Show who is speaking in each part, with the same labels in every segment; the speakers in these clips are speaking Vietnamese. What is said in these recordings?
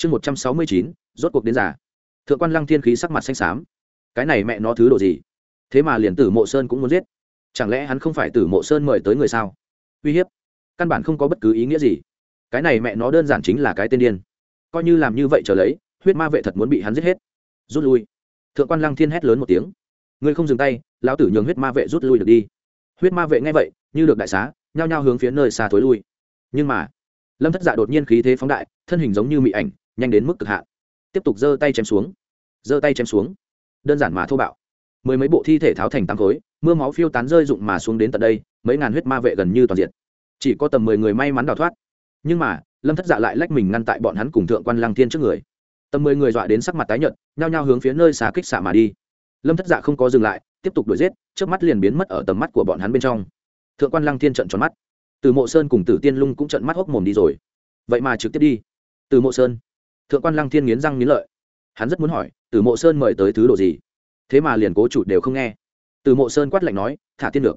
Speaker 1: chương một trăm sáu mươi chín, rốt cuộc đến giả thượng quan lăng thiên khí sắc mặt xanh xám. Cái này mẹ nó thứ đồ gì? Thế mà liền tử mộ sơn cũng muốn giết. Chẳng lẽ hắn không phải tử mộ sơn mời tới người sao? Uy hiếp. Căn bản không có bất cứ ý nghĩa gì. Cái này mẹ nó đơn giản chính là cái tên điên. Coi như làm như vậy trở lấy, huyết ma vệ thật muốn bị hắn giết hết. Rút lui. Thượng quan lăng thiên hét lớn một tiếng. Ngươi không dừng tay, lão tử nhường huyết ma vệ rút lui được đi. Huyết ma vệ nghe vậy, như được đại xá, nhao nhao hướng phía nơi xa thối lui. Nhưng mà, lâm thất dạ đột nhiên khí thế phóng đại, thân hình giống như mị ảnh nhanh đến mức cực hạn. Tiếp tục giơ tay chém xuống. Giơ tay chém xuống. Đơn giản mà thô bạo. Mười mấy bộ thi thể tháo thành tám khối, mưa máu phiêu tán rơi rụng mà xuống đến tận đây, mấy ngàn huyết ma vệ gần như toàn diện chỉ có tầm mười người may mắn đào thoát. Nhưng mà, lâm thất dạ lại lách mình ngăn tại bọn hắn cùng thượng quan lăng thiên trước người. Tầm mười người dọa đến sắc mặt tái nhợt, nhao nhao hướng phía nơi xà kích xạ mà đi. Lâm thất dạ không có dừng lại, tiếp tục đuổi giết trước mắt liền biến mất ở tầm mắt của bọn hắn bên trong. Thượng quan lăng thiên trận tròn mắt. Từ mộ sơn cùng tử tiên lung cũng trận mắt hốc mồm đi rồi. Vậy mà trực tiếp đi. Từ mộ sơn thượng quan lăng thiên nghiến răng nghiến lợi. Hắn rất muốn hỏi, từ mộ sơn mời tới thứ đồ gì? Thế mà liền cố chủ đều không nghe. Từ mộ sơn quát lạnh nói, thả tiên được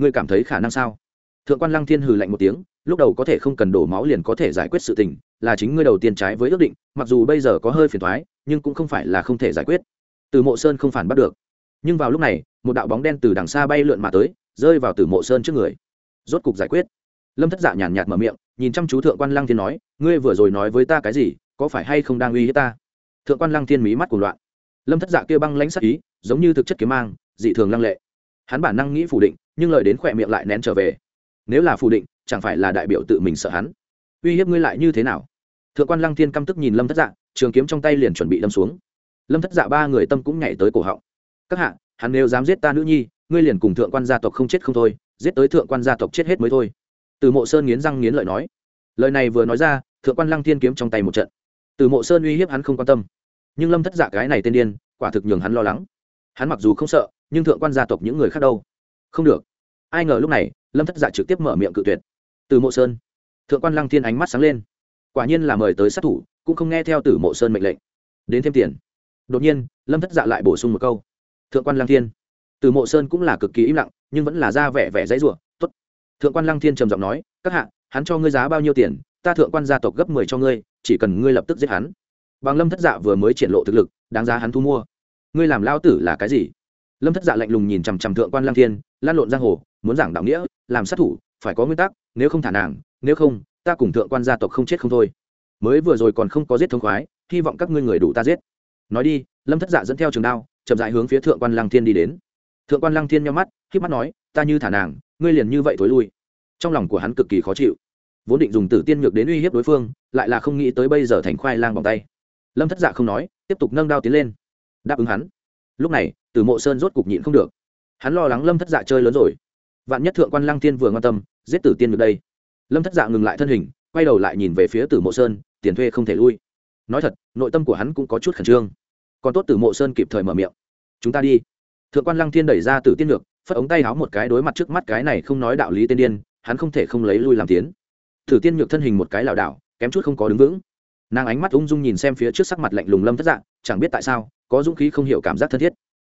Speaker 1: ngươi cảm thấy khả năng sao? Thượng quan lăng thiên hừ lạnh một tiếng, lúc đầu có thể không cần đổ máu liền có thể giải quyết sự tình, là chính ngươi đầu tiên trái với ước định, mặc dù bây giờ có hơi phiền thoái nhưng cũng không phải là không thể giải quyết. Từ mộ sơn không phản bắt được. Nhưng vào lúc này, một đạo bóng đen từ đằng xa bay lượn mà tới, rơi vào từ mộ sơn trước người. Rốt cục giải quyết. Lâm thất dạ nhàn nhạt mở miệng, nhìn chăm chú thượng quan lăng thiên nói, ngươi vừa rồi nói với ta cái gì? Có phải hay không đang uy hiếp ta? Thượng quan lăng thiên mí mắt cuồng loạn. Lâm thất dạ kia băng lãnh sắc ý, giống như thực chất kiếm mang, dị thường lăng lệ. Hắn bản năng nghĩ phủ định, nhưng lời đến khỏe miệng lại nén trở về. Nếu là phủ định, chẳng phải là đại biểu tự mình sợ hắn? Uy hiếp ngươi lại như thế nào? Thượng quan lăng thiên căm tức nhìn lâm thất dạ trường kiếm trong tay liền chuẩn bị đâm xuống. Lâm thất dạ ba người tâm cũng nhảy tới cổ họng. Các hạ, hắn nếu dám giết ta nữ nhi, ngươi liền cùng thượng quan gia tộc không chết không thôi, giết tới thượng quan gia tộc chết hết mới thôi. Từ mộ sơn nghiến răng nghiến lợi nói. Lời này vừa nói ra, thượng quan lăng thiên kiếm trong tay một trận từ mộ sơn uy hiếp hắn không quan tâm. Nhưng lâm thất dạ cái này tên điên, quả thực nhường hắn lo lắng. Hắn mặc dù không sợ, nhưng thượng quan gia tộc những người khác đâu? Không được. Ai ngờ lúc này, lâm thất dạ trực tiếp mở miệng cự tuyệt. Từ mộ sơn. Thượng quan lăng thiên ánh mắt sáng lên. Quả nhiên là mời tới sát thủ, cũng không nghe theo từ mộ sơn mệnh lệnh. Đến thêm tiền. Đột nhiên, lâm thất dạ lại bổ sung một câu. Thượng quan lăng thiên. Từ mộ sơn cũng là cực kỳ im lặng, nhưng vẫn là ra vẻ vẻ dãy rủa t ố t thượng quan lăng thiên trầm giọng nói, các hạ, hắn cho ngươi giá bao nhiêu tiền, ta thượng quan gia tộc gấp mười cho ngươi chỉ cần ngươi lập tức giết hắn. Bằng lâm thất dạ vừa mới triển lộ thực lực, đáng giá hắn thu mua. Ngươi làm lao tử là cái gì? Lâm thất dạ lạnh lùng nhìn chằm chằm thượng quan lăng thiên, lan lộn giang hồ, muốn giảng đạo nghĩa, làm sát thủ, phải có nguyên tắc, nếu không thả nàng, nếu không, ta cùng thượng quan gia tộc không chết không thôi. Mới vừa rồi còn không có giết thông khoái, hy vọng các ngươi người đủ ta giết. Nói đi, lâm thất dạ dẫn theo trường đao, chậm dại hướng phía thượng quan lăng thiên đi đến. Thượng quan lăng thiên nhau mắt k mắt nói, ta như thả nàng, ngươi liền như vậy thối lui. Trong lòng của hắn cực kỳ khó chịu vốn định dùng tử tiên nhược đến uy hiếp đối phương, lại là không nghĩ tới bây giờ thành khoai lang bằng tay. Lâm thất dạ không nói, tiếp tục nâng đao tiến lên. Đáp ứng hắn. Lúc này, từ mộ sơn rốt cục nhịn không được. Hắn lo lắng lâm thất dạ chơi lớn rồi. Vạn nhất thượng quan lăng tiên vừa quan tâm, giết tử tiên được đây. Lâm thất dạ ngừng lại thân hình, quay đầu lại nhìn về phía tử mộ sơn, tiền thuê không thể lui. Nói thật, nội tâm của hắn cũng có chút khẩn trương. Còn tốt tử mộ sơn kịp thời mở miệng. Chúng ta đi. Thượng quan lăng thiên đẩy ra tử tiên được phất ống tay háo một cái đối mặt trước mắt cái này không nói đạo lý tên điên, hắn không thể không lấy lui làm tiến tử tiên nhược thân hình một cái lảo đảo, kém chút không có đứng vững. Nàng ánh mắt ung dung nhìn xem phía trước sắc mặt lạnh lùng lâm thất dạ chẳng biết tại sao, có dũng khí không hiểu cảm giác thân thiết.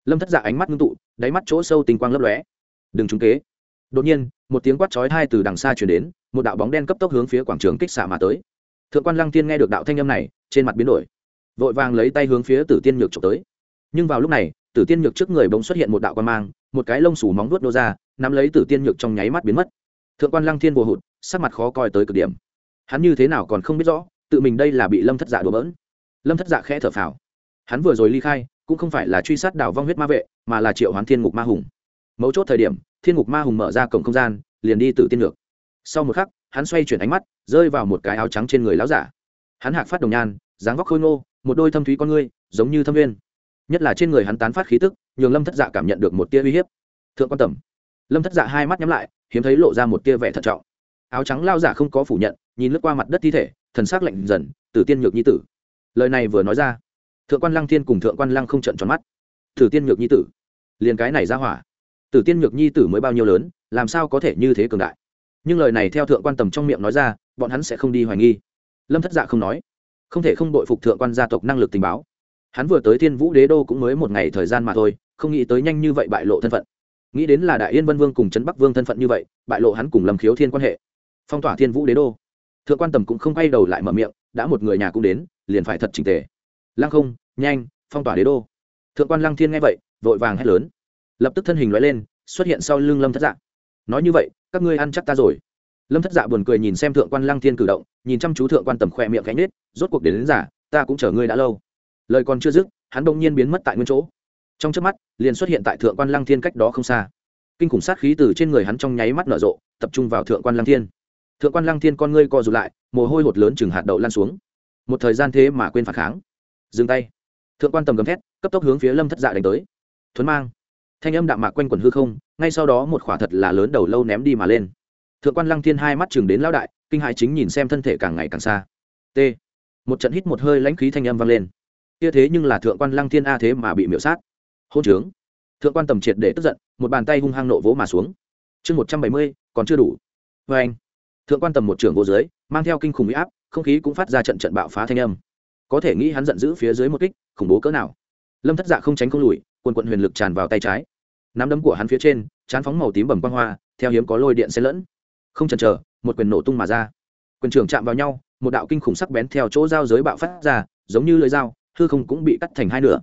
Speaker 1: Lâm thất dạ ánh mắt ngưng tụ, đáy mắt chỗ sâu tình quang lấp lóe. Đừng trúng kế. Đột nhiên, một tiếng quát chói hai từ đằng xa chuyển đến, một đạo bóng đen cấp tốc hướng phía quảng trường kích xạ mà tới. Thượng quan lăng tiên nghe được đạo thanh âm này, trên mặt biến đổi. Vội vàng lấy tay hướng phía tử tiên nhược trộm tới. Nhưng vào lúc này, tử tiên nhược trước người bỗng xuất hiện một đạo quan mang, một cái lông xù móng vuốt đô ra, nắm lấy tử tiên nhược trong nháy mắt biến mất. Thượng quan lăng thiên vô hụt sắc mặt khó coi tới cực điểm. Hắn như thế nào còn không biết rõ, tự mình đây là bị lâm thất dạ đùa bỡn. Lâm thất dạ khẽ thở phào. Hắn vừa rồi ly khai, cũng không phải là truy sát đào vong huyết ma vệ, mà là triệu hoán thiên ngục ma hùng. Mấu chốt thời điểm, thiên ngục ma hùng mở ra cổng không gian, liền đi tự tiên được. Sau một khắc, hắn xoay chuyển ánh mắt, rơi vào một cái áo trắng trên người láo giả. Hắn hạc phát đồng nhan, dáng vóc khôi ngô, một đôi thâm thúy con ngươi, giống như thâm viên nhất là trên người hắn tán phát khí tức, nhường lâm thất dạ cảm nhận được một tia uy hiếp. Thượng quan tầm. Lâm thất dạ hai mắt nhắm lại, hiếm thấy lộ ra một tia vẻ thận trọng áo trắng lao giả không có phủ nhận, nhìn lướt qua mặt đất thi thể, thần s ắ c lạnh dần, tử tiên nhược nhi tử. Lời này vừa nói ra, thượng quan lăng thiên cùng thượng quan lăng không trận tròn mắt. Tử tiên nhược nhi tử, liền cái này ra hỏa. Tử tiên nhược nhi tử mới bao nhiêu lớn, làm sao có thể như thế cường đại? Nhưng lời này theo thượng quan tầm trong miệng nói ra, bọn hắn sẽ không đi hoài nghi. Lâm thất dạ không nói, không thể không đội phục thượng quan gia tộc năng lực tình báo. Hắn vừa tới thiên vũ đế đô cũng mới một ngày thời gian mà thôi, không nghĩ tới nhanh như vậy bại lộ thân phận. Nghĩ đến là đại yên vân vương cùng trấn bắc vương thân phận như vậy, bại lộ hắn cùng lâm khiếu thiên quan hệ phong tỏa thiên vũ đế đô. Thượng quan tầm cũng không quay đầu lại mở miệng đã một người nhà cũng đến liền phải thật chỉnh tề. Lăng không nhanh phong tỏa đế đô. Thượng quan lăng thiên nghe vậy vội vàng hét lớn. Lập tức thân hình loại lên xuất hiện sau lưng lâm thất dạ. Nói như vậy các ngươi ăn chắc ta rồi. Lâm thất dạ buồn cười nhìn xem thượng quan lăng thiên cử động nhìn chăm chú thượng quan tầm khoe miệng cánh nết rốt cuộc đến, đến giả ta cũng chờ ngươi đã lâu. Lời còn chưa dứt hắn bỗng nhiên biến mất tại nguyên chỗ. Trong trước mắt liền xuất hiện tại thượng quan lăng thiên cách đó không xa. Kinh khủng sát khí từ trên người hắn trong nháy mắt nở rộ tập trung vào thượng quan lăng thiên thượng quan lăng thiên con ngươi co rụt lại, mồ hôi hột lớn chừng hạt đậu lan xuống. Một thời gian thế mà quên phản kháng. Dừng tay. Thượng quan tầm gầm thét, cấp tốc hướng phía lâm thất dạ đánh tới. Thuấn mang. Thanh âm đạm mạc quanh quần hư không, ngay sau đó một khỏa thật là lớn đầu lâu ném đi mà lên. Thượng quan lăng thiên hai mắt chừng đến lão đại, kinh hãi chính nhìn xem thân thể càng ngày càng xa. T. Một trận hít một hơi lãnh khí thanh âm vang lên. Kia thế nhưng là thượng quan lăng thiên a thế mà bị miễu sát. Hôn trướng. Thượng quan tầm triệt để tức giận, một bàn tay hung hăng nộ vỗ mà xuống. Chương một trăm bảy mươi, còn chưa đủ. Vê anh thượng quan tầm một trưởng vô dưới, mang theo kinh khủng huy áp, không khí cũng phát ra trận trận bạo phá thanh âm. Có thể nghĩ hắn giận dữ phía dưới một kích, khủng bố cỡ nào. Lâm thất dạ không tránh không lùi, quần quận huyền lực tràn vào tay trái. Nắm đấm của hắn phía trên, chán phóng màu tím bầm quang hoa, theo hiếm có lôi điện xen lẫn. Không chần chờ, một quyền nổ tung mà ra. Quyền trưởng chạm vào nhau, một đạo kinh khủng sắc bén theo chỗ giao giới bạo phát ra, giống như lưỡi dao, hư không cũng bị cắt thành hai nửa.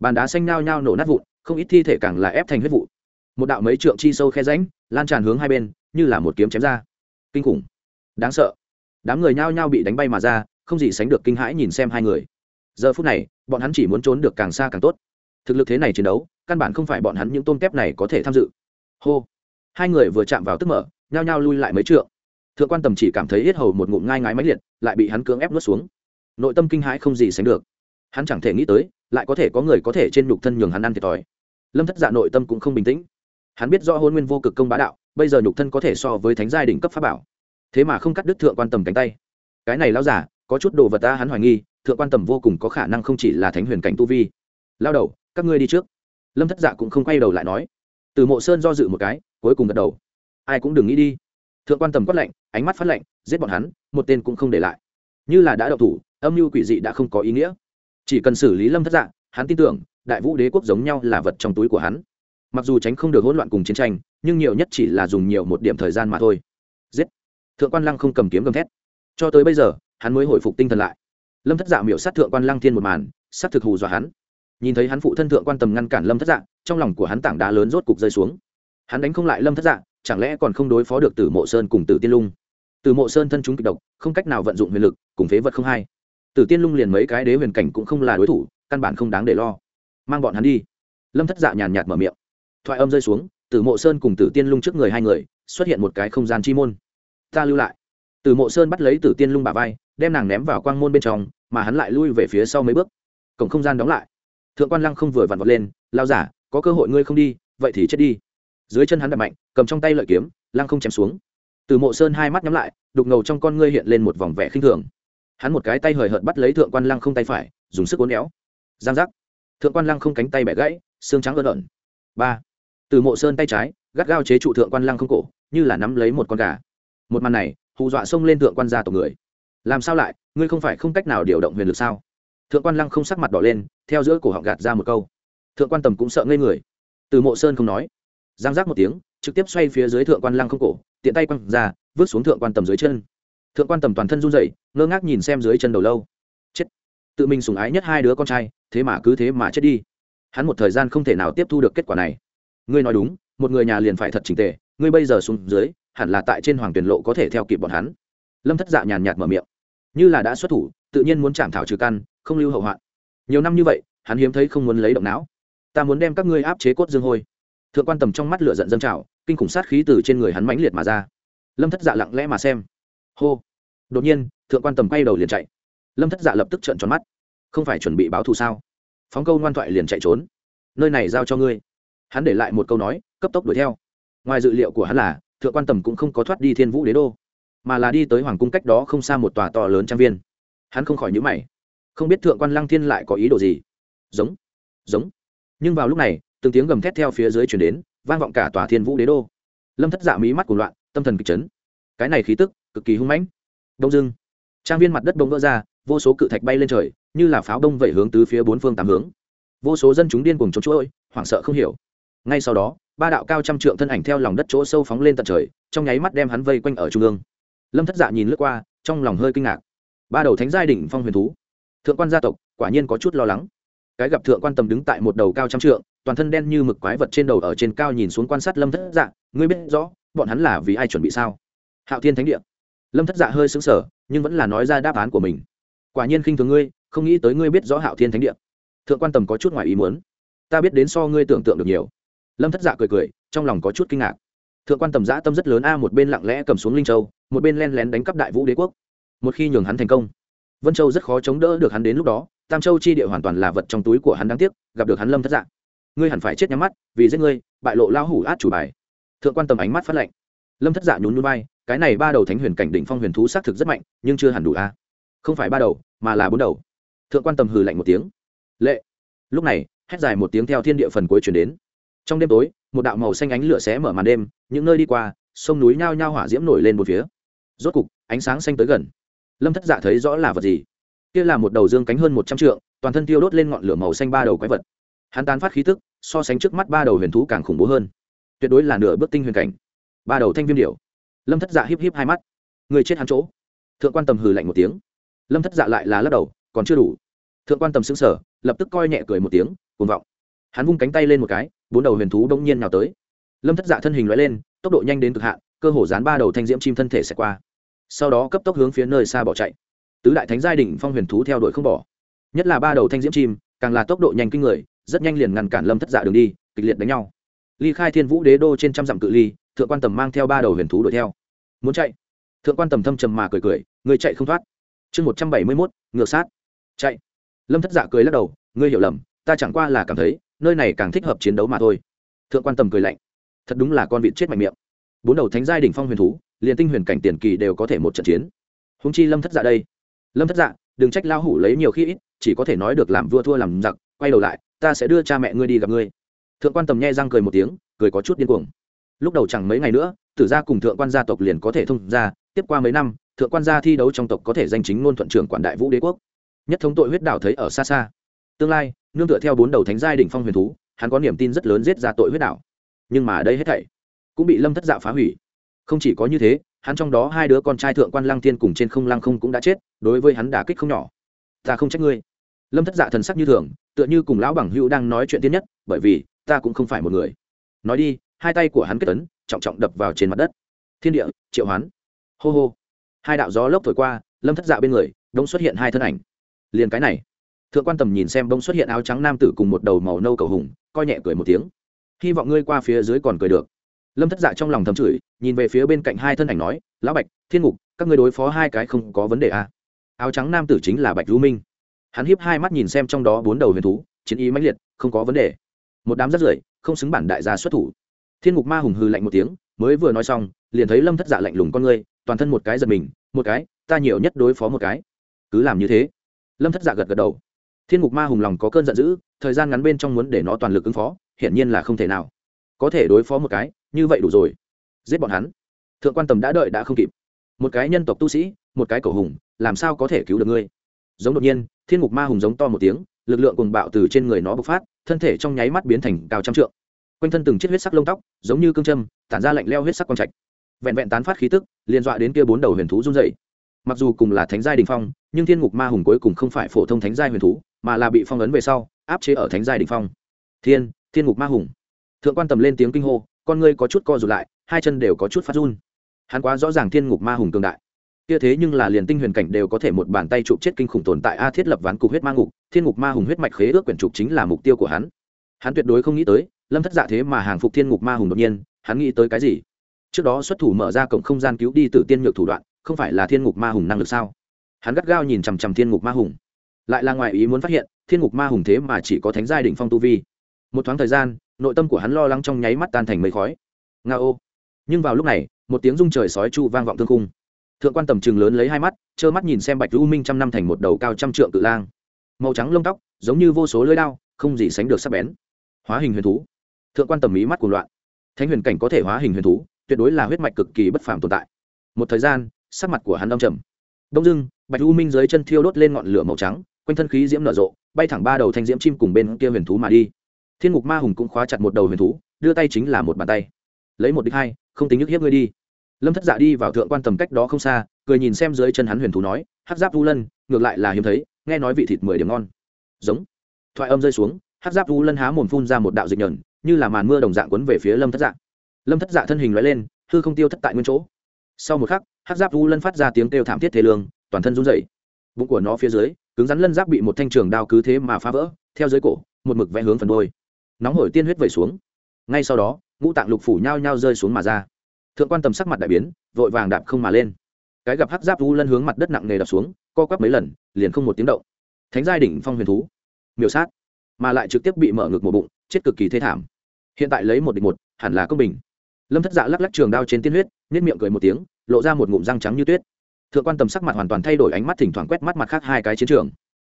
Speaker 1: Bàn đá xanh nao nhao nổ nát vụn, không ít thi thể càng là ép thành huyết vụ. Một đạo mấy trượng chi sâu khe ránh lan tràn hướng hai bên, như là một kiếm chém ra kinh khủng. Đáng sợ. Đám người nhao nhao bị đánh bay mà ra, không gì sánh được kinh hãi nhìn xem hai người. Giờ phút này, bọn hắn chỉ muốn trốn được càng xa càng tốt. Thực lực thế này chiến đấu, căn bản không phải bọn hắn những tôm kép này có thể tham dự. Hô. Hai người vừa chạm vào tức mở, nhao nhao lui lại mấy trượng. Thượng quan tầm chỉ cảm thấy hết hầu một ngụm ngai ngái máy liệt, lại bị hắn cưỡng ép nuốt xuống. Nội tâm kinh hãi không gì sánh được. Hắn chẳng thể nghĩ tới, lại có thể có người có thể trên nhục thân nhường hắn ăn thiệt thòi. Lâm thất dạ nội tâm cũng không bình tĩnh hắn biết rõ hôn nguyên vô cực công bá đạo, bây giờ nhục thân có thể so với thánh giai đỉnh cấp pháp bảo. Thế mà không cắt đứt thượng quan tầm cánh tay. Cái này lao giả, có chút đồ vật ta hắn hoài nghi, thượng quan tầm vô cùng có khả năng không chỉ là thánh huyền cảnh tu vi. Lao đầu, các ngươi đi trước. Lâm thất dạ cũng không quay đầu lại nói. Từ mộ sơn do dự một cái, cuối cùng gật đầu. Ai cũng đừng nghĩ đi. Thượng quan tầm quát lạnh, ánh mắt phát lạnh, giết bọn hắn, một tên cũng không để lại. Như là đã đậu thủ, âm mưu quỷ dị đã không có ý nghĩa. Chỉ cần xử lý lâm thất dạ hắn tin tưởng, đại vũ đế quốc giống nhau là vật trong túi của hắn mặc dù tránh không được hỗn loạn cùng chiến tranh, nhưng nhiều nhất chỉ là dùng nhiều một điểm thời gian mà thôi. Giết! Thượng quan lăng không cầm kiếm gầm thét. Cho tới bây giờ, hắn mới hồi phục tinh thần lại. Lâm thất dạ miểu sát thượng quan lăng thiên một màn s á thực hù dọa hắn. Nhìn thấy hắn phụ thân thượng quan tầm ngăn cản lâm thất dạ trong lòng của hắn tảng đá lớn rốt cục rơi xuống. Hắn đánh không lại lâm thất dạ chẳng lẽ còn không đối phó được từ mộ sơn cùng tử tiên lung? Từ mộ sơn thân chúng kịch độc, không cách nào vận dụng huyền lực, cùng phế vật không hay. tử tiên lung liền mấy cái đế huyền cảnh cũng không là đối thủ, căn bản không đáng để lo. Mang bọn hắn đi. Lâm thất dạ nhàn nhạt mở miệng thoại âm rơi xuống, tử mộ sơn cùng tử tiên lung trước người hai người, xuất hiện một cái không gian chi môn. Ta lưu lại. Tử mộ sơn bắt lấy tử tiên lung bà vai, đem nàng ném vào quang môn bên trong, mà hắn lại lui về phía sau mấy bước. Cổng không gian đóng lại. Thượng quan lăng không vừa vặn vọt lên lao giả, có cơ hội ngươi không đi, vậy thì chết đi. Dưới chân hắn đập mạnh, cầm trong tay lợi kiếm, lăng không chém xuống. Từ mộ sơn hai mắt nhắm lại, đục ngầu trong con ngươi hiện lên một vòng vẻ khinh thường. Hắn một cái tay hời hợt bắt lấy thượng quan lăng không tay phải, dùng sức uốn éo. Giang giác. Thượng quan lăng không cánh tay bẻ gãy, xương trắng ớn ẩn ba từ mộ sơn tay trái, gắt gao chế trụ thượng quan lăng không cổ, như là nắm lấy một con gà. Một màn này, hù dọa xông lên thượng quan gia tộc người. Làm sao lại, ngươi không phải không cách nào điều động huyền lực sao? Thượng quan lăng không sắc mặt đỏ lên, theo giữa cổ họng gạt ra một câu. Thượng quan tầm cũng sợ ngây người. Từ mộ sơn không nói. Giang giác một tiếng, trực tiếp xoay phía dưới thượng quan lăng không cổ, tiện tay quăng ra, vứt xuống thượng quan tầm dưới chân. Thượng quan tầm toàn thân run rẩy, ngơ ngác nhìn xem dưới chân đầu lâu. Chết. Tự mình sùng ái nhất hai đứa con trai, thế mà cứ thế mà chết đi. Hắn một thời gian không thể nào tiếp thu được kết quả này ngươi nói đúng, một người nhà liền phải thật trình tề, ngươi bây giờ xuống dưới, hẳn là tại trên hoàng tuyển lộ có thể theo kịp bọn hắn. Lâm thất dạ nhàn nhạt mở miệng. Như là đã xuất thủ, tự nhiên muốn chạm thảo trừ căn, không lưu hậu hoạn. Nhiều năm như vậy, hắn hiếm thấy không muốn lấy động não. Ta muốn đem các ngươi áp chế cốt dương hôi. Thượng quan tầm trong mắt lửa giận dâng trào, kinh khủng sát khí từ trên người hắn mãnh liệt mà ra. Lâm thất dạ lặng lẽ mà xem. Hô. Đột nhiên, thượng quan tầm quay đầu liền chạy. Lâm thất dạ lập tức trợn tròn mắt. Không phải chuẩn bị báo thù sao? Phóng câu ngoan thoại liền chạy trốn. Nơi này giao cho ngươi hắn để lại một câu nói, cấp tốc đuổi theo. Ngoài dự liệu của hắn là, thượng quan tầm cũng không có thoát đi thiên vũ đế đô, mà là đi tới hoàng cung cách đó không xa một tòa to lớn trang viên. Hắn không khỏi nhữ mày. Không biết thượng quan lăng thiên lại có ý đồ gì? Giống giống. Nhưng vào lúc này, từng tiếng gầm thét theo phía dưới chuyển đến, vang vọng cả tòa thiên vũ đế đô. Lâm thất dạ mí mắt của loạn, tâm thần kịch chấn. Cái này khí tức, cực kỳ hung mãnh. Đông dưng trang viên mặt đất bông vỡ ra, vô số cự thạch bay lên trời, như là pháo đông vẩy hướng từ phía bốn phương tám hướng. Vô số dân chúng điên cùng trốn ôi hoảng sợ không hiểu ngay sau đó, ba đạo cao trăm trượng thân ảnh theo lòng đất chỗ sâu phóng lên tận trời, trong nháy mắt đem hắn vây quanh ở trung ương. Lâm thất dạ nhìn lướt qua, trong lòng hơi kinh ngạc. Ba đầu thánh giai đỉnh phong huyền thú. Thượng quan gia tộc, quả nhiên có chút lo lắng. Cái gặp thượng quan tầm đứng tại một đầu cao trăm trượng, toàn thân đen như mực quái vật trên đầu ở trên cao nhìn xuống quan sát lâm thất dạ ngươi biết rõ, bọn hắn là vì ai chuẩn bị sao? Hạo thiên thánh địa. Lâm thất dạ hơi xứng sở nhưng vẫn là nói ra đáp án của mình. Quả nhiên khinh thường ngươi, không nghĩ tới ngươi biết rõ hạo thiên thánh địa. Thượng quan tầm có chút ngoài ý muốn. Ta biết đến so ngươi tưởng tượng được nhiều lâm thất dạ cười cười trong lòng có chút kinh ngạc thượng quan tầm giã tâm rất lớn a một bên lặng lẽ cầm xuống linh châu một bên len lén đánh cắp đại vũ đế quốc một khi nhường hắn thành công vân châu rất khó chống đỡ được hắn đến lúc đó tam châu chi địa hoàn toàn là vật trong túi của hắn đáng tiếc gặp được hắn lâm thất dạ ngươi hẳn phải chết nhắm mắt vì giết ngươi bại lộ lao hủ át chủ bài thượng quan tầm ánh mắt phát lệnh lâm thất dạ nhún nhún bay, cái này ba đầu thánh huyền cảnh đỉnh phong huyền thú xác thực rất mạnh nhưng chưa hẳn đủ a. Không phải ba đầu mà là bốn đầu. Thượng quan tầm hừ lạnh một tiếng. Lệ. Lúc này hét dài một tiếng theo thiên địa phần cuối chuyển đến trong đêm tối, một đạo màu xanh ánh lửa xé mở màn đêm, những nơi đi qua, sông núi nhao nhao hỏa diễm nổi lên một phía. Rốt cục, ánh sáng xanh tới gần. Lâm thất dạ thấy rõ là vật gì? Kia là một đầu dương cánh hơn một trăm trượng, toàn thân tiêu đốt lên ngọn lửa màu xanh ba đầu quái vật. Hắn tán phát khí tức, so sánh trước mắt ba đầu huyền thú càng khủng bố hơn. Tuyệt đối là nửa bước tinh huyền cảnh. Ba đầu thanh viêm điểu. lâm thất dạ híp híp hai mắt. Người chết hắn chỗ. Thượng quan tầm hừ lạnh một tiếng. Lâm thất dạ lại là lắc đầu, còn chưa đủ. Thượng quan tầm xứng sở lập tức coi nhẹ cười một tiếng, cuồng vọng hắn vung cánh tay lên một cái, bốn đầu huyền thú đông nhiên nào tới. Lâm thất dạ thân hình loại lên, tốc độ nhanh đến cực hạn, cơ hồ dán ba đầu thanh diễm chim thân thể sẽ qua. Sau đó cấp tốc hướng phía nơi xa bỏ chạy. Tứ đại thánh giai đỉnh phong huyền thú theo đuổi không bỏ. Nhất là ba đầu thanh diễm chim, càng là tốc độ nhanh kinh người, rất nhanh liền ngăn cản lâm thất dạ đường đi, kịch liệt đánh nhau. Ly khai thiên vũ đế đô trên trăm dặm cự ly, thượng quan tầm mang theo ba đầu huyền thú đuổi theo. Muốn chạy? Thượng quan tầm thâm trầm mà cười cười, người chạy không thoát. Chương một trăm bảy mươi mốt ngược sát. Chạy. Lâm thất dạ cười lắc đầu, ngươi hiểu lầm, ta chẳng qua là cảm thấy nơi này càng thích hợp chiến đấu mà thôi. Thượng quan tầm cười lạnh. Thật đúng là con vịt chết mạnh miệng. Bốn đầu thánh giai đỉnh phong huyền thú, liền tinh huyền cảnh tiền kỳ đều có thể một trận chiến. Húng chi lâm thất dạ đây. Lâm thất dạ đừng trách lao hủ lấy nhiều khi ít, chỉ có thể nói được làm vua thua làm giặc, quay đầu lại, ta sẽ đưa cha mẹ ngươi đi gặp ngươi. Thượng quan tầm nhẹ răng cười một tiếng, cười có chút điên cuồng. Lúc đầu chẳng mấy ngày nữa, tử gia cùng thượng quan gia tộc liền có thể thông ra tiếp qua mấy năm, thượng quan gia thi đấu trong tộc có thể danh chính ngôn thuận trưởng quản đại vũ đế quốc. Nhất thống tội huyết đảo thấy ở xa xa. Tương lai nương tựa theo bốn đầu thánh giai đỉnh phong huyền thú, hắn có niềm tin rất lớn giết ra tội huyết đảo nhưng mà đây hết thảy cũng bị lâm thất dạ phá hủy. Không chỉ có như thế, hắn trong đó hai đứa con trai thượng quan lăng thiên cùng trên không lăng không cũng đã chết, đối với hắn đả kích không nhỏ. Ta không trách ngươi. Lâm thất dạ thần sắc như thường, tựa như cùng lão bằng hữu đang nói chuyện tiên nhất, bởi vì ta cũng không phải một người. Nói đi, hai tay của hắn kết tấn trọng trọng đập vào trên mặt đất. Thiên địa, triệu hoán. Hô hô. Hai đạo gió lốc thổi qua, lâm thất dạ bên người đông xuất hiện hai thân ảnh. Liền cái này thượng quan tầm nhìn xem đông xuất hiện áo trắng nam tử cùng một đầu màu nâu cầu hùng, coi nhẹ cười một tiếng. Hy vọng ngươi qua phía dưới còn cười được. Lâm thất dạ trong lòng thầm chửi, nhìn về phía bên cạnh hai thân ảnh nói, lão bạch, thiên ngục, các ngươi đối phó hai cái không có vấn đề à. áo trắng nam tử chính là bạch lưu minh. Hắn hiếp hai mắt nhìn xem trong đó bốn đầu huyền thú, chiến ý mãnh liệt, không có vấn đề. Một đám rất rưởi, không xứng bản đại gia xuất thủ. Thiên ngục ma hùng hư lạnh một tiếng, mới vừa nói xong, liền thấy lâm thất dạ lạnh lùng con ngươi, toàn thân một cái giật mình, một cái, ta nhiều nhất đối phó một cái. Cứ làm như thế. Lâm thất dạ gật gật đầu thiên ngục ma hùng lòng có cơn giận dữ, thời gian ngắn bên trong muốn để nó toàn lực ứng phó, hiển nhiên là không thể nào. Có thể đối phó một cái, như vậy đủ rồi. Giết bọn hắn. Thượng quan tầm đã đợi đã không kịp. Một cái nhân tộc tu sĩ, một cái cổ hùng, làm sao có thể cứu được ngươi? Giống đột nhiên, thiên ngục ma hùng giống to một tiếng, lực lượng cùng bạo từ trên người nó bộc phát, thân thể trong nháy mắt biến thành cao trăm trượng. Quanh thân từng chiếc huyết sắc lông tóc, giống như cương châm, tản ra lạnh leo huyết sắc quang trạch. Vẹn vẹn tán phát khí tức, liên dọa đến kia bốn đầu huyền thú run dậy mặc dù cùng là thánh giai đình phong, nhưng thiên ngục ma hùng cuối cùng không phải phổ thông thánh giai huyền thú mà là bị phong ấn về sau, áp chế ở thánh giai đình phong. Thiên thiên ngục ma hùng. Thượng quan tầm lên tiếng kinh hô, con ngươi có chút co rụt lại, hai chân đều có chút phát run. Hắn quá rõ ràng thiên ngục ma hùng cường đại. Kia thế nhưng là liền tinh huyền cảnh đều có thể một bàn tay chụp chết kinh khủng tồn tại a thiết lập ván cục huyết ma ngục, thiên ngục ma hùng huyết mạch khế ước quyển trục chính là mục tiêu của hắn. Hắn tuyệt đối không nghĩ tới, lâm thất dạ thế mà hàng phục thiên ngục ma hùng đột nhiên, hắn nghĩ tới cái gì? Trước đó xuất thủ mở ra cổng không gian cứu đi từ tiên nhược thủ đoạn, không phải là thiên ngục ma hùng năng lực sao? Hắn gắt gao nhìn chằm chằm thiên ngục ma hùng lại là ngoài ý muốn phát hiện, thiên ngục ma hùng thế mà chỉ có thánh giai đỉnh phong tu vi. Một thoáng thời gian, nội tâm của hắn lo lắng trong nháy mắt tan thành mây khói. Nga ô. Nhưng vào lúc này, một tiếng rung trời sói chu vang vọng thương cung thượng quan tầm trường lớn lấy hai mắt, trơ mắt nhìn xem bạch u minh trăm năm thành một đầu cao trăm trượng cự lang. Màu trắng lông tóc, giống như vô số lưỡi đao, không gì sánh được sắc bén. Hóa hình huyền thú. Thượng quan tầm ý mắt cuồng loạn. Thánh huyền cảnh có thể hóa hình huyền thú, tuyệt đối là huyết mạch cực kỳ bất phàm tồn tại. Một thời gian, sắc mặt của hắn đông trầm. Đông dưng bạch u minh dưới chân thiêu đốt lên ngọn lửa màu trắng quanh thân khí diễm nở rộ, bay thẳng ba đầu thanh diễm chim cùng bên kia huyền thú mà đi. Thiên ngục ma hùng cũng khóa chặt một đầu huyền thú, đưa tay chính là một bàn tay. Lấy một đích hai, không tính nhức hiếp ngươi đi. Lâm thất dạ đi vào thượng quan tầm cách đó không xa, cười nhìn xem dưới chân hắn huyền thú nói hát giáp vu lân, ngược lại là hiếm thấy, nghe nói vị thịt mười điểm ngon. Giống. Thoại âm rơi xuống hát giáp u lân há mồm phun ra một đạo dịch nhờn, như là màn mưa đồng dạng quấn về phía lâm thất dạ. Lâm thất dạ thân hình loại lên, hư không tiêu thất tại nguyên chỗ. Sau một khắc hát giáp u lân phát ra tiếng kêu thảm thiết thế lương, toàn thân run dậy bụng của nó phía dưới cứng rắn lân giáp bị một thanh trường đao cứ thế mà phá vỡ, theo dưới cổ, một mực vẽ hướng phần đôi nóng hổi tiên huyết vẩy xuống. Ngay sau đó, ngũ tạng lục phủ nhao nhao rơi xuống mà ra. Thượng quan tầm sắc mặt đại biến, vội vàng đạp không mà lên. Cái gặp hắc giáp u lân hướng mặt đất nặng nề đập xuống, co quắp mấy lần, liền không một tiếng động. Thánh giai đỉnh phong huyền thú. Miêu sát. Mà lại trực tiếp bị mở ngực một bụng, chết cực kỳ thê thảm. Hiện tại lấy một địch một, hẳn là công bình. Lâm thất dạ lắc lắc trường đao trên tiên huyết nếp miệng cười một tiếng, lộ ra một ngụm răng trắng như tuyết thượng quan tầm sắc mặt hoàn toàn thay đổi ánh mắt thỉnh thoảng quét mắt mặt khác hai cái chiến trường.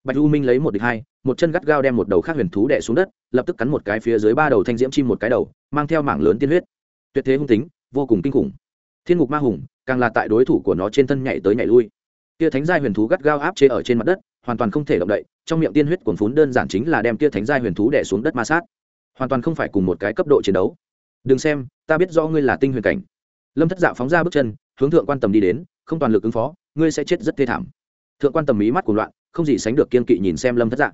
Speaker 1: Bạch u minh lấy một địch hai, một chân gắt gao đem một đầu khác huyền thú đẻ xuống đất, lập tức cắn một cái phía dưới ba đầu thanh diễm chim một cái đầu, mang theo mảng lớn tiên huyết. Tuyệt thế hung tính, vô cùng kinh khủng. Thiên ngục ma hùng, càng là tại đối thủ của nó trên thân nhảy tới nhảy lui. Kia thánh giai huyền thú gắt gao áp chế ở trên mặt đất, hoàn toàn không thể động đậy, trong miệng tiên huyết cuồn phún đơn giản chính là đem kia thánh giai huyền thú đẻ xuống đất ma sát. Hoàn toàn không phải cùng một cái cấp độ chiến đấu. Đừng xem, ta biết do ngươi là tinh huyền cảnh. Lâm thất dạ phóng ra bước chân hướng thượng quan tầm đi đến, không toàn lực ứng phó, ngươi sẽ chết rất thê thảm. Thượng quan tầm mí mắt cuồng loạn, không gì sánh được kiên kỵ nhìn xem lâm thất dạ.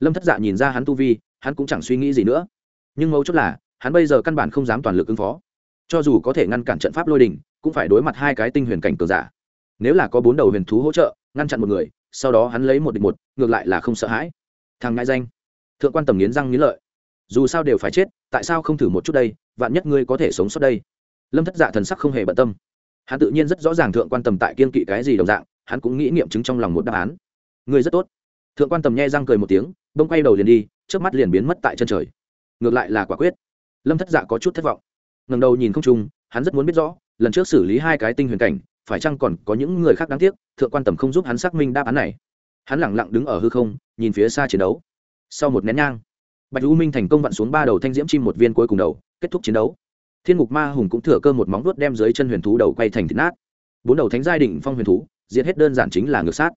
Speaker 1: Lâm thất dạ nhìn ra hắn tu vi, hắn cũng chẳng suy nghĩ gì nữa. Nhưng mấu chốt là, hắn bây giờ căn bản không dám toàn lực ứng phó. Cho dù có thể ngăn cản trận pháp lôi đình, cũng phải đối mặt hai cái tinh huyền cảnh cường giả. Nếu là có bốn đầu huyền thú hỗ trợ, ngăn chặn một người, sau đó hắn lấy một địch một, ngược lại là không sợ hãi. Thằng ngại danh. Thượng quan tầm nghiến răng nghiến lợi. Dù sao đều phải chết, tại sao không thử một chút đây, vạn nhất ngươi có thể sống sót đây? Lâm thất dạ thần sắc không hề bận tâm hắn tự nhiên rất rõ ràng thượng quan tầm tại kiên kỵ cái gì đồng dạng, hắn cũng nghĩ nghiệm chứng trong lòng một đáp án. Ngươi rất tốt. Thượng quan tầm nhe răng cười một tiếng, bông quay đầu liền đi trước mắt liền biến mất tại chân trời. Ngược lại là quả quyết. Lâm thất dạ có chút thất vọng. Ngầm đầu nhìn không trung, hắn rất muốn biết rõ, lần trước xử lý hai cái tinh huyền cảnh, phải chăng còn có những người khác đáng tiếc, thượng quan tầm không giúp hắn xác minh đáp án này. Hắn lẳng lặng đứng ở hư không, nhìn phía xa chiến đấu. Sau một nén nhang, bạch u minh thành công vặn xuống ba đầu thanh diễm chim một viên cuối cùng đầu, kết thúc chiến đấu thiên ngục ma hùng cũng thừa cơ một móng vuốt đem dưới chân huyền thú đầu quay thành thịt nát. Bốn đầu thánh giai đỉnh phong huyền thú, diệt hết đơn giản chính là ngược sát.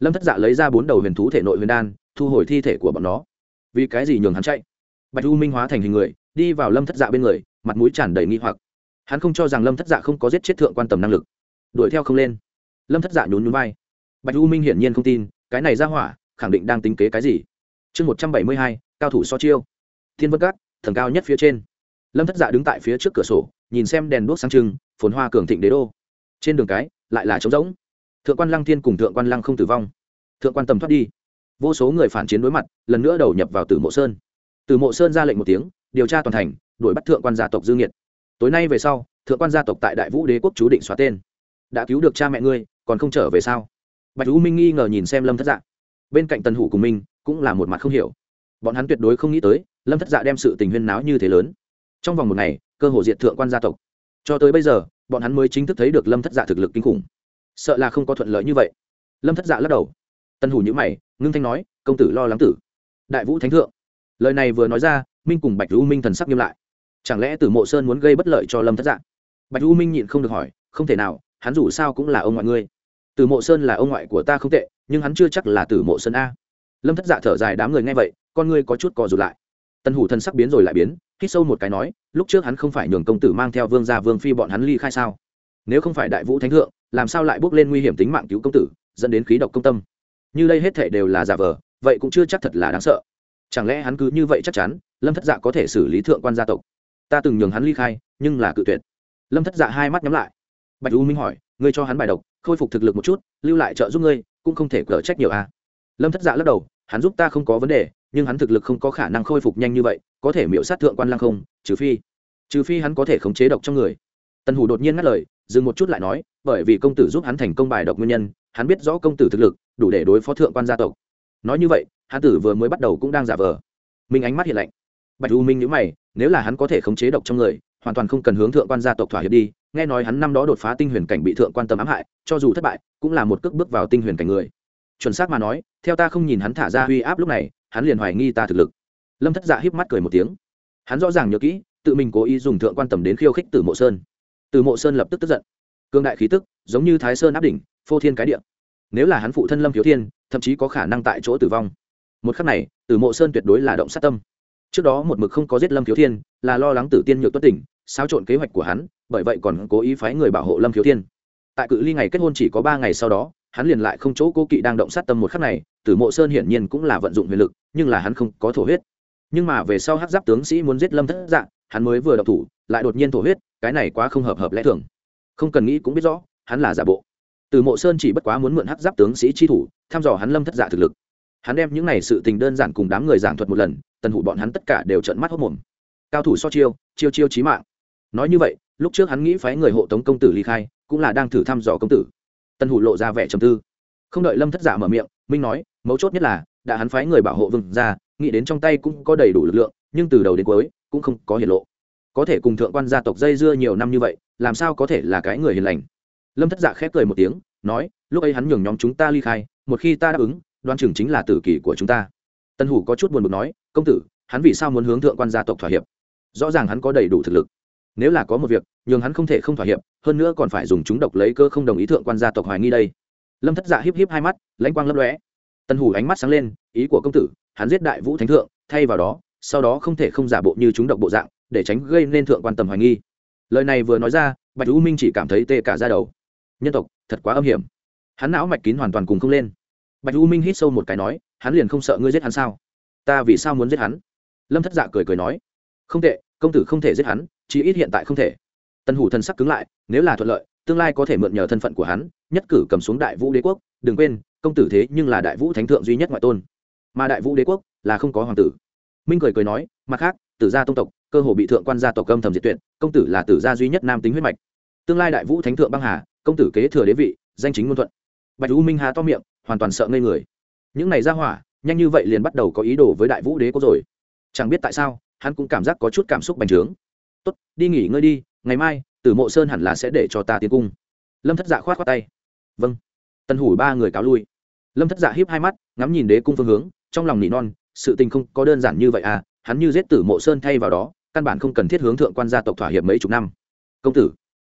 Speaker 1: Lâm thất dạ lấy ra bốn đầu huyền thú thể nội huyền đan, thu hồi thi thể của bọn nó. Vì cái gì nhường hắn chạy? Bạch u minh hóa thành hình người, đi vào lâm thất dạ bên người, mặt mũi tràn đầy nghi hoặc. Hắn không cho rằng lâm thất dạ không có giết chết thượng quan tầm năng lực. Đuổi theo không lên. Lâm thất dạ nhún nhún vai. Bạch u minh hiển nhiên không tin, cái này ra hỏa, khẳng định đang tính kế cái gì? Chương một trăm bảy mươi hai, cao thủ so chiêu. Thiên vân cát thần cao nhất phía trên lâm thất dạ đứng tại phía trước cửa sổ, nhìn xem đèn đuốc sáng trưng, phồn hoa cường thịnh đế đô. Trên đường cái, lại là trống rỗng. Thượng quan lăng thiên cùng thượng quan lăng không tử vong. Thượng quan tầm thoát đi. Vô số người phản chiến đối mặt, lần nữa đầu nhập vào tử mộ sơn. Tử mộ sơn ra lệnh một tiếng, điều tra toàn thành, đuổi bắt thượng quan gia tộc dương nhiệt tối nay về sau, thượng quan gia tộc tại đại vũ đế quốc chú định xóa tên. Đã cứu được cha mẹ ngươi, còn không trở về sao? Bạch u minh nghi ngờ nhìn xem lâm thất dạ. Bên cạnh tần hủ của mình, cũng là một mặt không hiểu. Bọn hắn tuyệt đối không nghĩ tới, lâm thất dạ đem sự tình huyên náo như thế lớn trong vòng một ngày, cơ hồ diệt thượng quan gia tộc. Cho tới bây giờ, bọn hắn mới chính thức thấy được lâm thất dạ thực lực kinh khủng. Sợ là không có thuận lợi như vậy. Lâm thất dạ lắc đầu. Tân hủ nhữ mày, ngưng thanh nói, công tử lo lắng tử. Đại vũ thánh thượng. Lời này vừa nói ra, minh cùng bạch u minh thần sắc nghiêm lại. Chẳng lẽ tử mộ sơn muốn gây bất lợi cho lâm thất dạ? Bạch u minh nhịn không được hỏi, không thể nào, hắn dù sao cũng là ông ngoại ngươi. Tử mộ sơn là ông ngoại của ta không tệ, nhưng hắn chưa chắc là tử mộ sơn a. Lâm thất dạ thở dài, đám người nghe vậy, con ngươi có chút cò rụt lại tân hủ thần sắc biến rồi lại biến, hít sâu một cái nói, lúc trước hắn không phải nhường công tử mang theo vương gia vương phi bọn hắn ly khai sao? Nếu không phải đại vũ thánh thượng, làm sao lại bước lên nguy hiểm tính mạng cứu công tử, dẫn đến khí độc công tâm? Như đây hết thể đều là giả vờ, vậy cũng chưa chắc thật là đáng sợ. Chẳng lẽ hắn cứ như vậy chắc chắn, lâm thất dạ có thể xử lý thượng quan gia tộc? Ta từng nhường hắn ly khai, nhưng là cự tuyệt. Lâm thất dạ hai mắt nhắm lại. Bạch u minh hỏi, ngươi cho hắn bài độc, khôi phục thực lực một chút, lưu lại trợ giúp ngươi, cũng không thể cở trách nhiều à. lâm thất dạ lắc đầu, hắn giúp ta không có vấn đề nhưng hắn thực lực không có khả năng khôi phục nhanh như vậy, có thể miễu sát thượng quan lăng không, trừ phi trừ phi hắn có thể khống chế độc trong người. Tần hủ đột nhiên ngắt lời, dừng một chút lại nói, bởi vì công tử giúp hắn thành công bài độc nguyên nhân, hắn biết rõ công tử thực lực, đủ để đối phó thượng quan gia tộc. Nói như vậy, hắn tử vừa mới bắt đầu cũng đang giả vờ. Minh ánh mắt hiện lạnh. Bạch u minh nhữ mày, nếu là hắn có thể khống chế độc trong người, hoàn toàn không cần hướng thượng quan gia tộc thỏa hiệp đi, nghe nói hắn năm đó đột phá tinh huyền cảnh bị thượng quan tâm ám hại, cho dù thất bại, cũng là một cước bước vào tinh huyền cảnh người. Chuẩn xác mà nói, theo ta không nhìn hắn thả ra uy áp lúc này hắn liền hoài nghi ta thực lực. Lâm thất dạ híp mắt cười một tiếng. Hắn rõ ràng nhớ kỹ, tự mình cố ý dùng thượng quan tầm đến khiêu khích từ mộ sơn. Từ mộ sơn lập tức tức giận. Cương đại khí tức, giống như thái sơn áp đỉnh, phô thiên cái địa. Nếu là hắn phụ thân lâm thiếu thiên, thậm chí có khả năng tại chỗ tử vong. Một khắc này từ mộ sơn tuyệt đối là động sát tâm. Trước đó một mực không có giết lâm thiếu thiên, là lo lắng tử tiên nhược tuất tỉnh, xáo trộn kế hoạch của hắn, bởi vậy còn cố ý phái người bảo hộ lâm thiếu thiên. Tại cự ly ngày kết hôn chỉ có ba ngày sau đó hắn liền lại không chỗ cố kỵ đang động sát tâm một khắc này, tử mộ sơn hiển nhiên cũng là vận dụng huyền lực, nhưng là hắn không có thổ huyết. Nhưng mà về sau hát giáp tướng sĩ muốn giết lâm thất dạng hắn mới vừa đọc thủ, lại đột nhiên thổ huyết, cái này quá không hợp hợp lẽ thường. Không cần nghĩ cũng biết rõ, hắn là giả bộ. Từ mộ sơn chỉ bất quá muốn mượn hát giáp tướng sĩ chi thủ, thăm dò hắn lâm thất dạ thực lực. Hắn đem những này sự tình đơn giản cùng đám người giảng thuật một lần, tần hủ bọn hắn tất cả đều trận mắt hốc mồm. Cao thủ so chiêu chiêu chiêu chí mạng. Nói như vậy, lúc trước hắn nghĩ phái người hộ tống công tử ly khai, cũng là đang thử thăm dò công tử. Tân hủ lộ ra vẻ trầm tư. Không đợi lâm thất giả mở miệng, minh nói, mấu chốt nhất là, đã hắn phái người bảo hộ vừng ra nghĩ đến trong tay cũng có đầy đủ lực lượng, nhưng từ đầu đến cuối, cũng không có hiển lộ. Có thể cùng thượng quan gia tộc dây dưa nhiều năm như vậy, làm sao có thể là cái người hiền lành? Lâm thất dạ khép cười một tiếng, nói, lúc ấy hắn nhường nhóm chúng ta ly khai, một khi ta đáp ứng đoan chừng chính là tử kỷ của chúng ta. Tân hủ có chút buồn bực nói, công tử, hắn vì sao muốn hướng thượng quan gia tộc thỏa hiệp? Rõ ràng hắn có đầy đủ thực lực nếu là có một việc, nhường hắn không thể không thỏa hiệp, hơn nữa còn phải dùng chúng độc lấy cơ không đồng ý thượng quan gia tộc hoài nghi đây. Lâm thất dạ híp híp hai mắt, lãnh quang lấp lóe. Tân hủ ánh mắt sáng lên, ý của công tử, hắn giết đại vũ thánh thượng, thay vào đó, sau đó không thể không giả bộ như chúng độc bộ dạng, để tránh gây nên thượng quan tầm hoài nghi. Lời này vừa nói ra, bạch u minh chỉ cảm thấy tê cả ra đầu. Nhân tộc, thật quá âm hiểm. Hắn não mạch kín hoàn toàn cùng không lên. Bạch u minh hít sâu một cái nói, hắn liền không sợ ngươi giết hắn sao? Ta vì sao muốn giết hắn? Lâm thất dạ cười cười nói, không tệ, công tử không thể giết hắn chỉ ít hiện tại không thể. Tân hủ thân sắc cứng lại, nếu là thuận lợi, tương lai có thể mượn nhờ thân phận của hắn, nhất cử cầm xuống đại vũ đế quốc, đừng quên, công tử thế nhưng là đại vũ thánh thượng duy nhất ngoại tôn. Mà đại vũ đế quốc là không có hoàng tử. Minh cười cười nói, mặt khác, tử gia tông tộc, cơ hồ bị thượng quan gia tộc âm thầm diệt tuyệt, công tử là tử gia duy nhất nam tính huyết mạch. Tương lai đại vũ thánh thượng băng hà, công tử kế thừa đế vị, danh chính ngôn thuận. Bạch u minh hà to miệng, hoàn toàn sợ ngây người. Những này ra hỏa, nhanh như vậy liền bắt đầu có ý đồ với đại vũ đế quốc rồi. Chẳng biết tại sao, hắn cũng cảm giác có chút cảm xúc bành trướng tốt, đi nghỉ ngơi đi, ngày mai, tử mộ sơn hẳn là sẽ để cho ta tiến cung. Lâm thất dạ khoát khoát tay. Vâng. Tân hủ ba người cáo lui. Lâm thất dạ hiếp hai mắt, ngắm nhìn đế cung phương hướng, trong lòng nỉ non, sự tình không có đơn giản như vậy à hắn như giết tử mộ sơn thay vào đó, căn bản không cần thiết hướng thượng quan gia tộc thỏa hiệp mấy chục năm. Công tử.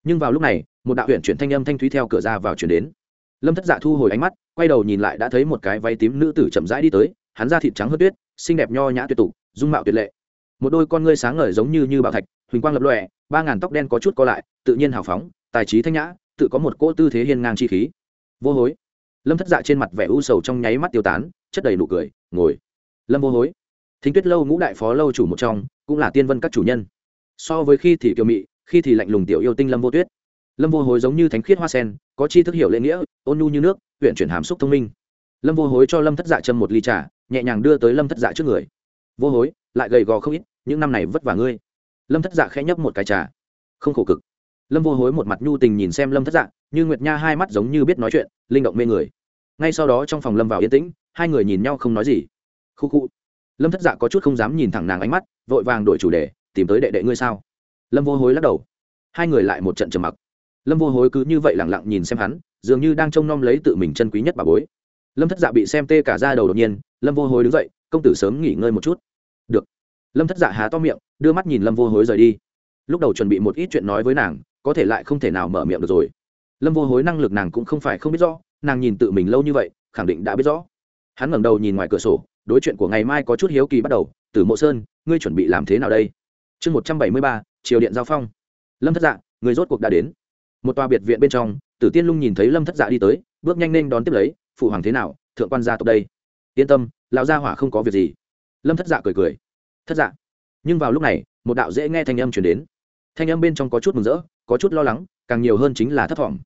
Speaker 1: Nhưng vào lúc này, một đạo huyện chuyển thanh âm thanh thúy theo cửa ra vào chuyển đến. Lâm thất dạ thu hồi ánh mắt, quay đầu nhìn lại đã thấy một cái váy tím nữ tử chậm rãi đi tới, hắn da thịt trắng hớt tuyết, xinh đẹp nho nhã tuyệt tục, dung mạo tuyệt lệ. Một đôi con ngươi sáng ngời giống như như bảo thạch huỳnh quang lập lòe, ba ngàn tóc đen có chút co lại, tự nhiên hào phóng, tài trí thanh nhã, tự có một cỗ tư thế hiên ngang chi khí. Vô hối. Lâm thất dạ trên mặt vẻ u sầu trong nháy mắt tiêu tán, chất đầy nụ cười, ngồi. Lâm vô hối. Thính tuyết lâu ngũ đại phó lâu chủ một trong, cũng là tiên vân các chủ nhân. So với khi thì kiều mị, khi thì lạnh lùng tiểu yêu tinh lâm vô tuyết. Lâm vô hối giống như thánh khiết hoa sen, có chi thức hiểu lễ nghĩa, ôn nhu như nước huyện chuyển hàm xúc thông minh. Lâm vô hối cho lâm thất dạ châm một ly trà, nhẹ nhàng đưa tới lâm thất dạ trước người. Vô hối, lại gầy gò không ít, những năm này vất vả ngươi lâm thất dạ khẽ nhấp một cái trà. Không khổ cực. Lâm vô hối một mặt nhu tình nhìn xem lâm thất dạ như nguyệt nha hai mắt giống như biết nói chuyện, linh động mê người. Ngay sau đó trong phòng lâm vào yên tĩnh, hai người nhìn nhau không nói gì. Khu khu. Lâm thất dạ có chút không dám nhìn thẳng nàng ánh mắt, vội vàng đổi chủ đề, tìm tới đệ đệ ngươi sao? Lâm vô hối lắc đầu. Hai người lại một trận trầm mặc. Lâm vô hối cứ như vậy lẳng lặng nhìn xem hắn, dường như đang trông nom lấy tự mình chân quý nhất bà bối. Lâm thất dạ bị xem tê cả ra đầu đột nhiên, lâm vô hối đứng dậy, công tử sớm nghỉ ngơi một chút. Được lâm thất dạ há to miệng, đưa mắt nhìn lâm vô hối rời đi. Lúc đầu chuẩn bị một ít chuyện nói với nàng, có thể lại không thể nào mở miệng được rồi. Lâm vô hối năng lực nàng cũng không phải không biết rõ, nàng nhìn tự mình lâu như vậy, khẳng định đã biết rõ. Hắn ngẩng đầu nhìn ngoài cửa sổ, đối chuyện của ngày mai có chút hiếu kỳ bắt đầu. Từ mộ sơn, ngươi chuẩn bị làm thế nào đây? Chương một trăm bảy mươi ba, triều điện giao phong. Lâm thất dạ người rốt cuộc đã đến. Một tòa biệt viện bên trong, tử tiên lung nhìn thấy lâm thất dạ đi tới, bước nhanh nên đón tiếp lấy, phụ hoàng thế nào? Thượng quan gia tộc đây? Yên tâm, lão gia hỏa không có việc gì. Lâm thất dạ cười cười thất dạ. Nhưng vào lúc này, một đạo dễ nghe thanh âm chuyển đến. Thanh âm bên trong có chút mừng rỡ, có chút lo lắng, càng nhiều hơn chính là thất vọng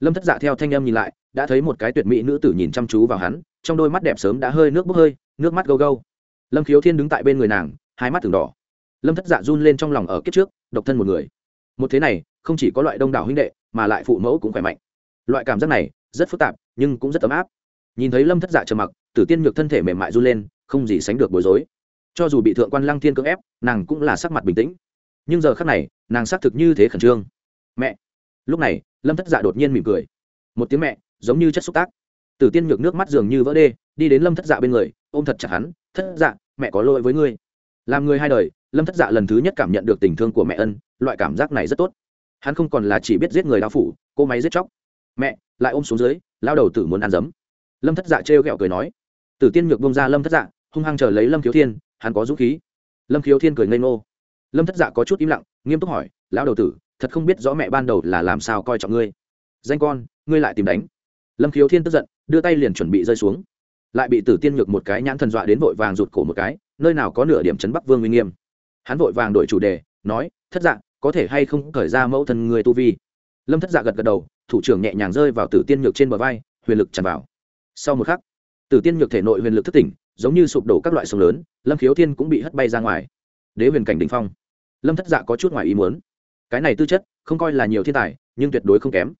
Speaker 1: lâm thất dạ theo thanh âm nhìn lại, đã thấy một cái tuyệt mỹ nữ tử nhìn chăm chú vào hắn, trong đôi mắt đẹp sớm đã hơi nước bốc hơi, nước mắt gâu gâu. Lâm khiếu thiên đứng tại bên người nàng, hai mắt từng đỏ. Lâm thất dạ run lên trong lòng ở kiếp trước, độc thân một người. Một thế này, không chỉ có loại đông đảo huynh đệ, mà lại phụ mẫu cũng khỏe mạnh. Loại cảm giác này, rất phức tạp, nhưng cũng rất ấm áp. Nhìn thấy lâm thất dạ trầm mặc, tử tiên nhược thân thể mềm mại run lên, không gì sánh được bối rối cho dù bị thượng quan lăng thiên cưỡng ép, nàng cũng là sắc mặt bình tĩnh. Nhưng giờ khác này, nàng xác thực như thế khẩn trương. Mẹ! Lúc này, lâm thất dạ đột nhiên mỉm cười. Một tiếng mẹ, giống như chất xúc tác. Tử tiên nhược nước mắt dường như vỡ đê, đi đến lâm thất dạ bên người, ôm thật chặt hắn, thất dạ mẹ có lỗi với ngươi. Làm người hai đời, lâm thất dạ lần thứ nhất cảm nhận được tình thương của mẹ ân, loại cảm giác này rất tốt. Hắn không còn là chỉ biết giết người đao phủ cô máy giết chóc. Mẹ! Lại ôm xuống dưới, lao đầu tử muốn ăn dấm lâm thất dạ trêu ghẹo cười nói. Tử tiên nhược bông ra lâm thất dạ hung hăng chờ lấy lâm thiếu thiên hắn có dũng khí. Lâm khiếu thiên cười ngây ngô. Lâm thất dạ có chút im lặng, nghiêm túc hỏi, lão đầu tử, thật không biết rõ mẹ ban đầu là làm sao coi trọng ngươi? Danh con, ngươi lại tìm đánh. Lâm khiếu thiên tức giận, đưa tay liền chuẩn bị rơi xuống. Lại bị tử tiên nhược một cái nhãn thần dọa đến vội vàng rụt cổ một cái, nơi nào có nửa điểm chấn bắc vương uy nghiêm. Hắn vội vàng đổi chủ đề, nói, thất dạng có thể hay không khởi ra mẫu thần người tu vi? Lâm thất dạ gật gật đầu, thủ trưởng nhẹ nhàng rơi vào tử tiên nhược trên bờ vai, huyền lực tràn vào. Sau một khắc, tử tiên nhược thể nội huyền lực thất tỉnh giống như sụp đổ các loại sông lớn, lâm khiếu thiên cũng bị hất bay ra ngoài. Đế huyền cảnh đình phong. Lâm thất dạ có chút ngoài ý muốn. Cái này tư chất, không coi là nhiều thiên tài, nhưng tuyệt đối không kém.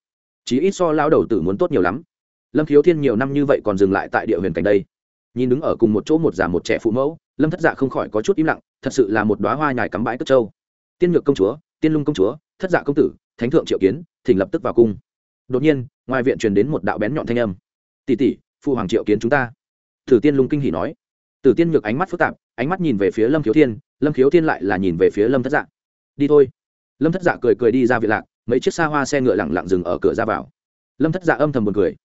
Speaker 1: Chỉ ít so lao đầu tử muốn tốt nhiều lắm. Lâm khiếu thiên nhiều năm như vậy còn dừng lại tại địa huyền cảnh đây. Nhìn đứng ở cùng một chỗ một già một trẻ phụ mẫu, lâm thất dạ không khỏi có chút im lặng, thật sự là một đoá hoa nhài cắm bãi cất trâu. Tiên nhược công chúa, tiên lung công chúa, thất dạ công tử, thánh thượng triệu kiến, thỉnh lập tức vào cung. Đột nhiên, ngoài viện truyền đến một đạo bén nhọn thanh âm. Tỷ tỷ phụ hoàng triệu kiến chúng ta tử tiên lung kinh hỉ nói. Tử tiên nhược ánh mắt phức tạp, ánh mắt nhìn về phía lâm khiếu thiên, lâm khiếu thiên lại là nhìn về phía lâm thất dạ. Đi thôi. Lâm thất dạ cười cười đi ra viện lạc, mấy chiếc xa hoa xe ngựa lẳng lặng dừng ở cửa ra vào. Lâm thất dạ âm thầm buồn cười.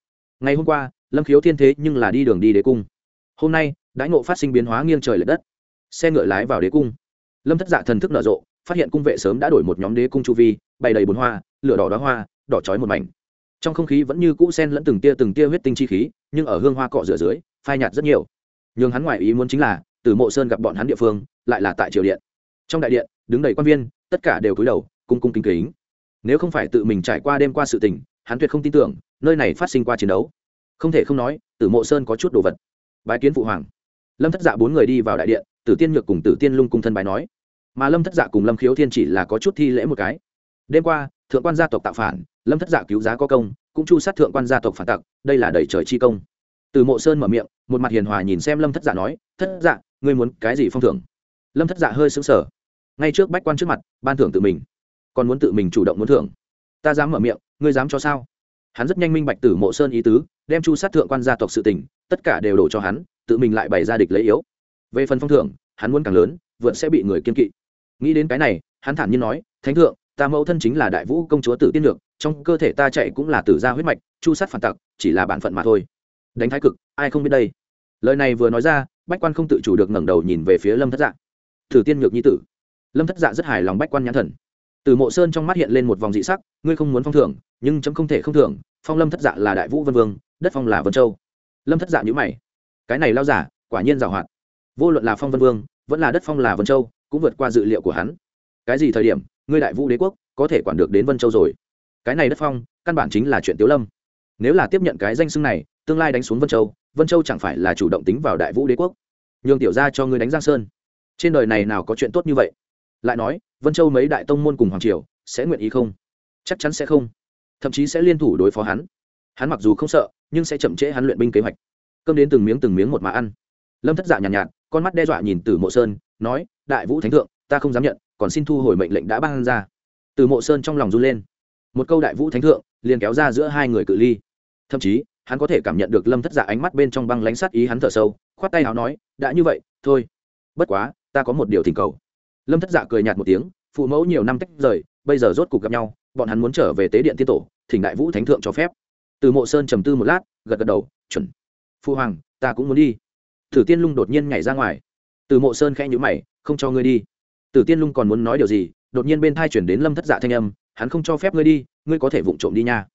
Speaker 1: Ngày hôm qua, lâm khiếu thiên thế nhưng là đi đường đi đế cung. Hôm nay, đãi ngộ phát sinh biến hóa nghiêng trời lệch đất. Xe ngựa lái vào đế cung. Lâm thất dạ thần thức nở rộ, phát hiện cung vệ sớm đã đổi một nhóm đế cung chu vi, bày đầy bốn hoa, lửa đỏ đóa hoa, đỏ chói một mảnh. Trong không khí vẫn như cũ sen lẫn từng tia từng tia huyết tinh chi khí, nhưng ở hương hoa cọ rửa dưới phai nhạt rất nhiều. Nhưng hắn ngoại ý muốn chính là, từ mộ sơn gặp bọn hắn địa phương, lại là tại triều điện. Trong đại điện, đứng đầy quan viên, tất cả đều cúi đầu, cung cung kính kính. Nếu không phải tự mình trải qua đêm qua sự tình, hắn tuyệt không tin tưởng, nơi này phát sinh qua chiến đấu. Không thể không nói tử mộ sơn có chút đồ vật. Bái kiến phụ hoàng. Lâm thất dạ bốn người đi vào đại điện, tử tiên nhược cùng tử tiên lung cung thân bái nói. Mà lâm thất dạ cùng lâm khiếu thiên chỉ là có chút thi lễ một cái. Đêm qua, thượng quan gia tộc tạo phản, lâm thất dạ cứu giá có công, cũng chu sát thượng quan gia tộc phản tặc, đây là đẩy trời chi công từ mộ sơn mở miệng, một mặt hiền hòa nhìn xem lâm thất dạ nói, thất dạ ngươi muốn cái gì phong thưởng? Lâm thất dạ hơi xứng sở ngay trước bách quan trước mặt, ban thưởng tự mình, còn muốn tự mình chủ động muốn thưởng. Ta dám mở miệng, ngươi dám cho sao? Hắn rất nhanh minh bạch tử mộ sơn ý tứ, đem chu sát thượng quan gia tộc sự tình, tất cả đều đổ cho hắn, tự mình lại bày ra địch lấy yếu. Về phần phong thưởng, hắn muốn càng lớn, vượt sẽ bị người kiên kỵ. Nghĩ đến cái này, hắn thản nhiên nói, thánh thượng, ta mẫu thân chính là đại vũ công chúa tử tiên được trong cơ thể ta chạy cũng là tử gia huyết mạch, chu sát phản tặc, chỉ là bản phận mà thôi đánh thái cực, ai không biết đây? Lời này vừa nói ra, bách quan không tự chủ được ngẩng đầu nhìn về phía lâm thất dạ. Thử tiên nhược nhi tử. Lâm thất dạ rất hài lòng bách quan nhãn thần. Từ mộ sơn trong mắt hiện lên một vòng dị sắc, ngươi không muốn phong thưởng, nhưng chấm không thể không thưởng, phong lâm thất dạ là đại vũ vân vương, đất phong là vân châu. Lâm thất dạ nhữ mày. Cái này lao giả, quả nhiên giảo hoạt. Vô luận là phong vân vương, vẫn là đất phong là vân châu, cũng vượt qua dự liệu của hắn. Cái gì thời điểm, ngươi đại vũ đế quốc, có thể quản được đến vân châu rồi? Cái này đất phong, căn bản chính là chuyện tiếu lâm. Nếu là tiếp nhận cái danh xưng này tương lai đánh xuống vân châu vân châu chẳng phải là chủ động tính vào đại vũ đế quốc nhường tiểu ra cho ngươi đánh giang sơn trên đời này nào có chuyện tốt như vậy lại nói vân châu mấy đại tông môn cùng hoàng triều sẽ nguyện ý không chắc chắn sẽ không thậm chí sẽ liên thủ đối phó hắn hắn mặc dù không sợ nhưng sẽ chậm trễ hắn luyện binh kế hoạch cơm đến từng miếng từng miếng một mà ăn lâm thất dạ nhàn nhạt, nhạt con mắt đe dọa nhìn từ mộ sơn nói đại vũ thánh thượng ta không dám nhận còn xin thu hồi mệnh lệnh đã ban ra từ mộ sơn trong lòng run lên một câu đại vũ thánh thượng liền kéo ra giữa hai người cự ly thậm chí hắn có thể cảm nhận được lâm thất dạ ánh mắt bên trong băng lánh sát ý hắn thở sâu, khoát tay áo nói, đã như vậy, thôi. Bất quá, ta có một điều thỉnh cầu. Lâm thất dạ cười nhạt một tiếng, phụ mẫu nhiều năm tách rời, bây giờ rốt cuộc gặp nhau, bọn hắn muốn trở về tế điện tiên tổ, thỉnh đại vũ thánh thượng cho phép. Từ mộ sơn trầm tư một lát, gật gật đầu, chuẩn. Phụ hoàng, ta cũng muốn đi. Thử tiên lung đột nhiên nhảy ra ngoài. Từ mộ sơn khẽ nhữ mày, không cho ngươi đi. Tử tiên lung còn muốn nói điều gì, đột nhiên bên thai chuyển đến lâm thất dạ thanh âm, hắn không cho phép ngươi đi, ngươi có thể vụng trộm đi nha.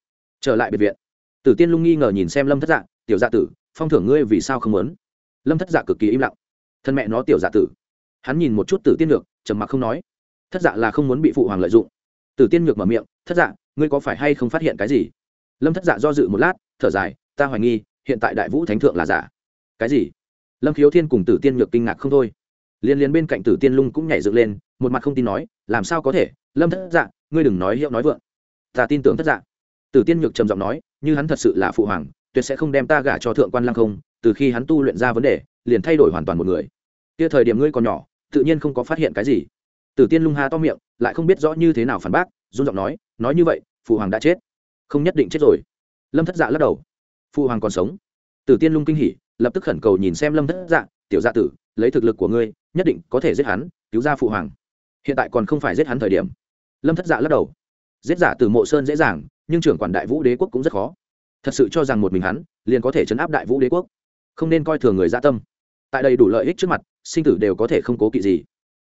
Speaker 1: Trở lại biệt viện tử tiên lung nghi ngờ nhìn xem lâm thất dạ tiểu dạ tử, phong thưởng ngươi vì sao không muốn? Lâm thất dạ cực kỳ im lặng. Thân mẹ nó, tiểu dạ tử. Hắn nhìn một chút tử tiên ngược, trầm mặc không nói. Thất dạ là không muốn bị phụ hoàng lợi dụng. Tử tiên ngược mở miệng, thất dạ ngươi có phải hay không phát hiện cái gì? Lâm thất dạ do dự một lát, thở dài, ta hoài nghi, hiện tại đại vũ thánh thượng là giả. Cái gì? Lâm khiếu thiên cùng tử tiên nhược kinh ngạc không thôi. Liên liên bên cạnh tử tiên lung cũng nhảy dựng lên, một mặt không tin nói, làm sao có thể? Lâm thất dạ ngươi đừng nói hiệu nói vượng. Ta tin tưởng thất dạ. Tử tiên nhược trầm giọng nói như hắn thật sự là phụ hoàng, tuyệt sẽ không đem ta gả cho thượng quan lăng không, từ khi hắn tu luyện ra vấn đề, liền thay đổi hoàn toàn một người. Kia thời điểm ngươi còn nhỏ, tự nhiên không có phát hiện cái gì. Tử tiên lung ha to miệng, lại không biết rõ như thế nào phản bác, run giọng nói nói như vậy, phụ hoàng đã chết. Không nhất định chết rồi. Lâm thất dạ lắc đầu. Phụ hoàng còn sống. Tử tiên lung kinh hỉ, lập tức khẩn cầu nhìn xem lâm thất dạ tiểu dạ tử, lấy thực lực của ngươi, nhất định có thể giết hắn, cứu ra phụ hoàng. Hiện tại còn không phải giết hắn thời điểm. Lâm thất dạ lắc đầu giết giả từ mộ sơn dễ dàng, nhưng trưởng quản đại vũ đế quốc cũng rất khó. Thật sự cho rằng một mình hắn, liền có thể chấn áp đại vũ đế quốc. Không nên coi thường người gia tâm. Tại đây đủ lợi ích trước mặt, sinh tử đều có thể không cố kỵ gì.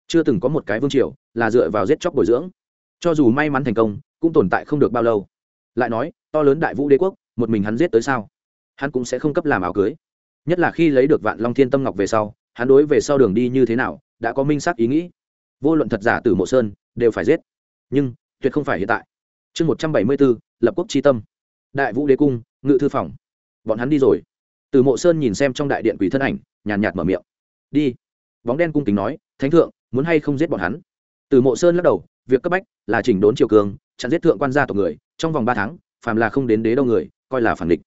Speaker 1: Chưa từng có một cái vương triều là dựa vào giết chóc bồi dưỡng. Cho dù may mắn thành công, cũng tồn tại không được bao lâu. Lại nói, to lớn đại vũ đế quốc, một mình hắn giết tới sao? Hắn cũng sẽ không cấp làm áo cưới. Nhất là khi lấy được vạn long thiên tâm ngọc về sau, hắn đối về sau đường đi như thế nào, đã có minh xác ý nghĩ. Vô luận thật giả từ mộ sơn, đều phải giết. Nhưng tuyệt không phải hiện tại. Chương một trăm bảy mươi bốn, lập quốc tri tâm. Đại vũ đế cung, ngự thư phòng. Bọn hắn đi rồi. Từ mộ sơn nhìn xem trong đại điện quỷ thân ảnh, nhàn nhạt mở miệng. Đi. Bóng đen cung kính nói, thánh thượng, muốn hay không giết bọn hắn? Từ mộ sơn lắc đầu, việc cấp bách là chỉnh đốn triều cường, chặn giết thượng quan gia tộc người, trong vòng ba tháng, phàm là không đến đế đâu người, coi là phản địch.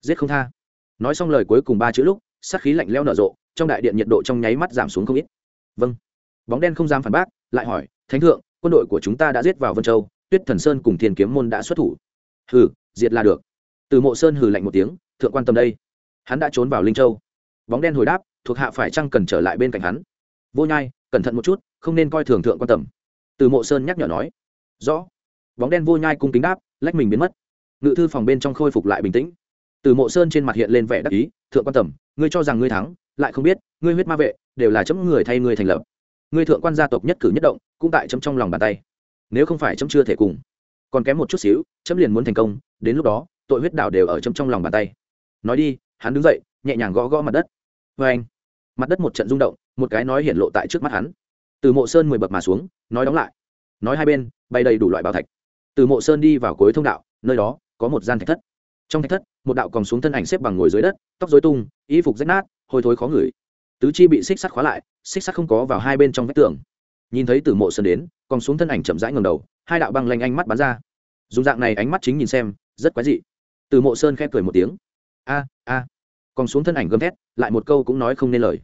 Speaker 1: Giết không tha. Nói xong lời cuối cùng ba chữ lúc, sát khí lạnh leo nở rộ, trong đại điện nhiệt độ trong nháy mắt giảm xuống không ít. Vâng. Bóng đen không dám phản bác, lại hỏi, thánh thượng quân đội của chúng ta đã giết vào vân châu, tuyết thần sơn cùng thiên kiếm môn đã xuất thủ. Hừ, diệt là được. Từ mộ sơn hừ lạnh một tiếng, thượng quan tâm đây. Hắn đã trốn vào linh châu. Bóng đen hồi đáp, thuộc hạ phải chăng cần trở lại bên cạnh hắn? Vô nhai, cẩn thận một chút, không nên coi thường thượng quan tầm từ mộ sơn nhắc nhở nói. Rõ. Bóng đen vô nhai cung kính đáp, lách mình biến mất. Ngự thư phòng bên trong khôi phục lại bình tĩnh. Từ mộ sơn trên mặt hiện lên vẻ đắc ý, thượng quan tầm ngươi cho rằng ngươi thắng, lại không biết, ngươi huyết ma vệ, đều là chấm người thay ngươi thành lập ngươi thượng quan gia tộc nhất cử nhất động, cũng tại chấm trong lòng bàn tay. Nếu không phải chấm chưa thể cùng, còn kém một chút xíu, chấm liền muốn thành công, đến lúc đó, tội huyết đạo đều ở chấm trong lòng bàn tay. Nói đi, hắn đứng dậy, nhẹ nhàng gõ gõ mặt đất. Vê anh, mặt đất một trận rung động, một cái nói hiện lộ tại trước mắt hắn. Từ mộ sơn mười bậc mà xuống, nói đóng lại. Nói hai bên, bay đầy đủ loại bảo thạch. Từ mộ sơn đi vào cuối thông đạo, nơi đó, có một gian thạch thất. Trong thạch thất, một đạo còn xuống thân ảnh xếp bằng ngồi dưới đất, tóc dối tung, y phục rách nát, hôi thối khó ngửi tứ chi bị xích sắt khóa lại xích sắt không có vào hai bên trong vách tường. Nhìn thấy từ mộ sơn đến còn xuống thân ảnh chậm rãi ngầm đầu hai đạo băng lanh ánh mắt bắn ra. Dùng dạng này ánh mắt chính nhìn xem rất quái dị. Từ mộ sơn khép cười một tiếng. A a. Còn xuống thân ảnh gầm thét lại một câu cũng nói không nên lời.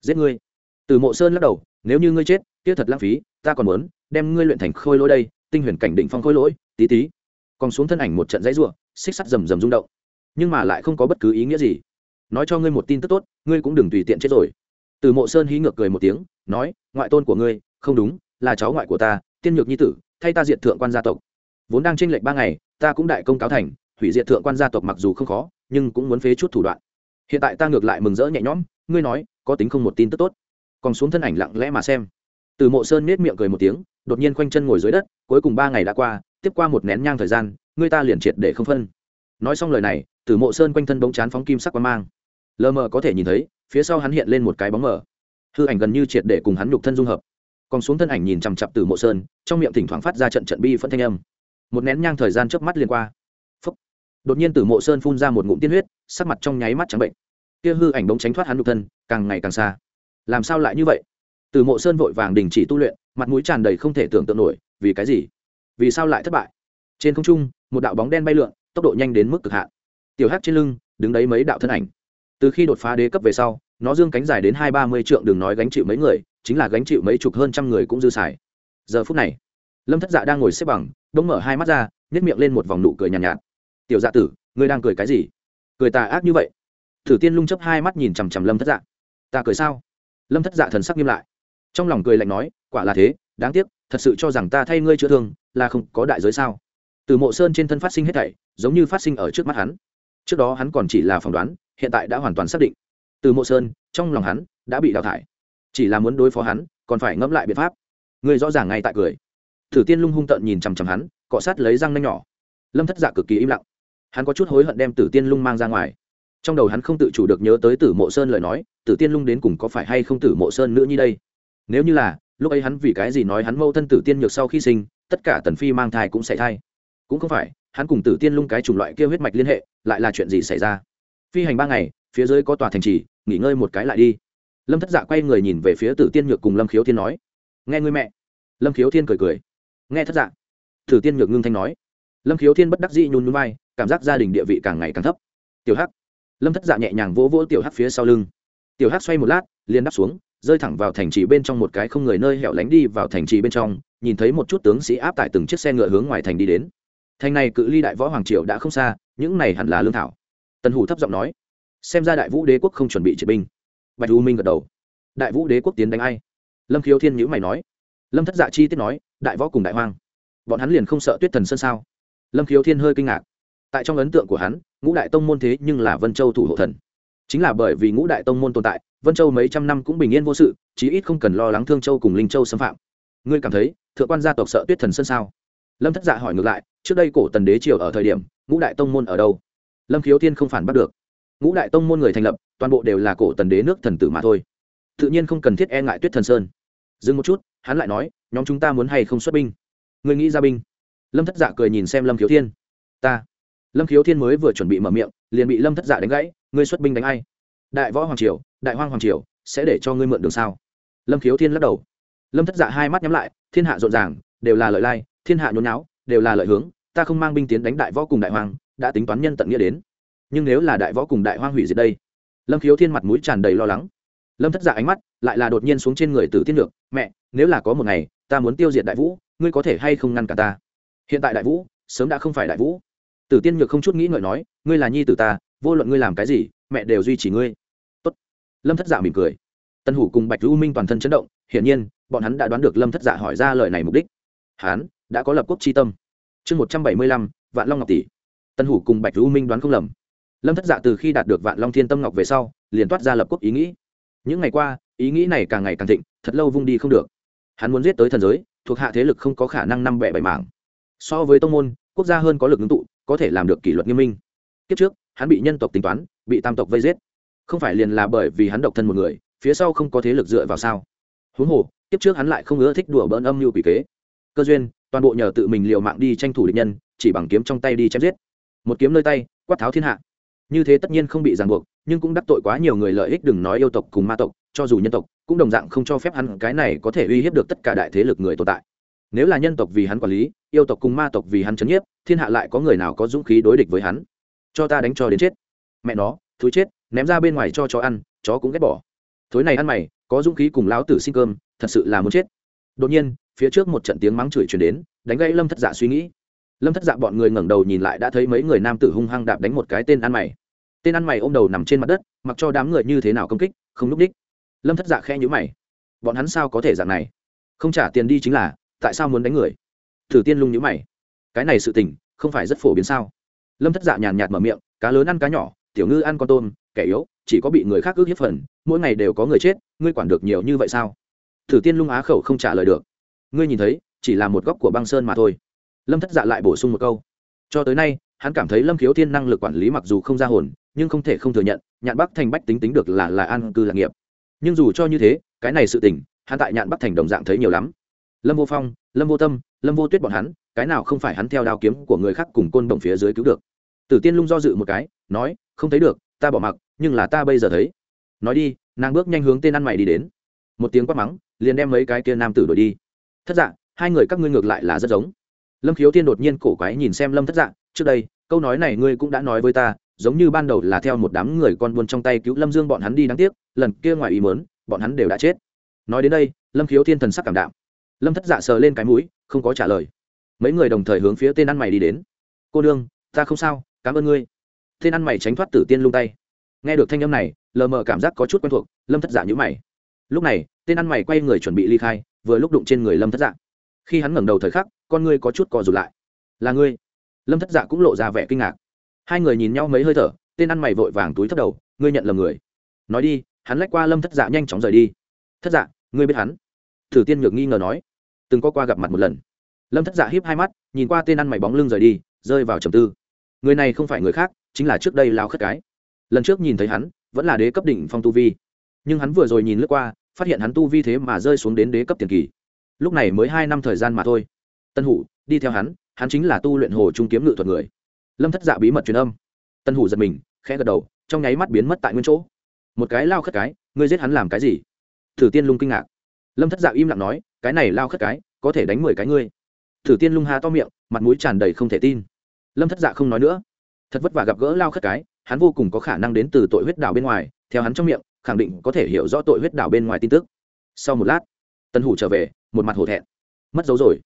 Speaker 1: Giết ngươi. Từ mộ sơn lắc đầu nếu như ngươi chết tiếc thật lãng phí ta còn muốn đem ngươi luyện thành khôi lỗi đây tinh huyền cảnh định phong khôi lỗi tí tí. Còn xuống thân ảnh một trận dãy rủa, xích sắt rầm rầm rung động. Nhưng mà lại không có bất cứ ý nghĩa gì nói cho ngươi một tin tức tốt, ngươi cũng đừng tùy tiện chết rồi. Từ mộ sơn hí ngược cười một tiếng, nói, ngoại tôn của ngươi, không đúng, là cháu ngoại của ta, tiên nhược nhi tử, thay ta diệt thượng quan gia tộc. Vốn đang tranh lệch ba ngày, ta cũng đại công cáo thành, hủy diệt thượng quan gia tộc mặc dù không khó, nhưng cũng muốn phế chút thủ đoạn. Hiện tại ta ngược lại mừng rỡ nhẹ nhõm, ngươi nói, có tính không một tin tức tốt. Còn xuống thân ảnh lặng lẽ mà xem. Từ mộ sơn nết miệng cười một tiếng, đột nhiên khoanh chân ngồi dưới đất, cuối cùng ba ngày đã qua, tiếp qua một nén nhang thời gian, ngươi ta liền triệt để không phân. Nói xong lời này, từ mộ sơn quanh thân bóng chán phóng kim sắc quang mang lờ mờ có thể nhìn thấy, phía sau hắn hiện lên một cái bóng mờ. Hư ảnh gần như triệt để cùng hắn nhục thân dung hợp. Còn xuống thân ảnh nhìn chằm chặp từ mộ sơn, trong miệng thỉnh thoảng phát ra trận trận bi phân thanh âm. Một nén nhang thời gian trước mắt liền qua. Phúc. đột nhiên từ mộ sơn phun ra một ngụm tiên huyết, sắc mặt trong nháy mắt trắng bệnh. Kia hư ảnh bóng tránh thoát hắn nhục thân, càng ngày càng xa. Làm sao lại như vậy? Từ mộ sơn vội vàng đình chỉ tu luyện, mặt mũi tràn đầy không thể tưởng tượng nổi, vì cái gì? Vì sao lại thất bại? Trên không trung, một đạo bóng đen bay lượn, tốc độ nhanh đến mức cực hạn. Tiểu hát trên lưng, đứng đấy mấy đạo thân ảnh từ khi đột phá đế cấp về sau nó dương cánh dài đến hai ba mươi trượng đường nói gánh chịu mấy người chính là gánh chịu mấy chục hơn trăm người cũng dư xài. Giờ phút này lâm thất dạ đang ngồi xếp bằng đống mở hai mắt ra nhét miệng lên một vòng nụ cười nhàn nhạt, nhạt. Tiểu dạ tử ngươi đang cười cái gì? Cười tà ác như vậy. Thử tiên lung chấp hai mắt nhìn chằm chằm lâm thất dạ. Ta cười sao? Lâm thất dạ thần sắc nghiêm lại trong lòng cười lạnh nói quả là thế đáng tiếc thật sự cho rằng ta thay ngươi chữa thương là không có đại giới sao? Từ mộ sơn trên thân phát sinh hết thảy giống như phát sinh ở trước mắt hắn. Trước đó hắn còn chỉ là phỏng đoán hiện tại đã hoàn toàn xác định. Từ mộ sơn, trong lòng hắn đã bị đào thải. Chỉ là muốn đối phó hắn, còn phải ngẫm lại biện pháp. Người rõ ràng ngay tại cười. Thử tiên lung hung tợn nhìn chằm chằm hắn, cọ sát lấy răng nanh nhỏ. Lâm thất dạ cực kỳ im lặng. Hắn có chút hối hận đem tử tiên lung mang ra ngoài. Trong đầu hắn không tự chủ được nhớ tới tử mộ sơn lời nói, tử tiên lung đến cùng có phải hay không tử mộ sơn nữa như đây? Nếu như là, lúc ấy hắn vì cái gì nói hắn mâu thân tử tiên nhược sau khi sinh, tất cả tần phi mang thai cũng sẽ thai. Cũng không phải, hắn cùng tử tiên lung cái chủng loại kia huyết mạch liên hệ, lại là chuyện gì xảy ra? Phi hành ba ngày, phía dưới có tòa thành trì, nghỉ ngơi một cái lại đi. Lâm thất dạ quay người nhìn về phía tử tiên nhược cùng lâm khiếu thiên nói. Nghe người mẹ. Lâm khiếu thiên cười cười. Nghe thất dạ. Tử tiên nhược ngưng thanh nói. Lâm khiếu thiên bất đắc dĩ nhún nhún vai, cảm giác gia đình địa vị càng ngày càng thấp. Tiểu hắc. Lâm thất dạ nhẹ nhàng vỗ vỗ tiểu hắc phía sau lưng. Tiểu hắc xoay một lát, liền đắp xuống, rơi thẳng vào thành trì bên trong một cái không người nơi hẻo lánh đi vào thành trì bên trong, nhìn thấy một chút tướng sĩ áp tải từng chiếc xe ngựa hướng ngoài thành đi đến. Thành này cự ly đại võ hoàng triều đã không xa, những này hẳn là lương thảo tần hủ thấp giọng nói, xem ra đại vũ đế quốc không chuẩn bị triệt binh. Bạch u minh gật đầu, đại vũ đế quốc tiến đánh ai? Lâm khiếu thiên nhữ mày nói, lâm thất dạ chi tiết nói, đại võ cùng đại hoang, bọn hắn liền không sợ tuyết thần sơn sao? Lâm khiếu thiên hơi kinh ngạc, tại trong ấn tượng của hắn, ngũ đại tông môn thế nhưng là vân châu thủ hộ thần. Chính là bởi vì ngũ đại tông môn tồn tại, vân châu mấy trăm năm cũng bình yên vô sự, chí ít không cần lo lắng thương châu cùng linh châu xâm phạm. Ngươi cảm thấy, thượng quan gia tộc sợ tuyết thần sơn sao? Lâm thất dạ hỏi ngược lại, trước đây cổ tần đế triều ở thời điểm, ngũ đại tông môn ở đâu? Lâm khiếu thiên không phản bắt được. Ngũ đại tông môn người thành lập, toàn bộ đều là cổ tần đế nước thần tử mà thôi. Tự nhiên không cần thiết e ngại tuyết thần sơn. Dừng một chút, hắn lại nói, nhóm chúng ta muốn hay không xuất binh? Người nghĩ ra binh. Lâm thất dạ cười nhìn xem lâm khiếu thiên. Ta. Lâm khiếu thiên mới vừa chuẩn bị mở miệng, liền bị lâm thất dạ đánh gãy, ngươi xuất binh đánh ai? Đại võ hoàng triều, đại hoang hoàng triều, sẽ để cho ngươi mượn đường sao? Lâm khiếu thiên lắc đầu. Lâm thất dạ hai mắt nhắm lại, thiên hạ rộn ràng, đều là lợi lai, thiên hạ nhốn náo đều là lợi hướng, ta không mang binh tiến đánh đại võ cùng đại hoàng đã tính toán nhân tận nghĩa đến. Nhưng nếu là đại võ cùng đại hoang hủy diệt đây, lâm khiếu thiên mặt mũi tràn đầy lo lắng. Lâm thất dạ ánh mắt lại là đột nhiên xuống trên người tử tiên được mẹ, nếu là có một ngày ta muốn tiêu diệt đại vũ, ngươi có thể hay không ngăn cả ta? Hiện tại đại vũ, sớm đã không phải đại vũ. Tử tiên nhược không chút nghĩ ngợi nói, ngươi là nhi tử ta, vô luận ngươi làm cái gì, mẹ đều duy trì ngươi. Tốt. lâm thất giả mỉm cười. Tân hủ cùng bạch lưu minh toàn thân chấn động, hiển nhiên, bọn hắn đã đoán được lâm thất giả hỏi ra lời này mục đích. Hắn đã có lập quốc chi tâm. Chương một trăm bảy mươi lăm, vạn long ngọc tỷ tân hủ cùng bạch u minh đoán không lầm. Lâm thất dạ từ khi đạt được vạn long thiên tâm ngọc về sau, liền toát ra lập quốc ý nghĩ. Những ngày qua, ý nghĩ này càng ngày càng thịnh, thật lâu vung đi không được. Hắn muốn giết tới thần giới, thuộc hạ thế lực không có khả năng năm bẻ bảy mảng. So với tông môn, quốc gia hơn có lực ứng tụ, có thể làm được kỷ luật nghiêm minh. Kiếp trước, hắn bị nhân tộc tính toán, bị tam tộc vây giết. Không phải liền là bởi vì hắn độc thân một người, phía sau không có thế lực dựa vào sao? Huống hồ, kiếp trước hắn lại không ưa thích đùa bỡn âm mưu quỷ kế. Cơ duyên, toàn bộ nhờ tự mình liều mạng đi tranh thủ địch nhân, chỉ bằng kiếm trong tay đi chém giết một kiếm nơi tay, quát tháo thiên hạ. Như thế tất nhiên không bị ràng buộc, nhưng cũng đắc tội quá nhiều người lợi ích đừng nói yêu tộc cùng ma tộc, cho dù nhân tộc, cũng đồng dạng không cho phép hắn cái này có thể uy hiếp được tất cả đại thế lực người tồn tại. Nếu là nhân tộc vì hắn quản lý, yêu tộc cùng ma tộc vì hắn chấn nhiếp, thiên hạ lại có người nào có dũng khí đối địch với hắn? Cho ta đánh cho đến chết. Mẹ nó thú chết, ném ra bên ngoài cho chó ăn, chó cũng ghét bỏ. Thối này ăn mày, có dũng khí cùng lão tử xin cơm, thật sự là muốn chết. Đột nhiên, phía trước một trận tiếng mắng chửi chuyển đến, đánh gây lâm thất giả suy nghĩ lâm thất dạ bọn người ngẩng đầu nhìn lại đã thấy mấy người nam tử hung hăng đạp đánh một cái tên ăn mày tên ăn mày ôm đầu nằm trên mặt đất mặc cho đám người như thế nào công kích không núp đích lâm thất dạ khe nhữ mày bọn hắn sao có thể dạng này không trả tiền đi chính là tại sao muốn đánh người thử tiên lung nhữ mày cái này sự tình không phải rất phổ biến sao lâm thất dạ nhàn nhạt mở miệng cá lớn ăn cá nhỏ tiểu ngư ăn con tôm kẻ yếu chỉ có bị người khác ước hiếp phần mỗi ngày đều có người chết ngươi quản được nhiều như vậy sao thử tiên lung á khẩu không trả lời được ngươi nhìn thấy chỉ là một góc của băng sơn mà thôi lâm thất dạ lại bổ sung một câu. Cho tới nay, hắn cảm thấy lâm khiếu thiên năng lực quản lý mặc dù không ra hồn, nhưng không thể không thừa nhận, nhạn bắc thành bách tính tính được là là an cư lạc nghiệp. Nhưng dù cho như thế, cái này sự tình, hắn tại nhạn bắc thành đồng dạng thấy nhiều lắm. Lâm vô phong, lâm vô tâm, lâm vô tuyết bọn hắn, cái nào không phải hắn theo đao kiếm của người khác cùng côn đồng phía dưới cứu được. Tử tiên lung do dự một cái, nói, không thấy được, ta bỏ mặc, nhưng là ta bây giờ thấy. Nói đi, nàng bước nhanh hướng tên ăn mày đi đến. Một tiếng quát mắng, liền đem mấy cái kia nam tử đuổi đi. Thất dạng hai người các ngươi ngược lại là rất giống lâm khiếu Thiên đột nhiên cổ quái nhìn xem lâm thất dạng trước đây, câu nói này ngươi cũng đã nói với ta, giống như ban đầu là theo một đám người con buôn trong tay cứu lâm dương bọn hắn đi đáng tiếc, lần kia ngoài ý mớn bọn hắn đều đã chết. Nói đến đây, lâm khiếu thiên thần sắc cảm đạm. Lâm thất dạ sờ lên cái mũi, không có trả lời. Mấy người đồng thời hướng phía tên ăn mày đi đến. Cô nương, ta không sao, cảm ơn ngươi. Tên ăn mày tránh thoát tử tiên lung tay. Nghe được thanh âm này, lờ mờ cảm giác có chút quen thuộc, lâm thất dạ nhữ mày. Lúc này, tên ăn mày quay người chuẩn bị ly khai, vừa lúc đụng trên người lâm thất dạ khi hắn ngẩng đầu thời khắc, con ngươi có chút co rụt lại. Là ngươi? Lâm thất dạ cũng lộ ra vẻ kinh ngạc. Hai người nhìn nhau mấy hơi thở, tên ăn mày vội vàng túi thấp đầu, ngươi nhận lầm người. Nói đi, hắn lách qua lâm thất dạ nhanh chóng rời đi. Thất dạ ngươi biết hắn? Thử tiên nhược nghi ngờ nói. Từng có qua gặp mặt một lần. Lâm thất dạ hiếp hai mắt, nhìn qua tên ăn mày bóng lưng rời đi, rơi vào trầm tư. Người này không phải người khác, chính là trước đây lao khất cái. Lần trước nhìn thấy hắn, vẫn là đế cấp đỉnh phong tu vi. Nhưng hắn vừa rồi nhìn lướt qua, phát hiện hắn tu vi thế mà rơi xuống đến đế cấp tiền kỳ lúc này mới hai năm thời gian mà thôi. Tân hủ, đi theo hắn hắn chính là tu luyện hồ trung kiếm ngự thuật người. Lâm thất dạ bí mật truyền âm. Tân hủ giật mình, khẽ gật đầu, trong nháy mắt biến mất tại nguyên chỗ. Một cái lao khất cái, ngươi giết hắn làm cái gì? Thử tiên lung kinh ngạc. Lâm thất dạ im lặng nói, cái này lao khất cái, có thể đánh mười cái ngươi. Thử tiên lung há to miệng, mặt mũi tràn đầy không thể tin. Lâm thất dạ không nói nữa. Thật vất vả gặp gỡ lao khất cái, hắn vô cùng có khả năng đến từ tội huyết đảo bên ngoài, theo hắn trong miệng, khẳng định có thể hiểu rõ tội huyết đảo bên ngoài tin tức. Sau một lát tân hủ trở về, một mặt hổ thẹn. Mất dấu rồi.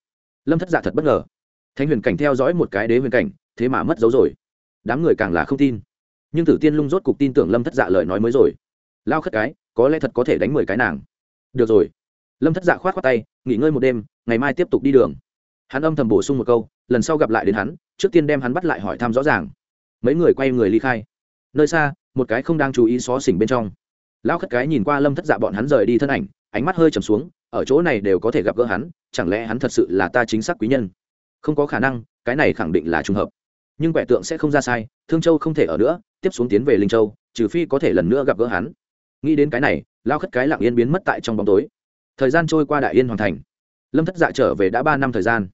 Speaker 1: Lâm thất dạ thật bất ngờ. Thanh huyền cảnh theo dõi một cái đế huyền cảnh, thế mà mất dấu rồi. Đám người càng là không tin. Nhưng tử tiên lung rốt cục tin tưởng lâm thất dạ lời nói mới rồi. Lao khất cái, có lẽ thật có thể đánh mười cái nàng. Được rồi. Lâm thất dạ khoát khoác tay, nghỉ ngơi một đêm, ngày mai tiếp tục đi đường. Hắn âm thầm bổ sung một câu, lần sau gặp lại đến hắn, trước tiên đem hắn bắt lại hỏi thăm rõ ràng. Mấy người quay người ly khai. Nơi xa, một cái không đang chú ý xó xỉnh bên trong. Lão khất cái nhìn qua lâm thất dạ bọn hắn rời đi thân ảnh, ánh mắt hơi trầm xuống ở chỗ này đều có thể gặp gỡ hắn, chẳng lẽ hắn thật sự là ta chính xác quý nhân? Không có khả năng, cái này khẳng định là trùng hợp. Nhưng quẻ tượng sẽ không ra sai, thương châu không thể ở nữa, tiếp xuống tiến về linh châu, trừ phi có thể lần nữa gặp gỡ hắn. Nghĩ đến cái này, lao khất cái lặng yên biến mất tại trong bóng tối. Thời gian trôi qua đại yên hoàn thành. Lâm thất dạ trở về đã ba năm thời gian.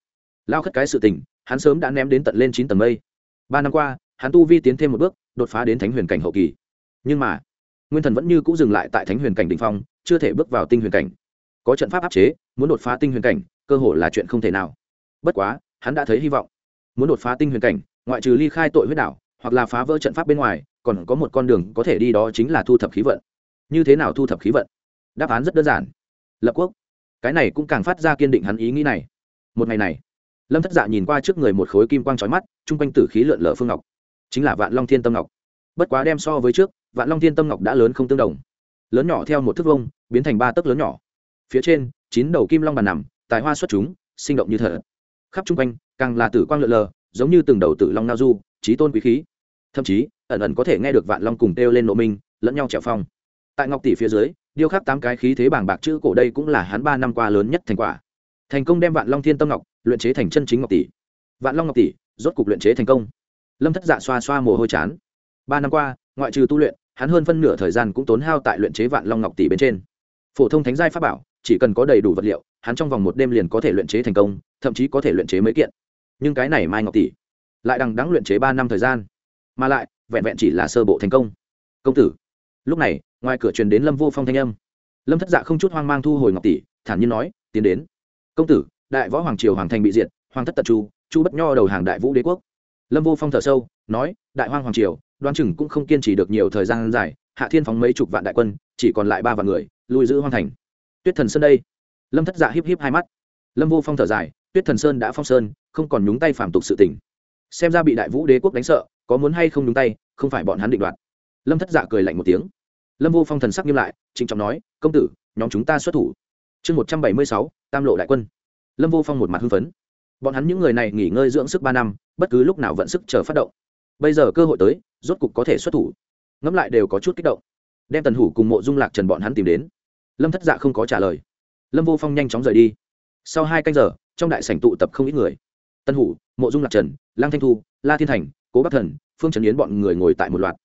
Speaker 1: Lao khất cái sự tình, hắn sớm đã ném đến tận lên chín tầng mây. Ba năm qua, hắn tu vi tiến thêm một bước, đột phá đến thánh huyền cảnh hậu kỳ. Nhưng mà, nguyên thần vẫn như c ũ dừng lại tại thánh huyền cảnh đ ỉ n h phong, chưa thể bước vào tinh huyền cảnh có trận pháp áp chế, muốn đột phá tinh huyền cảnh, cơ hội là chuyện không thể nào. Bất quá, hắn đã thấy hy vọng. Muốn đột phá tinh huyền cảnh, ngoại trừ ly khai tội huyết đảo, hoặc là phá vỡ trận pháp bên ngoài, còn có một con đường có thể đi đó chính là thu thập khí vận. Như thế nào thu thập khí vận? Đáp án rất đơn giản. Lập quốc. Cái này cũng càng phát ra kiên định hắn ý nghĩ này. Một ngày này, lâm thất dạ nhìn qua trước người một khối kim quang trói mắt chung quanh tử khí lượn lờ phương ngọc. Chính là vạn long thiên tâm ngọc. Bất quá đem so với trước, vạn long thiên tâm ngọc đã lớn không tương đồng. Lớn nhỏ theo một thước vông biến thành ba tấc lớn nhỏ phía trên, chín đầu kim long bàn nằm, tài hoa xuất chúng, sinh động như thở khắp chung quanh, càng là tử quang lượn lờ, giống như từng đầu tử long nao du trí tôn quý khí. Thậm chí, ẩn ẩn có thể nghe được vạn long cùng kêu lên nộ minh, lẫn nhau trèo phong. Tại ngọc tỷ phía dưới, điêu khắc tám cái khí thế bảng bạc chữ cổ đây cũng là hắn ba năm qua lớn nhất thành quả. Thành công đem vạn long thiên tâm ngọc, luyện chế thành chân chính ngọc tỷ. Vạn long ngọc tỷ, rốt cục luyện chế thành công. Lâm thất dạ xoa xoa mồ hôi chán. Ba năm qua, ngoại trừ tu luyện, hắn hơn phân nửa thời gian cũng tốn hao tại luyện chế vạn long ngọc tỷ bên trên. Phổ thông thánh giai pháp bảo chỉ cần có đầy đủ vật liệu, hắn trong vòng một đêm liền có thể luyện chế thành công, thậm chí có thể luyện chế mấy kiện. Nhưng cái này mai ngọc tỷ lại đằng đắng luyện chế ba năm thời gian, mà lại vẹn vẹn chỉ là sơ bộ thành công. Công tử, lúc này, ngoài cửa truyền đến lâm vô phong thanh âm. Lâm thất dạ không chút hoang mang thu hồi ngọc tỷ, thản nhiên nói, tiến đến. Công tử, đại võ hoàng triều hoàng thành bị diệt, hoàng thất tật chu chu bất nho đầu hàng đại vũ đế quốc. Lâm vô phong thở sâu, nói, đại hoang hoàng triều, đoán chừng cũng không kiên trì được nhiều thời gian dài, hạ thiên phóng mấy chục vạn đại quân, chỉ còn lại ba vạn người lùi giữ hoang thành tuyết thần sơn đây. Lâm thất dạ híp híp hai mắt. Lâm vô phong thở dài, tuyết thần sơn đã phong sơn, không còn nhúng tay phạm tục sự tình. Xem ra bị đại vũ đế quốc đánh sợ, có muốn hay không nhúng tay, không phải bọn hắn định đoạt. Lâm thất dạ cười lạnh một tiếng. Lâm vô phong thần sắc nghiêm lại, trịnh trọng nói, công tử, nhóm chúng ta xuất thủ. Chương một trăm bảy mươi sáu, tam lộ đại quân. Lâm vô phong một mặt hưng phấn. Bọn hắn những người này nghỉ ngơi dưỡng sức ba năm, bất cứ lúc nào vận sức chờ phát động. Bây giờ cơ hội tới, rốt cục có thể xuất thủ. Ngẫm lại đều có chút kích động. Đem tần hủ cùng mộ dung lạc trần bọn hắn tìm đến lâm thất dạ không có trả lời lâm vô phong nhanh chóng rời đi sau hai canh giờ trong đại sảnh tụ tập không ít người tân hủ mộ dung lạc trần lang thanh thu la thiên thành cố bắc thần phương trần yến bọn người ngồi tại một loạt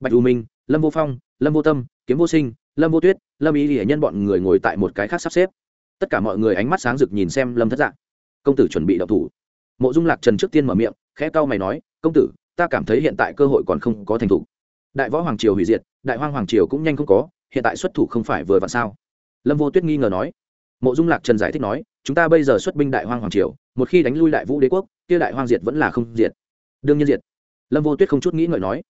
Speaker 1: bạch u minh lâm vô phong lâm vô tâm kiếm vô sinh lâm vô tuyết lâm ý hiển nhân bọn người ngồi tại một cái khác sắp xếp tất cả mọi người ánh mắt sáng rực nhìn xem lâm thất dạ. công tử chuẩn bị đậu thủ mộ dung lạc trần trước tiên mở miệng khẽ cau mày nói công tử ta cảm thấy hiện tại cơ hội còn không có thành thủ đại võ hoàng triều hủy diệt đại hoang hoàng triều cũng nhanh không có hiện tại xuất thủ không phải vừa vặn sao? Lâm vô tuyết nghi ngờ nói. Mộ dung lạc trần giải thích nói, chúng ta bây giờ xuất binh đại hoang hoàng triều, một khi đánh lui đại vũ đế quốc, kia đại hoang diệt vẫn là không diệt. Đương nhiên diệt. Lâm vô tuyết không chút nghĩ ngợi nói.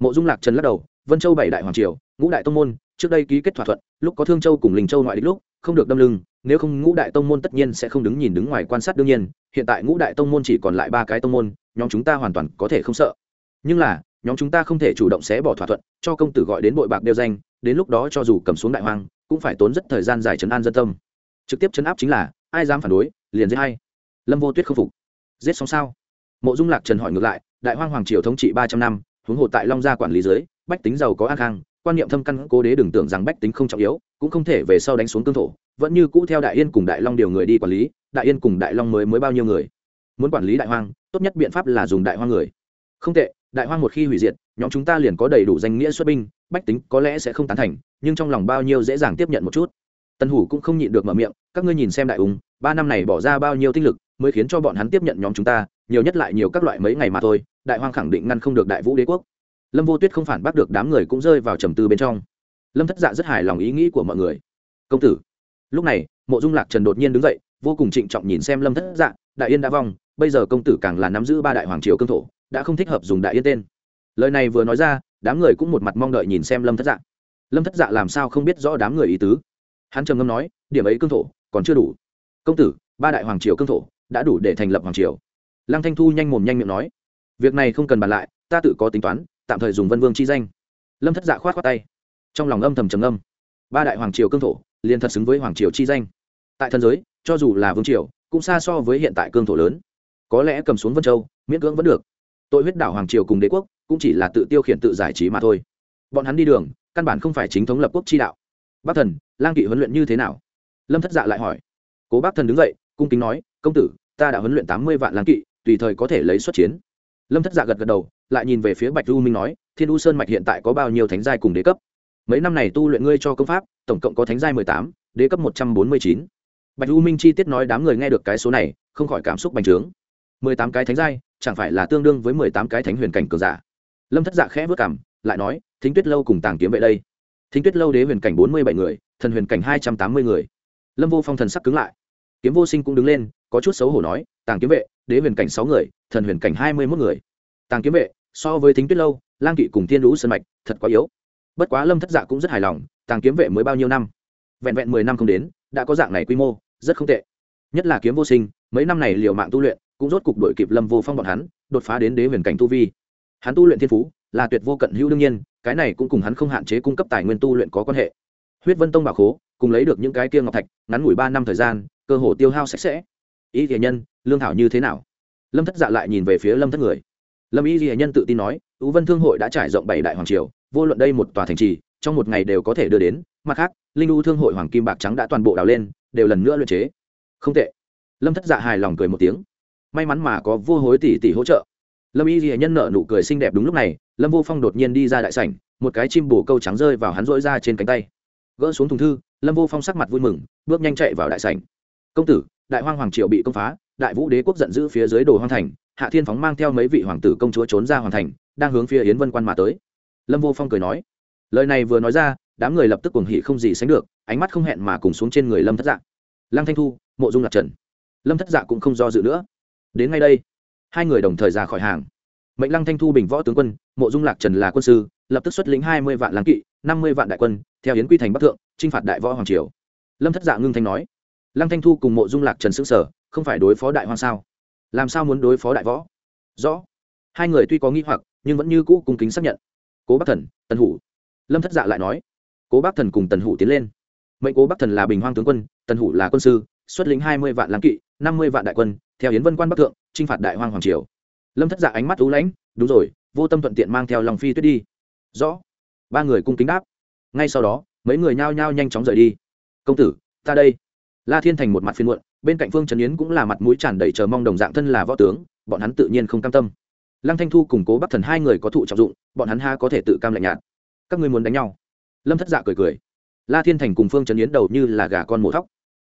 Speaker 1: Mộ dung lạc trần lắc đầu, vân châu bảy đại hoàng triều, ngũ đại tông môn, trước đây ký kết thỏa thuận, lúc có thương châu cùng linh châu ngoại địch lúc, không được đâm lưng, nếu không ngũ đại tông môn tất nhiên sẽ không đứng nhìn đứng ngoài quan sát đương nhiên, hiện tại ngũ đại tông môn chỉ còn lại ba cái tông môn, nhóm chúng ta hoàn toàn có thể không sợ. Nhưng là, nhóm chúng ta không thể chủ động xé bỏ thỏa thuận, cho công tử gọi đến bội bạc đeo danh đến lúc đó cho dù cầm xuống đại hoang, cũng phải tốn rất thời gian dài chấn an dân tâm. Trực tiếp chấn áp chính là, ai dám phản đối, liền giết hay lâm vô tuyết không phục. Giết xong sao? Mộ dung lạc trần hỏi ngược lại, đại hoang hoàng triều thống trị ba trăm năm, huống hồ tại long gia quản lý dưới, bách tính giàu có an khang, quan niệm thâm căn cố đế đừng tưởng rằng bách tính không trọng yếu, cũng không thể về sau đánh xuống cương thổ, vẫn như cũ theo đại yên cùng đại long điều người đi quản lý, đại yên cùng đại long mới mới bao nhiêu người. Muốn quản lý đại hoang, tốt nhất biện pháp là dùng đại hoang người. Không tệ đại hoang một khi hủy diệt, nhóm chúng ta liền có đầy đủ danh nghĩa xuất binh, bách tính có lẽ sẽ không tán thành, nhưng trong lòng bao nhiêu dễ dàng tiếp nhận một chút. Tân hủ cũng không nhịn được mở miệng, các ngươi nhìn xem đại ung, ba năm này bỏ ra bao nhiêu tinh lực mới khiến cho bọn hắn tiếp nhận nhóm chúng ta, nhiều nhất lại nhiều các loại mấy ngày mà thôi, đại hoang khẳng định ngăn không được đại vũ đế quốc. Lâm vô tuyết không phản bác được đám người cũng rơi vào trầm tư bên trong. Lâm thất dạ rất hài lòng ý nghĩ của mọi người. Công tử. Lúc này, mộ dung lạc trần đột nhiên đứng dậy, vô cùng trịnh trọng nhìn xem lâm thất dạ đại yên đã vong, bây giờ công tử càng là nắm giữ ba đại hoàng triều cương thổ đã không thích hợp dùng đại yên tên. Lời này vừa nói ra, đám người cũng một mặt mong đợi nhìn xem lâm thất dạ. Lâm thất dạ làm sao không biết rõ đám người ý tứ? Hắn trầm ngâm nói, điểm ấy cương thổ, còn chưa đủ. Công tử, ba đại hoàng triều cương thổ, đã đủ để thành lập hoàng triều. Lăng thanh thu nhanh mồm nhanh miệng nói, việc này không cần bàn lại, ta tự có tính toán, tạm thời dùng vân vương chi danh. Lâm thất dạ khoát khoát tay. Trong lòng âm thầm trầm âm ba đại hoàng triều cương thổ, liền thật xứng với hoàng triều chi danh. Tại thần giới, cho dù là vương triều, cũng xa so với hiện tại cương thổ lớn. Có lẽ cầm xuống vân châu, miễn cưỡng vẫn được tội huyết đảo hoàng triều cùng đế quốc, cũng chỉ là tự tiêu khiển tự giải trí mà thôi. Bọn hắn đi đường, căn bản không phải chính thống lập quốc chi đạo. Bác thần, lang kỵ huấn luyện như thế nào? Lâm thất dạ lại hỏi. Cố bác thần đứng dậy, cung kính nói, công tử, ta đã huấn luyện tám mươi vạn lang kỵ, tùy thời có thể lấy xuất chiến. Lâm thất dạ gật gật đầu, lại nhìn về phía bạch u minh nói, thiên u sơn mạch hiện tại có bao nhiêu thánh giai cùng đế cấp? Mấy năm này tu luyện ngươi cho công pháp, tổng cộng có thánh giai mười tám, đế cấp một trăm bốn mươi chín. Bạch u minh chi tiết nói đám người nghe được cái số này, không khỏi cảm xúc bành trướng. Mười tám cái thánh giai chẳng phải là tương đương với mười tám cái thánh huyền cảnh cường giả. Lâm thất dạ khẽ vất cảm lại nói, thính tuyết lâu cùng tàng kiếm vệ đây. Thính tuyết lâu đế huyền cảnh bốn mươi bảy người, thần huyền cảnh hai trăm tám mươi người. Lâm vô phong thần sắc cứng lại. Kiếm vô sinh cũng đứng lên, có chút xấu hổ nói, tàng kiếm vệ, đế huyền cảnh sáu người, thần huyền cảnh hai mươi mốt người. Tàng kiếm vệ, so với thính tuyết lâu, lang kỵ cùng thiên lũ sân mạch, thật quá yếu. Bất quá lâm thất dạ cũng rất hài lòng, tàng kiếm vệ mới bao nhiêu năm? Vẹn vẹn mười năm không đến, đã có dạng này quy mô, rất không tệ. Nhất là kiếm vô sinh, mấy năm này liều mạng tu luyện cũng rốt cục đội kịp lâm vô phong bọn hắn, đột phá đến đế huyền cảnh tu vi. Hắn tu luyện thiên phú, là tuyệt vô cận hữu đương nhiên, cái này cũng cùng hắn không hạn chế cung cấp tài nguyên tu luyện có quan hệ. Huyết vân tông bảo khố, cùng lấy được những cái kia ngọc thạch, ngắn ngủi ba năm thời gian, cơ hồ tiêu hao sạch sẽ. Ý thiện nhân, lương thảo như thế nào? Lâm thất dạ lại nhìn về phía lâm thất người. Lâm ý ghi nhân tự tin nói ưu vân thương hội đã trải rộng bảy đại hoàng triều, vô luận đây một tòa thành trì, trong một ngày đều có thể đưa đến. Mặt khác, linh u thương hội hoàng kim bạc trắng đã toàn bộ đào lên, đều lần nữa luyện chế. Không tệ. Lâm thất dạ hài lòng cười một tiếng may mắn mà có vô hối tỷ tỷ hỗ trợ. Lâm y ghi nhân nợ nụ cười xinh đẹp đúng lúc này, lâm vô phong đột nhiên đi ra đại sảnh, một cái chim bổ câu trắng rơi vào hắn rỗi ra trên cánh tay. Gỡ xuống thùng thư, lâm vô phong sắc mặt vui mừng, bước nhanh chạy vào đại sảnh. Công tử, đại hoang hoàng triều bị công phá, đại vũ đế quốc giận dữ phía dưới đồ hoang thành, hạ thiên phóng mang theo mấy vị hoàng tử công chúa trốn ra hoàng thành, đang hướng phía yến vân quan mà tới. Lâm vô phong cười nói. Lời này vừa nói ra, đám người lập tức cuồng hỉ không gì sánh được, ánh mắt không hẹn mà cùng xuống trên người lâm thất dạ. Lăng thanh thu, mộ dung lạc trần. Lâm thất dạ cũng không do dự nữa đến ngay đây. Hai người đồng thời ra khỏi hàng. Mệnh lăng thanh thu bình võ tướng quân, mộ dung lạc trần là quân sư, lập tức xuất lĩnh hai mươi vạn láng kỵ, năm mươi vạn đại quân, theo hiến quy thành bắc thượng t r i n h phạt đại võ hoàng triều. Lâm thất dạ ngưng thanh nói, lăng thanh thu cùng mộ dung lạc trần xứng sở, không phải đối phó đại hoàng sao? Làm sao muốn đối phó đại võ? Rõ. Hai người tuy có nghi hoặc, nhưng vẫn như cũ cung kính xác nhận. Cố bắc thần, tần hủ. Lâm thất dạ lại nói, cố bắc thần cùng tần hủ tiến lên. Mệnh cố bắc thần là bình hoang tướng quân, tần hủ là quân sư xuất lĩnh hai mươi vạn lang kỵ, năm mươi vạn đại quân, theo yến vân quan bắc thượng, chinh phạt đại hoang hoàng triều. Lâm thất dạ ánh mắt ú lãnh, đúng rồi, vô tâm thuận tiện mang theo lòng phi tuyết đi. Rõ. Ba người cung kính đáp. Ngay sau đó, mấy người nhao nhao nhanh chóng rời đi. Công tử, ta đây. La thiên thành một mặt phiên muộn, bên cạnh phương trần yến cũng là mặt mũi tràn đầy chờ mong đồng dạng thân là võ tướng, bọn hắn tự nhiên không cam tâm. Lăng thanh thu cùng cố bắc thần hai người có thụ trọng dụng, bọn hắn ha có thể tự cam lạnh nhạt. Các ngươi muốn đánh nhau? Lâm thất dạ cười cười. La thiên thành cùng phương trần yến đầu như là gà con mổ thóc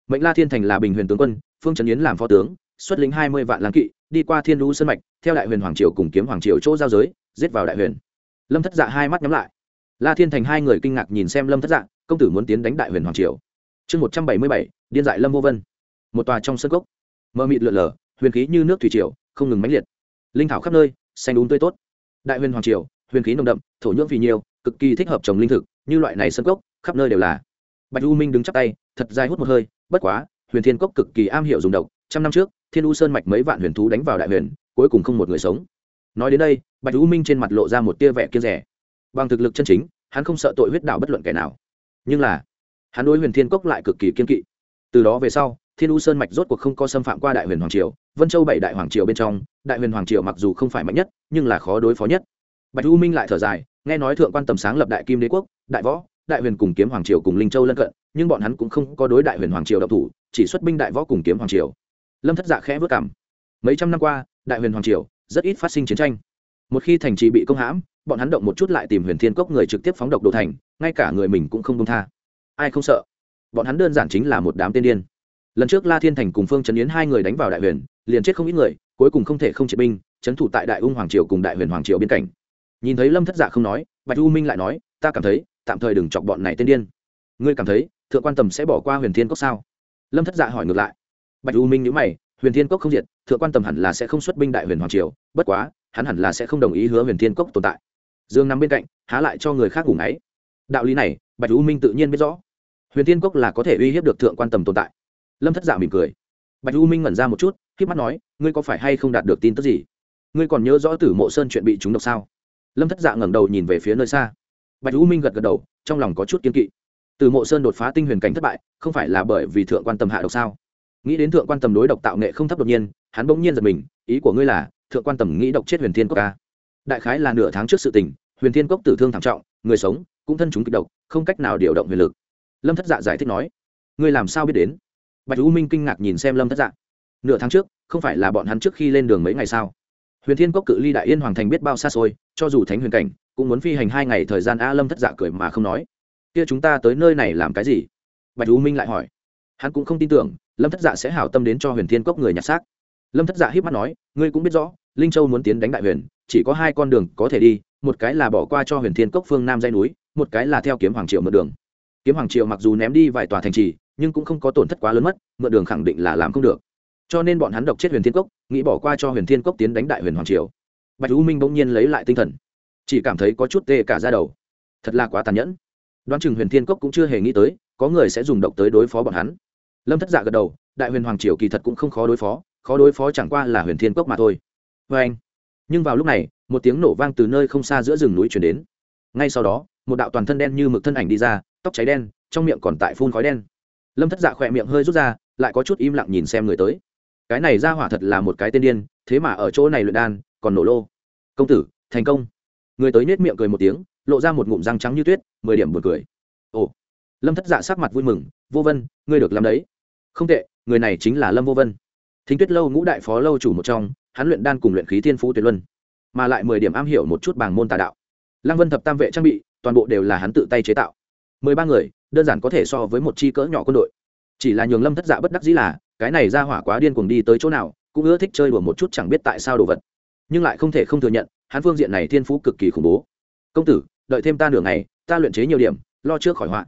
Speaker 1: mệnh la thiên thành là bình huyền tướng quân, phương trần yến làm phó tướng, xuất lĩnh hai mươi vạn lang kỵ, đi qua thiên lũ sân mạch, theo đại huyền hoàng triều cùng kiếm hoàng triều chỗ giao giới, giết vào đại huyền. Lâm thất dạ hai mắt nhắm lại. La thiên thành hai người kinh ngạc nhìn xem lâm thất dạ công tử muốn tiến đánh đại huyền hoàng triều. Chương một trăm bảy mươi bảy, điên dại lâm vô vân. Một tòa trong sân gốc mờ mịt lượn lờ, huyền khí như nước thủy triều, không ngừng mãnh liệt. Linh thảo khắp nơi, xanh đúng tươi tốt. Đại huyền hoàng triều, huyền khí nồng đậm, thổ nhưỡng vì nhiều, cực kỳ thích hợp trồng linh thực, như loại này sân gốc khắp nơi đều là. Bạch u minh đứng chắp tay, thật dài hút một hơi bất quá, huyền thiên cốc cực kỳ am hiểu dùng độc, trăm năm trước, thiên u sơn mạch mấy vạn huyền thú đánh vào đại huyền, cuối cùng không một người sống. Nói đến đây, bạch u minh trên mặt lộ ra một tia vẻ kiên rẻ bằng thực lực chân chính, hắn không sợ tội huyết đạo bất luận kẻ nào. Nhưng là, hắn đối huyền thiên cốc lại cực kỳ kiên kỵ. Từ đó về sau, thiên u sơn mạch rốt cuộc không có xâm phạm qua đại huyền hoàng triều, vân châu bảy đại hoàng triều bên trong, đại huyền hoàng triều mặc dù không phải mạnh nhất, nhưng là khó đối phó nhất. Bạch u minh lại thở dài, nghe nói thượng quan tầm sáng lập đại kim đế quốc, đại võ đại huyền cùng kiếm hoàng triều cùng linh châu lân cận, nhưng bọn hắn cũng không có đối đại huyền hoàng triều độc thủ, chỉ xuất binh đại võ cùng kiếm hoàng triều. Lâm thất dạ khẽ vất cảm. Mấy trăm năm qua, đại huyền hoàng triều, rất ít phát sinh chiến tranh. Một khi thành trì bị công hãm, bọn hắn động một chút lại tìm huyền thiên cốc người trực tiếp phóng độc đồ thành, ngay cả người mình cũng không công tha. Ai không sợ? Bọn hắn đơn giản chính là một đám tiên điên. Lần trước la thiên thành cùng phương trấn yến hai người đánh vào đại huyền, liền chết không ít người, cuối cùng không thể không triệt binh trấn thủ tại đại ung hoàng triều cùng đại huyền hoàng triều biên cảnh. Nhìn thấy lâm thất dạ không nói, bạch u minh lại nói, ta cảm thấy tạm thời đừng chọc bọn này tên điên. Ngươi cảm thấy, thượng quan tầm sẽ bỏ qua huyền thiên cốc sao? Lâm thất dạ hỏi ngược lại. Bạch u minh nhữ mày, huyền thiên cốc không diệt, thượng quan tầm hẳn là sẽ không xuất binh đại huyền hoàng triều, bất quá, hắn hẳn là sẽ không đồng ý hứa huyền thiên cốc tồn tại. Dương nằm bên cạnh, há lại cho người khác ngủ ngáy. Đạo lý này, bạch u minh tự nhiên biết rõ. Huyền thiên cốc là có thể uy hiếp được thượng quan tầm tồn tại. Lâm thất dạ mỉm cười. Bạch u minh ngẩn ra một chút k mắt nói, ngươi có phải hay không đạt được tin tức gì? Ngươi còn nhớ rõ tử mộ sơn chuyện bị chúng độc sao? Lâm thất dạ ngẩng đầu nhìn về phía nơi xa bạch u minh gật gật đầu, trong lòng có chút kiên kỵ. Từ mộ sơn đột phá tinh huyền cảnh thất bại, không phải là bởi vì thượng quan tầm hạ độc sao? Nghĩ đến thượng quan tầm đối độc tạo nghệ không thấp đột nhiên, hắn bỗng nhiên giật mình, ý của ngươi là, thượng quan tầm nghĩ độc chết huyền thiên cốc ca. Đại khái là nửa tháng trước sự tình, huyền thiên cốc tử thương thảm trọng, người sống, cũng thân chúng kịch độc, không cách nào điều động huyền lực. Lâm thất dạ giải thích nói, ngươi làm sao biết đến? Bạch u minh kinh ngạc nhìn xem lâm thất dạ. Nửa tháng trước, không phải là bọn hắn trước khi lên đường mấy ngày sao? Huyền thiên cốc cự ly đại yên hoàng thành biết bao xa xôi, cho dù thánh huyền cảnh cũng muốn phi hành hai ngày thời gian a lâm thất dạ cười mà không nói. Kia chúng ta tới nơi này làm cái gì? Bạch u minh lại hỏi. Hắn cũng không tin tưởng, lâm thất dạ sẽ hảo tâm đến cho huyền thiên cốc người nhặt xác. Lâm thất dạ hiếp mắt nói, ngươi cũng biết rõ, linh châu muốn tiến đánh đại huyền, chỉ có hai con đường có thể đi, một cái là bỏ qua cho huyền thiên cốc phương nam dây núi, một cái là theo kiếm hoàng triệu mượn đường. Kiếm hoàng triệu mặc dù ném đi vài tòa thành trì, nhưng cũng không có tổn thất quá lớn mất, mượn đường khẳng định là làm không được. Cho nên bọn hắn độc chết huyền thiên cốc, nghĩ bỏ qua cho huyền thiên cốc tiến đánh đại huyền hoàng triều. Bạch u minh bỗng nhiên lấy lại tinh thần chỉ cảm thấy có chút tê cả ra đầu. Thật là quá tàn nhẫn. Đoán chừng huyền thiên cốc cũng chưa hề nghĩ tới, có người sẽ dùng độc tới đối phó bọn hắn. Lâm thất dạ gật đầu, đại huyền hoàng triều kỳ thật cũng không khó đối phó, khó đối phó chẳng qua là huyền thiên cốc mà thôi. Vê anh, nhưng vào lúc này, một tiếng nổ vang từ nơi không xa giữa rừng núi chuyển đến. Ngay sau đó, một đạo toàn thân đen như mực thân ảnh đi ra, tóc cháy đen, trong miệng còn tại phun khói đen. Lâm thất dạ khỏe miệng hơi rút ra, lại có chút im lặng nhìn xem người tới. Cái này ra hỏa thật là một cái tên điên, thế mà ở chỗ này luyện đan, còn nổ lô. Công tử, thành công người tới nết miệng cười một tiếng, lộ ra một ngụm răng trắng như tuyết, mười điểm buồn cười. Ồ. Lâm thất dạ sắc mặt vui mừng, vô vân, ngươi được làm đấy. Không tệ, người này chính là lâm vô vân. Thính tuyết lâu ngũ đại phó lâu chủ một trong, hắn luyện đan cùng luyện khí thiên phú tuyệt luân, mà lại mười điểm am hiểu một chút bảng môn tà đạo. Lăng vân thập tam vệ trang bị, toàn bộ đều là hắn tự tay chế tạo. Mười ba người, đơn giản có thể so với một chi cỡ nhỏ quân đội. Chỉ là nhường lâm thất dạ bất đắc dĩ là, cái này ra hỏa quá điên cuồng đi tới chỗ nào, cũng ưa thích chơi đùa một chút chẳng biết tại sao đồ vật. Nhưng lại không thể không thừa nhận hắn phương diện này thiên phú cực kỳ khủng bố. Công tử, đợi thêm ta nửa ngày, ta luyện chế nhiều điểm, lo trước khỏi họa.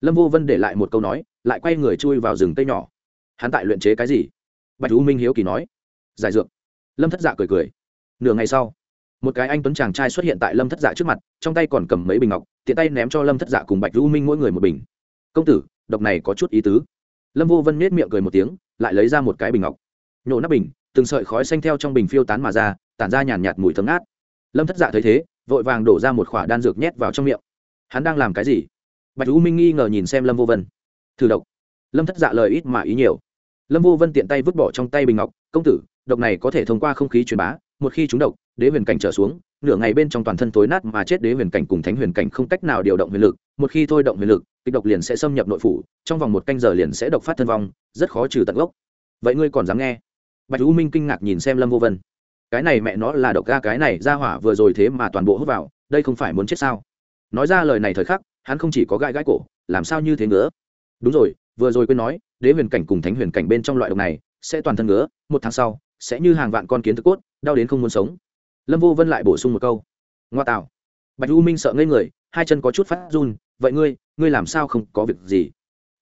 Speaker 1: Lâm vô vân để lại một câu nói, lại quay người chui vào rừng tây nhỏ. Hắn tại luyện chế cái gì? Bạch u minh hiếu kỳ nói. Giải dược. Lâm thất dạ cười cười. Nửa ngày sau, một cái anh tuấn chàng trai xuất hiện tại lâm thất dạ trước mặt, trong tay còn cầm mấy bình ngọc, tiện tay ném cho lâm thất dạ cùng bạch u minh mỗi người một bình. Công tử, độc này có chút ý tứ. Lâm vô vân nết miệng cười một tiếng, lại lấy ra một cái bình ngọc. Nhổ nắp bình, từng sợi khói xanh theo trong bình phiêu tán mà ra, tản ra nhàn nhạt mùi thấm ngát lâm thất dạ thấy thế, vội vàng đổ ra một khỏa đan dược nhét vào trong miệng. Hắn đang làm cái gì? Bạch u minh nghi ngờ nhìn xem lâm vô vân. Thử độc. Lâm thất dạ lời ít mà ý nhiều. Lâm vô vân tiện tay vứt bỏ trong tay bình ngọc, công tử, độc này có thể thông qua không khí truyền bá, một khi chúng độc, đế huyền cảnh trở xuống, nửa ngày bên trong toàn thân tối nát mà chết đế huyền cảnh cùng thánh huyền cảnh không cách nào điều động huyền lực, một khi thôi động huyền lực, kịch độc liền sẽ xâm nhập nội phủ, trong vòng một canh giờ liền sẽ độc phát thân vong, rất khó trừ tận gốc. Vậy ngươi còn dám nghe? Bạch u minh kinh ngạc nhìn xem lâm vô vân cái này mẹ nó là độc ga, cái này ra hỏa vừa rồi thế mà toàn bộ hút vào, đây không phải muốn chết sao? Nói ra lời này thời khắc, hắn không chỉ có gãi gãi cổ, làm sao như thế nữa đúng rồi, vừa rồi quên nói, đế huyền cảnh cùng thánh huyền cảnh bên trong loại độc này, sẽ toàn thân ngứa, một tháng sau, sẽ như hàng vạn con kiến thức cốt, đau đến không muốn sống. Lâm vô vân lại bổ sung một câu. Ngoa tạo. Bạch u minh sợ ngây người, hai chân có chút phát run, vậy ngươi ngươi làm sao không có việc gì?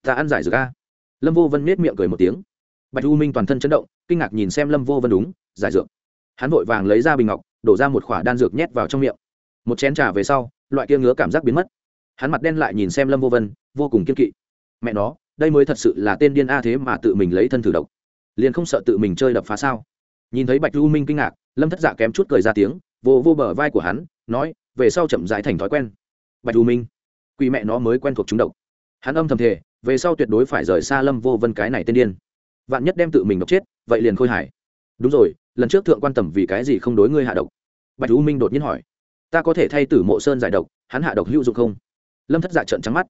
Speaker 1: Ta ăn giải dược a. Lâm vô vân miết miệng cười một tiếng. Bạch u minh toàn thân chấn động, kinh ngạc nhìn xem lâm vô vân đúng, giải dược hắn vội vàng lấy ra bình ngọc, đổ ra một khỏa đan dược nhét vào trong miệng. Một chén trà về sau, loại kia ngứa cảm giác biến mất. Hắn mặt đen lại nhìn xem lâm vô vân, vô cùng kiên kỵ. Mẹ nó, đây mới thật sự là tên điên a thế mà tự mình lấy thân thử độc. Liền không sợ tự mình chơi đập phá sao? Nhìn thấy bạch lưu minh kinh ngạc, lâm thất dạ kém chút cười ra tiếng, vô vô bờ vai của hắn, nói, về sau chậm rãi thành thói quen. Bạch lưu minh, quỷ mẹ nó mới quen thuộc chúng độc. Hắn âm thầm thề, về sau tuyệt đối phải rời xa lâm vô vân cái này tên điên. Vạn nhất đem tự mình độc chết, vậy liền khôi hải đúng rồi lần trước thượng quan tầm vì cái gì không đối ngươi hạ độc? Bạch u minh đột nhiên hỏi. Ta có thể thay tử mộ sơn giải độc, hắn hạ độc hữu dụng không? Lâm thất dạ trợn trắng mắt.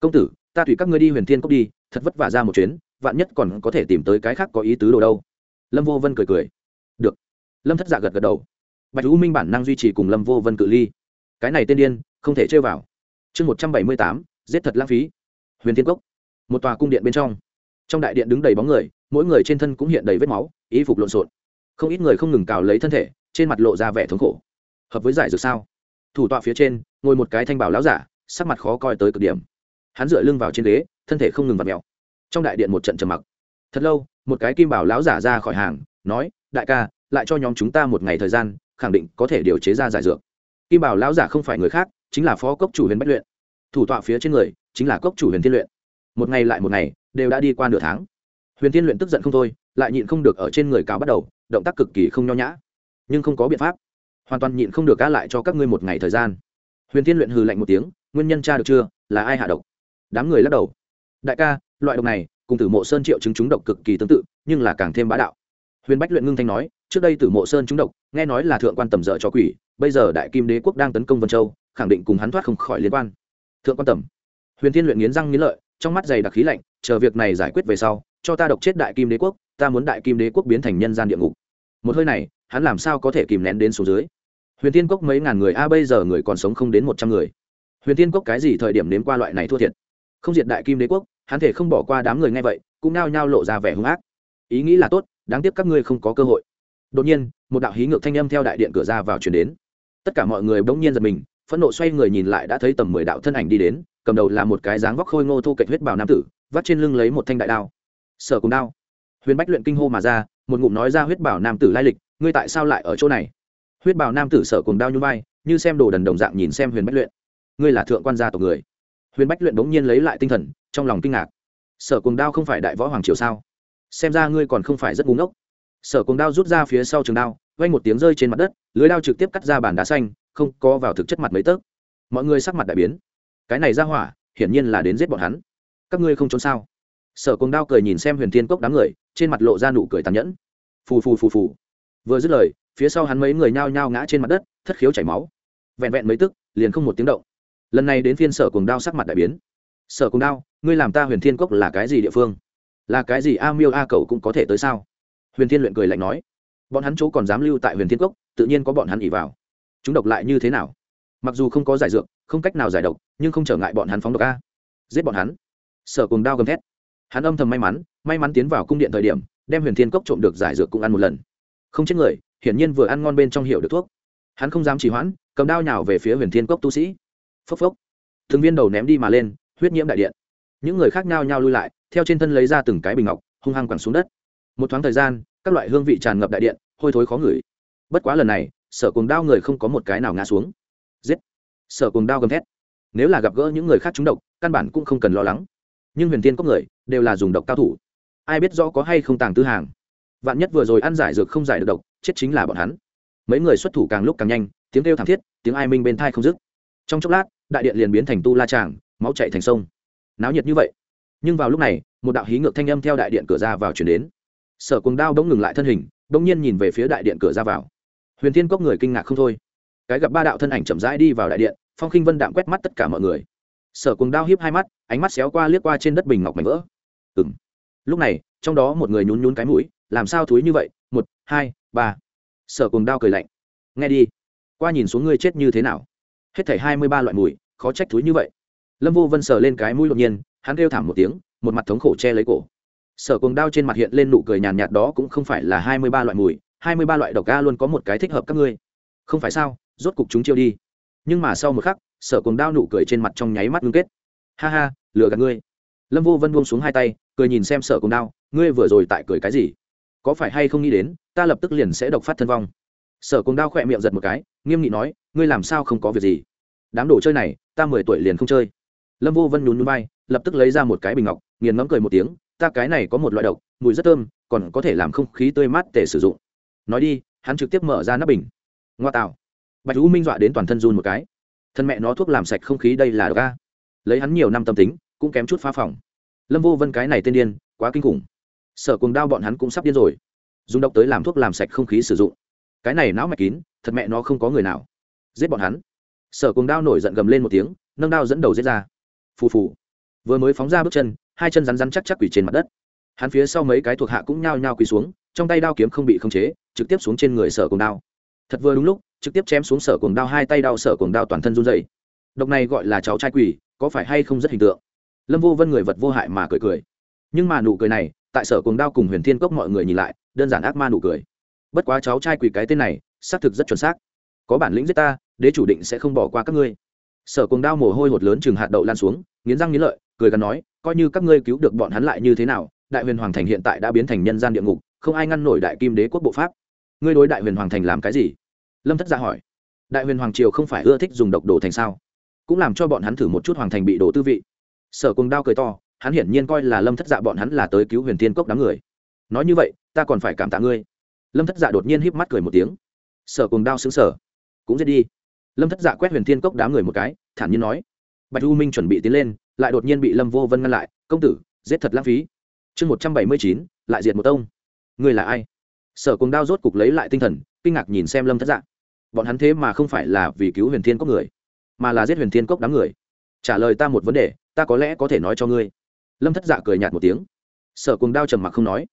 Speaker 1: Công tử, ta tùy các ngươi đi huyền thiên cốc đi, thật vất vả ra một chuyến, vạn nhất còn có thể tìm tới cái khác có ý tứ đồ đâu. Lâm vô vân cười cười. Được. Lâm thất dạ gật gật đầu. Bạch u minh bản năng duy trì cùng lâm vô vân cự ly. Cái này tên điên, không thể chơi vào. Chương một trăm bảy mươi tám, giết thật lãng phí. Huyền thiên cốc. Một tòa cung điện bên trong. Trong đại điện đứng đầy bóng người, mỗi người trên thân cũng hiện đầy vết máu, y phục lộn xộn không ít người không ngừng cào lấy thân thể, trên mặt lộ ra vẻ thống khổ. Hợp với giải dược sao? Thủ tọa phía trên, ngồi một cái thanh bảo láo giả, sắc mặt khó coi tới cực điểm. Hắn dựa lưng vào trên ghế, thân thể không ngừng vặt mèo. Trong đại điện một trận trầm mặc. Thật lâu, một cái kim bảo láo giả ra khỏi hàng, nói, đại ca, lại cho nhóm chúng ta một ngày thời gian, khẳng định có thể điều chế ra giải dược. Kim bảo lão giả không phải người khác, chính là phó cốc chủ huyền bách luyện. Thủ tọa phía trên người, chính là cốc chủ huyền thiên luyện. Một ngày lại một ngày, đều đã đi qua nửa tháng. Huyền thiên luyện tức giận không thôi, lại nhịn không được ở trên người cáo bắt đầu động tác cực kỳ không nho nhã, nhưng không có biện pháp. Hoàn toàn nhịn không được cá lại cho các ngươi một ngày thời gian. Huyền thiên luyện hừ lạnh một tiếng, nguyên nhân cha được chưa? Là ai hạ độc? Đám người lắc đầu. Đại ca, loại độc này, cùng tử mộ sơn triệu chứng chúng độc cực kỳ tương tự, nhưng là càng thêm bá đạo. Huyền bách luyện ngưng thanh nói, trước đây tử mộ sơn chúng độc, nghe nói là thượng quan tầm dợ cho quỷ, bây giờ đại kim đế quốc đang tấn công vân châu, khẳng định cùng hắn thoát không khỏi liên quan. Thượng quan tầm. Huyền thiên luyện nghiến răng nghiến lợi, trong mắt dày đặc khí lạnh, chờ việc này giải quyết về sau, cho ta độc chết đại kim đế quốc ta muốn đại kim đế quốc biến thành nhân gian địa ngục. Một hơi này, hắn làm sao có thể kìm nén đến số dưới? Huyền tiên cốc mấy ngàn người, a, bây giờ người còn sống không đến một trăm người. Huyền tiên cốc cái gì thời điểm nếm qua loại này thua thiệt? Không diệt đại kim đế quốc, hắn thể không bỏ qua đám người nghe vậy, cũng nao nhao lộ ra vẻ hung ác. Ý nghĩ là tốt, đáng tiếc các ngươi không có cơ hội. Đột nhiên, một đạo hí ngược thanh âm theo đại điện cửa ra vào chuyển đến. Tất cả mọi người bỗng nhiên giật mình, phẫn nộ xoay người nhìn lại đã thấy tầm mười đạo thân ảnh đi đến, cầm đầu là một cái dáng vóc khôi ngô thu cạnh huyết bào nam tử, vắt trên lưng lấy một thanh đại đao. Sở cùng đao huyền bách luyện kinh hô mà ra, một ngụm nói ra huyết bảo nam tử lai lịch, ngươi tại sao lại ở chỗ này? Huyết bảo nam tử sở cùng đao như vai, như xem đồ đần đồng dạng nhìn xem huyền bách luyện. Ngươi là thượng quan gia tộc người. Huyền bách luyện bỗng nhiên lấy lại tinh thần, trong lòng kinh ngạc. Sở cùng đao không phải đại võ hoàng triều sao? Xem ra ngươi còn không phải rất búng ốc sở cùng đao rút ra phía sau trường đao vay một tiếng rơi trên mặt đất, lưới đao trực tiếp cắt ra bàn đá xanh, không có vào thực chất mặt mấy tấc. Mọi người sắc mặt đại biến. Cái này ra hỏa, hiển nhiên là đến giết bọn hắn. Các ngươi không trốn sao? Sở cùng đao cười nhìn xem huyền thiên cốc đám người, trên mặt lộ ra nụ cười tàn nhẫn. Phù phù phù phù. Vừa dứt lời, phía sau hắn mấy người nhao nhao ngã trên mặt đất, thất khiếu chảy máu. Vẹn vẹn mấy tức, liền không một tiếng động. Lần này đến phiên sở cùng đao sắc mặt đại biến. Sở cùng đao, ngươi làm ta huyền thiên cốc là cái gì địa phương? Là cái gì a miêu a cầu cũng có thể tới sao? Huyền thiên luyện cười lạnh nói. Bọn hắn chỗ còn dám lưu tại huyền thiên cốc, tự nhiên có bọn hắn ỉ vào. Chúng độc lại như thế nào? Mặc dù không có giải dược, không cách nào giải độc, nhưng không trở ngại bọn hắn phóng độc a. Giết bọn hắn? Sở cùng đao gầm thét hắn âm thầm may mắn may mắn tiến vào cung điện thời điểm, đem huyền thiên cốc trộm được giải dược cũng ăn một lần. Không chết người, hiển nhiên vừa ăn ngon bên trong hiệu được thuốc. Hắn không dám trì hoãn, cầm đao nhào về phía huyền thiên cốc tu sĩ. Phốc phốc. Thường viên đầu ném đi mà lên, huyết nhiễm đại điện. Những người khác nhao nhao lui lại, theo trên thân lấy ra từng cái bình ngọc, hung hăng quẳng xuống đất. Một thoáng thời gian, các loại hương vị tràn ngập đại điện, hôi thối khó ngửi. Bất quá lần này, sở cùng đao người không có một cái nào ngã xuống. Giết. Sở cùng đao gầm thét. Nếu là gặp gỡ những người khác trúng độc, căn bản cũng không cần lo lắng nhưng huyền tiên cốc người đều là dùng độc cao thủ. Ai biết rõ có hay không tàng tư hàng. Vạn nhất vừa rồi ăn giải dược không giải được độc, chết chính là bọn hắn. Mấy người xuất thủ càng lúc càng nhanh, tiếng kêu thảm thiết, tiếng ai minh bên thai không dứt. Trong chốc lát, đại điện liền biến thành tu la tràng, máu chạy thành sông. Náo nhiệt như vậy. Nhưng vào lúc này, một đạo hí ngược thanh âm theo đại điện cửa ra vào chuyển đến. Sở cuồng đao bỗng ngừng lại thân hình, bỗng nhiên nhìn về phía đại điện cửa ra vào. Huyền thiên cốc người kinh ngạc không thôi. Cái gặp ba đạo thân ảnh chậm rãi đi vào đại điện, phong khinh vân đạm quét mắt tất cả mọi người. Sở cuồng đao hiếp hai mắt ánh mắt xéo qua liếc qua trên đất bình ngọc mảnh vỡ. Ừng lúc này, trong đó một người nhún nhún cái mũi, làm sao thúi như vậy? Một, hai, ba. Sở cuồng đao cười lạnh. Nghe đi. Qua nhìn xuống ngươi chết như thế nào. Hết thảy hai mươi ba loại mùi, khó trách thúi như vậy. Lâm vô vân sờ lên cái mũi đột nhiên, hắn kêu thảm một tiếng, một mặt thống khổ che lấy cổ. Sở cuồng đao trên mặt hiện lên nụ cười nhàn nhạt đó cũng không phải là hai mươi ba loại mùi, hai mươi ba loại độc ga luôn có một cái thích hợp các ngươi. Không phải sao, rốt cục chúng chiêu đi. Nhưng mà sau một khắc, sở cuồng đao nụ cười trên mặt trong nháy mắt ngưng kết ha ha, lừa gạt ngươi. Lâm vô vân buông xuống hai tay, cười nhìn xem sở cùng đao, ngươi vừa rồi tại cười cái gì? Có phải hay không nghĩ đến, ta lập tức liền sẽ độc phát thân vong. Sở cùng đao khỏe miệng giật một cái, nghiêm nghị nói, ngươi làm sao không có việc gì? Đám đồ chơi này, ta mười tuổi liền không chơi. Lâm vô vân nhún nhún bay lập tức lấy ra một cái bình ngọc, nghiền ngẫm cười một tiếng, ta cái này có một loại độc, mùi rất thơm, còn có thể làm không khí tươi mát để sử dụng. Nói đi, hắn trực tiếp mở ra nắp bình. Ngoa tạo. Bạch u minh dọa đến toàn thân run một cái. Thân mẹ nó thuốc làm sạch không khí đây là độc a lấy hắn nhiều năm tâm tính, cũng kém chút phá phòng. Lâm vô vân cái này tên điên, quá kinh khủng. Sở Cuồng đao bọn hắn cũng sắp điên rồi. Dùng độc tới làm thuốc làm sạch không khí sử dụng. Cái này não mạch kín, thật mẹ nó không có người nào. Giết bọn hắn. Sở Cuồng đao nổi giận gầm lên một tiếng, nâng đao dẫn đầu giết ra. Phù phù. Vừa mới phóng ra bước chân, hai chân rắn rắn chắc chắc quỳ trên mặt đất. Hắn phía sau mấy cái thuộc hạ cũng nhao nhao quỳ xuống, trong tay đao kiếm không bị khống chế, trực tiếp xuống trên người sở Cuồng đao. Thật vừa đúng lúc, trực tiếp chém xuống sở Cuồng đao, hai tay đao sở Cuồng đao toàn thân run dày độc này gọi là cháu trai quỷ có phải hay không rất hình tượng? Lâm vô vân người vật vô hại mà cười cười. Nhưng mà nụ cười này, tại sở cùng đao cùng huyền thiên cốc mọi người nhìn lại, đơn giản ác ma nụ cười. Bất quá cháu trai quỷ cái tên này, xác thực rất chuẩn xác. Có bản lĩnh giết ta, đế chủ định sẽ không bỏ qua các ngươi. Sở cùng đao mồ hôi hột lớn chừng hạt đậu lan xuống, nghiến răng nghiến lợi, cười gắn nói, coi như các ngươi cứu được bọn hắn lại như thế nào, đại huyền hoàng thành hiện tại đã biến thành nhân gian địa ngục, không ai ngăn nổi đại kim đế quốc bộ pháp. Ngươi đối đại huyền hoàng thành làm cái gì? Lâm thất gia hỏi. Đại huyền hoàng triều không phải ưa thích dùng độc đồ thành sao? Cũng làm cho bọn hắn thử một chút hoàng thành bị đổ tư vị. Sở cùng đao cười to, hắn hiển nhiên coi là lâm thất dạ bọn hắn là tới cứu huyền thiên cốc đám người. Nói như vậy, ta còn phải cảm tạ ngươi. Lâm thất dạ đột nhiên híp mắt cười một tiếng. Sở cùng đao xứng sở cũng giết đi. Lâm thất dạ quét huyền thiên cốc đám người một cái, thản nhiên nói. Bạch u minh chuẩn bị tiến lên, lại đột nhiên bị lâm vô vân ngăn lại. Công tử, giết thật lãng phí. Chương một trăm bảy mươi chín, lại diệt một tông. Ngươi là ai? Sở cùng đao rốt cục lấy lại tinh thần, kinh ngạc nhìn xem lâm thất dạ. Bọn hắn thế mà không phải là vì cứu huyền thiên cốc người mà là giết huyền thiên cốc đám người. Trả lời ta một vấn đề, ta có lẽ có thể nói cho ngươi. Lâm thất dạ cười nhạt một tiếng. Sở cùng đao trầm mặc không nói.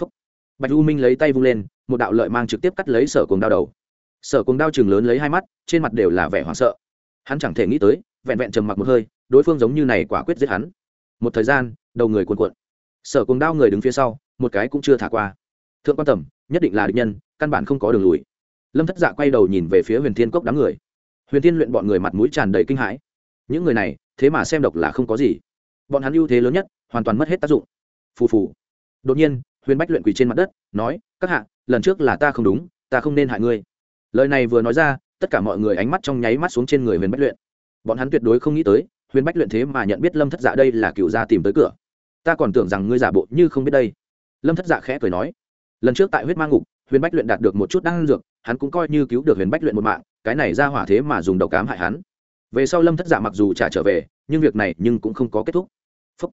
Speaker 1: Phúc. bạch u minh lấy tay vung lên, một đạo lợi mang trực tiếp cắt lấy sở cùng đao đầu. Sở cùng đao chừng lớn lấy hai mắt, trên mặt đều là vẻ hoảng sợ. Hắn chẳng thể nghĩ tới, vẹn vẹn trầm mặc một hơi, đối phương giống như này quả quyết giết hắn. Một thời gian, đầu người cuồn cuộn. Sở cùng đao người đứng phía sau, một cái cũng chưa thả qua. Thượng quan tầm, nhất định là địch nhân, căn bản không có đường lùi. Lâm thất dạ quay đầu nhìn về phía huyền thiên cốc đám người huyền thiên luyện bọn người mặt mũi tràn đầy kinh hãi. Những người này, thế mà xem độc là không có gì. Bọn hắn ưu thế lớn nhất, hoàn toàn mất hết tác dụng. Phù phù. Đột nhiên, huyền bách luyện quỳ trên mặt đất, nói, các hạ, lần trước là ta không đúng, ta không nên hại ngươi. Lời này vừa nói ra, tất cả mọi người ánh mắt trong nháy mắt xuống trên người huyền bách luyện. Bọn hắn tuyệt đối không nghĩ tới, huyền bách luyện thế mà nhận biết lâm thất dạ đây là cựu gia tìm tới cửa. Ta còn tưởng rằng ngươi giả bộ như không biết đây. Lâm thất dạ khẽ cười nói, lần trước tại huyết mang ngục, huyền bách luyện đạt được một chút đan dược, hắn cũng coi như cứu được huyền bách luyện một mạng cái này ra hỏa thế mà dùng độc cám hại hắn. Về sau lâm thất dạ mặc dù trả trở về, nhưng việc này nhưng cũng không có kết thúc. Phúc.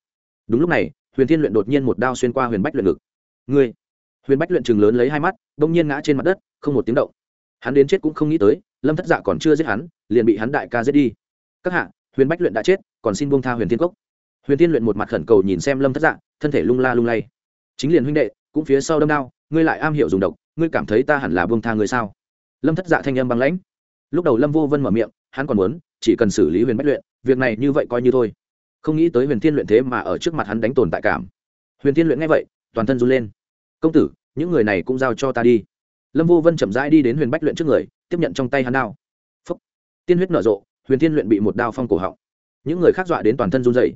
Speaker 1: đúng lúc này, huyền thiên luyện đột nhiên một đao xuyên qua huyền bách luyện ngực. Ngươi. Huyền bách luyện chừng lớn lấy hai mắt đông nhiên ngã trên mặt đất, không một tiếng động. Hắn đến chết cũng không nghĩ tới, lâm thất dạ còn chưa giết hắn, liền bị hắn đại ca giết đi. Các hạ, huyền bách luyện đã chết, còn xin buông tha huyền thiên cốc. Huyền thiên luyện một mặt khẩn cầu nhìn xem lâm thất dạ thân thể lung la lung lay. Chính liền huynh đệ, cũng phía sau đâm đao, ngươi lại am hiểu dùng độc, ngươi cảm thấy ta hẳn là buông tha ngươi sao? Lâm thất dạ thanh âm băng lãnh lúc đầu lâm vô vân mở miệng, hắn còn muốn, chỉ cần xử lý huyền bách luyện, việc này như vậy coi như thôi. Không nghĩ tới huyền thiên luyện thế mà ở trước mặt hắn đánh tồn tại cảm. Huyền thiên luyện nghe vậy, toàn thân run lên. Công tử, những người này cũng giao cho ta đi. Lâm vô vân chậm rãi đi đến huyền bách luyện trước người, tiếp nhận trong tay hắn đao. Phúc! Tiên huyết nở rộ, huyền thiên luyện bị một đao phong cổ họng. Những người khác dọa đến toàn thân run dậy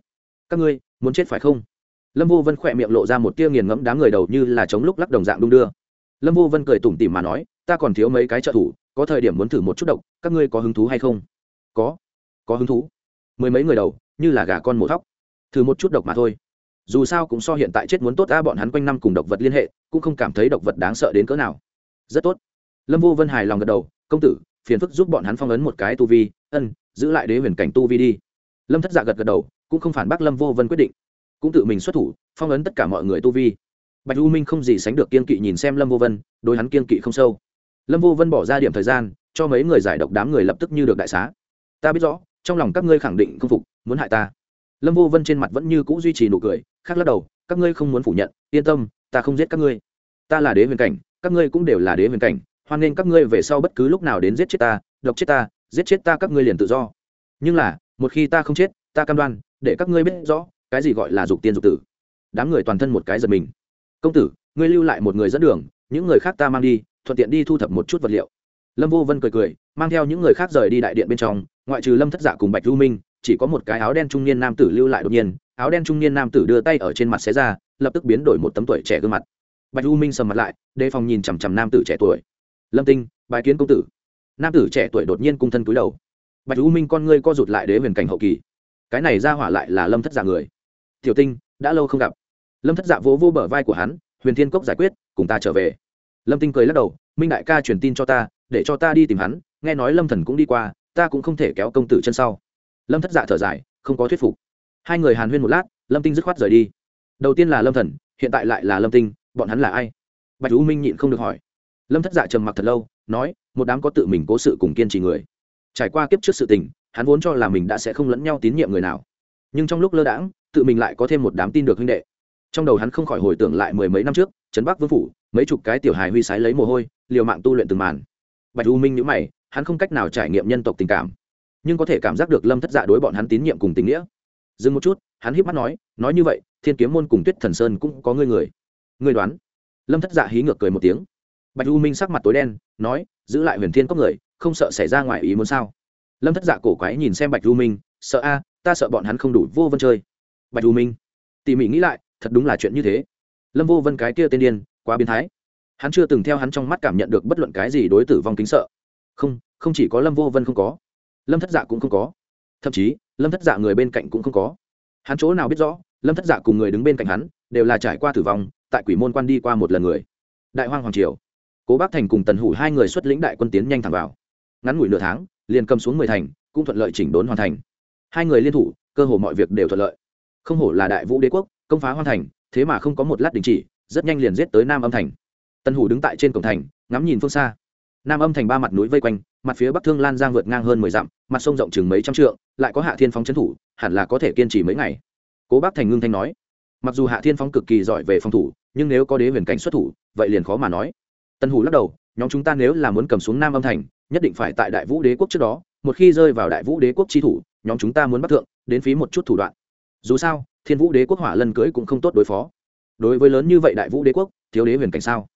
Speaker 1: các ngươi, muốn chết phải không? Lâm vô vân khỏe miệng lộ ra một tia nghiền ngẫm, đám người đầu như là chống lúc lắc đồng dạng đung đưa. Lâm vô vân cười tủm tỉm mà nói, ta còn thiếu mấy cái trợ thủ có thời điểm muốn thử một chút độc, các ngươi có hứng thú hay không? Có. Có hứng thú. Mười mấy người đầu, như là gà con mổ thóc. Thử một chút độc mà thôi. Dù sao cũng so hiện tại chết muốn tốt ta bọn hắn quanh năm cùng độc vật liên hệ, cũng không cảm thấy độc vật đáng sợ đến cỡ nào. Rất tốt. Lâm vô vân hài lòng gật đầu, công tử, phiền phức giúp bọn hắn phong ấn một cái tu vi, ân, giữ lại đế huyền cảnh tu vi đi. Lâm thất dạ gật gật đầu, cũng không phản bác lâm vô vân quyết định. Cũng tự mình xuất thủ, phong ấn tất cả mọi người tu vi. Bạch u minh không gì sánh được kiên kỵ nhìn xem lâm vô vân, đối hắn kiên kỵ không sâu lâm vô vân bỏ ra điểm thời gian, cho mấy người giải độc đám người lập tức như được đại xá. Ta biết rõ, trong lòng các ngươi khẳng định không phục, muốn hại ta. Lâm vô vân trên mặt vẫn như c ũ duy trì nụ cười khác lắc đầu, các ngươi không muốn phủ nhận, yên tâm, ta không giết các ngươi. Ta là đế huyền cảnh, các ngươi cũng đều là đế huyền cảnh, hoan nghênh các ngươi về sau bất cứ lúc nào đến giết chết ta, độc chết ta, giết chết ta các ngươi liền tự do. Nhưng là, một khi ta không chết, ta cam đoan, để các ngươi biết rõ, cái gì gọi là dục tiên dục tử. Đám người toàn thân một cái giật mình. Công tử, ngươi lưu lại một người dẫn đường, những người khác ta mang đi thuận tiện đi thu thập một chút vật liệu. Lâm vô vân cười cười, mang theo những người khác rời đi đại điện bên trong, ngoại trừ lâm thất giả cùng bạch lưu minh, chỉ có một cái áo đen trung niên nam tử lưu lại đột nhiên. Áo đen trung niên nam tử đưa tay ở trên mặt xé ra, lập tức biến đổi một tấm tuổi trẻ gương mặt. Bạch lưu minh sầm mặt lại, đề phòng nhìn chằm chằm nam tử trẻ tuổi. Lâm tinh bài kiến công tử. Nam tử trẻ tuổi đột nhiên cung thân cúi đầu. Bạch lưu minh con ngươi co rụt lại đế huyền cảnh hậu kỳ. Cái này ra hỏa lại là lâm thất giả người. Tiểu tinh, đã lâu không gặp. Lâm thất dạ vỗ vô bờ vai của hắn, huyền thiên cốc giải quyết, cùng ta trở về lâm tinh cười lắc đầu, minh đại ca truyền tin cho ta, để cho ta đi tìm hắn, nghe nói lâm thần cũng đi qua, ta cũng không thể kéo công tử chân sau. Lâm thất dạ thở dài, không có thuyết phục. Hai người hàn huyên một lát, lâm tinh dứt khoát rời đi. Đầu tiên là lâm thần, hiện tại lại là lâm tinh, bọn hắn là ai? Bạch u minh nhịn không được hỏi. Lâm thất dạ trầm mặc thật lâu, nói, một đám có tự mình cố sự cùng kiên trì người. Trải qua kiếp trước sự tình, hắn vốn cho là mình đã sẽ không lẫn nhau tín nhiệm người nào. Nhưng trong lúc lơ đãng, tự mình lại có thêm một đám tin được huynh đệ trong đầu hắn không khỏi hồi tưởng lại mười mấy năm trước, trấn bắc vương phủ, mấy chục cái tiểu hài huy sái lấy mồ hôi, liều mạng tu luyện từng màn. Bạch u minh nhữ mày, hắn không cách nào trải nghiệm nhân tộc tình cảm, nhưng có thể cảm giác được lâm thất dạ đối bọn hắn tín nhiệm cùng tình nghĩa. Dừng một chút, hắn hiếp mắt nói nói như vậy, thiên kiếm môn cùng tuyết thần sơn cũng có ngươi người. Ngươi đoán? Lâm thất dạ hí ngược cười một tiếng. Bạch u minh sắc mặt tối đen, nói, giữ lại huyền thiên cốc người, không sợ xảy ra ngoài ý muốn sao? Lâm thất dạ cổ quái nhìn xem bạch u minh, sợ a, ta sợ bọn hắn không đủ vô vân chơi. Bạch u minh. Tỉ mỉ nghĩ lại thật đúng là chuyện như thế. Lâm vô vân cái kia tên điên, quá biến thái. Hắn chưa từng theo hắn trong mắt cảm nhận được bất luận cái gì đối tử vong kính sợ. Không không chỉ có lâm vô vân không có. Lâm thất dạ cũng không có. Thậm chí, lâm thất dạ người bên cạnh cũng không có. Hắn chỗ nào biết rõ, lâm thất dạ cùng người đứng bên cạnh hắn, đều là trải qua tử vong, tại quỷ môn quan đi qua một lần người. Đại hoang hoàng triều. Cố bác thành cùng tần hủ hai người xuất lĩnh đại quân tiến nhanh thẳng vào. Ngắn ngủi nửa tháng, liền cầm xuống mười thành, cũng thuận lợi chỉnh đốn hoàn thành. Hai người liên thủ, cơ hồ mọi việc đều thuận lợi. Không hổ là đại vũ đế quốc công phá hoàn thành, thế mà không có một lát đình chỉ, rất nhanh liền giết tới nam âm thành. Tân hủ đứng tại trên cổng thành, ngắm nhìn phương xa. Nam âm thành ba mặt núi vây quanh, mặt phía bắc thương lan giang vượt ngang hơn mười dặm, mặt sông rộng chừng mấy trăm trượng, lại có hạ thiên phóng trấn thủ, hẳn là có thể kiên trì mấy ngày. Cố bác thành ngưng thanh nói, mặc dù hạ thiên phóng cực kỳ giỏi về phòng thủ, nhưng nếu có đế huyền cảnh xuất thủ, vậy liền khó mà nói. Tân hủ lắc đầu, nhóm chúng ta nếu là muốn cầm xuống nam âm thành, nhất định phải tại đại vũ đế quốc trước đó, một khi rơi vào đại vũ đế quốc tri thủ, nhóm chúng ta muốn bắt thượng, đến phí một chút thủ đoạn. Dù sao thiên vũ đế quốc hỏa lân cưới cũng không tốt đối phó. Đối với lớn như vậy đại vũ đế quốc, thiếu đế huyền cảnh sao?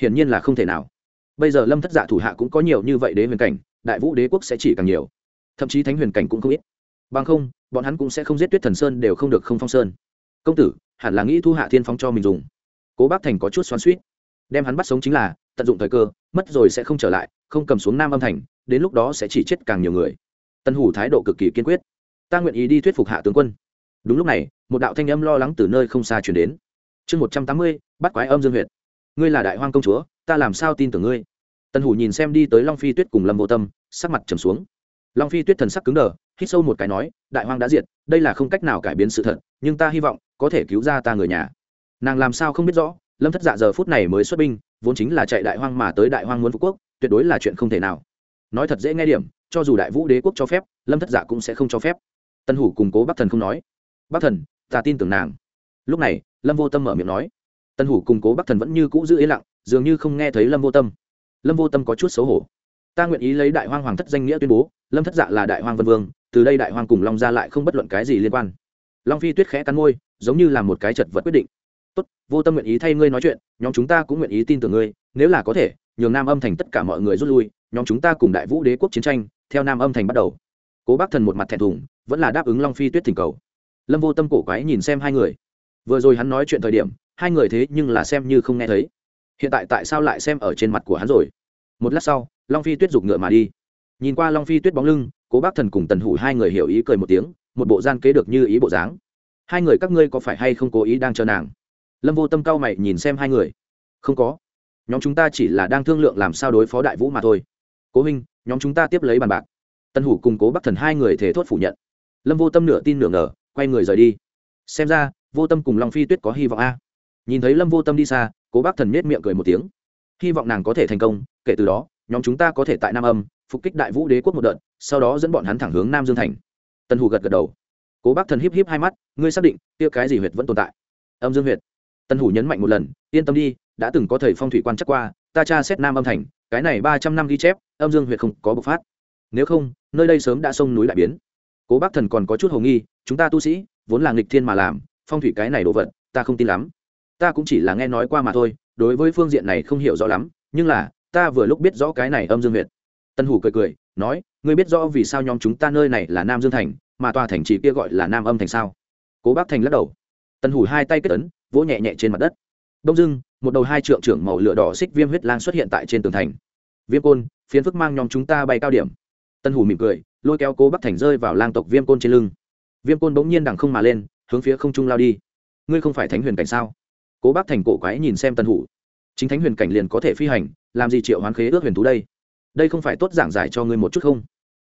Speaker 1: Hiển nhiên là không thể nào. Bây giờ lâm thất dạ thủ hạ cũng có nhiều như vậy đế huyền cảnh, đại vũ đế quốc sẽ chỉ càng nhiều. Thậm chí thánh huyền cảnh cũng không ít. Bằng không, bọn hắn cũng sẽ không giết tuyết thần sơn đều không được không phong sơn. Công tử, hẳn là nghĩ thu hạ thiên phong cho mình dùng. Cố bác thành có chút xoắn suýt đem hắn bắt sống chính là, tận dụng thời cơ, mất rồi sẽ không trở lại, không cầm xuống nam âm thành, đến lúc đó sẽ chỉ chết càng nhiều người. Tân hủ thái độ cực kỳ kiên quyết. Ta nguyện ý đi thuyết phục hạ tướng quân đúng lúc này, một đạo thanh âm lo lắng từ nơi không xa chuyển đến. Chương một trăm tám mươi, bắt quái âm dương huyện ngươi là đại hoang công chúa, ta làm sao tin tưởng ngươi? Tân hủ nhìn xem đi tới long phi tuyết cùng lâm vô tâm, sắc mặt trầm xuống. Long phi tuyết thần sắc cứng đờ, hít sâu một cái nói, đại hoang đã diệt, đây là không cách nào cải biến sự thật, nhưng ta hy vọng có thể cứu ra ta người nhà. Nàng làm sao không biết rõ, lâm thất dạ giờ phút này mới xuất binh, vốn chính là chạy đại hoang mà tới đại hoang muốn phú quốc, tuyệt đối là chuyện không thể nào. Nói thật dễ nghe điểm, cho dù đại vũ đế quốc cho phép, lâm thất dạ cũng sẽ không cho phép. Tân hủ củng cố bắc thần không nói bắc thần, ta tin tưởng nàng. Lúc này, lâm vô tâm mở miệng nói. Tân hủ cùng cố bắc thần vẫn như cũ giữ yên lặng, dường như không nghe thấy lâm vô tâm. Lâm vô tâm có chút xấu hổ. Ta nguyện ý lấy đại hoang hoàng thất danh nghĩa tuyên bố, lâm thất dạ là đại hoang vân vương, từ đây đại hoang cùng long ra lại không bất luận cái gì liên quan. Long phi tuyết khẽ cắn môi, giống như là một cái chật vật quyết định. Tốt, vô tâm nguyện ý thay ngươi nói chuyện, nhóm chúng ta cũng nguyện ý tin tưởng ngươi, nếu là có thể, nhường nam âm thành tất cả mọi người rút lui, nhóm chúng ta cùng đại vũ đế quốc chiến tranh, theo nam âm thành bắt đầu. Cố bác thần một mặt thẹn thùng, vẫn là đáp ứng long phi tuyết thỉnh cầu lâm vô tâm cổ quái nhìn xem hai người. Vừa rồi hắn nói chuyện thời điểm, hai người thế nhưng là xem như không nghe thấy. Hiện tại tại sao lại xem ở trên mặt của hắn rồi? Một lát sau, long phi tuyết giục ngựa mà đi. Nhìn qua long phi tuyết bóng lưng, cố bác thần cùng tần hủ hai người hiểu ý cười một tiếng, một bộ gian kế được như ý bộ dáng. Hai người các ngươi có phải hay không cố ý đang chờ nàng? Lâm vô tâm cao mày nhìn xem hai người. Không có. Nhóm chúng ta chỉ là đang thương lượng làm sao đối phó đại vũ mà thôi. Cố huynh, nhóm chúng ta tiếp lấy bàn bạc. Tân hủ cùng cố bắc thần hai người thể thốt phủ nhận. Lâm vô tâm nửa tin nửa ngờ quay người rời đi. Xem ra, vô tâm cùng long phi tuyết có hy vọng a. Nhìn thấy lâm vô tâm đi xa, cố bác thần nết miệng cười một tiếng. Hy vọng nàng có thể thành công, kể từ đó, nhóm chúng ta có thể tại nam âm, phục kích đại vũ đế quốc một đợt, sau đó dẫn bọn hắn thẳng hướng nam dương thành. Tân hủ gật gật đầu. Cố bác thần híp híp hai mắt, ngươi xác định, kia cái gì huyệt vẫn tồn tại? Âm dương huyệt. Tân hủ nhấn mạnh một lần, yên tâm đi, đã từng có thầy phong thủy quan chắc qua, ta tra xét nam âm thành, cái này ba trăm năm ghi chép, âm dương huyệt không có bộc phát. Nếu không, nơi đây sớm đã sông núi đại biến. Cố bác thần còn có chút hồ nghi chúng ta tu sĩ, vốn là nghịch thiên mà làm, phong thủy cái này đồ vật, ta không tin lắm. Ta cũng chỉ là nghe nói qua mà thôi, đối với phương diện này không hiểu rõ lắm, nhưng là, ta vừa lúc biết rõ cái này âm dương huyệt. Tân hủ cười cười, nói, ngươi biết rõ vì sao nhóm chúng ta nơi này là nam dương thành, mà tòa thành trì kia gọi là nam âm thành sao? Cố bác thành lắc đầu. Tân hủ hai tay kết ấn, vỗ nhẹ nhẹ trên mặt đất. Đông dưng một đầu hai trượng trưởng màu lửa đỏ xích viêm huyết lang xuất hiện tại trên tường thành. Viêm côn, phiến phức mang nhóm chúng ta bay cao điểm. Tân hủ mỉm cười, lôi kéo cố bắc thành rơi vào lang tộc viêm côn trên lưng viêm côn bỗng nhiên đằng không mà lên, hướng phía không trung lao đi. Ngươi không phải thánh huyền cảnh sao? Cố bác thành cổ quái nhìn xem tân hủ. Chính thánh huyền cảnh liền có thể phi hành, làm gì triệu hoán khế ước huyền thú đây? Đây không phải tốt giảng giải cho ngươi một chút không?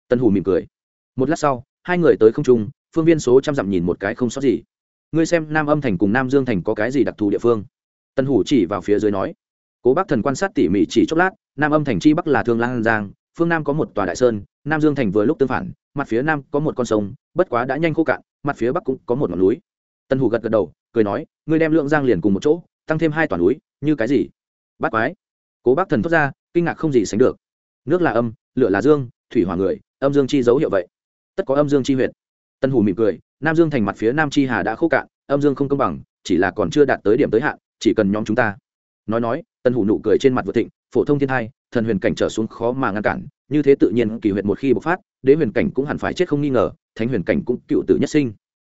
Speaker 1: Tân hủ mỉm cười. Một lát sau, hai người tới không trung, phương viên số trăm dặm nhìn một cái không sót gì. Ngươi xem nam âm thành cùng nam dương thành có cái gì đặc thù địa phương? Tân hủ chỉ vào phía dưới nói. Cố bác thần quan sát tỉ mỉ chỉ chốc lát, nam âm thành chi bắc là thương lan giang phương nam có một tòa đại sơn, nam dương thành vừa lúc tương phản, mặt phía nam có một con sông, bất quá đã nhanh khô cạn, mặt phía bắc cũng có một ngọn núi. Tân hủ gật gật đầu, cười nói, ngươi đem lượng giang liền cùng một chỗ, tăng thêm hai tòa núi, như cái gì? Bắt quái. Cố bác thần thốt ra, kinh ngạc không gì sánh được. Nước là âm, lửa là dương, thủy hỏa người, âm dương chi dấu hiệu vậy. Tất có âm dương chi huyệt. Tân hủ mỉm cười, nam dương thành mặt phía nam chi hà đã khô cạn, âm dương không công bằng, chỉ là còn chưa đạt tới điểm tới hạn, chỉ cần nhóm chúng ta. Nói nói tân hủ nụ cười trên mặt vượt thịnh, phổ thông thiên hai thần huyền cảnh trở xuống khó mà ngăn cản, như thế tự nhiên kỳ huyệt một khi bộc phát, đế huyền cảnh cũng hẳn phải chết không nghi ngờ, thánh huyền cảnh cũng cựu tử nhất sinh.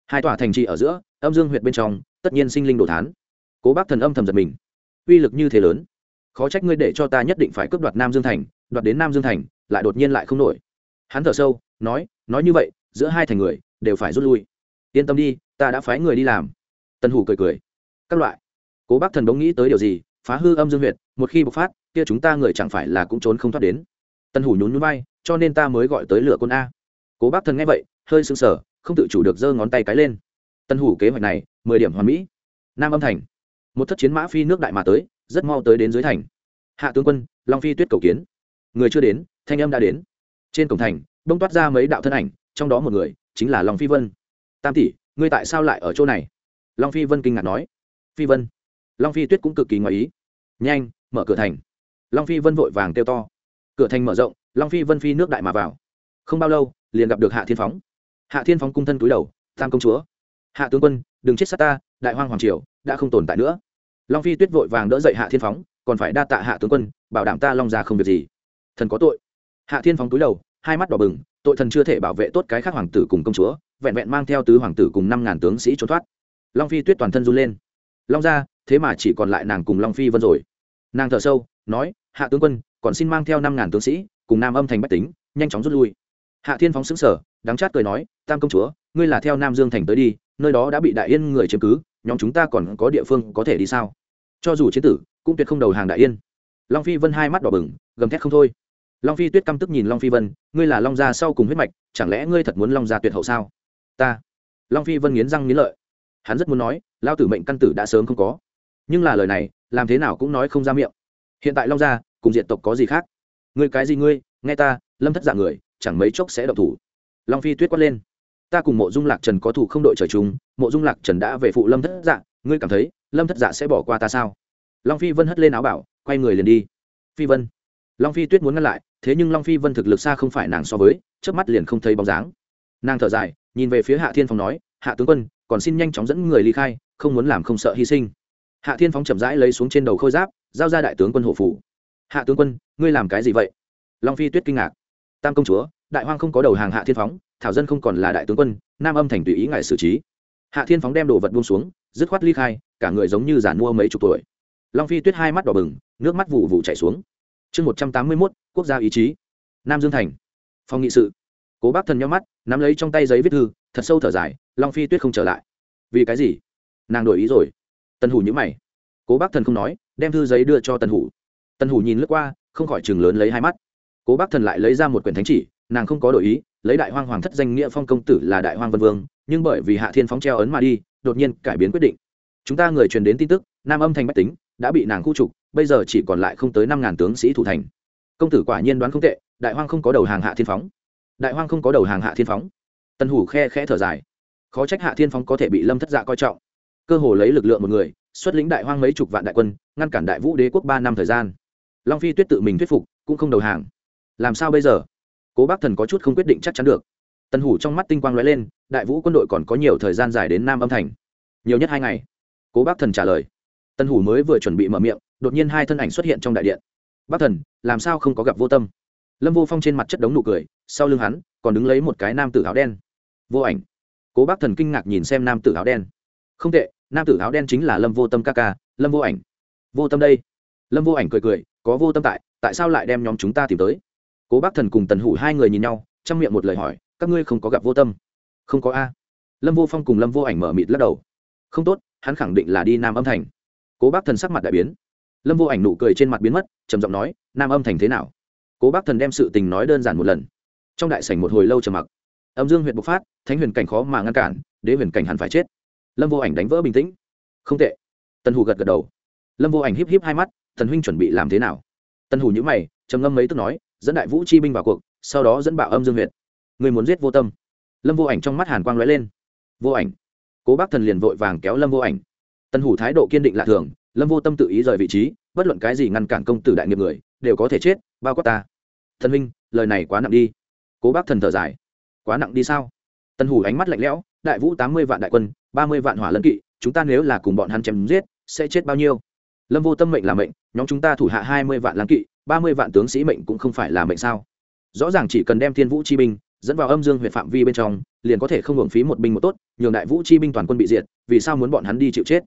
Speaker 1: Hai tòa thành trì ở giữa, âm dương huyệt bên trong, tất nhiên sinh linh đồ thán. Cố bác thần âm thầm giật mình. Uy lực như thế lớn. Khó trách ngươi để cho ta nhất định phải cướp đoạt nam dương thành, đoạt đến nam dương thành, lại đột nhiên lại không nổi. Hắn thở sâu, nói nói như vậy, giữa hai thành người, đều phải rút lui. Yên tâm đi, ta đã phái người đi làm. Tân hủ cười cười. Các loại. Cố bác thần đống nghĩ tới điều gì phá hư âm dương huyệt, một khi bộc phát, kia chúng ta người chẳng phải là cũng trốn không thoát đến. Tân hủ nhún nhún vai, cho nên ta mới gọi tới lửa côn a. Cố bác thần nghe vậy, hơi sưng sở không tự chủ được giơ ngón tay cái lên. Tân hủ kế hoạch này, mười điểm hoàn mỹ. Nam âm thành. Một thất chiến mã phi nước đại mà tới, rất mau tới đến dưới thành. Hạ tướng quân, long phi tuyết cầu kiến. Người chưa đến, thanh âm đã đến. Trên cổng thành bông toát ra mấy đạo thân ảnh, trong đó một người, chính là long phi vân. Tam tỷ, ngươi tại sao lại ở chỗ này? Long phi vân kinh ngạc nói. Phi vân long phi tuyết cũng cực kỳ ngoài ý. Nhanh, mở cửa thành. Long phi vân vội vàng kêu to. Cửa thành mở rộng, long phi vân phi nước đại mà vào. Không bao lâu, liền gặp được hạ thiên phóng. Hạ thiên phóng cung thân túi đầu, tam công chúa. Hạ tướng quân, đừng chết sát ta, đại hoang hoàng triều đã không tồn tại nữa. Long phi tuyết vội vàng đỡ dậy hạ thiên phóng, còn phải đa tạ hạ tướng quân, bảo đảm ta long già không việc gì. Thần có tội. Hạ thiên phóng túi đầu, hai mắt đỏ bừng, tội thần chưa thể bảo vệ tốt cái khác hoàng tử cùng công chúa, vẹn vẹn mang theo tứ hoàng tử cùng năm ngàn tướng sĩ trốn thoát. Long phi tuyết toàn thân run lên long ra thế mà chỉ còn lại nàng cùng long phi vân rồi. Nàng thở sâu, nói, hạ tướng quân, còn xin mang theo năm ngàn tướng sĩ, cùng nam âm thành bách tính, nhanh chóng rút lui. Hạ thiên phóng xứng sở đắng chát cười nói, tam công chúa, ngươi là theo nam dương thành tới đi, nơi đó đã bị đại yên người chiếm cứ, nhóm chúng ta còn có địa phương có thể đi sao? Cho dù chiến tử, cũng tuyệt không đầu hàng đại yên. Long phi vân hai mắt đỏ bừng, gầm thét không thôi. Long phi tuyết căm tức nhìn long phi vân, ngươi là long gia sau cùng huyết mạch, chẳng lẽ ngươi thật muốn long gia tuyệt hậu sao? Ta. Long phi vân nghiến răng nghiến lợi hắn rất muốn nói lao tử mệnh căn tử đã sớm không có. Nhưng là lời này, làm thế nào cũng nói không ra miệng. Hiện tại long gia, cùng diện tộc có gì khác? Ngươi cái gì ngươi, nghe ta, lâm thất dạng người, chẳng mấy chốc sẽ độc thủ. Long phi tuyết quát lên. Ta cùng mộ dung lạc trần có thủ không đội trời chung, mộ dung lạc trần đã về phụ lâm thất dạ ngươi cảm thấy lâm thất dạ sẽ bỏ qua ta sao? Long phi vân hất lên áo bảo, quay người liền đi. Phi vân. Long phi tuyết muốn ngăn lại, thế nhưng long phi vân thực lực xa không phải nàng so với trước mắt liền không thấy bóng dáng. Nàng thở dài, nhìn về phía hạ thiên phong nói, hạ tướng quân còn xin nhanh chóng dẫn người ly khai, không muốn làm không sợ hy sinh. Hạ thiên phong chậm rãi lấy xuống trên đầu khôi giáp, giao ra đại tướng quân hộ phủ. Hạ tướng quân, ngươi làm cái gì vậy? Long phi tuyết kinh ngạc. Tam công chúa, đại hoang không có đầu hàng hạ thiên phóng, thảo dân không còn là đại tướng quân, nam âm thành tùy ý ngài xử trí. Hạ thiên phóng đem đồ vật buông xuống, dứt khoát ly khai, cả người giống như giàn mua mấy chục tuổi. Long phi tuyết hai mắt đỏ bừng, nước mắt vụ vụ chảy xuống. Chương một trăm tám mươi mốt, quốc gia ý chí. Nam dương thành. Phòng nghị sự. Cố bác thần nhau mắt, nắm lấy trong tay giấy viết thư, thật sâu thở dài long phi tuyết không trở lại. Vì cái gì? Nàng đổi ý rồi. Tần hủ nhữ mày. Cố bác thần không nói, đem thư giấy đưa cho tần hủ. Tần hủ nhìn lướt qua, không khỏi chừng lớn lấy hai mắt. Cố bác thần lại lấy ra một quyển thánh chỉ, nàng không có đổi ý, lấy đại hoang hoàng thất danh nghĩa phong công tử là đại hoang vân vương, nhưng bởi vì hạ thiên phóng treo ấn mà đi, đột nhiên cải biến quyết định. Chúng ta người truyền đến tin tức, nam âm thành bách tính, đã bị nàng khu trục, bây giờ chỉ còn lại không tới năm ngàn tướng sĩ thủ thành. Công tử quả nhiên đoán không tệ, đại hoang không có đầu hàng hạ thiên phóng. Đại hoang không có đầu hàng hạ thiên phóng. Tân hủ khe khẽ thở dài khó trách hạ thiên Phong có thể bị lâm thất dạ coi trọng. Cơ hồ lấy lực lượng một người, xuất lĩnh đại hoang mấy chục vạn đại quân, ngăn cản đại vũ đế quốc ba năm thời gian. Long phi tuyết tự mình thuyết phục, cũng không đầu hàng. Làm sao bây giờ? Cố bác thần có chút không quyết định chắc chắn được. Tần hủ trong mắt tinh quang lóe lên, đại vũ quân đội còn có nhiều thời gian dài đến nam âm thành. Nhiều nhất hai ngày. Cố bác thần trả lời. Tần hủ mới vừa chuẩn bị mở miệng, đột nhiên hai thân ảnh xuất hiện trong đại điện. Bác thần, làm sao không có gặp vô tâm? Lâm vô phong trên mặt chất đống nụ cười, sau lưng hắn, còn đứng lấy một cái nam tử áo đen. Vô ảnh cố bác thần kinh ngạc nhìn xem nam tử áo đen. Không tệ, nam tử áo đen chính là lâm vô tâm ca ca, lâm vô ảnh. Vô tâm đây. Lâm vô ảnh cười cười, có vô tâm tại tại sao lại đem nhóm chúng ta tìm tới? Cố bác thần cùng tần hủ hai người nhìn nhau chăm miệng một lời hỏi, các ngươi không có gặp vô tâm? Không có a. Lâm vô phong cùng lâm vô ảnh mở mịt lắc đầu. Không tốt, hắn khẳng định là đi nam âm thành. Cố bác thần sắc mặt đại biến. Lâm vô ảnh nụ cười trên mặt biến mất, trầm giọng nói, nam âm thành thế nào? Cố bác thần đem sự tình nói đơn giản một lần. Trong đại sảnh một hồi lâu trầm mặc âm dương huyện bộc phát, thánh huyền cảnh khó mà ngăn cản, đế huyền cảnh hẳn phải chết. Lâm vô ảnh đánh vỡ bình tĩnh. Không tệ. Tần hủ gật gật đầu. Lâm vô ảnh híp híp hai mắt, thần huynh chuẩn bị làm thế nào? Tần hủ nhữ mày, trầm ngâm mấy tức nói, dẫn đại vũ chi binh vào cuộc, sau đó dẫn bạo âm dương huyện người muốn giết vô tâm. Lâm vô ảnh trong mắt hàn quang lóe lên. Vô ảnh. Cố bác thần liền vội vàng kéo lâm vô ảnh. Tân hủ thái độ kiên định lạ thường, lâm vô tâm tự ý rời vị trí, bất luận cái gì ngăn cản công tử đại nghiệp người, đều có thể chết, bao quát ta. Thần huynh, lời này quá nặng đi. Cố bác thần thở dài quá nặng đi sao? Tân hủ ánh mắt lạnh lẽo, đại vũ tám mươi vạn đại quân, ba mươi vạn hỏa lân kỵ, chúng ta nếu là cùng bọn hắn chém giết, sẽ chết bao nhiêu? Lâm vô tâm mệnh là mệnh, nhóm chúng ta thủ hạ hai mươi vạn lăng kỵ, ba mươi vạn tướng sĩ mệnh cũng không phải là mệnh sao? Rõ ràng chỉ cần đem thiên vũ chi binh dẫn vào âm dương huyện phạm vi bên trong, liền có thể không hưởng phí một binh một tốt, nhường đại vũ chi binh toàn quân bị diệt, vì sao muốn bọn hắn đi chịu chết?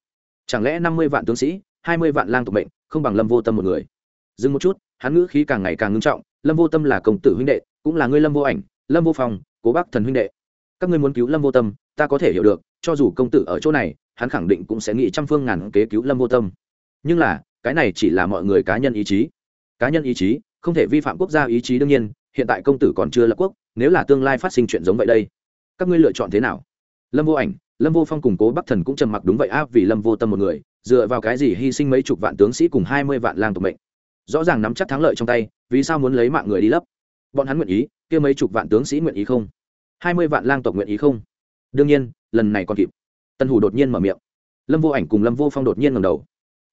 Speaker 1: Chẳng lẽ năm mươi vạn tướng sĩ, hai mươi vạn lang tục mệnh, không bằng lâm vô tâm một người? Dừng một chút, hắn ngữ khí càng ngày càng ngưng trọng, lâm vô tâm là công tử huynh đệ, cũng là ngươi lâm vô ảnh, lâm vô phòng cố bác thần huynh đệ. Các ngươi muốn cứu lâm vô tâm, ta có thể hiểu được, cho dù công tử ở chỗ này, hắn khẳng định cũng sẽ nghĩ trăm phương ngàn kế cứu lâm vô tâm. Nhưng là, cái này chỉ là mọi người cá nhân ý chí. Cá nhân ý chí, không thể vi phạm quốc gia ý chí đương nhiên, hiện tại công tử còn chưa lập quốc, nếu là tương lai phát sinh chuyện giống vậy đây, các ngươi lựa chọn thế nào? Lâm vô ảnh, lâm vô phong củng cố bắc thần cũng trầm mặc đúng vậy áp vì lâm vô tâm một người, dựa vào cái gì hy sinh mấy chục vạn tướng sĩ cùng hai mươi vạn lang tộc mệnh? Rõ ràng nắm chắc thắng lợi trong tay, vì sao muốn lấy mạng người đi lấp? Bọn hắn nguyện ý, kia mấy chục vạn tướng sĩ nguyện ý không? Hai mươi vạn lang tộc nguyện ý không? Đương nhiên, lần này còn kịp. Tân hủ đột nhiên mở miệng. Lâm vô ảnh cùng lâm vô phong đột nhiên ngầm đầu.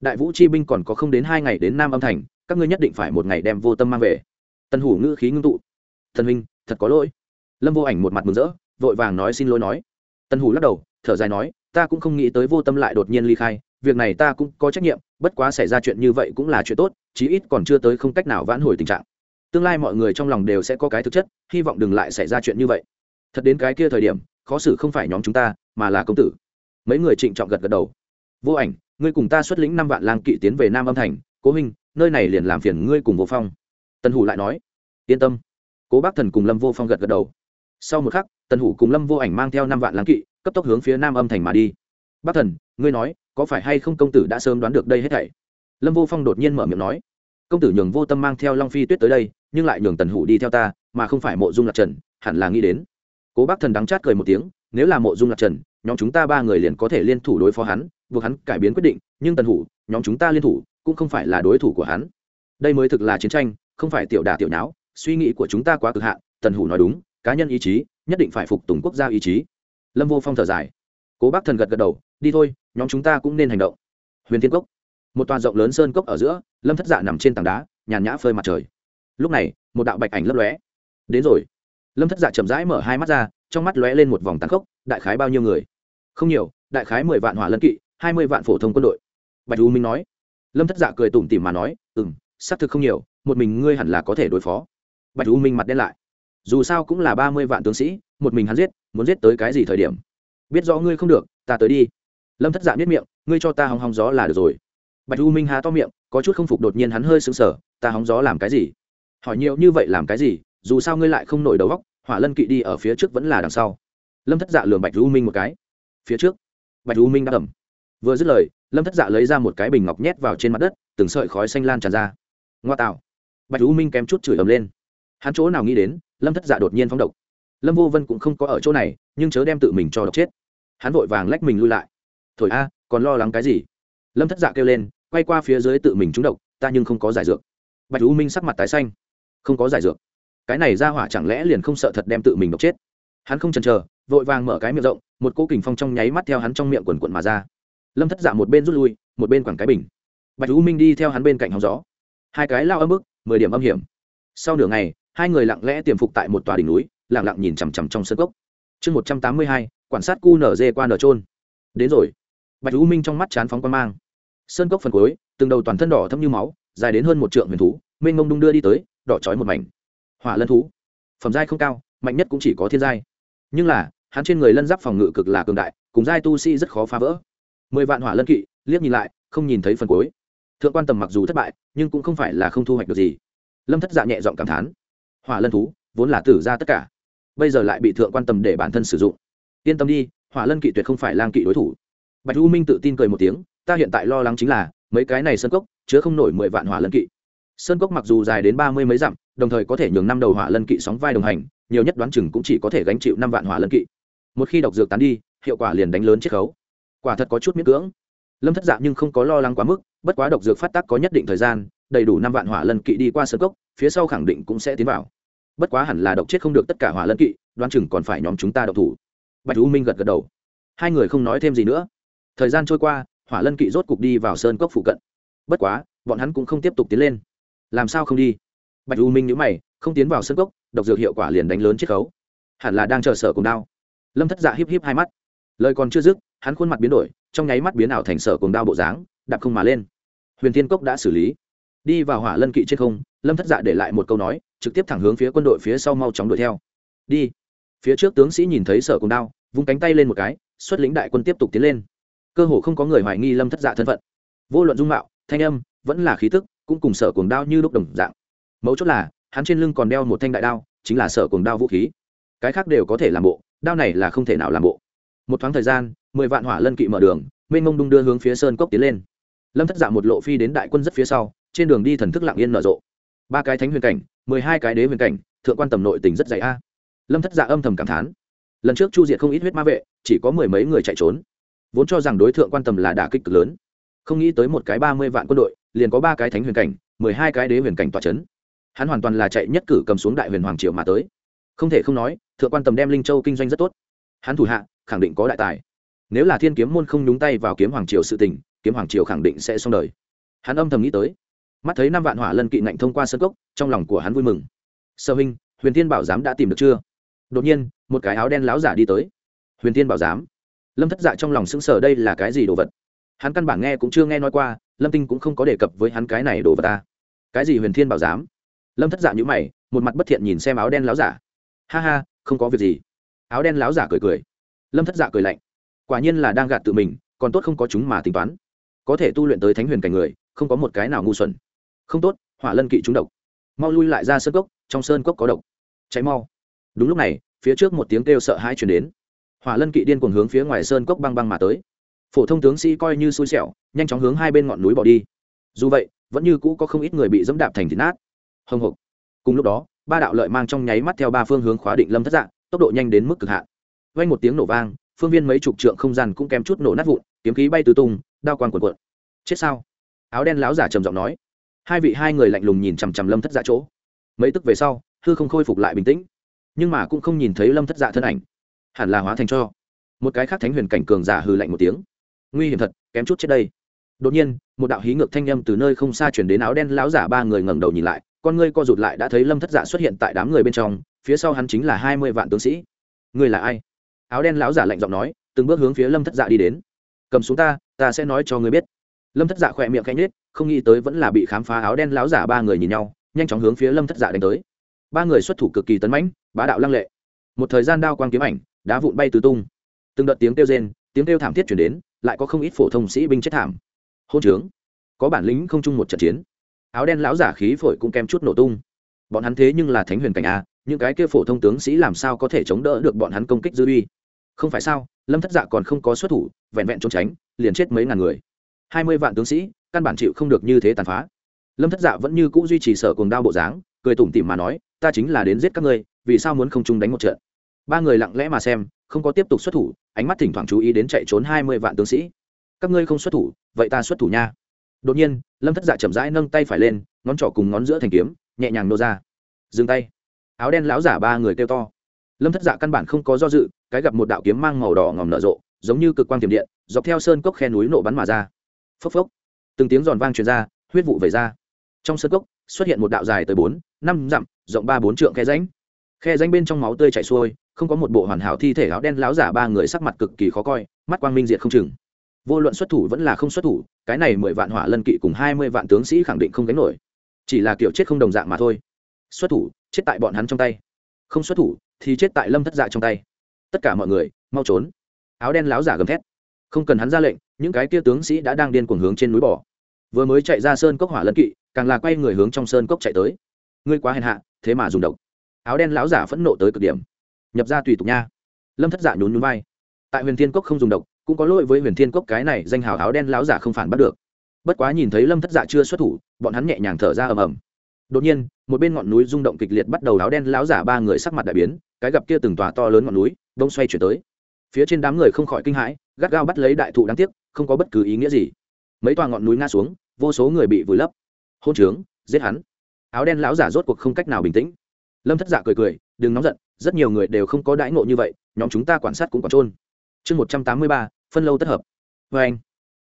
Speaker 1: Đại vũ chi binh còn có không đến hai ngày đến nam âm thành, các ngươi nhất định phải một ngày đem vô tâm mang về. Tần hủ ngữ khí ngưng tụ. Thần huynh, thật có lỗi. Lâm vô ảnh một mặt mừng rỡ, vội vàng nói xin lỗi nói. Tần hủ lắc đầu, thở dài nói, ta cũng không nghĩ tới vô tâm lại đột nhiên ly khai, việc này ta cũng có trách nhiệm, bất quá xảy ra chuyện như vậy cũng là chuyện tốt, chí ít còn chưa tới không cách nào vãn hồi tình trạng. Tương lai mọi người trong lòng đều sẽ có cái thực chất, hy vọng đừng lại xảy ra chuyện như vậy thật đến cái kia thời điểm, khó xử không phải nhóm chúng ta, mà là công tử. Mấy người trịnh trọng gật gật đầu. Vô ảnh, ngươi cùng ta xuất lĩnh năm vạn lang kỵ tiến về nam âm thành, cố huynh, nơi này liền làm phiền ngươi cùng vô phong. Tần hủ lại nói. Yên tâm. Cố bác thần cùng lâm vô phong gật gật đầu. Sau một khắc, tần hủ cùng lâm vô ảnh mang theo năm vạn lang kỵ, cấp tốc hướng phía nam âm thành mà đi. Bác thần, ngươi nói, có phải hay không công tử đã sớm đoán được đây hết thảy? Lâm vô phong đột nhiên mở miệng nói. Công tử nhường vô tâm mang theo long phi tuyết tới đây, nhưng lại nhường tần hủ đi theo ta, mà không phải mộ dung lạc trần, hẳn là nghĩ đến cố bác thần đắng chát cười một tiếng, nếu là mộ dung lạc trần, nhóm chúng ta ba người liền có thể liên thủ đối phó hắn, buộc hắn cải biến quyết định, nhưng tần hủ, nhóm chúng ta liên thủ, cũng không phải là đối thủ của hắn. Đây mới thực là chiến tranh, không phải tiểu đà tiểu nháo, suy nghĩ của chúng ta quá cực hạn, tần hủ nói đúng, cá nhân ý chí, nhất định phải phục tùng quốc gia ý chí. Lâm vô phong thở dài. Cố bác thần gật gật đầu, đi thôi, nhóm chúng ta cũng nên hành động. Huyền thiên cốc. Một toàn rộng lớn sơn cốc ở giữa, lâm thất dạ nằm trên tảng đá, nhàn nhã phơi mặt trời. Lúc này, một đạo bạch ảnh lấp lóe. Đến rồi lâm thất dạ chậm rãi mở hai mắt ra trong mắt lóe lên một vòng tàn khốc đại khái bao nhiêu người không nhiều đại khái mười vạn hỏa lân kỵ hai mươi vạn phổ thông quân đội bạch u minh nói lâm thất dạ cười tủm tỉm mà nói ừ m xác thực không nhiều, một mình ngươi hẳn là có thể đối phó. bạch u minh mặt đen lại. dù sao cũng là ba mươi vạn tướng sĩ, một mình hắn giết, muốn giết tới cái gì thời điểm? biết rõ ngươi không được, ta tới đi. lâm thất dạ biết miệng, ngươi cho ta hóng hóng gió là được rồi. bạch u minh há to miệng, có chút không phục đột nhiên hắn hơi sững sờ, ta hóng gió làm cái gì? hỏi nhiều như vậy làm cái gì? Dù sao ngươi lại không nổi đầu góc, hỏa lân kỵ đi ở phía trước vẫn là đằng sau. Lâm thất dạ lường bạch u minh một cái. Phía trước. Bạch u minh đã ẩm. Vừa dứt lời, lâm thất dạ lấy ra một cái bình ngọc nhét vào trên mặt đất, từng sợi khói xanh lan tràn ra. Ngoa tạo. Bạch u minh kém chút chửi ầm lên. Hắn chỗ nào nghĩ đến, lâm thất dạ đột nhiên phóng độc. Lâm vô vân cũng không có ở chỗ này, nhưng chớ đem tự mình cho độc chết. Hắn vội vàng lách mình lui lại. Thổi a, còn lo lắng cái gì? Lâm thất dạ kêu lên, quay qua phía dưới tự mình trúng độc, ta nhưng không có giải dược. Bạch u minh sắc mặt tái xanh. Không có giải dược cái này ra hỏa chẳng lẽ liền không sợ thật đem tự mình độc chết? Hắn không chần chờ, vội vàng mở cái miệng rộng, một cỗ kình phong trong nháy mắt theo hắn trong miệng quần quận mà ra. Lâm thất dạ một bên rút lui, một bên quẳng cái bình. Bạch u minh đi theo hắn bên cạnh hóng gió. Hai cái lao âm ức mười điểm âm hiểm. Sau nửa ngày, hai người lặng lẽ tiềm phục tại một tòa đỉnh núi, lặng lặng nhìn chằm chằm trong sân cốc. Chương một trăm tám mươi hai, quan sát cu nở dê qua nở trôn đến rồi. Bạch u minh trong mắt chán phóng quan mang. Sơn cốc phần cuối, từng đầu toàn thân đỏ thâm như máu, dài đến hơn một trượng huyền thú, mênh mông đung đưa đi tới, đỏ trói một mảnh hỏa lân thú. Phẩm giai không cao, mạnh nhất cũng chỉ có thiên giai. Nhưng là, hắn trên người lân giáp phòng ngự cực là cường đại, cùng giai tu sĩ rất khó phá vỡ. Mười vạn hỏa lân kỵ, liếc nhìn lại, không nhìn thấy phần cuối. Thượng quan tầm mặc dù thất bại, nhưng cũng không phải là không thu hoạch được gì. Lâm thất dạ nhẹ giọng cảm thán. Hỏa lân thú, vốn là tử ra tất cả. Bây giờ lại bị thượng quan tầm để bản thân sử dụng. Yên tâm đi, hỏa lân kỵ tuyệt không phải lang kỵ đối thủ. Bạch u minh tự tin cười một tiếng, ta hiện tại lo lắng chính là, mấy cái này sân cốc, chứa không nổi mười vạn hỏa lân kỵ sơn cốc mặc dù dài đến ba mươi mấy dặm, đồng thời có thể nhường năm đầu hỏa lân kỵ sóng vai đồng hành, nhiều nhất đoán chừng cũng chỉ có thể gánh chịu năm vạn hỏa lân kỵ. Một khi độc dược tán đi, hiệu quả liền đánh lớn chiết khấu. Quả thật có chút miễn cưỡng. Lâm thất dạng nhưng không có lo lắng quá mức, bất quá độc dược phát tác có nhất định thời gian, đầy đủ năm vạn hỏa lân kỵ đi qua sơn cốc, phía sau khẳng định cũng sẽ tiến vào. Bất quá hẳn là độc chết không được tất cả hỏa lân kỵ, đoán chừng còn phải nhóm chúng ta độc thủ. Bạch u minh gật gật đầu. Hai người không nói thêm gì nữa. Thời gian trôi qua, hỏa lân kỵ rốt cục đi vào sơn cốc phụ cận. Bất quá, bọn hắn cũng không tiếp tục tiến lên làm sao không đi? Bạch u minh nhữ mày, không tiến vào sân cốc, độc dược hiệu quả liền đánh lớn chiết khấu. Hẳn là đang chờ sở cùng đao. Lâm thất dạ híp híp hai mắt. Lời còn chưa dứt, hắn khuôn mặt biến đổi, trong nháy mắt biến ảo thành sở cùng đao bộ dáng, đạp không mà lên. Huyền thiên cốc đã xử lý. Đi vào hỏa lân kỵ trên không, lâm thất dạ để lại một câu nói, trực tiếp thẳng hướng phía quân đội phía sau mau chóng đuổi theo. Đi. Phía trước tướng sĩ nhìn thấy sở cùng đao, vung cánh tay lên một cái, xuất lĩnh đại quân tiếp tục tiến lên. Cơ hồ không có người hoài nghi lâm thất dạ thân phận. Vô luận dung mạo, thanh âm, vẫn là khí tức cũng cùng sở cuồng đao như lúc đồng dạng. Mấu chốt là, hắn trên lưng còn đeo một thanh đại đao, chính là sở cuồng đao vũ khí. Cái khác đều có thể làm bộ, đao này là không thể nào làm bộ. Một thoáng thời gian, mười vạn hỏa lân kỵ mở đường, mênh mông đung đưa hướng phía sơn cốc tiến lên. Lâm thất dạ một lộ phi đến đại quân rất phía sau, trên đường đi thần thức lặng yên nở rộ. Ba cái thánh huyền cảnh, mười hai cái đế huyền cảnh, thượng quan tầm nội tình rất dày a. Lâm thất dạ âm thầm cảm thán. Lần trước chu diệt không ít huyết ma vệ, chỉ có mười mấy người chạy trốn. Vốn cho rằng đối tượng quan tâm là đả kích cực lớn. Không nghĩ tới một cái ba mươi vạn quân đội liền có ba cái thánh huyền cảnh, mười hai cái đế huyền cảnh tọa c h ấ n hắn hoàn toàn là chạy nhất cử cầm xuống đại huyền hoàng triều mà tới. Không thể không nói, thượng quan tầm đem linh châu kinh doanh rất tốt. Hắn thủ hạ, khẳng định có đại tài. Nếu là thiên kiếm môn không nhúng tay vào kiếm hoàng triều sự tình, kiếm hoàng triều khẳng định sẽ xong đời. Hắn âm thầm nghĩ tới. Mắt thấy năm vạn hỏa lân kỵ ngạnh thông qua sân cốc, trong lòng của hắn vui mừng. Sơ huynh, huyền thiên bảo giám đã tìm được chưa? Đột nhiên, một cái áo đen láo giả đi tới. Huyền thiên bảo giám? Lâm thất dạ trong lòng sững sờ, đây là cái gì đồ vật? Hắn căn bản nghe cũng chưa nghe nói qua, lâm tinh cũng không có đề cập với hắn cái này đồ vật ta. Cái gì huyền thiên bảo giám? Lâm thất dạ giả nhữ mày, một mặt bất thiện nhìn xem áo đen láo giả. Ha ha, không có việc gì. Áo đen láo giả cười cười. Lâm thất giả cười lạnh. Quả nhiên là đang gạt tự mình, còn tốt không có chúng mà tính toán. Có thể tu luyện tới thánh huyền cảnh người, không có một cái nào ngu xuẩn. Không tốt, hỏa lân kỵ trúng độc. Mau lui lại ra sơn cốc, trong sơn cốc có độc. Cháy mau. Đúng lúc này, phía trước một tiếng kêu sợ hãi chuyển đến. Hỏa lân kỵ điên cuồng hướng phía ngoài sơn cốc băng băng mà tới phổ thông tướng sĩ coi như xui xẻo, nhanh chóng hướng hai bên ngọn núi bỏ đi. Dù vậy, vẫn như cũ có không ít người bị dẫm đạp thành thịt nát. Hồng hộc. Cùng lúc đó, ba đạo lợi mang trong nháy mắt theo ba phương hướng khóa định lâm thất dạng, tốc độ nhanh đến mức cực hạn. Vay một tiếng nổ vang, phương viên mấy chục trượng không gian cũng kém chút nổ nát vụn, kiếm khí bay tứ tung, đao quang cuộn cuộn. Chết sao? Áo đen láo giả trầm giọng nói. Hai vị hai người lạnh lùng nhìn chằm chằm lâm thất dạ chỗ. Mấy tức về sau, hư không khôi phục lại bình tĩnh, nhưng mà cũng không nhìn thấy lâm thất dạ thân ảnh. Hẳn là hóa thành cho. Một cái khác thánh huyền cảnh cường giả hư lạnh một tiếng nguy hiểm thật, kém chút chết đây. Đột nhiên, một đạo hí ngược thanh â m từ nơi không xa chuyển đến áo đen lão giả ba người ngẩng đầu nhìn lại, con ngươi co rụt lại đã thấy lâm thất dạ xuất hiện tại đám người bên trong, phía sau hắn chính là hai mươi vạn tướng sĩ. Ngươi là ai? Áo đen lão giả lạnh giọng nói, từng bước hướng phía lâm thất dạ đi đến. Cầm xuống ta ta sẽ nói cho ngươi biết. Lâm thất dạ khỏe miệng canh nết không nghĩ tới vẫn là bị khám phá áo đen lão giả ba người nhìn nhau, nhanh chóng hướng phía lâm thất dạ đánh tới. Ba người xuất thủ cực kỳ tấn mãnh, bá đạo lăng lệ. Một thời gian đao quang kiếm ảnh, đá vụn bay tứ tung. Từng đợt tiếng kêu rên tiếng kêu thảm thiết chuyển đến, lại có không ít phổ thông sĩ binh chết thảm. Hôn trướng. Có bản lĩnh không chung một trận chiến. Áo đen lão giả khí phổi cũng kem chút nổ tung. Bọn hắn thế nhưng là thánh huyền cảnh a, những cái kia phổ thông tướng sĩ làm sao có thể chống đỡ được bọn hắn công kích dư uy? Không phải sao, lâm thất dạ còn không có xuất thủ, vẹn vẹn trốn tránh, liền chết mấy ngàn người. Hai mươi vạn tướng sĩ, căn bản chịu không được như thế tàn phá. Lâm thất dạ vẫn như c ũ duy trì sở cuồng đao bộ dáng, cười tủm tỉm mà nói, ta chính là đến giết các ngươi, vì sao muốn không chung đánh một trận? Ba người lặng lẽ mà xem, không có tiếp tục xuất thủ, ánh mắt thỉnh thoảng chú ý đến chạy trốn hai mươi vạn tướng sĩ. Các ngươi không xuất thủ, vậy ta xuất thủ nha. Đột nhiên, lâm thất dạ chậm rãi nâng tay phải lên, ngón trỏ cùng ngón giữa thành kiếm, nhẹ nhàng nô ra. Dừng tay. Áo đen lão giả ba người kêu to. Lâm thất dạ căn bản không có do dự, cái gặp một đạo kiếm mang màu đỏ ngòm nở rộ, giống như cực quang tiềm điện, dọc theo sơn cốc khe núi nổ bắn mà ra. Phốc phốc. Từng tiếng giòn vang truyền ra, huyết vụ về ra. Trong sơn cốc, xuất hiện một đạo dài tới bốn, năm dặm, rộng ba bốn trượng khe ránh khe danh bên trong máu tươi chảy xuôi, không có một bộ hoàn hảo thi thể áo đen láo giả ba người sắc mặt cực kỳ khó coi, mắt quang minh diệt không chừng. Vô luận xuất thủ vẫn là không xuất thủ, cái này mười vạn hỏa lân kỵ cùng hai mươi vạn tướng sĩ khẳng định không gánh nổi. Chỉ là kiểu chết không đồng dạng mà thôi. Xuất thủ, chết tại bọn hắn trong tay. Không xuất thủ, thì chết tại lâm thất dạ trong tay. Tất cả mọi người, mau trốn. Áo đen láo giả gầm thét. Không cần hắn ra lệnh, những cái kia tướng sĩ đã đang điên cuồng hướng trên núi bò. Vừa mới chạy ra sơn cốc hỏa lân kỵ, càng là quay người hướng trong sơn cốc chạy tới. Ngươi quá hèn hạ, thế mà dùng độc áo đen láo giả phẫn nộ tới cực điểm. Nhập ra tùy tục nha. Lâm thất giả nhún nhún vai. Tại huyền thiên cốc không dùng độc, cũng có lỗi với huyền thiên cốc cái này danh hào áo đen láo giả không phản bắt được. Bất quá nhìn thấy lâm thất dạ chưa xuất thủ, bọn hắn nhẹ nhàng thở ra ầm ầm. Đột nhiên, một bên ngọn núi rung động kịch liệt bắt đầu áo đen láo giả ba người sắc mặt đại biến, cái gặp kia từng tòa to lớn ngọn núi, đông xoay chuyển tới. Phía trên đám người không khỏi kinh hãi, gắt gao bắt lấy đại thụ đáng tiếc, không có bất cứ ý nghĩa gì. Mấy tòa ngọn núi ngã xuống, vô số người bị vùi lấp. Hôn trướng, giết hắn. Áo đen lão giả rốt cuộc không cách nào bình tĩnh lâm thất dạ cười cười, đừng nóng giận, rất nhiều người đều không có đãi ngộ như vậy, nhóm chúng ta quan sát cũng còn trôn chương một trăm tám mươi ba, phân lâu tất hợp. Vê anh,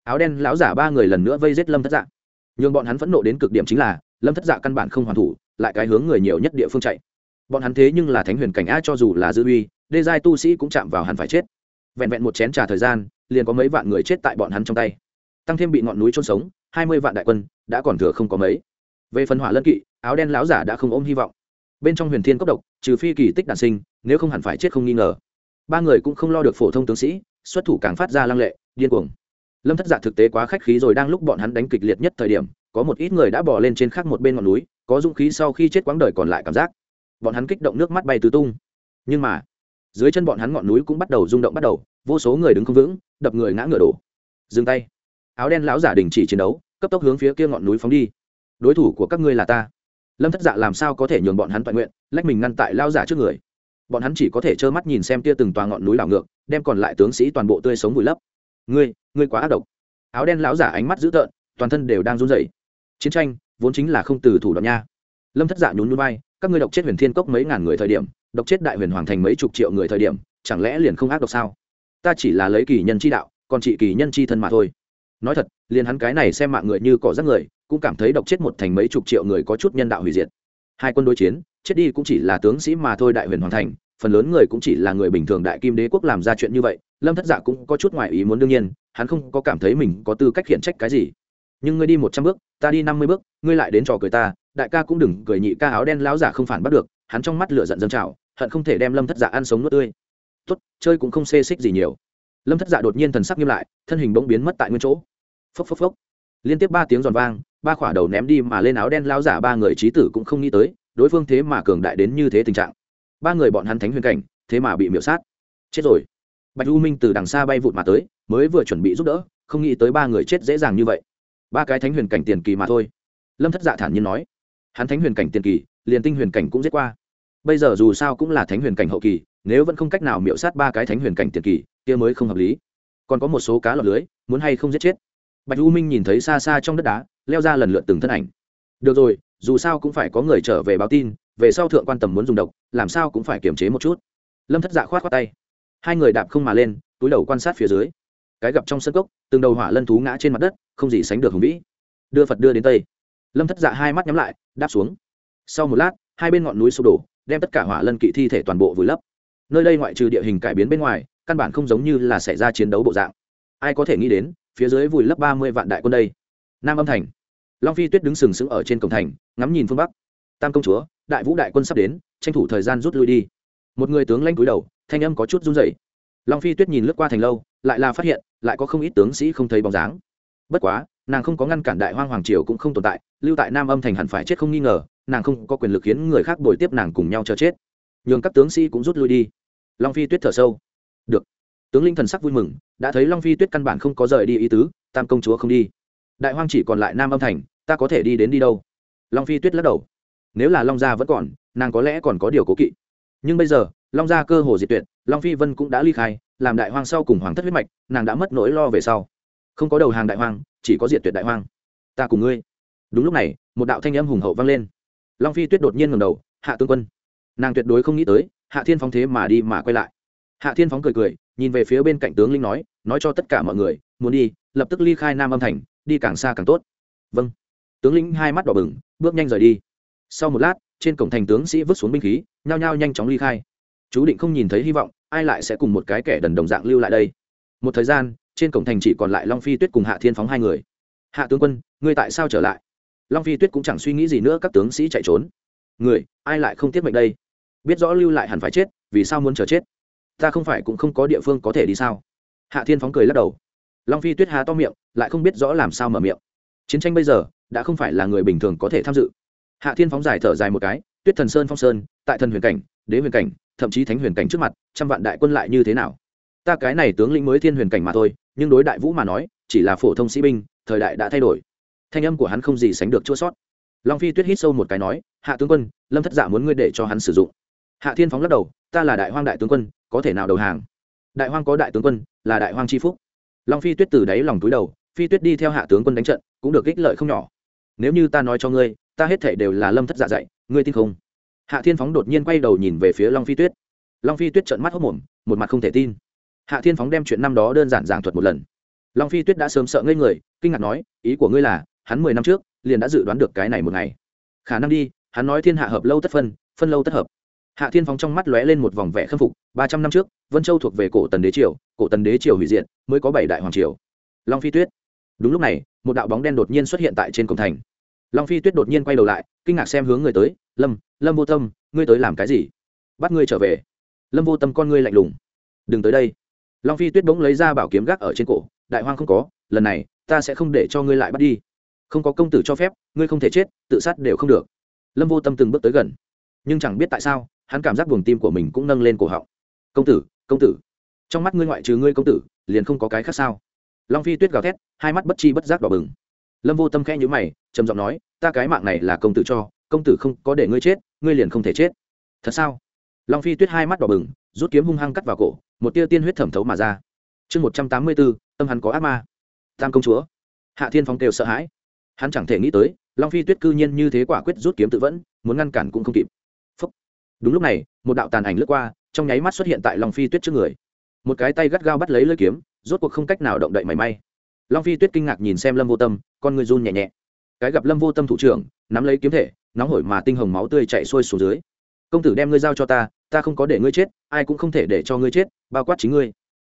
Speaker 1: áo đen lão giả ba người lần nữa vây giết lâm thất dạ. Nhưng bọn hắn phẫn nộ đến cực điểm chính là, lâm thất dạ căn bản không hoàn thủ, lại cái hướng người nhiều nhất địa phương chạy. Bọn hắn thế nhưng là thánh huyền cảnh a cho dù là dư uy, đê giai tu sĩ cũng chạm vào hắn phải chết. Vẹn vẹn một chén trà thời gian, liền có mấy vạn người chết tại bọn hắn trong tay. Tăng thêm bị ngọn núi trôn sống, hai mươi vạn đại quân, đã còn thừa không có mấy. Về phần hỏa lân kỵ, áo đen láo giả đã không ôm hy vọng bên trong huyền thiên cốc độc, trừ phi kỳ tích đản sinh, nếu không hẳn phải chết không nghi ngờ. Ba người cũng không lo được phổ thông tướng sĩ, xuất thủ càng phát ra lăng lệ, điên cuồng. Lâm thất dạ thực tế quá khách khí rồi, đang lúc bọn hắn đánh kịch liệt nhất thời điểm, có một ít người đã bỏ lên trên khác một bên ngọn núi, có dũng khí sau khi chết quãng đời còn lại cảm giác. Bọn hắn kích động nước mắt bay tứ tung. Nhưng mà, dưới chân bọn hắn ngọn núi cũng bắt đầu rung động bắt đầu, vô số người đứng không vững, đập người ngã ngựa đổ. Dừng tay. Áo đen lão giả đình chỉ chiến đấu, cấp tốc hướng phía kia ngọn núi phóng đi. Đối thủ của các ngươi là ta lâm thất dạ làm sao có thể nhường bọn hắn toàn nguyện, lách mình ngăn tại lao giả trước người? Bọn hắn chỉ có thể trơ mắt nhìn xem tia từng tòa ngọn núi đảo ngược, đem còn lại tướng sĩ toàn bộ tươi sống vùi lấp. Ngươi ngươi quá ác độc. Áo đen lão giả ánh mắt dữ tợn, toàn thân đều đang run rẩy. Chiến tranh, vốn chính là không từ thủ đoạn nha. Lâm thất dạ nhún nhún vai, các ngươi độc chết huyền thiên cốc mấy ngàn người thời điểm, độc chết đại huyền hoàng thành mấy chục triệu người thời điểm, chẳng lẽ liền không ác độc sao? Ta chỉ là lấy kỳ nhân chi đạo, còn trị kỳ nhân chi thân mà thôi nói thật, liền hắn cái này xem mạng người như cỏ rác người, cũng cảm thấy độc chết một thành mấy chục triệu người có chút nhân đạo hủy diệt. Hai quân đối chiến, chết đi cũng chỉ là tướng sĩ mà thôi đại huyền hoàng thành, phần lớn người cũng chỉ là người bình thường đại kim đế quốc làm ra chuyện như vậy, lâm thất giả cũng có chút ngoại ý muốn đương nhiên, hắn không có cảm thấy mình có tư cách khiển trách cái gì. Nhưng ngươi đi một trăm bước, ta đi năm mươi bước, ngươi lại đến trò cười ta, đại ca cũng đừng cười nhị ca áo đen láo giả không phản bắt được, hắn trong mắt lửa giận dâng trào, hận không thể đem lâm thất giả ăn sống nuốt tươi. Tốt, chơi cũng không xê xích gì nhiều lâm thất dạ đột nhiên thần sắc nghiêm lại, thân hình bỗng biến mất tại nguyên chỗ. Phốc phốc phốc. Liên tiếp ba tiếng giòn vang, ba khỏa đầu ném đi mà lên áo đen lao giả ba người trí tử cũng không nghĩ tới, đối phương thế mà cường đại đến như thế tình trạng. Ba người bọn hắn thánh huyền cảnh, thế mà bị miễu sát. Chết rồi. Bạch u minh từ đằng xa bay vụt mà tới, mới vừa chuẩn bị giúp đỡ, không nghĩ tới ba người chết dễ dàng như vậy. Ba cái thánh huyền cảnh tiền kỳ mà thôi. Lâm thất dạ thản nhiên nói. Hắn thánh huyền cảnh tiền kỳ, liền tinh huyền cảnh cũng giết qua. Bây giờ dù sao cũng là thánh huyền cảnh hậu kỳ, nếu vẫn không cách nào miễu sát ba cái thánh huyền cảnh tiền kỳ kia mới không hợp lý. Còn có một số cá lọt lưới, muốn hay không giết chết. Bạch u minh nhìn thấy xa xa trong đất đá, leo ra lần lượt từng thân ảnh. Được rồi, dù sao cũng phải có người trở về báo tin, về sau thượng quan tầm muốn dùng độc, làm sao cũng phải kiềm chế một chút. Lâm thất dạ khoát khoát tay. Hai người đạp không mà lên, túi đầu quan sát phía dưới. Cái gặp trong sân cốc, từng đầu hỏa lân thú ngã trên mặt đất, không gì sánh được hùng vĩ. Đưa phật đưa đến tây. Lâm thất dạ hai mắt nhắm lại, đáp xuống. Sau một lát, hai bên ngọn núi sụp đổ, đem tất cả hỏa lân kỵ thi thể toàn bộ vùi lấp. Nơi đây ngoại trừ địa hình cải biến bên ngoài căn bản không giống như là xảy ra chiến đấu bộ dạng. Ai có thể nghĩ đến, phía dưới vùi lấp ba mươi vạn đại quân đây. Nam âm thành. Long phi tuyết đứng sừng sững ở trên cổng thành, ngắm nhìn phương bắc. Tam công chúa, đại vũ đại quân sắp đến, tranh thủ thời gian rút lui đi. Một người tướng lanh cúi đầu, thanh âm có chút run rẩy. Long phi tuyết nhìn lướt qua thành lâu, lại là phát hiện, lại có không ít tướng sĩ không thấy bóng dáng. Bất quá, nàng không có ngăn cản đại hoang hoàng triều cũng không tồn tại, lưu tại nam âm thành hẳn phải chết không nghi ngờ, nàng không có quyền lực khiến người khác bồi tiếp nàng cùng nhau chờ chết. Nhường các tướng sĩ cũng rút lui đi. Long phi tuyết thở sâu được. Tướng linh thần sắc vui mừng, đã thấy long phi tuyết căn bản không có rời đi ý tứ, tam công chúa không đi. Đại hoang chỉ còn lại nam âm thành, ta có thể đi đến đi đâu? Long phi tuyết lắc đầu. Nếu là long gia vẫn còn, nàng có lẽ còn có điều cố kỵ. Nhưng bây giờ, long gia cơ hồ diệt tuyệt, long phi vân cũng đã ly khai, làm đại hoang sau cùng hoàng thất huyết mạch, nàng đã mất nỗi lo về sau. Không có đầu hàng đại hoang, chỉ có diệt tuyệt đại hoang. Ta cùng ngươi. Đúng lúc này, một đạo thanh âm hùng hậu vang lên. Long phi tuyết đột nhiên ngầm đầu, hạ tướng quân. Nàng tuyệt đối không nghĩ tới, hạ thiên phóng thế mà đi mà quay lại hạ thiên phóng cười cười, nhìn về phía bên cạnh tướng linh nói nói cho tất cả mọi người, muốn đi, lập tức ly khai nam âm thành, đi càng xa càng tốt. Vâng. Tướng lĩnh hai mắt đỏ bừng, bước nhanh rời đi. Sau một lát, trên cổng thành tướng sĩ vứt xuống binh khí, nhao nhao nhanh chóng ly khai. Chú định không nhìn thấy hy vọng, ai lại sẽ cùng một cái kẻ đần đồng dạng lưu lại đây? Một thời gian, trên cổng thành chỉ còn lại long phi tuyết cùng hạ thiên phóng hai người. Hạ tướng quân, ngươi tại sao trở lại? Long phi tuyết cũng chẳng suy nghĩ gì nữa, các tướng sĩ chạy trốn. Người, ai lại không tiết mệnh đây? Biết rõ lưu lại hẳn phải chết, vì sao muốn chờ chết? Ta không phải cũng không có địa phương có thể đi sao? Hạ thiên phóng cười lắc đầu. Long phi tuyết há to miệng, lại không biết rõ làm sao mở miệng. Chiến tranh bây giờ, đã không phải là người bình thường có thể tham dự. Hạ thiên phóng giải thở dài một cái, tuyết thần sơn phong sơn, tại thần huyền cảnh, đế huyền cảnh, thậm chí thánh huyền cảnh trước mặt, trăm vạn đại quân lại như thế nào? Ta cái này tướng lĩnh mới thiên huyền cảnh mà thôi, nhưng đối đại vũ mà nói, chỉ là phổ thông sĩ binh, thời đại đã thay đổi. Thanh âm của hắn không gì sánh được chua sót long phi tuyết hít sâu một cái nói, hạ tướng quân, lâm thất giả muốn ngươi để cho hắn sử dụng. Hạ thiên phóng lắc đầu, ta là đại hoang đại tướng quân có thể nào đầu hàng? Đại hoang có đại tướng quân, là đại hoang c phúc. Long phi tuyết từ đáy lòng túi đầu, phi tuyết đi theo hạ tướng quân đánh trận, cũng được ích lợi không nhỏ. Nếu như ta nói cho ngươi, ta hết thể đều là lâm thất dạ dạy, ngươi tin không? Hạ thiên phóng đột nhiên quay đầu nhìn về phía long phi tuyết. Long phi tuyết trợn mắt hốc mồm một mặt không thể tin. Hạ thiên phóng đem chuyện năm đó đơn giản giảng thuật một lần. Long phi tuyết đã sớm sợ ngây người, kinh ngạc nói, ý của ngươi là, hắn mười năm trước, liền đã dự đoán được cái này một ngày. Khả năng đi, hắn nói thiên hạ hợp lâu tất phân phân lâu tất hợp hạ thiên phóng trong mắt lóe lên một vòng vẻ khâm phục, ba trăm năm trước, vân châu thuộc về cổ tần đế triều, cổ tần đế triều hủy diệt, mới có bảy đại hoàng triều. Long phi tuyết. Đúng lúc này, một đạo bóng đen đột nhiên xuất hiện tại trên cổng thành. Long phi tuyết đột nhiên quay đầu lại, kinh ngạc xem hướng người tới, lâm lâm vô tâm, ngươi tới làm cái gì? Bắt ngươi trở về. Lâm vô tâm con ngươi lạnh lùng. Đừng tới đây. Long phi tuyết bỗng lấy ra bảo kiếm gác ở trên cổ, đại hoang không có, lần này, ta sẽ không để cho ngươi lại bắt đi. Không có công tử cho phép, ngươi không thể chết, tự sát đều không được. Lâm vô tâm từng bước tới gần. Nhưng chẳng biết tại sao hắn cảm giác buồng tim của mình cũng nâng lên cổ họng. Công tử công tử, trong mắt ngươi ngoại trừ ngươi công tử, liền không có cái khác sao? Long phi tuyết gào thét, hai mắt bất chi bất giác đỏ bừng. Lâm vô tâm khẽ nhữ mày, trầm giọng nói, ta cái mạng này là công tử cho, công tử không có để ngươi chết, ngươi liền không thể chết. Thật sao? Long phi tuyết hai mắt đỏ bừng, rút kiếm hung hăng cắt vào cổ, một tia tiên huyết thẩm thấu mà ra. Chương một trăm tám mươi bốn, tâm hắn có ác ma. Tam công chúa. Hạ thiên phong kêu sợ hãi. Hắn chẳng thể nghĩ tới, long phi tuyết cư nhiên như thế quả quyết rút kiếm tự vẫn, muốn ngăn cản cũng không kịp đúng lúc này, một đạo tàn ảnh lướt qua, trong nháy mắt xuất hiện tại long phi tuyết trước người. Một cái tay gắt gao bắt lấy lưỡi kiếm, rốt cuộc không cách nào động đậy mảy may. Long phi tuyết kinh ngạc nhìn xem lâm vô tâm, con người run nhẹ nhẹ. Cái gặp lâm vô tâm thủ trưởng, nắm lấy kiếm thể, nóng hổi mà tinh hồng máu tươi chạy xuôi xuống dưới. Công tử đem ngươi giao cho ta ta không có để ngươi chết, ai cũng không thể để cho ngươi chết, bao quát chính ngươi.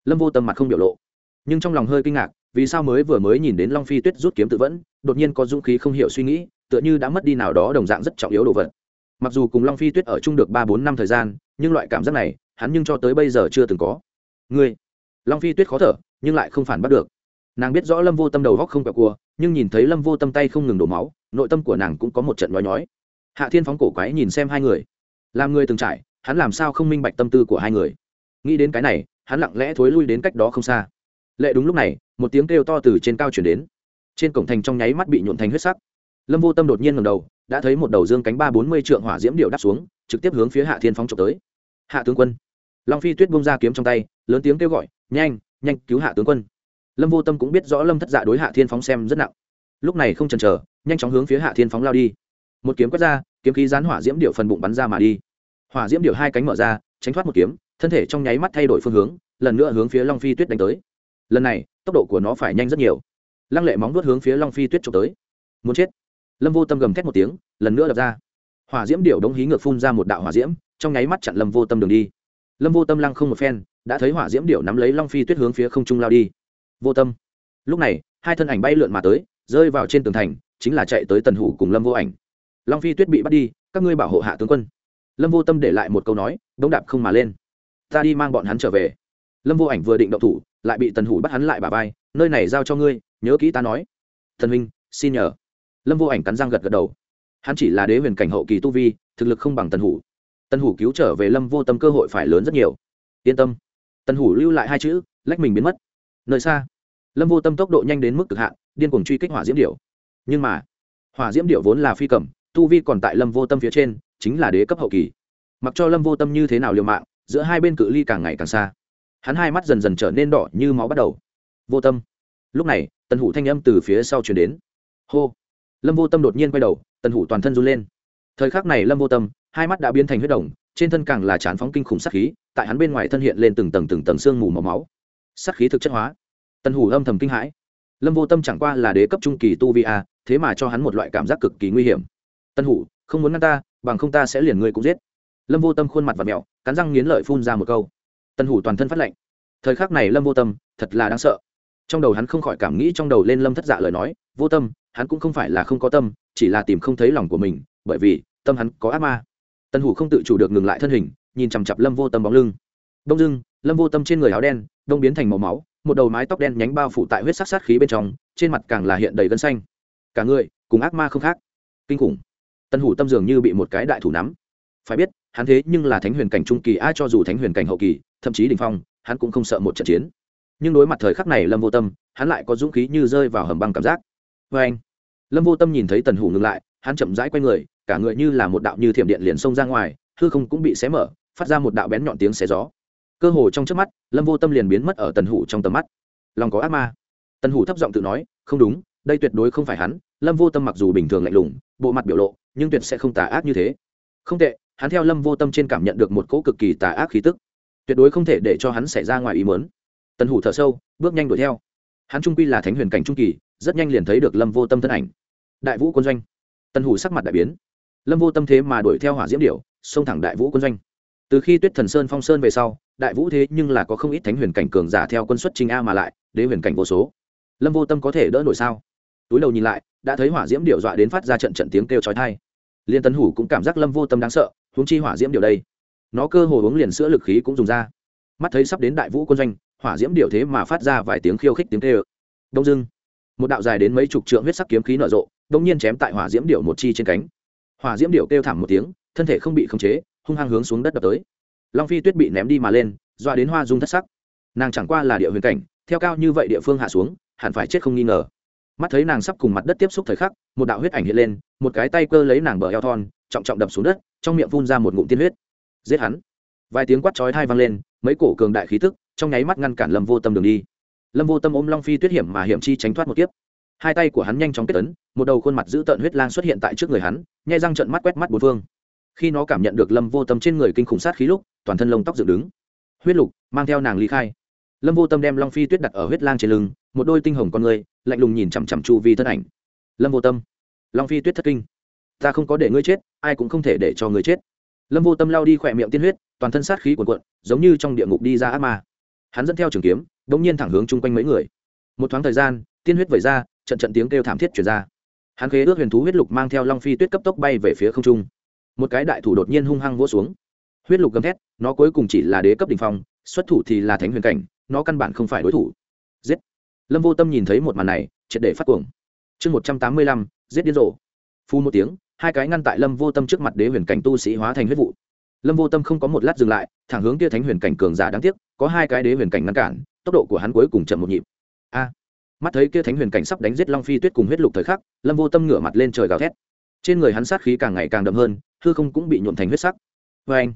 Speaker 1: Lâm vô tâm mặt không biểu lộ. Nhưng trong lòng hơi kinh ngạc, vì sao mới vừa mới nhìn đến long phi tuyết rút kiếm tự vẫn, đột nhiên có dũng khí không hiểu suy nghĩ, tựa như đã mất đi nào đó đồng dạng rất trọng yếu đồ vật mặc dù cùng long phi tuyết ở chung được ba bốn năm thời gian, nhưng loại cảm giác này, hắn nhưng cho tới bây giờ chưa từng có. Ngươi? Long phi tuyết khó thở, nhưng lại không phản bắt được. Nàng biết rõ lâm vô tâm đầu góc không kẹo cua, nhưng nhìn thấy lâm vô tâm tay không ngừng đổ máu, nội tâm của nàng cũng có một trận nói nhói. Hạ thiên phóng cổ quái nhìn xem hai người. Làm người từng trải, hắn làm sao không minh bạch tâm tư của hai người? Nghĩ đến cái này, hắn lặng lẽ thối lui đến cách đó không xa. Lệ đúng lúc này, một tiếng kêu to từ trên cao chuyển đến. Trên cổng thành trong nháy mắt bị nhuộn thành huyết sắc. Lâm vô tâm đột nhiên ngầm đầu đã thấy một đầu dương cánh ba bốn mươi trượng hỏa diễm điệu đáp xuống, trực tiếp hướng phía hạ thiên phóng trộm tới. Hạ tướng quân. Long phi tuyết bung ra kiếm trong tay, lớn tiếng kêu gọi, nhanh nhanh cứu hạ tướng quân. Lâm vô tâm cũng biết rõ lâm thất dạ đối hạ thiên phóng xem rất nặng. Lúc này không chần chờ, nhanh chóng hướng phía hạ thiên phóng lao đi. Một kiếm quét ra, kiếm khí rán hỏa diễm điệu phần bụng bắn ra mà đi. Hỏa diễm điệu hai cánh mở ra, tránh thoát một kiếm, thân thể trong nháy mắt thay đổi phương hướng, lần nữa hướng phía long phi tuyết đánh tới. Lần này, tốc độ của nó phải nhanh rất nhiều. Lăng lệ móng vuốt hướng phía long phi tuyết trộm tới. Muốn chết lâm vô tâm gầm thét một tiếng, lần nữa đập ra. Hỏa diễm điệu đống hí ngược phun ra một đạo hỏa diễm, trong nháy mắt chặn lâm vô tâm đường đi. Lâm vô tâm lăng không một phen, đã thấy hỏa diễm điệu nắm lấy long phi tuyết hướng phía không trung lao đi. Vô tâm. Lúc này, hai thân ảnh bay lượn mà tới, rơi vào trên tường thành, chính là chạy tới tần hủ cùng lâm vô ảnh. Long phi tuyết bị bắt đi, các ngươi bảo hộ hạ tướng quân. Lâm vô tâm để lại một câu nói, đống đạp không mà lên. Ta đi mang bọn hắn trở về. Lâm vô ảnh vừa định động thủ, lại bị tần hủ bắt hắn lại bà vai, nơi này giao cho ngươi, nhớ kỹ ta nói. Thần huynh, xin nhờ lâm vô ảnh cắn răng gật gật đầu. Hắn chỉ là đế huyền cảnh hậu kỳ tu vi, thực lực không bằng tần hủ. Tần hủ cứu trở về lâm vô tâm cơ hội phải lớn rất nhiều. Yên tâm. Tần hủ lưu lại hai chữ, lách mình biến mất. Nơi xa, lâm vô tâm tốc độ nhanh đến mức cực hạn, điên cuồng truy kích hỏa diễm điệu nhưng mà, hỏa diễm điệu vốn là phi cầm, tu vi còn tại lâm vô tâm phía trên, chính là đế cấp hậu kỳ. Mặc cho lâm vô tâm như thế nào liều mạng, giữa hai bên cự ly càng ngày càng xa. Hắn hai mắt dần dần trở nên đỏ như máu bắt đầu. Vô tâm. Lúc này, tần hủ thanh âm từ phía sau chuyển đến. Hô lâm vô tâm đột nhiên quay đầu, tần hủ toàn thân run lên. Thời khắc này lâm vô tâm, hai mắt đã biến thành huyết đồng, trên thân càng là trán phóng kinh khủng sắc khí, tại hắn bên ngoài thân hiện lên từng tầng từng tầng sương mù màu máu. Sắc khí thực chất hóa. Tần hủ âm thầm kinh hãi. Lâm vô tâm chẳng qua là đế cấp trung kỳ tu vi a, thế mà cho hắn một loại cảm giác cực kỳ nguy hiểm. Tân hủ, không muốn ngăn ta, bằng không ta sẽ liền ngươi cũng giết. Lâm vô tâm khuôn mặt và mẹo cắn răng nghiến lợi phun ra một câu. Tân hủ toàn thân phát lệnh thời khắc này lâm vô tâm, thật là đáng sợ. Trong đầu hắn không khỏi cảm nghĩ trong đầu lên lâm thất dạ lời nói, vô tâm hắn cũng không phải là không có tâm, chỉ là tìm không thấy lòng của mình, bởi vì tâm hắn có ác ma. Tân hủ không tự chủ được ngừng lại thân hình, nhìn chằm chặp lâm vô tâm bóng lưng. Đông dưng lâm vô tâm trên người áo đen, đông biến thành màu máu, một đầu mái tóc đen nhánh bao phủ tại huyết sắc sát khí bên trong, trên mặt càng là hiện đầy gân xanh. Cả người cùng ác ma không khác. Kinh khủng. Tân hủ tâm dường như bị một cái đại thủ nắm. Phải biết, hắn thế nhưng là thánh huyền cảnh trung kỳ ai cho dù thánh huyền cảnh hậu kỳ, thậm chí đình phong, hắn cũng không sợ một trận chiến. Nhưng đối mặt thời khắc này lâm vô tâm, hắn lại có dũng khí như rơi vào hầm băng cảm giác vê anh, lâm vô tâm nhìn thấy tần hủ ngừng lại, hắn chậm rãi q u a y người, cả người như là một đạo như thiểm điện liền xông ra ngoài, hư không cũng bị xé mở, phát ra một đạo bén nhọn tiếng xé gió. Cơ hồ trong trước mắt, lâm vô tâm liền biến mất ở tần hủ trong tầm mắt. Lòng có ác ma. Tần hủ thấp giọng tự nói, không đúng, đây tuyệt đối không phải hắn. Lâm vô tâm mặc dù bình thường lạnh lùng, bộ mặt biểu lộ, nhưng tuyệt sẽ không tà ác như thế. Không tệ, hắn theo lâm vô tâm trên cảm nhận được một cỗ cực kỳ tà ác khí tức. Tuyệt đối không thể để cho hắn xảy ra ngoài ý mớn tần hủ thở sâu, bước nhanh đuổi theo. Hắn trung quy là thánh huyền cảnh trung kỳ rất nhanh liền thấy được lâm vô tâm thân ảnh. Đại vũ quân doanh. Tần hủ sắc mặt đại biến. Lâm vô tâm thế mà đuổi theo hỏa diễm điệu xông thẳng đại vũ quân doanh. Từ khi tuyết thần sơn phong sơn về sau, đại vũ thế nhưng là có không ít thánh huyền cảnh cường giả theo quân xuất trình a mà lại, đế huyền cảnh vô số. Lâm vô tâm có thể đỡ nổi sao? Túi đầu nhìn lại, đã thấy hỏa diễm điệu dọa đến phát ra trận trận tiếng kêu trói thai liên tân hủ cũng cảm giác lâm vô tâm đáng sợ, huống chi hỏa diễm điệu đây. Nó cơ hồ uống liền sữa lực khí cũng dùng ra. Mắt thấy sắp đến đại vũ quân doanh, hỏa diễm điệu thế mà phát ra vài tiếng khiêu khích tiếng kêu. Đông dưng một đạo dài đến mấy chục trượng huyết sắc kiếm khí nở rộ đông nhiên chém tại hỏa diễm điệu một chi trên cánh. Hỏa diễm điệu kêu thảm một tiếng, thân thể không bị khống chế, hung hăng hướng xuống đất đập tới. Long phi tuyết bị ném đi mà lên dọa đến hoa dung thất sắc. Nàng chẳng qua là địa huyền cảnh, theo cao như vậy địa phương hạ xuống, hẳn phải chết không nghi ngờ. Mắt thấy nàng sắp cùng mặt đất tiếp xúc thời khắc, một đạo huyết ảnh hiện lên, một cái tay cơ lấy nàng bờ eo thon, trọng trọng đập xuống đất, trong miệng phun ra một ngụm tiên huyết. Giết hắn. Vài tiếng quát chói thai vang lên, mấy cổ cường đại khí tức, trong nháy mắt ngăn cản lâm vô tâm đường đi lâm vô tâm ôm long phi tuyết hiểm mà hiểm chi tránh thoát một kiếp. Hai tay của hắn nhanh chóng kết ấn, một đầu khuôn mặt giữ tợn huyết lang xuất hiện tại trước người hắn, nhai răng trận mắt quét mắt bốn phương. Khi nó cảm nhận được lâm vô tâm trên người kinh khủng sát khí lúc, toàn thân lông tóc dựng đứng. Huyết lục, mang theo nàng ly khai. Lâm vô tâm đem long phi tuyết đặt ở huyết lang trên lưng, một đôi tinh hồng con người, lạnh lùng nhìn chằm chằm chu vi thân ảnh. Lâm vô tâm. Long phi tuyết thất kinh. Ta không có để ngươi chết, ai cũng không thể để cho ngươi chết. Lâm vô tâm lao đi khỏe miệng tiên huyết, toàn thân sát khí cuồn cuộn, giống như trong địa ngục đi ra ác ma hắn dẫn theo trường kiếm đ ỗ n g nhiên thẳng hướng chung quanh mấy người. Một thoáng thời gian, tiên huyết vẩy ra, trận trận tiếng kêu thảm thiết chuyển ra. Hắn khế ước huyền thú huyết lục mang theo long phi tuyết cấp tốc bay về phía không trung. Một cái đại thủ đột nhiên hung hăng vỗ xuống. Huyết lục gầm thét, nó cuối cùng chỉ là đế cấp đ ỉ n h phong, xuất thủ thì là thánh huyền cảnh, nó căn bản không phải đối thủ. Giết! Lâm vô tâm nhìn thấy một màn này, triệt để phát cuồng. Chương một trăm tám mươi lăm, giết điên rồ. Phu một tiếng, hai cái ngăn tại lâm vô tâm trước mặt đế huyền cảnh tu sĩ hóa thành huyết vụ lâm vô tâm không có một lát dừng lại, thẳng hướng kia thánh huyền cảnh cường giả đáng tiếc, có hai cái đế huyền cảnh ngăn cản, tốc độ của hắn cuối cùng chậm một nhịp. A! Mắt thấy kia thánh huyền cảnh sắp đánh giết long phi tuyết cùng huyết lục thời khắc, lâm vô tâm ngửa mặt lên trời gào thét. Trên người hắn sát khí càng ngày càng đậm hơn, hư không cũng bị nhuộm thành huyết sắc. Vê anh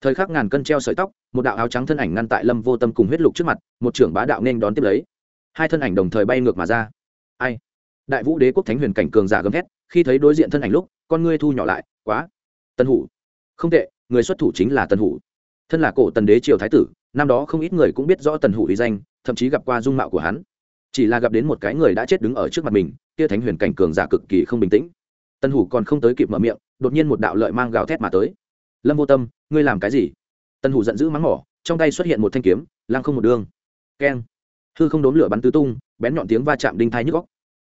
Speaker 1: thời khắc ngàn cân treo sợi tóc, một đạo áo trắng thân ảnh ngăn tại lâm vô tâm cùng huyết lục trước mặt, một trưởng bá đạo nên đón tiếp lấy. Hai thân ảnh đồng thời bay ngược mà ra. Ai? Đại vũ đế quốc thánh huyền cảnh cường giả gầm thét, khi thấy đối diện thân ảnh lúc, con ngươi thu nhỏ lại, quá. Tân hủ. Không tệ người xuất thủ chính là Tần hủ. Thân là cổ tần đế triều thái tử, năm đó không ít người cũng biết rõ tần hủ uy danh, thậm chí gặp qua dung mạo của hắn. Chỉ là gặp đến một cái người đã chết đứng ở trước mặt mình, kia thánh huyền cảnh cường giả cực kỳ không bình tĩnh. Tần hủ còn không tới kịp mở miệng, đột nhiên một đạo lợi mang gào thét mà tới. Lâm vô tâm, ngươi làm cái gì? Tần hủ giận dữ mắng mỏ, trong tay xuất hiện một thanh kiếm, lăng không một đương keng. Hư không đốn lửa bắn tứ tung, bén nhọn tiếng va chạm đinh thai nhức góc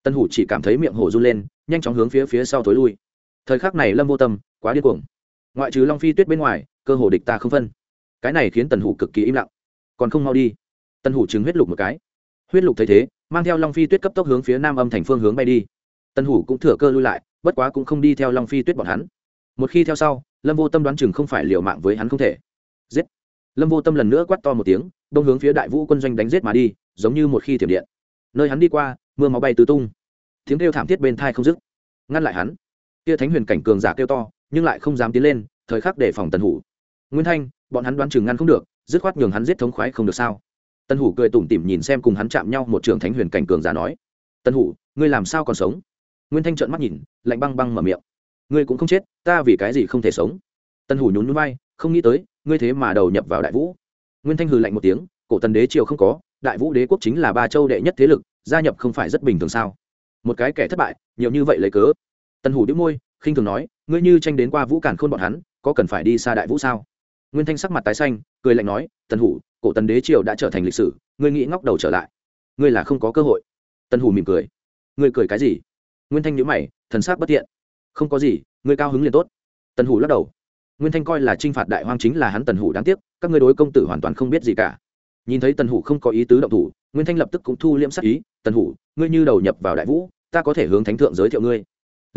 Speaker 1: tân hủ chỉ cảm thấy miệng hổ run lên, nhanh chóng hướng phía phía sau thối lui. Thời khắc này lâm vô tâm quá điên cuồng ngoại trừ long phi tuyết bên ngoài, cơ hồ địch ta không phân. Cái này khiến tần hủ cực kỳ im lặng. Còn không mau đi. Tần hủ chứng huyết lục một cái. Huyết lục thấy thế, mang theo long phi tuyết cấp tốc hướng phía nam âm thành phương hướng bay đi. Tần hủ cũng thừa cơ lui lại, bất quá cũng không đi theo long phi tuyết bọn hắn. Một khi theo sau, lâm vô tâm đoán chừng không phải liều mạng với hắn không thể. Giết! Lâm vô tâm lần nữa quắt to một tiếng, đông hướng phía đại vũ quân doanh đánh giết mà đi, giống như một khi thiểm điện. Nơi hắn đi qua, mưa máu bay tứ tung. Tiếng kêu thảm thiết bên thai không dứt. Ngăn lại hắn. Kia thánh huyền cảnh cường giả kêu to nhưng lại không dám tiến lên, thời khắc để phòng tần hủ. Nguyên thanh, bọn hắn đoán chừng ngăn không được, dứt khoát nhường hắn giết thống khoái không được sao? Tần hủ cười tủm tỉm nhìn xem cùng hắn chạm nhau một trường thánh huyền cảnh cường giả nói, tần hủ, ngươi làm sao còn sống? Nguyên thanh trợn mắt nhìn, lạnh băng băng mở miệng, ngươi cũng không chết, ta vì cái gì không thể sống? Tần hủ nhún núi bay không nghĩ tới, ngươi thế mà đầu nhập vào đại vũ. Nguyên thanh hừ lạnh một tiếng, cổ tần đế triều không có, đại vũ đế quốc chính là ba châu đệ nhất thế lực, gia nhập không phải rất bình thường sao? Một cái kẻ thất bại, nhiều như vậy lấy cớ. Tần hủ đĩu môi khinh thường nói, ngươi như tranh đến qua vũ cản khôn bọn hắn, có cần phải đi xa đại vũ sao? Nguyên thanh sắc mặt tái xanh, cười lạnh nói, tần hủ, cổ tần đế triều đã trở thành lịch sử, ngươi nghĩ ngóc đầu trở lại. Ngươi là không có cơ hội. Tần hủ mỉm cười. Ngươi cười cái gì? Nguyên thanh nhữ mày, thần sắc bất tiện không có gì, ngươi cao hứng liền tốt. Tần hủ lắc đầu. Nguyên thanh coi là t r i n h phạt đại hoang chính là hắn tần hủ đáng tiếc, các ngươi đối công tử hoàn toàn không biết gì cả. Nhìn thấy tần hủ không có ý tứ động thủ, nguyên thanh lập tức cũng thu liễm sắc ý, tần hủ, ngươi như đầu nhập vào đại vũ, ta có thể hướng thánh thượng giới thiệu ngươi.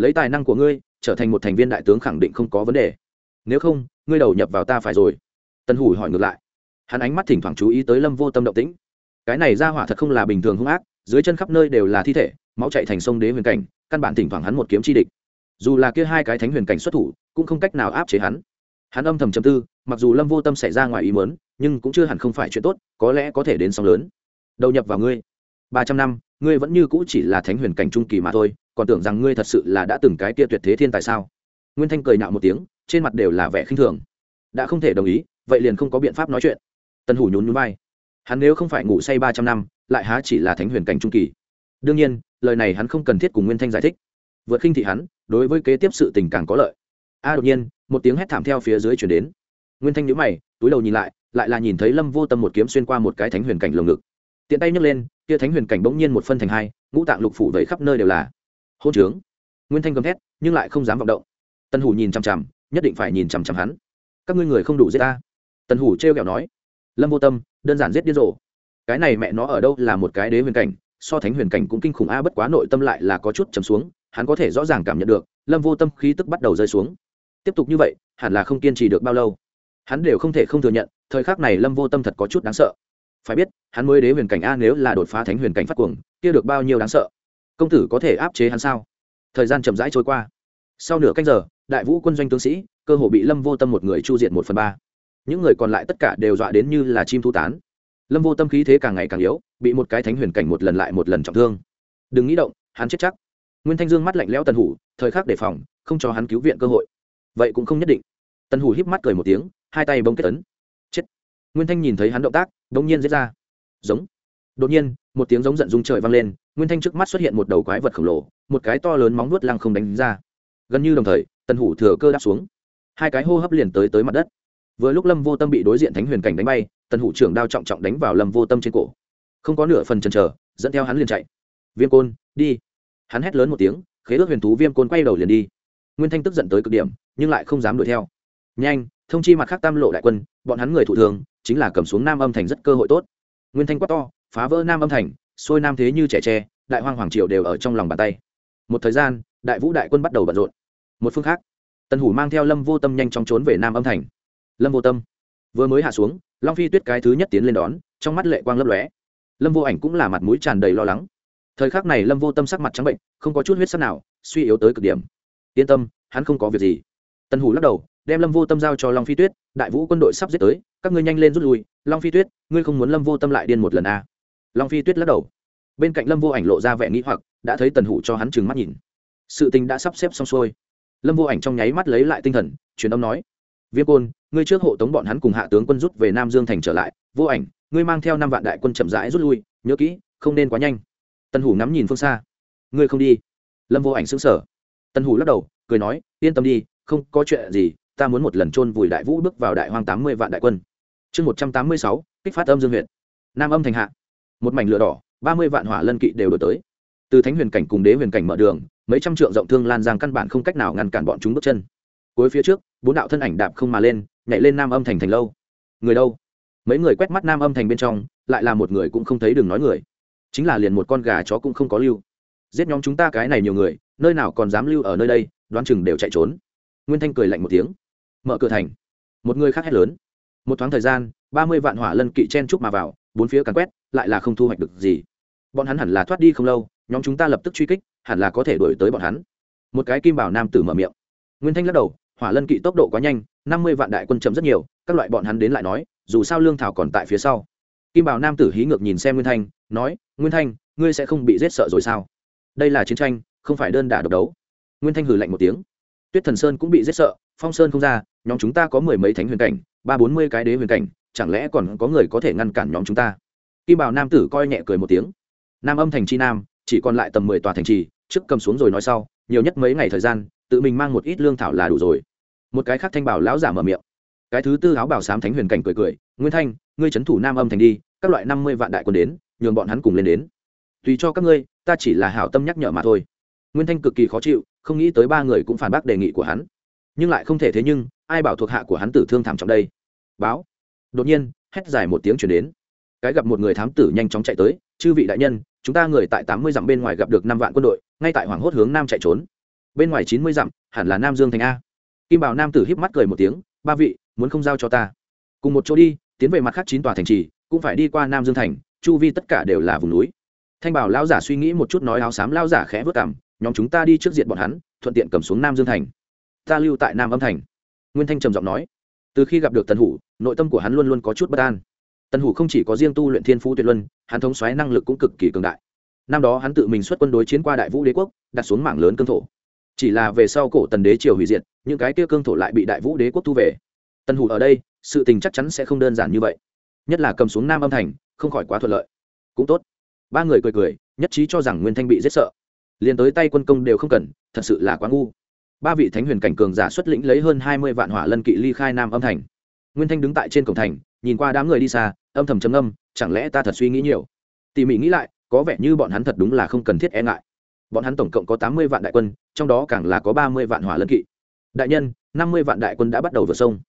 Speaker 1: Lấy tài năng của ngươi trở thành một thành viên đại tướng khẳng định không có vấn đề. Nếu không, ngươi đầu nhập vào ta phải rồi. Tân hủ hỏi ngược lại. Hắn ánh mắt thỉnh thoảng chú ý tới lâm vô tâm động tĩnh. Cái này ra hỏa thật không là bình thường hung ác, dưới chân khắp nơi đều là thi thể, máu chạy thành sông đế huyền cảnh, căn bản thỉnh thoảng hắn một kiếm chi địch. Dù là kia hai cái thánh huyền cảnh xuất thủ, cũng không cách nào áp chế hắn. Hắn âm thầm chầm tư, mặc dù lâm vô tâm xảy ra ngoài ý mớn nhưng cũng chưa hẳn không phải chuyện tốt, có lẽ có thể đến sóng lớn. Đầu nhập vào ngươi. Ba trăm năm, ngươi vẫn như cũ chỉ là thánh huyền cảnh trung kỳ mà thôi còn tưởng rằng ngươi thật sự là đã từng cái kia tuyệt thế thiên tại sao? Nguyên thanh cười nạo một tiếng, trên mặt đều là vẻ khinh thường. Đã không thể đồng ý, vậy liền không có biện pháp nói chuyện. Tần hủ nhún nhún vai. Hắn nếu không phải ngủ say ba trăm năm, lại há chỉ là thánh huyền cảnh trung kỳ. Đương nhiên, lời này hắn không cần thiết cùng nguyên thanh giải thích. Vượt khinh thị hắn, đối với kế tiếp sự tình càng có lợi. A, đột nhiên, một tiếng hét thảm theo phía dưới chuyển đến. Nguyên thanh nhíu mày, túi đầu nhìn lại lại là nhìn thấy lâm vô tâm một kiếm xuyên qua một cái thánh huyền cảnh lồng ngực. Tiện tay nhấc lên, kia thánh huyền cảnh bỗng nhiên một phân thành hai, ngũ tạng lục phủ vẫy khắp nơi đều là hôn trướng. Nguyên thanh gầm thét, nhưng lại không dám vọng động. Tân hủ nhìn chằm chằm, nhất định phải nhìn chằm chằm hắn. Các ngươi người không đủ giết ta. Tân hủ trêu kẹo nói. Lâm vô tâm, đơn giản giết điên rồ. Cái này mẹ nó ở đâu là một cái đế huyền cảnh, so thánh huyền cảnh cũng kinh khủng a, bất quá nội tâm lại là có chút trầm xuống, hắn có thể rõ ràng cảm nhận được, lâm vô tâm khí tức bắt đầu rơi xuống. Tiếp tục như vậy, hẳn là không kiên trì được bao lâu. Hắn đều không thể không thừa nhận, thời khắc này lâm vô tâm thật có chút đáng sợ. Phải biết, hắn mới đế huyền cảnh a, nếu là đột phá thánh huyền cảnh phát cuồng, kia được bao nhiêu đáng sợ công tử có thể áp chế hắn sao? Thời gian chậm rãi trôi qua. Sau nửa canh giờ, đại vũ quân doanh tướng sĩ, cơ hồ bị lâm vô tâm một người chu diện một phần ba. Những người còn lại tất cả đều dọa đến như là chim thu tán. Lâm vô tâm khí thế càng ngày càng yếu, bị một cái thánh huyền cảnh một lần lại một lần trọng thương. Đừng nghĩ động, hắn chết chắc. Nguyên thanh dương mắt lạnh lẽo tần hủ, thời khắc đề phòng, không cho hắn cứu viện cơ hội. Vậy cũng không nhất định. Tần hủ híp mắt cười một tiếng, hai tay bông kết tấn chết. Nguyên thanh nhìn thấy hắn động tác đ ỗ n g nhiên giết ra. Giống đột nhiên, một tiếng giống giận dung trời vang lên, nguyên thanh trước mắt xuất hiện một đầu quái vật khổng lồ, một cái to lớn móng vuốt lăng không đánh ra. Gần như đồng thời, tần hủ thừa cơ đáp xuống. Hai cái hô hấp liền tới tới mặt đất. Vừa lúc lâm vô tâm bị đối diện thánh huyền cảnh đánh bay, tần hủ trưởng đao trọng trọng đánh vào lâm vô tâm trên cổ. Không có nửa phần chần chờ, dẫn theo hắn liền chạy. Viêm côn, đi. Hắn hét lớn một tiếng, khế ước huyền thú viêm côn quay đầu liền đi. Nguyên thanh tức giận tới cực điểm, nhưng lại không dám đuổi theo. Nhanh, thông chi mặt khác tam lộ đại quân, bọn hắn người thủ thường, chính là cầm xuống nam âm thành rất cơ hội tốt. Nguyên thanh quát to phá vỡ nam âm thành, xuôi nam thế như trẻ tre, đại hoang hoàng triều đều ở trong lòng bàn tay. Một thời gian, đại vũ đại quân bắt đầu bận rộn. Một phương khác, tần hủ mang theo lâm vô tâm nhanh chóng trốn về nam âm thành. Lâm vô tâm vừa mới hạ xuống, long phi tuyết cái thứ nhất tiến lên đón, trong mắt lệ quang lấp lóe. Lâm vô ảnh cũng là mặt mũi tràn đầy lo lắng. Thời khắc này lâm vô tâm sắc mặt trắng bệnh, không có chút huyết sắc nào, suy yếu tới cực điểm. Yên tâm, hắn không có việc gì. Tần hủ lắc đầu, đem lâm vô tâm giao cho long phi tuyết, đại vũ quân đội sắp giết tới, các ngươi nhanh lên rút lui. Long phi tuyết, ngươi không muốn lâm vô tâm lại điên một lần à long phi tuyết lắc đầu. Bên cạnh lâm vô ảnh lộ ra vẻ nghĩ hoặc, đã thấy tần hủ cho hắn trừng mắt nhìn. Sự tình đã sắp xếp xong xuôi. Lâm vô ảnh trong nháy mắt lấy lại tinh thần, truyền âm nói, viêm côn, ngươi trước hộ tống bọn hắn cùng hạ tướng quân rút về nam dương thành trở lại. Vô ảnh, ngươi mang theo năm vạn đại quân chậm rãi rút lui, nhớ kỹ, không nên quá nhanh. Tần hủ ngắm nhìn phương xa. Ngươi không đi? Lâm vô ảnh xứng sở tần hủ lắc đầu, cười nói, yên tâm đi, không có chuyện gì, ta muốn một lần chôn vùi đại vũ bước vào đại hoang tám mươi vạn đại quân. Chương một trăm tám mươi sáu, kích phát âm dương huyện nam âm thành hạ một mảnh lửa đỏ, ba mươi vạn hỏa lân kỵ đều đổi tới. Từ thánh huyền cảnh cùng đế huyền cảnh mở đường, mấy trăm trượng rộng thương lan giang căn bản không cách nào ngăn cản bọn chúng bước chân. Cuối phía trước, bốn đạo thân ảnh đạp không mà lên, nhảy lên nam âm thành thành lâu. Người đâu? Mấy người quét mắt nam âm thành bên trong, lại là một người cũng không thấy đừng nói người. Chính là liền một con gà chó cũng không có lưu. Giết nhóm chúng ta cái này nhiều người, nơi nào còn dám lưu ở nơi đây, đoán chừng đều chạy trốn. Nguyên thanh cười lạnh một tiếng. Mở cửa thành. Một người khác hét lớn. Một thoáng thời gian, ba mươi vạn hỏa lân kỵ chen trúc mà vào, bốn phía càn quét lại là không thu hoạch được gì. Bọn hắn hẳn là thoát đi không lâu, nhóm chúng ta lập tức truy kích, hẳn là có thể đuổi tới bọn hắn. Một cái kim bảo nam tử mở miệng. Nguyên thanh lắc đầu, hỏa lân kỵ tốc độ quá nhanh, năm mươi vạn đại quân chậm rất nhiều, các loại bọn hắn đến lại nói, dù sao lương thảo còn tại phía sau. Kim bảo nam tử hí ngược nhìn xem nguyên thanh, nói, nguyên thanh, ngươi sẽ không bị giết sợ rồi sao? Đây là chiến tranh, không phải đơn đả độc đấu. Nguyên thanh hừ lạnh một tiếng. Tuyết thần sơn cũng bị giết sợ, phong sơn không ra, nhóm chúng ta có mười mấy thánh huyền cảnh, ba bốn mươi cái đế huyền cảnh, chẳng lẽ còn có người có thể ngăn cản nhóm chúng ta? Kim bảo nam tử coi nhẹ cười một tiếng. Nam âm thành chi nam, chỉ còn lại tầm mười tòa thành trì, trước cầm xuống rồi nói sau, nhiều nhất mấy ngày thời gian, tự mình mang một ít lương thảo là đủ rồi. Một cái khác thanh bảo lão giả mở miệng. Cái thứ tư áo bảo sám thánh huyền cảnh cười cười, nguyên thanh, ngươi trấn thủ nam âm thành đi, các loại năm mươi vạn đại quân đến, nhường bọn hắn cùng lên đến. Tùy cho các ngươi, ta chỉ là hảo tâm nhắc nhở mà thôi. Nguyên thanh cực kỳ khó chịu, không nghĩ tới ba người cũng phản bác đề nghị của hắn. Nhưng lại không thể thế nhưng, ai bảo thuộc hạ của hắn tử thương thảm trọng đây? Báo. Đột nhiên, hét dài một tiếng chuyển đến cái gặp một người thám tử nhanh chóng chạy tới, chư vị đại nhân, chúng ta người tại tám mươi dặm bên ngoài gặp được năm vạn quân đội, ngay tại hoàng hốt hướng nam chạy trốn. Bên ngoài chín mươi dặm, hẳn là nam dương thành a. Kim bảo nam tử híp mắt cười một tiếng, ba vị, muốn không giao cho ta? Cùng một chỗ đi, tiến về mặt khác chín tòa thành trì, cũng phải đi qua nam dương thành, chu vi tất cả đều là vùng núi. Thanh bảo lao giả suy nghĩ một chút nói áo xám lao giả khẽ vớt cảm nhóm chúng ta đi trước diện bọn hắn, thuận tiện cầm xuống nam dương thành. Ta lưu tại nam âm thành. Nguyên thanh trầm giọng nói. Từ khi gặp được tần hủ, nội tâm của hắn luôn luôn có chút bất an tần hủ không chỉ có riêng tu luyện thiên phú tuyệt luân, hắn thống xoáy năng lực cũng cực kỳ cường đại. Năm đó hắn tự mình xuất quân đối chiến qua đại vũ đế quốc, đặt xuống mảng lớn cương thổ. Chỉ là về sau cổ tần đế triều hủy diệt, những cái kia cương thổ lại bị đại vũ đế quốc thu về. Tần hủ ở đây, sự tình chắc chắn sẽ không đơn giản như vậy. Nhất là cầm xuống nam âm thành, không khỏi quá thuận lợi. Cũng tốt. Ba người cười cười, nhất trí cho rằng nguyên thanh bị giết sợ. Liền tới tay quân công đều không cần, thật sự là quá ngu. Ba vị thánh huyền cảnh cường giả xuất lĩnh lấy hơn hai mươi vạn hỏa lân kỵ ly khai nam âm thành nguyên thanh đứng tại trên cổng thành, nhìn qua đám người đi xa, âm thầm chấm âm chẳng lẽ ta thật suy nghĩ nhiều? Tỉ mỉ nghĩ lại, có vẻ như bọn hắn thật đúng là không cần thiết e ngại. Bọn hắn tổng cộng có tám mươi vạn đại quân, trong đó càng là có ba mươi vạn hỏa lân kỵ. Đại nhân, năm mươi vạn đại quân đã bắt đầu vượt sông.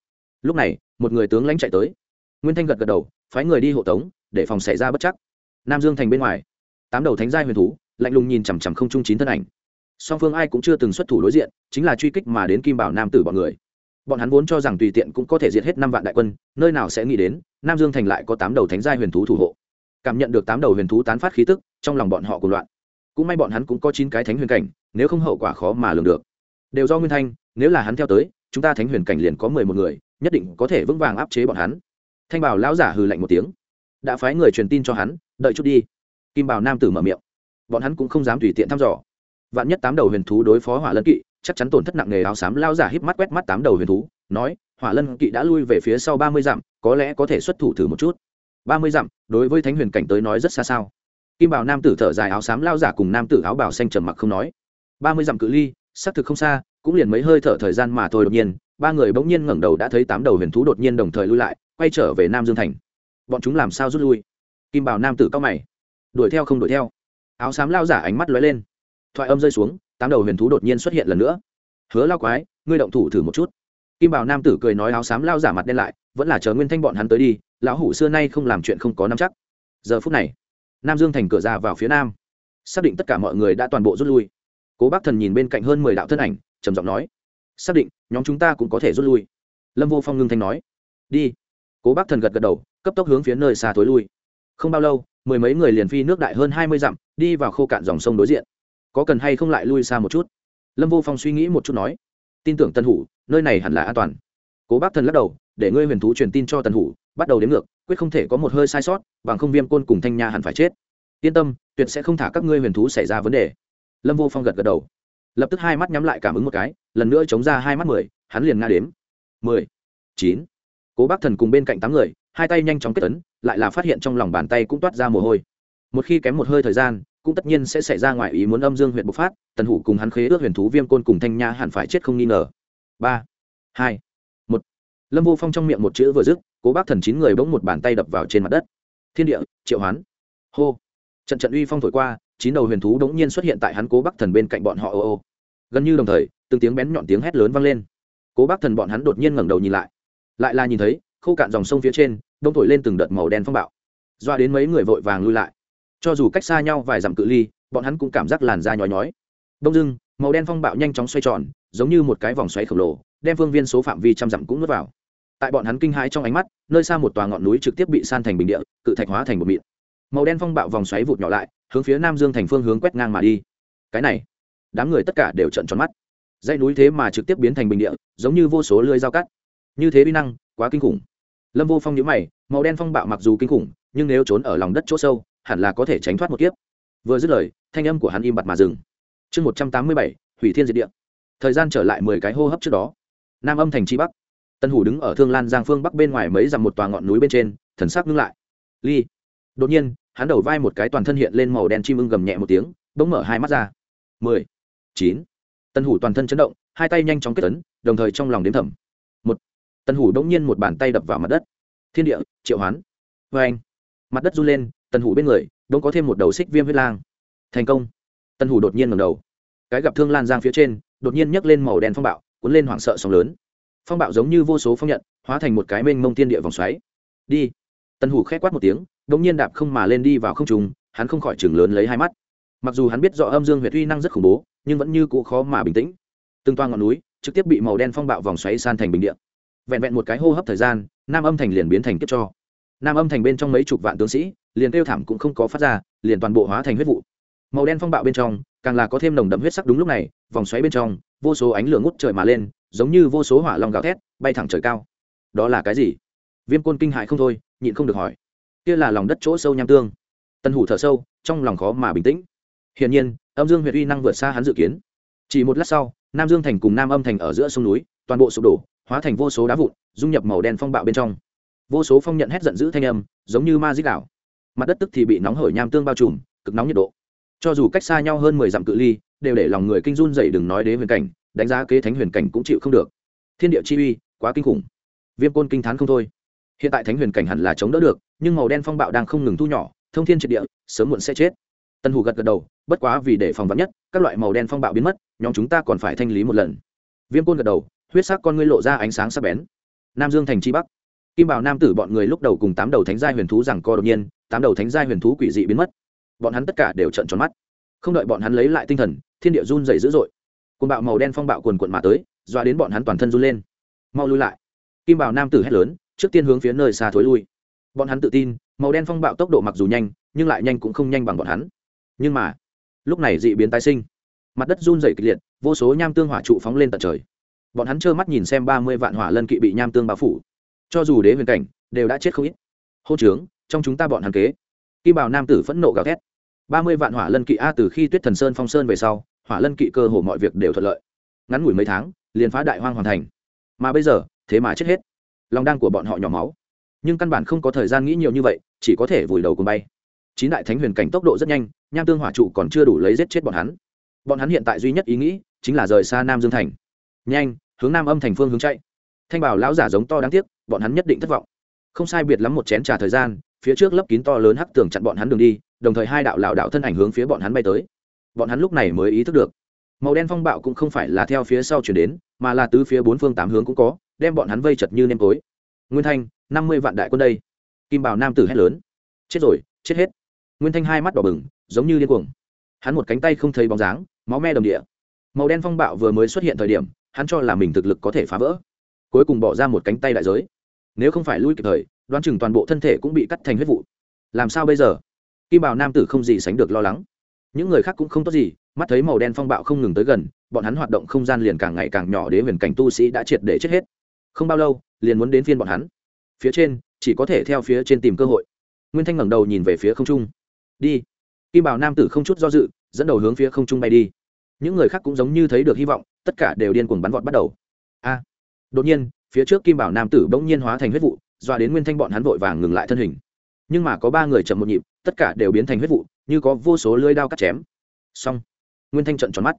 Speaker 1: Lúc này, một người tướng lãnh chạy tới. Nguyên thanh gật gật đầu, phái người đi hộ tống, để phòng xảy ra bất chắc. Nam dương thành bên ngoài, tám đầu thánh giai huyền thú, lạnh lùng nhìn chằm chằm không trung chín thân ảnh. Song phương ai cũng chưa từng xuất thủ đối diện, chính là truy kích mà đến kim bảo nam tử bọn người bọn hắn vốn cho rằng tùy tiện cũng có thể diệt hết năm vạn đại quân, nơi nào sẽ nghĩ đến, nam dương thành lại có tám đầu thánh gia huyền thú thủ hộ. Cảm nhận được tám đầu huyền thú tán phát khí tức, trong lòng bọn họ cùng loạn. Cũng may bọn hắn cũng có chín cái thánh huyền cảnh, nếu không hậu quả khó mà lường được. Đều do nguyên thanh, nếu là hắn theo tới, chúng ta thánh huyền cảnh liền có mười một người, nhất định có thể vững vàng áp chế bọn hắn. Thanh bảo lão giả hừ lạnh một tiếng. Đã phái người truyền tin cho hắn, đợi chút đi. Kim bảo nam tử mở miệng. Bọn hắn cũng không dám tùy tiện thăm dò. Vạn nhất tám đầu huyền thú đối phó hỏa lân kỵ chắc chắn tổn thất nặng nề áo xám lao giả híp mắt quét mắt tám đầu huyền thú, nói, hỏa lân kỵ đã lui về phía sau ba mươi dặm, có lẽ có thể xuất thủ thử một chút. Ba mươi dặm, đối với thánh huyền cảnh tới nói rất xa sao? Kim bảo nam tử thở dài áo xám lao giả cùng nam tử áo bảo xanh trầm mặc không nói. Ba mươi dặm cự ly, xác thực không xa, cũng liền mấy hơi thở thời gian mà thôi đột nhiên, ba người bỗng nhiên ngẩng đầu đã thấy tám đầu huyền thú đột nhiên đồng thời lui lại, quay trở về nam dương thành. Bọn chúng làm sao rút lui? Kim bảo nam tử cao mày. Đuổi theo không đuổi theo. Áo xám lao giả ánh mắt lóe lên. Thoại âm rơi xuống tám đầu huyền thú đột nhiên xuất hiện lần nữa. Hứa lao quái, ngươi động thủ thử một chút. Kim bảo nam tử cười nói áo xám lao giả mặt đen lại, vẫn là chờ nguyên thanh bọn hắn tới đi, lão hủ xưa nay không làm chuyện không có nắm chắc. Giờ phút này, nam dương thành cửa ra vào phía nam. Xác định tất cả mọi người đã toàn bộ rút lui. Cố bác thần nhìn bên cạnh hơn mười đạo thân ảnh, trầm giọng nói, xác định, nhóm chúng ta cũng có thể rút lui. Lâm vô phong ngưng thanh nói, đi. Cố bác thần gật gật đầu, cấp tốc hướng phía nơi xa tối lui. Không bao lâu, mười mấy người liền phi nước đại hơn hai mươi dặm, đi vào khô cạn dòng sông đối diện có cần hay không lại lui xa một chút? Lâm vô phong suy nghĩ một chút nói, tin tưởng tân hủ, nơi này hẳn là an toàn. Cố bác thần lắc đầu, để ngươi huyền thú truyền tin cho tân hủ, bắt đầu đến ngược, quyết không thể có một hơi sai sót, bằng không viêm côn cùng thanh nha hẳn phải chết. Yên tâm, tuyệt sẽ không thả các ngươi huyền thú xảy ra vấn đề. Lâm vô phong gật gật đầu. Lập tức hai mắt nhắm lại cảm ứng một cái, lần nữa chống ra hai mắt mười, hắn liền nga đếm. Mười, chín. Cố bác thần cùng bên cạnh tám người, hai tay nhanh chóng kết ấn, lại là phát hiện trong lòng bàn tay cũng toát ra mồ hôi. Một khi kém một hơi thời gian cũng tất nhiên sẽ xảy ra ngoài ý muốn âm dương huyện bộc phát, tần hủ cùng hắn khế ước huyền thú viêm côn cùng thanh nha hẳn phải chết không nghi ngờ. Ba, hai, một. Lâm vô phong trong miệng một chữ vừa dứt, cố bác thần chín người bỗng một bàn tay đập vào trên mặt đất. Thiên địa, triệu hoán. Hô. Trận trận uy phong thổi qua, chín đầu huyền thú đ ố n g nhiên xuất hiện tại hắn cố bắc thần bên cạnh bọn họ ô ô. Gần như đồng thời, từng tiếng bén nhọn tiếng hét lớn vang lên. Cố bắc thần bọn hắn đột nhiên ngẩng đầu nhìn lại. Lại là nhìn thấy, khô cạn dòng sông phía trên, đông thổi lên từng đợt màu đen phong bạo. Doa đến mấy người vội vàng lui lại cho dù cách xa nhau vài dặm cự ly, bọn hắn cũng cảm giác làn da nhói nhói. Đông dưng màu đen phong bạo nhanh chóng xoay tròn, giống như một cái vòng xoáy khổng lồ, đem phương viên số phạm vi trăm dặm cũng nuốt vào. Tại bọn hắn kinh hãi trong ánh mắt, nơi xa một tòa ngọn núi trực tiếp bị san thành bình địa, cự thạch hóa thành một mịn. Màu đen phong bạo vòng xoáy vụt nhỏ lại, hướng phía nam dương thành phương hướng quét ngang mà đi. Cái này, đám người tất cả đều trận tròn mắt. Dãy núi thế mà trực tiếp biến thành bình địa, giống như vô số lưới dao cắt. Như thế vi năng, quá kinh khủng. Lâm vô phong nhữ mày, màu đen phong bạo mặc dù kinh khủng, nhưng nếu trốn ở lòng đất chỗ sâu hẳn là có thể tránh thoát một kiếp. Vừa dứt lời, thanh âm của hắn im bặt mà dừng. Chương một trăm tám mươi bảy, hủy thiên diệt địa. Thời gian trở lại mười cái hô hấp trước đó. Nam âm thành chi bắc. Tân hủ đứng ở thương lan giang phương bắc bên ngoài mấy dặm một tòa ngọn núi bên trên, thần sắc ngưng lại. Ly. Đột nhiên, hắn đầu vai một cái toàn thân hiện lên màu đen chim ưng gầm nhẹ một tiếng, bỗng mở hai mắt ra. Mười. Chín. Tân hủ toàn thân chấn động, hai tay nhanh chóng kết tấn đồng thời trong lòng đếm thầm. Một. Tân hủ bỗng nhiên một bàn tay đập vào mặt đất. Thiên địa, triệu hoán. Vê anh mặt đất run lên Tần hủ bên người, bỗng có thêm một đầu xích viêm huyết lang. Thành công. Tần hủ đột nhiên ngầm đầu. Cái gặp thương lan giang phía trên, đột nhiên nhấc lên màu đen phong bạo, cuốn lên hoảng sợ sóng lớn. Phong bạo giống như vô số phong nhận, hóa thành một cái mênh mông tiên địa vòng xoáy. Đi. Tần hủ khét quát một tiếng đ ỗ n g nhiên đạp không mà lên đi vào không trùng hắn không khỏi chừng lớn lấy hai mắt. Mặc dù hắn biết rõ âm dương huyệt uy năng rất khủng bố, nhưng vẫn như cũ khó mà bình tĩnh. Từng toa ngọn núi trực tiếp bị màu đen phong bạo vòng xoáy san thành bình điện vẹn vẹn một cái hô hấp thời gian, nam âm thành liền biến thành kiếp cho nam âm thành bên trong mấy chục vạn tướng sĩ, liền kêu thảm cũng không có phát ra, liền toàn bộ hóa thành huyết vụ. Màu đen phong bạo bên trong, càng là có thêm nồng đậm huyết sắc đúng lúc này, vòng xoáy bên trong, vô số ánh lửa ngút trời mà lên, giống như vô số hỏa long gào thét, bay thẳng trời cao. Đó là cái gì? Viêm côn kinh hại không thôi, nhịn không được hỏi. Kia là lòng đất chỗ sâu nham tương. Tân hủ thở sâu, trong lòng khó mà bình tĩnh. Hiển nhiên, âm dương huyệt uy năng vượt xa hắn dự kiến. Chỉ một lát sau, nam dương thành cùng nam âm thành ở giữa sông núi, toàn bộ sụp đổ, hóa thành vô số đá vụn, dung nhập màu đen phong bạo bên trong vô số phong nhận hét giận dữ thanh âm, giống như ma dích đảo. Mặt đất tức thì bị nóng hởi nham tương bao trùm, cực nóng nhiệt độ. Cho dù cách xa nhau hơn mười dặm cự ly, đều để lòng người kinh run dậy đừng nói đế huyền cảnh, đánh giá kế thánh huyền cảnh cũng chịu không được. Thiên địa chi uy, quá kinh khủng. Viêm côn kinh t h á n không thôi. Hiện tại thánh huyền cảnh hẳn là chống đỡ được, nhưng màu đen phong bạo đang không ngừng thu nhỏ, thông thiên triệt địa, sớm muộn sẽ chết. Tân hủ gật gật đầu, bất quá vì để phòng vắn nhất, các loại màu đen phong bạo biến mất, nhóm chúng ta còn phải thanh lý một lần. Viêm côn gật đầu, huyết sắc con ngươi lộ ra ánh sáng sắc bén. Nam dương thành chi bắc kim bảo nam tử bọn người lúc đầu cùng tám đầu thánh Gia huyền thú rằng co đột nhiên, tám đầu thánh Gia huyền thú quỷ dị biến mất. Bọn hắn tất cả đều trận tròn mắt. Không đợi bọn hắn lấy lại tinh thần, thiên địa run dày dữ dội. Côn bạo màu đen phong bạo quần quận mà tới doa đến bọn hắn toàn thân run lên. Mau lui lại. Kim bảo nam tử hét lớn, trước tiên hướng phía nơi xa thối lui. Bọn hắn tự tin, màu đen phong bạo tốc độ mặc dù nhanh, nhưng lại nhanh cũng không nhanh bằng bọn hắn. Nhưng mà, lúc này dị biến tái sinh. Mặt đất run dày kịch liệt, vô số nham tương hỏa trụ phóng lên tận trời. Bọn hắn trơ mắt nhìn xem ba mươi vạn hỏa lân kỵ bị nham tương bao phủ cho dù đế huyền cảnh, đều đã chết không ít. Hô trướng, trong chúng ta bọn hàn kế. Kim bảo nam tử phẫn nộ gào thét. Ba mươi vạn hỏa lân kỵ a từ khi tuyết thần sơn phong sơn về sau, hỏa lân kỵ cơ hồ mọi việc đều thuận lợi. Ngắn ngủi mấy tháng, liền phá đại hoang hoàn thành. Mà bây giờ, thế mà chết hết. Lòng đan của bọn họ nhỏ máu. Nhưng căn bản không có thời gian nghĩ nhiều như vậy, chỉ có thể vùi đầu cùng bay. Chín đại thánh huyền cảnh tốc độ rất nhanh, nham tương hỏa trụ còn chưa đủ lấy giết chết bọn hắn. Bọn hắn hiện tại duy nhất ý nghĩ, chính là rời xa nam dương thành. Nhanh, hướng nam âm thành phương hướng chạy thanh bảo lão giả giống to đáng tiếc, bọn hắn nhất định thất vọng. Không sai biệt lắm một chén trà thời gian, phía trước lấp kín to lớn hắc tường chặn bọn hắn đường đi, đồng thời hai đạo lảo đạo thân ảnh hướng phía bọn hắn bay tới. Bọn hắn lúc này mới ý thức được, màu đen phong bạo cũng không phải là theo phía sau chuyển đến, mà là tứ phía bốn phương tám hướng cũng có, đem bọn hắn vây chật như nêm tối. Nguyên thanh, năm mươi vạn đại quân đây. Kim bảo nam tử hét lớn. Chết rồi, chết hết. Nguyên thanh hai mắt đỏ bừng, giống như điên cuồng. Hắn một cánh tay không thấy bóng dáng, máu me đồng địa. Màu đen phong bạo vừa mới xuất hiện thời điểm, hắn cho là mình thực lực có thể phá vỡ cuối cùng bỏ ra một cánh tay đại giới. Nếu không phải lui kịp thời, đoán chừng toàn bộ thân thể cũng bị cắt thành huyết vụ. Làm sao bây giờ? Kim bảo nam tử không gì sánh được lo lắng. Những người khác cũng không tốt gì, mắt thấy màu đen phong bạo không ngừng tới gần, bọn hắn hoạt động không gian liền càng ngày càng nhỏ đến huyền cảnh tu sĩ đã triệt để chết hết. Không bao lâu, liền muốn đến phiên bọn hắn. Phía trên, chỉ có thể theo phía trên tìm cơ hội. Nguyên thanh ngẩng đầu nhìn về phía không trung. Đi. Kim bảo nam tử không chút do dự, dẫn đầu hướng phía không trung bay đi. Những người khác cũng giống như thấy được hy vọng, tất cả đều điên cuồng bắn vọt bắt đầu đột nhiên, phía trước kim bảo nam tử bỗng nhiên hóa thành huyết vụ doa đến nguyên thanh bọn hắn vội vàng ngừng lại thân hình. Nhưng mà có ba người chậm một nhịp, tất cả đều biến thành huyết vụ, như có vô số lưỡi đao cắt chém. Xong, nguyên thanh trận tròn mắt.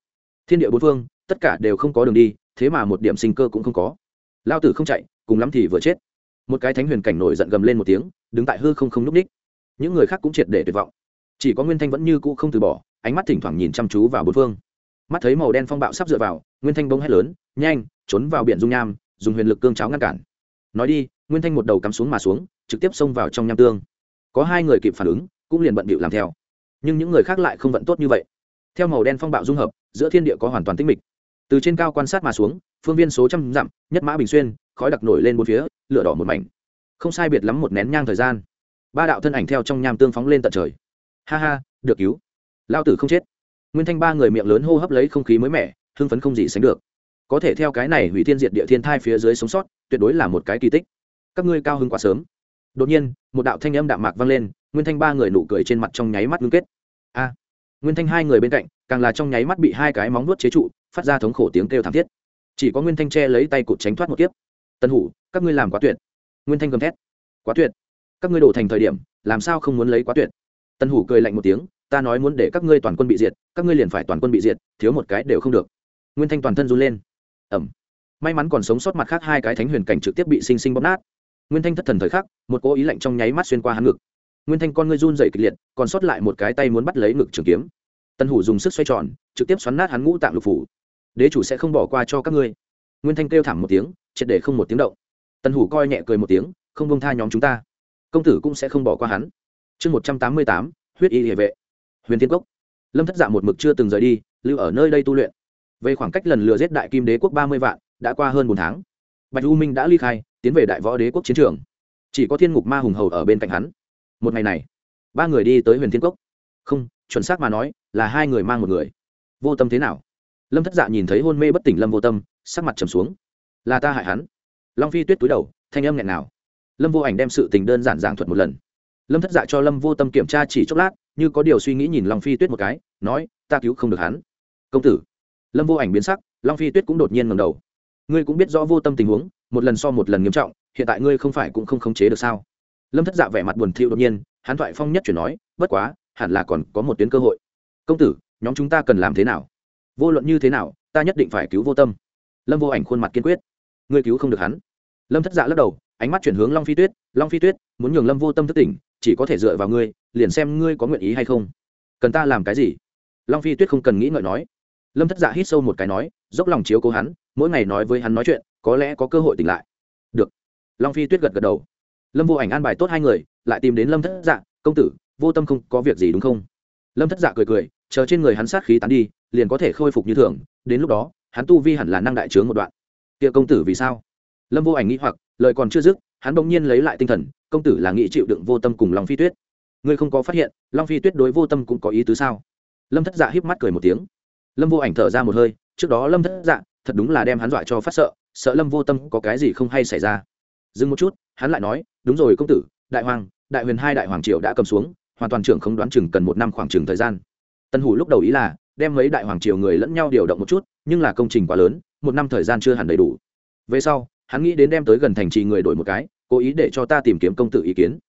Speaker 1: Thiên địa bốn phương, tất cả đều không có đường đi, thế mà một điểm sinh cơ cũng không có. Lao tử không chạy, cùng lắm thì vừa chết. Một cái thánh huyền cảnh nổi giận gầm lên một tiếng, đứng tại hư không không núp ních. Những người khác cũng triệt để tuyệt vọng. Chỉ có nguyên thanh vẫn như cũ không từ bỏ, ánh mắt thỉnh thoảng nhìn chăm chú vào bốn phương. Mắt thấy màu đen phong bạo sắp dựa vào, nguyên thanh bông hét lớn, nhanh, trốn vào biển dung nham dùng huyền lực cương cháo ngăn cản. Nói đi, nguyên thanh một đầu cắm xuống mà xuống, trực tiếp xông vào trong nham tương. Có hai người kịp phản ứng, cũng liền bận bịu làm theo. Nhưng những người khác lại không vận tốt như vậy. Theo màu đen phong bạo dung hợp, giữa thiên địa có hoàn toàn tĩnh mịch. Từ trên cao quan sát mà xuống, phương viên số trăm dặm, nhất mã bình xuyên, khói đặc nổi lên bốn phía, lửa đỏ một mảnh. Không sai biệt lắm một nén nhang thời gian, ba đạo thân ảnh theo trong nham tương phóng lên tận trời. Ha ha, được cứu. Lao tử không chết. Nguyên thanh ba người miệng lớn hô hấp lấy không khí mới mẻ, hưng phấn không gì sánh được có thể theo cái này hủy thiên diệt địa thiên thai phía dưới sống sót, tuyệt đối là một cái kỳ tích. Các ngươi cao hứng quá sớm. Đột nhiên, một đạo thanh âm đạm mạc vang lên, nguyên thanh ba người nụ cười trên mặt trong nháy mắt ngưng kết. A! Nguyên thanh hai người bên cạnh, càng là trong nháy mắt bị hai cái móng nuốt chế trụ, phát ra thống khổ tiếng kêu thảm thiết. Chỉ có nguyên thanh che lấy tay cụt tránh thoát một kiếp. Tân hủ, các ngươi làm quá tuyệt. Nguyên thanh gầm thét. Quá tuyệt. Các ngươi đổ thành thời điểm, làm sao không muốn lấy quá tuyệt? Tân hủ cười lạnh một tiếng, ta nói muốn để các ngươi toàn quân bị diệt, các ngươi liền phải toàn quân bị diệt, thiếu một cái đều không được. Nguyên thanh toàn thân run lên ẩm. May mắn còn sống sót mặt khác hai cái thánh huyền cảnh trực tiếp bị sinh sinh bóp nát. Nguyên thanh thất thần thời khắc, một cố ý lạnh trong nháy mắt xuyên qua hắn ngực. Nguyên thanh con ngươi run dày kịch liệt, còn sót lại một cái tay muốn bắt lấy ngực trường kiếm. Tân hủ dùng sức xoay tròn, trực tiếp xoắn nát hắn ngũ tạng lục phủ. Đế chủ sẽ không bỏ qua cho các ngươi. Nguyên thanh kêu thảm một tiếng, triệt để không một tiếng động. Tân hủ coi nhẹ cười một tiếng, không bông tha nhóm chúng ta. Công tử cũng sẽ không bỏ qua hắn. Chương một trăm tám mươi tám, huyết y địa vệ. Huyền thiên cốc. Lâm thất dạ một mực chưa từng rời đi, lưu ở nơi đây tu luyện về khoảng cách lần lừa giết đại kim đế quốc ba mươi vạn, đã qua hơn bốn tháng. Bạch u minh đã ly khai, tiến về đại võ đế quốc chiến trường. Chỉ có thiên ngục ma hùng hầu ở bên cạnh hắn. Một ngày này, ba người đi tới huyền thiên cốc. Không, chuẩn xác mà nói, là hai người mang một người. Vô tâm thế nào? Lâm thất dạ nhìn thấy hôn mê bất tỉnh lâm vô tâm, sắc mặt trầm xuống. Là ta hại hắn. Long phi tuyết túi đầu, thanh âm nghẹn nào lâm vô ảnh đem sự tình đơn giản giảng thuật một lần. Lâm thất dạ cho lâm vô tâm kiểm tra chỉ chốc lát, như có điều suy nghĩ nhìn long phi tuyết một cái, nói, ta cứu không được hắn. Công tử lâm vô ảnh biến sắc, long phi tuyết cũng đột nhiên ngầm đầu. Ngươi cũng biết rõ vô tâm tình huống, một lần so một lần nghiêm trọng, hiện tại ngươi không phải cũng không khống chế được sao? Lâm thất dạ vẻ mặt buồn thiu đột nhiên, hắn thoại phong nhất chuyển nói, bất quá, hẳn là còn có một tuyến cơ hội. Công tử, nhóm chúng ta cần làm thế nào? Vô luận như thế nào, ta nhất định phải cứu vô tâm. Lâm vô ảnh khuôn mặt kiên quyết. Ngươi cứu không được hắn. Lâm thất dạ lắc đầu, ánh mắt chuyển hướng long phi tuyết, long phi tuyết, muốn nhường lâm vô tâm thất tỉnh, chỉ có thể dựa vào ngươi, liền xem ngươi có nguyện ý hay không. Cần ta làm cái gì? Long phi tuyết không cần nghĩ ngợi nói lâm thất dạ hít sâu một cái nói, dốc lòng chiếu cố hắn, mỗi ngày nói với hắn nói chuyện, có lẽ có cơ hội tỉnh lại. Được. Long phi tuyết gật gật đầu. Lâm vô ảnh an bài tốt hai người, lại tìm đến lâm thất dạ công tử, vô tâm không có việc gì đúng không? Lâm thất dạ cười cười, chờ trên người hắn sát khí tán đi, liền có thể khôi phục như thường, đến lúc đó, hắn tu vi hẳn là năng đại trướng một đoạn. Kia công tử vì sao? Lâm vô ảnh nghĩ hoặc, lời còn chưa dứt, hắn bỗng nhiên lấy lại tinh thần, công tử là nghĩ chịu đựng vô tâm cùng long phi tuyết. Ngươi không có phát hiện, long phi tuyết đối vô tâm cũng có ý tứ sao? Lâm thất dạ híp mắt cười một tiếng lâm vô ảnh thở ra một hơi, trước đó lâm thất dạ thật đúng là đem hắn dọa cho phát sợ sợ lâm vô tâm có cái gì không hay xảy ra. Dừng một chút, hắn lại nói, đúng rồi công tử, đại hoàng, đại huyền hai đại hoàng triều đã cầm xuống, hoàn toàn trưởng không đoán chừng cần một năm khoảng chừng thời gian. Tân hủ lúc đầu ý là, đem mấy đại hoàng triều người lẫn nhau điều động một chút, nhưng là công trình quá lớn, một năm thời gian chưa hẳn đầy đủ. Về sau, hắn nghĩ đến đem tới gần thành trì người đổi một cái, cố ý để cho ta tìm kiếm công tử ý kiến.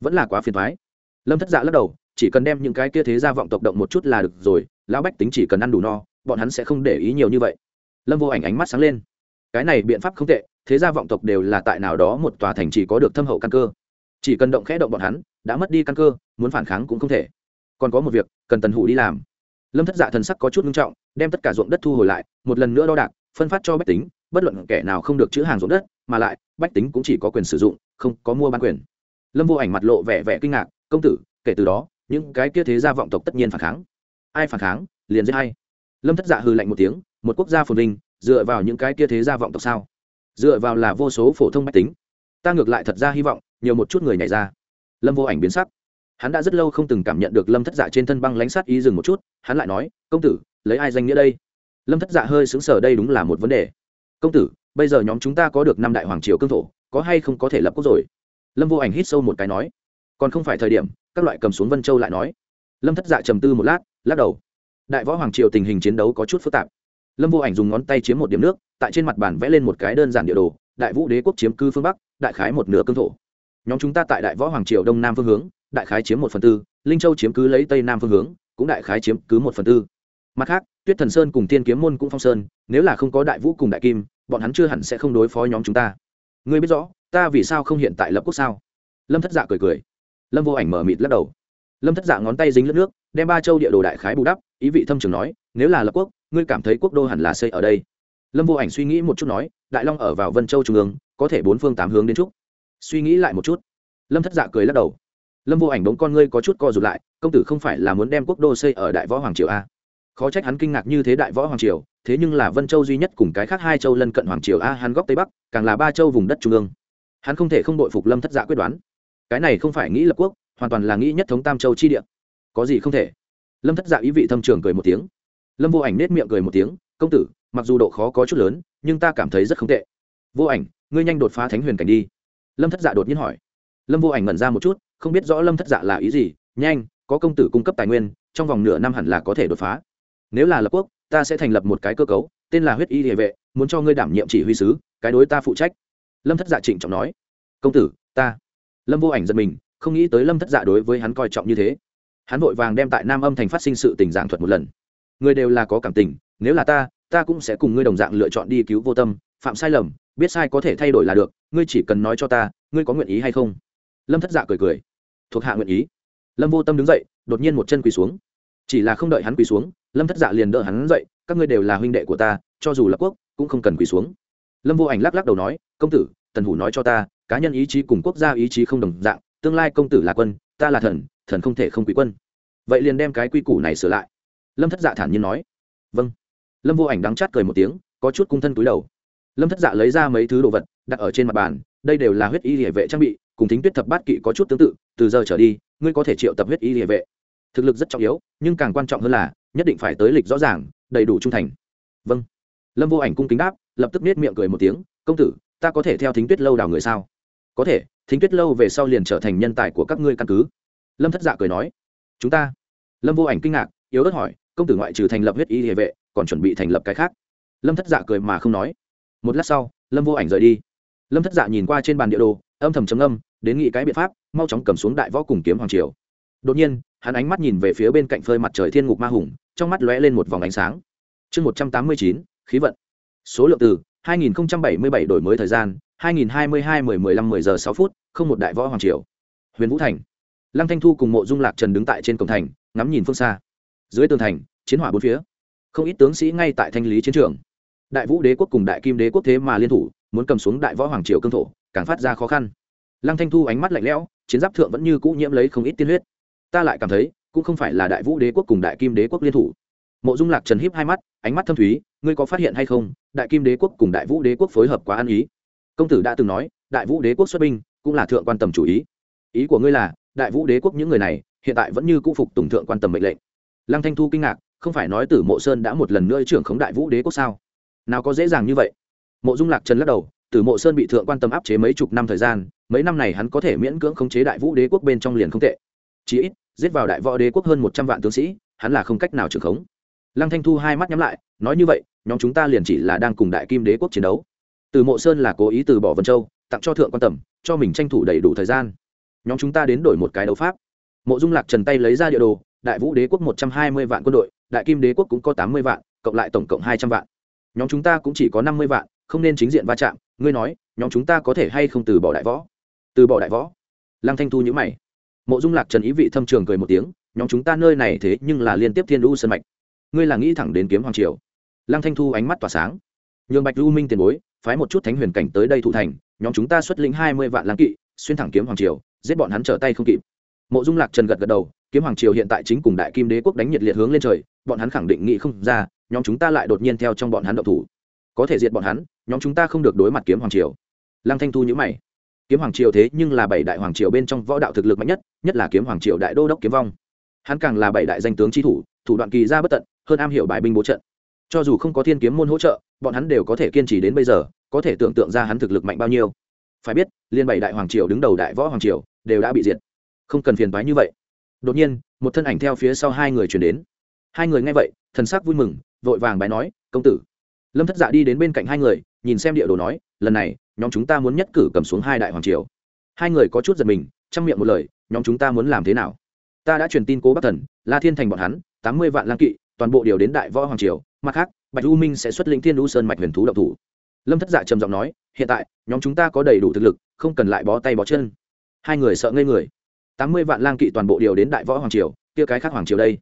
Speaker 1: Vẫn là quá phiền thoái. Lâm thất dạ lắc đầu, chỉ cần đem những cái kia thế gia vọng tộc động một chút là được rồi lão bách tính chỉ cần ăn đủ no, bọn hắn sẽ không để ý nhiều như vậy. Lâm vô ảnh ánh mắt sáng lên. Cái này biện pháp không tệ, thế gia vọng tộc đều là tại nào đó một tòa thành chỉ có được thâm hậu căn cơ. Chỉ cần động khẽ động bọn hắn, đã mất đi căn cơ, muốn phản kháng cũng không thể. Còn có một việc, cần tần hủ đi làm. Lâm thất dạ thần sắc có chút nghiêm trọng, đem tất cả ruộng đất thu hồi lại, một lần nữa đo đạc, phân phát cho bách tính, bất luận kẻ nào không được chữ hàng ruộng đất, mà lại, bách tính cũng chỉ có quyền sử dụng, không có mua bán quyền. Lâm vô ảnh mặt lộ vẻ vẻ kinh ngạc, công tử, kể từ đó, những cái kia thế gia vọng tộc tất nhiên phản kháng ai phản kháng, liền giết hay lâm thất dạ hư lạnh một tiếng, một quốc gia phồn vinh, dựa vào những cái kia thế gia vọng tộc sao? Dựa vào là vô số phổ thông mách tính. Ta ngược lại thật ra hy vọng, nhiều một chút người nhảy ra. Lâm vô ảnh biến sắc. Hắn đã rất lâu không từng cảm nhận được lâm thất dạ trên thân băng lánh sát ý dừng một chút, hắn lại nói, công tử, lấy ai danh nghĩa đây? Lâm thất dạ hơi xứng sở đây đúng là một vấn đề. Công tử, bây giờ nhóm chúng ta có được năm đại hoàng triều cương thổ, có hay không có thể lập quốc rồi? Lâm vô ảnh hít sâu một cái nói. Còn không phải thời điểm, các loại cầm xuống vân châu lại nói. Lâm thất dạ trầm tư một lát lắc đầu. Đại võ hoàng triều tình hình chiến đấu có chút phức tạp. Lâm vô ảnh dùng ngón tay chiếm một điểm nước, tại trên mặt bàn vẽ lên một cái đơn giản địa đồ, đại vũ đế quốc chiếm cư phương bắc, đại khái một nửa cương thổ. Nhóm chúng ta tại đại võ hoàng triều đông nam phương hướng, đại khái chiếm một phần tư, linh châu chiếm cứ lấy tây nam phương hướng, cũng đại khái chiếm cứ một phần tư. Mặt khác, tuyết thần sơn cùng tiên kiếm môn cũng phong sơn, nếu là không có đại vũ cùng đại kim, bọn hắn chưa hẳn sẽ không đối phó nhóm chúng ta. Ngươi biết rõ, ta vì sao không hiện tại lập quốc sao? Lâm thất dạ cười cười. Lâm vô ảnh mở mịt lắc đầu lâm thất dạ ngón tay dính lướt nước, đem ba châu địa đồ đại khái bù đắp, ý vị thâm trường nói, nếu là lập quốc, ngươi cảm thấy quốc đô hẳn là xây ở đây. Lâm vô ảnh suy nghĩ một chút nói, đại long ở vào vân châu trung ương, có thể bốn phương tám hướng đến trúc. Suy nghĩ lại một chút, lâm thất dạ cười lắc đầu. Lâm vô ảnh bỗng con ngươi có chút co rụt lại, công tử không phải là muốn đem quốc đô xây ở đại võ hoàng triều a khó trách hắn kinh ngạc như thế đại võ hoàng triều, thế nhưng là vân châu duy nhất cùng cái khác hai châu lân cận hoàng triều a, hắn góc tây bắc, càng là ba châu vùng đất trung ương. Hắn không thể không đội phục lâm thất dạ quyết đoán cái này không phải nghĩ lập quốc, hoàn toàn là nghĩ nhất thống tam châu chi địa. Có gì không thể? Lâm thất dạ ý vị thâm trường cười một tiếng. Lâm vô ảnh nết miệng cười một tiếng, công tử, mặc dù độ khó có chút lớn, nhưng ta cảm thấy rất không tệ. Vô ảnh, ngươi nhanh đột phá thánh huyền cảnh đi. Lâm thất dạ đột nhiên hỏi. Lâm vô ảnh ngẩn ra một chút, không biết rõ lâm thất dạ là ý gì, nhanh, có công tử cung cấp tài nguyên, trong vòng nửa năm hẳn là có thể đột phá. Nếu là lập quốc, ta sẽ thành lập một cái cơ cấu, tên là huyết y địa vệ, muốn cho ngươi đảm nhiệm chỉ huy sứ, cái đối ta phụ trách. Lâm thất dạ trịnh trọng nói. Công tử, ta lâm vô ảnh giật mình, không nghĩ tới lâm thất dạ đối với hắn coi trọng như thế. Hắn vội vàng đem tại nam âm thành phát sinh sự tình giảng thuật một lần. Người đều là có cảm tình, nếu là ta ta cũng sẽ cùng ngươi đồng dạng lựa chọn đi cứu vô tâm, phạm sai lầm, biết sai có thể thay đổi là được, ngươi chỉ cần nói cho ta, ngươi có nguyện ý hay không? Lâm thất dạ cười cười. Thuộc hạ nguyện ý. Lâm vô tâm đứng dậy, đột nhiên một chân quỳ xuống. Chỉ là không đợi hắn quỳ xuống, lâm thất dạ liền đỡ hắn dậy, các ngươi đều là huynh đệ của ta, cho dù là quốc, cũng không cần quỳ xuống. Lâm vô ảnh lắc lắc đầu nói, công tử, tần hủ nói cho ta cá nhân ý chí cùng quốc gia ý chí không đồng dạng, tương lai công tử là quân, ta là thần thần không thể không quý quân. Vậy liền đem cái quy củ này sửa lại. Lâm thất dạ thản nhiên nói. Vâng. Lâm vô ảnh đắng chát cười một tiếng, có chút cung thân túi đầu. Lâm thất dạ lấy ra mấy thứ đồ vật, đặt ở trên mặt bàn, đây đều là huyết y địa vệ trang bị, cùng tính tuyết thập bát kỵ có chút tương tự, từ giờ trở đi, ngươi có thể triệu tập huyết y địa vệ. Thực lực rất trọng yếu, nhưng càng quan trọng hơn là, nhất định phải tới lịch rõ ràng, đầy đủ trung thành. Vâng. Lâm vô ảnh cung kính đáp, lập tức nết miệng cười một tiếng, công tử, ta có thể theo thính tuyết lâu đào người sao? Có thể, thính tuyết lâu về sau liền trở thành nhân tài của các ngươi căn cứ. Lâm thất dạ cười nói. Chúng ta. Lâm vô ảnh kinh ngạc, yếu ớt hỏi, công tử ngoại trừ thành lập huyết y địa vệ, còn chuẩn bị thành lập cái khác? Lâm thất dạ cười mà không nói. Một lát sau, lâm vô ảnh rời đi. Lâm thất dạ nhìn qua trên bàn địa đồ, âm thầm chấm âm đến nghị cái biện pháp, mau chóng cầm xuống đại võ cùng kiếm hoàng triều. Đột nhiên, hắn ánh mắt nhìn về phía bên cạnh phơi mặt trời thiên ngục ma hùng, trong mắt lóe lên một vòng ánh sáng. Chương một trăm tám mươi chín, khí vận. Số lượng từ 2077 đổi mới thời gian 2022 10 15 10 giờ 6 phút, không một đại võ hoàng triều. Huyền vũ thành. Lăng thanh thu cùng mộ dung lạc trần đứng tại trên cổng thành, ngắm nhìn phương xa. Dưới tường thành, chiến hỏa bốn phía. Không ít tướng sĩ ngay tại thanh lý chiến trường. Đại vũ đế quốc cùng đại kim đế quốc thế mà liên thủ, muốn cầm xuống đại võ hoàng triều cương thổ, càng phát ra khó khăn. Lăng thanh thu ánh mắt lạnh lẽo, chiến giáp thượng vẫn như cũ nhiễm lấy không ít tiên huyết. Ta lại cảm thấy, cũng không phải là đại vũ đế quốc cùng đại kim đế quốc liên thủ. Mộ dung lạc trần híp hai mắt, ánh mắt thâm thúy, ngươi có phát hiện hay không? Đại kim đế quốc cùng đại vũ đế quốc phối hợp quá ăn ý công tử đã từng nói, đại vũ đế quốc xuất binh cũng là thượng quan tầm chủ ý. Ý của ngươi là, đại vũ đế quốc những người này hiện tại vẫn như cũ phục tùng thượng quan tầm mệnh lệnh. Lăng thanh thu kinh ngạc, không phải nói tử mộ sơn đã một lần nữa trưởng khống đại vũ đế quốc sao? Nào có dễ dàng như vậy. Mộ dung lạc trần lắc đầu, tử mộ sơn bị thượng quan tâm áp chế mấy chục năm thời gian, mấy năm này hắn có thể miễn cưỡng khống chế đại vũ đế quốc bên trong liền không tệ. Chí ít, giết vào đại võ đế quốc hơn một trăm vạn tướng sĩ, hắn là không cách nào trưởng khống. Lăng thanh thu hai mắt nhắm lại, nói như vậy, nhóm chúng ta liền chỉ là đang cùng đại kim đế quốc chiến đấu từ mộ sơn là cố ý từ bỏ vân châu, tặng cho thượng quan tầm, cho mình tranh thủ đầy đủ thời gian. Nhóm chúng ta đến đổi một cái đấu pháp. Mộ dung lạc trần tay lấy ra địa đồ, đại vũ đế quốc một trăm hai mươi vạn quân đội, đại kim đế quốc cũng có tám mươi vạn, cộng lại tổng cộng hai trăm vạn. Nhóm chúng ta cũng chỉ có năm mươi vạn, không nên chính diện va chạm, ngươi nói, nhóm chúng ta có thể hay không từ bỏ đại võ? Từ bỏ đại võ? Lăng thanh thu nhữ mày. Mộ dung lạc trần ý vị thâm trường cười một tiếng, nhóm chúng ta nơi này thế nhưng là liên tiếp thiên lũ sân mạch. Ngươi là nghĩ thẳng đến kiếm hoàng triều. Lăng thanh thu ánh mắt tỏa sáng. Nhường bạch lưu minh tiền bối phái một chút thánh huyền cảnh tới đây thủ thành, nhóm chúng ta xuất lĩnh hai mươi vạn lang kỵ, xuyên thẳng kiếm hoàng triều, giết bọn hắn trở tay không kịp. Mộ dung lạc trần gật gật đầu, kiếm hoàng triều hiện tại chính cùng đại kim đế quốc đánh nhiệt liệt hướng lên trời, bọn hắn khẳng định nghị không ra, nhóm chúng ta lại đột nhiên theo trong bọn hắn động thủ. Có thể diệt bọn hắn, nhóm chúng ta không được đối mặt kiếm hoàng triều. Lăng thanh thu nhữ mày. Kiếm hoàng triều thế nhưng là bảy đại hoàng triều bên trong võ đạo thực lực mạnh nhất nhất là kiếm hoàng triều đại đô đốc kiếm vong. Hắn càng là bảy đại danh tướng tri thủ thủ đoạn kỳ ra bất tận, hơn am hiểu bài binh bố trận cho dù không có thiên kiếm môn hỗ trợ, bọn hắn đều có thể kiên trì đến bây giờ, có thể tưởng tượng ra hắn thực lực mạnh bao nhiêu. Phải biết, liên bảy đại hoàng triều đứng đầu đại võ hoàng triều đều đã bị diệt. Không cần phiền toái như vậy. Đột nhiên, một thân ảnh theo phía sau hai người chuyển đến. Hai người nghe vậy, thần sắc vui mừng, vội vàng bái nói, công tử. Lâm thất dạ đi đến bên cạnh hai người, nhìn xem địa đồ nói, lần này, nhóm chúng ta muốn nhất cử cầm xuống hai đại hoàng triều. Hai người có chút giật mình trong miệng một lời, nhóm chúng ta muốn làm thế nào? Ta đã truyền tin cố bắc thần, la thiên thành bọn hắn, tám mươi vạn lang kỵ, toàn bộ điều đến đại võ hoàng triều mặt khác, bạch u minh sẽ xuất lĩnh thiên u sơn mạch huyền thú độc thủ. Lâm thất dạ trầm giọng nói, hiện tại, nhóm chúng ta có đầy đủ thực lực, không cần lại bó tay bó chân. Hai người sợ ngây người. Tám mươi vạn lang kỵ toàn bộ điều đến đại võ hoàng triều, kia cái khác hoàng triều đây.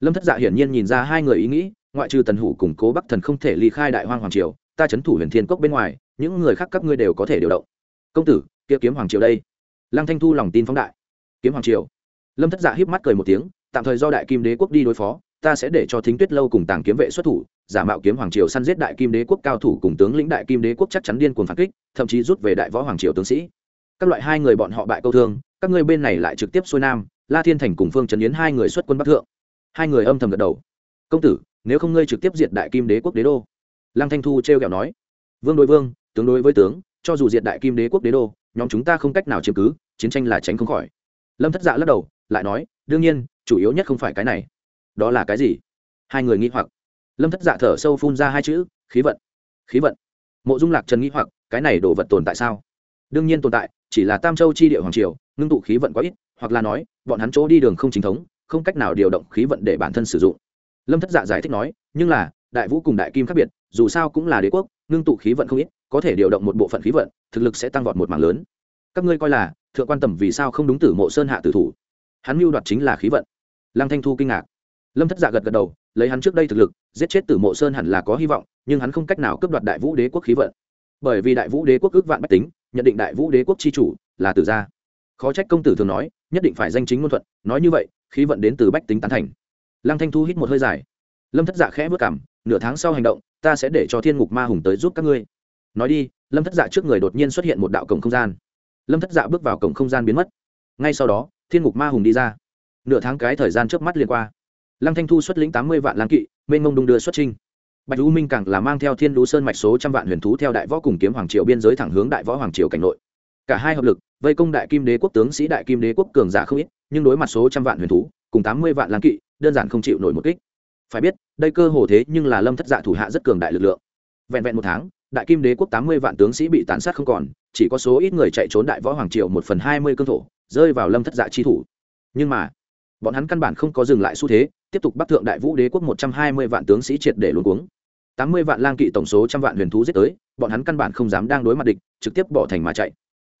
Speaker 1: Lâm thất dạ hiển nhiên nhìn ra hai người ý nghĩ, ngoại trừ tần hủ củng cố bắc thần không thể ly khai đại hoang hoàng triều, ta c thủ huyền thiên cốc bên ngoài, những người khác các ngươi đều có thể điều động. Công tử, kia kiếm hoàng triều đây. Lăng thanh thu lòng tin phóng đại. Kiếm hoàng triều. Lâm thất dạ híp mắt cười một tiếng, tạm thời do đại kim đế quốc đi đối phó ta sẽ để cho thính tuyết lâu cùng tàng kiếm vệ xuất thủ, giả mạo kiếm hoàng triều săn giết đại kim đế quốc cao thủ cùng tướng lĩnh đại kim đế quốc chắc chắn điên cuồng phản kích, thậm chí rút về đại võ hoàng triều tướng sĩ. Các loại hai người bọn họ bại câu thương, các ngươi bên này lại trực tiếp xuôi nam, la thiên thành cùng phương trần yến hai người xuất quân bắc thượng. Hai người âm thầm gật đầu. Công tử, nếu không ngươi trực tiếp diệt đại kim đế quốc đế đô. Lăng thanh thu t r kẹo nói. Vương đối vương, tướng đối với tướng, cho dù diệt đại kim đế quốc đế đô, nhóm chúng ta không cách nào chiếm cứ, chiến tranh là tránh không khỏi. Lâm thất dạ lắc đầu, lại nói, đương nhiên, chủ yếu nhất không phải cái này đó là cái gì? Hai người nghĩ hoặc. Lâm thất dạ thở sâu phun ra hai chữ, khí vận. Khí vận. Mộ dung lạc trần nghĩ hoặc, cái này đồ vật tồn tại sao? Đương nhiên tồn tại, chỉ là tam châu chi địa hoàng triều, ngưng tụ khí vận quá ít, hoặc là nói, bọn hắn chỗ đi đường không chính thống, không cách nào điều động khí vận để bản thân sử dụng. Lâm thất dạ giải thích nói, nhưng là, đại vũ cùng đại kim khác biệt, dù sao cũng là đế quốc, ngưng tụ khí vận không ít, có thể điều động một bộ phận khí vận, thực lực sẽ tăng vọt một mảng lớn. Các ngươi coi là, thượng quan tâm vì sao không đúng tử mộ sơn hạ tử thủ? Hắn mưu đoạt chính là khí vận. Lăng thanh thu kinh ngạc lâm thất dạ gật gật đầu, lấy hắn trước đây thực lực, giết chết tử mộ sơn hẳn là có hy vọng, nhưng hắn không cách nào cướp đoạt đại vũ đế quốc khí vận. Bởi vì đại vũ đế quốc ước vạn bách tính, nhận định đại vũ đế quốc chi chủ là tử gia. Khó trách công tử thường nói, nhất định phải danh chính ngôn thuận, nói như vậy, khí vận đến từ bách tính tán thành. Lăng thanh thu hít một hơi dài. Lâm thất dạ khẽ vất cảm, nửa tháng sau hành động, ta sẽ để cho thiên ngục ma hùng tới giúp các ngươi. Nói đi, lâm thất dạ trước người đột nhiên xuất hiện một đạo cổng không gian. Lâm thất dạ bước vào cổng không gian biến mất. Ngay sau đó, thiên ngục ma hùng đi ra. Nửa tháng cái thời gian trước mắt liền qua lăng thanh thu xuất lĩnh tám mươi vạn lang kỵ mênh mông đung đưa xuất trinh bạch u minh càng là mang theo thiên lũ sơn mạch số trăm vạn huyền thú theo đại võ cùng kiếm hoàng triều biên giới thẳng hướng đại võ hoàng triều cảnh nội. Cả hai hợp lực, vây công đại kim đế quốc tướng sĩ đại kim đế quốc cường giả không ít, nhưng đối mặt số trăm vạn huyền thú, cùng tám mươi vạn lang kỵ, đơn giản không chịu nổi một kích. Phải biết, đây cơ hồ thế nhưng là lâm thất dạ thủ hạ rất cường đại lực lượng. Vẹn vẹn một tháng, đại kim đế quốc tám mươi vạn tướng sĩ bị tàn sát không còn, chỉ có số ít người chạy trốn đại võ hoàng triều một phần hai mươi cương thổ, rơi vào lâm thất dạ chi thủ. Nhưng mà bọn hắn căn bản không có dừng lại xu thế, tiếp tục bắt thượng đại vũ đế quốc một trăm hai mươi vạn tướng sĩ triệt để luống cuống. Tám mươi vạn lang kỵ tổng số trăm vạn huyền thú giết tới, bọn hắn căn bản không dám đang đối mặt địch, trực tiếp bỏ thành mà chạy.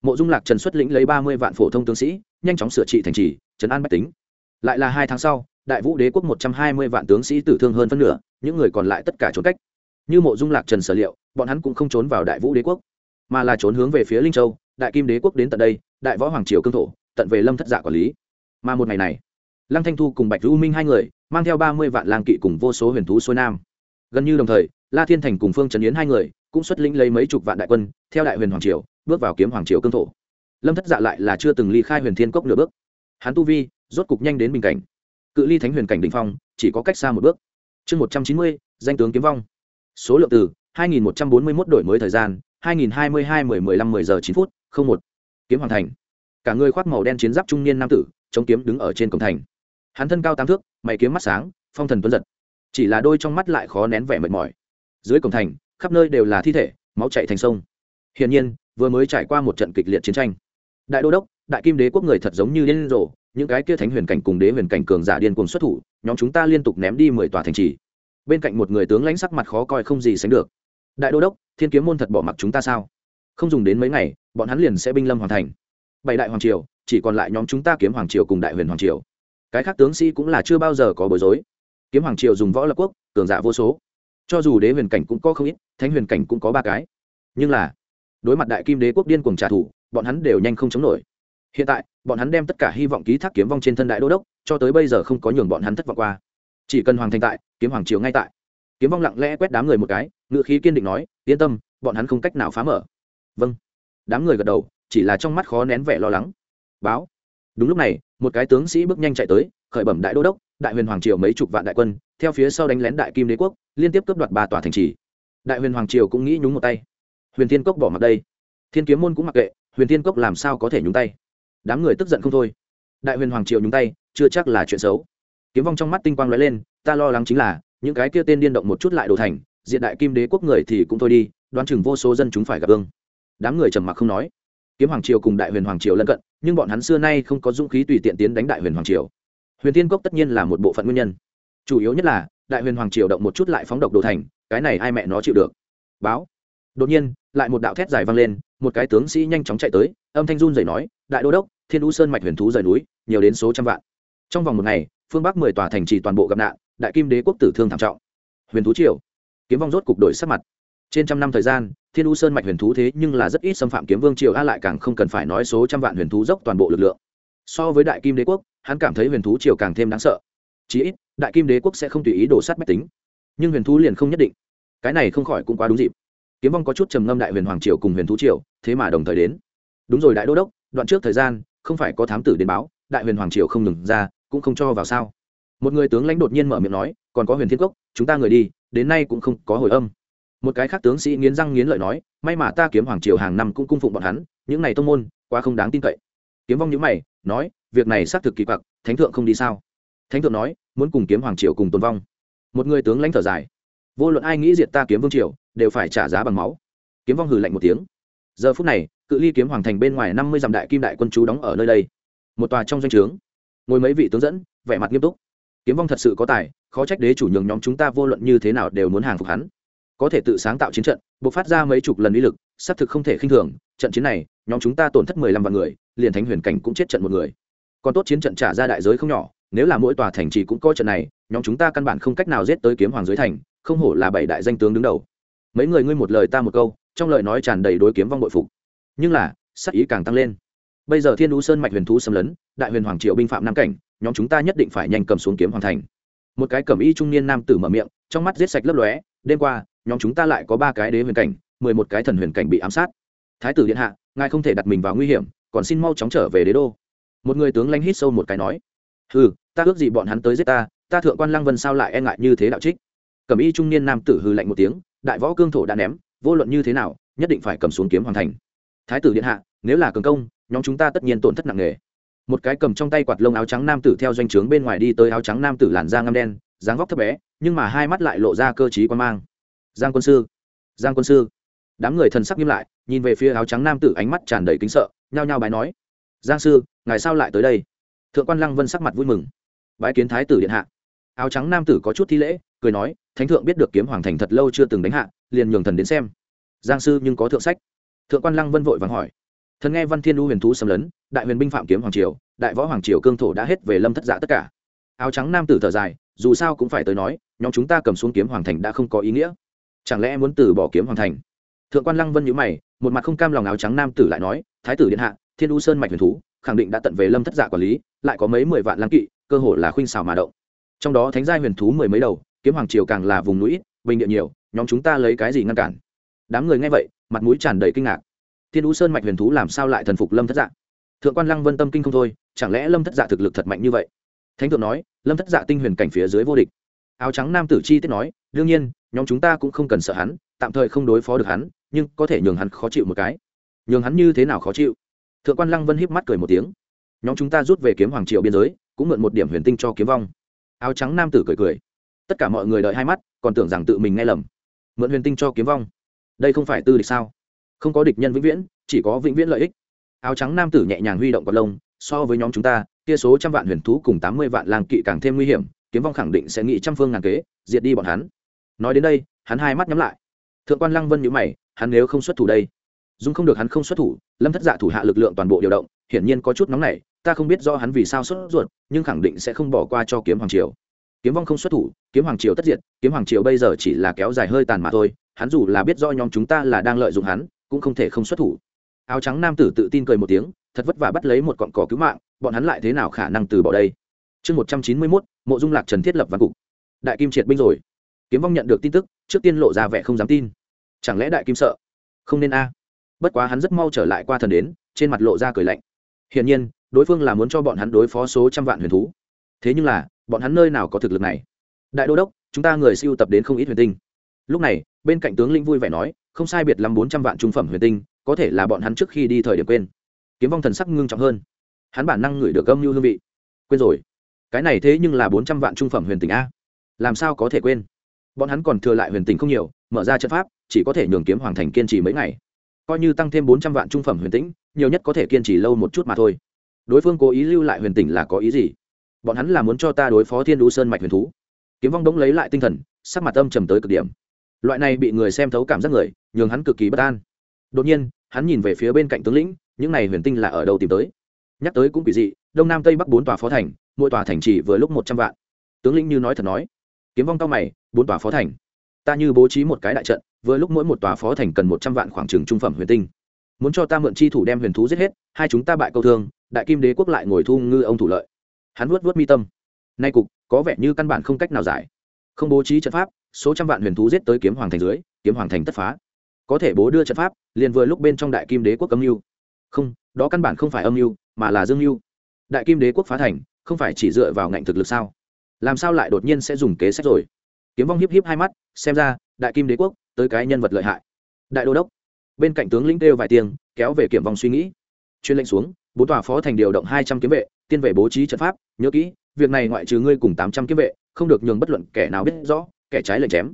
Speaker 1: Mộ dung lạc trần xuất lĩnh lấy ba mươi vạn phổ thông tướng sĩ, nhanh chóng sửa trị thành trì, trấn an bách tính. Lại là hai tháng sau, đại vũ đế quốc một trăm hai mươi vạn tướng sĩ tử thương hơn phân nửa, những người còn lại tất cả trốn cách. Như mộ dung lạc trần sở liệu, bọn hắn cũng không trốn vào đại vũ đế quốc, mà là trốn hướng về phía linh châu, đại kim đế quốc đến tận đây, đại võ hoàng triều cương thổ, tận về lâm thất giả quản lý. Mà một ngày này lăng thanh thu cùng bạch du minh hai người, mang theo ba mươi vạn lang kỵ cùng vô số huyền thú xuôi nam. Gần như đồng thời, la thiên thành cùng phương trần yến hai người cũng xuất lĩnh lấy mấy chục vạn đại quân, theo đại huyền hoàng triều, bước vào kiếm hoàng triều cương thổ. Lâm thất dạ lại là chưa từng ly khai huyền thiên cốc nửa bước. Hắn tu vi rốt cục nhanh đến bình cảnh. Cự ly thánh huyền cảnh đ ỉ n h phong, chỉ có cách xa một bước. Chương một trăm chín mươi, danh tướng kiếm vong. Số lượng từ hai nghìn một trăm bốn mươi mốt đổi mới thời gian, hai nghìn hai mươi hai mười mười lăm mười giờ chín phút không một. Kiếm hoàng thành. Cả người khoác màu đen chiến giáp trung niên nam tử, chống kiếm đứng ở trên cổng thành hắn thân cao tám thước, mày kiếm mắt sáng, phong thần tuấn giật. Chỉ là đôi trong mắt lại khó nén vẻ mệt mỏi. Dưới cổng thành, khắp nơi đều là thi thể, máu chạy thành sông. Hiển nhiên, vừa mới trải qua một trận kịch liệt chiến tranh. Đại đô đốc, đại kim đế quốc người thật giống như điên rồ, những cái kia thánh huyền cảnh cùng đế huyền cảnh cường giả điên cuồng xuất thủ, nhóm chúng ta liên tục ném đi mười tòa thành trì. Bên cạnh một người tướng lãnh sắc mặt khó coi không gì sánh được. Đại đô đốc, thiên kiếm môn thật bỏ mặc chúng ta sao? Không dùng đến mấy ngày, bọn hắn liền sẽ binh lâm hoàn thành. Bảy đại hoàng triều, chỉ còn lại nhóm chúng ta kiếm hoàng triều cùng đại huyền hoàng triều cái khác tướng sĩ cũng là chưa bao giờ có bối rối. Kiếm hoàng triều dùng võ lập quốc, cường giả vô số. Cho dù đế huyền cảnh cũng có không ít, thánh huyền cảnh cũng có ba cái. Nhưng là, đối mặt đại kim đế quốc điên cùng trả thù, bọn hắn đều nhanh không chống nổi. Hiện tại, bọn hắn đem tất cả hy vọng ký thác kiếm vong trên thân đại đô đốc, cho tới bây giờ không có nhường bọn hắn thất vọng qua. Chỉ cần hoàng thành tại, kiếm hoàng triều ngay tại. Kiếm vong lặng lẽ quét đám người một cái ngự khí kiên định nói, yên tâm, bọn hắn không cách nào phá mở. Vâng. Đám người gật đầu, chỉ là trong mắt khó nén vẻ lo lắng. Báo đúng lúc này, một cái tướng sĩ bước nhanh chạy tới, khởi bẩm đại đô đốc, đại huyền hoàng triều mấy chục vạn đại quân, theo phía sau đánh lén đại kim đế quốc, liên tiếp cướp đoạt ba tòa thành trì. Đại huyền hoàng triều cũng nghĩ nhúng một tay. Huyền thiên cốc bỏ mặt đây. Thiên kiếm môn cũng mặc kệ, huyền thiên cốc làm sao có thể nhúng tay? Đám người tức giận không thôi. Đại huyền hoàng triều nhúng tay, chưa chắc là chuyện xấu. Kiếm vong trong mắt tinh quang lóe lên, ta lo lắng chính là, những cái kia tên điên động một chút lại đổ thành, diện đại kim đế quốc người thì cũng thôi đi, đoán chừng vô số dân chúng phải gặp ương đám người trầm mặc không nói. Kiếm hoàng triều cùng đại huyền hoàng triều lân cận nhưng bọn hắn xưa nay không có dũng khí tùy tiện tiến đánh đại huyền hoàng triều. Huyền thiên cốc tất nhiên là một bộ phận nguyên nhân. Chủ yếu nhất là, đại huyền hoàng triều động một chút lại phóng độc đồ thành, cái này ai mẹ nó chịu được? Báo. Đột nhiên, lại một đạo thét dài vang lên, một cái tướng sĩ nhanh chóng chạy tới, âm thanh run rẩy nói, đại đô đốc, thiên u sơn mạch huyền thú rời núi, nhiều đến số trăm vạn. Trong vòng một ngày, phương bắc mười tòa thành trì toàn bộ gặp nạn, đại kim đế quốc tử thương thảm trọng. Huyền thú triều. Kiếm vong rốt cục đổi sắc mặt. Trên trăm năm thời gian thiên u sơn mạch huyền thú thế nhưng là rất ít xâm phạm kiếm vương triều, a lại càng không cần phải nói số trăm vạn huyền thú dốc toàn bộ lực lượng. So với đại kim đế quốc, hắn cảm thấy huyền thú triều càng thêm đáng sợ. Chí ít, đại kim đế quốc sẽ không tùy ý đổ sát mách tính. Nhưng huyền thú liền không nhất định. Cái này không khỏi cũng quá đúng dịp. Kiếm vong có chút trầm ngâm đại huyền hoàng triều cùng huyền thú triều, thế mà đồng thời đến. Đúng rồi đại đô đốc, đoạn trước thời gian, không phải có thám tử đến báo, đại huyền hoàng triều không ngừng ra, cũng không cho vào sao. Một người tướng lãnh đột nhiên mở miệng nói, còn có huyền thiên cốc, chúng ta người đi, đến nay cũng không có hồi âm một cái khác tướng sĩ nghiến răng nghiến lợi nói, may mà ta kiếm hoàng triều hàng năm cũng cung phụng bọn hắn, những này tông môn, quá không đáng tin cậy. Kiếm vong nhữ mày, nói, việc này xác thực kỳ quặc, thánh thượng không đi sao? Thánh thượng nói, muốn cùng kiếm hoàng triều cùng tồn vong. Một người tướng lãnh thở dài, vô luận ai nghĩ diệt ta kiếm vương triều, đều phải trả giá bằng máu. Kiếm vong hừ lạnh một tiếng, giờ phút này, cự ly kiếm hoàng thành bên ngoài năm mươi dặm đại kim đại quân chú đóng ở nơi đây. Một tòa trong doanh trướng, ngồi mấy vị tướng dẫn, vẻ mặt nghiêm túc. Kiếm vong thật sự có tài, khó trách đế chủ nhường nhóm chúng ta vô luận như thế nào đều muốn hàng phục hắn có thể tự sáng tạo chiến trận buộc phát ra mấy chục lần uy lực, xác thực không thể khinh thường, trận chiến này, nhóm chúng ta tổn thất mười lăm vạn người, liền thánh huyền cảnh cũng chết trận một người. Còn tốt chiến trận trả ra đại giới không nhỏ, nếu là mỗi tòa thành trì cũng có trận này, nhóm chúng ta căn bản không cách nào giết tới kiếm hoàng dưới thành, không hổ là bảy đại danh tướng đứng đầu. Mấy người ngươi một lời ta một câu, trong lời nói tràn đầy đối kiếm vong bội phục. Nhưng là sắc ý càng tăng lên. Bây giờ thiên đũ sơn mạch huyền thú xâm lấn, đại huyền hoàng triệu binh phạm nam cảnh, nhóm chúng ta nhất định phải nhanh cầm xuống kiếm hoàng thành. Một cái cẩm y trung niên nam tử mở miệng, trong mắt giết sạch lấp lóe, đêm qua nhóm chúng ta lại có ba cái đế huyền cảnh, mười một cái thần huyền cảnh bị ám sát. Thái tử điện hạ, ngài không thể đặt mình vào nguy hiểm, còn xin mau chóng trở về đế đô. Một người tướng lanh hít sâu một cái nói ừ ta ước gì bọn hắn tới giết ta ta thượng quan lăng vân sao lại e ngại như thế đạo trích? Cẩm y trung niên nam tử hư lạnh một tiếng, đại võ cương thổ đã ném, vô luận như thế nào, nhất định phải cầm xuống kiếm hoàn thành. Thái tử điện hạ, nếu là cường công, nhóm chúng ta tất nhiên tổn thất nặng nề. Một cái cầm trong tay quạt lông áo trắng nam tử theo doanh trướng bên ngoài đi tới áo trắng nam tử làn da ngăm đen, dáng vóc thấp bé, nhưng mà hai mắt lại lộ ra cơ t quan mang giang quân sư. Giang quân sư. Đám người thần sắc nghiêm lại, nhìn về phía áo trắng nam tử ánh mắt tràn đầy kính sợ, nhao nhao bái nói. Giang sư, ngài sao lại tới đây? Thượng quan lăng vân sắc mặt vui mừng. Bái kiến thái tử điện hạ. Áo trắng nam tử có chút thi lễ, cười nói, thánh thượng biết được kiếm hoàng thành thật lâu chưa từng đánh hạ, liền nhường thần đến xem. Giang sư nhưng có thượng sách. Thượng quan lăng vân vội vàng hỏi. Thần nghe văn thiên lưu huyền thú xâm lấn, đại huyền binh phạm kiếm hoàng triều, đại võ hoàng triều cương thổ đã hết về lâm thất giả tất cả. Áo trắng nam tử thở dài, dù sao cũng phải tới nói, nhóm chúng ta cầm xuống kiếm hoàng thành đã không có ý nghĩa chẳng lẽ muốn từ bỏ kiếm hoàng thành? Thượng quan lăng vân nhữ mày, một mặt không cam lòng áo trắng nam tử lại nói, thái tử điện hạ, thiên u sơn mạch huyền thú, khẳng định đã tận về lâm thất dạ quản lý, lại có mấy mười vạn lăng kỵ, cơ hồ là khuynh xào mà động. Trong đó thánh gia huyền thú mười mấy đầu, kiếm hoàng triều càng là vùng núi, bình địa nhiều, nhóm chúng ta lấy cái gì ngăn cản? Đám người nghe vậy, mặt mũi tràn đầy kinh ngạc. Thiên u sơn mạch huyền thú làm sao lại thần phục lâm thất dạ? Thượng quan lăng vân tâm kinh không thôi, chẳng lẽ lâm thất dạ thực lực thật mạnh như vậy? Thánh thượng nói, lâm thất dạ tinh huyền cảnh phía dưới vô địch áo trắng nam tử chi tiết nói, đương nhiên, nhóm chúng ta cũng không cần sợ hắn, tạm thời không đối phó được hắn, nhưng có thể nhường hắn khó chịu một cái. Nhường hắn như thế nào khó chịu? Thượng quan lăng vân híp mắt cười một tiếng. Nhóm chúng ta rút về kiếm hoàng triệu biên giới, cũng mượn một điểm huyền tinh cho kiếm vong. Áo trắng nam tử cười cười. Tất cả mọi người đợi hai mắt, còn tưởng rằng tự mình nghe lầm. Mượn huyền tinh cho kiếm vong? Đây không phải tư địch sao? Không có địch nhân vĩnh viễn, chỉ có vĩnh viễn lợi ích. Áo trắng nam tử nhẹ nhàng huy động quạt lông, so với nhóm chúng ta, kia số trăm vạn huyền thú cùng tám mươi vạn lang kỵ càng thêm nguy hiểm kiếm vong khẳng định sẽ nghĩ trăm phương ngàn kế, diệt đi bọn hắn. Nói đến đây, hắn hai mắt nhắm lại. Thượng quan lăng vân nhữ mày, hắn nếu không xuất thủ đây? Dung không được hắn không xuất thủ, lâm thất dạ thủ hạ lực lượng toàn bộ điều động, hiển nhiên có chút nóng nảy, ta không biết do hắn vì sao xuất ruột, nhưng khẳng định sẽ không bỏ qua cho kiếm hoàng triều. Kiếm vong không xuất thủ, kiếm hoàng triều tất diệt, kiếm hoàng triều bây giờ chỉ là kéo dài hơi tàn mà thôi, hắn dù là biết do nhóm chúng ta là đang lợi dụng hắn, cũng không thể không xuất thủ. Áo trắng nam tử tự tin cười một tiếng, thật vất vả bắt lấy một cọn cỏ cứu mạng, bọn hắn lại thế nào khả năng từ bỏ đây? Chương một trăm chín mươi mốt mộ dung lạc trần thiết lập văn cục. Đại kim triệt binh rồi. Kiếm vong nhận được tin tức, trước tiên lộ ra vẻ không dám tin. Chẳng lẽ đại kim sợ? Không nên a. Bất quá hắn rất mau trở lại qua thần đến, trên mặt lộ ra cười lạnh. Hiển nhiên, đối phương là muốn cho bọn hắn đối phó số trăm vạn huyền thú. Thế nhưng là, bọn hắn nơi nào có thực lực này? Đại đô đốc, chúng ta người siêu tập đến không ít huyền tinh. Lúc này, bên cạnh tướng lĩnh vui vẻ nói, không sai biệt lắm bốn trăm vạn trung phẩm huyền tinh, có thể là bọn hắn trước khi đi thời điểm quên. Kiếm vong thần sắc ngưng trọng hơn. Hắn bản năng ngửi được âm mưu hương vị. Quên rồi cái này thế nhưng là bốn trăm vạn trung phẩm huyền tinh a. Làm sao có thể quên? Bọn hắn còn thừa lại huyền tinh không nhiều, mở ra trận pháp, chỉ có thể nhường kiếm hoàng thành kiên trì mấy ngày. Coi như tăng thêm bốn trăm vạn trung phẩm huyền tĩnh, nhiều nhất có thể kiên trì lâu một chút mà thôi. Đối phương cố ý lưu lại huyền tỉnh là có ý gì? Bọn hắn là muốn cho ta đối phó thiên đũ sơn mạch huyền thú. Kiếm vong đống lấy lại tinh thần, sắc mặt âm trầm tới cực điểm. Loại này bị người xem thấu cảm giác người, nhường hắn cực kỳ bất an. Đột nhiên, hắn nhìn về phía bên cạnh tướng lĩnh, những này huyền tinh là ở đâu tìm tới? Nhắc tới cũng kỳ dị, đông nam tây bắc bốn tòa phó thành mỗi tòa thành chỉ vừa lúc một trăm vạn. Tướng lĩnh như nói thật nói, kiếm vong cao mày, bốn tòa phó thành. Ta như bố trí một cái đại trận, vừa lúc mỗi một tòa phó thành cần một trăm vạn khoảng trừng trung phẩm huyền tinh. Muốn cho ta mượn chi thủ đem huyền thú giết hết, hai chúng ta bại câu thương, đại kim đế quốc lại ngồi thu ngư ông thủ lợi. Hắn vuốt vuốt mi tâm. Nay cục, có vẻ như căn bản không cách nào giải. Không bố trí trận pháp, số trăm vạn huyền thú giết tới kiếm hoàng thành dưới, kiếm hoàng thành tất phá. Có thể bố đưa trận pháp, liền vừa lúc bên trong đại kim đế quốc âm mưu. Không, đó căn bản không phải âm mưu, mà là dương mưu. Đại kim đế quốc phá thành không phải chỉ dựa vào ngạnh thực lực sao? Làm sao lại đột nhiên sẽ dùng kế sách rồi? Kiếm vong hiếp hiếp hai mắt, xem ra, đại kim đế quốc tới cái nhân vật lợi hại. Đại đô đốc. Bên cạnh tướng lĩnh kêu vài tiếng, kéo về kiểm vong suy nghĩ. Chuyên lệnh xuống, bốn tòa phó thành điều động hai trăm kiếm vệ, tiên vệ bố trí trận pháp, nhớ kỹ, việc này ngoại trừ ngươi cùng tám trăm kiếm vệ, không được nhường bất luận kẻ nào biết rõ, kẻ trái lệnh chém.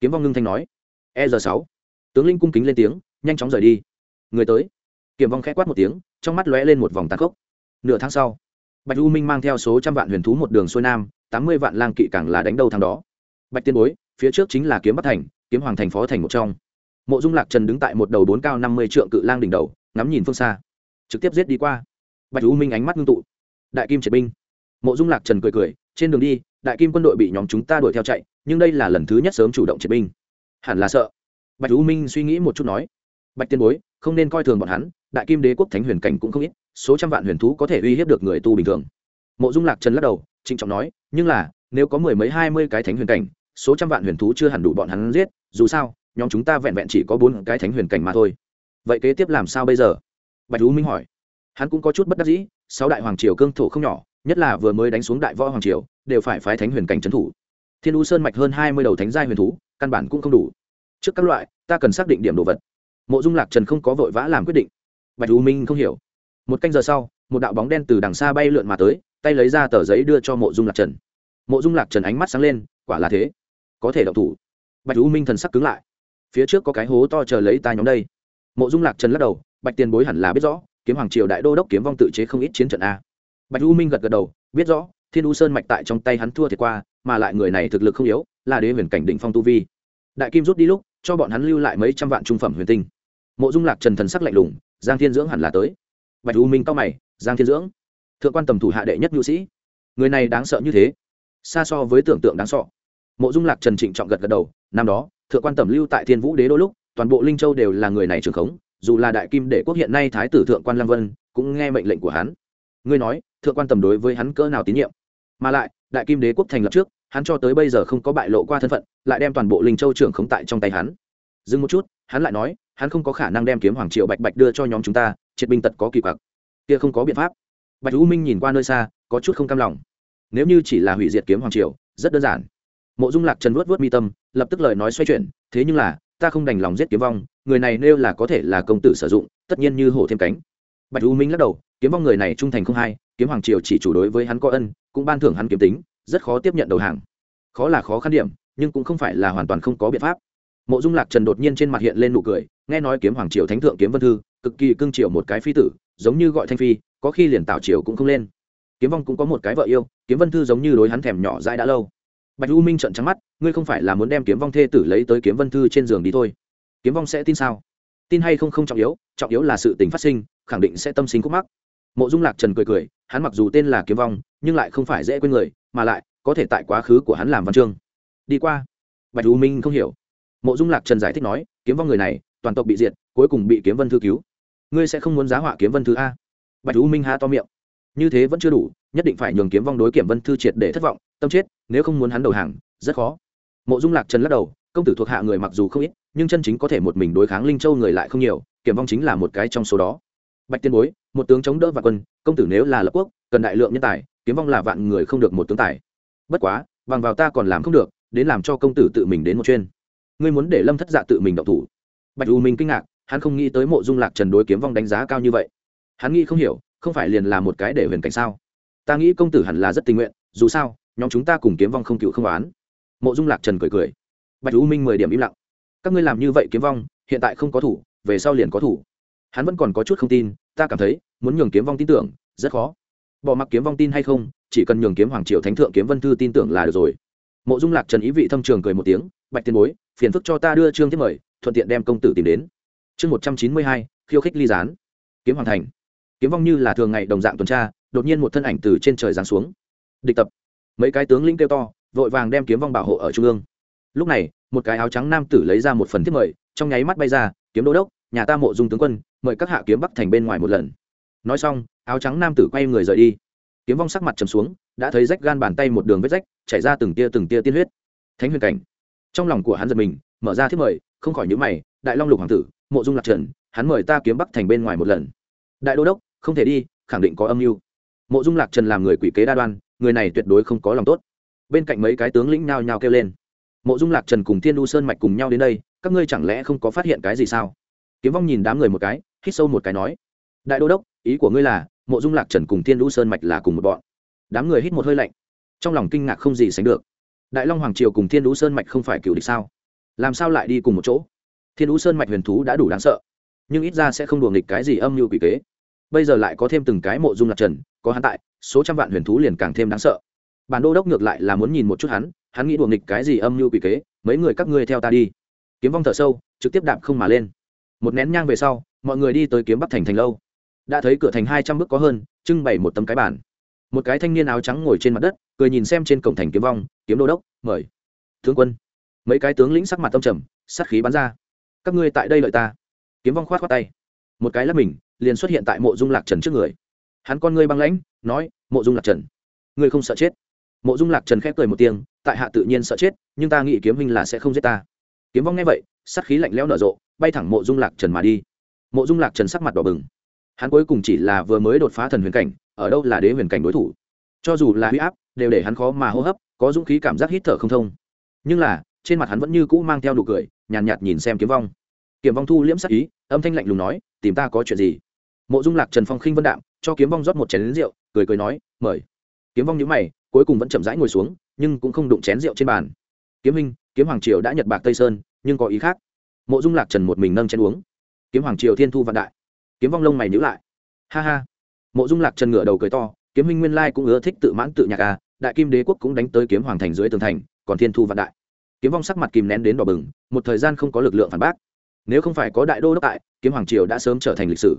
Speaker 1: Kiếm vong ngưng thanh nói. E r sáu. Tướng linh cung kính lên tiếng, nhanh chóng rời đi. Người tới. Kiểm vong khẽ quát một tiếng, trong mắt lóe lên một vòng tàn khốc. Nửa tháng sau bạch u minh mang theo số trăm vạn huyền thú một đường xuôi nam, tám mươi vạn lang kỵ càng là đánh đầu thằng đó. Bạch tiên bối, phía trước chính là kiếm bắc thành, kiếm hoàng thành phó thành một trong. Mộ dung lạc trần đứng tại một đầu bốn cao năm mươi trượng cự lang đỉnh đầu, ngắm nhìn phương xa. Trực tiếp giết đi qua. Bạch u minh ánh mắt ngưng tụ. Đại kim triệt binh. Mộ dung lạc trần cười cười, trên đường đi, đại kim quân đội bị nhóm chúng ta đuổi theo chạy, nhưng đây là lần thứ nhất sớm chủ động triệt binh. Hẳn là sợ. Bạch u minh suy nghĩ một chút nói. Bạch tiên bối, không nên coi thường bọn hắn, đại kim đế quốc thánh huyền cảnh cũng không ít số trăm vạn huyền thú có thể uy hiếp được người tu bình thường. Mộ dung lạc trần lắc đầu, trịnh trọng nói, nhưng là, nếu có mười mấy, hai mươi cái thánh huyền cảnh, số trăm vạn huyền thú chưa hẳn đủ bọn hắn giết, dù sao, nhóm chúng ta vẹn vẹn chỉ có bốn cái thánh huyền cảnh mà thôi. Vậy kế tiếp làm sao bây giờ? Bạch u minh hỏi. Hắn cũng có chút bất đắc dĩ, sáu đại hoàng triều cương thổ không nhỏ, nhất là vừa mới đánh xuống đại võ hoàng triều, đều phải phái thánh huyền cảnh trấn thủ. Thiên u sơn mạch hơn hai mươi đầu thánh giai huyền thú, căn bản cũng không đủ. Trước các loại, ta cần xác định điểm đồ vật. Mộ dung lạc trần không có vội vã làm quyết định. Bạch u minh không hiểu một canh giờ sau, một đạo bóng đen từ đằng xa bay lượn mà tới, tay lấy ra tờ giấy đưa cho mộ dung lạc trần. Mộ dung lạc trần ánh mắt sáng lên, quả là thế. Có thể đậu thủ. Bạch u minh thần sắc cứng lại. Phía trước có cái hố to chờ lấy ta nhóm đây. Mộ dung lạc trần lắc đầu, bạch tiền bối hẳn là biết rõ, kiếm hoàng triều đại đô đốc kiếm vong tự chế không ít chiến trận a. Bạch u minh gật gật đầu, biết rõ, thiên u sơn mạch tại trong tay hắn thua thiệt qua, mà lại người này thực lực không yếu, là đế huyền cảnh định phong tu vi. Đại kim rút đi lúc, cho bọn hắn lưu lại mấy trăm vạn trung phẩm huyền tinh. Mộ dung lạc trần thần sắc lạnh lùng, giang thiên dưỡng hẳn là tới bạch u minh cao mày, giang thiên dưỡng, thượng quan tầm thủ hạ đệ nhất nhu sĩ. Người này đáng sợ như thế, xa so với tưởng tượng đáng sợ. Mộ dung lạc trần trịnh trọng gật gật đầu, năm đó, thượng quan tầm lưu tại thiên vũ đế đôi lúc, toàn bộ linh châu đều là người này trưởng khống, dù là đại kim đệ quốc hiện nay thái tử thượng quan lam vân, cũng nghe mệnh lệnh của hắn. Ngươi nói, thượng quan tầm đối với hắn cỡ nào tín nhiệm? Mà lại, đại kim đế quốc thành lập trước, hắn cho tới bây giờ không có bại lộ qua thân phận, lại đem toàn bộ linh châu trưởng khống tại trong tay hắn. Dừng một chút, hắn lại nói, hắn không có khả năng đem kiếm hoàng triệu bạch bạch đưa cho nhóm chúng ta triệt binh tật có kỳ quặc. Kia không có biện pháp. Bạch u minh nhìn qua nơi xa, có chút không cam lòng. Nếu như chỉ là hủy diệt kiếm hoàng triều, rất đơn giản. Mộ dung lạc trần vuốt vuốt mi tâm, lập tức lời nói xoay chuyển, thế nhưng là, ta không đành lòng giết kiếm vong, người này nêu là có thể là công tử sử dụng, tất nhiên như hổ thêm cánh. Bạch u minh lắc đầu, kiếm vong người này trung thành không hai, kiếm hoàng triều chỉ chủ đối với hắn có ân, cũng ban thưởng hắn kiếm tính, rất khó tiếp nhận đầu hàng. Khó là khó khăn điểm, nhưng cũng không phải là hoàn toàn không có biện pháp. Mộ dung lạc trần đột nhiên trên mặt hiện lên nụ cười, nghe nói kiếm hoàng triều thánh thượng kiếm vân thư cực kỳ cưng triều một cái phi tử, giống như gọi thanh phi, có khi liền tảo triều cũng không lên. Kiếm vong cũng có một cái vợ yêu, kiếm vân thư giống như đối hắn thèm nhỏ dãi đã lâu. Bạch u minh trợn trắng mắt, ngươi không phải là muốn đem kiếm vong thê tử lấy tới kiếm vân thư trên giường đi thôi. Kiếm vong sẽ tin sao? Tin hay không không trọng yếu trọng yếu là sự tình phát sinh, khẳng định sẽ tâm sinh khúc mắc. Mộ dung lạc trần cười cười, hắn mặc dù tên là kiếm vong, nhưng lại không phải dễ quên người, mà lại, có thể tại quá khứ của hắn làm văn chương. Đi qua. Bạch u minh không hiểu. Mộ dung lạc trần giải thích nói, kiếm vong người này, toàn tộc bị diệt, cuối cùng bị kiếm vân thư cứu ngươi sẽ không muốn giá họa kiếm vân thư a? Bạch u minh ha to miệng. Như thế vẫn chưa đủ, nhất định phải nhường kiếm vong đối kiểm vân thư triệt để thất vọng, tâm chết, nếu không muốn hắn đầu hàng, rất khó. Mộ dung lạc trần lắc đầu, công tử thuộc hạ người mặc dù không ít, nhưng chân chính có thể một mình đối kháng linh châu người lại không nhiều, kiểm vong chính là một cái trong số đó. Bạch tiên bối, một tướng chống đỡ vạn quân, công tử nếu là lập quốc, cần đại lượng nhân tài, kiếm vong là vạn người không được một tướng tài. Bất quá, bằng vào ta còn làm không được, đến làm cho công tử tự mình đến một chuyên. Ngươi muốn để lâm thất dạ tự mình động thủ. Bạch u minh kinh ngạc hắn không nghĩ tới mộ dung lạc trần đối kiếm vong đánh giá cao như vậy. Hắn nghĩ không hiểu, không phải liền là một cái để huyền cảnh sao? Ta nghĩ công tử hẳn là rất tình nguyện, dù sao, nhóm chúng ta cùng kiếm vong không cựu không oán. Mộ dung lạc trần cười cười. Bạch u minh mười điểm im lặng. Các ngươi làm như vậy kiếm vong, hiện tại không có thủ, về sau liền có thủ. Hắn vẫn còn có chút không tin, ta cảm thấy, muốn nhường kiếm vong tin tưởng, rất khó. Bỏ mặc kiếm vong tin hay không, chỉ cần nhường kiếm hoàng triều thánh thượng kiếm vân thư tin tưởng là được rồi. Mộ dung lạc trần ý vị thâm trường cười một tiếng, bạch tiền bối, phiền phức cho ta đưa trương thiết mời, thuận tiện đem công tử tìm đến chương một trăm chín mươi hai, khiêu khích ly gián. Kiếm hoàn thành. Kiếm vong như là thường ngày đồng dạng tuần tra, đột nhiên một thân ảnh từ trên trời giáng xuống. Địch tập. Mấy cái tướng lĩnh kêu to, vội vàng đem kiếm vong bảo hộ ở trung ương. Lúc này, một cái áo trắng nam tử lấy ra một phần thiết mời, trong nháy mắt bay ra, kiếm đô đốc, nhà ta mộ dung tướng quân, mời các hạ kiếm bắc thành bên ngoài một lần. Nói xong, áo trắng nam tử quay người rời đi. Kiếm vong sắc mặt trầm xuống, đã thấy rách gan bàn tay một đường vết rách, chảy ra từng tia từng tia tiên huyết. Thánh huyền cảnh. Trong lòng của hắn giật mình, mở ra thiết mời, không khỏi nhữ mày, đại long lục hoàng tử mộ dung lạc trần, hắn mời ta kiếm bắc thành bên ngoài một lần. Đại đô đốc, không thể đi, khẳng định có âm mưu. Mộ dung lạc trần làm người quỷ kế đa đoan, người này tuyệt đối không có lòng tốt. Bên cạnh mấy cái tướng lĩnh nhao nhao kêu lên. Mộ dung lạc trần cùng thiên đu sơn mạch cùng nhau đến đây, các ngươi chẳng lẽ không có phát hiện cái gì sao? Kiếm vong nhìn đám người một cái, hít sâu một cái nói. Đại đô đốc, ý của ngươi là, mộ dung lạc trần cùng thiên đu sơn mạch là cùng một bọn. Đám người hít một hơi lạnh. Trong lòng kinh ngạc không gì sánh được. Đại long hoàng triều cùng thiên đu sơn mạch không phải cựu địch sao? Làm sao lại đi cùng một chỗ? Thiên ú sơn mạch huyền thú đã đủ đáng sợ, nhưng ít ra sẽ không đùa nghịch cái gì âm mưu quỷ kế. Bây giờ lại có thêm từng cái mộ dung lạc trần, có hắn tại, số trăm vạn huyền thú liền càng thêm đáng sợ. Bản đô đốc ngược lại là muốn nhìn một chút hắn hắn nghĩ đùa nghịch cái gì âm mưu quỷ kế, mấy người các ngươi theo ta đi. Kiếm vong thở sâu, trực tiếp đạp không mà lên. Một nén nhang về sau, mọi người đi tới kiếm bắc thành thành lâu. Đã thấy cửa thành hai trăm bước có hơn, trưng bày một tấm cái bản một cái thanh niên áo trắng ngồi trên mặt đất, cười nhìn xem trên cổng thành kiếm vong, kiếm đô đốc, mời. Tướng quân. Mấy cái tướng lĩnh sắc mặt tâm trầm, sát khí bắn ra các ngươi tại đây lợi ta. Kiếm vong khoát khoát tay. Một cái lắp mình, liền xuất hiện tại mộ dung lạc trần trước người. Hắn con ngươi băng lãnh, nói, mộ dung lạc trần, ngươi không sợ chết? Mộ dung lạc trần khép cười một tiếng, tại hạ tự nhiên sợ chết, nhưng ta nghĩ kiếm huynh là sẽ không giết ta. Kiếm vong nghe vậy sắc khí lạnh lẽo nở rộ, bay thẳng mộ dung lạc trần mà đi. Mộ dung lạc trần sắc mặt đỏ bừng. Hắn cuối cùng chỉ là vừa mới đột phá thần huyền cảnh, ở đâu là đế huyền cảnh đối thủ? Cho dù là huy áp, đều để hắn khó mà hô hấp, có dũng khí cảm giác hít thở không thông. Nhưng là trên mặt hắn vẫn như cũ mang theo nụ cười nhàn nhạt, nhạt nhìn xem kiếm vong. Kiếm vong thu liễm sắc ý âm thanh lạnh lùng nói tìm ta có chuyện gì? Mộ dung lạc trần phong khinh vân đạm cho kiếm vong rót một chén rượu cười cười nói mời. Kiếm vong nhữ mày cuối cùng vẫn chậm rãi ngồi xuống nhưng cũng không đụng chén rượu trên bàn. Kiếm minh kiếm hoàng triều đã nhật bạc tây sơn nhưng có ý khác. Mộ dung lạc trần một mình nâng chén uống. Kiếm hoàng triều thiên thu vạn đại. Kiếm vong lông mày nhữ lại. Ha ha. Mộ dung lạc trần ngửa đầu cười to kiếm minh nguyên lai cũng ưa thích tự mãn tự nhạc à đại kim đế quốc cũng đánh tới kiếm hoàng thành dưới tường thành còn thiên thu vạn đại kiếm vong sắc mặt kìm nén đến đỏ bừng, một thời gian không có lực lượng phản bác. Nếu không phải có đại đô đốc tại, kiếm hoàng triều đã sớm trở thành lịch sử.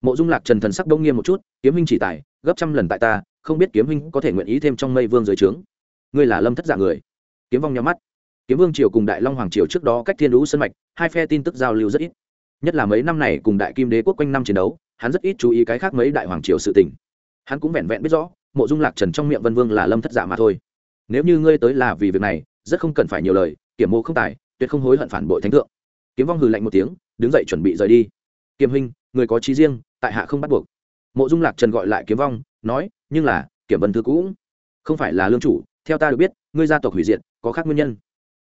Speaker 1: Mộ dung lạc trần thần sắc đông nghiêm một chút, kiếm huynh chỉ tài, gấp trăm lần tại ta, không biết kiếm huynh có thể nguyện ý thêm trong mây vương dưới trướng. Ngươi là lâm thất dạng người. Kiếm vong nhắm mắt. Kiếm vương triều cùng đại long hoàng triều trước đó cách thiên lũ sân mạch, hai phe tin tức giao lưu rất ít. Nhất là mấy năm này cùng đại kim đế quốc quanh năm chiến đấu, hắn rất ít chú ý cái khác mấy đại hoàng triều sự tình. Hắn cũng vẹn vẹn biết rõ, mộ dung lạc trần trong miệng vân vương là lâm thất giả mà thôi. Nếu như ngươi tới là vì việc này rất không cần phải nhiều lời kiểm mô không tài tuyệt không hối hận phản bội thánh thượng. Kiếm vong hừ lạnh một tiếng đứng dậy chuẩn bị rời đi. Kiếm huynh người có trí riêng tại hạ không bắt buộc. Mộ dung lạc trần gọi lại kiếm vong nói nhưng là kiểm vân thư cũng không phải là lương chủ theo ta được biết ngươi gia tộc hủy diệt có khác nguyên nhân.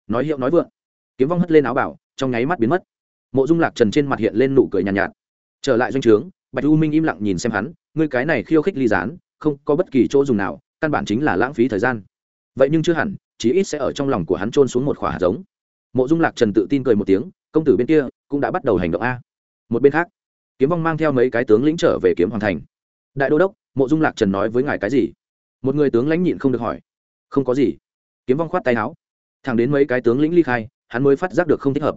Speaker 1: Nói hiệu nói vượng. Kiếm vong hất lên áo bảo trong nháy mắt biến mất. Mộ dung lạc trần trên mặt hiện lên nụ cười nhàn nhạt, nhạt. Trở lại doanh trướng bạch u minh im lặng nhìn xem hắn ngươi cái này khiêu khích ly gián không có bất kỳ chỗ dùng nào căn bản chính là lãng phí thời gian. Vậy nhưng chưa hẳn chí ít sẽ ở trong lòng của hắn trôn xuống một khỏa hạt giống. Mộ dung lạc trần tự tin cười một tiếng, công tử bên kia cũng đã bắt đầu hành động a. Một bên khác, kiếm vong mang theo mấy cái tướng lĩnh trở về kiếm hoàng thành. Đại đô đốc, mộ dung lạc trần nói với ngài cái gì? Một người tướng lãnh nhịn không được hỏi. Không có gì. Kiếm vong khoát tay áo. Thẳng đến mấy cái tướng lĩnh ly khai, hắn mới phát giác được không thích hợp.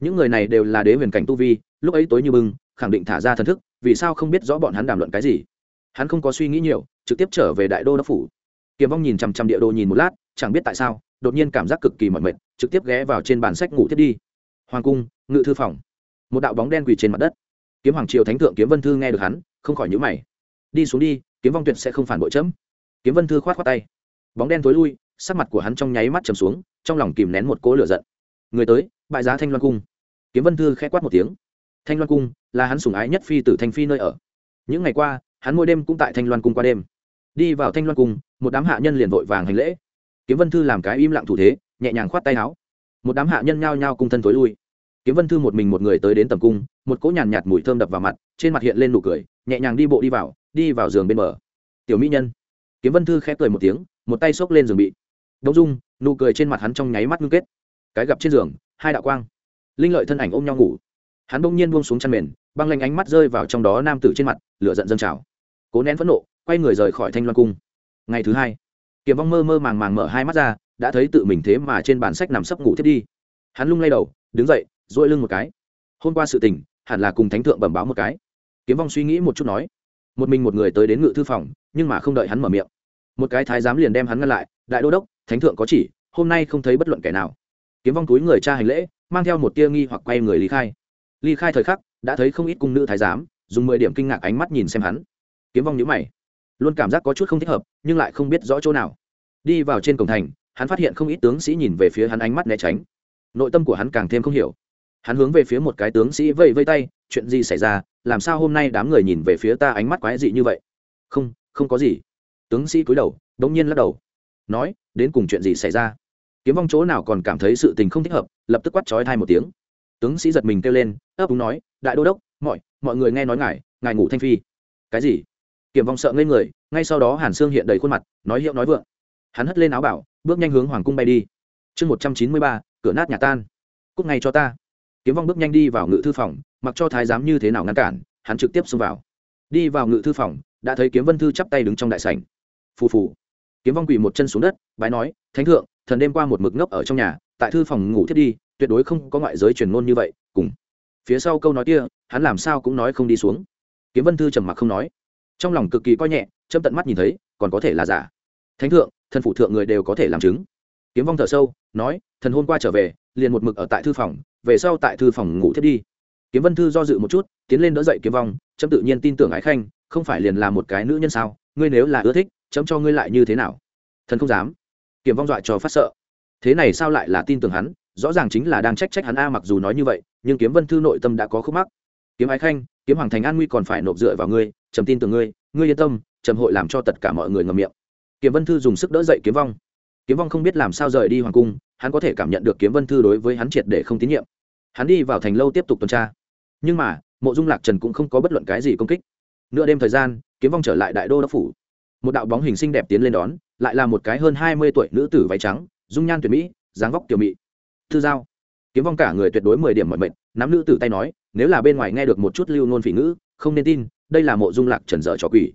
Speaker 1: Những người này đều là đế huyền cảnh tu vi, lúc ấy tối như bưng khẳng định thả ra thần thức, vì sao không biết rõ bọn hắn đàm luận cái gì? Hắn không có suy nghĩ nhiều, trực tiếp trở về đại đô đốc phủ. Kiếm vong nhìn chằm chằm địa đồ nhìn một lát chẳng biết tại sao, đột nhiên cảm giác cực kỳ mỏi mệt, trực tiếp ghé vào trên bàn sách ngủ thiết đi. Hoàng cung, ngự thư phòng. Một đạo bóng đen quỳ trên mặt đất. Kiếm hoàng triều thánh thượng kiếm vân thư nghe được hắn, không khỏi nhữ mày. Đi xuống đi, kiếm vong tuyệt sẽ không phản bội chấm. Kiếm vân thư khoát khoát tay. Bóng đen tối lui, sắc mặt của hắn trong nháy mắt chầm xuống, trong lòng kìm nén một cỗ lửa giận. Người tới, bại giá thanh loan cung. Kiếm vân thư khẽ quát một tiếng. Thanh loan cung là hắn sủng ái nhất phi tử thanh phi nơi ở. Những ngày qua, hắn mỗi đêm cũng tại thanh loan cung qua đêm. Đi vào thanh loan cung, một đám hạ nhân liền vội vàng hành lễ kiếm vân thư làm cái im lặng thủ thế nhẹ nhàng khoát tay áo. Một đám hạ nhân nhao nhao cung thân tối lui. Kiếm vân thư một mình một người tới đến tầm cung một cỗ nhàn nhạt, mùi thơm đập vào mặt trên mặt hiện lên nụ cười nhẹ nhàng đi bộ đi vào đi vào giường bên bờ. Tiểu mỹ nhân. Kiếm vân thư khẽ cười một tiếng một tay xốc lên giường bị. Đông dung nụ cười trên mặt hắn trong nháy mắt ngưng kết. Cái gặp trên giường hai đạo quang. Linh lợi thân ảnh ôm nhau ngủ. Hắn bỗng nhiên buông xuống chăn mền băng lanh ánh mắt rơi vào trong đó nam tử trên mặt lửa giận dâng trào. Cố nén phẫn nộ quay người rời khỏi thanh loan cung. Ngày thứ hai kiếm vong mơ mơ màng màng mở hai mắt ra, đã thấy tự mình thế mà trên bàn sách nằm sấp ngủ thiết đi. Hắn lung lay đầu, đứng dậy dội lưng một cái. Hôm qua sự tình, hẳn là cùng thánh thượng bẩm báo một cái. Kiếm vong suy nghĩ một chút nói. Một mình một người tới đến ngự thư phòng, nhưng mà không đợi hắn mở miệng. Một cái thái giám liền đem hắn ngăn lại, đại đô đốc, thánh thượng có chỉ, hôm nay không thấy bất luận kẻ nào. Kiếm vong túi người cha hành lễ, mang theo một tia nghi hoặc quay người ly khai. Ly khai thời khắc, đã thấy không ít cung nữ thái giám, dùng mười điểm kinh ngạc ánh mắt nhìn xem hắn. Kiếm vong nhữ mày luôn cảm giác có chút không thích hợp, nhưng lại không biết rõ chỗ nào. Đi vào trên cổng thành, hắn phát hiện không ít tướng sĩ nhìn về phía hắn ánh mắt né tránh. Nội tâm của hắn càng thêm không hiểu. Hắn hướng về phía một cái tướng sĩ vây vây tay, chuyện gì xảy ra? Làm sao hôm nay đám người nhìn về phía ta ánh mắt quái dị như vậy? Không không có gì. Tướng sĩ cúi đầu đ ỗ n g nhiên lắc đầu. Nói, đến cùng chuyện gì xảy ra? Kiếm vong chỗ nào còn cảm thấy sự tình không thích hợp, lập tức quắt trói thai một tiếng. Tướng sĩ giật mình kêu lên, ấp úng nói, đại đô đốc, mọi mọi người nghe nói ngài ngài ngủ thanh phi. Cái gì? Kiểm vong sợ ngây người, ngay sau đó hàn sương hiện đầy khuôn mặt, nói hiệu nói vượng. Hắn hất lên áo bảo, bước nhanh hướng hoàng cung bay đi. Chương một trăm chín mươi ba, cửa nát nhà tan. Cúc ngay cho ta. Kiếm vong bước nhanh đi vào ngự thư phòng, mặc cho thái giám như thế nào ngăn cản, hắn trực tiếp xông vào. Đi vào ngự thư phòng, đã thấy kiếm vân thư chắp tay đứng trong đại sảnh. Phù phù. Kiếm vong quỳ một chân xuống đất, bái nói, thánh thượng, thần đêm qua một mực ngốc ở trong nhà, tại thư phòng ngủ thiết đi, tuyệt đối không có ngoại giới truyền ngôn như vậy, cùng. Phía sau câu nói kia, hắn làm sao cũng nói không đi xuống. Kiếm vân thư trầm mặc không nói trong lòng cực kỳ coi nhẹ châm tận mắt nhìn thấy còn có thể là giả thánh thượng thần phụ thượng người đều có thể làm chứng kiếm vong thở sâu nói thần hôm qua trở về liền một mực ở tại thư phòng về sau tại thư phòng ngủ thiết đi kiếm vân thư do dự một chút tiến lên đỡ dậy kiếm vong trâm tự nhiên tin tưởng ái khanh không phải liền là một cái nữ nhân sao ngươi nếu là ưa thích chấm cho ngươi lại như thế nào thần không dám kiếm vong dọa cho phát sợ thế này sao lại là tin tưởng hắn rõ ràng chính là đang trách trách hắn a mặc dù nói như vậy nhưng kiếm vân thư nội tâm đã có khúc mắc kiếm ái khanh kiếm hoàng thành an nguy còn phải nộp dựa vào ngươi trầm tin tưởng ngươi ngươi yên tâm, trầm hội làm cho tất cả mọi người ngầm miệng. Kiếm vân thư dùng sức đỡ dậy kiếm vong. Kiếm vong không biết làm sao rời đi hoàng cung, hắn có thể cảm nhận được kiếm vân thư đối với hắn triệt để không tín nhiệm. Hắn đi vào thành lâu tiếp tục tuần tra. Nhưng mà, mộ dung lạc trần cũng không có bất luận cái gì công kích. Nửa đêm thời gian, kiếm vong trở lại đại đô đốc phủ. Một đạo bóng hình xinh đẹp tiến lên đón, lại là một cái hơn hai mươi tuổi nữ tử váy trắng, dung nhan tuyệt mỹ, dáng vóc tiểu mỹ thư giao. Kiếm vong cả người tuyệt đối mười điểm mọi mệnh nắm nữ tử tay nói, nếu là bên ngoài nghe được một chút lưu nôn phỉ ngữ, không nên tin đây là mộ dung lạc trần dở trò quỷ.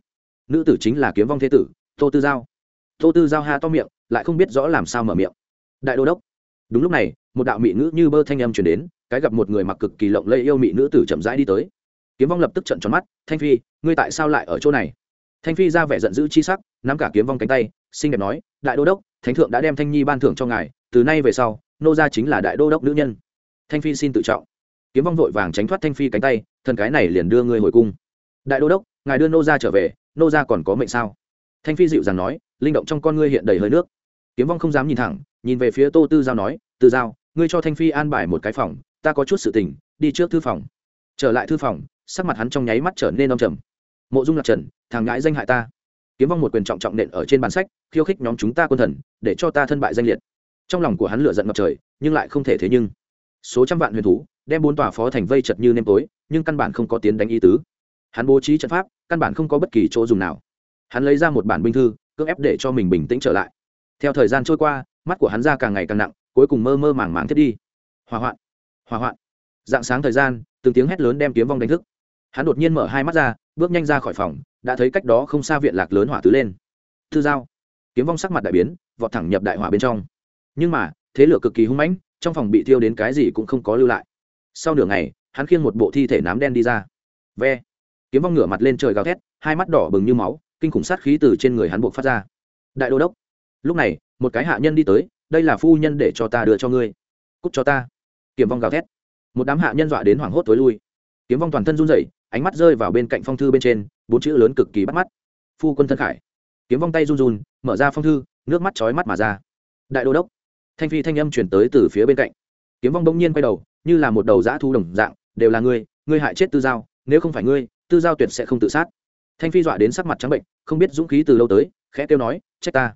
Speaker 1: Nữ tử chính là kiếm vong thế tử, tô tư giao. Tô tư giao ha to miệng, lại không biết rõ làm sao mở miệng. Đại đô đốc. Đúng lúc này, một đạo mỹ nữ như bơ thanh âm chuyển đến, cái gặp một người mặc cực kỳ lộng lây yêu mỹ nữ tử chậm rãi đi tới. Kiếm vong lập tức trận tròn mắt, thanh phi, ngươi tại sao lại ở chỗ này? Thanh phi ra vẻ giận dữ chi sắc, nắm cả kiếm vong cánh tay, xinh đẹp nói, đại đô đốc, thánh thượng đã đem thanh nhi ban thưởng cho ngài, từ nay về sau, nô gia chính là đại đô đốc nữ nhân. Thanh phi xin tự trọng. Kiếm vong vội vàng tránh thoát thanh phi cánh tay, thần cái này liền đưa ngươi hồi cung đại đô đốc, ngài đưa nô gia trở về, nô gia còn có mệnh sao? Thanh phi dịu dàng nói, linh động trong con ngươi hiện đầy hơi nước. Kiếm vong không dám nhìn thẳng, nhìn về phía tô tư giao nói, tư giao, ngươi cho thanh phi an bài một cái phòng, ta có chút sự tình, đi trước thư phòng. Trở lại thư phòng, sắc mặt hắn trong nháy mắt trở nên đông trầm. Mộ dung lạc trần, thằng ngãi danh hại ta. Kiếm vong một quyền trọng trọng nện ở trên bàn sách, khiêu khích nhóm chúng ta quân thần, để cho ta thân bại danh liệt. Trong lòng của hắn lửa giận ngập trời, nhưng lại không thể thế nhưng. Số trăm vạn huyền thú, đem bốn tòa phó thành vây chật như nêm tối, nhưng căn bản không có tiến đánh ý tứ hắn bố trí trận pháp, căn bản không có bất kỳ chỗ dùng nào. Hắn lấy ra một bản binh thư, cưỡng ép để cho mình bình tĩnh trở lại. Theo thời gian trôi qua, mắt của hắn ra càng ngày càng nặng, cuối cùng mơ mơ màng màng thiết đi. Hỏa hoạn hỏa hoạn. Dạng sáng thời gian, từng tiếng hét lớn đem kiếm vong đánh thức. Hắn đột nhiên mở hai mắt ra, bước nhanh ra khỏi phòng, đã thấy cách đó không xa viện lạc lớn hỏa tứ lên. Thư giao kiếm vong sắc mặt đại biến, vọt thẳng nhập đại hỏa bên trong. Nhưng mà, thế lửa cực kỳ hung mãnh, trong phòng bị thiêu đến cái gì cũng không có lưu lại. Sau nửa ngày, hắn khiêng một bộ thi thể nám đen đi ra. Ve kiếm vong ngửa mặt lên trời gào thét, hai mắt đỏ bừng như máu, kinh khủng sát khí từ trên người hắn buộc phát ra. Đại đô đốc, lúc này, một cái hạ nhân đi tới, đây là phu nhân để cho ta đưa cho ngươi. Cúc cho ta. Kiếm vong gào thét. Một đám hạ nhân dọa đến hoảng hốt tối lui. Kiếm vong toàn thân run rẩy, ánh mắt rơi vào bên cạnh phong thư bên trên, bốn chữ lớn cực kỳ bắt mắt. Phu quân thân khải. Kiếm vong tay run run, mở ra phong thư, nước mắt chói mắt mà ra. Đại đô đốc, thanh phi thanh âm chuyển tới từ phía bên cạnh. Kiếm vong bỗng nhiên quay đầu, như là một đầu dã thu đồng dạng, đều là ngươi ngươi hại chết tư giao, nếu không phải ngươi tư giao tuyệt sẽ không tự sát. Thanh phi dọa đến sắc mặt trắng bệnh, không biết dũng khí từ lâu tới, khẽ kêu nói trách ta.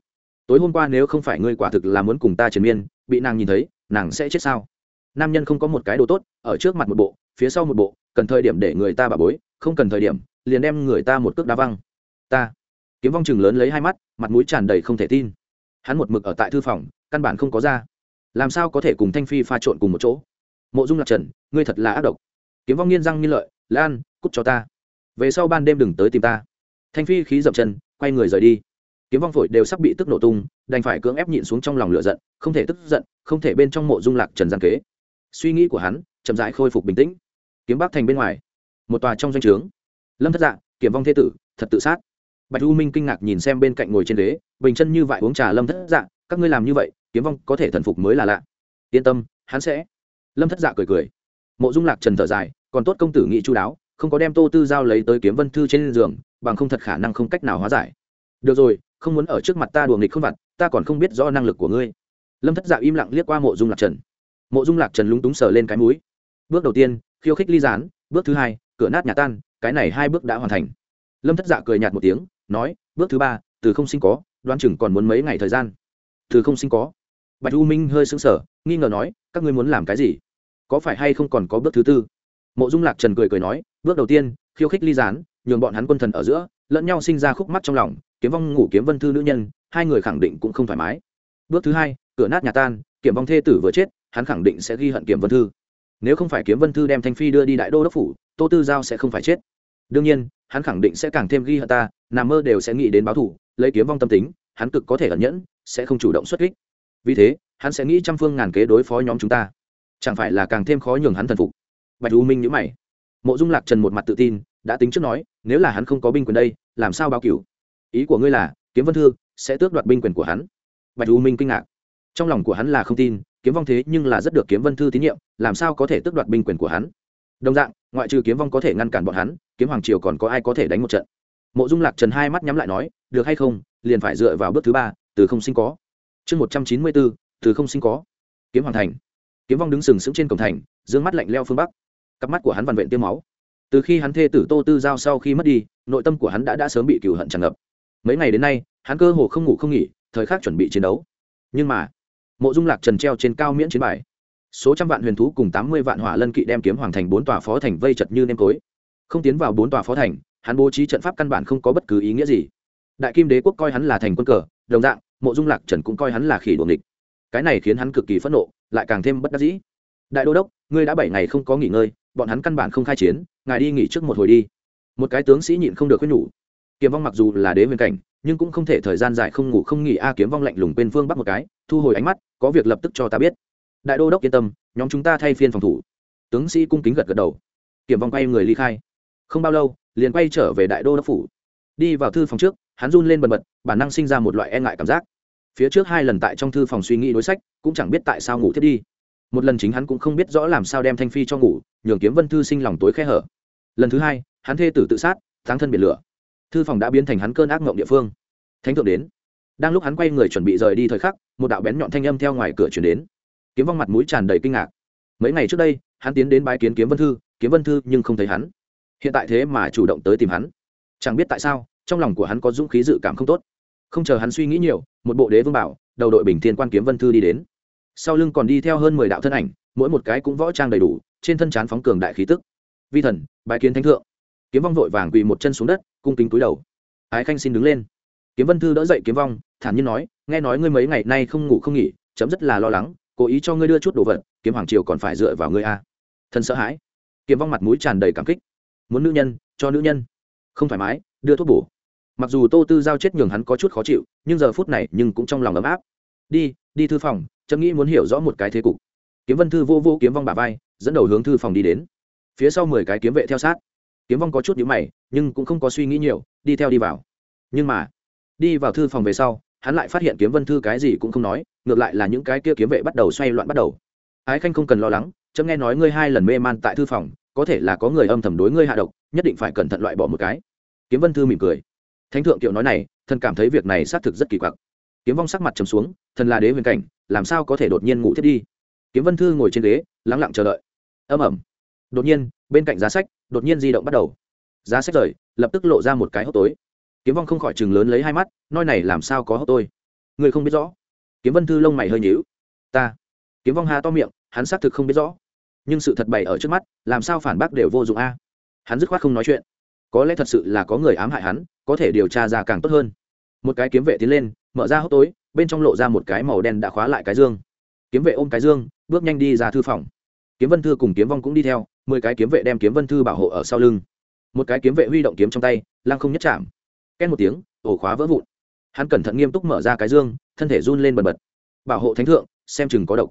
Speaker 1: Tối hôm qua nếu không phải ngươi quả thực là muốn cùng ta triền miên, bị nàng nhìn thấy, nàng sẽ chết sao? Nam nhân không có một cái đồ tốt, ở trước mặt một bộ, phía sau một bộ, cần thời điểm để người ta bà bối, không cần thời điểm, liền đem người ta một cước đá văng. Ta. Kiếm vong chừng lớn lấy hai mắt, mặt mũi tràn đầy không thể tin. Hắn một mực ở tại thư phòng, căn bản không có ra. Làm sao có thể cùng thanh phi pha trộn cùng một chỗ? Mộ dung lạc trần, ngươi thật là ác độc. Kiếm vong nghiên răng nghiên lợi, lan, cút cho ta về sau ban đêm đừng tới tìm ta. Thanh phi khí dậm chân, quay người rời đi. Kiếm vong phổi đều sắp bị tức nổ tung, đành phải cưỡng ép nhịn xuống trong lòng lửa giận, không thể tức giận, không thể bên trong mộ dung lạc trần giang kế. Suy nghĩ của hắn, chậm rãi khôi phục bình tĩnh. Kiếm bắc thành bên ngoài, một tòa trong doanh trướng. Lâm thất dạ kiểm vong thế tử, thật tự sát. Bạch u minh kinh ngạc nhìn xem bên cạnh ngồi trên ghế, bình chân như vại uống trà lâm thất dạ các ngươi làm như vậy, kiếm vong có thể thần phục mới là lạ. Yên tâm, hắn sẽ. Lâm thất dạ cười cười. Mộ dung lạc trần thở dài, còn tốt công tử nghị chu đáo không có đem tô tư giao lấy tới kiếm vân thư trên giường, bằng không thật khả năng không cách nào hóa giải. Được rồi, không muốn ở trước mặt ta đùa nghịch không vặt, ta còn không biết rõ năng lực của ngươi. Lâm thất dạ im lặng liếc qua mộ dung lạc trần. Mộ dung lạc trần lúng túng sờ lên cái mũi. Bước đầu tiên, khiêu khích ly gián, bước thứ hai, cửa nát nhà tan, cái này hai bước đã hoàn thành. Lâm thất dạ cười nhạt một tiếng, nói, bước thứ ba, từ không sinh có đoan chừng còn muốn mấy ngày thời gian. Từ không sinh có. Bạch u minh hơi sững sờ, nghi ngờ nói, các ngươi muốn làm cái gì? Có phải hay không còn có bước thứ tư? Mộ dung lạc trần cười cười nói bước đầu tiên, khiêu khích ly gián, nhường bọn hắn quân thần ở giữa, lẫn nhau sinh ra khúc mắt trong lòng, kiếm vong ngủ kiếm vân thư nữ nhân, hai người khẳng định cũng không thoải mái. Bước thứ hai, cửa nát nhà tan, kiểm vong thê tử vừa chết, hắn khẳng định sẽ ghi hận kiểm vân thư. Nếu không phải kiếm vân thư đem thanh phi đưa đi đại đô đốc phủ, tô tư giao sẽ không phải chết. Đương nhiên, hắn khẳng định sẽ càng thêm ghi hận ta nằm mơ đều sẽ nghĩ đến báo thủ, lấy kiếm vong tâm tính, hắn cực có thể ẩn nhẫn, sẽ không chủ động xuất kích. Vì thế, hắn sẽ nghĩ trăm phương ngàn kế đối phó nhóm chúng ta. Chẳng phải là càng thêm khó nhường hắn thần phục. Bạch u minh nhữ mày mộ dung lạc trần một mặt tự tin, đã tính trước nói, nếu là hắn không có binh quyền đây, làm sao báo cửu? Ý của ngươi là, kiếm vân thư sẽ tước đoạt binh quyền của hắn. Bạch u minh kinh ngạc. Trong lòng của hắn là không tin, kiếm vong thế nhưng là rất được kiếm vân thư tín nhiệm, làm sao có thể tước đoạt binh quyền của hắn? Đồng dạng, ngoại trừ kiếm vong có thể ngăn cản bọn hắn, kiếm hoàng triều còn có ai có thể đánh một trận? Mộ dung lạc trần hai mắt nhắm lại nói, được hay không, liền phải dựa vào bước thứ ba, từ không sinh có. Chương một trăm chín mươi bốn từ không sinh có. Kiếm hoàng thành. Kiếm vong đứng sừng sững trên cổng thành d ư ơ n g mắt lạnh leo phương bắc cặp mắt của hắn vằn vện tiêm máu. Từ khi hắn thê tử tô tư giao sau khi mất đi, nội tâm của hắn đã đã sớm bị cừu hận tràn ngập. Mấy ngày đến nay, hắn cơ hồ không ngủ không nghỉ, thời khắc chuẩn bị chiến đấu. Nhưng mà, mộ dung lạc trần treo trên cao miễn chiến bài. Số trăm vạn huyền thú cùng tám mươi vạn hỏa lân kỵ đem kiếm hoàng thành bốn tòa phó thành vây chật như nêm cối. không tiến vào bốn tòa phó thành, hắn bố trí trận pháp căn bản không có bất cứ ý nghĩa gì. Đại kim đế quốc coi hắn là thành quân cờ, đồng dạng, mộ dung lạc trần cũng coi hắn là khỉ đuồng địch cái này khiến hắn cực kỳ phẫn nộ, lại càng thêm bất đắc dĩ. Đại đô đốc, ngươi đã bảy ngày không có nghỉ ngơi bọn hắn căn bản không khai chiến, ngài đi nghỉ trước một hồi đi. Một cái tướng sĩ nhịn không được khuyên nhủ. Kiếm vong mặc dù là đế huyền cảnh, nhưng cũng không thể thời gian dài không ngủ không nghỉ a kiếm vong lạnh lùng bên phương bắc một cái, thu hồi ánh mắt, có việc lập tức cho ta biết. Đại đô đốc yên tâm, nhóm chúng ta thay phiên phòng thủ. Tướng sĩ cung kính gật gật đầu. Kiểm vong quay người ly khai. Không bao lâu, liền quay trở về đại đô đốc phủ. Đi vào thư phòng trước, hắn run lên bần bật, bản năng sinh ra một loại e ngại cảm giác. Phía trước hai lần tại trong thư phòng suy nghĩ đối sách, cũng chẳng biết tại sao ngủ thiết đi một lần chính hắn cũng không biết rõ làm sao đem thanh phi cho ngủ, nhường kiếm vân thư sinh lòng tối khe hở. Lần thứ hai, hắn thê tử tự sát thắng thân biệt lửa. Thư phòng đã biến thành hắn cơn ác mộng địa phương. Thánh thượng đến. Đang lúc hắn quay người chuẩn bị rời đi thời khắc, một đạo bén nhọn thanh âm theo ngoài cửa chuyển đến. Kiếm vong mặt mũi tràn đầy kinh ngạc. Mấy ngày trước đây, hắn tiến đến bái kiến kiếm vân thư, kiếm vân thư nhưng không thấy hắn. Hiện tại thế mà chủ động tới tìm hắn. Chẳng biết tại sao, trong lòng của hắn có dũng khí dự cảm không tốt. Không chờ hắn suy nghĩ nhiều, một bộ đế vương bảo, đầu đội bình thiên quan kiếm vân thư đi đến sau lưng còn đi theo hơn mười đạo thân ảnh, mỗi một cái cũng võ trang đầy đủ, trên thân chán phóng cường đại khí tức. Vi thần, bái kiến thánh thượng. Kiếm vong vội vàng quỳ một chân xuống đất, cung kính túi đầu. Ái khanh xin đứng lên. Kiếm vân thư đỡ dậy kiếm vong, thản nhiên nói, nghe nói ngươi mấy ngày nay không ngủ không nghỉ, chấm rất là lo lắng, cố ý cho ngươi đưa chút đồ vật, kiếm hoàng triều còn phải dựa vào ngươi a. À. thân sợ hãi. Kiếm vong mặt mũi tràn đầy cảm kích. Muốn nữ nhân, cho nữ nhân. Không thoải mái, đưa thuốc bổ. Mặc dù tô tư giao chết nhường hắn có chút khó chịu, nhưng giờ phút này nhưng cũng trong lòng ấm áp. Đi đi thư phòng chấm nghĩ muốn hiểu rõ một cái thế cục. Kiếm vân thư vô vô kiếm vong bà vai, dẫn đầu hướng thư phòng đi đến. Phía sau mười cái kiếm vệ theo sát. Kiếm vong có chút nhữ mày, nhưng cũng không có suy nghĩ nhiều, đi theo đi vào. Nhưng mà, đi vào thư phòng về sau, hắn lại phát hiện kiếm vân thư cái gì cũng không nói, ngược lại là những cái kia kiếm vệ bắt đầu xoay loạn bắt đầu. Ái khanh không cần lo lắng, chấm nghe nói ngươi hai lần mê man tại thư phòng, có thể là có người âm thầm đối ngươi hạ độc, nhất định phải cẩn thận loại bỏ một cái. Kiếm vân thư mỉm cười. Thánh thượng kiệu nói này, thần cảm thấy việc này xác thực rất kỳ quặc. Kiếm vong sắc mặt trầm xuống thần là đế huyền cảnh, làm sao có thể đột nhiên ngủ thiết đi? Kiếm vân thư ngồi trên ghế lắng lặng chờ đợi. Âm ẩm đột nhiên, bên cạnh giá sách, đột nhiên di động bắt đầu. Giá sách rời, lập tức lộ ra một cái hốc tối. Kiếm vong không khỏi chừng lớn lấy hai mắt nói này làm sao có hốc tôi người không biết rõ. Kiếm vân thư lông mày hơi nhíu. Ta. Kiếm vong hà to miệng, hắn xác thực không biết rõ. Nhưng sự thật bày ở trước mắt, làm sao phản bác đều vô dụng a. Hắn dứt khoát không nói chuyện. Có lẽ thật sự là có người ám hại hắn, có thể điều tra ra càng tốt hơn. Một cái kiếm vệ tiến lên, mở ra hốc tối bên trong lộ ra một cái màu đen đã khóa lại cái dương. Kiếm vệ ôm cái dương, bước nhanh đi ra thư phòng. Kiếm vân thư cùng kiếm vong cũng đi theo, mười cái kiếm vệ đem kiếm vân thư bảo hộ ở sau lưng. Một cái kiếm vệ huy động kiếm trong tay, lăng không nhất chạm. Két một tiếng, ổ khóa vỡ vụn. Hắn cẩn thận nghiêm túc mở ra cái dương, thân thể run lên bần bật. Bảo hộ thánh thượng, xem chừng có độc.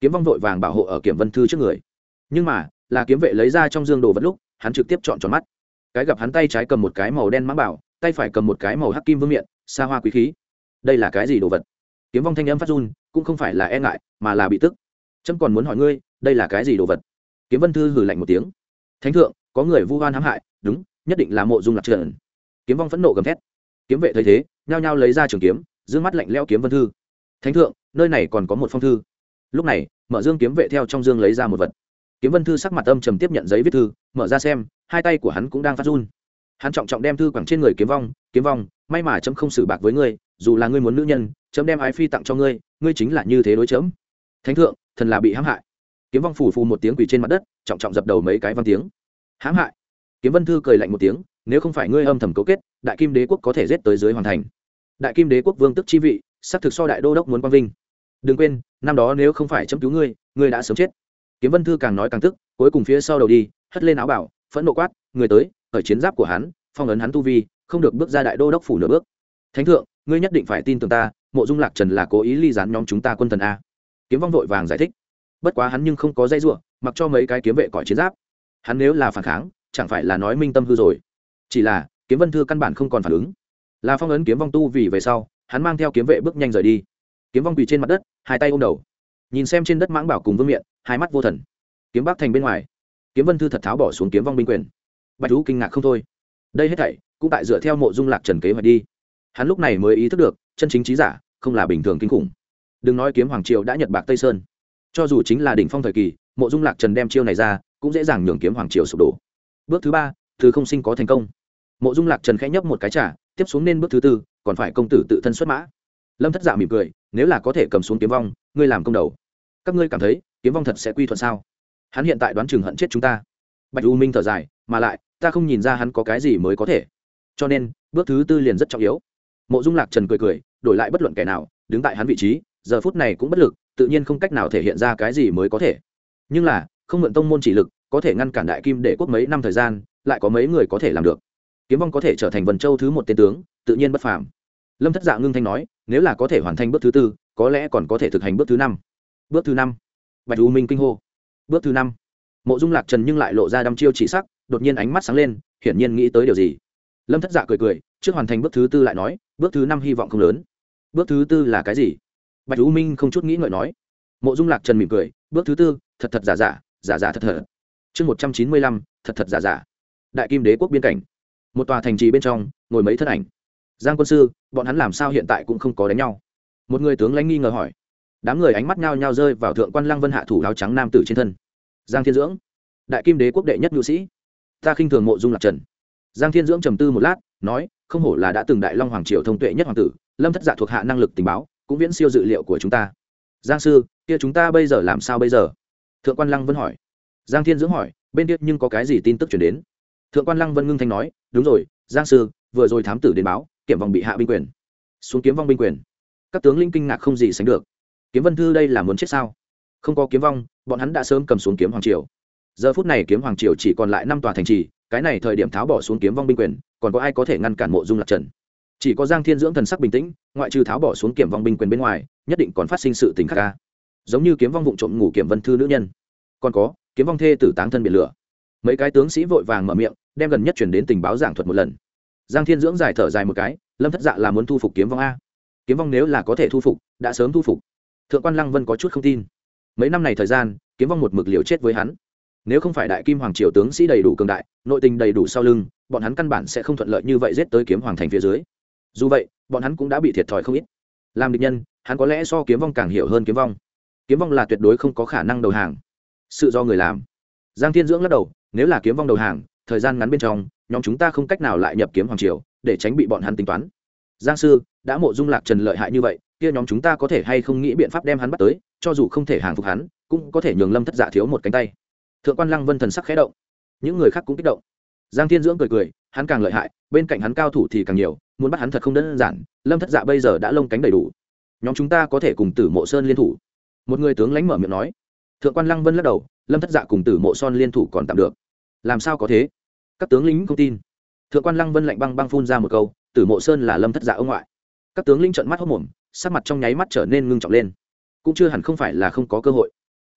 Speaker 1: Kiếm vong vội vàng bảo hộ ở kiểm vân thư trước người. Nhưng mà, là kiếm vệ lấy ra trong dương đồ vật lúc, hắn trực tiếp chọn tròn mắt. Cái gặp hắn tay trái cầm một cái màu đen mã bảo, tay phải cầm một cái màu hắc kim vương miện, xa hoa quý khí đây là cái gì đồ vật? Kiếm vong thanh âm phát run, cũng không phải là e ngại, mà là bị tức. Trâm còn muốn hỏi ngươi, đây là cái gì đồ vật? Kiếm vân thư hử lạnh một tiếng. Thánh thượng, có người vu hoan hãm hại, đúng, nhất định là mộ dung lạc trần. Kiếm vong phẫn nộ gầm thét. Kiếm vệ thấy thế, nhao nhao lấy ra trường kiếm giữ mắt lạnh leo kiếm vân thư. Thánh thượng, nơi này còn có một phong thư. Lúc này, mở dương kiếm vệ theo trong dương lấy ra một vật. Kiếm vân thư sắc mặt âm trầm tiếp nhận giấy viết thư, mở ra xem, hai tay của hắn cũng đang phát run. Hắn trọng trọng đem thư quẳng trên người kiếm vong kiếm vong, may mà chấm không xử bạc với ngươi dù là ngươi muốn nữ nhân, chấm đem ái phi tặng cho ngươi ngươi chính là như thế đối chấm. Thánh thượng, thần là bị hãm hại. Kiếm vong phủ phù một tiếng quỳ trên mặt đất, trọng trọng dập đầu mấy cái văn tiếng. Hãm hại. Kiếm vân thư cười lạnh một tiếng, nếu không phải ngươi âm thầm cấu kết, đại kim đế quốc có thể giết tới dưới hoàn thành. Đại kim đế quốc vương tức chi vị, xác thực so đại đô đốc muốn quang vinh. Đừng quên, năm đó nếu không phải chấm cứu ngươi ngươi đã sớm chết. Kiếm vân thư càng nói càng tức, cuối cùng phía sau đầu đi, hất lên áo bảo, phẫn nộ quát, người tới ở chiến giáp của hắn, phong ấn hắn tu vi, không được bước ra đại đô đốc phủ nửa bước. Thánh thượng ngươi nhất định phải tin tưởng ta, mộ dung lạc trần là cố ý ly gián nhóm chúng ta quân thần a. Kiếm vong vội vàng giải thích. Bất quá hắn nhưng không có dây ruộng mặc cho mấy cái kiếm vệ cõi chiến giáp. Hắn nếu là phản kháng, chẳng phải là nói minh tâm hư rồi. Chỉ là, kiếm vân thư căn bản không còn phản ứng. Là phong ấn kiếm vong tu vì về sau, hắn mang theo kiếm vệ bước nhanh rời đi. Kiếm vong quỳ trên mặt đất, hai tay ôm đầu. Nhìn xem trên đất mãng bảo cùng vương miện, hai mắt vô thần. Kiếm bắc thành bên ngoài. Kiếm vân thư thật tháo bỏ xuống kiếm vong binh quyền. Bạch thú kinh ngạc không thôi. Đây hết thảy, cũng tại dựa theo mộ dung lạc trần kế hoạch đi hắn lúc này mới ý thức được, chân chính trí giả không là bình thường kinh khủng. Đừng nói kiếm hoàng triều đã nhật bạc tây sơn, cho dù chính là đỉnh phong thời kỳ, mộ dung lạc trần đem chiêu này ra, cũng dễ dàng nhường kiếm hoàng triều sụp đổ. Bước thứ ba thứ không sinh có thành công. Mộ dung lạc trần khẽ nhấp một cái trả tiếp xuống nên bước thứ tư, còn phải công tử tự thân xuất mã. Lâm thất dạ mỉm cười, nếu là có thể cầm xuống kiếm vong, ngươi làm công đầu. Các ngươi cảm thấy, kiếm vong thật sẽ quy thuận sao? Hắn hiện tại đoán chừng hận chết chúng ta. Bạch u minh thở dài, mà lại, ta không nhìn ra hắn có cái gì mới có thể. Cho nên, bước thứ tư liền rất trọng yếu mộ dung lạc trần cười cười, đổi lại bất luận kẻ nào, đứng tại hắn vị trí, giờ phút này cũng bất lực, tự nhiên không cách nào thể hiện ra cái gì mới có thể. Nhưng là, không mượn tông môn chỉ lực, có thể ngăn cản đại kim để quốc mấy năm thời gian, lại có mấy người có thể làm được. Kiếm vong có thể trở thành vần châu thứ một tên tướng, tự nhiên bất phàm. Lâm thất dạ ngưng thanh nói, nếu là có thể hoàn thành bước thứ tư, có lẽ còn có thể thực hành bước thứ năm. Bước thứ năm. Bạch u minh kinh hô. Bước thứ năm. Mộ dung lạc trần nhưng lại lộ ra đăm chiêu chỉ sắc, đột nhiên ánh mắt sáng lên, hiển nhiên nghĩ tới điều gì? Lâm thất dạ cười cười, trước hoàn thành bước thứ tư lại nói, bước thứ năm hy vọng không lớn. Bước thứ tư là cái gì? Bạch u minh không chút nghĩ ngợi nói. Mộ dung lạc trần mỉm cười, bước thứ tư, thật thật giả giả giả giả thật thật. Chương một trăm chín mươi lăm, thật thật giả giả. Đại kim đế quốc biên cảnh. Một tòa thành trì bên trong, ngồi mấy thân ảnh. Giang quân sư, bọn hắn làm sao hiện tại cũng không có đánh nhau. Một người tướng lãnh nghi ngờ hỏi. Đám người ánh mắt nhao nhao rơi vào thượng quan lăng vân hạ thủ áo trắng nam tử trên thân. Giang thiên dưỡng. Đại kim đế quốc đệ nhất nhu sĩ. Ta khinh thường mộ dung lạc trần giang thiên dưỡng trầm tư một lát, nói, không hổ là đã từng đại long hoàng triều thông tuệ nhất hoàng tử, lâm thất dạ thuộc hạ năng lực tình báo, cũng viễn siêu dự liệu của chúng ta. Giang sư, kia chúng ta bây giờ làm sao bây giờ? Thượng quan lăng vân hỏi. Giang thiên dưỡng hỏi, bên kia nhưng có cái gì tin tức chuyển đến? Thượng quan lăng vân ngưng thanh nói, đúng rồi, giang sư, vừa rồi thám tử đến báo, kiểm vòng bị hạ binh quyền. Xuống kiếm vong binh quyền. Các tướng linh kinh ngạc không gì sánh được. Kiếm vân thư đây là muốn chết sao? Không có kiếm vong, bọn hắn đã sớm cầm xuống kiếm hoàng triều. Giờ phút này kiếm hoàng triều chỉ còn lại năm tòa thành trì cái này thời điểm tháo bỏ xuống kiếm vong binh quyền, còn có ai có thể ngăn cản mộ dung lạc trần? Chỉ có giang thiên dưỡng thần sắc bình tĩnh, ngoại trừ tháo bỏ xuống kiểm vong binh quyền bên ngoài, nhất định còn phát sinh sự tình khắc ca. Giống như kiếm vong vụ trộm ngủ kiểm vân thư nữ nhân. Còn có, kiếm vong thê tử táng thân biển lửa. Mấy cái tướng sĩ vội vàng mở miệng, đem gần nhất chuyển đến tình báo giảng thuật một lần. Giang thiên dưỡng giải thở dài một cái, lâm thất dạ là muốn thu phục kiếm vong a. Kiếm vong nếu là có thể thu phục, đã sớm thu phục. Thượng quan lăng vân có chút không tin. Mấy năm này thời gian, kiếm vong một mực liều chết với hắn nếu không phải đại kim hoàng triều tướng sĩ đầy đủ cường đại, nội tình đầy đủ sau lưng, bọn hắn căn bản sẽ không thuận lợi như vậy giết tới kiếm hoàng thành phía dưới. Dù vậy, bọn hắn cũng đã bị thiệt thòi không ít. Làm địch nhân, hắn có lẽ so kiếm vong càng hiểu hơn kiếm vong. Kiếm vong là tuyệt đối không có khả năng đầu hàng. Sự do người làm. Giang thiên dưỡng lắc đầu, nếu là kiếm vong đầu hàng, thời gian ngắn bên trong, nhóm chúng ta không cách nào lại nhập kiếm hoàng triều, để tránh bị bọn hắn tính toán. Giang sư, đã mộ dung lạc trần lợi hại như vậy, kia nhóm chúng ta có thể hay không nghĩ biện pháp đem hắn bắt tới, cho dù không thể hàng phục hắn, cũng có thể nhường lâm thất giả thiếu một cánh tay thượng quan lăng vân thần sắc khẽ động. Những người khác cũng kích động. Giang thiên dưỡng cười cười, hắn càng lợi hại, bên cạnh hắn cao thủ thì càng nhiều, muốn bắt hắn thật không đơn giản, lâm thất dạ bây giờ đã lông cánh đầy đủ. Nhóm chúng ta có thể cùng tử mộ sơn liên thủ. Một người tướng lãnh mở miệng nói. Thượng quan lăng vân lắc đầu, lâm thất dạ cùng tử mộ son liên thủ còn tạm được. Làm sao có thế? Các tướng lính không tin. Thượng quan lăng vân lạnh băng băng phun ra một câu, tử mộ sơn là lâm thất dạ ông ngoại. Các tướng lính trợn mắt hốc mồm, sắc mặt trong nháy mắt trở nên ngưng trọng lên. Cũng chưa hẳn không phải là không có cơ hội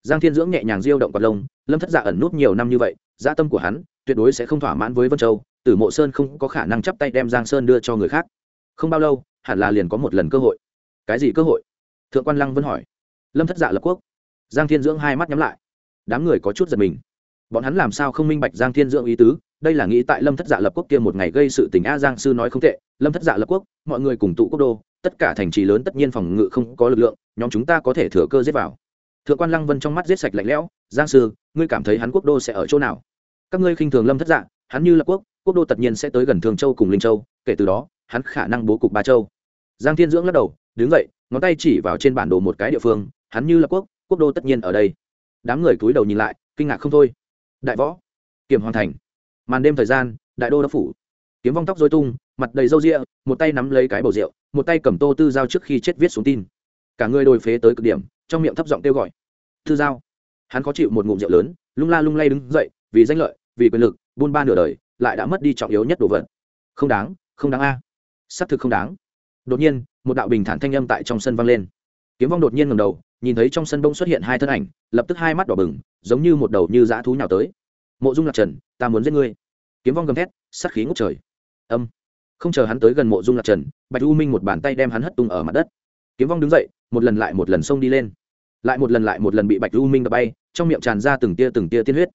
Speaker 1: giang thiên dưỡng nhẹ nhàng diêu động quạt lông, lâm thất dạ ẩn nút nhiều năm như vậy gia tâm của hắn tuyệt đối sẽ không thỏa mãn với vân châu, tử mộ sơn không có khả năng chắp tay đem giang sơn đưa cho người khác. Không bao lâu, hẳn là liền có một lần cơ hội. Cái gì cơ hội? Thượng quan lăng vẫn hỏi. Lâm thất dạ lập quốc. Giang thiên dưỡng hai mắt nhắm lại. Đám người có chút giật mình. Bọn hắn làm sao không minh bạch giang thiên dưỡng ý tứ? Đây là nghĩ tại lâm thất dạ lập quốc kia một ngày gây sự tình a giang sư nói không tệ. Lâm thất dạ lập quốc, mọi người cùng tụ quốc đô, tất cả thành trì lớn tất nhiên phòng ngự không có lực lượng, nhóm chúng ta có thể thừa cơ giết vào thượng quan lăng vân trong mắt giết sạch lạnh lẽo, giang sư, ngươi cảm thấy hắn quốc đô sẽ ở chỗ nào? Các ngươi khinh thường lâm thất dạ hắn như lập quốc quốc đô tất nhiên sẽ tới gần thường châu cùng linh châu, kể từ đó, hắn khả năng bố cục ba châu. Giang thiên dưỡng lắc đầu, đứng dậy, ngón tay chỉ vào trên bản đồ một cái địa phương, hắn như lập quốc quốc đô tất nhiên ở đây. Đám người cúi đầu nhìn lại, kinh ngạc không thôi. Đại võ, kiểm hoàn thành, màn đêm thời gian, đại đô đốc phủ. Kiếm vong tóc dối tung, mặt đầy râu ria, một tay nắm lấy cái bầu rượu, một tay cầm tô tư giao trước khi chết viết xuống tin. Cả người đồi phế tới cực điểm, trong miệng thấp giọng kêu gọi thư giao. Hắn khó chịu một ngụm rượu lớn, lung la lung lay đứng dậy, vì danh lợi, vì quyền lực, buôn ba nửa đời, lại đã mất đi trọng yếu nhất đồ vật. Không đáng không đáng a. À. xác thực không đáng. Đột nhiên, một đạo bình thản thanh âm tại trong sân vang lên. Kiếm vong đột nhiên ngầm đầu, nhìn thấy trong sân bông xuất hiện hai thân ảnh, lập tức hai mắt đỏ bừng, giống như một đầu như dã thú nhào tới. Mộ dung lạc trần, ta muốn giết ngươi. Kiếm vong gầm thét, sát khí ngút trời. Âm. Không chờ hắn tới gần mộ dung lạc trần, bạch u minh một bàn tay đem hắn hất tung ở mặt đất. Kiếm vong đứng dậy, một lần lại một lần xông đi lên lại một lần lại một lần bị bạch u minh đập bay trong miệng tràn ra từng tia từng tia tiên huyết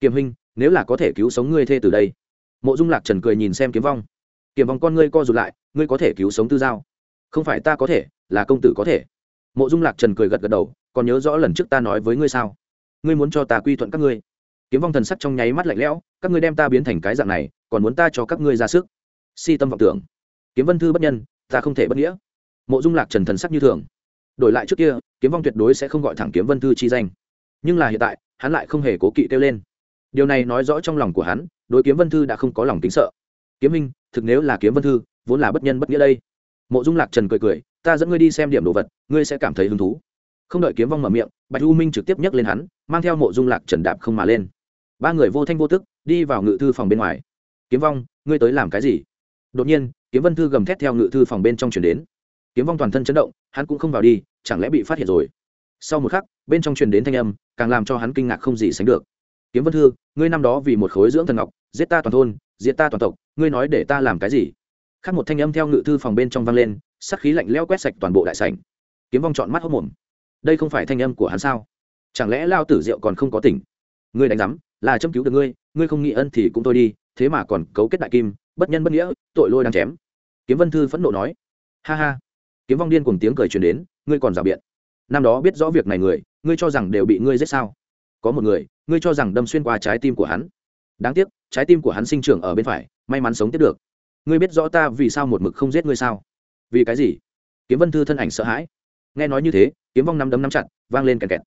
Speaker 1: kiếm huynh nếu là có thể cứu sống ngươi thê từ đây mộ dung lạc trần cười nhìn xem kiếm vong kiếm vong con ngươi co rụt lại ngươi có thể cứu sống tư giao không phải ta có thể là công tử có thể mộ dung lạc trần cười gật gật đầu còn nhớ rõ lần trước ta nói với ngươi sao ngươi muốn cho ta quy thuận các ngươi kiếm vong thần sắc trong nháy mắt lạnh lẽo các ngươi đem ta biến thành cái dạng này còn muốn ta cho các ngươi ra sức si tâm vọng tưởng kiếm vân thư bất nhân ta không thể bất nghĩa mộ dung lạc trần thần sắc như thường đổi lại trước kia, kiếm vong tuyệt đối sẽ không gọi thẳng kiếm vân thư chi danh. Nhưng là hiện tại, hắn lại không hề cố kỵ kêu lên. Điều này nói rõ trong lòng của hắn, đối kiếm vân thư đã không có lòng kính sợ. Kiếm minh, thực nếu là kiếm vân thư, vốn là bất nhân bất nghĩa đây. Mộ dung lạc trần cười cười, ta dẫn ngươi đi xem điểm đồ vật, ngươi sẽ cảm thấy hứng thú. Không đợi kiếm vong mở miệng, bạch u minh trực tiếp nhấc lên hắn, mang theo mộ dung lạc trần đạp không mà lên. Ba người vô thanh vô tức, đi vào ngự thư phòng bên ngoài. Kiếm vong, ngươi tới làm cái gì? Đột nhiên, kiếm vân thư gầm thét theo ngự thư phòng bên trong chuyển đến kiếm vong toàn thân chấn động, hắn cũng không vào đi, chẳng lẽ bị phát hiện rồi? Sau một khắc, bên trong truyền đến thanh âm, càng làm cho hắn kinh ngạc không gì sánh được. Kiếm vân thư, ngươi năm đó vì một khối dưỡng thần ngọc, giết ta toàn thôn, diệt ta toàn tộc, ngươi nói để ta làm cái gì? Khác một thanh âm theo ngự thư phòng bên trong vang lên sắc khí lạnh leo quét sạch toàn bộ đại sảnh. Kiếm vong chọn mắt hốc mồm đây không phải thanh âm của hắn sao? Chẳng lẽ lao tử Diệu còn không có tỉnh? Ngươi đánh giám, là châm cứu được ngươi ngươi không nghĩ ân thì cũng thôi đi, thế mà còn cấu kết đại kim, bất nhân bất nghĩa, tội lôi đang chém. Kiếm vân thư phẫn nộ nói. Ha ha kiếm vong điên cùng tiếng cười truyền đến, ngươi còn rào biện. Năm đó biết rõ việc này người, ngươi cho rằng đều bị ngươi giết sao? Có một người, ngươi cho rằng đâm xuyên qua trái tim của hắn. Đáng tiếc, trái tim của hắn sinh trưởng ở bên phải, may mắn sống tiếp được. Ngươi biết rõ ta vì sao một mực không giết ngươi sao? Vì cái gì? Kiếm vân thư thân ảnh sợ hãi. Nghe nói như thế, kiếm vong năm đấm nắm chặt, vang lên kẹt kẹt.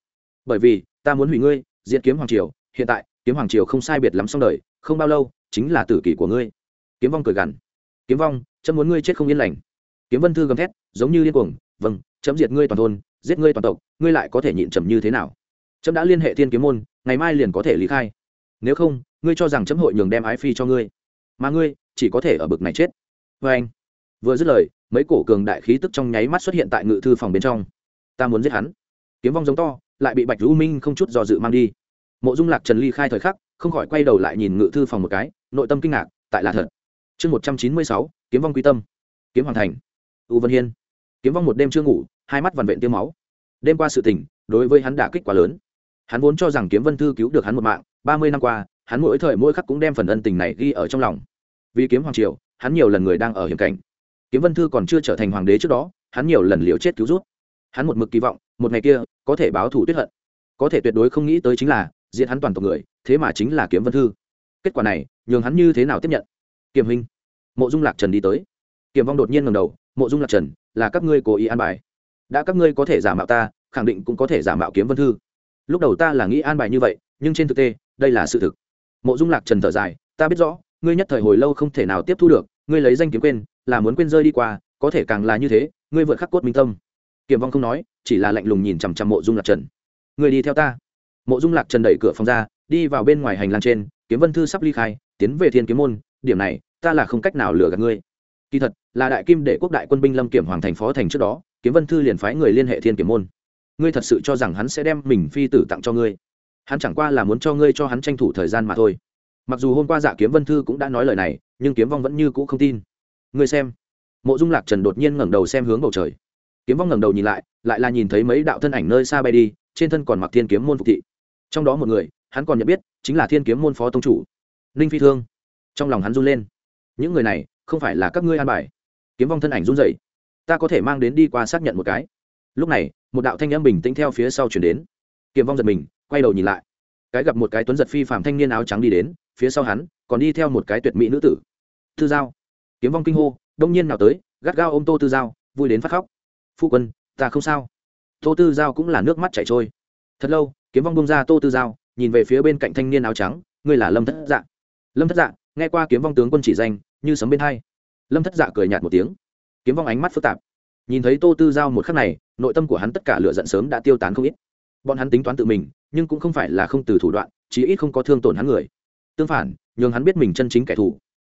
Speaker 1: Bởi vì, ta muốn hủy ngươi diện kiếm hoàng triều, hiện tại, kiếm hoàng triều không sai biệt lắm xong đời, không bao lâu, chính là tử kỷ của ngươi. Kiếm vong cười gằn. Kiếm vong, chấm muốn ngươi chết không yên lành kiếm vân thư gầm thét, giống như điên cuồng vâng chấm diệt ngươi toàn thôn, giết ngươi toàn tộc, ngươi lại có thể nhịn trầm như thế nào? Chấm đã liên hệ thiên kiếm môn, ngày mai liền có thể lý khai. Nếu không, ngươi cho rằng chấm hội nhường đem ái phi cho ngươi, mà ngươi chỉ có thể ở bực này chết. Vê anh, vừa dứt lời, mấy cổ cường đại khí tức trong nháy mắt xuất hiện tại ngự thư phòng bên trong. Ta muốn giết hắn. Kiếm vong giống to, lại bị bạch lưu minh không chút do dự mang đi. Mộ dung lạc trần ly khai thời khắc, không khỏi quay đầu lại nhìn ngự thư phòng một cái, nội tâm kinh ngạc, tại là thật. Chương một trăm chín mươi sáu, kiếm vong quy tâm. Kiếm hoàng thành u vân hiên. Kiếm vong một đêm chưa ngủ, hai mắt vằn vện tiêu máu. Đêm qua sự tình, đối với hắn đả kích quá lớn. Hắn vốn cho rằng kiếm vân thư cứu được hắn một mạng, ba mươi năm qua, hắn mỗi thời mỗi khắc cũng đem phần ân tình này ghi ở trong lòng. Vì kiếm hoàng triều, hắn nhiều lần người đang ở hiểm cảnh. Kiếm vân thư còn chưa trở thành hoàng đế trước đó, hắn nhiều lần liều chết cứu rút. Hắn một mực kỳ vọng, một ngày kia, có thể báo thủ tuyết hận. Có thể tuyệt đối không nghĩ tới chính là diện hắn toàn tộc người, thế mà chính là kiếm vân thư. Kết quả này, nhường hắn như thế nào tiếp nhận? Kiểm hình mộ dung lạc trần đi tới. Kiểm vong đột nhiên ngầm đầu mộ dung lạc trần, là các ngươi cố ý an bài. Đã các ngươi có thể giả mạo ta, khẳng định cũng có thể giả mạo kiếm vân thư. Lúc đầu ta là nghĩ an bài như vậy, nhưng trên thực tế, đây là sự thực. Mộ dung lạc trần thở dài, ta biết rõ, ngươi nhất thời hồi lâu không thể nào tiếp thu được, ngươi lấy danh kiếm quên, là muốn quên rơi đi qua, có thể càng là như thế, ngươi vượt khắc cốt minh tâm. Kiểm vong không nói, chỉ là lạnh lùng nhìn chằm chằm mộ dung lạc trần. Ngươi đi theo ta. Mộ dung lạc trần đẩy cửa phòng ra, đi vào bên ngoài hành lang trên, kiếm vân thư sắp ly khai, tiến về thiên kiếm môn, điểm này, ta là không cách nào lừa gạt ngươi. Kỳ thật là đại kim để quốc đại quân binh lâm kiểm hoàng thành phó thành trước đó, kiếm vân thư liền phái người liên hệ thiên kiểm môn. Ngươi thật sự cho rằng hắn sẽ đem mình phi tử tặng cho ngươi? Hắn chẳng qua là muốn cho ngươi cho hắn tranh thủ thời gian mà thôi. Mặc dù hôm qua dạ kiếm vân thư cũng đã nói lời này, nhưng kiếm vong vẫn như cũ không tin. Ngươi xem. Mộ dung lạc trần đột nhiên ngẩng đầu xem hướng bầu trời. Kiếm vong ngẩng đầu nhìn lại lại là nhìn thấy mấy đạo thân ảnh nơi xa bay đi, trên thân còn mặc thiên kiếm môn phục thị. Trong đó một người, hắn còn nhận biết, chính là thiên kiếm môn phó tông chủ. Ninh phi thương. Trong lòng hắn run lên. Những người này, không phải là các ngươi an bài kiếm vong thân ảnh run rẩy, ta có thể mang đến đi qua xác nhận một cái. Lúc này một đạo thanh âm bình tĩnh theo phía sau chuyển đến. Kiếm vong giật mình quay đầu nhìn lại. Cái gặp một cái tuấn giật phi phạm thanh niên áo trắng đi đến phía sau hắn còn đi theo một cái tuyệt mỹ nữ tử. Tư giao. Kiếm vong kinh hô đông nhiên nào tới gắt gao ôm tô tư giao vui đến phát khóc. Phu quân ta không sao. Tô tư giao cũng là nước mắt chảy trôi. Thật lâu kiếm vong bông ra tô tư giao nhìn về phía bên cạnh thanh niên áo trắng ngươi là lâm thất dạ. Lâm thất dạ nghe qua kiếm vong tướng quân chỉ danh như sấm bên hai lâm thất dạ cười nhạt một tiếng. Kiếm vong ánh mắt phức tạp. Nhìn thấy tô tư giao một khắc này, nội tâm của hắn tất cả lửa giận sớm đã tiêu tán không ít. Bọn hắn tính toán tự mình, nhưng cũng không phải là không từ thủ đoạn, chí ít không có thương tổn hắn người. Tương phản, nhường hắn biết mình chân chính kẻ thù.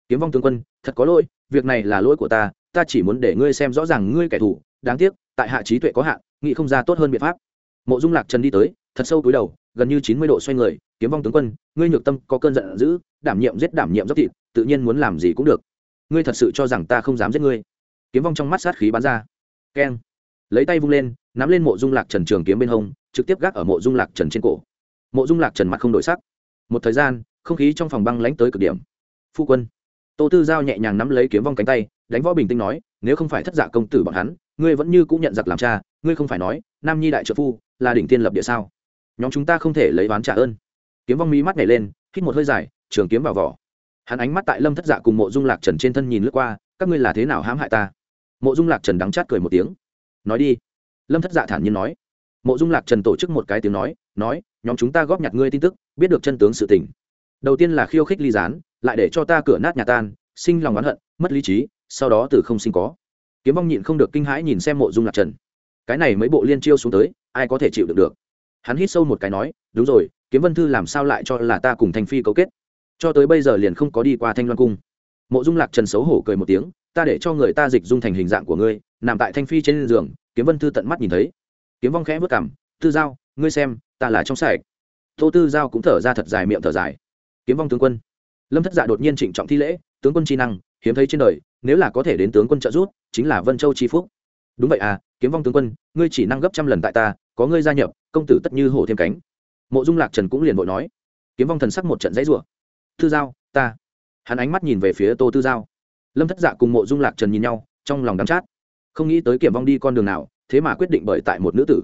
Speaker 1: Kiếm vong tướng quân, thật có lỗi, việc này là lỗi của ta ta chỉ muốn để ngươi xem rõ ràng ngươi kẻ thù. Đáng tiếc, tại hạ trí tuệ có hạn, nghĩ không ra tốt hơn biện pháp. Mộ dung lạc trần đi tới, thật sâu túi đầu, gần như chín mươi độ xoay người, kiếm vong tướng quân, ngươi nhược tâm có cơn giận dữ, đảm nhiệm giết đảm nhiệm dốc thịt, tự nhiên muốn làm gì cũng được ngươi thật sự cho rằng ta không dám giết ngươi? Kiếm vong trong mắt sát khí bắn ra. Keng. Lấy tay vung lên, nắm lên mộ dung lạc trần trường kiếm bên hông, trực tiếp gác ở mộ dung lạc trần trên cổ. Mộ dung lạc trần mặt không đổi sắc. Một thời gian, không khí trong phòng băng lánh tới cực điểm. Phu quân. Tô tư giao nhẹ nhàng nắm lấy kiếm vong cánh tay, đánh võ bình tĩnh nói, nếu không phải thất giả công tử bọn hắn, ngươi vẫn như cũng nhận giặc làm cha, ngươi không phải nói, nam nhi đại trợ phu, là đỉnh tiên lập địa sao? Nhóm chúng ta không thể lấy ván trả ơn. Kiếm vong mỹ mắt nhảy lên, hít một hơi dài, trường kiếm vào vỏ hắn ánh mắt tại lâm thất dạ cùng mộ dung lạc trần trên thân nhìn lướt qua, các ngươi là thế nào hãm hại ta? Mộ dung lạc trần đắng chát cười một tiếng. Nói đi. Lâm thất dạ thản nhiên nói. Mộ dung lạc trần tổ chức một cái tiếng nói nói, nhóm chúng ta góp nhặt ngươi tin tức, biết được chân tướng sự tình. Đầu tiên là khiêu khích ly gián, lại để cho ta cửa nát nhà tan, sinh lòng oán hận, mất lý trí, sau đó từ không sinh có. Kiếm vong nhịn không được kinh hãi nhìn xem mộ dung lạc trần. Cái này mấy bộ liên chiêu xuống tới, ai có thể chịu được được? Hắn hít sâu một cái nói, đúng rồi, kiếm vân thư làm sao lại cho là ta cùng thành phi cấu kết? Cho tới bây giờ liền không có đi qua thanh loan cung. Mộ dung lạc trần xấu hổ cười một tiếng, ta để cho người ta dịch dung thành hình dạng của ngươi, nằm tại thanh phi trên giường, kiếm vân thư tận mắt nhìn thấy. Kiếm vong khẽ vất cảm tư giao, ngươi xem, ta là trong sạch. Tô tư giao cũng thở ra thật dài miệng thở dài. Kiếm vong tướng quân. Lâm thất dạ đột nhiên trịnh trọng thi lễ, tướng quân tri năng, hiếm thấy trên đời, nếu là có thể đến tướng quân trợ giúp, chính là vân châu tri phúc. Đúng vậy à kiếm vong tướng quân, ngươi chỉ năng gấp trăm lần tại ta, có ngươi gia nhập, công tử tất như hổ thêm cánh. Mộ dung lạc trần cũng liền vội nói. Kiếm vong thần sắc một trận dãy rủa tư giao, ta. Hắn ánh mắt nhìn về phía tô tư giao. Lâm thất dạ cùng mộ dung lạc trần nhìn nhau, trong lòng đắm chát. Không nghĩ tới kiểm vong đi con đường nào, thế mà quyết định bởi tại một nữ tử.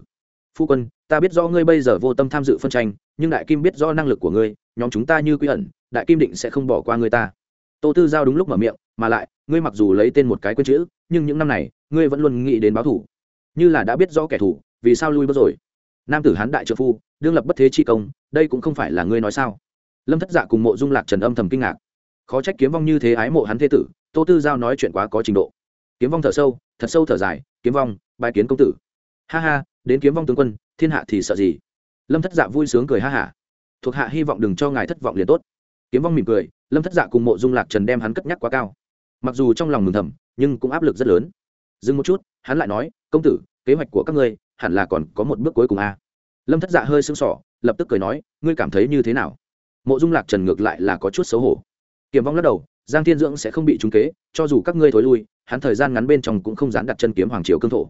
Speaker 1: Phu quân, ta biết do ngươi bây giờ vô tâm tham dự phân tranh, nhưng đại kim biết do năng lực của ngươi, nhóm chúng ta như quy ẩn, đại kim định sẽ không bỏ qua ngươi ta. Tô tư giao đúng lúc mở miệng, mà lại, ngươi mặc dù lấy tên một cái quên chữ, nhưng những năm này, ngươi vẫn luôn nghĩ đến báo thủ. Như là đã biết rõ kẻ thù, vì sao lui bước rồi? Nam tử hán đại trợ phu, đương lập bất thế chi công, đây cũng không phải là ngươi nói sao? Lâm thất dạ cùng mộ dung lạc trần âm thầm kinh ngạc. Khó trách kiếm vong như thế ái mộ hắn thế tử, tô tư giao nói chuyện quá có trình độ. Kiếm vong thở sâu, thật sâu thở dài, kiếm vong bài kiến công tử. Ha ha, đến kiếm vong tướng quân, thiên hạ thì sợ gì? Lâm thất dạ vui sướng cười ha hả. Thuộc hạ hy vọng đừng cho ngài thất vọng liền tốt. Kiếm vong mỉm cười, lâm thất dạ cùng mộ dung lạc trần đem hắn cất nhắc quá cao. Mặc dù trong lòng mừng thầm, nhưng cũng áp lực rất lớn. Dừng một chút, hắn lại nói, công tử, kế hoạch của các ngươi hẳn là còn có một bước cuối cùng a à. lâm thất dạ hơi sưng sỏ lập tức cười nói, ngươi cảm thấy như thế nào? Mộ dung lạc trần ngược lại là có chút xấu hổ. Kiếm vong lắc đầu, giang thiên dưỡng sẽ không bị trúng kế, cho dù các ngươi thối lui, hắn thời gian ngắn bên trong cũng không dán đặt chân kiếm hoàng triều cương thổ.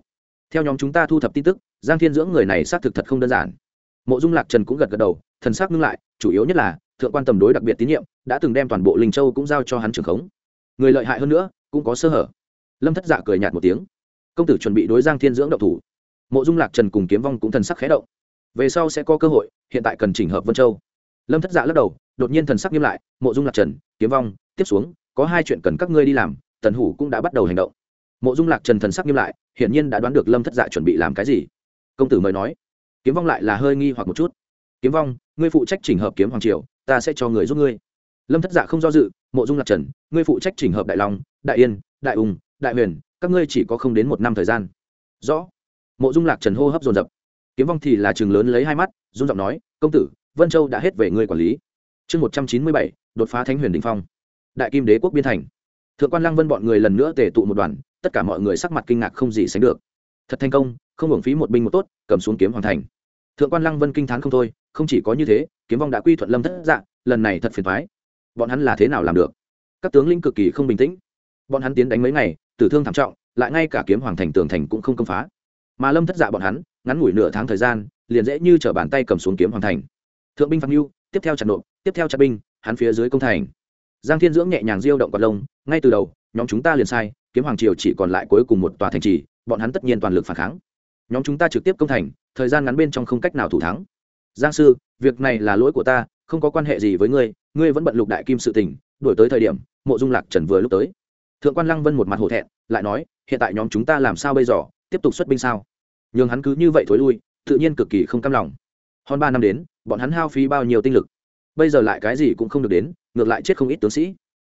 Speaker 1: Theo nhóm chúng ta thu thập tin tức, giang thiên dưỡng người này xác thực thật không đơn giản. Mộ dung lạc trần cũng gật gật đầu, thần xác ngưng lại, chủ yếu nhất là, thượng quan tầm đối đặc biệt tín nhiệm, đã từng đem toàn bộ linh châu cũng giao cho hắn trưởng khống. Người lợi hại hơn nữa, cũng có sơ hở. Lâm thất dạ cười nhạt một tiếng. Công tử chuẩn bị đối giang thiên dưỡng độc thủ. Mộ dung lạc trần cùng kiếm vong cũng thần sắc khé động. Về sau sẽ có cơ hội, hiện tại cần chỉnh hợp vân châu lâm thất dạ lắc đầu, đột nhiên thần sắc nghiêm lại, mộ dung lạc trần, kiếm vong, tiếp xuống, có hai chuyện cần các ngươi đi làm. Tần hủ cũng đã bắt đầu hành động. Mộ dung lạc trần thần sắc nghiêm lại, hiển nhiên đã đoán được lâm thất dạ chuẩn bị làm cái gì. Công tử mời nói. Kiếm vong lại là hơi nghi hoặc một chút. Kiếm vong, ngươi phụ trách chỉnh hợp kiếm hoàng triều, ta sẽ cho người giúp ngươi. Lâm thất dạ không do dự, mộ dung lạc trần, ngươi phụ trách chỉnh hợp đại long, đại yên, đại ung, đại huyền, các ngươi chỉ có không đến một năm thời gian. Rõ. Mộ dung lạc trần hô hấp dồn dập. Kiếm vong thì là chừng lớn lấy hai mắt dung giọng nói, công tử vân châu đã hết về ngươi quản lý. Chương một trăm chín mươi bảy, đột phá thánh huyền đình phong. Đại kim đế quốc biên thành. Thượng quan lăng vân bọn người lần nữa tề tụ một đoàn, tất cả mọi người sắc mặt kinh ngạc không gì sánh được. Thật thành công, không hưởng phí một binh một tốt, cầm xuống kiếm hoàn thành. Thượng quan lăng vân kinh t h á n không thôi, không chỉ có như thế, kiếm vong đã quy thuận lâm thất dạng lần này thật phiền thoái bọn hắn là thế nào làm được? Các tướng lĩnh cực kỳ không bình tĩnh. Bọn hắn tiến đánh mấy ngày, tử thương thảm trọng, lại ngay cả kiếm hoàng thành tường thành cũng không công phá. Mà lâm thất dạ bọn hắn, ngắn ngủi nửa tháng thời gian, liền dễ như t bàn tay cầm xuống kiếm hoàng thành thượng binh phạm mưu tiếp theo chặt nộp, tiếp theo chặt binh, hắn phía dưới công thành. Giang thiên dưỡng nhẹ nhàng diêu động quạt lông, ngay từ đầu, nhóm chúng ta liền sai, kiếm hoàng triều chỉ còn lại cuối cùng một tòa thành trì, bọn hắn tất nhiên toàn lực phản kháng. Nhóm chúng ta trực tiếp công thành, thời gian ngắn bên trong không cách nào thủ thắng. Giang sư, việc này là lỗi của ta, không có quan hệ gì với ngươi ngươi vẫn bận lục đại kim sự tình đổi tới thời điểm, mộ dung lạc trần vừa lúc tới. Thượng quan lăng vân một mặt hổ thẹn, lại nói, hiện tại nhóm chúng ta làm sao bây giờ, tiếp tục xuất binh sao? Nhường hắn cứ như vậy thối lui, tự nhiên cực kỳ không cam lòng hơn ba năm đến, bọn hắn hao phí bao nhiêu tinh lực? Bây giờ lại cái gì cũng không được đến, ngược lại chết không ít tướng sĩ.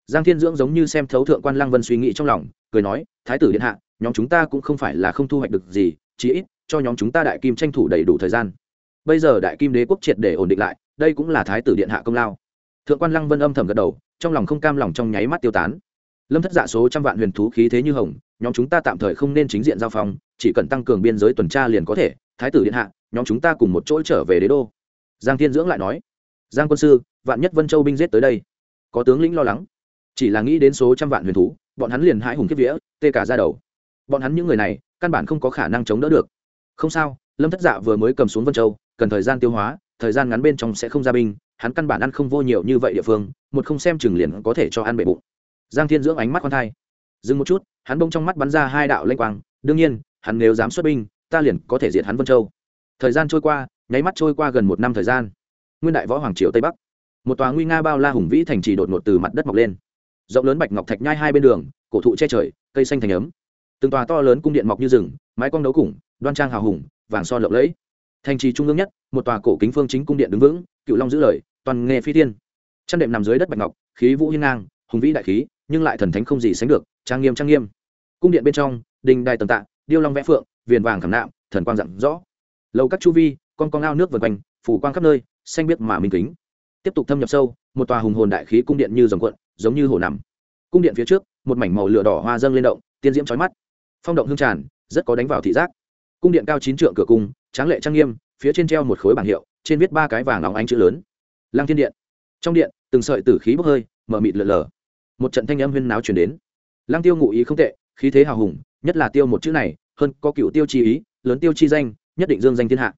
Speaker 1: Giang thiên dưỡng giống như xem thấu thượng quan lăng vân suy nghĩ trong lòng, cười nói, thái tử điện hạ, nhóm chúng ta cũng không phải là không thu hoạch được gì chỉ ít cho nhóm chúng ta đại kim tranh thủ đầy đủ thời gian. Bây giờ đại kim đế quốc triệt để ổn định lại, đây cũng là thái tử điện hạ công lao. Thượng quan lăng vân âm thầm gật đầu, trong lòng không cam lòng trong nháy mắt tiêu tán. Lâm thất dạ số trăm vạn huyền thú khí thế như hồng, nhóm chúng ta tạm thời không nên chính diện giao phong, chỉ cần tăng cường biên giới tuần tra liền có thể thái tử điện hạ, nhóm chúng ta cùng một chỗ trở về đế đô. Giang thiên dưỡng lại nói, giang quân sư, vạn nhất vân châu binh giết tới đây, có tướng lĩnh lo lắng. Chỉ là nghĩ đến số trăm vạn huyền thú, bọn hắn liền hãi hùng kiếp vía, tê cả ra đầu. Bọn hắn những người này, căn bản không có khả năng chống đỡ được. Không sao, lâm thất dạ vừa mới cầm xuống vân châu, cần thời gian tiêu hóa, thời gian ngắn bên trong sẽ không ra binh, hắn căn bản ăn không vô nhiều như vậy địa phương, một không xem chừng liền có thể cho ăn bể bụng. Giang thiên dưỡng ánh mắt con thai. Dừng một chút, hắn bông trong mắt bắn ra hai đạo lanh quang, đương nhiên, hắn nếu dám xuất binh ta liền có thể diệt hắn vân châu. Thời gian trôi qua, nháy mắt trôi qua gần một năm thời gian. Nguyên đại võ hoàng triều tây bắc, một tòa nguy nga bao la hùng vĩ thành trì đột ngột từ mặt đất mọc lên. Rộng lớn bạch ngọc thạch nhai hai bên đường, cổ thụ che trời, cây xanh thành ấm. Từng tòa to lớn cung điện mọc như rừng, mái cong đấu củng đoan trang hào hùng, vàng son lộng lẫy. Thành trì trung ương nhất, một tòa cổ kính phương chính cung điện đứng vững, cựu long giữ lời, toàn nghề phi thiên. Chăn đệm nằm dưới đất bạch ngọc, khí vũ hiên ngang, hùng vĩ đại khí, nhưng lại thần thánh không gì sánh được, trang nghiêm trang nghiêm. Cung điện bên trong, đình đài tầm tạ, điêu long vẽ phượng viền vàng khảm nạm, thần quang dặn rõ. Lầu các chu vi, con con ao nước vần quanh, phủ quang khắp nơi, xanh biết mà minh kính. Tiếp tục thâm nhập sâu, một tòa hùng hồn đại khí cung điện như dòng cuộn, giống như hồ nằm. Cung điện phía trước, một mảnh màu lửa đỏ hoa dâng lên động, tiên diễm trói mắt. Phong động hương tràn, rất có đánh vào thị giác. Cung điện cao chín trượng cửa cung, tráng lệ trang nghiêm, phía trên treo một khối bảng hiệu, trên viết ba cái vàng óng ánh chữ lớn. Lăng thiên điện. Trong điện, từng sợi tử khí bốc hơi, mở mịt lờ lờ. Một trận thanh âm huyên náo chuyển đến. Lăng tiêu ngụ ý không tệ, khí thế hào hùng, nhất là tiêu một chữ này hơn, có cựu tiêu chi ý, lớn tiêu chi danh, nhất định dương danh thiên hạ.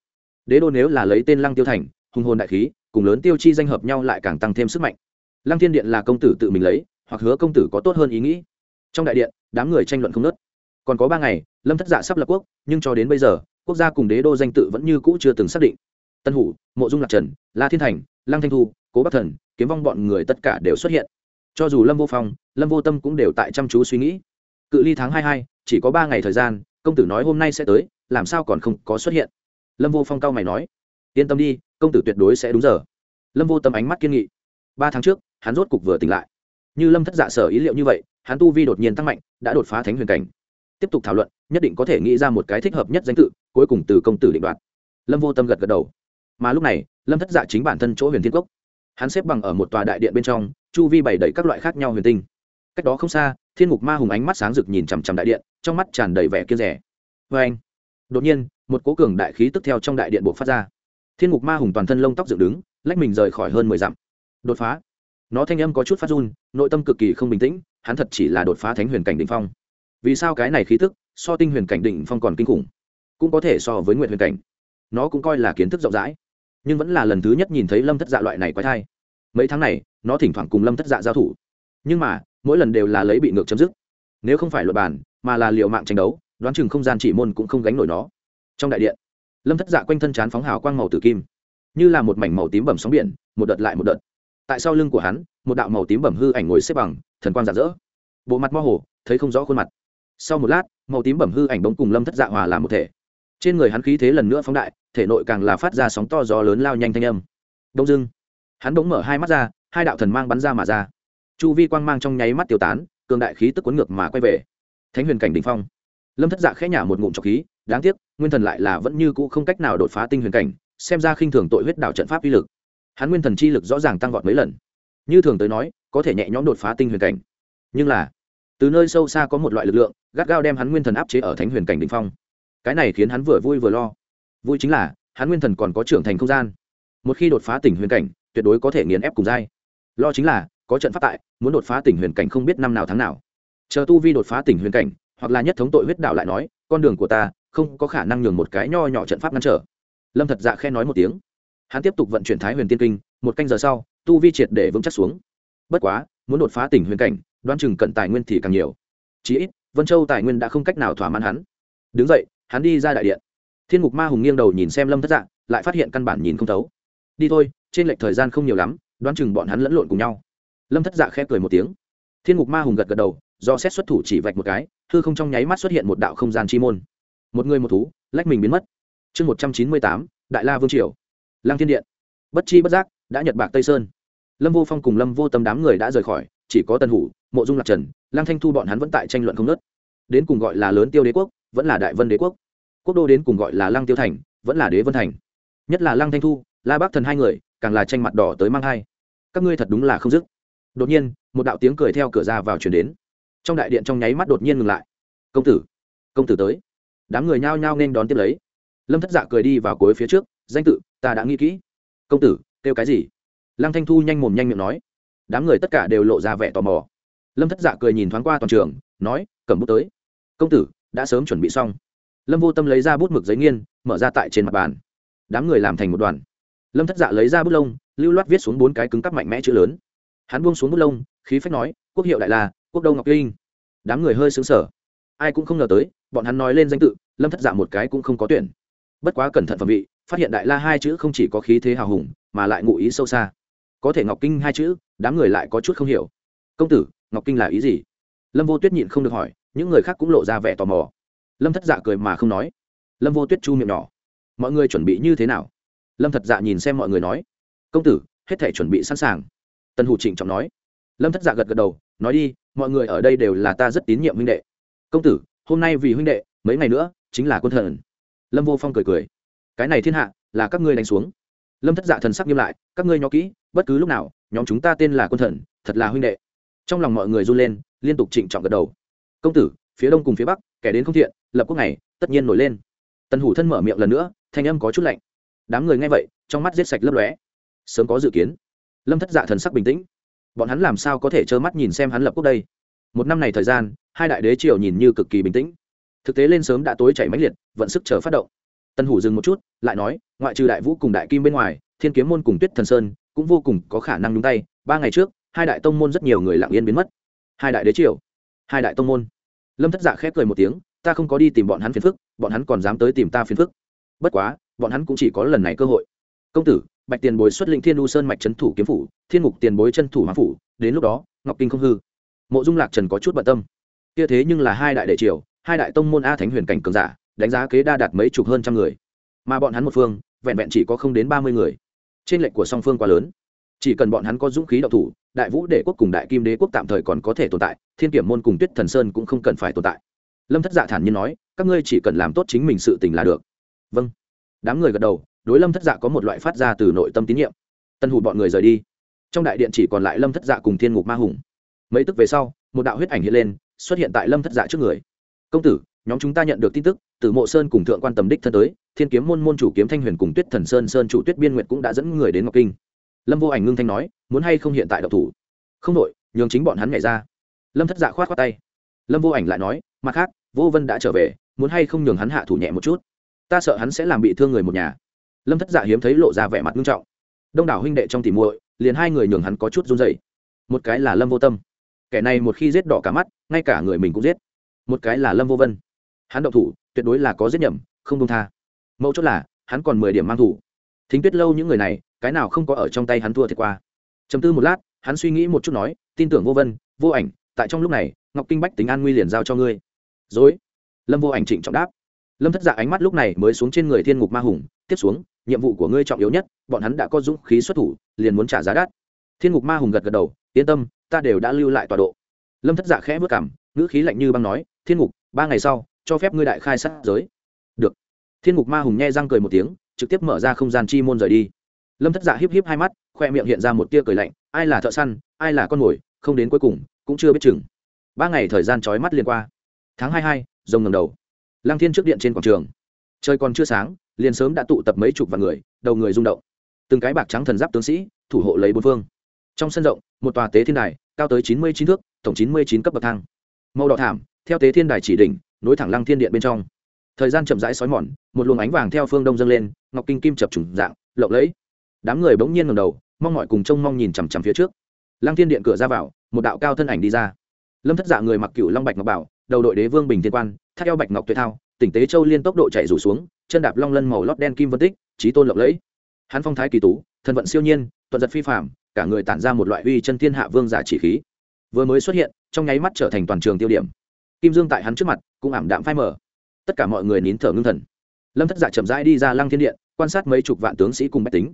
Speaker 1: Đế đô nếu là lấy tên lăng tiêu thành, hùng hồn đại khí, cùng lớn tiêu chi danh hợp nhau lại càng tăng thêm sức mạnh. Lăng thiên điện là công tử tự mình lấy, hoặc hứa công tử có tốt hơn ý nghĩ. Trong đại điện, đám người tranh luận không nớt còn có ba ngày, lâm thất dạ sắp lập quốc, nhưng cho đến bây giờ, quốc gia cùng đế đô danh tự vẫn như cũ chưa từng xác định. Tân hủ, mộ dung lạc trần, la thiên thành, lăng thanh thu, cố bắc thần, kiếm vong bọn người tất cả đều xuất hiện. Cho dù lâm vô phong, lâm vô tâm cũng đều tại chăm chú suy nghĩ. Cự ly tháng hai hai, chỉ có ba ngày thời gian công tử nói hôm nay sẽ tới, làm sao còn không có xuất hiện? Lâm vô phong cao mày nói. Yên tâm đi, công tử tuyệt đối sẽ đúng giờ. Lâm vô tâm ánh mắt kiên nghị. Ba tháng trước, hắn rốt cục vừa tỉnh lại. Như lâm thất dạ sở ý liệu như vậy, hắn tu vi đột nhiên tăng mạnh, đã đột phá thánh huyền cảnh. Tiếp tục thảo luận, nhất định có thể nghĩ ra một cái thích hợp nhất danh tự, cuối cùng từ công tử định đoạt. Lâm vô tâm gật gật đầu. Mà lúc này, lâm thất dạ chính bản thân chỗ huyền thiên cốc. Hắn xếp bằng ở một tòa đại điện bên trong, chu vi bày đầy các loại khác nhau huyền tinh cách đó không xa, thiên ngục ma hùng ánh mắt sáng rực nhìn chằm chằm đại điện, trong mắt tràn đầy vẻ kia rẻ. Vê anh, đột nhiên, một cố cường đại khí tức theo trong đại điện buộc phát ra. Thiên ngục ma hùng toàn thân lông tóc dựng đứng, lách mình rời khỏi hơn mười dặm. Đột phá. Nó thanh âm có chút phát run, nội tâm cực kỳ không bình tĩnh, hắn thật chỉ là đột phá thánh huyền cảnh đ ỉ n h phong. Vì sao cái này khí tức, so tinh huyền cảnh đ ỉ n h phong còn kinh khủng? Cũng có thể so với nguyện huyền cảnh. Nó cũng coi là kiến thức rộng rãi. Nhưng vẫn là lần thứ nhất nhìn thấy lâm thất dạ loại này quái thai. Mấy tháng này, nó thỉnh thoảng cùng lâm thất dạ giao thủ. Nhưng mà mỗi lần đều là lấy bị ngược chấm dứt. Nếu không phải luật bàn mà là liệu mạng tranh đấu, đoán chừng không gian chỉ môn cũng không gánh nổi nó. Trong đại điện, lâm thất dạ quanh thân chán phóng hào quang màu tử kim, như là một mảnh màu tím bầm sóng biển, một đợt lại một đợt. Tại sau lưng của hắn, một đạo màu tím bẩm hư ảnh ngồi xếp bằng, thần quang rạng rỡ. Bộ mặt mơ hồ, thấy không rõ khuôn mặt. Sau một lát, màu tím bẩm hư ảnh bóng cùng lâm thất dạ hòa làm một thể. Trên người hắn khí thế lần nữa phóng đại, thể nội càng là phát ra sóng to gió lớn lao nhanh thanh âm. Đông dưng hắn bỗng mở hai mắt ra, hai đạo thần mang bắn ra mà ra chu vi quang mang trong nháy mắt tiêu tán, cường đại khí tức cuốn ngược mà quay về. Thánh huyền cảnh đình phong. Lâm thất dạ khẽ nhả một ngụm trọc khí, đáng tiếc, nguyên thần lại là vẫn như cũ không cách nào đột phá tinh huyền cảnh, xem ra khinh thường tội huyết đạo trận pháp uy lực. Hắn nguyên thần chi lực rõ ràng tăng vọt mấy lần. Như thường tới nói, có thể nhẹ nhõm đột phá tinh huyền cảnh. Nhưng là, từ nơi sâu xa có một loại lực lượng, gắt gao đem hắn nguyên thần áp chế ở thánh huyền cảnh đ ỉ n h phong. Cái này khiến hắn vừa vui vừa lo. Vui chính là, hắn nguyên thần còn có trưởng thành không gian. Một khi đột phá tỉnh huyền cảnh, tuyệt đối có thể nghiền ép cùng dai lo chính là có trận phát tại, muốn đột phá tỉnh huyền cảnh không biết năm nào tháng nào. Chờ tu vi đột phá tỉnh huyền cảnh, hoặc là nhất thống tội huyết đạo lại nói, con đường của ta không có khả năng nhường một cái nho nhỏ trận pháp ngăn trở. Lâm thật dạ khen nói một tiếng. Hắn tiếp tục vận chuyển thái huyền tiên kinh, một canh giờ sau, tu vi triệt để vững chắc xuống. Bất quá, muốn đột phá tỉnh huyền cảnh, đoán chừng cận tài nguyên thì càng nhiều. Chí ít, vân châu tài nguyên đã không cách nào thỏa mãn hắn. Đứng dậy, hắn đi ra đại điện. Thiên mục ma hùng nghiêng đầu nhìn xem lâm thất dạng lại phát hiện căn bản nhìn không thấu. Đi thôi, trên lệch thời gian không nhiều lắm, đoán chừng bọn hắn lẫn lộn cùng nhau lâm thất dạ khẽ cười một tiếng. Thiên mục ma hùng gật gật đầu, do xét xuất thủ chỉ vạch một cái, hư không trong nháy mắt xuất hiện một đạo không gian chi môn. Một người một thú, lách mình biến mất. Chương một trăm chín mươi tám, đại la vương triều. Lăng thiên điện. Bất chi bất giác, đã nhật bạc tây sơn. Lâm vô phong cùng lâm vô tâm đám người đã rời khỏi, chỉ có tân hủ, mộ dung lạc trần, lăng thanh thu bọn hắn vẫn tại tranh luận không nớt đến cùng gọi là lớn tiêu đế quốc, vẫn là đại vân đế quốc. Quốc đô đến cùng gọi là lăng tiêu thành, vẫn là đế vân thành. Nhất là lăng thanh thu, la bác thần hai người, càng là tranh mặt đỏ tới mang hai. Các ngươi thật đúng là không dứt đột nhiên, một đạo tiếng cười theo cửa ra vào chuyển đến. Trong đại điện trong nháy mắt đột nhiên ngừng lại. Công tử công tử tới. Đám người nhao nhao nên đón tiếp lấy. Lâm thất dạ cười đi vào cuối phía trước, danh tự, ta đã nghĩ kỹ. Công tử, kêu cái gì? Lăng thanh thu nhanh mồm nhanh miệng nói. Đám người tất cả đều lộ ra vẻ tò mò. Lâm thất dạ cười nhìn thoáng qua toàn trường, nói cầm bút tới. Công tử, đã sớm chuẩn bị xong. Lâm vô tâm lấy ra bút mực giấy nghiên, mở ra tại trên mặt bàn. Đám người làm thành một đoàn. Lâm thất dạ lấy ra bút lông, lưu loát viết xuống bốn cái cứng cắp mạnh mẽ chữ lớn hắn buông xuống bút lông, khí phách nói, quốc hiệu đại la, quốc đông ngọc kinh? Đám người hơi xứng sở ai cũng không ngờ tới, bọn hắn nói lên danh tự, lâm thất dạ một cái cũng không có tuyển. Bất quá cẩn thận phẩm vị, phát hiện đại la hai chữ không chỉ có khí thế hào hùng, mà lại ngụ ý sâu xa. Có thể ngọc kinh hai chữ, đám người lại có chút không hiểu. Công tử, ngọc kinh là ý gì? Lâm vô tuyết nhịn không được hỏi, những người khác cũng lộ ra vẻ tò mò. Lâm thất dạ cười mà không nói. Lâm vô tuyết chu miệng nhỏ. Mọi người chuẩn bị như thế nào? Lâm thật dạ nhìn xem mọi người nói. Công tử, hết thể chuẩn bị sẵn sàng tân hủ trịnh trọng nói. Lâm thất dạ gật gật đầu, nói đi, mọi người ở đây đều là ta rất tín nhiệm huynh đệ. Công tử, hôm nay vì huynh đệ, mấy ngày nữa, chính là quân thần. Lâm vô phong cười cười. Cái này thiên hạ, là các ngươi đánh xuống. Lâm thất dạ thần sắc nghiêm lại, các ngươi nhỏ kỹ, bất cứ lúc nào, nhóm chúng ta tên là quân thần, thật là huynh đệ. Trong lòng mọi người run lên, liên tục trịnh trọng gật đầu. Công tử, phía đông cùng phía bắc, kẻ đến không thiện, lập quốc này tất nhiên nổi lên. Tần hủ thân mở miệng lần nữa, thanh âm có chút lạnh. Đám người nghe vậy, trong mắt giết sạch lấp lóe. Sớm có dự kiến lâm thất dạ thần sắc bình tĩnh. Bọn hắn làm sao có thể trơ mắt nhìn xem hắn lập quốc đây? Một năm này thời gian, hai đại đế triều nhìn như cực kỳ bình tĩnh. Thực tế lên sớm đã tối chảy mãnh liệt, vận sức chờ phát động. Tân hủ dừng một chút, lại nói, ngoại trừ đại vũ cùng đại kim bên ngoài, thiên kiếm môn cùng tuyết thần sơn cũng vô cùng có khả năng nhúng tay. Ba ngày trước, hai đại tông môn rất nhiều người lặng yên biến mất. Hai đại đế triều, hai đại tông môn. Lâm thất dạ khép cười một tiếng, ta không có đi tìm bọn hắn phiền phức, bọn hắn còn dám tới tìm ta phiền phức. Bất quá, bọn hắn cũng chỉ có lần này cơ hội. Công tử bạch tiền bối xuất lĩnh thiên u sơn mạch trấn thủ kiếm phủ, thiên mục tiền bối chân thủ hoàng phủ, đến lúc đó, ngọc kinh không hư. Mộ dung lạc trần có chút bận tâm. Kia thế nhưng là hai đại đệ triều, hai đại tông môn a thánh huyền cảnh cường giả, đánh giá kế đa đạt mấy chục hơn trăm người. Mà bọn hắn một phương, vẹn vẹn chỉ có không đến ba mươi người. Trên lệnh của song phương quá lớn. Chỉ cần bọn hắn có dũng khí đậu thủ, đại vũ đệ quốc cùng đại kim đế quốc tạm thời còn có thể tồn tại, thiên kiểm môn cùng tuyết thần sơn cũng không cần phải tồn tại. Lâm thất dạ thản nhiên nói, các ngươi chỉ cần làm tốt chính mình sự tình là được. Vâng. Đám người gật đầu đối lâm thất dạ có một loại phát ra từ nội tâm tín nhiệm. Tân hủ bọn người rời đi. Trong đại điện chỉ còn lại lâm thất dạ cùng thiên ngục ma hùng. Mấy tức về sau, một đạo huyết ảnh hiện lên, xuất hiện tại lâm thất dạ trước người. Công tử, nhóm chúng ta nhận được tin tức từ mộ sơn cùng thượng quan tầm đích thân tới, thiên kiếm môn môn chủ kiếm thanh huyền cùng tuyết thần sơn sơn chủ tuyết biên nguyệt cũng đã dẫn người đến ngọc kinh. Lâm vô ảnh ngưng thanh nói, muốn hay không hiện tại đậu thủ? Không đội, nhường chính bọn hắn nhảy ra. Lâm thất dạ khoát khoát tay. Lâm vô ảnh lại nói, mặt khác, vô vân đã trở về, muốn hay không nhường hắn hạ thủ nhẹ một chút? Ta sợ hắn sẽ làm bị thương người một nhà lâm thất dạ hiếm thấy lộ ra vẻ mặt nghiêm trọng đông đảo huynh đệ trong tìm muội liền hai người nhường hắn có chút run dày một cái là lâm vô tâm kẻ này một khi giết đỏ cả mắt ngay cả người mình cũng giết một cái là lâm vô vân hắn động thủ tuyệt đối là có giết nhầm không đông tha mẫu chốt là hắn còn mười điểm mang thủ thính tuyết lâu những người này cái nào không có ở trong tay hắn thua thiệt qua chấm tư một lát hắn suy nghĩ một chút nói tin tưởng vô vân vô ảnh tại trong lúc này ngọc kinh bách tính an nguy liền giao cho ngươi dối lâm vô ảnh trịnh trọng đáp lâm thất dạ ánh mắt lúc này mới xuống trên người thiên ngục ma hùng tiếp xuống nhiệm vụ của ngươi trọng yếu nhất, bọn hắn đã có dũng khí xuất thủ, liền muốn trả giá đắt. Thiên ngục ma hùng gật gật đầu, yên tâm, ta đều đã lưu lại tọa độ. Lâm thất dạ khẽ vất cảm ngữ khí lạnh như băng nói, thiên ngục, ba ngày sau, cho phép ngươi đại khai sát giới. Được. Thiên ngục ma hùng nghe răng cười một tiếng, trực tiếp mở ra không gian chi môn rời đi. Lâm thất dạ híp híp hai mắt, khoe miệng hiện ra một tia cười lạnh, ai là thợ săn, ai là con mồi, không đến cuối cùng, cũng chưa biết chừng. Ba ngày thời gian trói mắt liên qua. Tháng hai hai, rồng ngầm đầu. Lăng thiên trước điện trên quảng trường trời còn chưa sáng, liền sớm đã tụ tập mấy chục vạn người, đầu người rung động. Từng cái bạc trắng thần giáp tướng sĩ, thủ hộ lấy bốn phương. Trong sân rộng, một tòa tế thiên đài, cao tới chín mươi chín thước, tổng chín mươi chín cấp bậc thang. Màu đỏ thảm, theo tế thiên đài chỉ đỉnh, nối thẳng lăng thiên điện bên trong. Thời gian chậm rãi xói mòn, một luồng ánh vàng theo phương đông dâng lên, ngọc kinh kim chập trùng dạng, lộng lẫy. Đám người bỗng nhiên ngầm đầu, mong mọi cùng trông mong nhìn chằm chằm phía trước. Lăng thiên điện cửa ra vào, một đạo cao thân ảnh đi ra. Lâm thất dạ người mặc cựu long bạch ngọc bảo đầu đội đế vương bình thiên quan, thắt eo bạch ngọc tuyệt thao, tỉnh tế châu liên tốc độ chạy rủ xuống, chân đạp long lân màu lót đen kim vân tích trí tôn lộng lẫy. Hắn phong thái kỳ tú, thân vận siêu nhiên, tuần giật phi phạm cả người tản ra một loại uy chân thiên hạ vương giả chỉ khí. Vừa mới xuất hiện, trong nháy mắt trở thành toàn trường tiêu điểm. Kim dương tại hắn trước mặt, cũng ảm đạm phai mờ. Tất cả mọi người nín thở ngưng thần. Lâm thất giả chậm rãi đi ra lăng thiên điện, quan sát mấy chục vạn tướng sĩ cùng bách tính.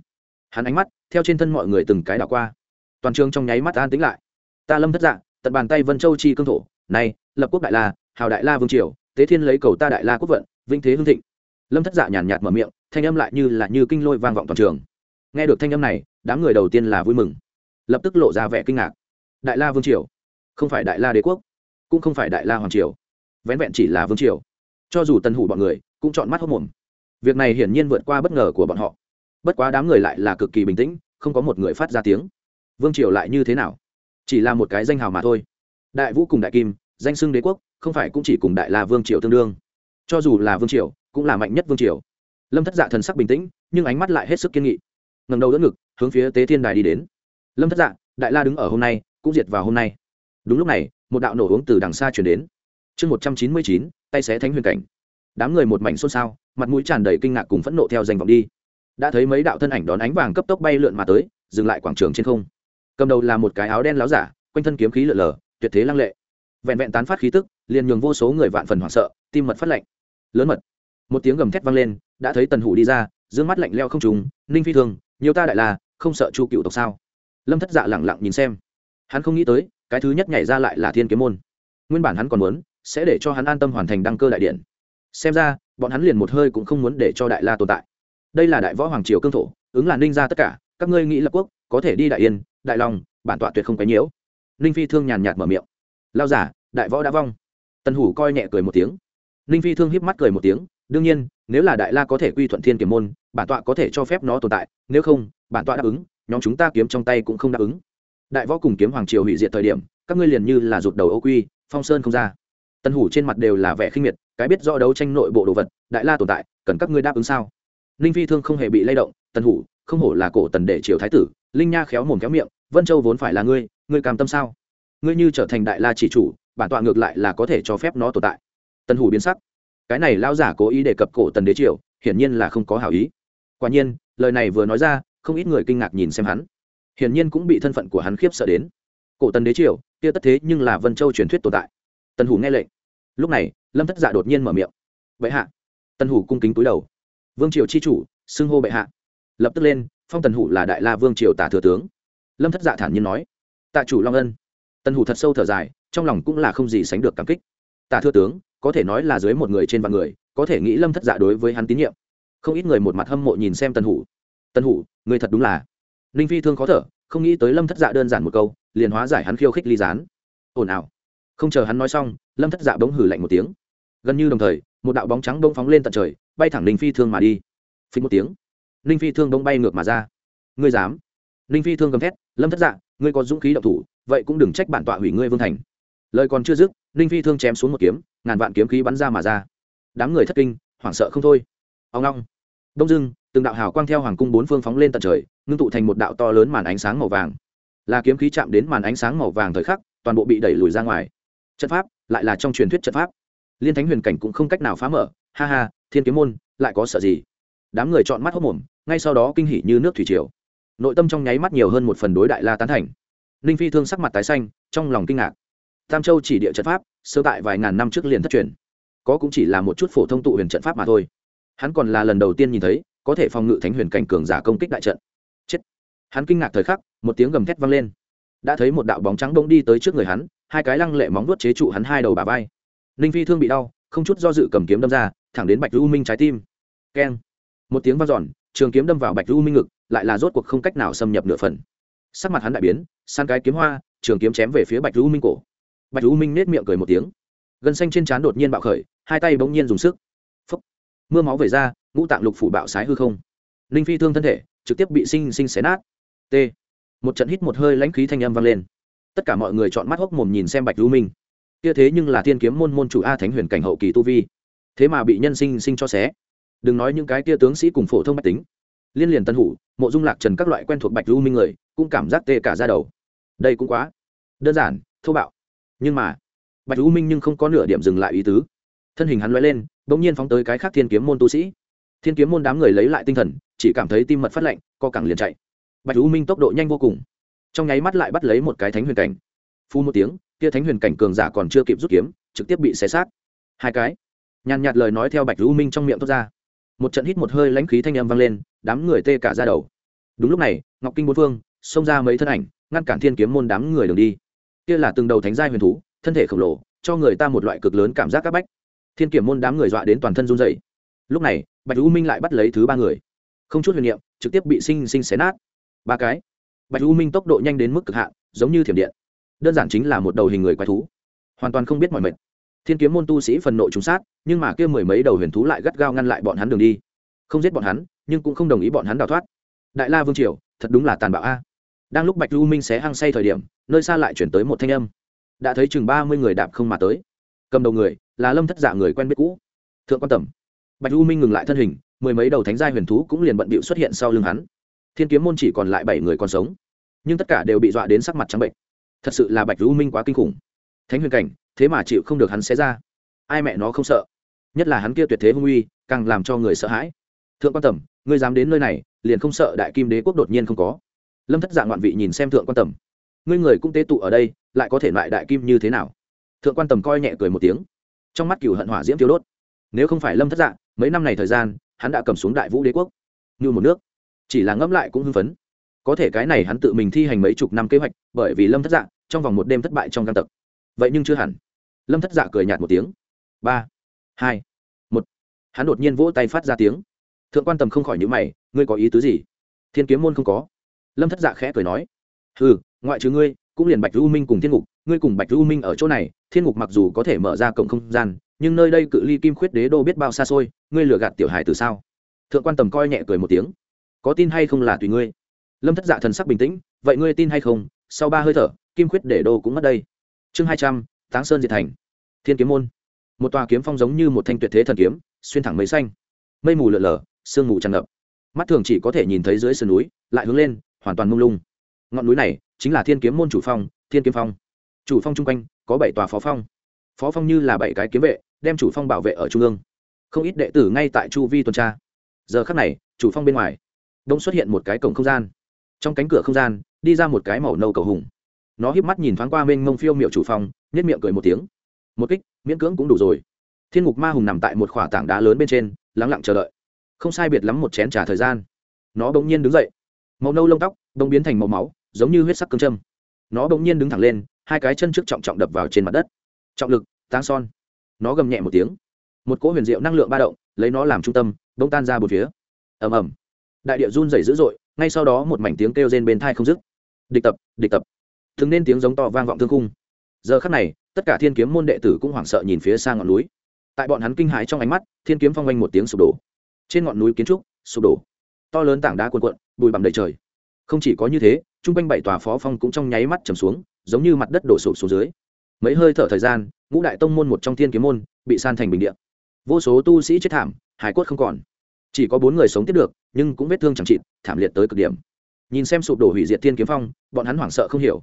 Speaker 1: Hắn ánh mắt, theo trên thân mọi người từng cái đảo qua. Toàn trường trong nháy mắt an tính lại. Ta lâm thất dạ tận bàn tay vân châu chi cương thổ nay, lập quốc đại la, hào đại la vương triều, tế thiên lấy cầu ta đại la quốc vận, vinh thế hương thịnh. Lâm thất dạ nhàn nhạt mở miệng, thanh âm lại như là như kinh lôi vang vọng toàn trường. Nghe được thanh âm này, đám người đầu tiên là vui mừng. Lập tức lộ ra vẻ kinh ngạc. Đại la vương triều, không phải đại la đế quốc, cũng không phải đại la hoàng triều, vén vẹn chỉ là vương triều. Cho dù tân hủ bọn người, cũng chọn mắt hốc mồm. Việc này hiển nhiên vượt qua bất ngờ của bọn họ. Bất quá đám người lại là cực kỳ bình tĩnh, không có một người phát ra tiếng. Vương triều lại như thế nào? Chỉ là một cái danh hào mà thôi đại vũ cùng đại kim, danh xưng đế quốc, không phải cũng chỉ cùng đại la vương triều tương đương. Cho dù là vương triều, cũng là mạnh nhất vương triều. Lâm thất dạ thần sắc bình tĩnh, nhưng ánh mắt lại hết sức kiên nghị. Ngầm đầu đỡ ngực, hướng phía tế thiên đài đi đến. Lâm thất dạ đại la đứng ở hôm nay, cũng diệt vào hôm nay. Đúng lúc này, một đạo nổ hướng từ đằng xa chuyển đến. Chương một trăm chín mươi chín, tay xé thánh huyền cảnh. Đám người một mảnh xôn xao, mặt mũi tràn đầy kinh ngạc cùng phẫn nộ theo danh vọng đi. Đã thấy mấy đạo thân ảnh đón ánh vàng cấp tốc bay lượn mà tới, dừng lại quảng trường trên không. Cầm đầu là một cái áo đen láo giả, quanh thân kiếm khí lượn lờ tuyệt thế lăng lệ. Vẹn vẹn tán phát khí tức, liền nhường vô số người vạn phần hoảng sợ, tim mật phát lạnh. Lớn mật. Một tiếng gầm thét vang lên, đã thấy tần hủ đi ra d mắt lạnh leo không trùng, ninh phi thường, nhiều ta đại la, không sợ chu cựu tộc sao? Lâm thất dạ lẳng lặng nhìn xem. Hắn không nghĩ tới, cái thứ nhất nhảy ra lại là thiên kiếm môn. Nguyên bản hắn còn muốn, sẽ để cho hắn an tâm hoàn thành đăng cơ đại điện. Xem ra, bọn hắn liền một hơi cũng không muốn để cho đại la tồn tại. Đây là đại võ hoàng triều cương thổ, ứng là ninh ra tất cả, các ngươi nghĩ lập quốc, có thể đi đại yên, đại long, bản tọa tuyệt không quấy nhiễu ninh phi thương nhàn nhạt mở miệng. Lao giả, đại võ đã vong. Tần hủ coi nhẹ cười một tiếng. Ninh phi thương híp mắt cười một tiếng. Đương nhiên, nếu là đại la có thể quy thuận thiên kiếm môn, bản tọa có thể cho phép nó tồn tại. Nếu không, bản tọa đáp ứng, nhóm chúng ta kiếm trong tay cũng không đáp ứng. Đại võ cùng kiếm hoàng triều hủy diệt thời điểm, các ngươi liền như là rụt đầu ô quy, phong sơn không ra. Tân hủ trên mặt đều là vẻ khinh miệt, cái biết do đấu tranh nội bộ đồ vật, đại la tồn tại, cần các ngươi đáp ứng sao? Ninh phi thương không hề bị lay động. Tân hủ, không hổ là cổ tần đệ triều thái tử, linh nha khéo mồm khéo miệng, vân châu vốn phải là ngươi ngươi cam tâm sao? Ngươi như trở thành đại la chỉ chủ, bản tọa ngược lại là có thể cho phép nó tồn tại. Tần hủ biến sắc. Cái này lão giả cố ý đề cập cổ tần đế triều, hiển nhiên là không có hảo ý. Quả nhiên, lời này vừa nói ra, không ít người kinh ngạc nhìn xem hắn. Hiển nhiên cũng bị thân phận của hắn khiếp sợ đến. Cổ tần đế triều, kia tất thế nhưng là vân châu truyền thuyết tồn tại. Tần hủ nghe lệnh. Lúc này, lâm thất dạ đột nhiên mở miệng. Bệ hạ. Tần hủ cung kính túi đầu. Vương triều chi chủ, xưng hô bệ hạ. Lập tức lên, phong tần hủ là đại la vương triều tả thừa tướng. Lâm thất dạ thản nhiên nói tạ chủ long ân. Tần hủ thật sâu thở dài, trong lòng cũng là không gì sánh được cảm kích. Tạ thừa tướng, có thể nói là dưới một người trên vạn người, có thể nghĩ lâm thất dạ đối với hắn tín nhiệm. Không ít người một mặt hâm mộ nhìn xem tân hủ. Tân hủ, người thật đúng là. Ninh phi thương khó thở, không nghĩ tới lâm thất dạ đơn giản một câu, liền hóa giải hắn khiêu khích ly gián. Ồn ào. Không chờ hắn nói xong, lâm thất dạ bỗng hử lạnh một tiếng. Gần như đồng thời, một đạo bóng trắng bỗng phóng lên tận trời, bay thẳng ninh phi thương mà đi. Phí một tiếng, ninh phi thương bỗng bay ngược mà ra. Ngươi dám? Ninh phi thương gầm thét, lâm thất dạ ngươi có dũng khí độc thủ, vậy cũng đừng trách bản tọa hủy ngươi vương thành. Lời còn chưa dứt, ninh phi thương chém xuống một kiếm, ngàn vạn kiếm khí bắn ra mà ra. Đám người thất kinh, hoảng sợ không thôi. Ông long. Đông dưng từng đạo hào quang theo hoàng cung bốn phương phóng lên tận trời, ngưng tụ thành một đạo to lớn màn ánh sáng màu vàng. Là kiếm khí chạm đến màn ánh sáng màu vàng thời khắc, toàn bộ bị đẩy lùi ra ngoài. Trận pháp, lại là trong truyền thuyết trận pháp. Liên thánh huyền cảnh cũng không cách nào phá mở. Ha ha, thiên kiếm môn, lại có sợ gì? Đám người chọn mắt hốc mồm, ngay sau đó kinh hỉ như nước thủy triều nội tâm trong nháy mắt nhiều hơn một phần đối đại la tán thành. Ninh phi thương sắc mặt tái xanh, trong lòng kinh ngạc. Tam châu chỉ địa trận pháp, sơ tại vài ngàn năm trước liền thất truyền. Có cũng chỉ là một chút phổ thông tụ huyền trận pháp mà thôi. Hắn còn là lần đầu tiên nhìn thấy, có thể phòng ngự thánh huyền cảnh cường giả công kích đại trận. Chết. Hắn kinh ngạc thời khắc, một tiếng gầm thét vang lên. Đã thấy một đạo bóng trắng bỗng đi tới trước người hắn, hai cái lăng lệ móng vuốt chế trụ hắn hai đầu bà vai. Ninh phi thương bị đau, không chút do dự cầm kiếm đâm ra, thẳng đến bạch lưu minh trái tim. Keng. Một tiếng vang dọn, trường kiếm đâm vào bạch lưu minh ngực lại là rốt cuộc không cách nào xâm nhập nửa phần. Sắc mặt hắn đại biến, san cái kiếm hoa, trường kiếm chém về phía bạch u minh cổ. Bạch u minh nết miệng cười một tiếng. Gân xanh trên trán đột nhiên bạo khởi, hai tay bỗng nhiên dùng sức. Phấp mưa máu về ra, ngũ tạng lục phủ bạo sái hư không. Linh phi thương thân thể, trực tiếp bị sinh sinh xé nát. T. Một trận hít một hơi lãnh khí thanh âm vang lên. Tất cả mọi người chọn mắt hốc mồm nhìn xem bạch u minh. Kia thế nhưng là thiên kiếm môn môn chủ a thánh huyền cảnh hậu kỳ tu vi. Thế mà bị nhân sinh sinh cho xé. Đừng nói những cái kia tướng sĩ cùng phổ thông bạch tính liên liền tân hủ, mộ dung lạc trần các loại quen thuộc bạch lưu minh người, cũng cảm giác tê cả ra đầu. Đây cũng quá đơn giản, thô bạo. Nhưng mà, bạch lưu minh nhưng không có nửa điểm dừng lại ý tứ. Thân hình hắn l lên đ ỗ n g nhiên phóng tới cái khác thiên kiếm môn tu sĩ. Thiên kiếm môn đám người lấy lại tinh thần, chỉ cảm thấy tim mật phát lạnh, co cẳng liền chạy. Bạch lưu minh tốc độ nhanh vô cùng. Trong nháy mắt lại bắt lấy một cái thánh huyền cảnh. Phu một tiếng, kia thánh huyền cảnh cường giả còn chưa kịp rút kiếm, trực tiếp bị xé xác. Hai cái. Nhàn nhạt lời nói theo bạch lưu minh trong miệng thốt ra. Một trận hít một hơi lãnh khí thanh âm vang lên đám người tê cả ra đầu. Đúng lúc này, ngọc kinh bốn phương, xông ra mấy thân ảnh, ngăn cản thiên kiếm môn đám người đường đi. Kia là từng đầu thánh giai huyền thú, thân thể khổng lồ, cho người ta một loại cực lớn cảm giác c áp bách. Thiên kiểm môn đám người dọa đến toàn thân run dày lúc này, bạch u minh lại bắt lấy thứ ba người. Không chút huyền niệm, trực tiếp bị sinh sinh xé nát. Ba cái. Bạch u minh tốc độ nhanh đến mức cực hạn, giống như thiểm điện. Đơn giản chính là một đầu hình người quái thú. Hoàn toàn không biết mọi mệt. Thiên kiếm môn tu sĩ phần nội trúng sát, nhưng mà kia mười mấy đầu huyền thú lại gắt gao ngăn lại bọn hắn đường đi không giết bọn hắn, nhưng cũng không đồng ý bọn hắn đào thoát. Đại la vương triều, thật đúng là tàn bạo a. Đang lúc bạch u minh xé hăng say thời điểm, nơi xa lại chuyển tới một thanh âm. Đã thấy chừng ba mươi người đạp không mà tới. Cầm đầu người, là lâm thất giả người quen biết cũ. Thượng quan tầm bạch u minh ngừng lại thân hình, mười mấy đầu thánh gia huyền thú cũng liền bận bịu xuất hiện sau lưng hắn. Thiên kiếm môn chỉ còn lại bảy người còn sống. Nhưng tất cả đều bị dọa đến sắc mặt trắng bệnh. Thật sự là bạch u minh quá kinh khủng. Thánh huyền cảnh, thế mà chịu không được hắn xé ra. Ai mẹ nó không sợ. Nhất là hắn kia tuyệt thế hung uy, càng làm cho người sợ hãi thượng quan tầm ngươi dám đến nơi này liền không sợ đại kim đế quốc đột nhiên không có. Lâm thất dạng ngoạn vị nhìn xem thượng quan tầm. Ngươi người cũng tế tụ ở đây lại có thể loại đại kim như thế nào? Thượng quan tầm coi nhẹ cười một tiếng. Trong mắt cựu hận hỏa diễm tiêu đốt. Nếu không phải lâm thất dạng, mấy năm này thời gian hắn đã cầm xuống đại vũ đế quốc. Như một nước. Chỉ là ngẫm lại cũng hưng phấn. Có thể cái này hắn tự mình thi hành mấy chục năm kế hoạch bởi vì lâm thất dạ trong vòng một đêm thất bại trong căn tặc. Vậy nhưng chưa hẳn. Lâm thất dạ cười nhạt một tiếng. Ba hai một. Hắn đột nhiên vỗ tay phát ra tiếng thượng quan tầm không khỏi nhữ mày, ngươi có ý tứ gì? Thiên kiếm môn không có. Lâm thất dạ khẽ cười nói ừ ngoại trừ ngươi, cũng liền bạch u minh cùng thiên ngục, ngươi cùng bạch u minh ở chỗ này, thiên ngục mặc dù có thể mở ra cổng không gian, nhưng nơi đây cự ly kim khuyết đế đô biết bao xa xôi, ngươi lừa gạt tiểu hài từ sao? Thượng quan tầm coi nhẹ cười một tiếng, có tin hay không là tùy ngươi. Lâm thất dạ thần sắc bình tĩnh, vậy ngươi tin hay không? Sau ba hơi thở, kim khuyết đế đô cũng mất đây. Chương hai trăm, táng sơn diệt thành. Thiên kiếm môn. Một tòa kiếm phong giống như một thanh tuyệt thế thần kiếm, xuyên thẳng mấy xanh. Mây mù lợn lờ sương mù tràn ngập. Mắt thường chỉ có thể nhìn thấy dưới sườn núi, lại hướng lên, hoàn toàn mông lung. Ngọn núi này chính là thiên kiếm môn chủ phong, thiên kiếm phong. Chủ phong chung quanh có bảy tòa phó phong. Phó phong như là bảy cái kiếm vệ, đem chủ phong bảo vệ ở trung ương. Không ít đệ tử ngay tại chu vi tuần tra. Giờ khắc này, chủ phong bên ngoài đông xuất hiện một cái cổng không gian. Trong cánh cửa không gian, đi ra một cái màu nâu cầu hùng. Nó híp mắt nhìn thoáng qua mênh mông phiêu miệu chủ phong nhất miệng cười một tiếng. Một kích, miễn cưỡng cũng đủ rồi. Thiên ngục ma hùng nằm tại một khỏa tảng đá lớn bên trên lắng lặng chờ đợi không sai biệt lắm một chén trả thời gian. Nó bỗng nhiên đứng dậy. Màu nâu lông tóc bỗng biến thành màu máu, giống như huyết sắc cương châm. Nó bỗng nhiên đứng thẳng lên, hai cái chân trước trọng trọng đập vào trên mặt đất. Trọng lực, táng son. Nó gầm nhẹ một tiếng. Một cỗ huyền diệu năng lượng ba động, lấy nó làm trung tâm, bỗng tan ra một phía. Ầm ầm. Đại địa run rẩy dữ dội, ngay sau đó một mảnh tiếng kêu rên bên thai không dứt. Địch tập địch tập. Thường nên tiếng giống to vang vọng thương cung giờ khắc này, tất cả thiên kiếm môn đệ tử cũng hoảng sợ nhìn phía xa ngọn núi. Tại bọn hắn kinh hãi trong ánh mắt, thiên kiếm phong quanh một tiếng sụp đổ trên ngọn núi kiến trúc, sụp đổ. To lớn tảng đá cuồn cuộn bụi bặm đầy trời. Không chỉ có như thế, chung quanh bảy tòa phó phong cũng trong nháy mắt trầm xuống, giống như mặt đất đổ sụp xuống dưới. Mấy hơi thở thời gian, ngũ đại tông môn một trong thiên kiếm môn bị san thành bình địa. Vô số tu sĩ chết thảm, hải cốt không còn. Chỉ có bốn người sống tiếp được, nhưng cũng vết thương chẳng trịt thảm liệt tới cực điểm. Nhìn xem sụp đổ hủy diệt thiên kiếm phong, bọn hắn hoảng sợ không hiểu.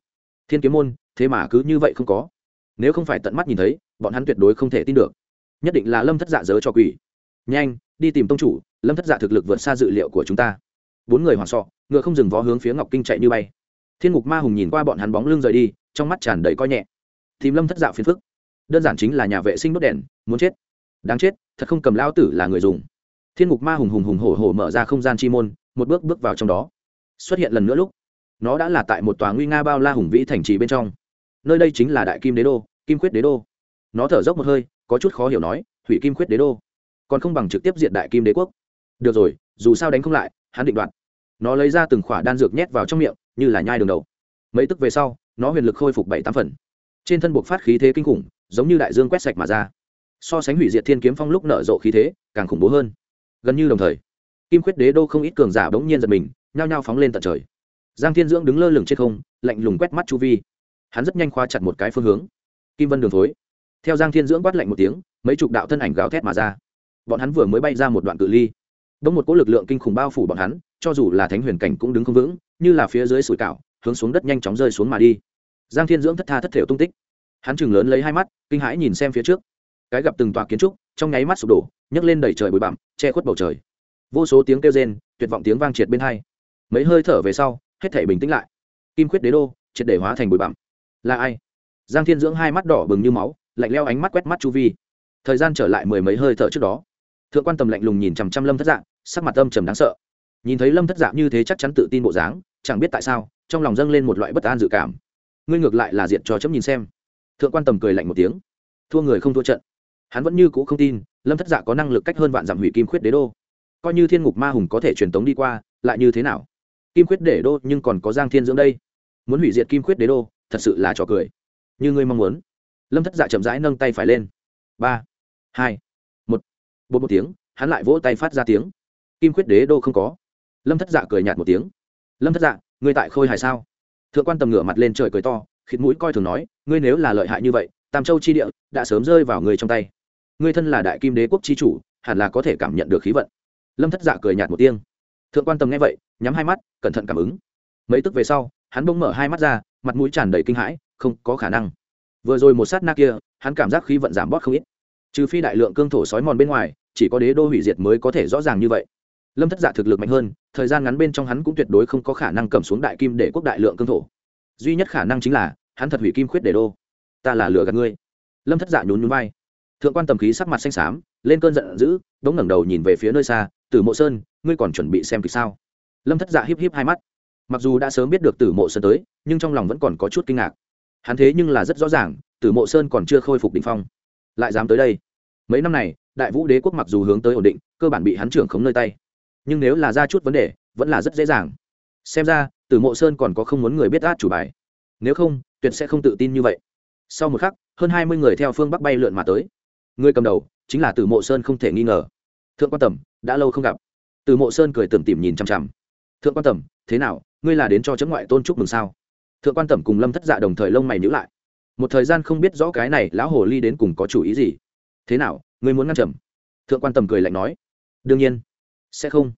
Speaker 1: Thiên kiếm môn, thế mà cứ như vậy không có. Nếu không phải tận mắt nhìn thấy, bọn hắn tuyệt đối không thể tin được. Nhất định là lâm thất dạ dớ cho quỷ nhanh, đi tìm tông chủ, lâm thất dạ thực lực vượt xa dự liệu của chúng ta. Bốn người hoảng sọ, ngựa không dừng vó hướng phía ngọc kinh chạy như bay. Thiên ngục ma hùng nhìn qua bọn hắn bóng lưng rời đi, trong mắt tràn đầy coi nhẹ. Tìm lâm thất dạ phiền phức. Đơn giản chính là nhà vệ sinh đốt đèn, muốn chết. Đáng chết, thật không cầm lao tử là người dùng. Thiên ngục ma hùng hùng hùng hổ hổ mở ra không gian chi môn, một bước bước vào trong đó. Xuất hiện lần nữa lúc, nó đã là tại một tòa nguy nga bao la hùng vĩ thành trì bên trong. Nơi đây chính là đại kim đế đô, kim khuyết đế đô. Nó thở dốc một hơi, có chút khó hiểu nói hủy kim khuyết đế đô còn không bằng trực tiếp diện đại kim đế quốc. Được rồi, dù sao đánh không lại, hắn định đoạt. Nó lấy ra từng khỏa đan dược nhét vào trong miệng, như là nhai đường đầu. Mấy tức về sau, nó huyền lực khôi phục bảy tám phần. Trên thân buộc phát khí thế kinh khủng, giống như đại dương quét sạch mà ra. So sánh hủy diệt thiên kiếm phong lúc nở rộ khí thế, càng khủng bố hơn. Gần như đồng thời, kim khuyết đế đô không ít cường giả bỗng nhiên giật mình, nhao nhao phóng lên tận trời. Giang thiên dưỡng đứng lơ lửng trên không, lạnh lùng quét mắt chu vi. Hắn rất nhanh khoa chặt một cái phương hướng. Kim vân đường thối. Theo giang thiên dưỡng quát lạnh một tiếng, mấy chục đạo thân ảnh gào thét mà ra bọn hắn vừa mới bay ra một đoạn cự ly. Đông một cỗ lực lượng kinh khủng bao phủ bọn hắn, cho dù là thánh huyền cảnh cũng đứng không vững, như là phía dưới sủi cảo, hướng xuống đất nhanh chóng rơi xuống mà đi. Giang thiên dưỡng thất tha thất thể tung tích. Hắn chừng lớn lấy hai mắt, kinh hãi nhìn xem phía trước. Cái gặp từng tòa kiến trúc, trong nháy mắt sụp đổ, nhấc lên đầy trời bụi bặm, che khuất bầu trời. Vô số tiếng kêu rên, tuyệt vọng tiếng vang triệt bên hai. Mấy hơi thở về sau, hết thể bình tĩnh lại. Kim khuyết đế đô, triệt để hóa thành bụi bặm. Là ai? Giang thiên dưỡng hai mắt đỏ bừng như máu, lạnh leo ánh mắt quét mắt chu vi. Thời gian trở lại mười mấy hơi thở trước đó thượng quan tầm lạnh lùng nhìn chằm chằm lâm thất dạng sắc mặt âm trầm đáng sợ. Nhìn thấy lâm thất dạng như thế chắc chắn tự tin bộ dáng, chẳng biết tại sao, trong lòng dâng lên một loại bất an dự cảm. Ngươi ngược lại là diện cho chấm nhìn xem. Thượng quan tầm cười lạnh một tiếng. Thua người không thua trận. Hắn vẫn như c ũ không tin, lâm thất dạ có năng lực cách hơn vạn dặm hủy kim khuyết đế đô. Coi như thiên ngục ma hùng có thể truyền tống đi qua, lại như thế nào? Kim khuyết đế đô nhưng còn có giang thiên dưỡng đây. Muốn hủy diệt kim khuyết đế đô, thật sự là trò cười. Như ngươi mong muốn. Lâm thất dạ chậm rãi nâng tay phải lên. Ba, hai bột một tiếng, hắn lại vỗ tay phát ra tiếng. Kim khuyết đế đô không có. Lâm thất dạ cười nhạt một tiếng. Lâm thất dạ ngươi tại khôi hài sao? Thượng quan tầm ngửa mặt lên trời cười to, khịt mũi coi thường nói, ngươi nếu là lợi hại như vậy, tam châu chi địa đã sớm rơi vào người trong tay. Ngươi thân là đại kim đế quốc chi chủ, hẳn là có thể cảm nhận được khí vận. Lâm thất dạ cười nhạt một tiếng. Thượng quan tầm nghe vậy, nhắm hai mắt, cẩn thận cảm ứng. Mấy tức về sau, hắn bỗng mở hai mắt ra, mặt mũi tràn đầy kinh hãi, không có khả năng. Vừa rồi một sát na kia, hắn cảm giác khí vận giảm bót không ít trừ phi đại lượng cương thổ sói mòn bên ngoài, chỉ có đế đô hủy diệt mới có thể rõ ràng như vậy. Lâm thất dạ thực lực mạnh hơn, thời gian ngắn bên trong hắn cũng tuyệt đối không có khả năng cầm xuống đại kim để quốc đại lượng cương thổ. Duy nhất khả năng chính là, hắn thật hủy kim khuyết để đô. Ta là lửa gạt ngươi. Lâm thất dạ nhún nhún vai. Thượng quan tầm khí sắc mặt xanh xám, lên cơn giận dữ, đống ngẩng đầu nhìn về phía nơi xa, tử mộ sơn, ngươi còn chuẩn bị xem kịch sao? Lâm thất dạ híp híp hai mắt. Mặc dù đã sớm biết được tử mộ sơn tới, nhưng trong lòng vẫn còn có chút kinh ngạc. Hắn thế nhưng là rất rõ ràng, tử mộ sơn còn chưa khôi phục đ ỉ n h phong. Lại dám tới đây mấy năm này, đại vũ đế quốc mặc dù hướng tới ổn định, cơ bản bị hắn trưởng khống nơi tay. Nhưng nếu là ra chút vấn đề, vẫn là rất dễ dàng. Xem ra từ mộ sơn còn có không muốn người biết át chủ bài. Nếu không, tuyệt sẽ không tự tin như vậy. Sau một khắc, hơn hai mươi người theo phương bắc bay lượn mà tới. Người cầm đầu chính là từ mộ sơn không thể nghi ngờ. Thượng quan tầm, đã lâu không gặp. Từ mộ sơn cười tưởng tìm nhìn chằm chằm. Thượng quan tầm, thế nào, ngươi là đến cho chấm ngoại tôn chúc mừng sao? Thượng quan tẩm cùng lâm thất dạ đồng thời lông mày nhữ lại. Một thời gian không biết rõ cái này lão hồ ly đến cùng có chủ ý gì thế nào, ngươi muốn ngăn trầm thượng quan tầm cười lạnh nói. Đương nhiên. Sẽ không.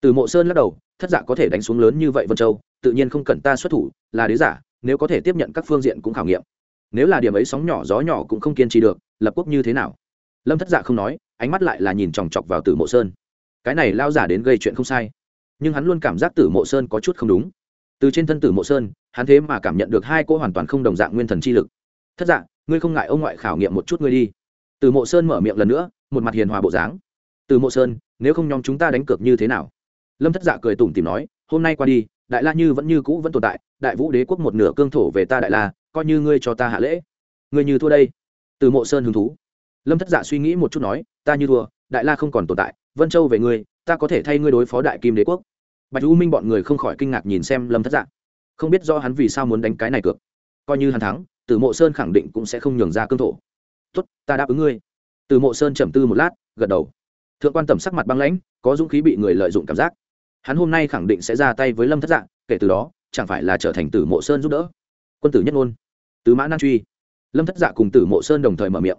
Speaker 1: Từ mộ sơn lắc đầu, thất giả có thể đánh xuống lớn như vậy vân châu, tự nhiên không cần ta xuất thủ, là đế giả, nếu có thể tiếp nhận các phương diện cũng khảo nghiệm. Nếu là điểm ấy sóng nhỏ gió nhỏ cũng không kiên trì được, lập quốc như thế nào? Lâm thất giả không nói, ánh mắt lại là nhìn chòng chọc vào tử mộ sơn. Cái này lao giả đến gây chuyện không sai. Nhưng hắn luôn cảm giác tử mộ sơn có chút không đúng. Từ trên thân tử mộ sơn, hắn thế mà cảm nhận được hai cô hoàn toàn không đồng dạng nguyên thần chi lực. Thất dạng ngươi không ngại ông ngoại khảo nghiệm một chút ngươi đi từ mộ sơn mở miệng lần nữa, một mặt hiền hòa bộ dáng. Từ mộ sơn, nếu không nhóm chúng ta đánh cược như thế nào? Lâm thất dạ cười tủm tìm nói, hôm nay qua đi, đại la như vẫn như cũ vẫn tồn tại, đại vũ đế quốc một nửa cương thổ về ta đại la, coi như ngươi cho ta hạ lễ. Ngươi như thua đây. Từ mộ sơn hứng thú. Lâm thất dạ suy nghĩ một chút nói, ta như thua, đại la không còn tồn tại, vân châu về ngươi, ta có thể thay ngươi đối phó đại kim đế quốc. Bạch u minh bọn người không khỏi kinh ngạc nhìn xem lâm thất dạ. Không biết do hắn vì sao muốn đánh cái này cược. Coi như hắn thắng tử mộ sơn khẳng định cũng sẽ không nhường ra cương thổ tốt, ta đáp ứng ngươi. Từ mộ sơn trầm tư một lát, gật đầu. Thượng quan tầm sắc mặt băng lãnh, có dũng khí bị người lợi dụng cảm giác. Hắn hôm nay khẳng định sẽ ra tay với lâm thất dạng, kể từ đó, chẳng phải là trở thành tử mộ sơn giúp đỡ. Quân tử nhất ngôn, tứ mã nan truy. Lâm thất dạ cùng tử mộ sơn đồng thời mở miệng.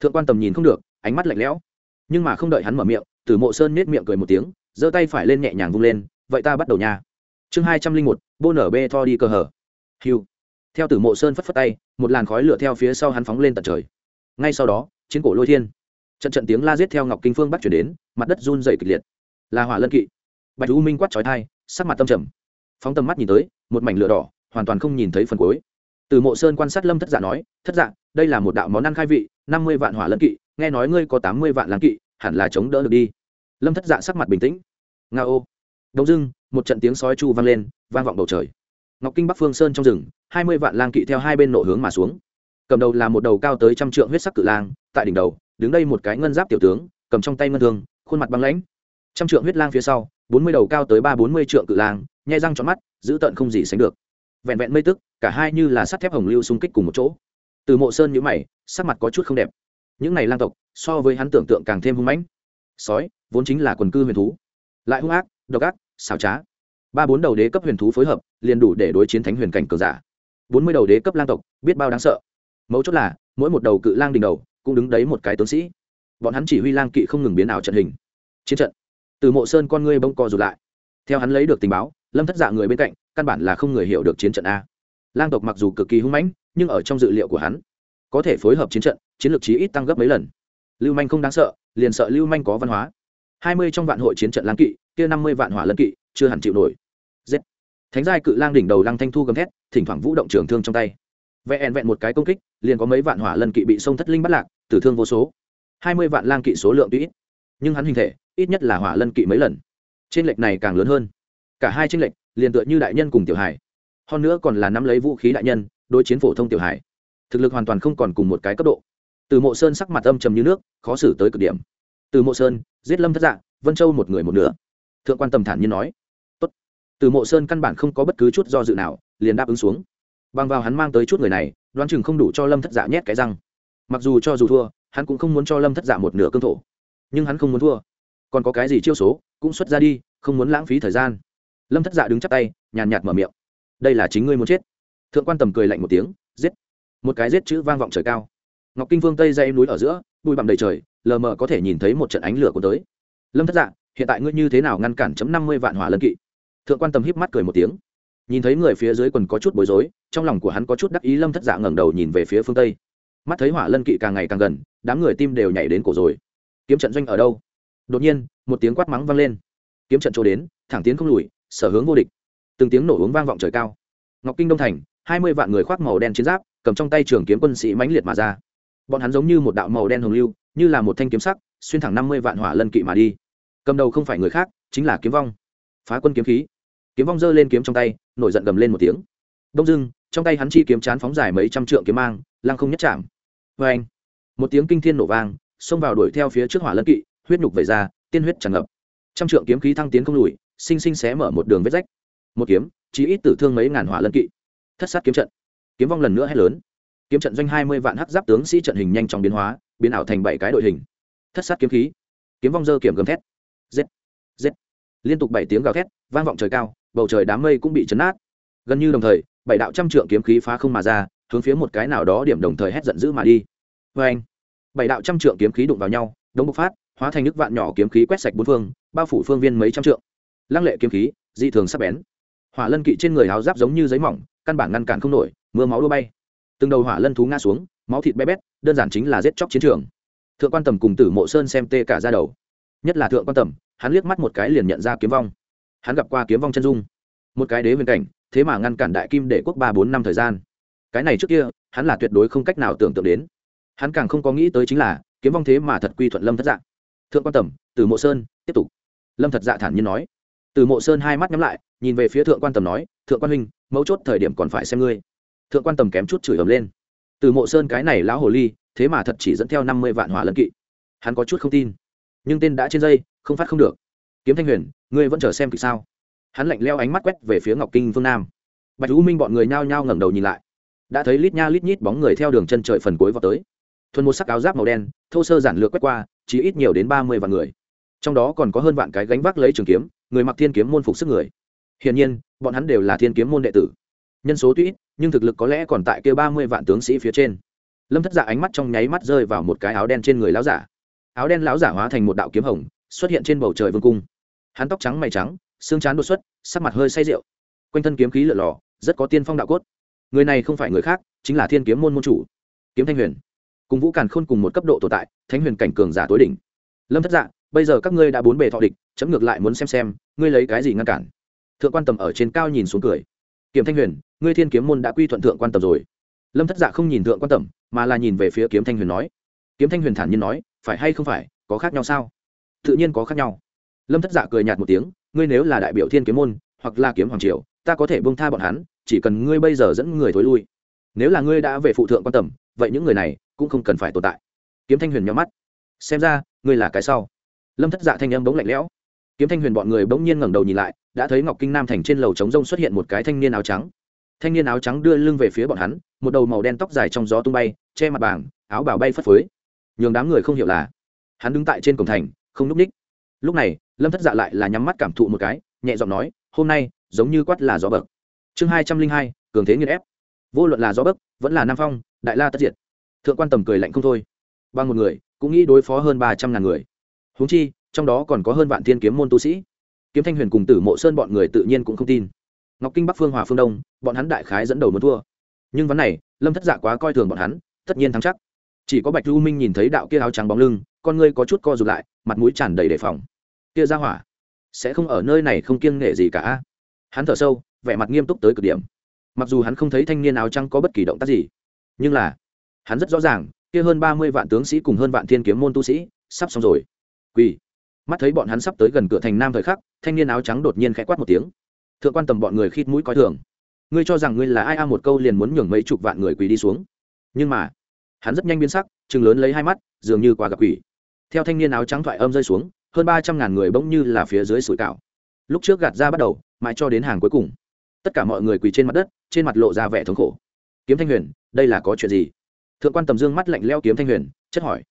Speaker 1: Thượng quan tầm nhìn không được, ánh mắt lạnh lẽo. Nhưng mà không đợi hắn mở miệng, tử mộ sơn nết miệng cười một tiếng, giơ tay phải lên nhẹ nhàng vung lên, vậy ta bắt đầu nha. Chương hai trăm linh một, bô nở bê tho đi cơ hở. Hiu. Theo tử mộ sơn phất phất tay, một làn khói lửa theo phía sau hắn phóng lên tận trời ngay sau đó, chiến cổ lôi thiên. Trận trận tiếng la giết theo ngọc kinh phương bắt chuyển đến, mặt đất run dày kịch liệt. Là hỏa lân kỵ. Bạch u minh quát trói thai sắc mặt tâm trầm. Phóng tầm mắt nhìn tới, một mảnh lửa đỏ, hoàn toàn không nhìn thấy phần cuối. Từ mộ sơn quan sát lâm thất dạ nói, thất dạ đây là một đạo món ăn khai vị, năm mươi vạn hỏa lân kỵ, nghe nói ngươi có tám mươi vạn láng kỵ, hẳn là chống đỡ được đi. Lâm thất dạ sắc mặt bình tĩnh. Nga ô. Đông dưng, một trận tiếng sói chu vang lên, vang vọng bầu trời. Ngọc kinh bắc phương sơn trong rừng, hai mươi vạn lang kỵ theo hai bên nộ hướng mà xuống cầm đầu là một đầu cao tới trăm trượng huyết sắc cự lang, tại đỉnh đầu, đứng đây một cái ngân giáp tiểu tướng, cầm trong tay ngân thương, khuôn mặt băng lãnh. Trăm trượng huyết lang phía sau, bốn mươi đầu cao tới ba bốn mươi trượng cự lang, nhai răng trọn mắt, giữ tận không gì sánh được. Vẹn vẹn mây tức, cả hai như là sắt thép hồng lưu xung kích cùng một chỗ. Từ mộ sơn nhữ mày, sắc mặt có chút không đẹp. Những này lang tộc, so với hắn tưởng tượng càng thêm hung mãnh. Sói, vốn chính là quần cư huyền thú. Lại hung ác, độc ác, xảo trá. Ba bốn đầu đế cấp huyền thú phối hợp, liền đủ để đối chiến thánh huyền cảnh cường giả. Bốn mươi đầu đế cấp lang tộc, biết bao đáng sợ mấu chốt là, mỗi một đầu cự lang đỉnh đầu cũng đứng đấy một cái tướng sĩ. Bọn hắn chỉ huy lang kỵ không ngừng biến ảo trận hình. Chiến trận. Từ mộ sơn con ngươi bông co rụt lại. Theo hắn lấy được tình báo, lâm thất dạ người bên cạnh, căn bản là không người hiểu được chiến trận a. Lang tộc mặc dù cực kỳ hung mãnh, nhưng ở trong dự liệu của hắn, có thể phối hợp chiến trận, chiến lược chí ít tăng gấp mấy lần. Lưu manh không đáng sợ, liền sợ lưu manh có văn hóa. Hai mươi trong vạn hội chiến trận lang kỵ, kia năm mươi vạn hỏa lân kỵ, chưa hẳn chịu nổi. Giết. Thánh giai cự lang đỉnh đầu lang thanh thu gầm thét, thỉnh thoảng vũ động trường thương trong tay vẹn vẹn một cái công kích, liền có mấy vạn hỏa lân kỵ bị sông thất linh bắt lạc, tử thương vô số. Hai mươi vạn lang kỵ số lượng tuy ít, nhưng hắn hình thể, ít nhất là hỏa lân kỵ mấy lần. Trên lệch này càng lớn hơn. Cả hai trên lệch, liền tựa như đại nhân cùng tiểu hải hơn nữa còn là nắm lấy vũ khí đại nhân, đối chiến phổ thông tiểu hải thực lực hoàn toàn không còn cùng một cái cấp độ. Từ mộ sơn sắc mặt âm trầm như nước, khó xử tới cực điểm. Từ mộ sơn, giết lâm thất dạng vân châu một người một nửa. Thượng quan tầm thản nhiên nói, Tốt. từ mộ sơn căn bản không có bất cứ chút do dự nào, liền đáp ứng xuống bằng vào hắn mang tới chút người này, đoán chừng không đủ cho lâm thất dạ nhét cái răng. Mặc dù cho dù thua, hắn cũng không muốn cho lâm thất dạ một nửa cương thổ. Nhưng hắn không muốn thua. Còn có cái gì chiêu số, cũng xuất ra đi, không muốn lãng phí thời gian. Lâm thất dạ đứng chắp tay, nhàn nhạt mở miệng. Đây là chính ngươi muốn chết. Thượng quan tầm cười lạnh một tiếng, giết. Một cái giết chữ vang vọng trời cao. Ngọc kinh vương tây dây núi ở giữa, bụi bặm đầy trời, lờ mờ có thể nhìn thấy một trận ánh lửa của tới. Lâm thất dạ hiện tại ngươi như thế nào ngăn cản chấm năm mươi vạn hỏa lân kỵ? Thượng quan tầm híp mắt cười một tiếng nhìn thấy người phía dưới quần có chút bối rối, trong lòng của hắn có chút đắc ý lâm thất dạ ngẩng đầu nhìn về phía phương tây. Mắt thấy hỏa lân kỵ càng ngày càng gần, đám người tim đều nhảy đến cổ rồi. Kiếm trận doanh ở đâu? Đột nhiên, một tiếng quát mắng vang lên. Kiếm trận chỗ đến, thẳng tiến không lùi, sở hướng vô địch. Từng tiếng nổ uống vang vọng trời cao. Ngọc kinh đông thành, hai mươi vạn người khoác màu đen chiến giáp, cầm trong tay trường kiếm quân sĩ mãnh liệt mà ra. Bọn hắn giống như một đạo màu đen hồng lưu, như là một thanh kiếm sắc, xuyên thẳng năm mươi vạn hỏa lân kỵ mà đi. Cầm đầu không phải người khác, chính là kiếm vong. Phá quân kiếm khí kiếm vong giơ lên kiếm trong tay, nổi giận gầm lên một tiếng. Đông dưng trong tay hắn chi kiếm chán phóng dài mấy trăm trượng kiếm mang, lăng không nhất chạm. Vê anh, một tiếng kinh thiên nổ vang, xông vào đuổi theo phía trước hỏa lân kỵ, huyết nhục về ra, tiên huyết tràn ngập. Trăm trượng kiếm khí thăng tiến không lùi sinh sinh xé mở một đường vết rách. Một kiếm chỉ ít tử thương mấy ngàn hỏa lân kỵ. Thất sát kiếm trận. Kiếm vong lần nữa hét lớn. Kiếm trận doanh hai mươi vạn hắc giáp tướng sĩ trận hình nhanh chóng biến hóa, biến ảo thành bảy cái đội hình. Thất sát kiếm khí. Kiếm vong dơ kiểm gầm thét. Giết. Giết. Liên tục bảy tiếng gào thét, vang vọng trời cao bầu trời đám mây cũng bị chấn nát. Gần như đồng thời, bảy đạo trăm trượng kiếm khí phá không mà ra, hướng phía một cái nào đó điểm đồng thời hét giận dữ mà đi. Vê anh, bảy đạo trăm trượng kiếm khí đụng vào nhau, đống bộc phát, hóa thành nước vạn nhỏ kiếm khí quét sạch bốn phương, bao phủ phương viên mấy trăm trượng. Lăng lệ kiếm khí, dị thường sắp bén. Hỏa lân kỵ trên người áo giáp giống như giấy mỏng, căn bản ngăn cản không nổi, mưa máu đua bay. Từng đầu hỏa lân thú ngã xuống, máu thịt bé bét, đơn giản chính là giết chóc chiến trường. Thượng quan tầm cùng tử mộ sơn xem tê cả ra đầu. Nhất là thượng quan tầm, hắn liếc mắt một cái liền nhận ra kiếm vong hắn gặp qua kiếm vong chân dung. Một cái đế viên cảnh, thế mà ngăn cản đại kim để quốc ba bốn năm thời gian. Cái này trước kia, hắn là tuyệt đối không cách nào tưởng tượng đến. Hắn càng không có nghĩ tới chính là, kiếm vong thế mà thật quy thuận lâm thất dạ. Thượng quan tầm, từ mộ sơn, tiếp tục. Lâm thật dạ thản nhiên nói. Từ mộ sơn hai mắt nhắm lại, nhìn về phía thượng quan tầm nói, thượng quan huynh, mấu chốt thời điểm còn phải xem ngươi. Thượng quan tầm kém chút chửi ầm lên. Từ mộ sơn cái này lão hồ ly, thế mà thật chỉ dẫn theo năm mươi vạn hỏa lân kỵ. Hắn có chút không tin. Nhưng tên đã trên dây, không phát không được kiếm thanh huyền, ngươi vẫn chờ xem kịch sao? Hắn lạnh leo ánh mắt quét về phía ngọc kinh phương nam. Bạch u minh bọn người nhao nhao ngẩng đầu nhìn lại. Đã thấy lít nha lít nhít bóng người theo đường chân trời phần cuối vào tới. Thuần một sắc áo giáp màu đen, thô sơ giản lược quét qua, chỉ ít nhiều đến ba mươi vạn người. Trong đó còn có hơn vạn cái gánh vác lấy trường kiếm, người mặc thiên kiếm môn phục sức người. Hiển nhiên, bọn hắn đều là thiên kiếm môn đệ tử. Nhân số tuy ít, nhưng thực lực có lẽ còn tại kia ba mươi vạn tướng sĩ phía trên. Lâm thất dạ ánh mắt trong nháy mắt rơi vào một cái áo đen trên người lão giả. Áo đen lão giả hóa thành một đạo kiếm hồng, xuất hiện trên bầu trời vương cung hắn tóc trắng mày trắng, xương trán đột xuất, sắc mặt hơi say rượu. Quanh thân kiếm khí lở lò, rất có tiên phong đạo cốt. Người này không phải người khác, chính là thiên kiếm môn môn chủ, kiếm thanh huyền. Cùng vũ càn khôn cùng một cấp độ tồn tại, thánh huyền cảnh cường giả tối đỉnh. Lâm thất dạ bây giờ các ngươi đã bốn bề thọ địch, chấm ngược lại muốn xem xem, ngươi lấy cái gì ngăn cản? Thượng quan tầm ở trên cao nhìn xuống cười. Kiếm thanh huyền, ngươi thiên kiếm môn đã quy thuận thượng quan tầm rồi. Lâm thất dạ không nhìn thượng quan tầm, mà là nhìn về phía kiếm thanh huyền nói. Kiếm thanh huyền thản nhiên nói, phải hay không phải, có khác nhau sao? Tự nhiên có khác nhau lâm thất dạ cười nhạt một tiếng, ngươi nếu là đại biểu thiên kiếm môn, hoặc là kiếm hoàng triều, ta có thể bông tha bọn hắn, chỉ cần ngươi bây giờ dẫn người thối lui. Nếu là ngươi đã về phụ thượng quan tâm vậy những người này cũng không cần phải tồn tại. Kiếm thanh huyền nhắm mắt. Xem ra, ngươi là cái sau. Lâm thất dạ thanh âm bỗng lạnh lẽo. Kiếm thanh huyền bọn người bỗng nhiên ngẩng đầu nhìn lại, đã thấy ngọc kinh nam thành trên lầu trống rông xuất hiện một cái thanh niên áo trắng. Thanh niên áo trắng đưa lưng về phía bọn hắn, một đầu màu đen tóc dài trong gió tung bay, che mặt bảng, áo bào bay phất phới. Nhường đám người không hiểu là, hắn đứng tại trên cổng thành, không núp ních lúc này, lâm thất dạ lại là nhắm mắt cảm thụ một cái, nhẹ giọng nói, hôm nay, giống như quát là gió bậc chương hai trăm linh hai, cường thế nghiên ép. Vô luận là gió bấc, vẫn là nam phong, đại la tất diệt. Thượng quan tầm cười lạnh không thôi. Bằng một người, cũng nghĩ đối phó hơn ba trăm ngàn người. Húng chi, trong đó còn có hơn vạn thiên kiếm môn tu sĩ. Kiếm thanh huyền cùng tử mộ sơn bọn người tự nhiên cũng không tin. Ngọc kinh bắc phương hòa phương đông, bọn hắn đại khái dẫn đầu muốn thua. Nhưng vấn này, lâm thất dạ quá coi thường bọn hắn, tất nhiên thắng chắc. Chỉ có bạch lưu minh nhìn thấy đạo kia áo trắng bóng lưng, con ngươi có chút co rụt lại mặt mũi tràn đầy đề phòng. Kia ra hỏa, sẽ không ở nơi này không kiêng nghệ gì cả hắn thở sâu, vẻ mặt nghiêm túc tới cực điểm. Mặc dù hắn không thấy thanh niên áo trắng có bất kỳ động tác gì, nhưng là, hắn rất rõ ràng, kia hơn ba mươi vạn tướng sĩ cùng hơn vạn thiên kiếm môn tu sĩ, sắp xong rồi. Quỳ. Mắt thấy bọn hắn sắp tới gần cửa thành nam thời khắc, thanh niên áo trắng đột nhiên khẽ quát một tiếng. Thượng quan tầm bọn người khít mũi coi thường. Ngươi cho rằng ngươi là ai a? Một câu liền muốn nhường mấy chục vạn người quỳ đi xuống. Nhưng mà, hắn rất nhanh biến sắc chừng lớn lấy hai mắt, dường như qua gặp quỷ theo thanh niên áo trắng thoại âm rơi xuống, hơn ba trăm ngàn người bỗng như là phía dưới sủi cảo. Lúc trước gạt ra bắt đầu, mãi cho đến hàng cuối cùng. Tất cả mọi người quỳ trên mặt đất, trên mặt lộ ra vẻ thống khổ. Kiếm thanh huyền, đây là có chuyện gì? Thượng quan tầm dương mắt lạnh leo kiếm thanh huyền, chất hỏi.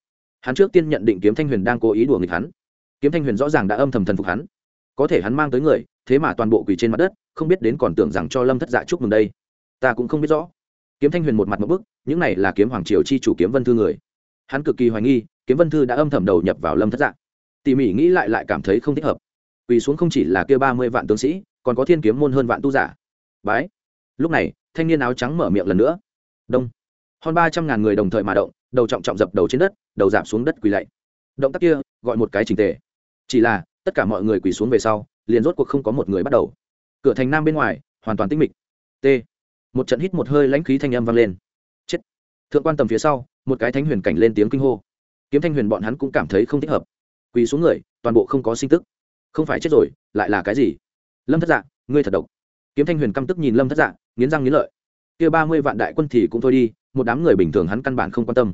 Speaker 1: Hắn trước tiên nhận định kiếm thanh huyền đang cố ý đùa nghịch hắn. Kiếm thanh huyền rõ ràng đã âm thầm thần phục hắn. Có thể hắn mang tới người, thế mà toàn bộ quỳ trên mặt đất, không biết đến còn tưởng rằng cho lâm thất dạ chúc mừng đây. Ta cũng không biết rõ. Kiếm thanh huyền một mặt một bức, những này là kiếm hoàng triều chi chủ kiếm vân thư người hắn cực kỳ hoài nghi, kiếm vân thư đã âm thầm đầu nhập vào lâm thất dạng. tỉ mỉ nghĩ lại lại cảm thấy không thích hợp. Quỳ xuống không chỉ là kia ba mươi vạn tướng sĩ, còn có thiên kiếm môn hơn vạn tu giả. Bái. Lúc này, thanh niên áo trắng mở miệng lần nữa. Đông. Hơn ba trăm ngàn người đồng thời mà động, đầu trọng trọng dập đầu trên đất, đầu giảm xuống đất quỳ lạy. Động tác kia, gọi một cái trình tề. Chỉ là, tất cả mọi người quỳ xuống về sau, liền rốt cuộc không có một người bắt đầu. Cửa thành nam bên ngoài, hoàn toàn tĩnh mịch. T. Một trận hít một hơi lãnh khí thanh âm vang lên. Chết. Thượng quan tầm phía sau một cái thánh huyền cảnh lên tiếng kinh hô. Kiếm thanh huyền bọn hắn cũng cảm thấy không thích hợp. Quỳ xuống người, toàn bộ không có sinh tức. Không phải chết rồi, lại là cái gì? Lâm thất dạ ngươi thật độc. Kiếm thanh huyền căm tức nhìn lâm thất dạ nghiến răng nghiến lợi. Kia ba mươi vạn đại quân thì cũng thôi đi, một đám người bình thường hắn căn bản không quan tâm.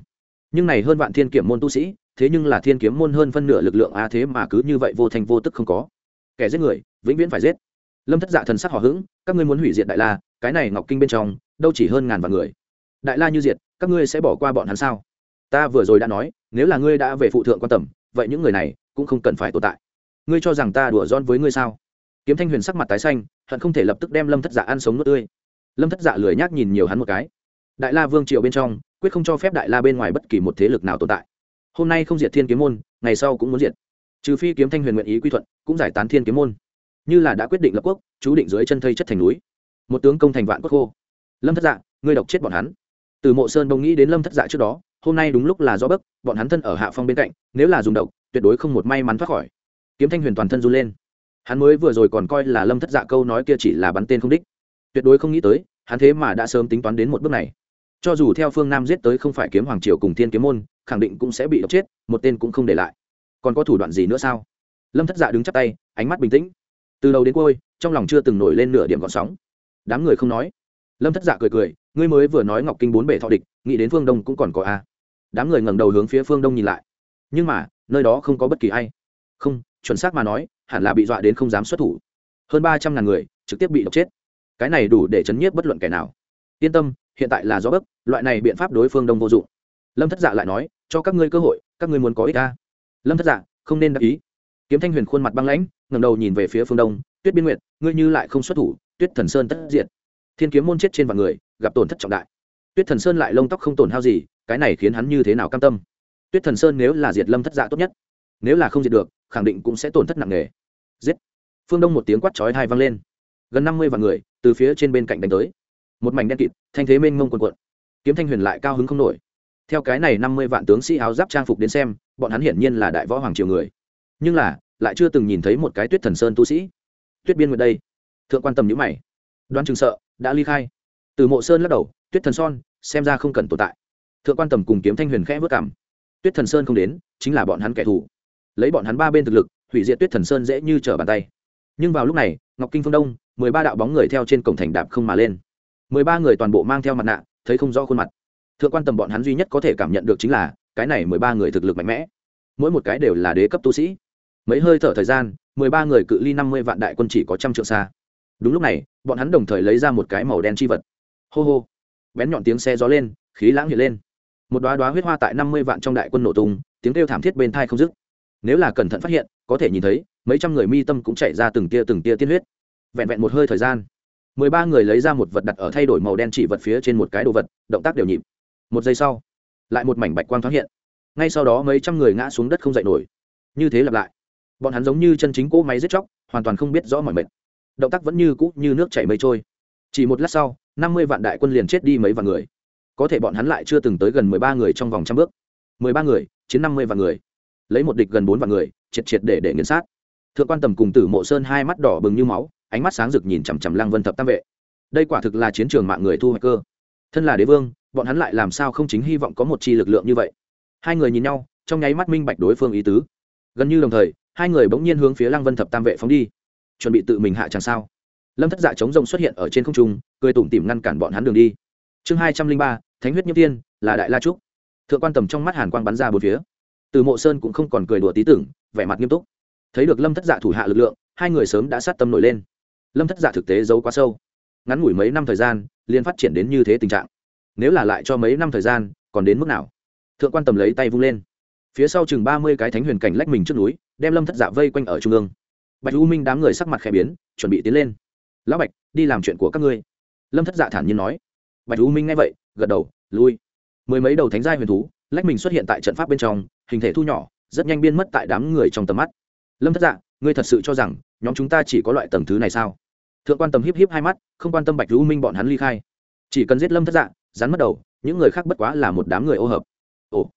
Speaker 1: Nhưng này hơn vạn thiên kiểm môn tu sĩ, thế nhưng là thiên kiếm môn hơn phân nửa lực lượng a thế mà cứ như vậy vô thành vô tức không có. Kẻ giết người, vĩnh viễn phải giết. Lâm thất dạ thần sắc hò hững, các ngươi muốn hủy diệt đại la, cái này ngọc kinh bên trong, đâu chỉ hơn ngàn vạn người. Đại la như diệt các ngươi sẽ bỏ qua bọn hắn sao? Ta vừa rồi đã nói, nếu là ngươi đã về phụ thượng quan tầm, vậy những người này cũng không cần phải tồn tại. Ngươi cho rằng ta đùa giòn với ngươi sao? Kiếm thanh huyền sắc mặt tái xanh, hận không thể lập tức đem lâm thất dạ ăn sống nước tươi. Lâm thất dạ lười nhác nhìn nhiều hắn một cái. Đại la vương triều bên trong, quyết không cho phép đại la bên ngoài bất kỳ một thế lực nào tồn tại. Hôm nay không diệt thiên kiếm môn, ngày sau cũng muốn diệt. Trừ phi kiếm thanh huyền nguyện ý quy thuận, cũng giải tán thiên kiếm môn. Như là đã quyết định lập quốc, chú định dưới chân thây chất thành núi. Một tướng công thành vạn quốc khô. Lâm thất dạ ngươi độc chết bọn hắn từ mộ sơn bỗng nghĩ đến lâm thất dạ trước đó, hôm nay đúng lúc là do bấc, bọn hắn thân ở hạ phong bên cạnh, nếu là dùng độc, tuyệt đối không một may mắn thoát khỏi. Kiếm thanh huyền toàn thân run lên. Hắn mới vừa rồi còn coi là lâm thất dạ câu nói kia chỉ là bắn tên không đích. Tuyệt đối không nghĩ tới, hắn thế mà đã sớm tính toán đến một bước này. Cho dù theo phương nam giết tới không phải kiếm hoàng triều cùng thiên kiếm môn, khẳng định cũng sẽ bị độc chết, một tên cũng không để lại. Còn có thủ đoạn gì nữa sao? Lâm thất dạ đứng chắp tay, ánh mắt bình tĩnh. Từ đầu đến cuối, trong lòng chưa từng nổi lên nửa điểm gọn sóng. Đám người không nói. Lâm thất dạ cười cười ngươi mới vừa nói ngọc kinh bốn bể thọ địch, nghĩ đến phương đông cũng còn có a. Đám người ngẩng đầu hướng phía phương đông nhìn lại. Nhưng mà, nơi đó không có bất kỳ ai. Không, chuẩn xác mà nói, hẳn là bị dọa đến không dám xuất thủ. Hơn ba trăm ngàn người trực tiếp bị độc chết. Cái này đủ để chấn nhiếp bất luận kẻ nào. Yên tâm, hiện tại là do bấc, loại này biện pháp đối phương đông vô dụng. Lâm thất dạ lại nói, cho các ngươi cơ hội, các ngươi muốn có ích ta lâm thất dạ không nên đáp ý. Kiếm thanh huyền khuôn mặt băng lãnh ngầm đầu nhìn về phía phương đông, tuyết biên nguyệt, ngươi như lại không xuất thủ, tuyết thần sơn tất diện thiên kiếm môn chết trên vạn người gặp tổn thất trọng đại. Tuyết thần sơn lại lông tóc không tổn hao gì, cái này khiến hắn như thế nào cam tâm? Tuyết thần sơn nếu là diệt lâm thất dạ tốt nhất, nếu là không diệt được, khẳng định cũng sẽ tổn thất nặng nề. Giết! Phương đông một tiếng quát chói hai vang lên. Gần năm mươi vạn người từ phía trên bên cạnh đánh tới. Một mảnh đen kịt, thanh thế mênh mông quần quận kiếm thanh huyền lại cao hứng không nổi. Theo cái này năm mươi vạn tướng sĩ áo giáp trang phục đến xem, bọn hắn hiển nhiên là đại võ hoàng triều người. Nhưng là, lại chưa từng nhìn thấy một cái tuyết thần sơn tu sĩ. Tuyết biên nguyệt đây. Thượng quan tâm nhữ mày. Đoan chừng sợ, đã ly khai từ mộ sơn lắc đầu tuyết thần son xem ra không cần tồn tại thượng quan tầm cùng kiếm thanh huyền khẽ vất cảm tuyết thần sơn không đến chính là bọn hắn kẻ thù lấy bọn hắn ba bên thực lực hủy diệt tuyết thần sơn dễ như trở bàn tay nhưng vào lúc này ngọc kinh phương đông mười ba đạo bóng người theo trên cổng thành đạp không mà lên mười ba người toàn bộ mang theo mặt nạ thấy không rõ khuôn mặt thượng quan tầm bọn hắn duy nhất có thể cảm nhận được chính là cái này mười ba người thực lực mạnh mẽ mỗi một cái đều là đế cấp tu sĩ mấy hơi thở thời gian mười ba người cự ly năm mươi vạn đại quân chỉ có trăm trượng xa đúng lúc này bọn hắn đồng thời lấy ra một cái màu đen chi vật hô hô. Bén nhọn tiếng xe gió lên, khí lãng hiện lên. Một đoá đoá huyết hoa tại năm mươi vạn trong đại quân nổ tung, tiếng kêu thảm thiết bên thai không dứt. Nếu là cẩn thận phát hiện, có thể nhìn thấy, mấy trăm người mi tâm cũng chạy ra từng tia từng tia tiên huyết. Vẹn vẹn một hơi thời gian, mười ba người lấy ra một vật đặt ở thay đổi màu đen chỉ vật phía trên một cái đồ vật, động tác đều nhịp. Một giây sau, lại một mảnh bạch quang thoáng hiện. Ngay sau đó mấy trăm người ngã xuống đất không dậy nổi. Như thế lặp lại, bọn hắn giống như chân chính cỗ máy giết chóc, hoàn toàn không biết rõ mọi mệt. Động tác vẫn như cũ như nước chảy mây trôi. Chỉ một lát sau năm mươi vạn đại quân liền chết đi mấy vạn người. Có thể bọn hắn lại chưa từng tới gần mười ba người trong vòng trăm bước. Mười ba người, chiến năm mươi vạn người. Lấy một địch gần bốn vạn người, triệt triệt để để nghiền sát. Thượng quan tầm cùng tử mộ sơn hai mắt đỏ bừng như máu, ánh mắt sáng rực nhìn chằm chằm lăng vân thập tam vệ. Đây quả thực là chiến trường mạng người thu hoạch cơ. Thân là đế vương, bọn hắn lại làm sao không chính hy vọng có một chi lực lượng như vậy? Hai người nhìn nhau, trong nháy mắt minh bạch đối phương ý tứ. Gần như đồng thời, hai người bỗng nhiên hướng phía lăng vân thập tam vệ phóng đi. Chuẩn bị tự mình hạ chẳng sao? Lâm thất dạ chống rồng xuất hiện ở trên không trung, cười tủm tỉm ngăn cản bọn hắn đường đi. Chương hai trăm linh ba, thánh huyết nhiễm tiên, là đại la trúc. Thượng quan tầm trong mắt hàn quang bắn ra bốn phía. Từ mộ sơn cũng không còn cười đùa tí tưởng, vẻ mặt nghiêm túc. Thấy được lâm thất dạ thủ hạ lực lượng, hai người sớm đã sát tâm nổi lên. Lâm thất dạ thực tế giấu quá sâu. Ngắn ngủi mấy năm thời gian liên phát triển đến như thế tình trạng. Nếu là lại cho mấy năm thời gian, còn đến mức nào? Thượng quan tầm lấy tay vung lên. Phía sau chừng ba mươi cái thánh huyền cảnh lách mình trước núi, đem lâm thất dạ vây quanh ở trung ương. Bạch u minh đám người sắc mặt khẽ biến, chuẩn bị tiến lên lão bạch, đi làm chuyện của các ngươi. Lâm thất dạ thản nhiên nói. Bạch u minh nghe vậy, gật đầu, lui. Mười mấy đầu thánh gia huyền thú, lách mình xuất hiện tại trận pháp bên trong, hình thể thu nhỏ, rất nhanh biên mất tại đám người trong tầm mắt. Lâm thất dạ ngươi thật sự cho rằng nhóm chúng ta chỉ có loại tầng thứ này sao? Thượng quan tâm hiếp hiếp hai mắt, không quan tâm bạch u minh bọn hắn ly khai. Chỉ cần giết lâm thất dạ rắn mất đầu, những người khác bất quá là một đám người ô hợp. Ồ.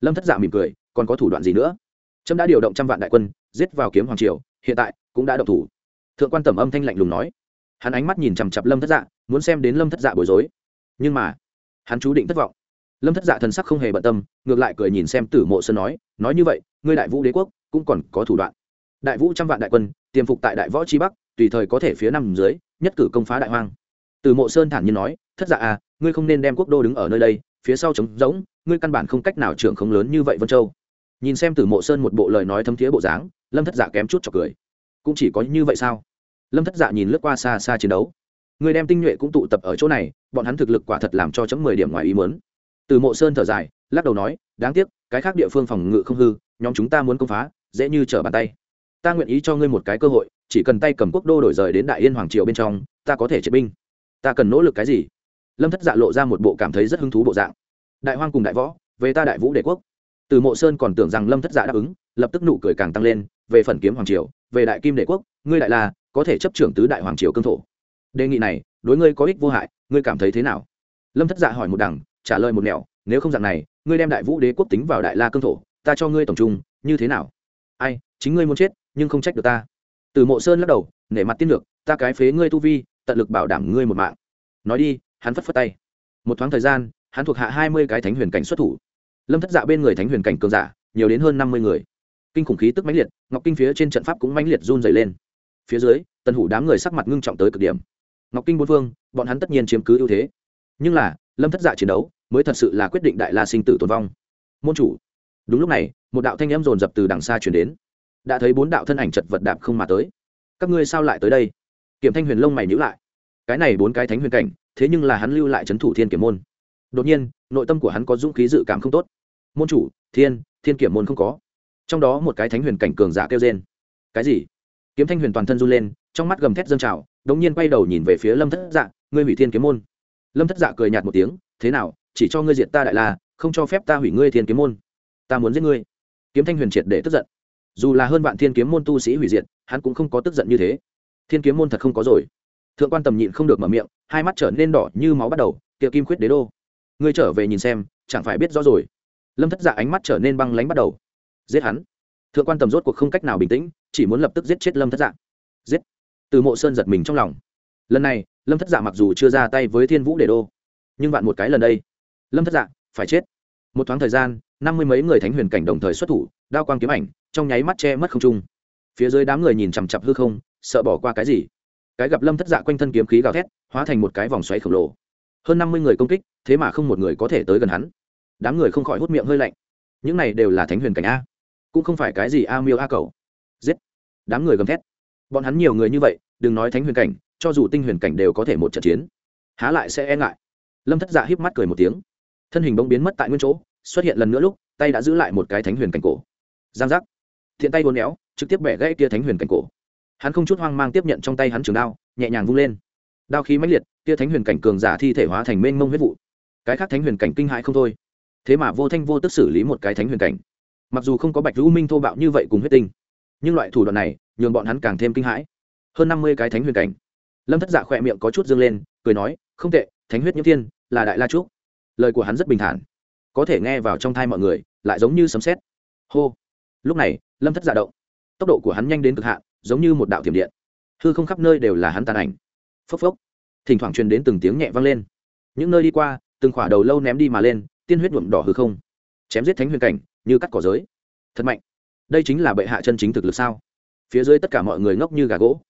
Speaker 1: Lâm thất dạ mỉm cười, còn có thủ đoạn gì nữa? Trâm đã điều động trăm vạn đại quân, giết vào kiếm hoàng triều, hiện tại cũng đã động thủ. Thượng quan tầm âm thanh lạnh lùng nói hắn ánh mắt nhìn chằm chặp lâm thất dạ muốn xem đến lâm thất dạ bối rối. Nhưng mà, hắn chú định thất vọng. Lâm thất dạ thần sắc không hề bận tâm, ngược lại cười nhìn xem tử mộ sơn nói nói như vậy, ngươi đại vũ đế quốc cũng còn có thủ đoạn. Đại vũ trăm vạn đại quân, tiềm phục tại đại võ chi bắc, tùy thời có thể phía nằm dưới, nhất cử công phá đại hoang. Tử mộ sơn thản nhiên nói, thất dạ à ngươi không nên đem quốc đô đứng ở nơi đây, phía sau trống rỗng, ngươi căn bản không cách nào trưởng không lớn như vậy vân châu. Nhìn xem tử mộ sơn một bộ lời nói thấm thiế bộ dáng, lâm thất dạ kém chút chọc cười. Cũng chỉ có như vậy sao? Lâm thất dạ nhìn lướt qua xa xa chiến đấu người đem tinh nhuệ cũng tụ tập ở chỗ này bọn hắn thực lực quả thật làm cho chấm mười điểm ngoài ý muốn. từ mộ sơn thở dài, lắc đầu nói, đáng tiếc, cái khác địa phương phòng ngự không hư, nhóm chúng ta muốn công phá, dễ như trở bàn tay. Ta nguyện ý cho ngươi một cái cơ hội, chỉ cần tay cầm quốc đô đổi rời đến đại yên hoàng triều bên trong, ta có thể chế binh. Ta cần nỗ lực cái gì? Lâm thất dạ lộ ra một bộ cảm thấy rất hứng thú bộ dạng. Đại hoang cùng đại võ, về ta đại vũ đệ quốc. Từ mộ sơn còn tưởng rằng lâm thất dạ đáp ứng, lập tức nụ cười càng tăng lên, về phần kiếm hoàng triều, về đại kim đệ quốc ngươi đại la, có thể chấp trưởng tứ đại hoàng triều cương thổ. Đề nghị này, đối ngươi có ích vô hại, ngươi cảm thấy thế nào? Lâm thất dạ hỏi một đằng, trả lời một nẻo, nếu không dạng này, ngươi đem đại vũ đế quốc tính vào đại la cương thổ, ta cho ngươi tổng trung, như thế nào? Ai, chính ngươi muốn chết, nhưng không trách được ta. Từ mộ sơn lắc đầu, nể mặt tiên lược, ta cái phế ngươi tu vi, tận lực bảo đảm ngươi một mạng. Nói đi, hắn phất phất tay. Một thoáng thời gian, hắn thuộc hạ hai mươi cái thánh huyền cảnh xuất thủ. Lâm thất dạ bên người thánh huyền cảnh cường giả, nhiều đến hơn năm mươi người. Kinh khủng khí tức mãnh liệt, ngọc kinh phía trên trận pháp cũng mãnh liệt run dày lên phía dưới tân hủ đám người sắc mặt ngưng trọng tới cực điểm. Ngọc kinh bốn phương bọn hắn tất nhiên chiếm cứ ưu thế. Nhưng là, lâm thất dạ chiến đấu, mới thật sự là quyết định đại la sinh tử tồn vong. Môn chủ. Đúng lúc này, một đạo thanh âm rồn rập từ đằng xa chuyển đến. Đã thấy bốn đạo thân ảnh chật vật đạp không mà tới. Các ngươi sao lại tới đây? Kiểm thanh huyền lông mày nhữ lại. Cái này bốn cái thánh huyền cảnh, thế nhưng là hắn lưu lại c thủ thiên kiểm môn. Đột nhiên, nội tâm của hắn có dũng khí dự cảm không tốt. Môn chủ, thiên thiên kiểm môn không có. Trong đó một cái thánh huyền cảnh cường giả kêu trên cái gì? Kiếm thanh huyền toàn thân run lên, trong mắt gầm thét dâng trào, đống nhiên quay đầu nhìn về phía lâm thất dạ ngươi hủy thiên kiếm môn. Lâm thất dạ cười nhạt một tiếng, thế nào, chỉ cho ngươi diệt ta đại la, không cho phép ta hủy ngươi thiên kiếm môn. Ta muốn giết ngươi. Kiếm thanh huyền triệt để tức giận. Dù là hơn vạn thiên kiếm môn tu sĩ hủy diệt, hắn cũng không có tức giận như thế. Thiên kiếm môn thật không có rồi. Thượng quan tầm nhịn không được mở miệng, hai mắt trở nên đỏ như máu bắt đầu tiệ kim khuyết đế đô, ngươi trở về nhìn xem, chẳng phải biết rõ rồi. Lâm thất dạ ánh mắt trở nên băng lánh bắt đầu. Giết hắn. Thượng quan tầm rốt cuộc không cách nào bình tĩnh chỉ muốn lập tức giết chết lâm thất dạ. Giết. Từ mộ sơn giật mình trong lòng. Lần này, lâm thất dạ mặc dù chưa ra tay với thiên vũ Đề đô, nhưng vạn một cái lần đây, lâm thất dạ phải chết. Một thoáng thời gian, năm mươi mấy người thánh huyền cảnh đồng thời xuất thủ, đao quang kiếm ảnh, trong nháy mắt che mất không trung. Phía dưới đám người nhìn chằm chặp hư không, sợ bỏ qua cái gì. Cái gặp lâm thất dạ quanh thân kiếm khí gào thét, hóa thành một cái vòng xoáy khổng lồ. Hơn năm mươi người công kích, thế mà không một người có thể tới gần hắn. Đám người không khỏi hút miệng hơi lạnh. Những này đều là thánh huyền cảnh a. Cũng không phải cái gì a miêu a cầu giết. Đám người gầm thét. Bọn hắn nhiều người như vậy, đừng nói thánh huyền cảnh, cho dù tinh huyền cảnh đều có thể một trận chiến. Há lại sẽ e ngại. Lâm thất dạ híp mắt cười một tiếng. Thân hình bỗng biến mất tại nguyên chỗ, xuất hiện lần nữa lúc, tay đã giữ lại một cái thánh huyền cảnh cổ. Giang giác. Thiện tay vốn éo, trực tiếp bẻ gãy kia thánh huyền cảnh cổ. Hắn không chút hoang mang tiếp nhận trong tay hắn trường đao, nhẹ nhàng vung lên. Đao khí mãnh liệt, kia thánh huyền cảnh cường giả thi thể hóa thành mênh mông huyết vụ. Cái khác thánh huyền cảnh kinh hãi không thôi. Thế mà vô thanh vô tức xử lý một cái thánh huyền cảnh. Mặc dù không có bạch lũ minh thô bạo như vậy cùng huyết tinh nhưng loại thủ đoạn này, nhường bọn hắn càng thêm kinh hãi. Hơn năm mươi cái thánh huyền cảnh. Lâm thất dạ khỏe miệng có chút dương lên, cười nói, không tệ, thánh huyết nhiễm thiên, là đại la trúc. Lời của hắn rất bình thản. Có thể nghe vào trong thai mọi người, lại giống như sấm sét. Hô. Lúc này, lâm thất dạ động. Tốc độ của hắn nhanh đến cực hạn, giống như một đạo tiềm điện. Hư không khắp nơi đều là hắn tàn ảnh. Phốc phốc. Thỉnh thoảng truyền đến từng tiếng nhẹ vang lên. Những nơi đi qua, từng khỏa đầu lâu ném đi mà lên, tiên huyết nhuộm đỏ hư không. Chém giết thánh huyền cảnh, như cắt cỏ giới. Thật mạnh đây chính là bệ hạ chân chính thực lực sao? Phía dưới tất cả mọi người ngốc như gà gỗ.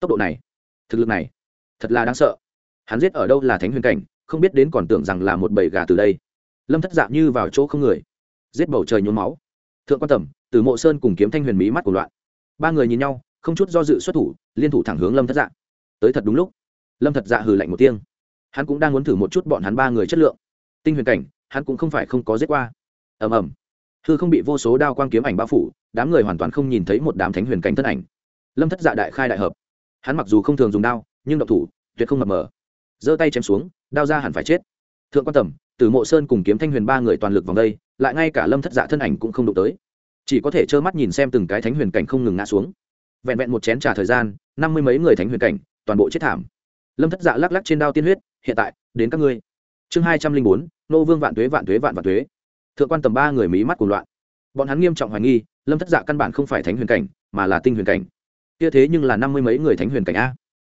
Speaker 1: Tốc độ này, thực lực này, thật là đáng sợ. Hắn giết ở đâu là thánh huyền cảnh, không biết đến còn tưởng rằng là một bầy gà từ đây. Lâm thất dạng như vào chỗ không người. Giết bầu trời nhuốm máu. Thượng quan tầm, từ mộ sơn cùng kiếm thanh huyền mỹ mắt của loạn. Ba người nhìn nhau, không chút do dự xuất thủ, liên thủ thẳng hướng lâm thất dạ. Tới thật đúng lúc. Lâm thật dạ hừ lạnh một tiếng. Hắn cũng đang muốn thử một chút bọn hắn ba người chất lượng. Tinh huyền cảnh, hắn cũng không phải không có giết qua. Ầm ầm. Hư không bị vô số đao quang kiếm ảnh bao phủ đám người hoàn toàn không nhìn thấy một đám thánh huyền cảnh thân ảnh. Lâm thất dạ đại khai đại hợp. Hắn mặc dù không thường dùng đao, nhưng độc thủ, tuyệt không mập mờ. Giơ tay chém xuống, đao ra hẳn phải chết. Thượng quan tầm từ mộ sơn cùng kiếm thanh huyền ba người toàn lực vòng đây, lại ngay cả lâm thất dạ thân ảnh cũng không đụng tới. Chỉ có thể trơ mắt nhìn xem từng cái thánh huyền cảnh không ngừng ngã xuống. Vẹn vẹn một chén t thời gian, năm mươi mấy người thánh huyền cảnh, toàn bộ chết thảm. Lâm thất dạ lắc lắc trên đao tiên huyết, hiện tại, đến các ngươi. Chương hai trăm linh bốn, nô vương vạn tuế vạn tuế vạn vạn tuế. Thượng quan tầm ba người mí mắt cùng loạn bọn hắn nghiêm trọng hoài nghi, lâm thất dạ căn bản không phải thánh huyền cảnh, mà là tinh huyền cảnh. Kia thế nhưng là năm mươi mấy người thánh huyền cảnh a.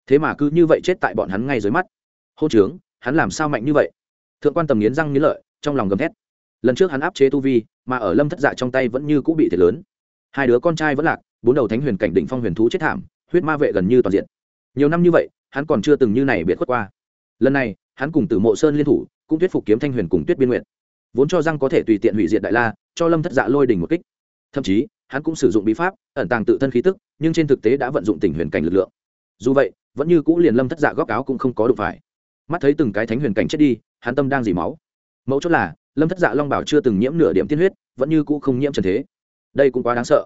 Speaker 1: Thế mà cứ như vậy chết tại bọn hắn ngay dưới mắt. Hô trướng hắn làm sao mạnh như vậy? Thượng quan tầm nghiến răng nghiến lợi, trong lòng gầm thét. Lần trước hắn áp chế tu vi, mà ở lâm thất dạ trong tay vẫn như cũ bị thiệt lớn. Hai đứa con trai vẫn lạc, bốn đầu thánh huyền cảnh đỉnh phong huyền thú chết thảm, huyết ma vệ gần như toàn diện. Nhiều năm như vậy, hắn còn chưa từng như này biệt khuất qua. Lần này, hắn cùng tử mộ sơn liên thủ, cũng thuyết phục kiếm thanh huyền cùng tuyết biên nguyện vốn cho rằng có thể tùy tiện hủy diệt đại la cho lâm thất dạ lôi đỉnh một kích. Thậm chí, hắn cũng sử dụng bí pháp, ẩn tàng tự thân khí tức, nhưng trên thực tế đã vận dụng tình huyền cảnh lực lượng. Dù vậy, vẫn như cũ liền lâm thất dạ góc áo cũng không có đụng phải. Mắt thấy từng cái thánh huyền cảnh chết đi, hắn tâm đang dỉ máu. Mẫu chốt là, lâm thất dạ long bảo chưa từng nhiễm nửa điểm tiên huyết, vẫn như cũ không nhiễm trần thế. Đây cũng quá đáng sợ.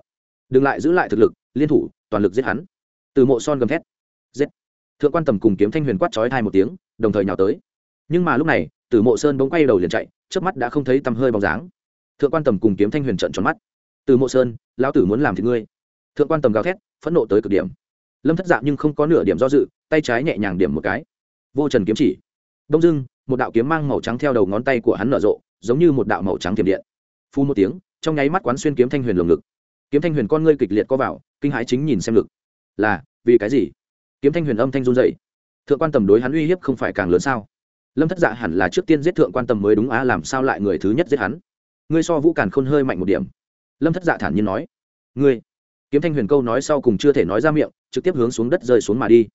Speaker 1: Đừng lại giữ lại thực lực, liên thủ, toàn lực giết hắn. Từ mộ son gầm thét. Giết. Thượng quan tầm cùng kiếm thanh huyền quát trói hai một tiếng, đồng thời nhào tới. Nhưng mà lúc này, từ mộ sơn bỗng quay đầu liền chạy trước mắt đã không thấy tầm hơi bóng dáng thượng quan tầm cùng kiếm thanh huyền trận tròn mắt. Từ mộ sơn, lão tử muốn làm thì ngươi. Thượng quan tầm gào thét, phẫn nộ tới cực điểm. Lâm thất dạng nhưng không có nửa điểm do dự, tay trái nhẹ nhàng điểm một cái. Vô trần kiếm chỉ. Đông dưng một đạo kiếm mang màu trắng theo đầu ngón tay của hắn nở rộ, giống như một đạo màu trắng tiềm điện. Phu một tiếng, trong nháy mắt quán xuyên kiếm thanh huyền lồng ngực. Kiếm thanh huyền con ngươi kịch liệt có vào, kinh hãi chính nhìn xem lực là, vì cái gì? Kiếm thanh huyền âm thanh run dậy thượng quan tầm đối hắn uy hiếp không phải càng lớn sao? Lâm thất dạ hẳn là trước tiên giết thượng quan tầm mới đúng á, làm sao lại người thứ nhất giết hắn? Ngươi so vũ càn khôn hơi mạnh một điểm. Lâm thất dạ thản nhiên nói. Ngươi kiếm thanh huyền câu nói sau cùng chưa thể nói ra miệng trực tiếp hướng xuống đất rơi xuống mà đi.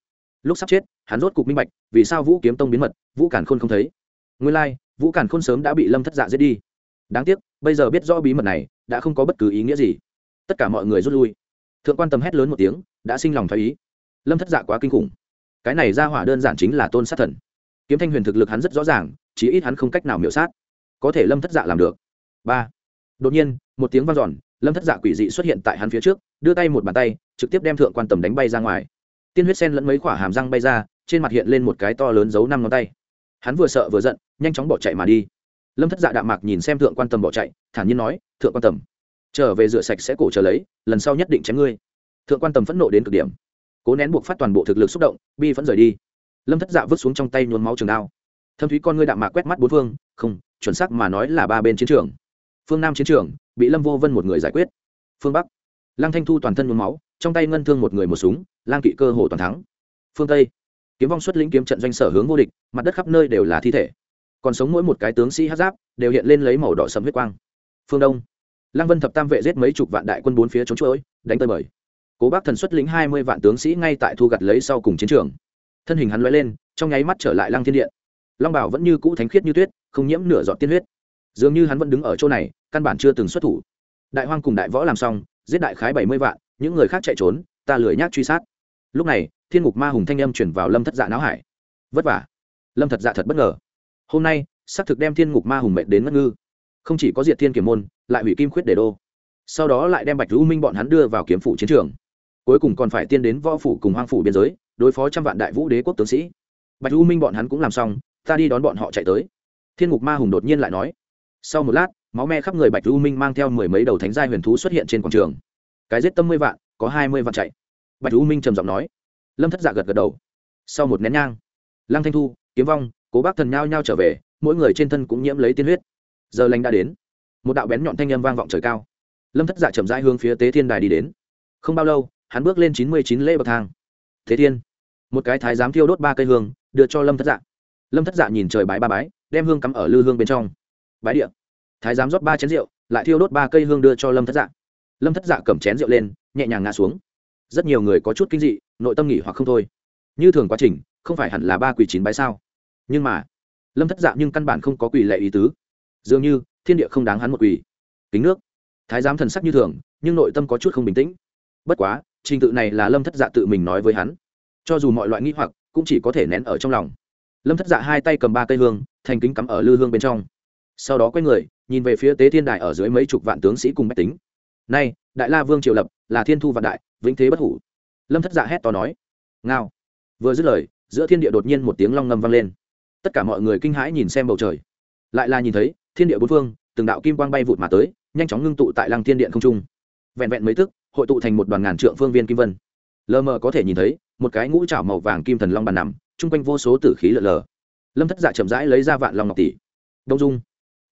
Speaker 1: Lúc sắp chết hắn rốt cục minh bạch vì sao vũ kiếm tông biến mật vũ càn khôn không thấy. Ngươi lai、like, vũ càn khôn sớm đã bị lâm thất dạ giết đi. Đáng tiếc bây giờ biết rõ bí mật này đã không có bất cứ ý nghĩa gì. Tất cả mọi người rút lui. Thượng quan tầm hét lớn một tiếng đã sinh lòng thái ý. Lâm thất dạ quá kinh khủng. Cái này ra hỏa đơn giản chính là tôn sát thần. Kiếm thanh huyền thực lực hắn rất rõ ràng chí ít hắn không cách nào miểu sát. Có thể lâm thất dạ làm được ba. Đột nhiên, một tiếng vang dọn, lâm thất dạ quỷ dị xuất hiện tại hắn phía trước, đưa tay một bàn tay, trực tiếp đem thượng quan tầm đánh bay ra ngoài. Tiên huyết sen lẫn mấy quả hàm răng bay ra, trên mặt hiện lên một cái to lớn giấu năm ngón tay. Hắn vừa sợ vừa giận, nhanh chóng bỏ chạy mà đi. Lâm thất dạ đạm mạc nhìn xem thượng quan tầm bỏ chạy, thản nhiên nói, thượng quan tầm, trở về rửa sạch sẽ cổ trở lấy, lần sau nhất định chém ngươi. Thượng quan tầm phẫn nộ đến cực điểm. Cố nén buộc phát toàn bộ thực lực xúc động, bi vẫn rời đi. Lâm thất dạ vứt xuống trong tay nhuốm máu trường đao. Thâm thúy con ngươi đạm mạc quét mắt bốn phương, không, chuẩn xác mà nói là ba bên chiến trường phương nam chiến trường, bị lâm vô vân một người giải quyết. Phương bắc, lăng thanh thu toàn thân nhuốm máu, trong tay ngân thương một người một súng, lang kỵ cơ hồ toàn thắng. Phương tây, kiếm vong xuất lĩnh kiếm trận doanh sở hướng vô địch, mặt đất khắp nơi đều là thi thể. Còn sống mỗi một cái tướng sĩ hát giáp, đều hiện lên lấy màu đỏ sầm huyết quang. Phương đông, lăng vân thập tam vệ giết mấy chục vạn đại quân bốn phía chống chuỗi đánh tơi bời. Cố bác thần xuất lĩnh hai mươi vạn tướng sĩ ngay tại thu gặt lấy sau cùng chiến trường. Thân hình hắn l lên, trong nháy mắt trở lại lăng thiên điện. Long bảo vẫn như cũ thánh khiết như tuyết, không nhiễm nửa giọt tiên huyết dường như hắn vẫn đứng ở chỗ này, căn bản chưa từng xuất thủ. Đại hoang cùng đại võ làm xong, giết đại khái bảy mươi vạn, những người khác chạy trốn, ta lười nhác truy sát. Lúc này, thiên ngục ma hùng thanh âm chuyển vào lâm thất dạ não hải. Vất vả. Lâm thật dạ thật bất ngờ. Hôm nay, xác thực đem thiên ngục ma hùng mệnh đến ngất ngư. Không chỉ có diệt thiên kiểm môn, lại hủy kim khuyết để đô. Sau đó lại đem bạch lũ minh bọn hắn đưa vào kiếm phủ chiến trường. Cuối cùng còn phải tiên đến võ phủ cùng hoang phủ biên giới, đối phó trăm vạn đại vũ đế quốc tướng sĩ. Bạch lũ minh bọn hắn cũng làm xong, ta đi đón bọn họ chạy tới. Thiên ngục ma hùng đột nhiên lại nói sau một lát, máu me khắp người bạch U minh mang theo mười mấy đầu thánh giai huyền thú xuất hiện trên quảng trường. Cái giết tâm mươi vạn, có hai mươi vạn chạy. Bạch U minh trầm giọng nói. Lâm thất dạ gật gật đầu. Sau một nén nhang, lăng thanh thu, kiếm vong, cố bác thần nhao nhao trở về, mỗi người trên thân cũng nhiễm lấy tiên huyết. Giờ lành đã đến. Một đạo bén nhọn thanh â m vang vọng trời cao. Lâm thất dạ chậm rãi hướng phía tế thiên đài đi đến. Không bao lâu, hắn bước lên chín mươi chín lễ bậc thang. Thế thiên, một cái thái giám thiêu đốt ba cây hương, đưa cho lâm thất dạ. Lâm thất dạ nhìn trời bái ba bái, đem hương cắm ở lư hương bên trong bái địa. Thái giám rót ba chén rượu, lại thiêu đốt ba cây hương đưa cho lâm thất dạ. Lâm thất dạ cầm chén rượu lên, nhẹ nhàng ngã xuống. Rất nhiều người có chút kinh dị, nội tâm nghỉ hoặc không thôi. Như thường quá trình, không phải hẳn là ba quỳ chín bái sao? Nhưng mà, lâm thất dạ nhưng căn bản không có quỳ lệ ý tứ. Dường như, thiên địa không đáng hắn một quỳ kính nước. Thái giám thần sắc như thường, nhưng nội tâm có chút không bình tĩnh. Bất quá, trình tự này là lâm thất dạ tự mình nói với hắn. Cho dù mọi loại nghĩ hoặc, cũng chỉ có thể nén ở trong lòng. Lâm thất dạ hai tay cầm ba cây hương, thành kính cắm ở lư hương bên trong sau đó quay người, nhìn về phía tế thiên đại ở dưới mấy chục vạn tướng sĩ cùng bách tính. Nay đại la vương triều lập, là thiên thu vạn đại, vĩnh thế bất hủ. Lâm thất dạ hét to nói. Ngao. Vừa dứt lời, giữa thiên địa đột nhiên một tiếng long ngâm vang lên. Tất cả mọi người kinh hãi nhìn xem bầu trời. Lại là nhìn thấy, thiên địa bốn phương, từng đạo kim quang bay vụt mà tới, nhanh chóng ngưng tụ tại lăng thiên điện không trung. Vẹn vẹn mấy tức hội tụ thành một đoàn ngàn trượng phương viên kim vân. Lờ mờ có thể nhìn thấy, một cái ngũ trảo màu vàng kim thần long bàn nằm, chung quanh vô số tử khí lợ lờ. Lâm thất dạ chậm rãi lấy ra vạn long ngọc tỷ. Đông dung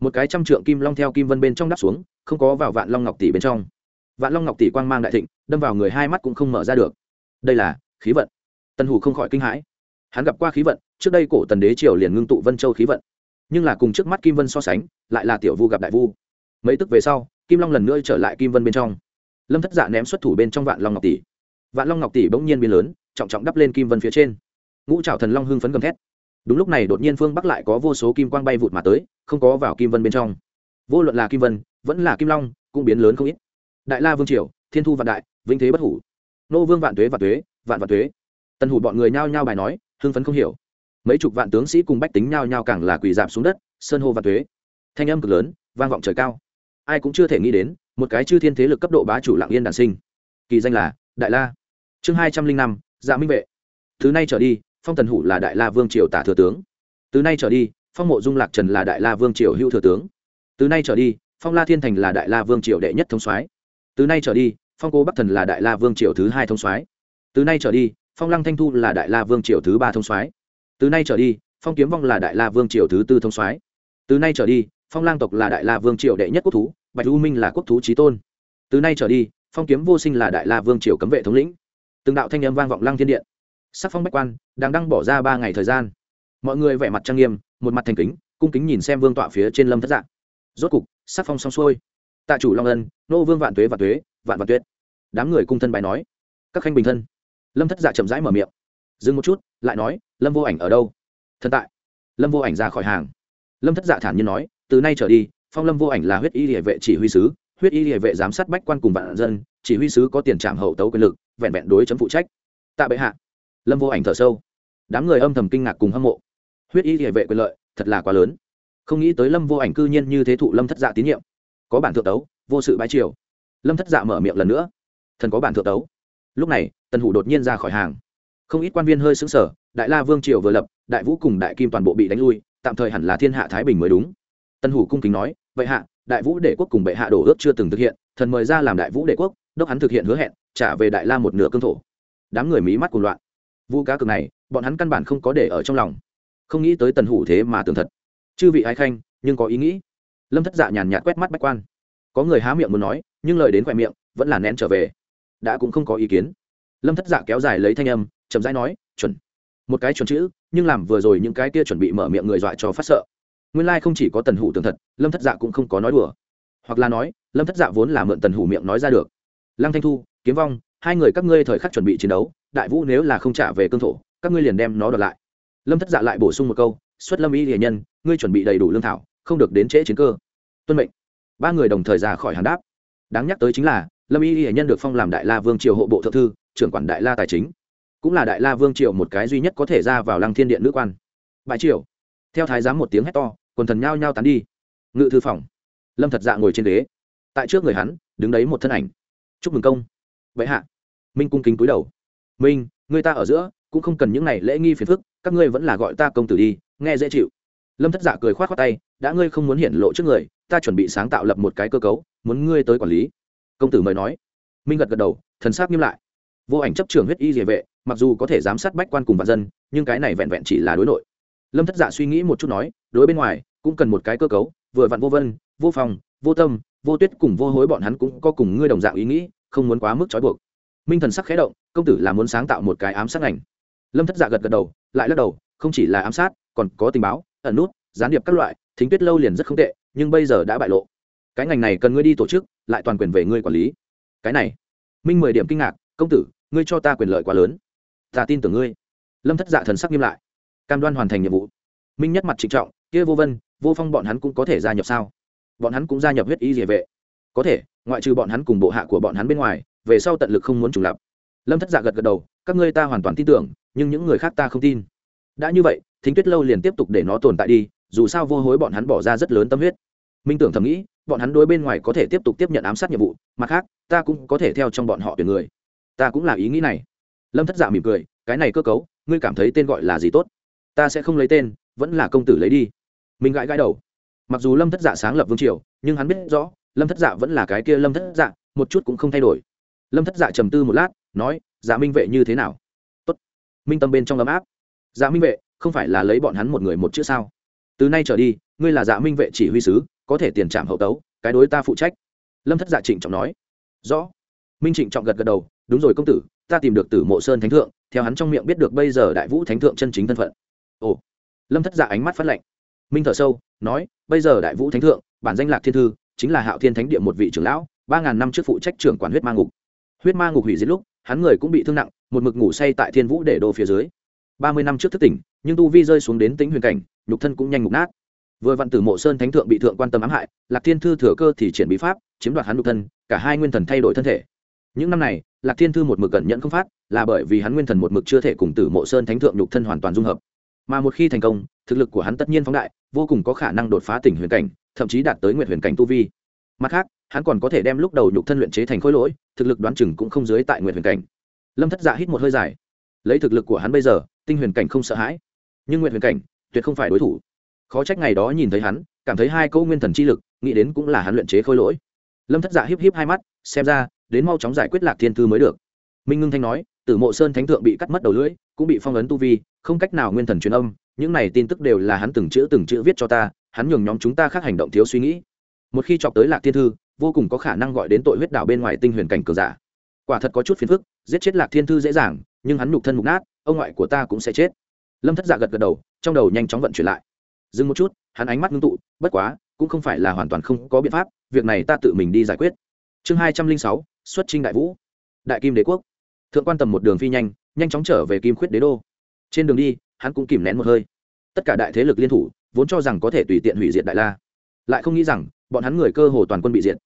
Speaker 1: một cái trăm trượng kim long theo kim vân bên trong đắp xuống, không có vào vạn long ngọc tỷ bên trong. Vạn long ngọc tỷ quang mang đại thịnh, đâm vào người hai mắt cũng không mở ra được. Đây là khí vận. Tần hủ không khỏi kinh hãi. Hắn gặp qua khí vận, trước đây cổ tần đế triều liền ngưng tụ vân châu khí vận. Nhưng là cùng trước mắt kim vân so sánh, lại là tiểu vu gặp đại vu. Mấy tức về sau, kim long lần nữa trở lại kim vân bên trong. Lâm thất dạ ném xuất thủ bên trong vạn long ngọc tỷ. Vạn long ngọc tỷ bỗng nhiên biến lớn, trọng trọng đắp lên kim vân phía trên. Ngũ trào thần long hưng phấn gầm thét. Đúng lúc này đột nhiên phương bắc lại có vô số kim quang bay vụt mà tới không có vào kim vân bên trong. Vô luận là kim vân, vẫn là kim long, cũng biến lớn không ít. Đại la vương triều, thiên thu vạn đại, vĩnh thế bất hủ. Nô vương vạn tuế vạn tuế, vạn vạn tuế. Tần hủ bọn người nhao nhao bài nói, hưng phấn không hiểu. Mấy chục vạn tướng sĩ cùng bách tính nhao nhao càng là quỳ dạp xuống đất, sơn hô vạn tuế. Thanh âm cực lớn, vang vọng trời cao. Ai cũng chưa thể nghĩ đến, một cái chư thiên thế lực cấp độ bá chủ lạng yên đản sinh. Kỳ danh là đại la. Chương hai trăm linh năm dạ minh vệ. Thứ nay trở đi, phong tần hủ là đại la vương triều tả thừa tướng. Từ nay trở đi phong mộ dung lạc trần là đại la vương triều hữu thừa tướng. Từ nay trở đi, phong la thiên thành là đại la vương triều đệ nhất thống soái. Từ nay trở đi, phong cố bắc thần là đại la vương triều thứ hai thống soái. Từ nay trở đi, phong lăng thanh thu là đại la vương triều thứ ba thống soái. Từ nay trở đi, phong kiếm vong là đại la vương triều thứ tư thống soái. Từ nay trở đi, phong lang tộc là đại la vương triều đệ nhất quốc thú, bạch u minh là quốc thú trí tôn. Từ nay trở đi, phong kiếm vô sinh là đại la vương triều cấm vệ thống lĩnh. Từng đạo thanh âm vang vọng lăng thiên điện. Sắc phong bách quan, đang đăng bỏ ra ba ngày thời gian. Mọi người vẻ mặt trang nghiêm một mặt thành kính, cung kính nhìn xem vương tọa phía trên lâm thất dạng rốt cục, sắc phong xong xuôi. Tạ chủ long ân, nô vương vạn tuế vạn tuế, vạn vạn tuyết. Đám người cung thân bài nói. Các khanh bình thân. Lâm thất dạ chậm rãi mở miệng. Dừng một chút, lại nói, lâm vô ảnh ở đâu? Thân tại. Lâm vô ảnh ra khỏi hàng. Lâm thất dạ thản nhiên nói, từ nay trở đi, phong lâm vô ảnh là huyết y địa vệ chỉ huy sứ, huyết y địa vệ giám sát bách quan cùng vạn dân, chỉ huy sứ có tiền trạm hậu tấu quyền lực, vẹn vẹn đối chấm phụ trách. Tạ bệ hạ. Lâm vô ảnh thở sâu. Đám người âm thầm kinh ngạc cùng hâm mộ huyết y địa vệ quyền lợi, thật là quá lớn. Không nghĩ tới lâm vô ảnh cư nhiên như thế thụ lâm thất dạ tín nhiệm. Có bản thượng tấu, vô sự bái triều. Lâm thất dạ mở miệng lần nữa. Thần có bản thượng tấu. Lúc này, tần hủ đột nhiên ra khỏi hàng. Không ít quan viên hơi xứng sở đại la vương triều vừa lập, đại vũ cùng đại kim toàn bộ bị đánh lui, tạm thời hẳn là thiên hạ thái bình mới đúng. Tần hủ cung kính nói, vậy hạ, đại vũ đệ quốc cùng bệ hạ đổ ước chưa từng thực hiện, thần mời ra làm đại vũ đệ quốc, đốc hắn thực hiện hứa hẹn, trả về đại la một nửa cương thổ. Đám người mí mắt cùng loạn. Vu cá cực này, bọn hắn căn bản không có để ở trong lòng không nghĩ tới tần hủ thế mà tường thật. Chư vị ai khanh, nhưng có ý nghĩ. Lâm thất dạ nhàn nhạt quét mắt bách quan. Có người há miệng muốn nói, nhưng lời đến khoe miệng, vẫn là nén trở về. Đã cũng không có ý kiến. Lâm thất dạ kéo dài lấy thanh âm, chậm rãi nói, chuẩn. Một cái chuẩn chữ, nhưng làm vừa rồi những cái kia chuẩn bị mở miệng người dọa cho phát sợ. Nguyên lai không chỉ có tần hủ tường thật, lâm thất dạ cũng không có nói đùa. Hoặc là nói, lâm thất dạ vốn là mượn tần hủ miệng nói ra được. Lăng thanh thu, kiếm vong, hai người các ngươi thời khắc chuẩn bị chiến đấu, đại vũ nếu là không trả về cương thổ, các ngươi liền đem nó đợt lại lâm thất dạ lại bổ sung một câu, xuất lâm y hiền nhân, ngươi chuẩn bị đầy đủ lương thảo, không được đến trễ chiến cơ. Tuân mệnh. Ba người đồng thời ra khỏi hàn đáp. Đáng nhắc tới chính là, lâm y hiền nhân được phong làm đại la vương triều hộ bộ thượng thư, trưởng quản đại la tài chính. Cũng là đại la vương triều một cái duy nhất có thể ra vào lăng thiên điện nữ quan. Bãi triều. Theo thái giám một tiếng hét to, quần thần nhao nhao tán đi. Ngự thư phòng. Lâm thật dạ ngồi trên ghế. Tại trước người hắn, đứng đấy một thân ảnh. Chúc mừng công. Vậy hạ. Minh cung kính cúi đầu. Minh, người ta ở giữa, cũng không cần những này lễ nghi phiền phức các ngươi vẫn là gọi ta công tử đi, nghe dễ chịu. Lâm thất dạ cười k h o á t khoác tay, đã ngươi không muốn hiện lộ trước người, ta chuẩn bị sáng tạo lập một cái cơ cấu, muốn ngươi tới quản lý. Công tử mời nói. Minh gật gật đầu, thần s á c nghiêm lại. Vô ảnh chấp trường huyết y địa vệ, mặc dù có thể giám sát bách quan cùng vạn dân, nhưng cái này vẹn vẹn chỉ là đối nội. Lâm thất dạ suy nghĩ một chút nói, đối bên ngoài, cũng cần một cái cơ cấu, vừa vặn vô vân, vô phòng, vô tâm, vô tuyết cùng vô hối bọn hắn cũng có cùng ngươi đồng dạng ý nghĩ, không muốn quá mức trói buộc. Minh thần sắc khẽ động, công tử là muốn sáng tạo một cái ám sát ngành lâm thất dạ gật gật đầu, lại lắc đầu, không chỉ là ám sát, còn có tình báo, ẩn nút, gián điệp các loại, thính tuyết lâu liền rất không tệ, nhưng bây giờ đã bại lộ. Cái ngành này cần ngươi đi tổ chức, lại toàn quyền về ngươi quản lý. Cái này, minh mười điểm kinh ngạc, công tử, ngươi cho ta quyền lợi quá lớn. Ta tin tưởng ngươi. Lâm thất dạ thần sắc nghiêm lại. Cam đoan hoàn thành nhiệm vụ. Minh nhất mặt trịnh trọng, kia vô vân, vô phong bọn hắn cũng có thể gia nhập sao? Bọn hắn cũng gia nhập huyết y địa vệ. Có thể, ngoại trừ bọn hắn cùng bộ hạ của bọn hắn bên ngoài, về sau tận lực không muốn trùng lập lâm thất dạ gật gật đầu, các ngươi ta hoàn toàn tin tưởng, nhưng những người khác ta không tin. Đã như vậy, thính tuyết lâu liền tiếp tục để nó tồn tại đi, dù sao vô hối bọn hắn bỏ ra rất lớn tâm huyết. Minh tưởng thầm nghĩ, bọn hắn đối bên ngoài có thể tiếp tục tiếp nhận ám sát nhiệm vụ, mặt khác, ta cũng có thể theo trong bọn họ tuyển người. Ta cũng là ý nghĩ này. Lâm thất dạ mỉm cười, cái này cơ cấu, ngươi cảm thấy tên gọi là gì tốt? Ta sẽ không lấy tên, vẫn là công tử lấy đi. Mình gãi gãi đầu. Mặc dù lâm thất dạ sáng lập vương triều, nhưng hắn biết rõ, lâm thất dạ vẫn là cái kia lâm thất dạ một chút cũng không thay đổi lâm thất dạ trầm tư một lát, nói dạ minh vệ như thế nào? Tốt. minh tâm bên trong ấm áp. Dạ minh vệ, không phải là lấy bọn hắn một người một chữ sao? Từ nay trở đi, ngươi là dạ minh vệ chỉ huy sứ, có thể tiền trạm hậu tấu, cái đối ta phụ trách. Lâm thất dạ trịnh trọng nói. Rõ. Minh trịnh trọng gật gật đầu, đúng rồi công tử, ta tìm được tử mộ sơn thánh thượng, theo hắn trong miệng biết được bây giờ đại vũ thánh thượng chân chính thân phận. Ồ. Lâm thất dạ ánh mắt phát lạnh. Minh thở sâu, nói, bây giờ đại vũ thánh thượng, bản danh lạc thiên thư, chính là hạo thiên thánh địa một vị trưởng lão, ba ngàn năm trước phụ trách trưởng quản huyết ma ngục huyết ma ngục hủy diệt lúc, hắn người cũng bị thương nặng, một mực ngủ say tại thiên vũ để đô phía dưới. Ba mươi năm trước thức tỉnh, nhưng tu vi rơi xuống đến tính huyền cảnh, nhục thân cũng nhanh ngục nát. Vừa vặn tử mộ sơn thánh thượng bị thượng quan tâm ám hại, lạc thiên thư thừa cơ thì triển bí pháp, chiếm đoạt hắn nhục thân, cả hai nguyên thần thay đổi thân thể. Những năm này, lạc thiên thư một mực cẩn nhận không phát, là bởi vì hắn nguyên thần một mực chưa thể cùng tử mộ sơn thánh thượng nhục thân hoàn toàn dung hợp. Mà một khi thành công, thực lực của hắn tất nhiên phóng đại, vô cùng có khả năng đột phá tỉnh huyền cảnh, thậm chí đạt tới nguyện huyền cảnh tu vi mặt khác, hắn còn có thể đem lúc đầu nhục thân luyện chế thành khối lỗi, thực lực đoán chừng cũng không dưới tại nguyện huyền cảnh. Lâm thất dạ hít một hơi dài. Lấy thực lực của hắn bây giờ, tinh huyền cảnh không sợ hãi. Nhưng nguyện huyền cảnh, tuyệt không phải đối thủ. Khó trách ngày đó nhìn thấy hắn, cảm thấy hai câu nguyên thần chi lực, nghĩ đến cũng là hắn luyện chế khối lỗi. Lâm thất dạ híp híp hai mắt, xem ra, đến mau chóng giải quyết lạc thiên thư mới được. Minh ngưng thanh nói, tử mộ sơn thánh thượng bị cắt mất đầu lưỡi, cũng bị phong ấn tu vi, không cách nào nguyên thần truyền âm, những này tin tức đều là hắn từng chữ từng chữ viết cho ta, hắn nhường nhóm chúng ta khác hành động thiếu suy nghĩ một khi chọc tới lạc thiên thư, vô cùng có khả năng gọi đến tội huyết đạo bên ngoài tinh huyền cảnh cường giả. Quả thật có chút phiền phức, giết chết lạc thiên thư dễ dàng, nhưng hắn nhục thân mục nát, ông ngoại của ta cũng sẽ chết. Lâm thất giả gật gật đầu, trong đầu nhanh chóng vận chuyển lại. Dừng một chút, hắn ánh mắt ngưng tụ, bất quá, cũng không phải là hoàn toàn không có biện pháp, việc này ta tự mình đi giải quyết. Chương hai trăm linh sáu, xuất trinh đại vũ. Đại kim đế quốc. Thượng quan tầm một đường phi nhanh nhanh chóng trở về kim khuyết đế đô. Trên đường đi, hắn cũng kìm nén một hơi. Tất cả đại thế lực liên thủ, vốn cho rằng có thể tùy tiện hủy diệt đại la. Lại không nghĩ rằng bọn hắn người cơ hồ toàn quân bị diệt.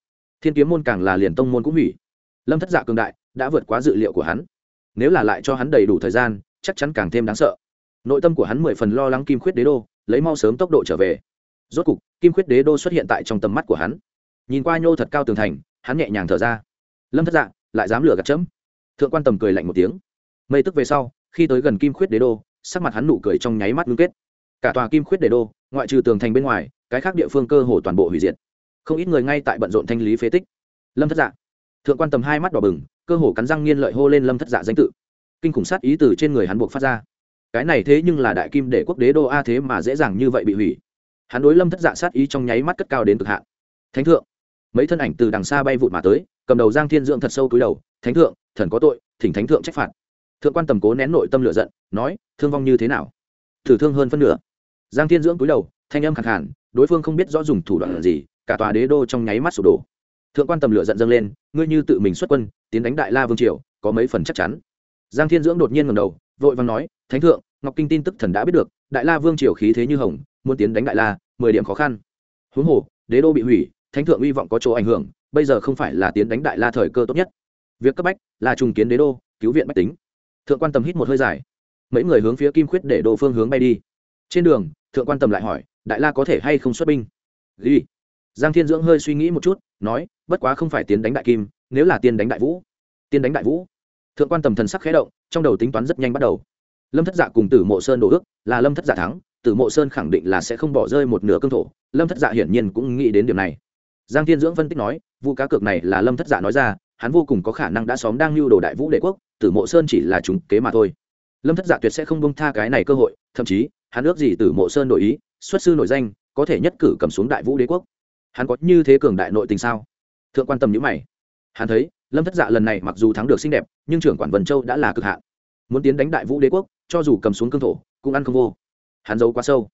Speaker 1: Thiên kiếm môn càng là liền tông môn cũng hủy. Lâm thất dạ cường đại, đã vượt quá dự liệu của hắn. Nếu là lại cho hắn đầy đủ thời gian, chắc chắn càng thêm đáng sợ. Nội tâm của hắn mười phần lo lắng kim khuyết đế đô, lấy mau sớm tốc độ trở về. Rốt cục, kim khuyết đế đô xuất hiện tại trong tầm mắt của hắn. Nhìn qua nhô thật cao tường thành, hắn nhẹ nhàng thở ra. Lâm thất dạ lại dám lửa gạt chấm. Thượng quan tầm cười lạnh một tiếng. Mây tức về sau, khi tới gần kim khuyết đế đô, sắc mặt hắn nụ cười trong nháy mắt ngưng kết. Cả tòa kim khuyết đế đô, ngoại trừ tường thành bên ngoài, cái khác địa phương cơ hồ toàn bộ hủy diệt không ít người ngay tại bận rộn thanh lý phế tích. Lâm thất dạ. Thượng quan tầm hai mắt đỏ bừng, cơ hồ cắn răng nghiên lợi hô lên lâm thất dạ danh tự. Kinh khủng sát ý từ trên người hắn buộc phát ra. Cái này thế nhưng là đại kim để quốc đế đô a thế mà dễ dàng như vậy bị hủy. Hắn đối lâm thất dạ sát ý trong nháy mắt cất cao đến cực hạn. Thánh thượng. Mấy thân ảnh từ đằng xa bay vụt mà tới, cầm đầu giang thiên dưỡng thật sâu cúi đầu, thánh thượng, thần có tội, thỉnh thánh thượng trách phạt. Thượng quan tầm cố nén nội tâm lửa giận, nói, thương vong như thế nào? Thử thương hơn phân nửa. Giang thiên dưỡng cúi đầu, thanh âm khẳng hẳn đối phương không biết rõ dùng thủ đoạn gì cả tòa đế đô trong nháy mắt sụp đổ. Thượng quan tầm lửa giận dâng lên, ngươi như tự mình xuất quân, tiến đánh đại la vương triều, có mấy phần chắc chắn. Giang thiên dưỡng đột nhiên ngầm đầu, vội vàng nói, thánh thượng, ngọc kinh tin tức thần đã biết được, đại la vương triều khí thế như hồng, muốn tiến đánh đại la, mười điểm khó khăn. Huống hồ, đế đô bị hủy, thánh thượng hy vọng có chỗ ảnh hưởng, bây giờ không phải là tiến đánh đại la thời cơ tốt nhất. Việc cấp bách là trùng kiến đế đô, cứu viện bách tính. Thượng quan tầm hít một hơi dài. Mấy người hướng phía kim khuyết để đô phương hướng bay đi. Trên đường, thượng quan tầm lại hỏi, đại la có thể hay không xuất binh? Ghi giang thiên dưỡng hơi suy nghĩ một chút, nói, bất quá không phải tiến đánh đại kim, nếu là tiên đánh đại vũ. Tiên đánh đại vũ. Thượng quan tầm thần sắc khé động, trong đầu tính toán rất nhanh bắt đầu. Lâm thất dạ cùng tử mộ sơn đổ ước, là lâm thất dạ thắng, tử mộ sơn khẳng định là sẽ không bỏ rơi một nửa cương thổ, lâm thất dạ hiển nhiên cũng nghĩ đến điểm này. Giang thiên dưỡng phân tích nói, vụ cá cược này là lâm thất dạ nói ra, hắn vô cùng có khả năng đã xóm đang lưu đồ đại vũ đế quốc, tử mộ sơn chỉ là chúng kế mà thôi. Lâm thất dạ tuyệt sẽ không bông tha cái này cơ hội, thậm chí, hắn ước gì tử mộ sơn đổi ý, xuất sư nổi danh, có thể nhất cử cầm xuống đại vũ đế quốc hắn có như thế cường đại nội tình sao? Thượng quan tâm nhữ mày. Hắn thấy, lâm thất dạ lần này mặc dù thắng được xinh đẹp, nhưng trưởng quản vân châu đã là cực hạn. Muốn tiến đánh đại vũ đế quốc, cho dù cầm xuống cương thổ, cũng ăn không vô. Hắn giấu quá sâu.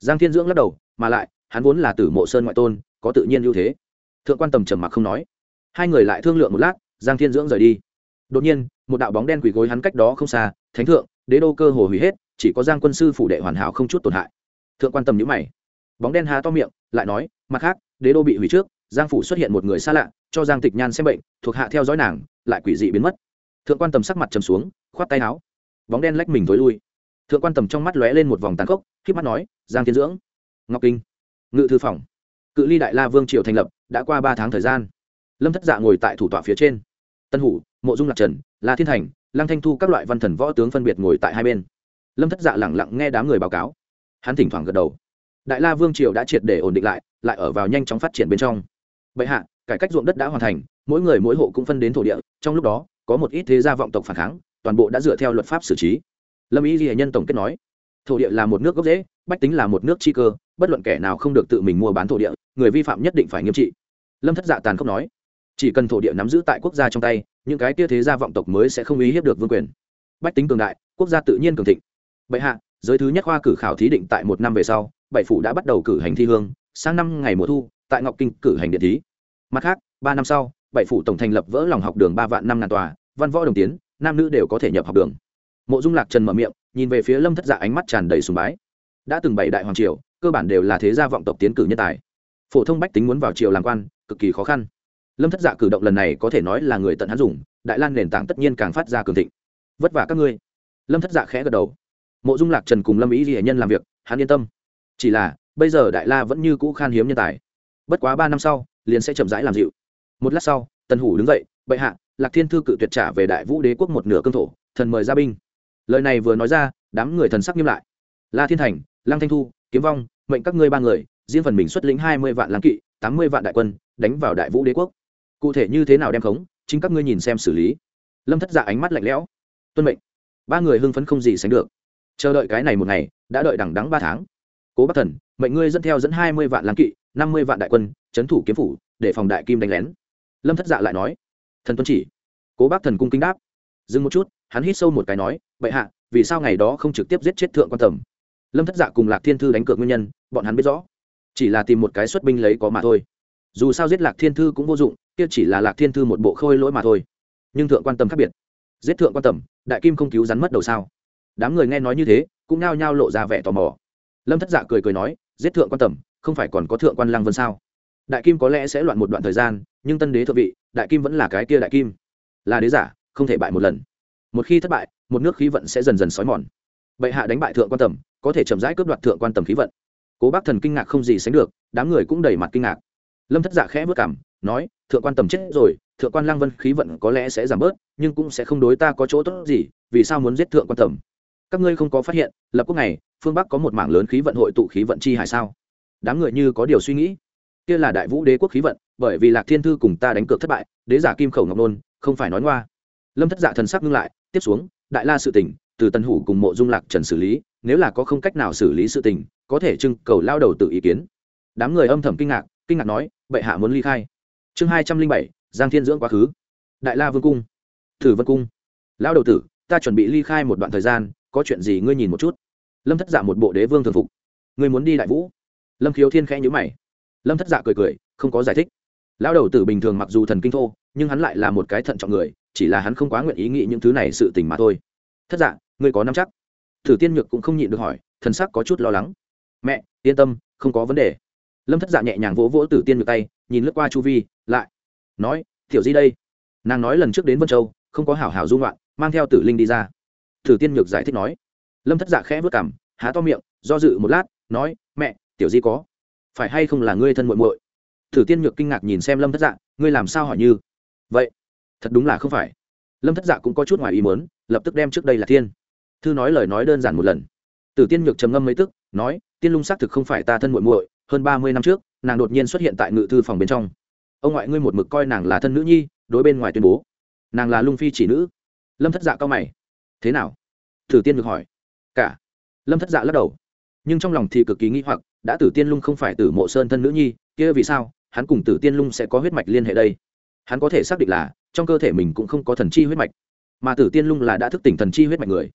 Speaker 1: Giang thiên dưỡng lắc đầu, mà lại, hắn vốn là tử mộ sơn ngoại tôn, có tự nhiên ưu thế. Thượng quan tầm trầm mặc không nói. Hai người lại thương lượng một lát, giang thiên dưỡng rời đi. Đột nhiên, một đạo bóng đen quỳ gối hắn cách đó không xa, thánh thượng, đế đô cơ hồ hủy hết, chỉ có giang quân sư phủ đệ hoàn hảo không chút tổn hại. Thượng quan tầm nhữ mày. Bóng đen há to miệng, lại nói, mặt khác đế đô bị hủy trước, giang phủ xuất hiện một người xa lạ, cho giang tịch nhan xem bệnh, thuộc hạ theo dõi nàng, lại quỷ dị biến mất. Thượng quan tầm sắc mặt trầm xuống, khoát tay áo, bóng đen lách mình t lui. Thượng quan tầm trong mắt lóe lên một vòng tàn khốc khi mắt nói, giang thiên dưỡng, ngọc kinh, ngự thư phòng, cự ly đại la vương triều thành lập, đã qua ba tháng thời gian. Lâm thất dạ ngồi tại thủ tọa phía trên. Tân hủ, mộ dung lạc trần, la thiên thành, lăng thanh thu các loại văn thần võ tướng phân biệt ngồi tại hai bên. Lâm thất dạ lẳng lặng nghe đám người báo cáo. Hắn thỉnh thoảng gật đầu. Đại la vương triều đã triệt để ổn định lại lại ở vào nhanh chóng phát triển bên trong. Bệ hạ, cải cách ruộng đất đã hoàn thành, mỗi người mỗi hộ cũng phân đến thổ địa, trong lúc đó, có một ít thế gia vọng tộc phản kháng, toàn bộ đã dựa theo luật pháp xử trí. Lâm ý ghi nhân tổng kết nói, thổ địa là một nước gốc rễ, bách tính là một nước chi cơ, bất luận kẻ nào không được tự mình mua bán thổ địa, người vi phạm nhất định phải nghiêm trị. Lâm thất dạ tàn không nói, chỉ cần thổ địa nắm giữ tại quốc gia trong tay, những cái tia thế gia vọng tộc mới sẽ không ý hiếp được vương quyền. Bách tính cường đại, quốc gia tự nhiên cường thịnh. Bệ hạ, giới thứ nhất khoa cử khảo thí định tại một năm về sau, bảy phủ đã bắt đầu cử hành thi hương sang năm ngày mùa thu, tại ngọc kinh cử hành điện thí. Mặt khác, ba năm sau, bảy phủ tổng thành lập vỡ lòng học đường ba vạn năm ngàn tòa, văn võ đồng tiến, nam nữ đều có thể nhập học đường. Mộ dung lạc trần mở miệng, nhìn về phía lâm thất dạ ánh mắt tràn đầy sùng bái. Đã từng bảy đại hoàng triều, cơ bản đều là thế gia vọng tộc tiến cử nhân tài. Phổ thông bách tính muốn vào triều làm quan, cực kỳ khó khăn. Lâm thất dạ cử động lần này có thể nói là người tận hắn dùng, đại lan nền tảng tất nhiên càng phát ra cường thịnh. Vất vả các ngươi. Lâm thất dạ khẽ gật đầu. Mộ dung lạc trần cùng lâm ý ghi nhân làm việc, hắn yên tâm. Chỉ là bây giờ đại la vẫn như cũ khan hiếm nhân tài. Bất quá ba năm sau, liền sẽ chậm rãi làm dịu. Một lát sau, tần hủ đứng dậy, bệ hạ, lạc thiên thư cự tuyệt trả về đại vũ đế quốc một nửa cương thổ, thần mời ra binh. Lời này vừa nói ra, đám người thần sắc nghiêm lại. La thiên thành, lăng thanh thu, kiếm vong, mệnh các ngươi ba người, riêng phần mình xuất lĩnh hai mươi vạn lăng kỵ, tám mươi vạn đại quân, đánh vào đại vũ đế quốc. Cụ thể như thế nào đem khống, chính các ngươi nhìn xem xử lý. Lâm thất dạ ánh mắt lạnh lẽo. Tuân mệnh. Ba người hưng phấn không gì sánh được. Chờ đợi cái này một ngày, đã đợi đằng đắng ba tháng. Cố bắc thần mệnh ngươi dẫn theo dẫn hai mươi vạn lang kỵ, năm mươi vạn đại quân trấn thủ kiếm phủ, để phòng đại kim đánh lén. Lâm thất dạ lại nói. Thần tuân chỉ. Cố bác thần cung kính đáp. Dừng một chút, hắn hít sâu một cái nói, bệ hạ, vì sao ngày đó không trực tiếp giết chết thượng quan tầm? Lâm thất dạ cùng lạc thiên thư đánh cược nguyên nhân, bọn hắn biết rõ. Chỉ là tìm một cái xuất binh lấy có mà thôi. Dù sao giết lạc thiên thư cũng vô dụng, kia chỉ là lạc thiên thư một bộ khôi lỗi mà thôi. Nhưng thượng quan tâm khác biệt. Giết thượng quan tầm, đại kim không cứu rắn mất đầu sao? Đám người nghe nói như thế, cũng nao nhao lộ ra vẻ tò mò. Lâm thất dạ cười cười nói giết thượng quan tầm, không phải còn có thượng quan lăng vân sao? Đại kim có lẽ sẽ loạn một đoạn thời gian, nhưng tân đế thượng vị, đại kim vẫn là cái kia đại kim. Là đế giả, không thể bại một lần. Một khi thất bại, một nước khí vận sẽ dần dần xói mòn. Bệ hạ đánh bại thượng quan tầm, có thể chậm rãi cướp đoạt thượng quan tầm khí vận. Cố bác thần kinh ngạc không gì sánh được, đám người cũng đầy mặt kinh ngạc. Lâm thất giả khẽ vất cảm nói, thượng quan tầm chết rồi, thượng quan lang vân khí vận có lẽ sẽ giảm bớt, nhưng cũng sẽ không đối ta có chỗ tốt gì, vì sao muốn giết thượng quan tầm? Các ngươi không có phát hiện, lập quốc này phương bắc có một mảng lớn khí vận hội tụ khí vận chi hải sao? Đám người như có điều suy nghĩ. Kia là đại vũ đế quốc khí vận, bởi vì lạc thiên thư cùng ta đánh cược thất bại, đế giả kim khẩu ngọc nôn, không phải nói ngoa. Lâm thất dạ thần sắc ngưng lại, tiếp xuống, đại la sự tỉnh từ tân hủ cùng mộ dung lạc trần xử lý, nếu là có không cách nào xử lý sự tình, có thể trưng cầu lao đầu tự ý kiến. Đám người âm thầm kinh ngạc kinh ngạc nói, bệ hạ muốn ly khai. Chương hai trăm linh bảy, giang thiên dưỡng quá khứ. Đại la vương cung. Thử vân cung. Lao đầu tử, ta chuẩn bị ly khai một đoạn thời gian có chuyện gì ngươi nhìn một chút. Lâm thất dạ một bộ đế vương thường phục. Ngươi muốn đi đại vũ? Lâm khiếu thiên khẽ nhữ mày. Lâm thất dạ cười cười, không có giải thích. Lão đầu tử bình thường mặc dù thần kinh thô, nhưng hắn lại là một cái thận trọng người, chỉ là hắn không quá nguyện ý nghĩ những thứ này sự tình mà thôi. Thất dạ ngươi có nắm chắc? Thử tiên nhược cũng không nhịn được hỏi, thần sắc có chút lo lắng. Mẹ, yên tâm, không có vấn đề. Lâm thất dạ nhẹ nhàng vỗ vỗ tử tiên nhược tay, nhìn lướt qua chu vi, lại nói thiểu di đây. Nàng nói lần trước đến vân châu, không có hảo hảo dung loạn mang theo tử linh đi ra thử tiên nhược giải thích nói. Lâm thất dạ khẽ vớt cảm há to miệng, do dự một lát, nói, mẹ, tiểu di có. Phải hay không là ngươi thân muội muội? Thử tiên nhược kinh ngạc nhìn xem lâm thất dạ ngươi làm sao hỏi như? Vậy, thật đúng là không phải. Lâm thất dạ cũng có chút ngoài ý muốn, lập tức đem trước đây là thiên thư nói lời nói đơn giản một lần. Tử tiên nhược trầm ngâm mấy tức, nói, tiên lung xác thực không phải ta thân muội muội, hơn ba mươi năm trước, nàng đột nhiên xuất hiện tại ngự thư phòng bên trong. Ông ngoại ngươi một mực coi nàng là thân nữ nhi, đối bên ngoài tuyên bố. Nàng là lung phi chỉ nữ. Lâm thất dạ cao mày thế nào? Tử tiên được hỏi. Cả. Lâm thất dạ lắc đầu. Nhưng trong lòng thì cực kỳ nghi hoặc, đã tử tiên lung không phải tử mộ sơn thân nữ nhi, kia vì sao, hắn cùng tử tiên lung sẽ có huyết mạch liên hệ đây? Hắn có thể xác định là, trong cơ thể mình cũng không có thần chi huyết mạch, mà tử tiên lung là đã thức tỉnh thần chi huyết mạch người.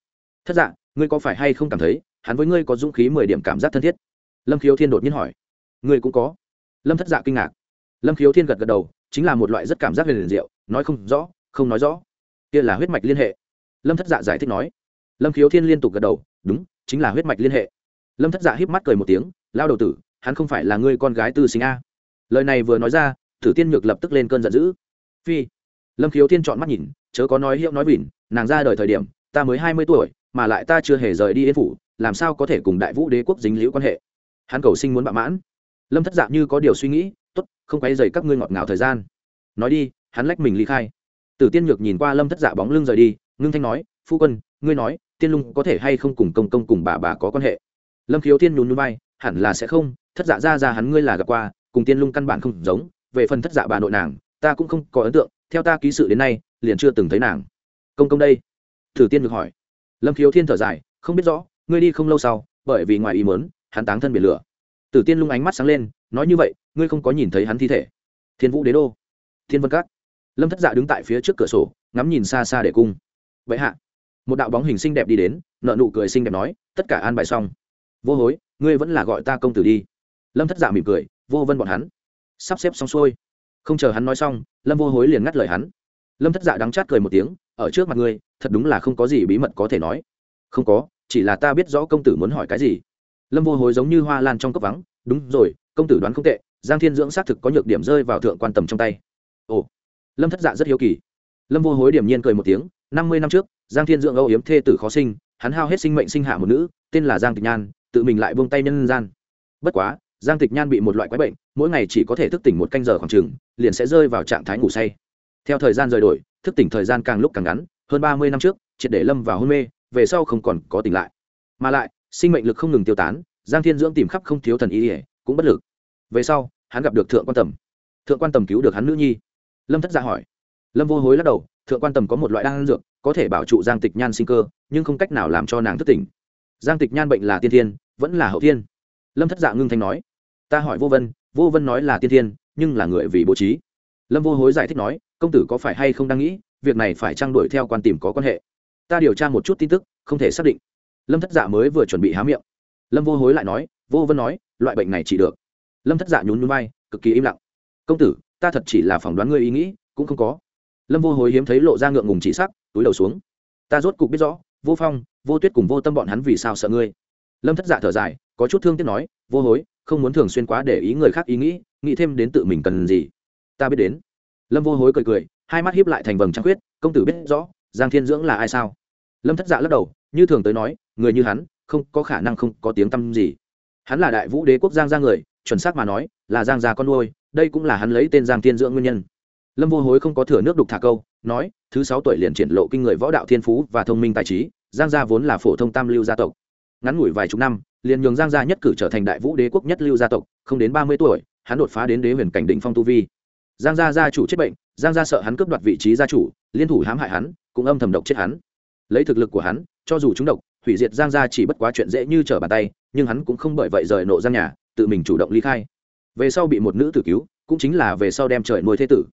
Speaker 1: Thất dạ ngươi có phải hay không cảm thấy, hắn với ngươi có dũng khí mười điểm cảm giác thân thiết? Lâm khiếu thiên đột nhiên hỏi. Ngươi cũng có. Lâm thất dạ kinh ngạc. Lâm khiếu thiên gật gật đầu, chính là một loại rất cảm giác liền diệu, nói không rõ, không nói rõ. Kia là huyết mạch liên hệ lâm thất dạ giải thích nói. Lâm khiếu thiên liên tục gật đầu, đúng, chính là huyết mạch liên hệ. Lâm thất dạ híp mắt cười một tiếng lao đầu tử, hắn không phải là ngươi con gái tư sinh a? Lời này vừa nói ra thử tiên nhược lập tức lên cơn giận dữ. Phi. Lâm khiếu thiên chọn mắt nhìn, chớ có nói hiệu nói vỉn nàng ra đời thời điểm, ta mới hai mươi tuổi, mà lại ta chưa hề rời đi yên phủ, làm sao có thể cùng đại vũ đế quốc dính liễu quan hệ? Hắn cầu sinh muốn bạo mãn. Lâm thất Dạ như có điều suy nghĩ t ố t không quay dày các ngươi ngọt ngào thời gian. Nói đi, hắn lách mình ly khai. Tử tiên nhược nhìn qua lâm thất dạ bóng lưng rời đi ngưng thanh nói, phu quân, ngươi nói, tiên lung có thể hay không cùng công công cùng bà bà có quan hệ? Lâm khiếu thiên nhún nhún bay hẳn là sẽ không, thất dạ ra ra hắn ngươi là gặp qua, cùng tiên lung căn bản không giống, về phần thất dạ bà nội nàng, ta cũng không có ấn tượng, theo ta ký sự đến nay, liền chưa từng thấy nàng. Công công đây? Thử tiên được hỏi. Lâm khiếu thiên thở dài, không biết rõ, ngươi đi không lâu sau, bởi vì ngoài ý mớn hắn táng thân biển lửa. Tử tiên lung ánh mắt sáng lên, nói như vậy, ngươi không có nhìn thấy hắn thi thể? Thiên vũ đế đô. Thiên vân các. Lâm thất dạ đứng tại phía trước cửa sổ, ngắm nhìn xa xa để cung vậy hạ. Một đạo bóng hình xinh đẹp đi đến, nợ nụ cười xinh đẹp nói, tất cả an bài xong. Vô hối, ngươi vẫn là gọi ta công tử đi. Lâm thất dạ mỉm cười, vô vân bọn hắn. Sắp xếp xong xuôi. Không chờ hắn nói xong, lâm vô hối liền ngắt lời hắn. Lâm thất dạ đắng chát cười một tiếng, ở trước mặt ngươi, thật đúng là không có gì bí mật có thể nói. Không có, chỉ là ta biết rõ công tử muốn hỏi cái gì. Lâm vô hối giống như hoa lan trong cốc vắng, đúng rồi, công tử đoán không tệ, giang thiên dưỡng xác thực có nhược điểm rơi vào thượng quan tầm trong tay. Ồ. Lâm thất dạ rất hiếu kỳ. Lâm vô hối điểm nhiên cười một tiếng năm mươi năm trước, giang thiên dưỡng âu yếm thê tử khó sinh, hắn hao hết sinh mệnh sinh hạ một nữ, tên là giang tịch nhan, tự mình lại buông tay nhân gian. Bất quá, giang tịch nhan bị một loại quái bệnh, mỗi ngày chỉ có thể thức tỉnh một canh giờ khoảng chừng, liền sẽ rơi vào trạng thái ngủ say. Theo thời gian rời đổi, thức tỉnh thời gian càng lúc càng ngắn, hơn ba mươi năm trước, triệt để lâm vào hôn mê, về sau không còn có tỉnh lại. Mà lại, sinh mệnh lực không ngừng tiêu tán, giang thiên dưỡng tìm khắp không thiếu thần ý ỉa cũng bất lực. Về sau, hắn gặp được thượng quan tầm. Thượng quan tầm cứu được hắn nữ nhi. Lâm thất gia dạ hỏi. Lâm vô hối lắc đầu thượng quan tầm có một loại đan dược, có thể bảo trụ giang tịch nhan sinh cơ, nhưng không cách nào làm cho nàng thức tỉnh. Giang tịch nhan bệnh là tiên thiên, vẫn là hậu thiên. Lâm thất dạ ngưng thanh nói, ta hỏi vô vân vô vân nói là tiên thiên, nhưng là người vì bố trí. Lâm vô hối giải thích nói, công tử có phải hay không đang nghĩ, việc này phải trang đuổi theo quan tìm có quan hệ? Ta điều tra một chút tin tức, không thể xác định. Lâm thất dạ mới vừa chuẩn bị há miệng. Lâm vô hối lại nói, vô vân nói, loại bệnh này chỉ được. Lâm thất dạ nhún núi bay cực kỳ im lặng. Công tử, ta thật chỉ là phỏng đoán ngươi ý nghĩ, cũng không có lâm vô hối hiếm thấy lộ ra ngượng ngùng chỉ sắc, túi đầu xuống. Ta rốt cục biết rõ, vô phong, vô tuyết cùng vô tâm bọn hắn vì sao sợ ngươi. Lâm thất dạ thở dài, có chút thương tiếc nói, vô hối, không muốn thường xuyên quá để ý người khác ý nghĩ nghĩ thêm đến tự mình cần gì. Ta biết đến. Lâm vô hối cười cười, hai mắt hiếp lại thành vầng trăng khuyết, công tử biết rõ, giang thiên dưỡng là ai sao? Lâm thất dạ lắc đầu, như thường tới nói, người như hắn, không có khả năng không có tiếng tăm gì. Hắn là đại vũ đế quốc giang gia người, chuẩn xác mà nói, là giang gia con nuôi, đây cũng là hắn lấy tên giang thiên dưỡng nguyên nhân lâm vô hối không có thừa nước đục thả câu, nói, thứ sáu tuổi liền triển lộ kinh người võ đạo thiên phú và thông minh tài trí, giang gia vốn là phổ thông tam lưu gia tộc. Ngắn ngủi vài chục năm, liền nhường giang gia nhất cử trở thành đại vũ đế quốc nhất lưu gia tộc, không đến ba mươi tuổi, hắn đột phá đến đế huyền cảnh định phong tu vi. Giang gia gia chủ chết bệnh, giang gia sợ hắn cướp đoạt vị trí gia chủ, liên thủ hãm hại hắn, cũng âm thầm độc chết hắn. Lấy thực lực của hắn, cho dù chúng độc, hủy diệt giang gia chỉ bất quá chuyện dễ như trở bàn tay, nhưng hắn cũng không bởi vậy rời nộ giang nhà, tự mình chủ động ly khai. Về sau bị một nữ tử cứu, cũng chính là về sau đem trời nuôi thế tử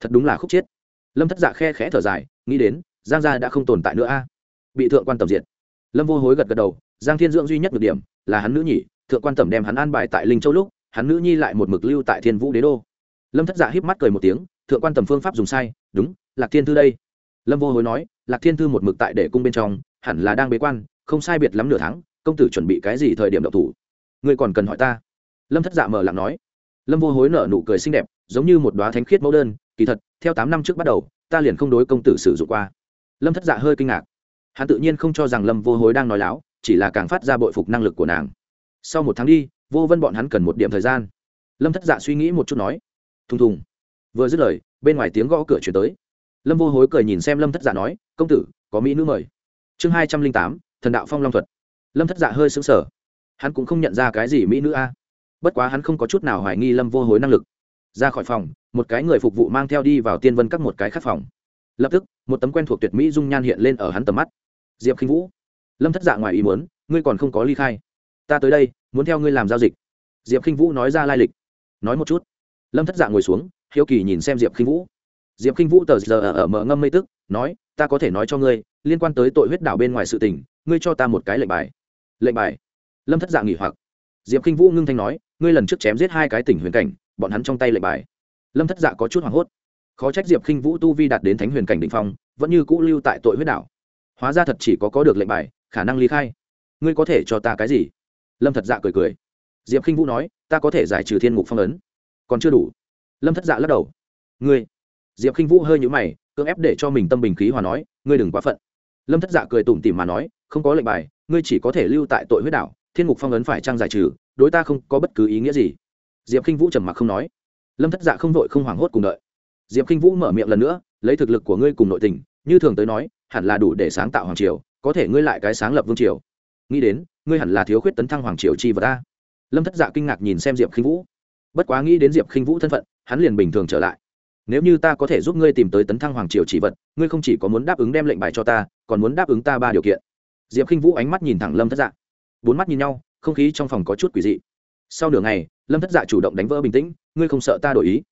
Speaker 1: thật đúng là khúc chết. Lâm thất dạ khe khẽ thở dài, nghĩ đến, giang gia đã không tồn tại nữa a. Bị thượng quan tầm diệt. Lâm vô hối gật gật đầu, giang thiên dưỡng duy nhất được điểm là hắn nữ nhị, thượng quan tầm đem hắn an bài tại linh châu lúc, hắn nữ nhi lại một mực lưu tại thiên vũ đế đô. Lâm thất dạ híp mắt cười một tiếng, thượng quan tầm phương pháp dùng sai, đúng, lạc thiên thư đây. Lâm vô hối nói, lạc thiên thư một mực tại để cung bên trong, hẳn là đang bế quan, không sai biệt lắm nửa tháng, công tử chuẩn bị cái gì thời điểm đậu thủ? Ngươi còn cần hỏi ta? Lâm thất dạ mở lặng nói. Lâm vô hối nở nụ cười xinh đẹp giống như một đoá thánh khiết mẫu đơn, kỳ thật, theo tám năm trước bắt đầu, ta liền không đối công tử sử dụng qua. Lâm thất dạ hơi kinh ngạc. Hắn tự nhiên không cho rằng lâm vô hối đang nói láo, chỉ là càng phát ra bội phục năng lực của nàng. Sau một tháng đi, vô vân bọn hắn cần một điểm thời gian. Lâm thất dạ suy nghĩ một chút nói. Thùng thùng. Vừa dứt lời, bên ngoài tiếng gõ cửa chuyển tới. Lâm vô hối cười nhìn xem lâm thất dạ nói, công tử, có mỹ nữ mời. Chương hai trăm linh tám, thần đạo phong long thuật. Lâm thất dạ hơi xứng sở hắn cũng không nhận ra cái gì mỹ nữ a. Bất quá hắn không có chút nào hoài nghi lâm vô hối năng lực ra khỏi phòng, một cái người phục vụ mang theo đi vào tiên vân các một cái khắc phòng. Lập tức, một tấm quen thuộc tuyệt mỹ dung nhan hiện lên ở hắn tầm mắt. Diệp khinh vũ, lâm thất dạ ngoài ý muốn, ngươi còn không có ly khai. Ta tới đây, muốn theo ngươi làm giao dịch. Diệp khinh vũ nói ra lai lịch. Nói một chút. Lâm thất dạ ngồi xuống, hiếu kỳ nhìn xem diệp khinh vũ. Diệp khinh vũ tờ giờ ở mở ngâm mây tức, nói, ta có thể nói cho ngươi, liên quan tới tội huyết đảo bên ngoài sự tình, ngươi cho ta một cái lệnh bài. Lệnh bài? Lâm thất dạ nghỉ hoặc. Diệp khinh vũ ngưng thanh nói, ngươi lần trước chém giết hai cái tỉnh huyền cảnh bọn hắn trong tay lệnh bài. Lâm thất dạ có chút hoảng hốt. Khó trách diệp khinh vũ tu vi đạt đến thánh huyền cảnh định phong, vẫn như cũ lưu tại tội huyết đảo. Hóa ra thật chỉ có có được lệnh bài, khả năng ly khai. Ngươi có thể cho ta cái gì? Lâm thật dạ cười cười. Diệp khinh vũ nói, ta có thể giải trừ thiên ngục phong ấn. Còn chưa đủ. Lâm thất dạ lắc đầu. Ngươi. Diệp khinh vũ hơi nhũ mày, cưỡng ép để cho mình tâm bình khí hòa nói, ngươi đừng quá phận. Lâm thất dạ cười tủm tỉm mà nói, không có lệnh bài, ngươi chỉ có thể lưu tại tội huyết đảo, thiên ngục phong ấn phải trăng giải trừ, đối ta không có bất cứ ý nghĩa gì diệp k i n h vũ trầm mặc không nói. Lâm thất dạ không vội không hoảng hốt cùng đợi. Diệp k i n h vũ mở miệng lần nữa, lấy thực lực của ngươi cùng nội tình, như thường tới nói, hẳn là đủ để sáng tạo hoàng triều, có thể ngươi lại cái sáng lập vương triều. Nghĩ đến, ngươi hẳn là thiếu khuyết tấn thăng hoàng triều chi vật ta lâm thất dạ kinh ngạc nhìn xem diệp Kinh vũ. Bất quá nghĩ đến diệp Kinh vũ thân phận, hắn liền bình thường trở lại. Nếu như ta có thể giúp ngươi tìm tới tấn thăng hoàng triều chỉ vật, ngươi không chỉ có muốn đáp ứng đem lệnh bài cho ta, còn muốn đáp ứng ta ba điều kiện. Diệp Kinh vũ ánh mắt nhìn thẳng lâm thất dạ. Bốn mắt nhìn nhau, không khí trong phòng có chút quỷ dị sau nửa ngày, lâm thất dạ chủ động đánh vỡ bình tĩnh, ngươi không sợ ta đổi ý?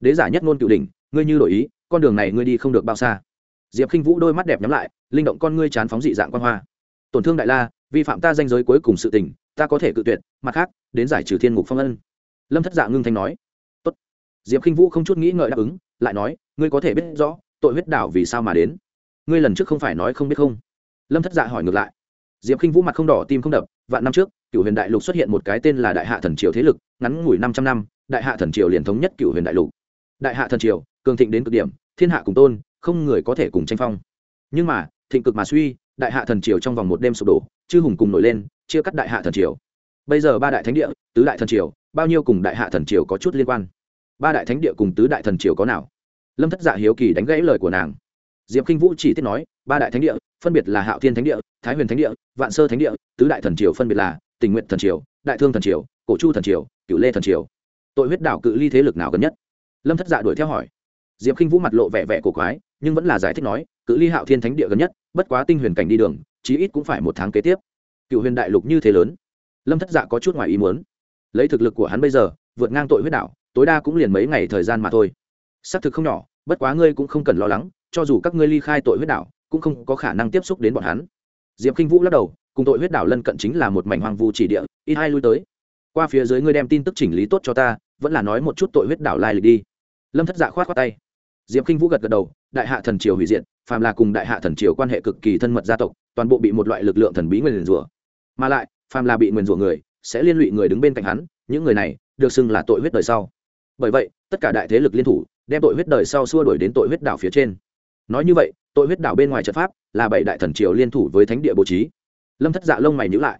Speaker 1: Đế giả nhất ngôn cựu đình ngươi như đổi ý, con đường này ngươi đi không được bao xa. Diệp khinh vũ đôi mắt đẹp nhắm lại, linh động con ngươi chán phóng dị dạng quan hoa. Tổn thương đại la, vi phạm ta danh giới cuối cùng sự tình, ta có thể cự tuyệt, mặt khác, đến giải trừ thiên ngục phong ân. Lâm thất dạ ngưng thanh nói. Tốt. diệp k i n h vũ không chút nghĩ ngợi đáp ứng, lại nói, ngươi có thể biết rõ, tội huyết đảo vì sao mà đến? Ngươi lần trước không phải nói không biết không? Lâm thất dạ hỏi ngược lại. Diệp k i n h vũ mặt không đỏ, tim không đập, vạn năm trước cựu huyền đại lục xuất hiện một cái tên là đại hạ thần triều thế lực, ngắn ngủi năm trăm năm, đại hạ thần triều liền thống nhất cựu huyền đại lục. Đại hạ thần triều, cường thịnh đến cực điểm, thiên hạ cùng tôn, không người có thể cùng tranh phong. Nhưng mà, thịnh cực mà suy, đại hạ thần triều trong vòng một đêm sụp đổ, chư hùng cùng nổi lên, chia cắt đại hạ thần triều. Bây giờ ba đại thánh địa, tứ đại thần triều, bao nhiêu cùng đại hạ thần triều có chút liên quan? Ba đại thánh địa cùng tứ đại thần triều có nào? Lâm thất dạ hiếu kỳ đánh gãy lời của nàng. Diệp k i n h vũ chỉ tiết nói, ba đại thánh địa, phân biệt là hạo thiên thánh địa, thái huyền thánh địa, vạn sơ thánh địa, tứ đại thần triều phân biệt là tình nguyện thần triều đại thương thần triều cổ chu thần triều cựu lê thần triều. Tội huyết đảo cự ly thế lực nào gần nhất? Lâm thất dạ đuổi theo hỏi. Diệp k i n h vũ mặt lộ vẻ vẻ cổ quái nhưng vẫn là giải thích nói cự ly hạo thiên thánh địa gần nhất bất quá tinh huyền cảnh đi đường chí ít cũng phải một tháng kế tiếp. Cựu huyền đại lục như thế lớn. Lâm thất dạ có chút ngoài ý muốn. Lấy thực lực của hắn bây giờ vượt ngang tội huyết đảo, tối đa cũng liền mấy ngày thời gian mà thôi. Xác thực không nhỏ bất quá ngươi cũng không cần lo lắng cho dù các ngươi ly khai tội huyết đảo, cũng không có khả năng tiếp xúc đến bọn hắn. Diệp k i n h vũ lắc đầu cùng tội huyết đảo lân cận chính là một mảnh hoang vu chỉ địa, ít hai lui tới. Qua phía dưới ngươi đem tin tức chỉnh lý tốt cho ta, vẫn là nói một chút tội huyết đảo lai lịch đi. Lâm thất dạ khoát khoát tay. Diệp k i n h vũ gật gật đầu, đại hạ thần triều hủy diệt, phàm là cùng đại hạ thần triều quan hệ cực kỳ thân mật gia tộc, toàn bộ bị một loại lực lượng thần bí nguyền rủa. Mà lại, phàm là bị nguyền rủa người, sẽ liên lụy người đứng bên cạnh hắn, những người này được xưng là tội huyết đời sau. Bởi vậy, tất cả đại thế lực liên thủ, đem tội huyết đời sau xua đuổi đến tội huyết đảo phía trên. Nói như vậy, tội huyết đảo bên ngoài trận pháp là bảy đại thần triều liên thủ với thánh địa bố trí lâm thất dạ lông mày nhữ lại.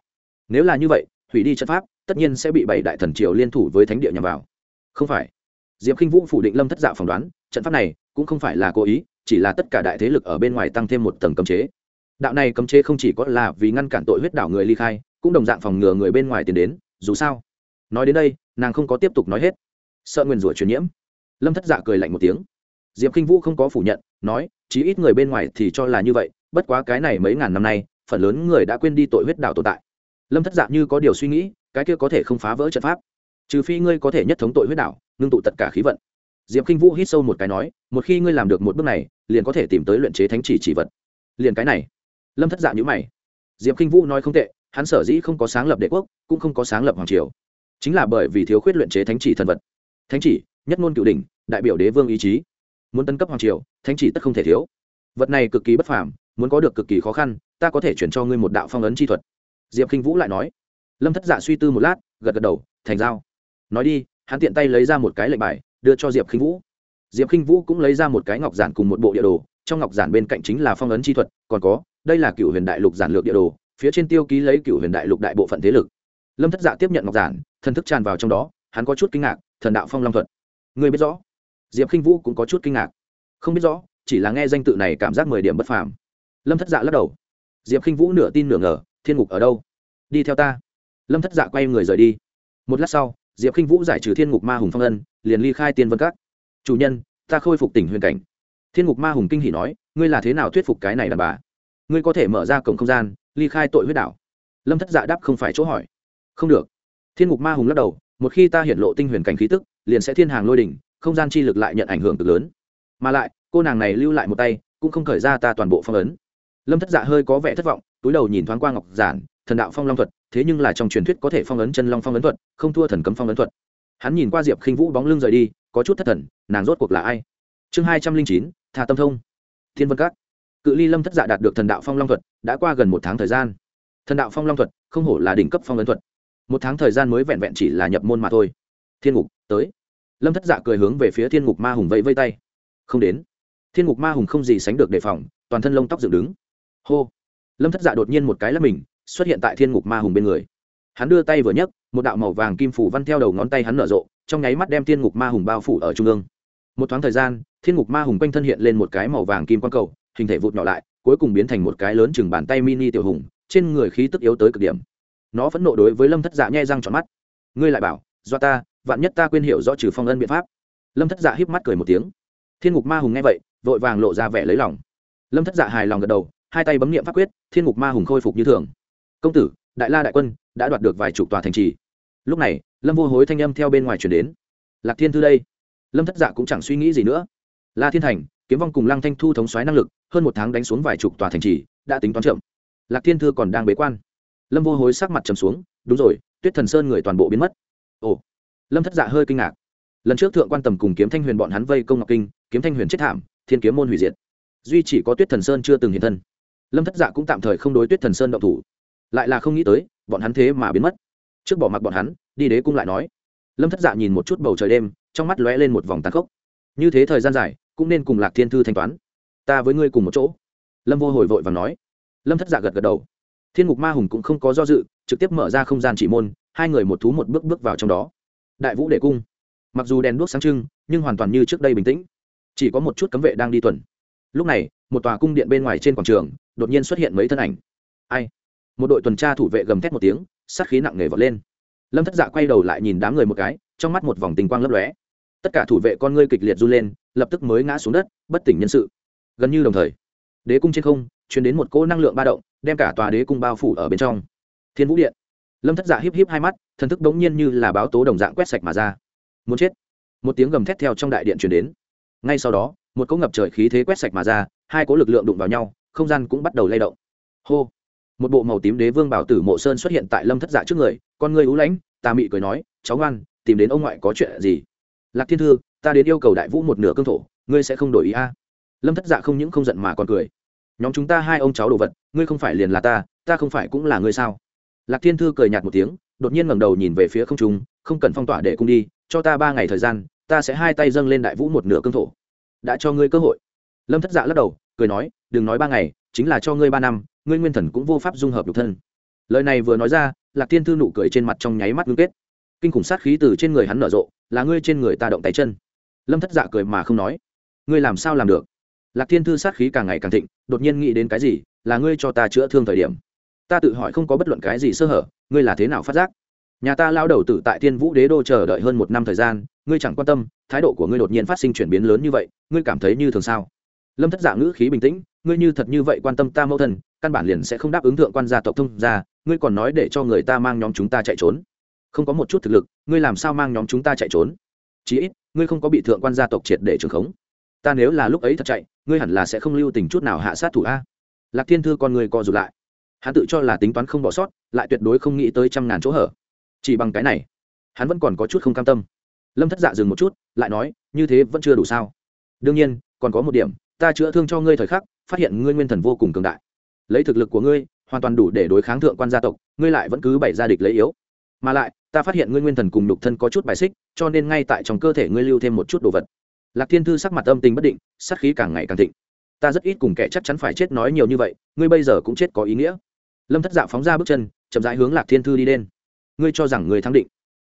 Speaker 1: Nếu là như vậy, hủy đi trận pháp, tất nhiên sẽ bị bảy đại thần triều liên thủ với thánh địa nhằm vào. Không phải. Diệp k i n h vũ phủ định lâm thất dạ phỏng đoán, trận pháp này cũng không phải là cố ý, chỉ là tất cả đại thế lực ở bên ngoài tăng thêm một tầng cấm chế. Đạo này cấm chế không chỉ có là vì ngăn cản tội huyết đảo người ly khai, cũng đồng dạng phòng ngừa người bên ngoài tiến đến, dù sao. Nói đến đây, nàng không có tiếp tục nói hết. Sợ nguyền rủa truyền nhiễm. Lâm thất dạ cười lạnh một tiếng. Diệp k i n h vũ không có phủ nhận, nói, chí ít người bên ngoài thì cho là như vậy, bất quá cái này mấy ngàn năm nay phần lớn người đã quên đi tội huyết đảo tồn tại. Lâm thất dạ như có điều suy nghĩ, cái kia có thể không phá vỡ trận pháp. Trừ phi ngươi có thể nhất thống tội huyết đảo, ngưng tụ tất cả khí vận. Diệp k i n h vũ hít sâu một cái nói, một khi ngươi làm được một bước này, liền có thể tìm tới luyện chế thánh chỉ chỉ vật. Liền cái này. Lâm thất dạ nhữ mày. Diệp k i n h vũ nói không tệ, hắn sở dĩ không có sáng lập đệ quốc, cũng không có sáng lập hoàng triều. Chính là bởi vì thiếu khuyết luyện chế thánh chỉ thần vật. Thánh chỉ, nhất ngôn cựu đình đại biểu đế vương ý chí. Muốn tân cấp hoàng triều, thánh chỉ tất không thể thiếu. Vật này cực kỳ bất phàm, muốn có được cực kỳ khó khăn ta có thể chuyển cho ngươi một đạo phong ấn chi thuật. Diệp k i n h vũ lại nói. Lâm thất dạ suy tư một lát, gật gật đầu, thành giao. Nói đi, hắn tiện tay lấy ra một cái lệnh bài, đưa cho diệp k i n h vũ. Diệp k i n h vũ cũng lấy ra một cái ngọc giản cùng một bộ địa đồ, trong ngọc giản bên cạnh chính là phong ấn chi thuật, còn có, đây là cựu huyền đại lục giản lược địa đồ, phía trên tiêu ký lấy cựu huyền đại lục đại bộ phận thế lực. Lâm thất dạ tiếp nhận ngọc giản, thần thức tràn vào trong đó, hắn có chút kinh ngạc, thần đạo phong long thuật. Người biết rõ? Diệp k i n h vũ cũng có chút kinh ngạc. Không biết rõ, chỉ là nghe danh tự này cảm giác mười điểm bất phàm. Lâm thất dạ lắc đầu diệp k i n h vũ nửa tin nửa ngờ, thiên ngục ở đâu? Đi theo ta. Lâm thất dạ quay người rời đi. Một lát sau, diệp k i n h vũ giải trừ thiên ngục ma hùng phong ân, liền ly khai tiên vân các. Chủ nhân, ta khôi phục tỉnh huyền cảnh. Thiên ngục ma hùng kinh hỉ nói, ngươi là thế nào thuyết phục cái này đàn bà? Ngươi có thể mở ra cổng không gian, ly khai tội huyết đảo. Lâm thất dạ đáp không phải chỗ hỏi. Không được. Thiên ngục ma hùng lắc đầu, một khi ta hiện lộ tinh huyền cảnh khí tức, liền sẽ thiên hàng lôi đỉnh, không gian chi lực lại nhận ảnh hưởng cực lớn. Mà lại, cô nàng này lưu lại một tay, cũng không khởi ra ta toàn bộ phong ấn lâm thất dạ hơi có vẻ thất vọng, túi đầu nhìn thoáng qua ngọc giản, thần đạo phong long thuật, thế nhưng là trong truyền thuyết có thể phong ấn chân long phong ấn thuật, không thua thần cấm phong ấn thuật. Hắn nhìn qua diệp khinh vũ bóng lưng rời đi, có chút thất thần, nàng rốt cuộc là ai? Chương hai trăm linh chín thà tâm thông. Thiên vân các. Cự ly lâm thất dạ đạt được thần đạo phong long thuật, đã qua gần một tháng thời gian. Thần đạo phong long thuật, không hổ là đỉnh cấp phong ấn thuật. Một tháng thời gian mới vẹn vẹn chỉ là nhập môn mà thôi. Thiên ngục, tới. Lâm thất dạ cười hướng về phía thiên ngục ma hùng vẫy vây tay. Không đến. Thiên ngục ma hùng không gì sánh được đề phòng, toàn thân lông tóc dựng đứng hô. Lâm thất dạ đột nhiên một cái là mình, xuất hiện tại thiên ngục ma hùng bên người. Hắn đưa tay vừa nhấc, một đạo màu vàng kim phủ văn theo đầu ngón tay hắn nở rộ, trong nháy mắt đem thiên ngục ma hùng bao phủ ở trung ương. Một thoáng thời gian, thiên ngục ma hùng quanh thân hiện lên một cái màu vàng kim quang cầu, hình thể vụt nhỏ lại, cuối cùng biến thành một cái lớn chừng bàn tay mini tiểu hùng, trên người khí tức yếu tới cực điểm. Nó phẫn nộ đối với lâm thất dạ nhai răng tròn mắt. Ngươi lại bảo, do ta, vạn nhất ta quên hiểu rõ trừ phong ân biện pháp. Lâm thất dạ híp mắt cười một tiếng. Thiên ngục ma hùng nghe vậy, vội vàng lộ ra vẻ lấy lòng. Lâm thất dạ hài lòng gật đầu hai tay bấm nghiệm pháp quyết, thiên ngục ma hùng khôi phục như thường. Công tử, đại la đại quân đã đoạt được vài chục tòa thành trì. Lúc này, lâm vô hối thanh âm theo bên ngoài chuyển đến. Lạc thiên thư đây. Lâm thất dạ cũng chẳng suy nghĩ gì nữa. La thiên thành, kiếm vong cùng lăng thanh thu thống xoáy năng lực, hơn một tháng đánh xuống vài chục tòa thành trì, đã tính toán chậm. Lạc thiên thư còn đang bế quan. Lâm vô hối sắc mặt trầm xuống, đúng rồi, tuyết thần sơn người toàn bộ biến mất. Ồ. Lâm thất dạ hơi kinh ngạc. Lần trước thượng quan tầm cùng kiếm thanh huyền bọn hắn vây công ngọc kinh, kiếm thanh huyền chết thảm, thiên kiếm môn hủy diệt. Duy chỉ có tuyết thần sơn chưa từng hiện thân lâm thất dạ cũng tạm thời không đối tuyết thần sơn động thủ lại là không nghĩ tới bọn hắn thế mà biến mất trước bỏ mặc bọn hắn đi đế cung lại nói lâm thất dạ nhìn một chút bầu trời đêm trong mắt lóe lên một vòng tàn khốc như thế thời gian dài cũng nên cùng lạc thiên thư thanh toán ta với ngươi cùng một chỗ lâm vô hồi vội và nói lâm thất dạ gật gật đầu thiên mục ma hùng cũng không có do dự trực tiếp mở ra không gian chỉ môn hai người một thú một bước bước vào trong đó đại vũ đệ cung mặc dù đèn đuốc sáng trưng nhưng hoàn toàn như trước đây bình tĩnh chỉ có một chút cấm vệ đang đi tuần lúc này một tòa cung điện bên ngoài trên quảng trường đột nhiên xuất hiện mấy thân ảnh. Ai? Một đội tuần tra thủ vệ gầm thét một tiếng, sát khí nặng nề vọt lên. Lâm thất dạ quay đầu lại nhìn đám người một cái, trong mắt một vòng tình quang lấp lóe. Tất cả thủ vệ con ngươi kịch liệt run lên, lập tức mới ngã xuống đất, bất tỉnh nhân sự. Gần như đồng thời, đế cung trên không chuyển đến một cỗ năng lượng ba động, đem cả tòa đế cung bao phủ ở bên trong. Thiên vũ điện. Lâm thất dạ híp híp hai mắt, thần thức đống nhiên như là báo tố đồng dạng quét sạch mà ra. Muốn chết. Một tiếng gầm thét theo trong đại điện chuyển đến. Ngay sau đó, một cỗ ngập trời khí thế quét sạch mà ra, hai cỗ lực lượng đụng vào nhau không gian cũng bắt đầu lay động. Hô! Một bộ màu tím đế vương bảo tử mộ sơn xuất hiện tại lâm thất dạ trước người, con người ú lãnh tà mị cười nói, cháu ngoan, tìm đến ông ngoại có chuyện gì? Lạc thiên thư, ta đến yêu cầu đại vũ một nửa cương thổ, ngươi sẽ không đổi ý a. Lâm thất dạ không những không giận mà còn cười. Nhóm chúng ta hai ông cháu đồ vật, ngươi không phải liền là ta ta không phải cũng là ngươi sao? Lạc thiên thư cười nhạt một tiếng, đột nhiên ngẩng đầu nhìn về phía không trung, không cần phong tỏa để cung đi, cho ta ba ngày thời gian, ta sẽ hai tay dâng lên đại vũ một nửa cương thổ. Đã cho ngươi cơ hội. Lâm thất dạ lắc đầu cười nói, đừng nói ba ngày, chính là cho ngươi ba năm, ngươi nguyên thần cũng vô pháp dung hợp nhục thân. Lời này vừa nói ra, lạc thiên thư nụ cười trên mặt trong nháy mắt ngưng kết. Kinh khủng sát khí từ trên người hắn nở rộ, là ngươi trên người ta động tay chân. Lâm thất dạ cười mà không nói, ngươi làm sao làm được? Lạc thiên thư sát khí càng ngày càng thịnh, đột nhiên nghĩ đến cái gì, là ngươi cho ta chữa thương thời điểm. Ta tự hỏi không có bất luận cái gì sơ hở, ngươi là thế nào phát giác? Nhà ta lao đầu tử tại thiên vũ đế đô chờ đợi hơn một năm thời gian, ngươi chẳng quan tâm, thái độ của ngươi đột nhiên phát sinh chuyển biến lớn như vậy, ngươi cảm thấy như thường sao? Lâm thất dạ ngữ khí bình tĩnh, ngươi như thật như vậy quan tâm ta mẫu thân, căn bản liền sẽ không đáp ứng thượng quan gia tộc thông gia, ngươi còn nói để cho người ta mang nhóm chúng ta chạy trốn. Không có một chút thực lực, ngươi làm sao mang nhóm chúng ta chạy trốn? Chí ít, ngươi không có bị thượng quan gia tộc triệt để trường khống. Ta nếu là lúc ấy thật chạy, ngươi hẳn là sẽ không lưu tình chút nào hạ sát thủ a. Lạc thiên thư con người co rụt lại. Hắn tự cho là tính toán không bỏ sót, lại tuyệt đối không nghĩ tới trăm ngàn chỗ hở. Chỉ bằng cái này, hắn vẫn còn có chút không cam tâm. Lâm thất dạ dừng một chút, lại nói, như thế vẫn chưa đủ sao? Đương nhiên, còn có một điểm ta chữa thương cho ngươi thời khắc, phát hiện ngươi nguyên thần vô cùng cường đại. Lấy thực lực của ngươi, hoàn toàn đủ để đối kháng thượng quan gia tộc, ngươi lại vẫn cứ bày ra địch lấy yếu. Mà lại, ta phát hiện ngươi nguyên thần cùng đục thân có chút bài xích, cho nên ngay tại trong cơ thể ngươi lưu thêm một chút đồ vật. Lạc thiên thư sắc mặt âm tình bất định sắc khí càng ngày càng thịnh. Ta rất ít cùng kẻ chắc chắn phải chết nói nhiều như vậy, ngươi bây giờ cũng chết có ý nghĩa. Lâm thất dạ phóng ra bước chân, chậm rãi hướng lạc thiên thư đi lên. Ngươi cho rằng người thắng định.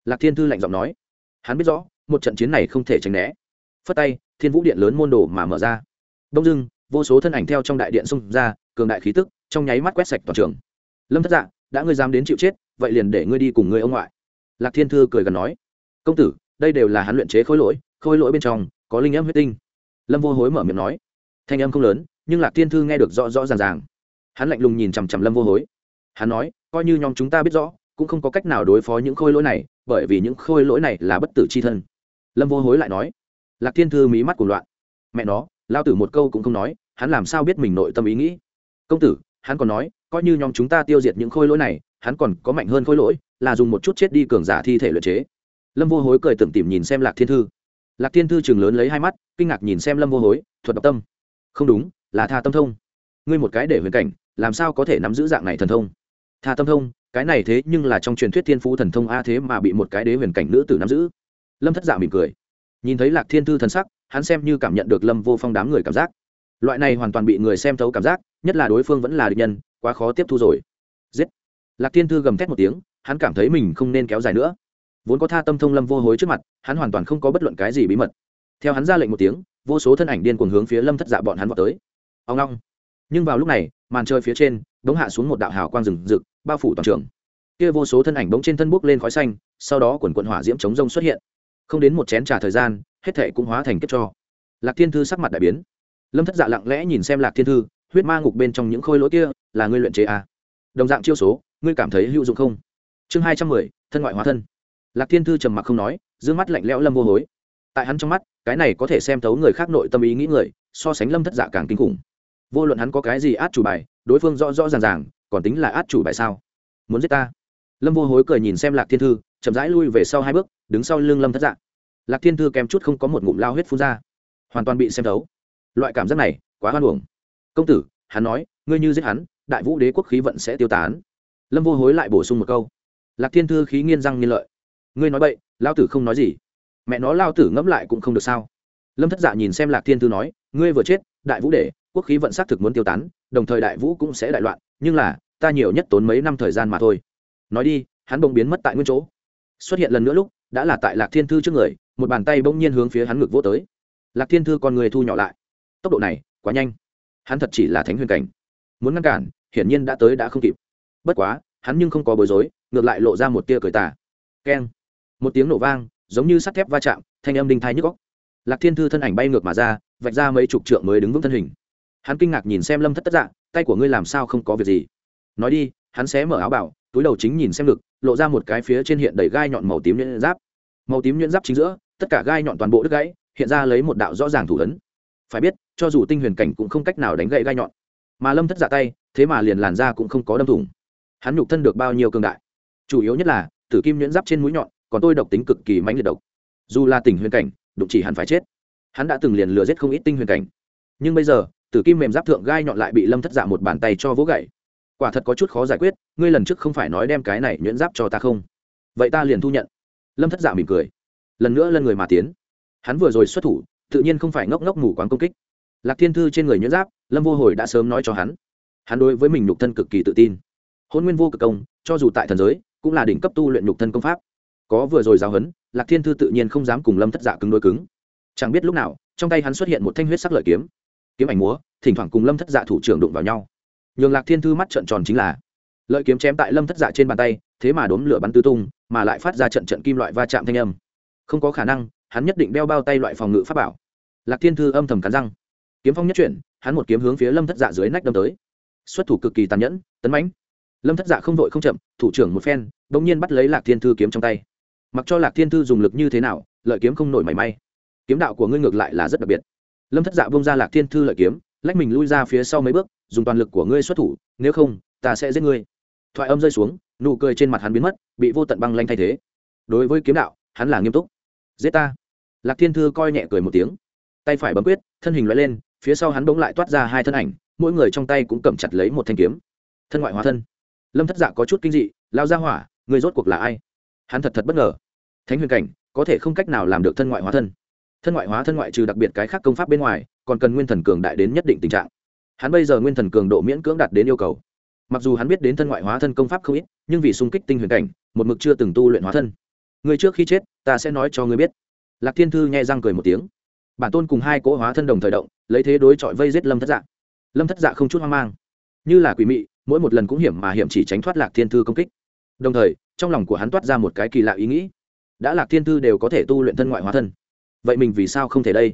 Speaker 1: Lạc thiên thư lạnh giọng nói. Hắn biết rõ, một trận chiến này không thể tránh né. Phất tay, thiên vũ điện lớn môn đồ mà mở ra đông dưng vô số thân ảnh theo trong đại điện xung ra, cường đại khí tức, trong nháy mắt quét sạch toàn trường. Lâm thất dạ đã ngươi dám đến chịu chết, vậy liền để ngươi đi cùng ngươi ông ngoại. Lạc thiên thư cười gần nói, công tử, đây đều là hắn luyện chế khối lỗi khối lỗi bên trong có linh âm huyết tinh. Lâm vô hối mở miệng nói, thanh âm không lớn, nhưng lạc thiên thư nghe được rõ rõ ràng ràng. Hắn lạnh lùng nhìn chằm chằm lâm vô hối. Hắn nói, coi như nhóm chúng ta biết rõ, cũng không có cách nào đối phó những khôi lỗi này, bởi vì những khôi lỗi này là bất tử c h i thân. Lâm vô hối lại nói, lạc thiên thư mí mắt của loạn. Mẹ nó lao tử một câu cũng không nói, hắn làm sao biết mình nội tâm ý nghĩ? Công tử, hắn còn nói, coi như nhóm chúng ta tiêu diệt những khôi lỗi này, hắn còn có mạnh hơn khôi lỗi, là dùng một chút chết đi cường giả thi thể luyện chế. Lâm vô hối cười tưởng tìm nhìn xem lạc thiên thư. Lạc thiên thư chừng lớn lấy hai mắt, kinh ngạc nhìn xem lâm vô hối, thuật độc tâm. Không đúng, là tha tâm thông. Ngươi một cái để huyền cảnh, làm sao có thể nắm giữ dạng này thần thông? Tha tâm thông, cái này thế nhưng là trong truyền thuyết thiên phú thần thông a thế mà bị một cái đế huyền cảnh nữ tử nắm giữ. Lâm thất dạ mỉm cười nhìn thấy lạc thiên thư thần sắc, hắn xem như cảm nhận được lâm vô phong đám người cảm giác. Loại này hoàn toàn bị người xem thấu cảm giác, nhất là đối phương vẫn là địch nhân, quá khó tiếp thu rồi. Giết! Lạc thiên thư gầm thét một tiếng, hắn cảm thấy mình không nên kéo dài nữa. Vốn có tha tâm thông lâm vô hối trước mặt, hắn hoàn toàn không có bất luận cái gì bí mật. Theo hắn ra lệnh một tiếng, vô số thân ảnh điên cuồng hướng phía lâm thất dạ bọn hắn vào tới. Ông long nhưng vào lúc này, màn trời phía trên, bỗng hạ xuống một đạo hào quang rừng rực, bao phủ toàn trường. Kia vô số thân ảnh bỗng trên thân bốc lên khói xanh, sau đó quần quận hỏa diễm chống rông xuất hiện không đến một chén t thời gian, hết thệ cũng hóa thành kết cho. Lạc thiên thư sắc mặt đại biến. Lâm thất dạ lặng lẽ nhìn xem lạc thiên thư, huyết ma ngục bên trong những khôi lỗi kia, là ngươi luyện chế à. đồng dạng chiêu số, ngươi cảm thấy hữu dụng không? Chương hai trăm mười, thân ngoại hóa thân. Lạc thiên thư trầm mặc không nói d ư ơ n g mắt lạnh lẽo lâm vô hối. Tại hắn trong mắt, cái này có thể xem thấu người khác nội tâm ý nghĩ người, so sánh lâm thất dạ càng kinh khủng. Vô luận hắn có cái gì át chủ bài, đối phương rõ rõ ràng ràng, còn tính là át chủ bài sao? Muốn giết ta? Lâm vô hối cười nhìn xem lạc thiên thư chậm rãi lui về sau hai bước, đứng sau lưng lâm thất dạ. Lạc thiên thư kèm chút không có một ngụm lao huyết phun ra. Hoàn toàn bị xem thấu. Loại cảm giác này, quá hoan hưởng công tử, hắn nói, ngươi như giết hắn, đại vũ đế quốc khí vận sẽ tiêu tán. Lâm vô hối lại bổ sung một câu. Lạc thiên thư khí nghiên răng nghiên lợi. Ngươi nói vậy lao tử không nói gì. Mẹ nó lao tử ngẫm lại cũng không được sao. Lâm thất dạ nhìn xem lạc thiên thư nói, ngươi vừa chết, đại vũ để quốc khí vận xác thực muốn tiêu tán, đồng thời đại vũ cũng sẽ đại loạn, nhưng là, ta nhiều nhất tốn mấy năm thời gian mà thôi. Nói đi, hắn bỗng biến mất tại nguyên chỗ xuất hiện lần nữa lúc, đã là tại lạc thiên thư trước người, một bàn tay bỗng nhiên hướng phía hắn ngực vô tới. Lạc thiên thư con người thu nhỏ lại. Tốc độ này, quá nhanh. Hắn thật chỉ là thánh huyền cảnh. Muốn ngăn cản, hiển nhiên đã tới đã không kịp. Bất quá, hắn nhưng không có bối rối, ngược lại lộ ra một tia cười tà. Keng. Một tiếng nổ vang, giống như sắt thép va chạm, thanh âm đinh thai nhức góc lạc thiên thư thân ảnh bay ngược mà ra, vạch ra mấy chục trượng mới đứng vững thân hình. Hắn kinh ngạc nhìn xem lâm thất tất dạ tay của ngươi làm sao không có việc gì? Nói đi hắn xé mở áo bảo túi đầu chính nhìn xem lực, lộ ra một cái phía trên hiện đầy gai nhọn màu tím nhuyễn giáp. Màu tím nhuyễn giáp chính giữa tất cả gai nhọn toàn bộ đứt gãy hiện ra lấy một đạo rõ ràng thủ ấn. Phải biết cho dù tinh huyền cảnh cũng không cách nào đánh gãy gai nhọn. Mà lâm thất giả tay thế mà liền làn ra cũng không có đâm thủng. Hắn nhục thân được bao nhiêu cương đại? Chủ yếu nhất là tử kim nhuyễn giáp trên mũi nhọn còn tôi độc tính cực kỳ mãnh liệt độc. Dù là tỉnh huyền cảnh đụng chỉ hắn phải chết. Hắn đã từng liền lừa giết không ít tinh huyền cảnh. Nhưng bây giờ tử kim mềm giáp thượng gai nhọn lại bị lâm thất giả một bàn tay cho vỗ gậy quả thật có chút khó giải quyết ngươi lần trước không phải nói đem cái này nhuyễn giáp cho ta không? Vậy ta liền thu nhận. Lâm thất dạ mỉm cười. Lần nữa lân người mà tiến. Hắn vừa rồi xuất thủ tự nhiên không phải ngốc ngốc mù quán công kích. Lạc thiên thư trên người nhuyễn giáp lâm vô hồi đã sớm nói cho hắn. Hắn đối với mình nhục thân cực kỳ tự tin. Hôn nguyên vô cực công cho dù tại thần giới cũng là đỉnh cấp tu luyện nhục thân công pháp. Có vừa rồi giáo hấn, lạc thiên thư tự nhiên không dám cùng lâm thất dạ cứng đôi cứng. Chẳng biết lúc nào trong tay hắn xuất hiện một thanh huyết sắc lợi kiếm. Kiếm ảnh múa thỉnh thoảng cùng lâm thất dạ thủ trưởng đụng vào nhau nhường lạc thiên thư mắt trợn tròn chính là lợi kiếm chém tại lâm thất dạ trên bàn tay, thế mà đốn lửa bắn tứ tung, mà lại phát ra trận trận kim loại va chạm thanh âm. Không có khả năng, hắn nhất định đeo bao tay loại phòng ngự pháp bảo. Lạc thiên thư âm thầm cắn răng. Kiếm phong nhất chuyển, hắn một kiếm hướng phía lâm thất dạ dưới nách đâm tới. Xuất thủ cực kỳ tàn nhẫn, tấn mãnh. Lâm thất dạ không vội không chậm, thủ trưởng một phen đ ỗ n g nhiên bắt lấy lạc thiên thư kiếm trong tay. Mặc cho lạc thiên thư dùng lực như thế nào, lợi kiếm không nổi mảy may. Kiếm đạo của ngươi ngược lại là rất đặc biệt. Lâm thất dạ bông ra lạc thiên thư lợi kiếm lách mình lui ra phía sau mấy bước, dùng toàn lực của ngươi xuất thủ, nếu không, ta sẽ giết ngươi. Thoại âm rơi xuống, nụ cười trên mặt hắn biến mất, bị vô tận băng lanh thay thế. Đối với kiếm đạo, hắn là nghiêm túc. Giết ta. Lạc thiên thư coi nhẹ cười một tiếng. Tay phải bấm quyết, thân hình loại lên, phía sau hắn bỗng lại toát ra hai thân ảnh, mỗi người trong tay cũng cầm chặt lấy một thanh kiếm. Thân ngoại hóa thân. Lâm thất dạ có chút kinh dị lao ra hỏa người rốt cuộc là ai? Hắn thật thật bất ngờ. Thánh huyền cảnh, có thể không cách nào làm được thân ngoại hóa thân. Thân ngoại hóa thân ngoại trừ đặc biệt cái khác công pháp bên ngoài còn cần nguyên thần cường đại đến nhất định tình trạng. Hắn bây giờ nguyên thần cường độ miễn cưỡng đạt đến yêu cầu. Mặc dù hắn biết đến thân ngoại hóa thân công pháp không ít, nhưng vì xung kích tinh huyền cảnh, một mực chưa từng tu luyện hóa thân. Người trước khi chết, ta sẽ nói cho ngươi biết. Lạc thiên thư nghe răng cười một tiếng. Bản tôn cùng hai cỗ hóa thân đồng thời động, lấy thế đối chọi vây giết lâm thất dạ. Lâm thất dạ không chút hoang mang. Như là quỷ mị, mỗi một lần cũng hiểm mà hiểm chỉ tránh thoát lạc thiên thư công kích. Đồng thời, trong lòng của hắn toát ra một cái kỳ lạ ý nghĩ. Đã lạc thiên thư đều có thể tu luyện thân ngoại hóa thân. Vậy mình vì sao không thể đây?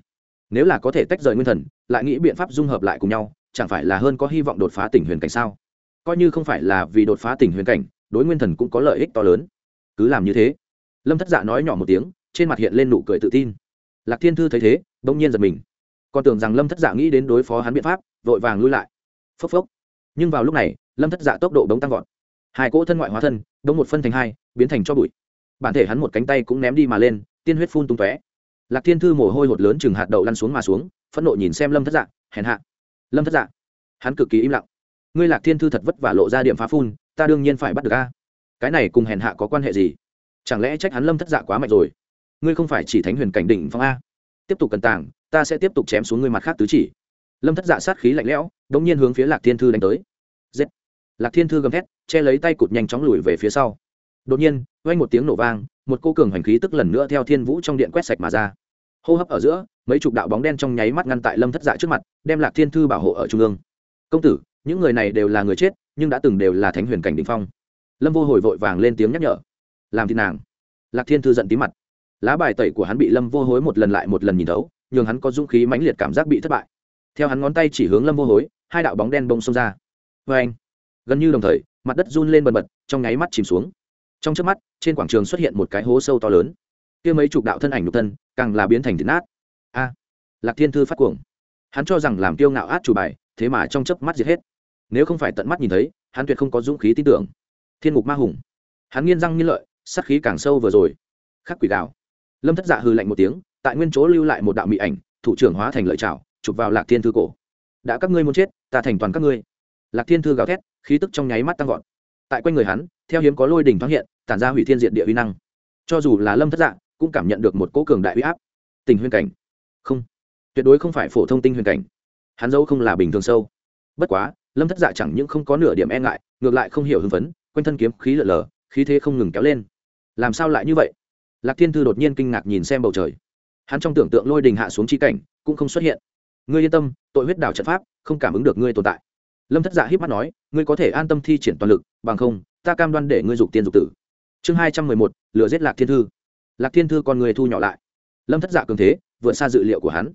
Speaker 1: Nếu là có thể tách rời nguyên thần, lại nghĩ biện pháp dung hợp lại cùng nhau, chẳng phải là hơn có hy vọng đột phá tỉnh huyền cảnh sao? Coi như không phải là vì đột phá tỉnh huyền cảnh, đối nguyên thần cũng có lợi ích to lớn. Cứ làm như thế. Lâm thất dạ nói nhỏ một tiếng, trên mặt hiện lên nụ cười tự tin. Lạc thiên thư thấy thế đ ỗ n g nhiên giật mình. Còn tưởng rằng lâm thất dạ nghĩ đến đối phó hắn biện pháp, vội vàng lui lại. Phốc phốc. Nhưng vào lúc này, lâm thất dạ tốc độ đống tăng vọt. Hai cỗ thân ngoại hóa thân đống một phân thành hai, biến thành cho bụi. Bản thể hắn một cánh tay cũng ném đi mà lên, tiên huyết phun tung tóe lạc thiên thư mồ hôi hột lớn chừng hạt đậu lăn xuống mà xuống, phẫn nộ nhìn xem lâm thất dạ hèn hạ. Lâm thất dạ hắn cực kỳ im lặng. Ngươi lạc thiên thư thật vất vả lộ ra điểm phá phun, ta đương nhiên phải bắt được a. Cái này cùng hèn hạ có quan hệ gì? Chẳng lẽ trách hắn lâm thất dạ quá mạnh rồi? Ngươi không phải chỉ thánh huyền cảnh đỉnh phong a? Tiếp tục cần tàng, ta sẽ tiếp tục chém xuống ngươi mặt khác tứ chỉ. Lâm thất dạ sát khí lạnh lẽo, đống nhiên hướng phía lạc thiên thư đánh tới. Giết! Lạc thiên thư gầm thét, che lấy tay cụt nhanh chóng lùi về phía sau. Đột nhiên, vang một tiếng nổ vang một cô cường hành khí tức lần nữa theo thiên vũ trong điện quét sạch mà ra. Hô hấp ở giữa, mấy chục đạo bóng đen trong nháy mắt ngăn tại lâm thất dạ trước mặt, đem lạc thiên thư bảo hộ ở trung ương. Công tử, những người này đều là người chết, nhưng đã từng đều là thánh huyền cảnh đ ỉ n h phong. Lâm vô hồi vội vàng lên tiếng nhắc nhở. Làm thì nàng. Lạc thiên thư giận tí mặt. Lá bài tẩy của hắn bị lâm vô hối một lần lại một lần nhìn thấu, nhường hắn có dũng khí mãnh liệt cảm giác bị thất bại. Theo hắn ngón tay chỉ hướng lâm vô hối hai đạo bóng đen bông xông ra. Vê anh gần như đồng thời, mặt đất run lên bần bật, trong nháy mắt chìm xuống trong trước mắt, trên quảng trường xuất hiện một cái hố sâu to lớn. Kia mấy chục đạo thân ảnh nhục thân, càng là biến thành thịt nát. A! Lạc thiên thư phát cuồng. Hắn cho rằng làm kiêu ngạo át chủ bài, thế mà trong chớp mắt diệt hết. Nếu không phải tận mắt nhìn thấy, hắn tuyệt không có dũng khí tin tưởng. Thiên mục ma hùng. Hắn nghiên răng nghiên lợi sắc khí càng sâu vừa rồi. Khắc quỷ đạo lâm thất dạ hư lạnh một tiếng, tại nguyên chỗ lưu lại một đạo mỹ ảnh, thủ trưởng hóa thành lợi trào chụp vào lạc thiên thư cổ. Đã các ngươi muốn chết, ta thành toàn các ngươi. Lạc thiên thư gào thét, khí tức trong nháy mắt tăng vọt. Tại quanh người hắn theo hiếm có lôi đỉnh thoáng hiện, tản ra hủy thiên diện địa uy năng. Cho dù là lâm thất dạ cũng cảm nhận được một cỗ cường đại uy áp. Tình huyên cảnh. Không. Tuyệt đối không phải phổ thông tinh huyền cảnh. Hắn dâu không là bình thường sâu. Bất quá, lâm thất dạ chẳng những không có nửa điểm e ngại, ngược lại không hiểu hưng phấn, quanh thân kiếm khí lở lở khí thế không ngừng kéo lên. Làm sao lại như vậy? Lạc thiên thư đột nhiên kinh ngạc nhìn xem bầu trời. Hắn trong tưởng tượng lôi đình hạ xuống chi cảnh, cũng không xuất hiện. Ngươi yên tâm, tội huyết đảo trận pháp, không cảm ứng được ngươi tồn tại. Lâm thất dạ híp mắt nói, ngươi có thể an tâm thi triển toàn lực, bằng không ta cam đoan để ngươi dục tiên dục tử. Chương hai trăm mười một, lừa giết lạc thiên thư. Lạc thiên thư con người thu nhỏ lại. Lâm thất dạ cường thế, vượt xa dự liệu của hắn.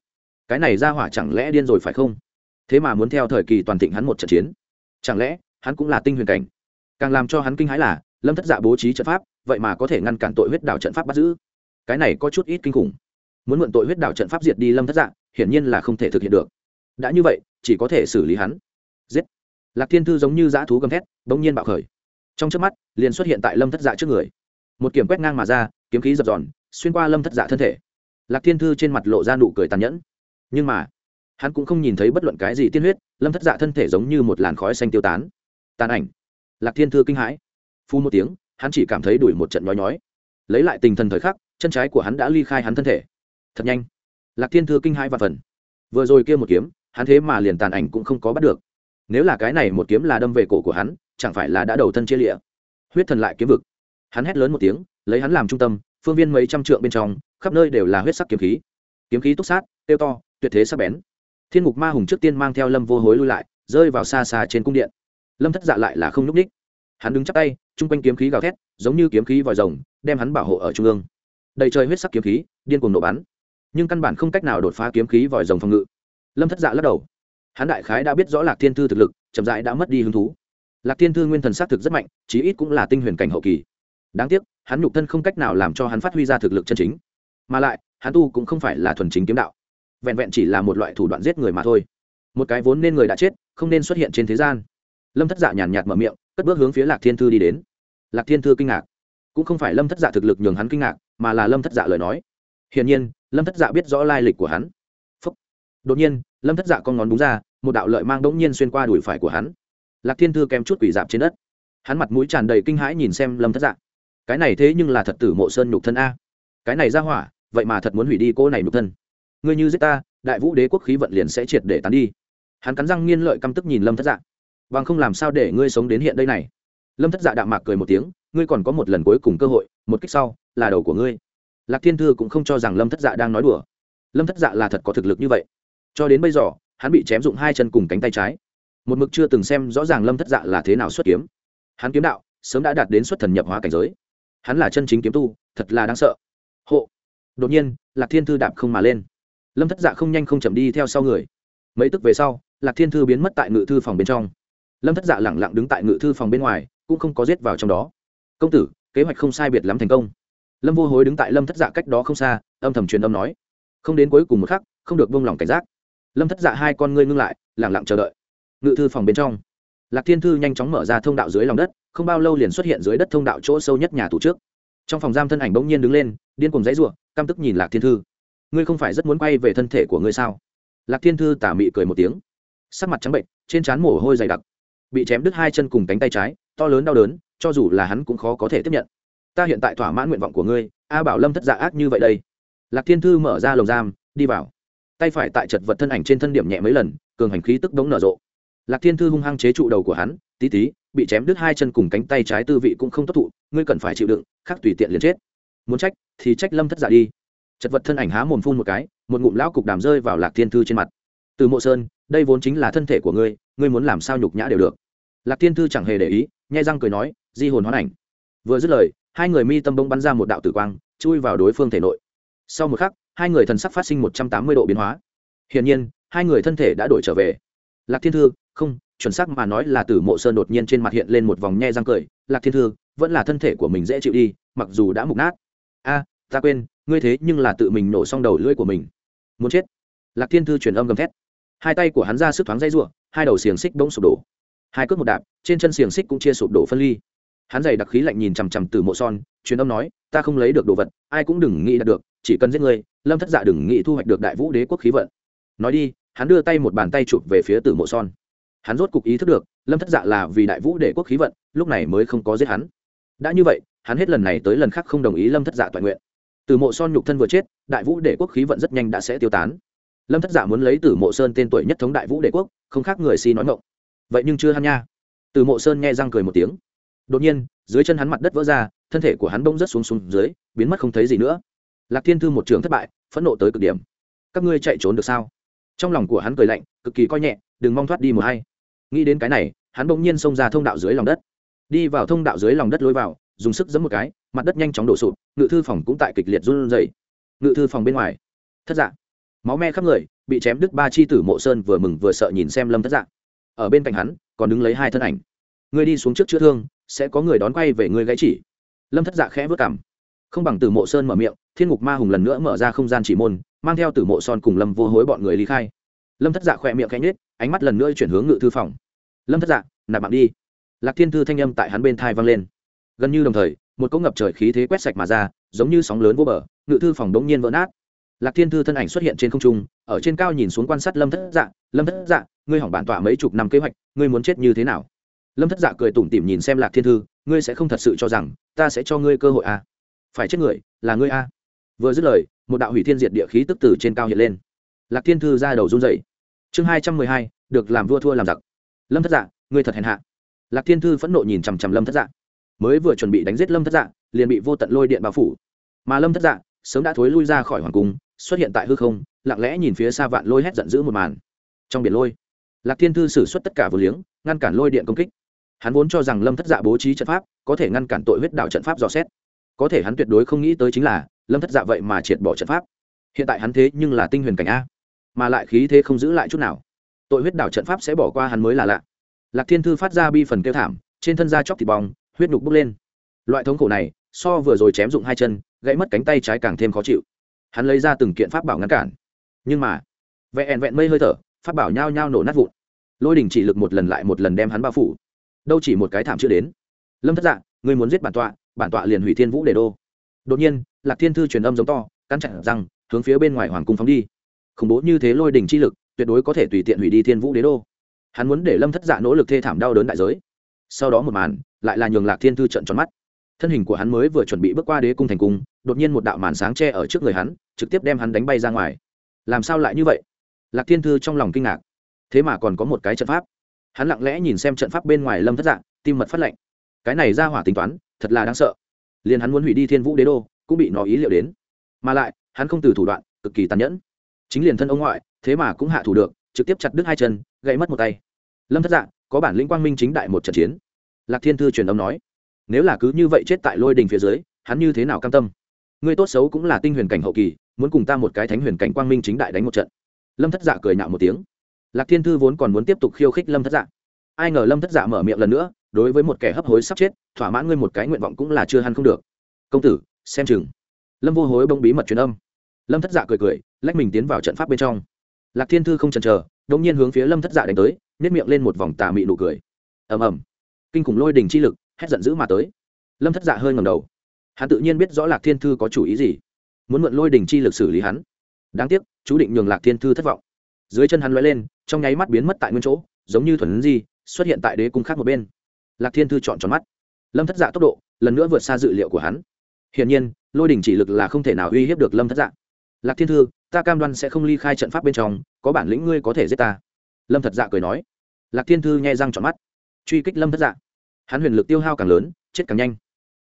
Speaker 1: Cái này ra hỏa chẳng lẽ điên rồi phải không? Thế mà muốn theo thời kỳ toàn thịnh hắn một trận chiến. Chẳng lẽ, hắn cũng là tinh huyền cảnh? Càng làm cho hắn kinh hãi là, lâm thất dạ bố trí trận pháp, vậy mà có thể ngăn cản tội huyết đảo trận pháp bắt giữ. Cái này có chút ít kinh khủng. Muốn mượn tội huyết đảo trận pháp diệt đi lâm thất dạ hiển nhiên là không thể thực hiện được. Đã như vậy, chỉ có thể xử lý hắn. Giết. Lạc thiên thư giống như dã thú gầm thét, bỗng nhiên bạo khởi trong trước mắt, liền xuất hiện tại lâm thất dạ trước người. Một kiểm quét ngang mà ra, kiếm khí dập dòn, xuyên qua lâm thất dạ thân thể. Lạc thiên thư trên mặt lộ ra nụ cười tàn nhẫn. Nhưng mà, hắn cũng không nhìn thấy bất luận cái gì tiên huyết, lâm thất dạ thân thể giống như một làn khói xanh tiêu tán. Tàn ảnh. Lạc thiên thư kinh hãi. Phu một tiếng, hắn chỉ cảm thấy đuổi một trận nhói nhói. Lấy lại tình thần thời khắc, chân trái của hắn đã ly khai hắn thân thể. Thật nhanh. Lạc thiên thư kinh hãi và phần. Vừa rồi kia một kiếm, hắn thế mà liền tàn ảnh cũng không có bắt được. Nếu là cái này một kiếm là đâm về cổ của hắn chẳng phải là đã đầu thân chia lịa. Huyết thần lại kiếm vực. Hắn hét lớn một tiếng, lấy hắn làm trung tâm, phương viên mấy trăm trượng bên trong, khắp nơi đều là huyết sắc kiếm khí. Kiếm khí túc sát, tiêu to, tuyệt thế sắc bén. Thiên ngục ma hùng trước tiên mang theo lâm vô hối lui lại, rơi vào xa xa trên cung điện. Lâm thất dạ lại là không nhúc ních hắn đứng chắc tay, chung quanh kiếm khí gào thét, giống như kiếm khí vòi rồng, đem hắn bảo hộ ở trung ương. Đầy trời huyết sắc kiếm khí, điên cuồng nổ bắn. Nhưng căn bản không cách nào đột phá kiếm khí vòi rồng phòng ngự. Lâm thất dạ lắc đầu. Hắn đại khái đã biết rõ lạc thiên thư thực lực, chậm rãi đã mất đi hứng thú lạc thiên thư nguyên thần xác thực rất mạnh, chí ít cũng là tinh huyền cảnh hậu kỳ. Đáng tiếc, hắn nhục thân không cách nào làm cho hắn phát huy ra thực lực chân chính. Mà lại, hắn tu cũng không phải là thuần chính kiếm đạo. Vẹn vẹn chỉ là một loại thủ đoạn giết người mà thôi. Một cái vốn nên người đã chết, không nên xuất hiện trên thế gian. Lâm thất dạ nhàn nhạt mở miệng, cất bước hướng phía lạc thiên thư đi đến. Lạc thiên thư kinh ngạc. Cũng không phải lâm thất dạ thực lực nhường hắn kinh ngạc, mà là lâm thất dạ lời nói. Hiển nhiên, lâm thất dạ biết rõ lai lịch của hắn. Phúc. đột nhiên, lâm thất dạ con ngón búng ra, một đạo lợi mang đ ỗ n g nhiên xuyên qua đùi phải của hắn lạc thiên thư kém chút quỷ dạp trên đất. Hắn mặt mũi tràn đầy kinh hãi nhìn xem lâm thất dạ. Cái này thế nhưng là thật tử mộ sơn nhục thân a. Cái này ra hỏa, vậy mà thật muốn hủy đi cô này nhục thân. Ngươi như giết ta, đại vũ đế quốc khí vận liền sẽ triệt để tán đi. Hắn cắn răng nghiên lợi căm tức nhìn lâm thất dạ. Bằng không làm sao để ngươi sống đến hiện đây này? Lâm thất dạ đạm mạc cười một tiếng, ngươi còn có một lần cuối cùng cơ hội, một cách sau, là đầu của ngươi. Lạc thiên thư cũng không cho rằng lâm thất dạ đang nói đùa. Lâm thất dạ là thật có thực lực như vậy. Cho đến bây giờ, hắn bị chém dụng hai chân cùng cánh tay trái một mực chưa từng xem rõ ràng lâm thất dạ là thế nào xuất kiếm. Hắn kiếm đạo sớm đã đạt đến xuất thần nhập hóa cảnh giới. Hắn là chân chính kiếm tu, thật là đáng sợ. Hộ. Đột nhiên, lạc thiên thư đạp không mà lên. Lâm thất dạ không nhanh không chậm đi theo sau người. Mấy tức về sau, lạc thiên thư biến mất tại ngự thư phòng bên trong. Lâm thất dạ lẳng lặng đứng tại ngự thư phòng bên ngoài, cũng không có giết vào trong đó. Công tử, kế hoạch không sai biệt lắm thành công. Lâm vô hối đứng tại lâm thất dạ cách đó không xa, âm thầm truyền âm nói. Không đến cuối cùng một khắc, không được buông lỏng cảnh giác. Lâm thất dạ hai con ngươi ngưng lại lẳng lặng chờ đợi ngự thư phòng bên trong. Lạc thiên thư nhanh chóng mở ra thông đạo dưới lòng đất, không bao lâu liền xuất hiện dưới đất thông đạo chỗ sâu nhất nhà tù trước. Trong phòng giam thân ảnh bỗng nhiên đứng lên, điên cùng dãy r u ộ căm tức nhìn lạc thiên thư. Ngươi không phải rất muốn quay về thân thể của ngươi sao? Lạc thiên thư tả mị cười một tiếng. Sắc mặt trắng bệnh, trên trán mồ hôi dày đặc. Bị chém đứt hai chân cùng cánh tay trái, to lớn đau đớn, cho dù là hắn cũng khó có thể tiếp nhận. Ta hiện tại thỏa mãn nguyện vọng của ngươi, a bảo lâm thất dạ ác như vậy đây. Lạc thiên thư mở ra lồng giam, đi vào. Tay phải tại chật vật thân ảnh trên thân điểm nhẹ mấy lần, cường hành khí tức đống nở rộ lạc thiên thư hung hăng chế trụ đầu của hắn, tí tí, bị chém đứt hai chân cùng cánh tay trái tư vị cũng không tốt thụ, ngươi cần phải chịu đựng, khác tùy tiện liền chết. Muốn trách, thì trách lâm thất giả đi. Chật vật thân ảnh há mồm phun một cái, một ngụm lão cục đàm rơi vào lạc thiên thư trên mặt. Từ mộ sơn, đây vốn chính là thân thể của ngươi ngươi muốn làm sao nhục nhã đều được. Lạc thiên thư chẳng hề để ý, nhai răng cười nói, di hồn hoán ảnh. Vừa dứt lời, hai người mi tâm bông bắn ra một đạo tử quang, chui vào đối phương thể nội. Sau một khắc, hai người thần sắc phát sinh một trăm tám mươi độ biến hóa. Hiển nhiên, hai người thân thể đã đổi trở về. Lạc thiên thư không, chuẩn xác mà nói là tử mộ sơn đột nhiên trên mặt hiện lên một vòng nhe răng cười, lạc thiên thư, vẫn là thân thể của mình dễ chịu đi, mặc dù đã mục nát. A, ta quên, ngươi thế nhưng là tự mình nổ xong đầu lưỡi của mình. Muốn chết? Lạc thiên thư truyền âm gầm thét. Hai tay của hắn ra sức thoáng dây r hai đầu xiềng xích bỗng sụp đổ. Hai cước một đạp, trên chân xiềng xích cũng chia sụp đổ phân ly. Hắn dày đặc khí lạnh nhìn chằm chằm từ mộ son, truyền âm nói, ta không lấy được đồ vật, ai cũng đừng nghĩ đạt được, chỉ cần giết người lâm thất dạ đừng nghĩ thu hoạch được đại vũ đế quốc khí vận. Nói đi, hắn đưa tay một bàn tay chụp về phía tử mộ son hắn rốt cục ý thức được, lâm thất dạ là vì đại vũ để quốc khí vận, lúc này mới không có giết hắn. Đã như vậy, hắn hết lần này tới lần khác không đồng ý lâm thất dạ toàn nguyện. Từ mộ son nhục thân vừa chết, đại vũ để quốc khí vận rất nhanh đã sẽ tiêu tán. Lâm thất dạ muốn lấy từ mộ sơn tên tuổi nhất thống đại vũ đệ quốc, không khác người si nói ngộng vậy nhưng chưa hắn nha. Từ mộ sơn nghe răng cười một tiếng. Đột nhiên, dưới chân hắn mặt đất vỡ ra, thân thể của hắn bông rất xuống xuống dưới, biến mất không thấy gì nữa. Lạc thiên thư một trường thất bại, phẫn nộ tới cực điểm. Các ngươi chạy trốn được sao? Trong lòng của hắn cười lạnh, cực kỳ coi nhẹ, đừng mong thoát đi một hay nghĩ đến cái này, hắn bỗng nhiên xông ra thông đạo dưới lòng đất. Đi vào thông đạo dưới lòng đất lối vào, dùng sức giấm một cái, mặt đất nhanh chóng đổ sụp, ngự thư phòng cũng tại kịch liệt run rẩy. Ngự thư phòng bên ngoài. Thất dạng máu me khắp người, bị chém đứt ba chi tử mộ sơn vừa mừng vừa sợ nhìn xem lâm thất dạng ở bên cạnh hắn, còn đứng lấy hai thân ảnh. Người đi xuống trước chữa thương, sẽ có người đón quay về người gãy chỉ. Lâm thất dạ khẽ vớt cảm không bằng tử mộ sơn mở miệng, thiên ngục ma hùng lần nữa mở ra không gian chỉ môn, mang theo tử mộ son cùng lâm vô hối bọn người lý khai. Lâm thất dạ khỏe miệng khẽ nhết ánh mắt lần nữa chuyển hướng ngự thư phòng lâm thất dạ nạp mạng đi. Lạc thiên thư thanh âm tại hắn bên thai vang lên. Gần như đồng thời, một cỗ ngập trời khí thế quét sạch mà ra, giống như sóng lớn vô bờ, ngự thư phòng đống nhiên vỡ nát. Lạc thiên thư thân ảnh xuất hiện trên không trung, ở trên cao nhìn xuống quan sát lâm thất dạ lâm thất dạ ngươi hỏng bản tọa mấy chục năm kế hoạch, ngươi muốn chết như thế nào? Lâm thất dạ cười tủm tỉm nhìn xem lạc thiên thư, ngươi sẽ không thật sự cho rằng, ta sẽ cho ngươi cơ hội à. phải chết người, là ngươi à? vừa dứt lời, một đạo hủy thiên diệt địa khí tức từ trên cao hiện lên. Lạc thiên thư ra đầu run dậy chương hai trăm mười hai, được làm vua thua làm giặc lâm thất dạ người thật hèn hạ. Lạc thiên thư phẫn nộ nhìn chằm chằm lâm thất dạ. Mới vừa chuẩn bị đánh giết lâm thất dạ liền bị vô tận lôi điện bao phủ. Mà lâm thất dạ sớm đã thối lui ra khỏi hoàng cung, xuất hiện tại hư không, lặng lẽ nhìn phía xa vạn lôi hét giận dữ một màn. Trong biển lôi, lạc thiên thư xử suất tất cả vừa liếng, ngăn cản lôi điện công kích. Hắn vốn cho rằng lâm thất dạ bố trí trận pháp, có thể ngăn cản tội huyết đạo trận pháp dò xét. Có thể hắn tuyệt đối không nghĩ tới chính là, lâm thất dạ vậy mà triệt bỏ trận pháp. Hiện tại hắn thế nhưng là tinh huyền cảnh a, mà lại khí thế không giữ lại chút nào tội huyết đạo trận pháp sẽ bỏ qua hắn mới là lạ. Lạc thiên thư phát ra bi phần kêu thảm, trên thân da chóc thịt bong, huyết nhục bốc lên. Loại thống khổ này, so vừa rồi chém dụng hai chân, gãy mất cánh tay trái càng thêm khó chịu. Hắn lấy ra từng kiện pháp bảo ngăn cản. Nhưng mà, vẹn vẹn mây hơi thở, pháp bảo nhao nhao nổ nát vụn. Lôi đình chỉ lực một lần lại một lần đem hắn bao phủ. Đâu chỉ một cái thảm chưa đến. Lâm thất dạ người muốn giết bản tọa bản tọa liền hủy thiên vũ để đô. Đột nhiên, lạc thiên thư truyền âm giống to, cắn chặn rằng hướng phía bên ngoài hoàng cung phóng đi. Khủng bố như thế lôi đình chi lực tuyệt đối có thể tùy tiện hủy đi thiên vũ đế đô. Hắn muốn để lâm thất dạ nỗ lực thê thảm đau đớn đại giới. Sau đó một màn, lại là nhường lạc thiên thư trận tròn mắt. Thân hình của hắn mới vừa chuẩn bị bước qua đế cung thành cung, đột nhiên một đạo màn sáng che ở trước người hắn, trực tiếp đem hắn đánh bay ra ngoài. Làm sao lại như vậy? Lạc thiên thư trong lòng kinh ngạc. Thế mà còn có một cái trận pháp. Hắn lặng lẽ nhìn xem trận pháp bên ngoài lâm thất dạng tim mật phát lệnh cái này ra hỏa tính toán, thật là đáng sợ. Liền hắn muốn hủy đi thiên vũ đế đô, cũng bị nó ý liệu đến. Mà lại, hắn không từ thủ đoạn, cực kỳ tàn nhẫn. Chính liền thân ông ngoại thế mà cũng hạ thủ được, trực tiếp chặt đứt hai chân, gãy mất một tay. Lâm thất dạng có bản lĩnh quang minh chính đại một trận chiến. Lạc thiên thư truyền âm nói, nếu là cứ như vậy chết tại lôi đình phía dưới, hắn như thế nào cam tâm? Người tốt xấu cũng là tinh huyền cảnh hậu kỳ, muốn cùng ta một cái thánh huyền cảnh quang minh chính đại đánh một trận. Lâm thất dạ cười nhạo một tiếng. Lạc thiên thư vốn còn muốn tiếp tục khiêu khích lâm thất dạ. Ai ngờ lâm thất dạ mở miệng lần nữa, đối với một kẻ hấp hối sắp chết, thỏa mãn ngươi một cái nguyện vọng cũng là chưa hẳn không được. Công tử, xem chừng. Lâm vô hối bông bí mật truyền âm. Lâm thất dạ cười cười, lách mình tiến vào trận pháp bên trong lạc thiên thư không chần chờ đống nhiên hướng phía lâm thất dạ đánh tới nhét miệng lên một vòng tà mị nụ cười. Ầm ầm. Kinh khủng lôi đình chi lực, hét giận dữ mà tới. Lâm thất dạ hơi ngầm đầu. Hắn tự nhiên biết rõ lạc thiên thư có chủ ý gì. Muốn mượn lôi đình chi lực xử lý hắn. Đáng tiếc, chú định nhường lạc thiên thư thất vọng. Dưới chân hắn l lên, trong nháy mắt biến mất tại nguyên chỗ, giống như thuần di, xuất hiện tại đế cung khác một bên. Lạc thiên thư chọn tròn mắt. Lâm thất dạ tốc độ, lần nữa vượt xa dự liệu của hắn. Hiển nhiên, lôi đình chỉ lực là không thể nào uy hiếp được lâm thất dạ. Lạc thiên thư ta cam đoan sẽ không ly khai trận pháp bên trong, có bản lĩnh ngươi có thể giết ta. Lâm thật dạ cười nói. Lạc thiên thư nhai răng trọn mắt. Truy kích lâm thất dạ. Hắn huyền lực tiêu hao càng lớn, chết càng nhanh.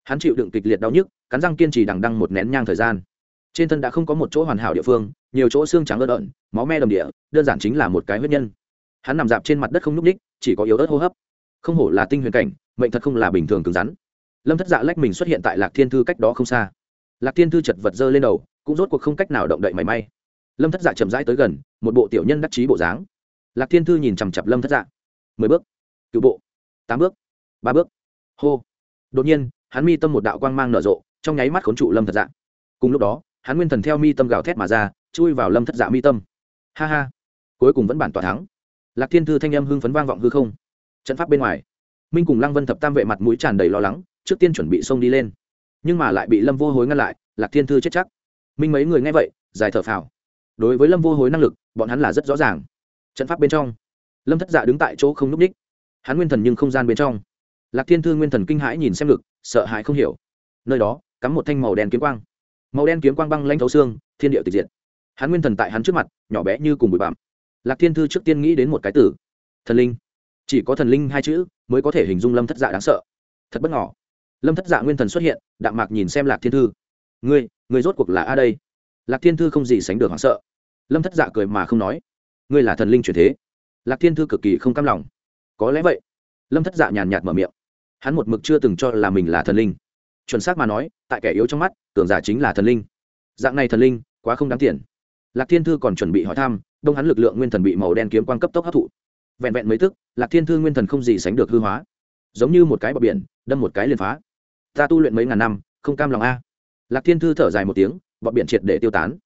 Speaker 1: Hắn chịu đựng kịch liệt đau nhức, cắn răng kiên trì đằng đăng một nén nhang thời gian. Trên thân đã không có một chỗ hoàn hảo địa phương, nhiều chỗ xương trắng ớt ợn máu me đầm địa, đơn giản chính là một cái huyết nhân. Hắn nằm dạp trên mặt đất không nhúc ních chỉ có yếu ớt hô hấp. Không hổ là tinh huyền cảnh, mệnh thật không là bình thường cứng rắn. Lâm thất dạ lách mình xuất hiện tại lạc thiên thư cách đó không xa. Lạc thiên thư chật vật dơ lên đầu, cũng rốt cuộc không cách nào động đậy mảy may lâm thất dạ chậm rãi tới gần, một bộ tiểu nhân đắc chí bộ dáng. Lạc thiên thư nhìn chằm chặp lâm thất dạ. Mười bước. Cựu bộ. Tám bước. Ba bước. Hô. Đột nhiên, hắn mi tâm một đạo quang mang nở rộ, trong nháy mắt khốn trụ lâm thất dạ. Cùng lúc đó, hắn nguyên thần theo mi tâm gào thét mà ra, chui vào lâm thất dạ mi tâm. Ha ha. Cuối cùng vẫn bản tỏa thắng. Lạc thiên thư thanh âm hưng phấn vang vọng hư không. Trận pháp bên ngoài, minh cùng lăng vân thập tam vệ mặt mũi tràn đầy lo lắng, trước tiên chuẩn bị xông đi lên. Nhưng mà lại bị lâm vô hối ngăn lại, lạc thiên thư chết chắc. Minh mấy người nghe vậy dài thở phào đối với lâm vô hối năng lực, bọn hắn là rất rõ ràng. Trận pháp bên trong, lâm thất dạ đứng tại chỗ không n ú c ních. Hắn nguyên thần nhưng không gian bên trong. Lạc thiên thư nguyên thần kinh hãi nhìn xem ngực, sợ hãi không hiểu. Nơi đó, cắm một thanh màu đen kiếm quang. Màu đen kiếm quang băng lanh thấu xương, thiên địa tịch diệt. Hắn nguyên thần tại hắn trước mặt, nhỏ bé như cùng bụi bặm. Lạc thiên thư trước tiên nghĩ đến một cái tử thần linh. Chỉ có thần linh hai chữ mới có thể hình dung lâm thất dạ đáng sợ. Thật bất ngỏ lâm thất dạ nguyên thần xuất hiện, đạm mạc nhìn xem lạc thiên thư. Ngươi ngươi rốt cuộc là a đây? Lạc thiên thư không gì sánh được hoảng sợ lâm thất dạ cười mà không nói. Ngươi là thần linh truyền thế. Lạc thiên thư cực kỳ không cam lòng. Có lẽ vậy. Lâm thất dạ nhàn nhạt mở miệng. Hắn một mực chưa từng cho là mình là thần linh. Chuẩn xác mà nói, tại kẻ yếu trong mắt tưởng giả chính là thần linh. Dạng này thần linh, quá không đáng tiền. Lạc thiên thư còn chuẩn bị hỏi thăm, đông hắn lực lượng nguyên thần bị màu đen kiếm quan cấp tốc hấp thụ. Vẹn vẹn mấy tức, lạc thiên thư nguyên thần không gì sánh được hư hóa. Giống như một cái bờ biển, đâm một cái liền phá. Ta tu luyện mấy ngàn năm, không cam lòng a. Lạc thiên thư thở dài một tiếng bọ biển triệt để tiêu tán.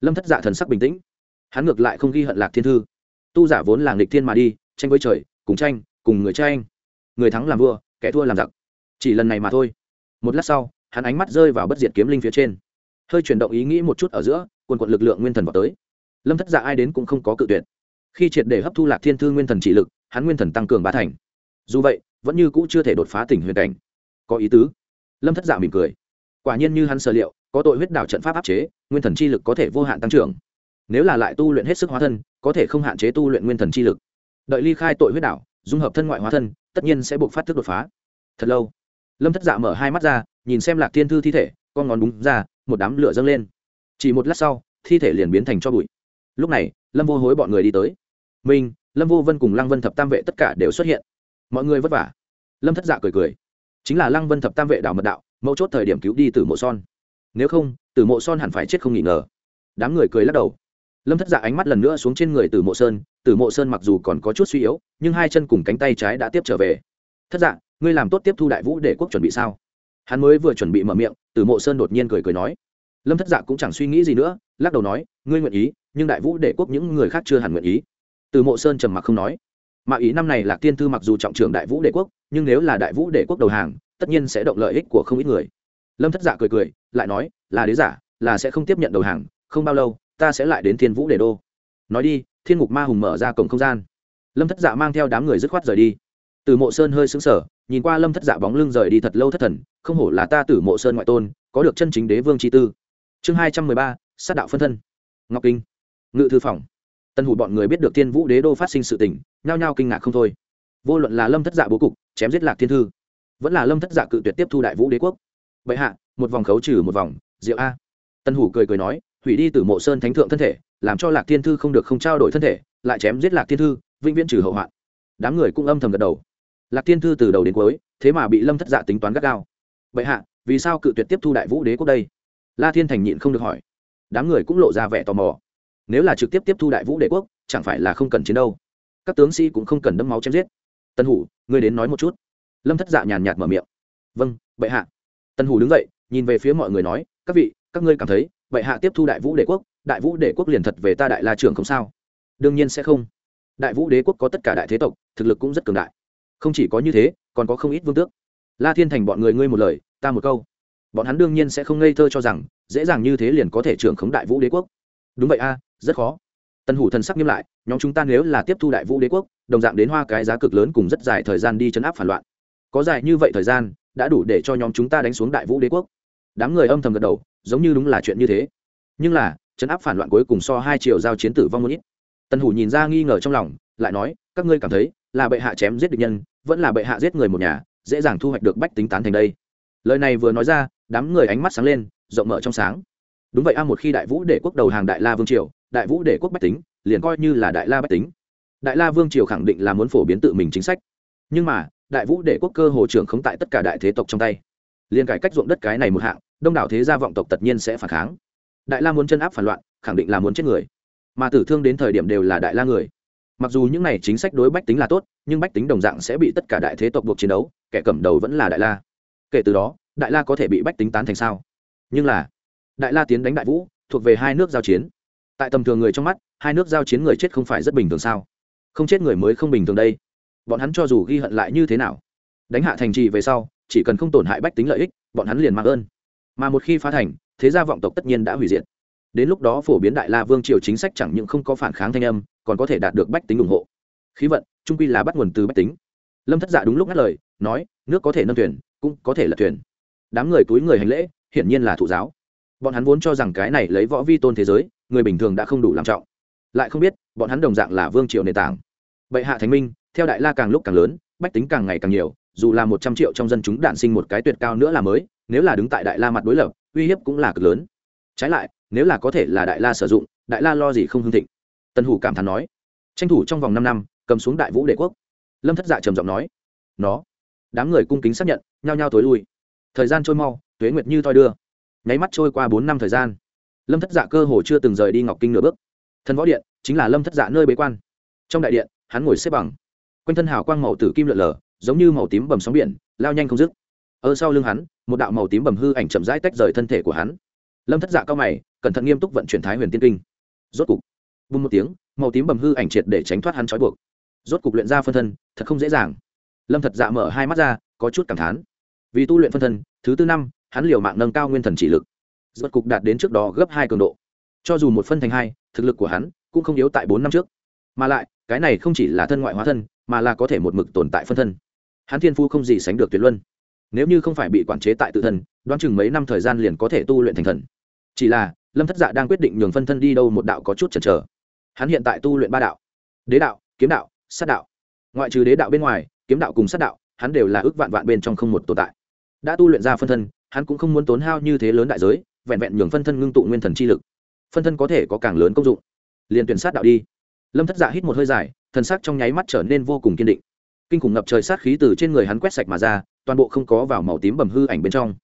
Speaker 1: Lâm thất dạ thần sắc bình tĩnh hắn ngược lại không ghi hận lạc thiên thư. Tu giả vốn là nghịch thiên mà đi, tranh với trời, cùng tranh, cùng người tranh. Người thắng làm vua, kẻ thua làm giặc. Chỉ lần này mà thôi. Một lát sau, hắn ánh mắt rơi vào bất diệt kiếm linh phía trên. Hơi chuyển động ý nghĩ một chút ở giữa, quần quận lực lượng nguyên thần vào tới. Lâm thất dạ ai đến cũng không có cự tuyệt. Khi triệt để hấp thu lạc thiên thư nguyên thần chỉ lực, hắn nguyên thần tăng cường bá thành. Dù vậy, vẫn như cũ chưa thể đột phá tỉnh huyền cảnh. Có ý tứ? Lâm thất dạ mỉm cười. Quả nhiên như hắn sở liệu, có tội huyết đạo trận pháp áp chế, nguyên thần chi lực có thể vô hạn tăng trưởng nếu là lại tu luyện hết sức hóa thân, có thể không hạn chế tu luyện nguyên thần chi lực. Đợi ly khai tội huyết đạo dung hợp thân ngoại hóa thân, tất nhiên sẽ buộc phát thức đột phá. Thật lâu, lâm thất dạ mở hai mắt ra, nhìn xem lạc thiên thư thi thể, con ngón búng ra, một đám lửa dâng lên. Chỉ một lát sau, thi thể liền biến thành cho bụi. Lúc này, lâm vô hối bọn người đi tới. Minh lâm vô vân cùng lăng vân thập tam vệ tất cả đều xuất hiện. Mọi người vất vả. Lâm thất dạ cười cười. Chính là lăng vân thập tam vệ đảo mật đạo mẫu chốt thời điểm cứu đi từ mộ son. Nếu không từ mộ son hẳn phải chết không nghỉ ngờ. Đám người cười lắc đầu lâm thất dạ ánh mắt lần nữa xuống trên người từ mộ sơn, từ mộ sơn mặc dù còn có chút suy yếu, nhưng hai chân cùng cánh tay trái đã tiếp trở về. Thất dạ ngươi làm tốt tiếp thu đại vũ để quốc chuẩn bị sao? Hắn mới vừa chuẩn bị mở miệng, từ mộ sơn đột nhiên cười cười nói. Lâm thất dạ cũng chẳng suy nghĩ gì nữa, lắc đầu nói, ngươi nguyện ý, nhưng đại vũ để quốc những người khác chưa hẳn nguyện ý. Từ mộ sơn trầm mặc không nói. Mà ý năm này là tiên thư mặc dù trọng trưởng đại vũ đệ quốc, nhưng nếu là đại vũ đệ quốc đầu hàng, tất nhiên sẽ động lợi ích của không ít người. Lâm thất dạ cười cười, lại nói, là đế giả, là sẽ không tiếp nhận đầu hàng, không bao lâu ta sẽ lại đến thiên vũ để đô. Nói đi, thiên ngục ma hùng mở ra cổng không gian. Lâm thất dạ mang theo đám người dứt khoát rời đi. Từ mộ sơn hơi xứng sở nhìn qua lâm thất dạ bóng lưng rời đi thật lâu thất thần, không hổ là ta từ mộ sơn ngoại tôn, có được chân chính đế vương chi tư. Chương hai trăm mười ba, sát đạo phân thân. Ngọc kinh. Ngự thư phòng. Tân hủ bọn người biết được Thiên vũ đế đô phát sinh sự tình, nhao nhao kinh ngạc không thôi. Vô luận là lâm thất dạ bố cục, chém giết lạc thiên thư, vẫn là lâm thất dạ cự tuyệt tiếp thu đại vũ đế quốc. Vậy hạ, một vòng khấu trừ một vòng, diệu a. Tân hủ cười cười nói hủy đi từ mộ sơn thánh thượng thân thể, làm cho lạc thiên thư không được không trao đổi thân thể, lại chém giết lạc thiên thư, vĩnh viễn trừ hậu hoạn. Đám người cũng âm thầm gật đầu. Lạc thiên thư từ đầu đến cuối, thế mà bị lâm thất dạ tính toán gắt gao. Bệ hạ, vì sao cự tuyệt tiếp thu đại vũ đế quốc đây? La thiên thành nhịn không được hỏi. Đám người cũng lộ ra vẻ tò mò. Nếu là trực tiếp tiếp thu đại vũ đế quốc, chẳng phải là không cần chiến đâu? Các tướng sĩ cũng không cần đâm máu chém giết. Tân hủ, ngươi đến nói một chút. Lâm thất dạ nhàn nhạt mở miệng. Vâng bệ hạ. Tân hủ đứng dậy, nhìn về phía mọi người nói, các vị, các ngươi cảm thấy bệ hạ tiếp thu đại vũ đế quốc, đại vũ đế quốc liền thật về ta đại la trường không sao? Đương nhiên sẽ không. Đại vũ đế quốc có tất cả đại thế tộc, thực lực cũng rất cường đại. Không chỉ có như thế, còn có không ít vương tước. La thiên thành bọn người ngươi một lời, ta một câu. Bọn hắn đương nhiên sẽ không ngây thơ cho rằng, dễ dàng như thế liền có thể trưởng khống đại vũ đế quốc. Đúng vậy a, rất khó. Tân hủ thần sắc nghiêm lại, nhóm chúng ta nếu là tiếp thu đại vũ đế quốc, đồng dạng đến hoa cái giá cực lớn cùng rất dài thời gian đi chấn áp phản loạn. Có dài như vậy thời gian, đã đủ để cho nhóm chúng ta đánh xuống đại vũ đế quốc. Đám người âm thầm gật đầu giống như đúng là chuyện như thế. Nhưng là chấn áp phản loạn cuối cùng so hai triệu giao chiến tử vong một ít. Tần hủ nhìn ra nghi ngờ trong lòng, lại nói, các ngươi cảm thấy, là bệ hạ chém giết địch nhân, vẫn là bệ hạ giết người một nhà, dễ dàng thu hoạch được bách tính tán thành đây. Lời này vừa nói ra, đám người ánh mắt sáng lên, rộng mở trong sáng. Đúng vậy a, một khi đại vũ để quốc đầu hàng đại la vương triều, đại vũ để quốc bách tính, liền coi như là đại la bách tính. Đại la vương triều khẳng định là muốn phổ biến tự mình chính sách. Nhưng mà, đại vũ để quốc cơ hồ trưởng không tại tất cả đại thế tộc trong tay. Liền cải cách ruộng đất cái này một hạng đông đảo thế gia vọng tộc tất nhiên sẽ phản kháng. Đại la muốn chân áp phản loạn, khẳng định là muốn chết người. Mà tử thương đến thời điểm đều là đại la người. Mặc dù những này chính sách đối bách tính là tốt, nhưng bách tính đồng dạng sẽ bị tất cả đại thế tộc buộc chiến đấu, kẻ cầm đầu vẫn là đại la. Kể từ đó, đại la có thể bị bách tính tán thành sao? Nhưng là, đại la tiến đánh đại vũ, thuộc về hai nước giao chiến. Tại tầm thường người trong mắt, hai nước giao chiến người chết không phải rất bình thường sao? Không chết người mới không bình thường đây. Bọn hắn cho dù ghi hận lại như thế nào, đánh hạ thành trì về sau, chỉ cần không tổn hại bách tính lợi ích, bọn hắn liền mang ơn mà một khi phá thành, thế gia vọng tộc tất nhiên đã hủy diệt. Đến lúc đó phổ biến đại la vương triều chính sách chẳng những không có phản kháng thanh âm, còn có thể đạt được bách tính ủng hộ. Khí vận, trung quy là bắt nguồn từ bách tính. Lâm thất dạ đúng lúc ngắt lời, nói, nước có thể nâng thuyền, cũng có thể là thuyền. Đám người túi người hành lễ, hiển nhiên là thụ giáo. Bọn hắn vốn cho rằng cái này lấy võ vi tôn thế giới, người bình thường đã không đủ làm trọng. Lại không biết, bọn hắn đồng dạng là vương triều nền tảng. Bệ hạ thánh minh, theo đại la càng lúc càng lớn, bách tính càng ngày càng nhiều, dù là một trăm triệu trong dân chúng đản sinh một cái tuyệt cao nữa là mới nếu là đứng tại đại la mặt đối lập, uy hiếp cũng là cực lớn. Trái lại, nếu là có thể là đại la sử dụng, đại la lo gì không hưng thịnh. Tân hủ cảm thán nói. Tranh thủ trong vòng năm năm, cầm xuống đại vũ đệ quốc. Lâm thất dạ trầm giọng nói. Nó, đám người cung kính xác nhận, nhao nhao tối lui. Thời gian trôi mau, tuế nguyệt như thoi đưa. Nháy mắt trôi qua bốn năm thời gian. Lâm thất dạ cơ hồ chưa từng rời đi ngọc kinh nửa bước. Thần võ điện chính là lâm thất dạ nơi bế quan. Trong đại điện, hắn ngồi xếp bằng. Quanh thân hào quang màu tử kim lượn lờ, giống như màu tím bầm sóng biển, lao nhanh không dứt. Ở sau lưng hắn một đạo màu tím bầm hư ảnh chậm rãi tách rời thân thể của hắn. Lâm thất dạ cao mày, cẩn thận nghiêm túc vận chuyển thái huyền tiên kinh. Rốt cục, bùng một tiếng, màu tím bầm hư ảnh triệt để tránh thoát hắn trói buộc. Rốt cục luyện ra phân thân, thật không dễ dàng. Lâm thật dạ mở hai mắt ra, có chút cảm thán. Vì tu luyện phân thân, thứ tư năm, hắn liều mạng nâng cao nguyên thần chỉ lực. Rốt cục đạt đến trước đó gấp hai cường độ. Cho dù một phân thành hai, thực lực của hắn cũng không yếu tại bốn năm trước. Mà lại, cái này không chỉ là thân ngoại hóa thân, mà là có thể một mực tồn tại phân thân. Hắn thiên phu không gì sánh được tuyệt luân nếu như không phải bị quản chế tại tự thân, đoán chừng mấy năm thời gian liền có thể tu luyện thành thần. Chỉ là, lâm thất dạ đang quyết định nhường phân thân đi đâu một đạo có chút chần chờ. Hắn hiện tại tu luyện ba đạo. Đế đạo, kiếm đạo, sát đạo. Ngoại trừ đế đạo bên ngoài, kiếm đạo cùng sát đạo, hắn đều là ước vạn vạn bên trong không một tồn tại. Đã tu luyện ra phân thân, hắn cũng không muốn tốn hao như thế lớn đại giới, vẹn vẹn nhường phân thân ngưng tụ nguyên thần chi lực. Phân thân có thể có càng lớn công dụng. Liền tuyển sát đạo đi. Lâm thất dạ hít một hơi dài, thần sắc trong nháy mắt trở nên vô cùng kiên định. Kinh khủng ngập trời sát khí từ trên người hắn quét sạch mà ra toàn bộ không có vào màu tím bầm hư ảnh bên trong.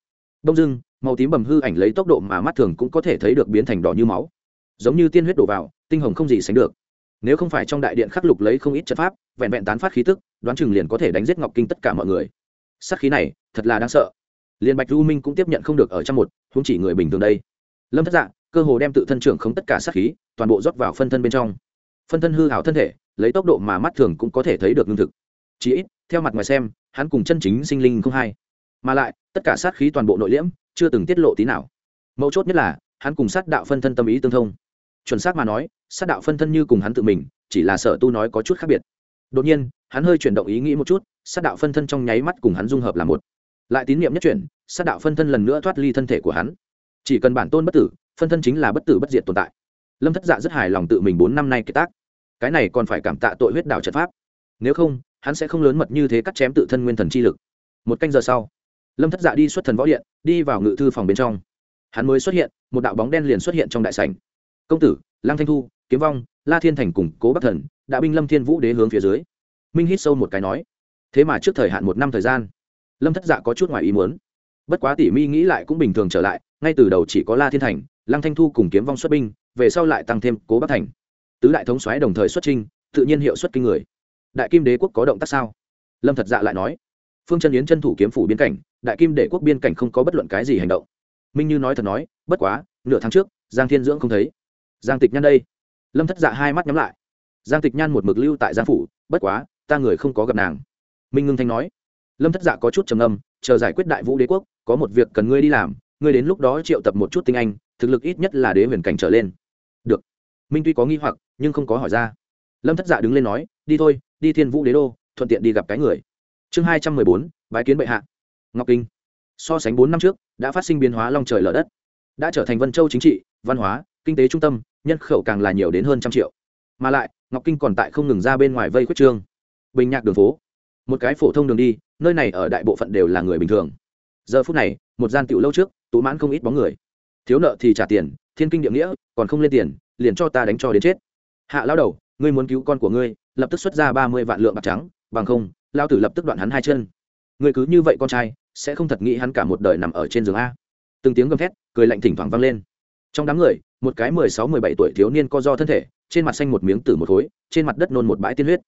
Speaker 1: Đông dưng màu tím bầm hư ảnh lấy tốc độ mà mắt thường cũng có thể thấy được biến thành đỏ như máu. Giống như tiên huyết đổ vào, tinh hồng không gì sánh được. Nếu không phải trong đại điện khắc lục lấy không ít trận pháp, vẹn vẹn tán phát khí tức, đoán chừng liền có thể đánh giết ngọc kinh tất cả mọi người. Sát khí này, thật là đáng sợ. Liền bạch du minh cũng tiếp nhận không được ở trong một không chỉ người bình thường đây. Lâm thất dạ cơ hồ đem tự thân trưởng không tất cả sát khí, toàn bộ rót vào phân thân bên trong. Phân thân hư hảo thân thể, lấy tốc độ mà mắt thường cũng có thể thấy được lương thực. Chỉ ít, theo mặt ngoài xem hắn cùng chân chính sinh linh không hay mà lại, tất cả sát khí toàn bộ nội liễm, chưa từng tiết lộ tí nào. Mấu chốt nhất là, hắn cùng sát đạo phân thân tâm ý tương thông. Chuẩn xác mà nói, sát đạo phân thân như cùng hắn tự mình, chỉ là sở tu nói có chút khác biệt. Đột nhiên, hắn hơi chuyển động ý nghĩ một chút, sát đạo phân thân trong nháy mắt cùng hắn dung hợp là một. Lại tín nhiệm nhất chuyển, sát đạo phân thân lần nữa thoát ly thân thể của hắn. Chỉ cần bản tôn bất tử, phân thân chính là bất tử bất diệt tồn tại. Lâm thất dạ rất hài lòng tự mình bốn năm nay kiệt tác. Cái này còn phải cảm tạ tội huyết đạo trận pháp. Nếu không hắn sẽ không lớn mật như thế cắt chém tự thân nguyên thần chi lực. Một canh giờ sau, lâm thất dạ đi xuất thần võ điện, đi vào ngự thư phòng bên trong. Hắn mới xuất hiện, một đạo bóng đen liền xuất hiện trong đại sảnh. Công tử lang thanh thu, kiếm vong, la thiên thành cùng cố bắc thần, đã binh lâm thiên vũ đế hướng phía dưới. Minh hít sâu một cái nói. Thế mà trước thời hạn một năm thời gian, lâm thất dạ có chút ngoài ý muốn. Bất quá tỉ mi nghĩ lại cũng bình thường trở lại, ngay từ đầu chỉ có la thiên thành, lăng thanh thu cùng kiếm vong xuất binh, về sau lại tăng thêm cố bắc thành. Tứ đại thống xoáy đồng thời xuất trinh tự nhiên hiệu suất kinh người đại kim đế quốc có động tác sao? Lâm thật dạ lại nói. Phương chân yến chân thủ kiếm phủ biên cảnh, đại kim đế quốc biên cảnh không có bất luận cái gì hành động. Minh như nói thật nói, bất quá, nửa tháng trước, giang thiên dưỡng không thấy. Giang tịch nhan đây. Lâm thất dạ hai mắt nhắm lại. Giang tịch nhan một mực lưu tại giang phủ, bất quá, ta người không có gặp nàng. Minh ngưng thanh nói. Lâm thất dạ có chút trầm âm chờ giải quyết đại vũ đế quốc, có một việc cần ngươi đi làm, ngươi đến lúc đó triệu tập một chút tinh anh, thực lực ít nhất là đế huyền cảnh trở lên. Được. Minh tuy có nghi hoặc, nhưng không có hỏi ra. Lâm thất dạ đứng lên nói, đi thôi đi thiên vũ đế đô, thuận tiện đi gặp cái người. Chương hai trăm mười bốn, bái kiến bệ hạ. Ngọc kinh. So sánh bốn năm trước, đã phát sinh biến hóa long trời lở đất. Đã trở thành vân châu chính trị, văn hóa, kinh tế trung tâm, nhân khẩu càng là nhiều đến hơn trăm triệu. Mà lại, ngọc kinh còn tại không ngừng ra bên ngoài vây khuất trương. Bình nhạc đường phố. Một cái phổ thông đường đi, nơi này ở đại bộ phận đều là người bình thường. Giờ phút này, một gian tiệu lâu trước tụ mãn không ít bóng người. Thiếu nợ thì trả tiền, thiên kinh địa nghĩa, còn không lên tiền, liền cho ta đánh cho đến chết. Hạ lao đầu, ngươi muốn cứu con của ngươi lập tức xuất ra ba mươi vạn lượng bạc trắng, bằng không, lao tử lập tức đoạn hắn hai chân. Ngươi cứ như vậy con trai, sẽ không thật nghĩ hắn cả một đời nằm ở trên giường a. Từng tiếng gầm thét, cười lạnh thỉnh thoảng vang lên. Trong đám người, một cái mười sáu, mười bảy tuổi thiếu niên co do thân thể, trên mặt xanh một miếng tử một khối, trên mặt đất nôn một bãi tiên huyết.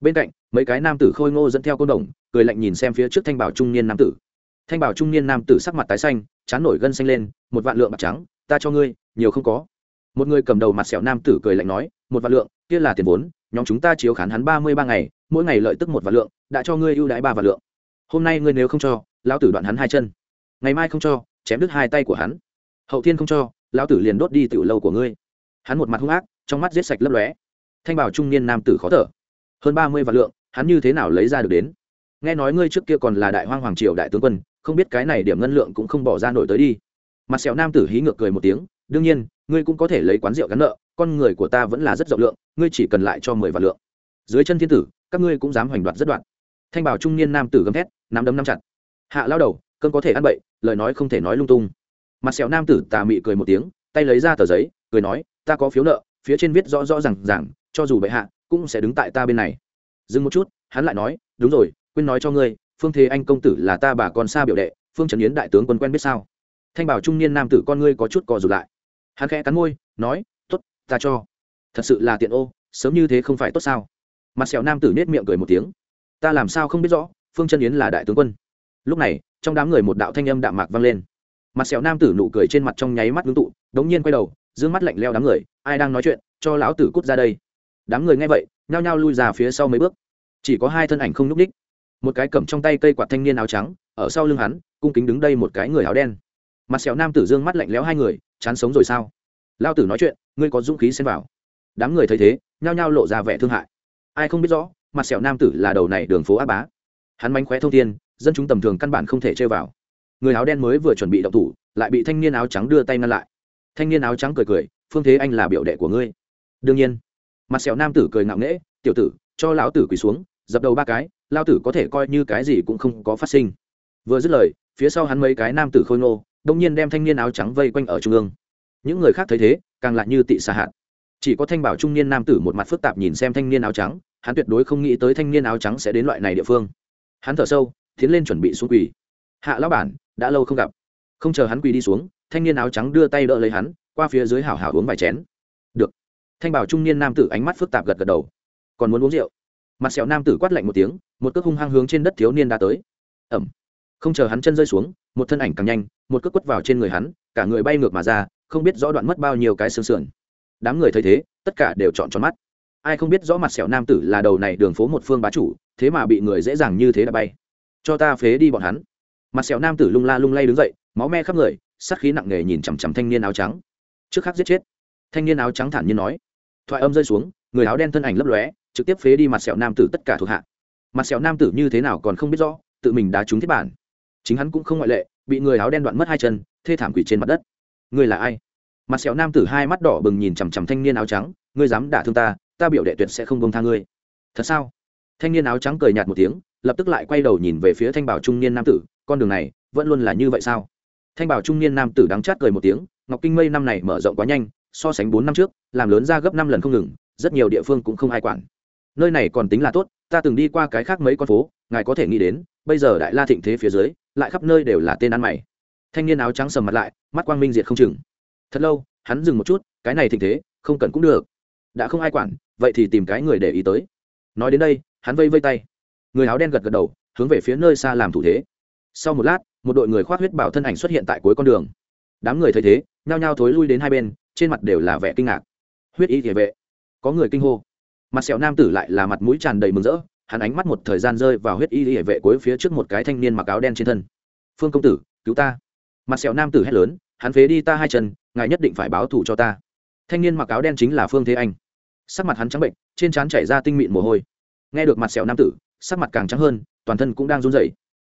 Speaker 1: Bên cạnh, mấy cái nam tử khôi ngô dẫn theo côn đồng, cười lạnh nhìn xem phía trước thanh bảo trung niên nam tử. Thanh bảo trung niên nam tử sắc mặt tái xanh, chán nổi gân xanh lên, một vạn lượng bạc trắng, ta cho ngươi, nhiều không có một người cầm đầu mặt sẹo nam tử cười lạnh nói, một vạn lượng, kia là tiền vốn, nhóm chúng ta chiếu khán hắn ba mươi ba ngày, mỗi ngày lợi tức một vạn lượng, đã cho ngươi ưu đãi ba vạn lượng. Hôm nay ngươi nếu không cho, lão tử đoạn hắn hai chân. Ngày mai không cho, chém đứt hai tay của hắn. Hậu thiên không cho, lão tử liền đốt đi tiểu lâu của ngươi. Hắn một mặt hung ác, trong mắt giết sạch lấp lóe. Thanh bảo trung niên nam tử khó thở. Hơn ba mươi vạn lượng, hắn như thế nào lấy ra được đến? Nghe nói ngươi trước kia còn là đại hoang hoàng triều đại tướng quân, không biết cái này điểm ngân lượng cũng không bỏ ra nổi tới đi. Mặt sẹo nam tử hí ngược cười một tiếng, đương nhiên ngươi cũng có thể lấy quán rượu gắn nợ, con người của ta vẫn là rất rộng lượng, ngươi chỉ cần lại cho mười vạn lượng. Dưới chân thiên tử, các ngươi cũng dám hoành đoạt rất đoạn. Thanh bảo trung niên nam tử gầm thét, nắm đấm nắm chặt. Hạ lao đầu cơn có thể ăn bậy, lời nói không thể nói lung tung. Mặt sẹo nam tử tà mị cười một tiếng, tay lấy ra tờ giấy, cười nói, ta có phiếu nợ, phía trên viết rõ rõ r à n g rằng cho dù bệ hạ cũng sẽ đứng tại ta bên này. Dừng một chút, hắn lại nói, đúng rồi, quên nói cho ngươi, phương thế anh công tử là ta bà con xa biểu đệ, phương trần yến đại tướng quân quen biết sao? Thanh bảo trung niên nam tử con ngươi có chút cò dù lại hắn khẽ cắn môi, nói t ố t ta cho. Thật sự là tiện ô, sớm như thế không phải tốt sao? Mặt sẹo nam tử nết miệng cười một tiếng. Ta làm sao không biết rõ, phương chân yến là đại tướng quân. Lúc này, trong đám người một đạo thanh âm đạm mạc vang lên. Mặt sẹo nam tử nụ cười trên mặt trong nháy mắt ngưng tụ, đống nhiên quay đầu d ư ơ n g mắt lạnh leo đám người, ai đang nói chuyện? Cho lão tử cút ra đây. Đám người nghe vậy, nhao nhao lui ra phía sau mấy bước. Chỉ có hai thân ảnh không nhúc ních một cái cầm trong tay cây quạt thanh niên áo trắng, ở sau lưng hắn, cung kính đứng đây một cái người áo đen. Mặt sẹo nam tử dương mắt lạnh lẽo hai người chán sống rồi sao? Lao tử nói chuyện, ngươi có dũng khí xem vào. Đám người thấy thế, nhao nhao lộ ra vẻ thương hại. Ai không biết rõ, mặt sẹo nam tử là đầu này đường phố á bá. Hắn mánh khóe thông thiên, dân chúng tầm thường căn bản không thể chơi vào. Người áo đen mới vừa chuẩn bị động thủ, lại bị thanh niên áo trắng đưa tay ngăn lại. Thanh niên áo trắng cười cười, phương thế anh là biểu đệ của ngươi. Đương nhiên. Mặt sẹo nam tử cười ngạo nghễ, tiểu tử, cho lão tử quỳ xuống, dập đầu ba cái lao tử có thể coi như cái gì cũng không có phát sinh. Vừa dứt lời, phía sau hắn mấy cái nam tử khôi ngô đông nhiên đem thanh niên áo trắng vây quanh ở trung ương. Những người khác thấy thế, càng lại như tị xa hạt. Chỉ có thanh bảo trung niên nam tử một mặt phức tạp nhìn xem thanh niên áo trắng, hắn tuyệt đối không nghĩ tới thanh niên áo trắng sẽ đến loại này địa phương. Hắn thở sâu, tiến lên chuẩn bị xuống quỳ. Hạ lão bản, đã lâu không gặp. Không chờ hắn quỳ đi xuống, thanh niên áo trắng đưa tay đỡ lấy hắn, qua phía dưới hảo hảo uống vài chén. Được. Thanh bảo trung niên nam tử ánh mắt phức tạp gật gật đầu. Còn muốn uống rượu? Mặt sẹo nam tử quát lạnh một tiếng, một cước hung hăng hướng trên đất thiếu niên đã tới. Ẩm không chờ hắn chân rơi xuống, một thân ảnh càng nhanh, một cước quất vào trên người hắn, cả người bay ngược mà ra, không biết rõ đoạn mất bao nhiêu cái xương sườn. Đám người thấy thế, tất cả đều chọn tròn mắt. Ai không biết rõ mặt sẹo nam tử là đầu này đường phố một phương bá chủ, thế mà bị người dễ dàng như thế đã bay. Cho ta phế đi bọn hắn. Mặt sẹo nam tử lung la lung lay đứng dậy, máu me khắp người, sát khí nặng nề nhìn chằm chằm thanh niên áo trắng. Trước khắc giết chết. Thanh niên áo trắng thản nhiên nói. Thoại âm rơi xuống, người áo đen thân ảnh lấp lóe, trực tiếp phế đi mặt sẹo nam tử tất cả thuộc hạ. Mặt sẹo nam tử như thế nào còn không biết rõ, tự mình đã trúng thiết bản chính hắn cũng không ngoại lệ, bị người áo đen đoạn mất hai chân, thê thảm quỷ trên mặt đất. Ngươi là ai? Mặt sẹo nam tử hai mắt đỏ bừng nhìn chằm chằm thanh niên áo trắng, ngươi dám đả thương ta ta biểu đệ tuyệt sẽ không bông tha ngươi. Thật sao? Thanh niên áo trắng cười nhạt một tiếng, lập tức lại quay đầu nhìn về phía thanh bảo trung niên nam tử, con đường này vẫn luôn là như vậy sao? Thanh bảo trung niên nam tử đắng chát cười một tiếng, ngọc kinh mây năm này mở rộng quá nhanh, so sánh bốn năm trước, làm lớn ra gấp năm lần không ngừng, rất nhiều địa phương cũng không ai quản. Nơi này còn tính là tốt ta từng đi qua cái khác mấy con phố, ngài có thể nghĩ đến, bây giờ đại la thịnh thế phía dưới, lại khắp nơi đều là tên ăn mày. Thanh niên áo trắng sầm mặt lại, mắt quang minh diệt không chừng. Thật lâu, hắn dừng một chút, cái này thịnh thế, không cần cũng được. Đã không ai quản, vậy thì tìm cái người để ý tới. Nói đến đây, hắn vây vây tay. Người áo đen gật gật đầu, hướng về phía nơi xa làm thủ thế. Sau một lát, một đội người khoác huyết bảo thân ảnh xuất hiện tại cuối con đường. Đám người thấy thế, nhao nhao thối lui đến hai bên, trên mặt đều là vẻ kinh ngạc. Huyết y địa vệ. Có người kinh hô mặt sẹo nam tử lại là mặt mũi tràn đầy mừng rỡ, hắn ánh mắt một thời gian rơi vào huyết y hệ vệ cuối phía trước một cái thanh niên mặc áo đen trên thân. Phương công tử, cứu ta. Mặt sẹo nam tử hét lớn, hắn phế đi ta hai chân, ngài nhất định phải báo thù cho ta. Thanh niên mặc áo đen chính là phương thế anh. Sắc mặt hắn trắng bệnh, trên trán chảy ra tinh mịn mồ hôi. Nghe được mặt sẹo nam tử, sắc mặt càng trắng hơn, toàn thân cũng đang run rẩy.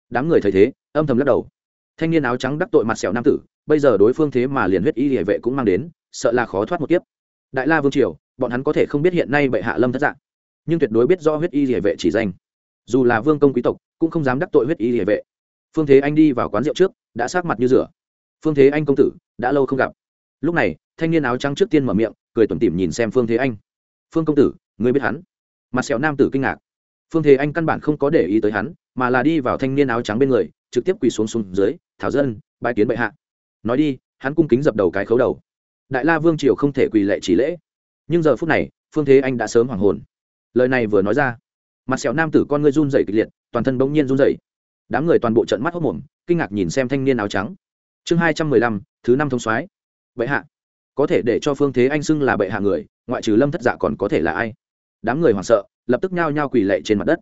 Speaker 1: Đám người thấy thế, âm thầm lắc đầu. Thanh niên áo trắng đắc tội mặt sẹo nam tử, bây giờ đối phương thế mà liền huyết y hệ vệ cũng mang đến, sợ là khó thoát một kiếp. Đại la vương triều bọn hắn có thể không biết hiện nay bệ hạ lâm thất dạng, nhưng tuyệt đối biết do huyết y địa vệ chỉ danh. Dù là vương công quý tộc, cũng không dám đắc tội huyết y địa vệ. Phương thế anh đi vào quán rượu trước, đã sát mặt như rửa. Phương thế anh công tử, đã lâu không gặp. Lúc này, thanh niên áo trắng trước tiên mở miệng, cười tuần tỉm nhìn xem phương thế anh. Phương công tử người biết hắn? Mặt sẹo nam tử kinh ngạc. Phương thế anh căn bản không có để ý tới hắn, mà là đi vào thanh niên áo trắng bên người, trực tiếp quỳ xuống xuống dưới, thảo dân bãi kiến bệ hạ. Nói đi, hắn cung kính dập đầu cái khấu đầu. Đại la vương triều không thể quỳ lệ chỉ lễ nhưng giờ phút này, phương thế anh đã sớm hoảng hồn. Lời này vừa nói ra, mặt sẹo nam tử con ngươi run dày kịch liệt, toàn thân bỗng nhiên run dày đám người toàn bộ trận mắt hốc mồm kinh ngạc nhìn xem thanh niên áo trắng. Chương hai trăm mười lăm, thứ năm thông soái. Bệ hạ. Có thể để cho phương thế anh xưng là bệ hạ người, ngoại trừ lâm thất dạ còn có thể là ai? Đám người hoảng sợ, lập tức nhao nhao quỳ lệ trên mặt đất.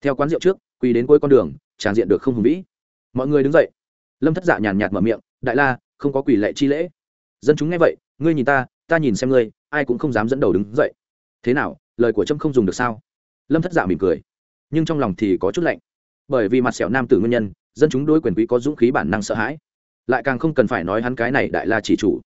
Speaker 1: Theo quán rượu trước, quỳ đến cuối con đường, tràn diện được không hùng vĩ. Mọi người đứng dậy. Lâm thất dạ nhàn nhạt mở miệng, đại la, không có quỳ lệ chi lễ. Dân chúng nghe vậy, ngươi nhìn ta ta nhìn xem ngươi ai cũng không dám dẫn đầu đứng dậy. Thế nào, lời của trâm không dùng được sao? Lâm thất dạ mỉm cười, nhưng trong lòng thì có chút lạnh. Bởi vì mặt sẹo nam tử nguyên nhân, dân chúng đối quyền quý có dũng khí bản năng sợ hãi. Lại càng không cần phải nói hắn cái này đại la chỉ chủ.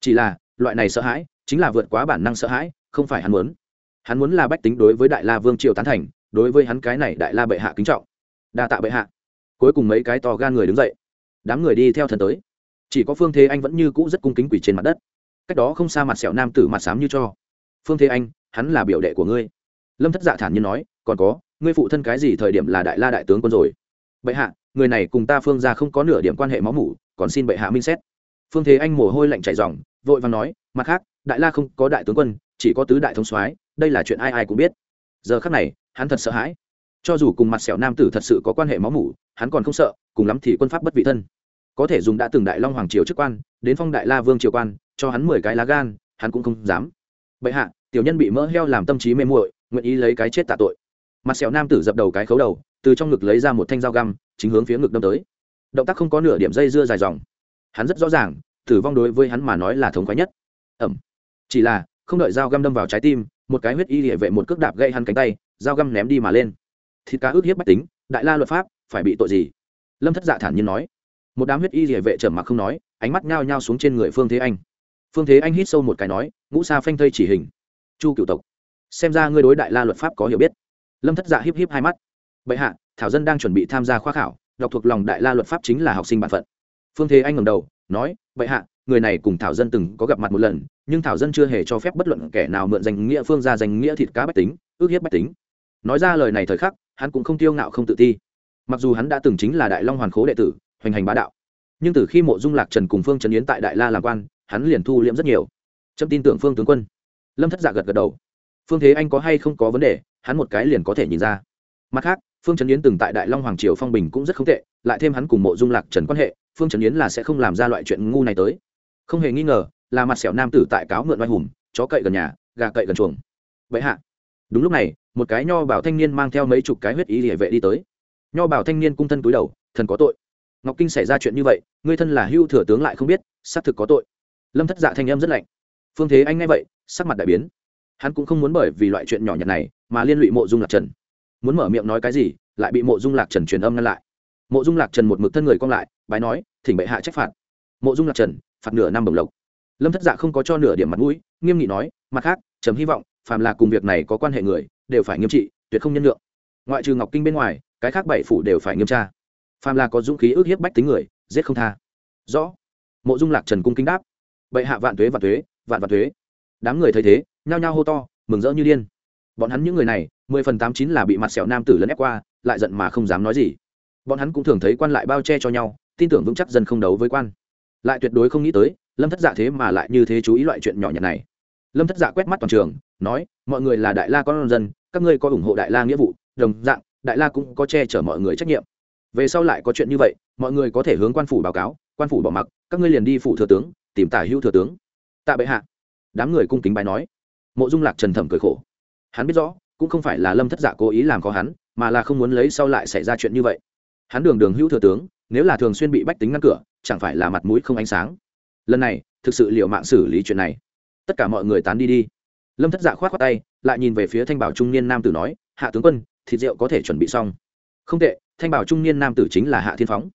Speaker 1: Chỉ là, loại này sợ hãi, chính là vượt quá bản năng sợ hãi, không phải hắn muốn. Hắn muốn là bách tính đối với đại la vương triều tán thành, đối với hắn cái này đại la bệ hạ kính trọng. Đa tạ bệ hạ. Cuối cùng mấy cái to gan người đứng dậy. Đám người đi theo thần tới. Chỉ có phương thế anh vẫn như cũ rất cung kính quỷ trên mặt đất cách đó không xa mặt sẹo nam tử mặt xám như cho. Phương thế anh, hắn là biểu đệ của ngươi. Lâm thất dạ thản nhiên nói, còn có, ngươi phụ thân cái gì thời điểm là đại la đại tướng quân rồi? Bệ hạ, người này cùng ta phương ra không có nửa điểm quan hệ máu mủ, còn xin bệ hạ minh xét. Phương thế anh mồ hôi lạnh chảy dòng vội và nói, mặt khác, đại la không có đại tướng quân, chỉ có tứ đại thống soái, đây là chuyện ai ai cũng biết. Giờ khác này, hắn thật sợ hãi. Cho dù cùng mặt sẹo nam tử thật sự có quan hệ máu mủ, hắn còn không sợ, cùng lắm thì quân pháp bất vị thân có thể dùng đã từng đại long hoàng triều chức quan, đến phong đại la vương triều quan, cho hắn mười cái lá gan, hắn cũng không dám. Bệ hạ, tiểu nhân bị mỡ heo làm tâm trí mê muội, nguyện ý lấy cái chết tạ tội. Mặt sẹo nam tử dập đầu cái khấu đầu, từ trong ngực lấy ra một thanh dao găm, chính hướng phía ngực đâm tới. Động tác không có nửa điểm dây dưa dài dòng. Hắn rất rõ ràng, tử vong đối với hắn mà nói là thống khoái nhất. Ẩm. Chỉ là, không đợi dao găm đâm vào trái tim, một cái huyết y địa vệ một cước đạp gây hắn cánh tay, dao găm ném đi mà lên. Thịt cá ước hiếp bách tính, đại la luật pháp, phải bị tội gì? Lâm thất dạ thản nhiên nói một đám huyết y địa vệ trầm mặc không nói, ánh mắt nhao nhao xuống trên người phương thế anh. Phương thế anh hít sâu một cái nói, ngũ sa phanh thây chỉ hình. Chu cựu tộc. Xem ra ngươi đối đại la luật pháp có hiểu biết. Lâm thất dạ híp híp hai mắt. Bệ hạ, thảo dân đang chuẩn bị tham gia khoa khảo, đọc thuộc lòng đại la luật pháp chính là học sinh bản phận. Phương thế anh ngầm đầu, nói, bệ hạ, người này cùng thảo dân từng có gặp mặt một lần, nhưng thảo dân chưa hề cho phép bất luận kẻ nào mượn danh nghĩa phương ra danh nghĩa thịt cá bách tính, ước hiếp bách tính. Nói ra lời này thời khắc, hắn cũng không tiêu ngạo không tự ti. Mặc dù hắn đã từng chính là đại long hoàn khố đệ tử hoành hành bá đạo. Nhưng từ khi mộ dung lạc trần cùng phương trần yến tại đại la làm quan, hắn liền thu liễm rất nhiều. Trâm tin tưởng phương tướng quân. Lâm thất giả gật gật đầu. Phương thế anh có hay không có vấn đề, hắn một cái liền có thể nhìn ra. Mặt khác, phương trần yến từng tại đại long hoàng triều phong bình cũng rất không tệ, lại thêm hắn cùng mộ dung lạc trần quan hệ, phương trần yến là sẽ không làm ra loại chuyện ngu này tới. Không hề nghi ngờ, là mặt sẹo nam tử tại cáo mượn oai hùng, chó cậy gần nhà, gà cậy gần chuồng. Vậy hạ. Đúng lúc này, một cái nho bảo thanh niên mang theo mấy chục cái huyết ý địa vệ đi tới. Nho bảo thanh niên cung thân túi đầu, thần có tội ngọc kinh xảy ra chuyện như vậy, ngươi thân là hưu thừa tướng lại không biết, xác thực có tội. Lâm thất dạ thanh em rất lạnh. Phương thế anh nghe vậy, sắc mặt đại biến. Hắn cũng không muốn bởi vì loại chuyện nhỏ nhặt này mà liên lụy mộ dung lạc trần. Muốn mở miệng nói cái gì, lại bị mộ dung lạc trần truyền âm ngăn lại. Mộ dung lạc trần một mực thân người cong lại, bái nói, thỉnh bệ hạ trách phạt. Mộ dung lạc trần, phạt nửa năm bồng lộc. Lâm thất dạ không có cho nửa điểm mặt mũi, nghiêm nghị nói, mặt khác chấm hy vọng, phàm là cùng việc này có quan hệ người, đều phải nghiêm trị, tuyệt không nhân lượng ngoại trừ ngọc kinh bên ngoài, cái khác bảy phủ đều phải nghiêm tra phàm là có dũng khí ước hiếp bách tính người, giết không tha. Rõ. Mộ dung lạc trần cung kính đáp. Bệ hạ vạn thuế vạn thuế vạn vạn thuế đám người thấy thế, nhao nhao hô to, mừng rỡ như điên. Bọn hắn những người này, mười phần tám chín là bị mặt sẹo nam tử lấn ép qua, lại giận mà không dám nói gì. Bọn hắn cũng thường thấy quan lại bao che cho nhau, tin tưởng vững chắc dân không đấu với quan. Lại tuyệt đối không nghĩ tới, lâm thất dạ thế mà lại như thế chú ý loại chuyện nhỏ nhặt này. Lâm thất dạ quét mắt toàn trường, nói, mọi người là đại la con dân, các ngươi có ủng hộ đại la nghĩa vụ, đồng dạng, đại la cũng có che chở mọi người trách nhiệm về sau lại có chuyện như vậy, mọi người có thể hướng quan phủ báo cáo, quan phủ bỏ mặc, các ngươi liền đi phủ thừa tướng, tìm tả hữu thừa tướng. Tạ bệ hạ. Đám người cung kính bài nói. Mộ dung lạc trần thẩm cười khổ. Hắn biết rõ, cũng không phải là lâm thất giả cố ý làm khó hắn, mà là không muốn lấy sau lại xảy ra chuyện như vậy. Hắn đường đường hữu thừa tướng, nếu là thường xuyên bị bách tính ngăn cửa, chẳng phải là mặt mũi không ánh sáng. Lần này, thực sự liệu mạng xử lý chuyện này. Tất cả mọi người tán đi đi. Lâm thất dạ k h o á t khoác tay, lại nhìn về phía thanh bảo trung niên nam tử nói, hạ tướng quân, thịt rượu có thể chuẩn bị xong. Không tệ thanh bảo trung niên nam tử chính là hạ thiên phóng.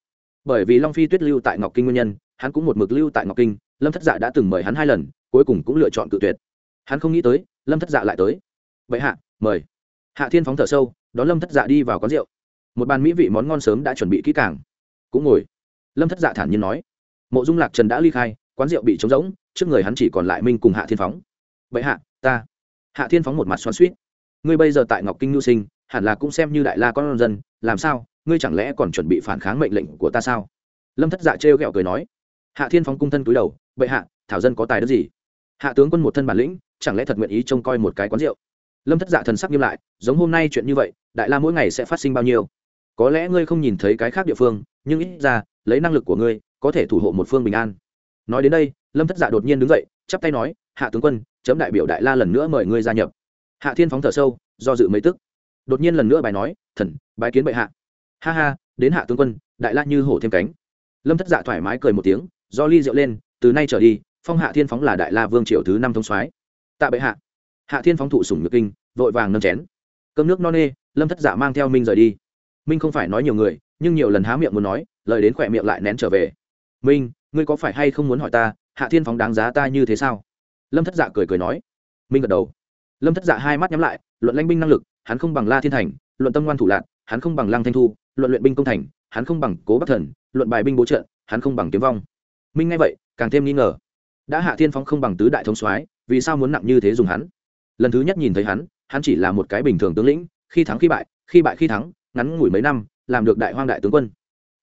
Speaker 1: Bởi vì long phi tuyết lưu tại ngọc kinh nguyên nhân, hắn cũng một mực lưu tại ngọc kinh, lâm thất dạ đã từng mời hắn hai lần, cuối cùng cũng lựa chọn cự tuyệt. Hắn không nghĩ tới, lâm thất dạ lại tới. Vậy hạ, mời. Hạ thiên phóng thở sâu, đón lâm thất dạ đi vào quán rượu. Một bàn mỹ vị món ngon sớm đã chuẩn bị kỹ càng. Cũng ngồi. Lâm thất dạ thản nhiên nói. Mộ dung lạc trần đã ly khai, quán rượu bị trống rỗng, trước người hắn chỉ còn lại minh cùng hạ thiên phóng. Vậy hạ, ta. Hạ thiên phóng một mặt xoắn suýt ngươi bây giờ tại ngọc kinh nhu sinh, hẳn là cũng xem như đại la con dân, làm sao ngươi chẳng lẽ còn chuẩn bị phản kháng mệnh lệnh của ta sao? Lâm thất dạ trêu ghẹo cười nói. Hạ thiên phóng cung thân túi đầu, Bệ hạ, thảo dân có tài đất gì? Hạ tướng quân một thân bản lĩnh, chẳng lẽ thật nguyện ý trông coi một cái quán rượu? Lâm thất dạ thần sắc nghiêm lại, giống hôm nay chuyện như vậy, đại la mỗi ngày sẽ phát sinh bao nhiêu? Có lẽ ngươi không nhìn thấy cái khác địa phương, nhưng ít ra, lấy năng lực của ngươi, có thể thủ hộ một phương bình an. Nói đến đây, lâm thất dạ đột nhiên đứng dậy, chắp tay nói, hạ tướng quân, chấm đại biểu đại la lần nữa mời ngươi gia nhập. Hạ thiên phóng thở sâu, do dự mấy tức. Đột nhiên lần nữa bài nói, thần, bái kiến bệ hạ ha ha, đến hạ tướng quân, đại la như hổ thêm cánh. Lâm thất dạ thoải mái cười một tiếng, do ly rượu lên, từ nay trở đi, phong hạ thiên phóng là đại la vương triều thứ năm thông soái. Tạ bệ hạ. Hạ thiên phóng thụ sủng nhược kinh, vội vàng nâng chén. Cơm nước no nê, lâm thất dạ mang theo minh rời đi. Minh không phải nói nhiều người, nhưng nhiều lần há miệng muốn nói, lời đến khỏe miệng lại nén trở về. Minh, ngươi có phải hay không muốn hỏi ta, hạ thiên phóng đáng giá ta như thế sao? Lâm thất dạ cười cười nói. Minh gật đầu. Lâm thất dạ hai mắt nhắm lại, luận lãnh binh năng lực, hắn không bằng la thiên thành, luận tâm ngoan thủ lạc hắn không bằng lăng thanh thu luận luyện binh công thành hắn không bằng cố bắc thần luận bài binh bố trợ hắn không bằng kiếm vong. Minh nghe vậy càng thêm nghi ngờ. Đã hạ thiên phóng không bằng tứ đại thống soái vì sao muốn nặng như thế dùng hắn? Lần thứ nhất nhìn thấy hắn hắn chỉ là một cái bình thường tướng lĩnh khi thắng khi bại khi bại khi thắng ngắn ngủi mấy năm làm được đại hoang đại tướng quân.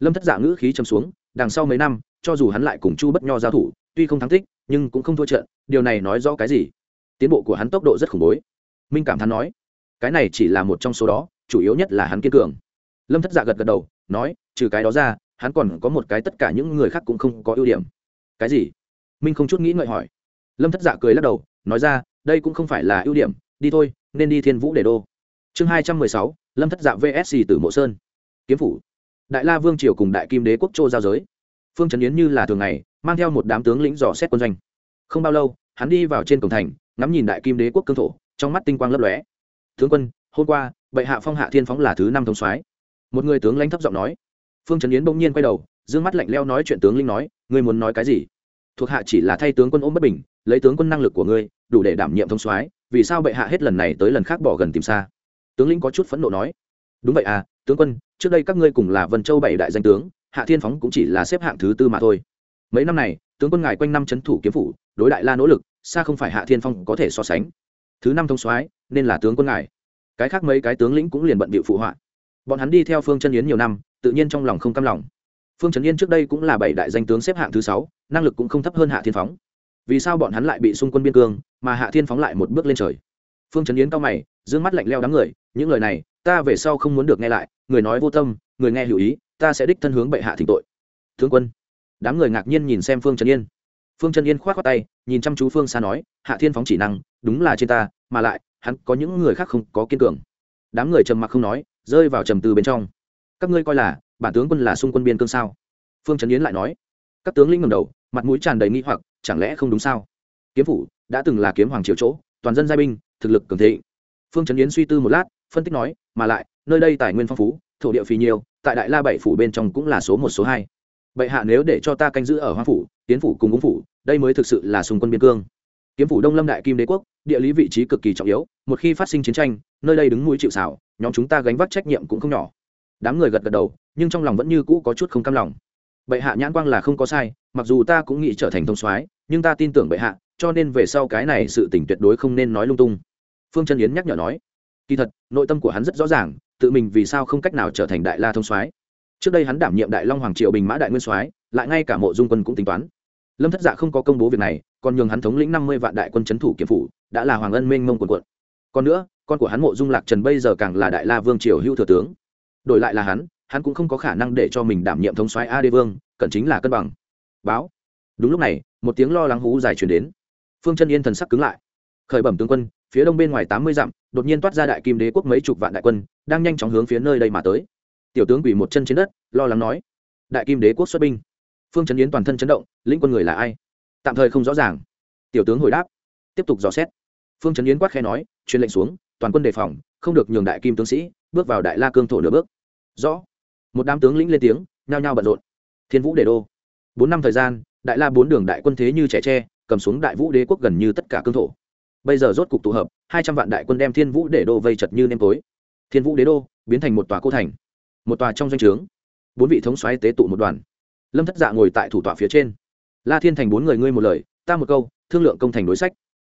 Speaker 1: Lâm thất giả ngữ khí châm xuống đằng sau mấy năm cho dù hắn lại cùng chu bất nho giao thủ tuy không thắng thích, nhưng cũng không thua trận điều này nói rõ cái gì? Tiến bộ của hắn tốc độ rất khủng bố. Minh cảm thán nói cái này chỉ là một trong số đó chủ yếu nhất là hắn kiên cường. Lâm thất dạ gật gật đầu, nói, trừ cái đó ra, hắn còn có một cái tất cả những người khác cũng không có ưu điểm. Cái gì? Minh không chút nghĩ ngợi hỏi. Lâm thất dạ cười lắc đầu, nói ra, đây cũng không phải là ưu điểm, đi thôi, nên đi thiên vũ để đô. Chương hai trăm mười sáu, lâm thất dạ vsc từ mộ sơn. Kiếm phủ. Đại la vương triều cùng đại kim đế quốc châu giao giới. Phương trấn yến như là thường ngày, mang theo một đám tướng lĩnh dò xét quân doanh. Không bao lâu, hắn đi vào trên cổng thành, ngắm nhìn đại kim đế quốc cương thổ, trong mắt tinh quang lấp lóe. Tướng quân, hôm qua bệ hạ phong hạ thiên phóng là thứ năm thống soái. Một người tướng lãnh thấp giọng nói. Phương trấn yến bỗng nhiên quay đầu d ư ơ n g mắt lạnh leo nói chuyện tướng linh nói, ngươi muốn nói cái gì? Thuộc hạ chỉ là thay tướng quân ôm bất bình, lấy tướng quân năng lực của ngươi, đủ để đảm nhiệm thông soái, vì sao bệ hạ hết lần này tới lần khác bỏ gần tìm xa? Tướng lĩnh có chút phẫn nộ nói. Đúng vậy à tướng quân, trước đây các ngươi cùng là vân châu bảy đại danh tướng, hạ thiên phóng cũng chỉ là xếp hạng thứ tư mà thôi. Mấy năm này, tướng quân ngài quanh năm c h ấ n thủ kiếm phủ, đối đại la nỗ lực, xa không phải hạ thiên phong có thể so sánh. Thứ năm thông soái, nên là tướng quân ngài cái khác mấy cái tướng lĩnh cũng liền bận bịu phụ họa. Bọn hắn đi theo phương chân yến nhiều năm, tự nhiên trong lòng không cam lòng. Phương trấn yên trước đây cũng là bảy đại danh tướng xếp hạng thứ sáu, năng lực cũng không thấp hơn hạ thiên phóng. Vì sao bọn hắn lại bị xung quân biên cương, mà hạ thiên phóng lại một bước lên trời? Phương trấn yến cao mày d ư ơ n g mắt lạnh leo đám người, những lời này, ta về sau không muốn được nghe lại, người nói vô tâm, người nghe hữu ý, ta sẽ đích thân hướng bệ hạ thỉnh tội. Thương quân. Đám người ngạc nhiên nhìn xem phương trấn yên phương trấn yên k h o á t khoác tay, nhìn chăm chú phương xa nói, hạ thiên phóng chỉ năng, đúng là trên ta, mà lại hắn có những người khác không có kiên cường. Đám người trầm mặc không nói, rơi vào trầm từ bên trong. Các ngươi coi là, bản tướng quân là xung quân biên cương sao? Phương trấn yến lại nói. Các tướng lĩnh ngầm đầu, mặt mũi tràn đầy nghi hoặc, chẳng lẽ không đúng sao? Kiếm phủ đã từng là kiếm hoàng triều chỗ, toàn dân giai binh, thực lực cường thịnh. Phương trấn yến suy tư một lát, phân tích nói, mà lại, nơi đây tài nguyên phong phú, thổ địa phì nhiều, tại đại la bảy phủ bên trong cũng là số một, số hai. Bệ hạ nếu để cho ta canh giữ ở hoa phủ, tiến phủ cùng úng phủ, đây mới thực sự là xung quân biên cương. Kiếm phủ đông lâm đại kim đế quốc địa lý vị trí cực kỳ trọng yếu, một khi phát sinh chiến tranh, nơi đây đứng mũi chịu xảo nhóm chúng ta gánh vác trách nhiệm cũng không nhỏ. Đám người gật gật đầu, nhưng trong lòng vẫn như cũ có chút không cam lòng. Bệ hạ nhãn quang là không có sai, mặc dù ta cũng nghĩ trở thành thông soái, nhưng ta tin tưởng bệ hạ, cho nên về sau cái này sự tỉnh tuyệt đối không nên nói lung tung. Phương trân yến nhắc nhở nói, kỳ thật, nội tâm của hắn rất rõ ràng, tự mình vì sao không cách nào trở thành đại la thông soái. Trước đây hắn đảm nhiệm đại long hoàng triệu bình mã đại nguyên soái, lại ngay cả mộ dung quân cũng tính toán lâm thất dạ không có công bố việc này còn nhường hắn thống lĩnh năm mươi vạn đại quân c h ấ n thủ kiểm phủ đã là hoàng ân minh mông quần quận. còn nữa, con của hắn mộ dung lạc trần bây giờ càng là đại la vương triều hữu thừa tướng. đổi lại là hắn hắn cũng không có khả năng để cho mình đảm nhiệm thống soái a đê vương cần chính là cân bằng. báo. đúng lúc này, một tiếng lo lắng hú dài chuyển đến. phương chân yên thần sắc cứng lại. khởi bẩm tướng quân, phía đông bên ngoài tám mươi dặm, đột nhiên toát ra đại kim đế quốc mấy chục vạn đại quân, đang nhanh chóng hướng phía nơi đây mà tới. tiểu tướng quỷ một chân trên đất, lo lắng nói. đại kim đế quốc xuất binh phương trấn yến toàn thân chấn động, lĩnh quân người là ai? Tạm thời không rõ ràng. Tiểu tướng hồi đáp, tiếp tục dò xét. Phương trấn yến quát khe nói, truyền lệnh xuống, toàn quân đề phòng, không được nhường đại kim tướng sĩ bước vào đại la cương thổ nửa bước. Rõ. Một đám tướng lĩnh lên tiếng, nhao nhao bận rộn. Thiên vũ đề đô. Bốn năm thời gian, đại la bốn đường đại quân thế như trẻ tre, cầm xuống đại vũ đế quốc gần như tất cả cương thổ. Bây giờ rốt cục tụ hợp, hai trăm vạn đại quân đem thiên vũ đế đô vây chật như nêm tối. Thiên vũ đế đô biến thành một tòa cô thành, một tòa trong doanh trướng. Bốn vị thống xoáy tế tụ một đoàn lâm thất dạ ngồi tại thủ tọa phía trên la thiên thành bốn người ngươi một lời ta một câu thương lượng công thành đối sách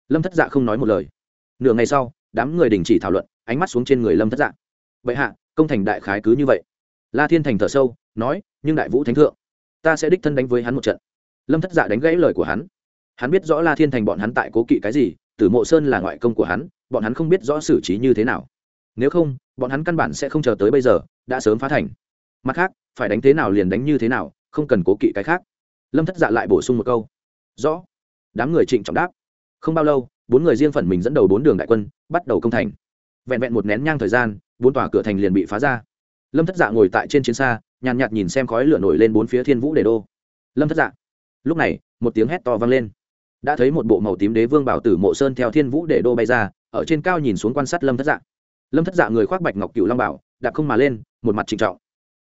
Speaker 1: lâm thất dạ không nói một lời nửa ngày sau đám người đình chỉ thảo luận ánh mắt xuống trên người lâm thất dạ vậy hạ công thành đại khái cứ như vậy la thiên thành thở sâu nói nhưng đại vũ thánh thượng ta sẽ đích thân đánh với hắn một trận lâm thất dạ đánh gãy lời của hắn hắn biết rõ la thiên thành bọn hắn tại cố kỵ cái gì tử mộ sơn là ngoại công của hắn bọn hắn không biết rõ xử trí như thế nào nếu không bọn hắn căn bản sẽ không chờ tới bây giờ đã sớm phá thành mặt khác phải đánh thế nào liền đánh như thế nào không cần cố kỵ cái khác. Lâm thất dạ lại bổ sung một câu. Rõ. Đám người trịnh trọng đáp. Không bao lâu, bốn người riêng phần mình dẫn đầu bốn đường đại quân bắt đầu công thành. Vẹn vẹn một nén nhang thời gian, bốn tòa cửa thành liền bị phá ra. Lâm thất dạ ngồi tại trên chiến xa, nhàn nhạt nhìn xem khói lửa nổi lên bốn phía thiên vũ đề đô. Lâm thất dạ. Lúc này, một tiếng hét to vang lên. Đã thấy một bộ màu tím đế vương bảo tử mộ sơn theo thiên vũ đề đô bay ra, ở trên cao nhìn xuống quan sát lâm thất dạ. Lâm thất dạ người khoác bạch ngọc cựu long bảo, đạp không mà lên, một mặt trịnh trọng.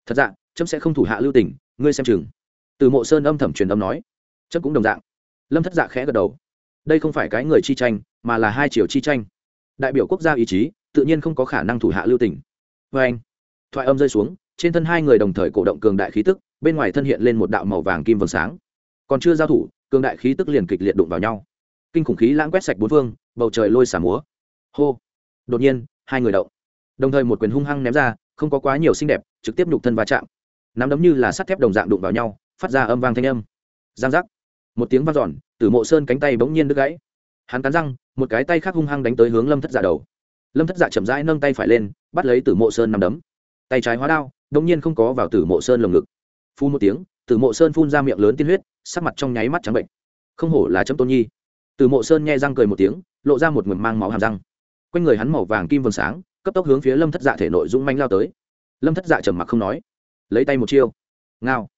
Speaker 1: Thật dạ trâm sẽ không thủ hạ lưu tình ngươi xem chừng. Từ mộ sơn âm thầm truyền âm nói. Chất cũng đồng dạng. Lâm thất dạ khẽ gật đầu. Đây không phải cái người chi tranh, mà là hai chiều chi tranh. Đại biểu quốc gia ý chí, tự nhiên không có khả năng thủ hạ lưu tình. Vê anh, thoại âm rơi xuống, trên thân hai người đồng thời cổ động cường đại khí tức, bên ngoài thân hiện lên một đạo màu vàng kim vầng sáng. Còn chưa giao thủ, cường đại khí tức liền kịch liệt đụng vào nhau. Kinh khủng khí lãng quét sạch bốn phương, bầu trời lôi xả múa. Hô. Đột nhiên, hai người động. Đồng thời một quyền hung hăng ném ra, không có quá nhiều xinh đẹp, trực tiếp nhục thân va chạm nắm đấm như là sắt thép đồng dạng đụng vào nhau, phát ra âm vang thanh âm. Giang giác. Một tiếng vang dọn, tử mộ sơn cánh tay bỗng nhiên đứt gãy. Hắn cắn răng, một cái tay khác hung hăng đánh tới hướng lâm thất dạ đầu. Lâm thất dạ chậm rãi nâng tay phải lên, bắt lấy tử mộ sơn nằm đấm. Tay trái hóa đao đông nhiên không có vào tử mộ sơn lồng ngực. Phun một tiếng, tử mộ sơn phun ra miệng lớn tiên huyết, sắc mặt trong nháy mắt trắng bệnh. Không hổ là chấm tôn nhi. Tử mộ sơn nghe răng cười một tiếng, lộ ra một mầm mang máu hàm răng. Quanh người hắn màu vàng kim vầng sáng, cấp tốc hướng phía lâm thất dạ thể nội dũng manh lao tới. Lâm thất dạ trầm mặc không nói lấy tay một chiêu. Ngao.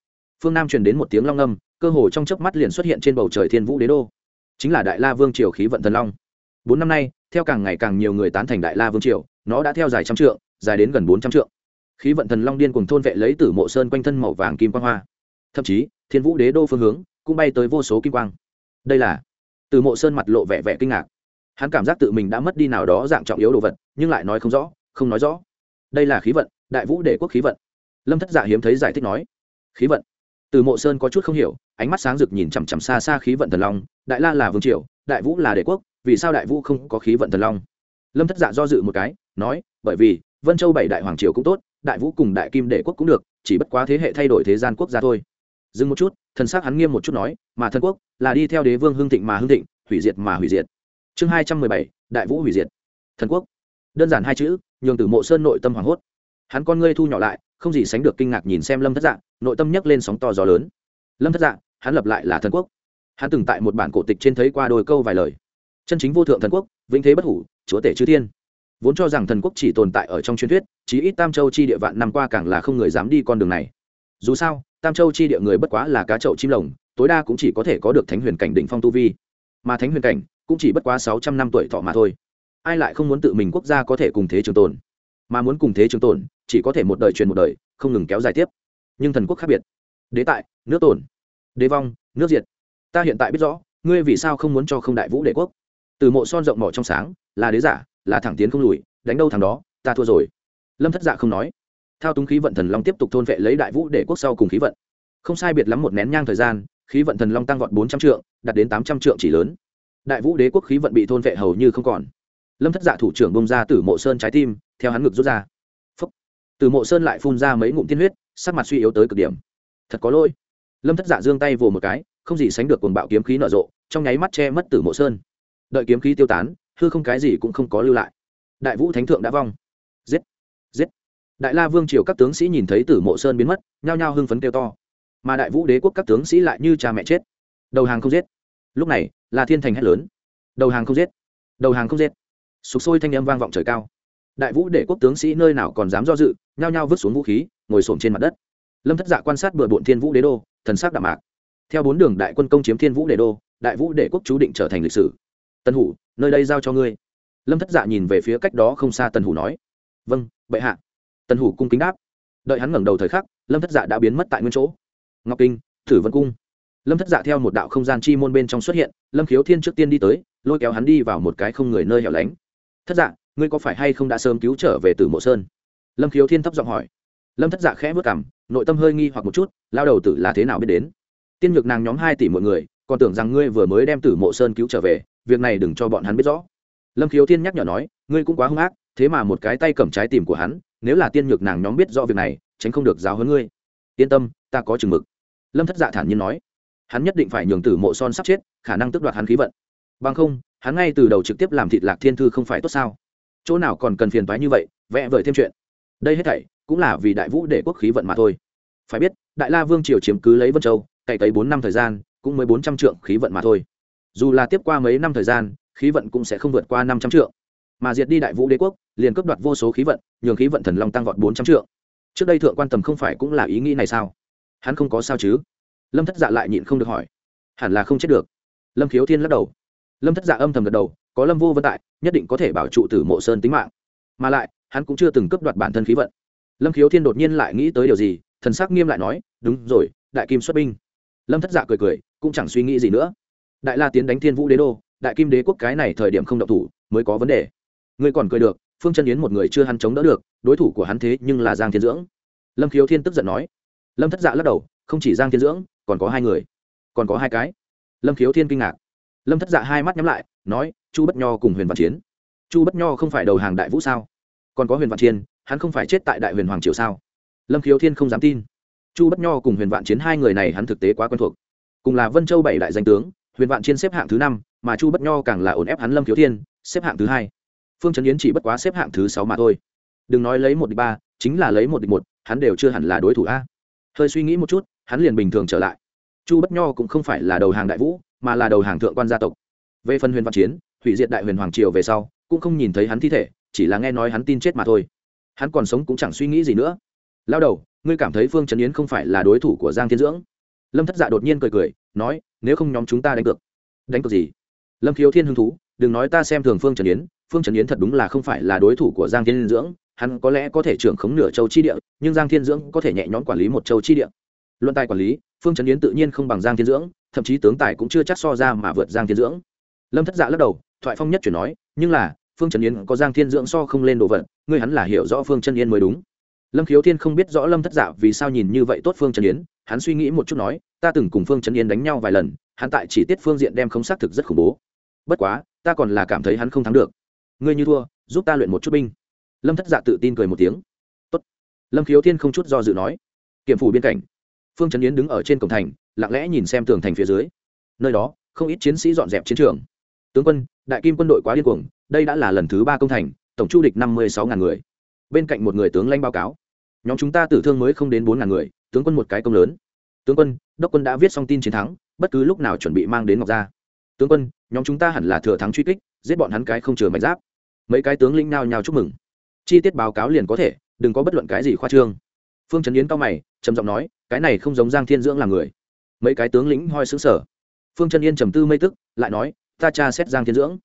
Speaker 1: Phương nam truyền đến một tiếng long âm, cơ hồ trong chớp mắt liền xuất hiện trên bầu trời thiên vũ đế đô. Chính là đại la vương triều khí vận thần long. Bốn năm nay, theo càng ngày càng nhiều người tán thành đại la vương triều, nó đã theo dài trăm trượng, dài đến gần bốn trăm trượng. Khí vận thần long điên cùng thôn vệ lấy từ mộ sơn quanh thân màu vàng kim quang hoa. Thậm chí, thiên vũ đế đô phương hướng cũng bay tới vô số kim quang. Đây là từ mộ sơn mặt lộ vẻ vẻ kinh ngạc. Hắn cảm giác tự mình đã mất đi nào đó dạng trọng yếu đồ vật, nhưng lại nói không rõ, không nói rõ. Đây là khí vận, đại vũ đế quốc khí vận lâm thất dạ hiếm thấy giải thích nói, khí vận. Từ mộ sơn có chút không hiểu, ánh mắt sáng rực nhìn chằm chằm xa xa khí vận thần long, đại la là vương triều, đại vũ là đệ quốc, vì sao đại vũ không có khí vận thần long? Lâm thất dạ do dự một cái, nói, bởi vì, vân châu bảy đại hoàng triều cũng tốt, đại vũ cùng đại kim đệ quốc cũng được, chỉ bất quá thế hệ thay đổi thế gian quốc gia thôi. Dừng một chút, thần s c hắn nghiêm một chút nói, mà thần quốc là đi theo đế vương hưng thịnh mà hưng thịnh, hủy diệt mà hủy diệt. Chương hai trăm mười bảy, đại vũ hủy diệt. Thần quốc. Đơn giản hai chữ, nhường từ mộ sơn nội tâm hoảng hốt. Hắn con ngươi thu nhỏ lại không gì sánh được kinh ngạc nhìn xem lâm thất dạng nội tâm nhấc lên sóng to gió lớn. Lâm thất dạng hắn lập lại là thần quốc. Hắn từng tại một bản cổ tịch trên thấy qua đôi câu vài lời. Chân chính vô thượng thần quốc, vĩnh thế bất hủ, chúa tể chư thiên. Vốn cho rằng thần quốc chỉ tồn tại ở trong truyền thuyết, chí ít tam châu chi địa vạn năm qua càng là không người dám đi con đường này. Dù sao, tam châu chi địa người bất quá là cá chậu chim lồng, tối đa cũng chỉ có thể có được thánh huyền cảnh đỉnh phong tu vi. Mà thánh huyền cảnh cũng chỉ bất quá sáu trăm năm tuổi thọ mà thôi. Ai lại không muốn tự mình quốc gia có thể cùng thế trường tồn? Mà muốn cùng thế trường tồn chỉ có thể một đời truyền một đời, không ngừng kéo dài tiếp. Nhưng thần quốc khác biệt. Đế tại, nước tồn. Đế vong, nước diệt. Ta hiện tại biết rõ, ngươi vì sao không muốn cho không đại vũ đế quốc. Từ mộ son rộng mỏ trong sáng, là đế giả, là thẳng tiến không lùi, đánh đâu thằng đó, ta thua rồi. Lâm thất dạ không nói. Thao túng khí vận thần long tiếp tục thôn vệ lấy đại vũ đế quốc sau cùng khí vận. Không sai biệt lắm một nén nhang thời gian, khí vận thần long tăng vọt bốn trăm trượng, đạt đến tám trăm trượng chỉ lớn. Đại vũ đế quốc khí vận bị thôn vệ hầu như không còn. Lâm thất dạ thủ trưởng bông ra từ mộ sơn trái tim, theo hắn ngực rút ra từ mộ sơn lại phun ra mấy ngụm tiên huyết, sắc mặt suy yếu tới cực điểm. Thật có lỗi. Lâm thất dạ giương tay vồ một cái, không gì sánh được cuồng bạo kiếm khí nở rộ, trong nháy mắt che mất từ mộ sơn. Đợi kiếm khí tiêu tán, hư không cái gì cũng không có lưu lại. Đại vũ thánh thượng đã vong. Giết! Giết! Đại la vương triều các tướng sĩ nhìn thấy tử mộ sơn biến mất, nhao nhao hưng phấn kêu to. Mà đại vũ đế quốc các tướng sĩ lại như cha mẹ chết. Đầu hàng không giết. Lúc này là thiên thành hét lớn. Đầu hàng không giết. Đầu hàng không giết. Sục sôi thanh âm vang vọng trời cao đại vũ để quốc tướng sĩ nơi nào còn dám do dự, nhao nhao vứt xuống vũ khí, ngồi xổm trên mặt đất. Lâm thất dạ quan sát bừa bộn thiên vũ đế đô, thần sắc đạm mạc. Theo bốn đường đại quân công chiếm thiên vũ đế đô, đại vũ đế quốc chú định trở thành lịch sử. Tân hủ, nơi đây giao cho ngươi. Lâm thất dạ nhìn về phía cách đó không xa Tân hủ nói. Vâng bệ hạ. Tân hủ cung kính đáp. Đợi hắn ngẩng đầu thời khắc, lâm thất dạ đã biến mất tại nguyên chỗ. Ngọc kinh, thử vân cung. Lâm thất dạ theo một đạo không gian chi môn bên trong xuất hiện, lâm khiếu thiên trước tiên đi tới, lôi kéo hắn đi vào một cái không người nơi hẻo lánh. Thất dạ ngươi có phải hay không đã sớm cứu trở về từ mộ sơn? Lâm khiếu thiên thấp giọng hỏi. Lâm thất dạ khẽ vất cảm nội tâm hơi nghi hoặc một chút, lao đầu tử là thế nào biết đến? Tiên nhược nàng nhóm hai tỷ mọi người, còn tưởng rằng ngươi vừa mới đem tử mộ sơn cứu trở về, việc này đừng cho bọn hắn biết rõ. Lâm khiếu thiên nhắc nhở nói, ngươi cũng quá hung ác, thế mà một cái tay cầm trái tim của hắn, nếu là tiên nhược nàng nhóm biết rõ việc này, tránh không được giáo hơn ngươi. Yên tâm, ta có chừng mực. Lâm thất dạ thản nhiên nói. Hắn nhất định phải nhường tử mộ son sắp chết, khả năng tước đoạt hắn khí vận. Bằng không, hắn ngay từ đầu trực tiếp làm thịt lạc thiên thư không phải tốt sao? Chỗ nào còn cần phiền toái như vậy, vẽ vời thêm chuyện. Đây hết thảy cũng là vì đại vũ để quốc khí vận mà thôi. Phải biết, đại la vương triều chiếm cứ lấy vân châu, cày cấy bốn năm thời gian, cũng mới bốn trăm trượng khí vận mà thôi. Dù là tiếp qua mấy năm thời gian, khí vận cũng sẽ không vượt qua năm trăm trượng. Mà diệt đi đại vũ đế quốc, liền cấp đoạt vô số khí vận, nhường khí vận thần long tăng vọt bốn trăm trượng. Trước đây thượng quan tầm không phải cũng là ý nghĩ này sao? Hắn không có sao chứ? Lâm thất dạ lại nhịn không được hỏi. Hẳn là không chết được. Lâm khiếu thiên lắc đầu. Lâm thất dạ âm thầm gật đầu có lâm vô vân tại, nhất định có thể bảo trụ tử mộ sơn tính mạng. Mà lại, hắn cũng chưa từng cấp đoạt bản thân khí vận. Lâm khiếu thiên đột nhiên lại nghĩ tới điều gì, thần sắc nghiêm lại nói, đúng rồi, đại kim xuất binh. Lâm thất dạ cười cười, cũng chẳng suy nghĩ gì nữa. Đại la tiến đánh thiên vũ đế đô, đại kim đế quốc cái này thời điểm không độc thủ, mới có vấn đề. Ngươi còn cười được, phương chân yến một người chưa hắn chống đỡ được, đối thủ của hắn thế nhưng là giang thiên dưỡng. Lâm khiếu thiên tức giận nói. Lâm thất dạ lắc đầu, không chỉ giang thiên dưỡng, còn có hai người, còn có hai cái. Lâm khiếu thiên kinh ngạc lâm thất dạ hai mắt nhắm lại, nói, chu bất nho cùng huyền văn chiến. Chu bất nho không phải đầu hàng đại vũ sao? Còn có huyền văn chiến, hắn không phải chết tại đại huyền hoàng triều sao? Lâm khiếu thiên không dám tin. Chu bất nho cùng huyền vạn chiến hai người này hắn thực tế quá quen thuộc. Cùng là vân châu bảy đại danh tướng, huyền vạn chiến xếp hạng thứ năm, mà chu bất nho càng là ổn ép hắn lâm khiếu thiên, xếp hạng thứ hai. Phương trấn yến chỉ bất quá xếp hạng thứ sáu mà thôi. Đừng nói lấy một địch ba, chính là lấy một địch một, hắn đều chưa hẳn là đối thủ a. Hơi suy nghĩ một chút, hắn liền bình thường trở lại. Chu bất nho cũng không phải là đầu hàng đại vũ mà là đầu hàng thượng quan gia tộc. Về phần huyền văn chiến, hủy diệt đại huyền hoàng triều về sau, cũng không nhìn thấy hắn thi thể, chỉ là nghe nói hắn tin chết mà thôi. Hắn còn sống cũng chẳng suy nghĩ gì nữa. Lao đầu, ngươi cảm thấy phương trấn yến không phải là đối thủ của giang thiên dưỡng? Lâm thất dạ đột nhiên cười cười, nói, nếu không nhóm chúng ta đánh cược. Đánh cược gì? Lâm khiếu thiên hứng thú, đừng nói ta xem thường phương trần yến, phương trần yến thật đúng là không phải là đối thủ của giang thiên dưỡng. Hắn có lẽ có thể trưởng khống nửa châu chi địa, nhưng giang thiên dưỡng có thể nhẹ nhõm quản lý một châu chi địa luận tài quản lý, phương trấn yến tự nhiên không bằng giang thiên dưỡng, thậm chí tướng tài cũng chưa chắc so ra mà vượt giang thiên dưỡng. Lâm thất dạ lắc đầu, thoại phong nhất chuyển nói, nhưng là, phương trấn yến có giang thiên dưỡng so không lên đồ vật, ngươi hắn là hiểu rõ phương trấn yến mới đúng. Lâm khiếu thiên không biết rõ lâm thất dạ vì sao nhìn như vậy tốt phương trấn yến, hắn suy nghĩ một chút nói, ta từng cùng phương trấn yến đánh nhau vài lần, hắn tại chỉ tiết phương diện đem không xác thực rất khủng bố. Bất quá, ta còn là cảm thấy hắn không thắng được. Ngươi như thua, giúp ta luyện một chút binh. Lâm thất dạ tự tin cười một tiếng. Tốt. lâm khiếu thiên không chút do dự nói. Kiểm phủ biên cảnh phương trấn yến đứng ở trên cổng thành, lặng lẽ nhìn xem tường thành phía dưới. Nơi đó, không ít chiến sĩ dọn dẹp chiến trường. Tướng quân, đại kim quân đội quá điên cuồng, đây đã là lần thứ ba công thành, tổng chu địch năm mươi sáu ngàn người. Bên cạnh một người tướng lanh báo cáo. Nhóm chúng ta tử thương mới không đến bốn ngàn người, tướng quân một cái công lớn. Tướng quân, đốc quân đã viết xong tin chiến thắng, bất cứ lúc nào chuẩn bị mang đến ngọc gia. Tướng quân, nhóm chúng ta hẳn là thừa thắng truy kích, giết bọn hắn cái không chừa mạch giáp. Mấy cái tướng lĩnh nao nhào chúc mừng. Chi tiết báo cáo liền có thể, đừng có bất luận cái gì khoa trương. Phương trấn yến cao mày, trầm giọng nói cái này không giống giang thiên dưỡng là người. Mấy cái tướng lĩnh hoi xứng sở phương trấn yên trầm tư mây tức, lại nói, ta tra xét giang thiên dưỡng.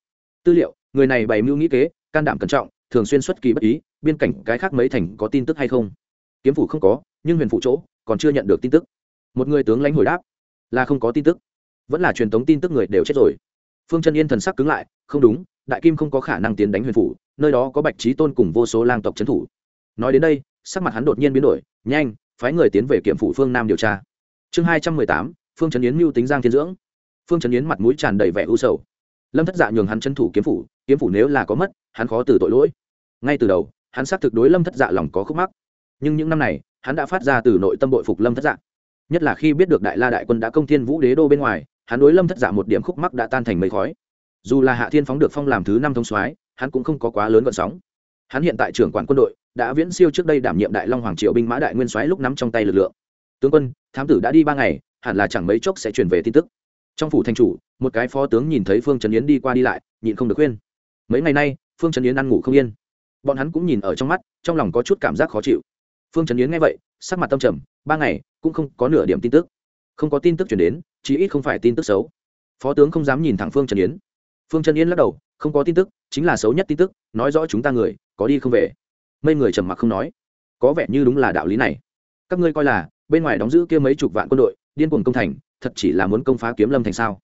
Speaker 1: Tư liệu, người này bày mưu nghĩ kế, can đảm cẩn trọng, thường xuyên xuất kỳ bất ý, biên cảnh cái khác mấy thành có tin tức hay không? Kiếm phủ không có, nhưng huyền phụ chỗ còn chưa nhận được tin tức. Một người tướng lãnh hồi đáp, là không có tin tức. Vẫn là truyền thống tin tức người đều chết rồi. Phương trân yên thần sắc cứng lại, không đúng, đại kim không có khả năng tiến đánh huyền phủ, nơi đó có bạch trí tôn cùng vô số lang tộc trấn thủ. Nói đến đây, sắc mặt hắn đột nhiên biến đổi, nhanh phái người tiến về kiểm phủ phương nam điều tra. Chương hai trăm mười tám, phương trấn yến mưu tính giang thiên dưỡng. Phương trấn yến mặt mũi tràn đầy vẻ u sầu. Lâm thất dạ nhường hắn trấn thủ kiếm phủ kiếm phủ nếu là có mất, hắn khó từ tội lỗi. Ngay từ đầu, hắn xác thực đối lâm thất dạ lòng có khúc mắc. Nhưng những năm này, hắn đã phát ra từ nội tâm bội phục lâm thất dạ. Nhất là khi biết được đại la đại quân đã công thiên vũ đế đô bên ngoài, hắn đối lâm thất dạ một điểm khúc mắc đã tan thành mây khói. Dù là hạ thiên phóng được phong làm thứ năm thông soái, hắn cũng không có quá lớn vận sóng. Hắn hiện tại trưởng quản quân đội đã viễn siêu trước đây đảm nhiệm đại long hoàng triệu binh mã đại nguyên soái lúc nắm trong tay lực lượng. Tướng quân, thám tử đã đi ba ngày, hẳn là chẳng mấy chốc sẽ truyền về tin tức. Trong phủ thành chủ, một cái phó tướng nhìn thấy phương trần yến đi qua đi lại, nhịn không được khuyên. Mấy ngày nay, phương trần yến ăn ngủ không yên. Bọn hắn cũng nhìn ở trong mắt, trong lòng có chút cảm giác khó chịu. Phương trần yến nghe vậy, sắc mặt tâm trầm, ba ngày, cũng không có nửa điểm tin tức. Không có tin tức chuyển đến, chí ít không phải tin tức xấu. Phó tướng không dám nhìn thẳng phương trần yến. Phương trần yến lắc đầu, không có tin tức, chính là xấu nhất tin tức, nói rõ chúng ta người, có đi không về mấy người trầm mặc không nói. Có vẻ như đúng là đạo lý này. Các ngươi coi là, bên ngoài đóng giữ kia mấy chục vạn quân đội, điên cuồng công thành, thật chỉ là muốn công phá kiếm lâm thành sao?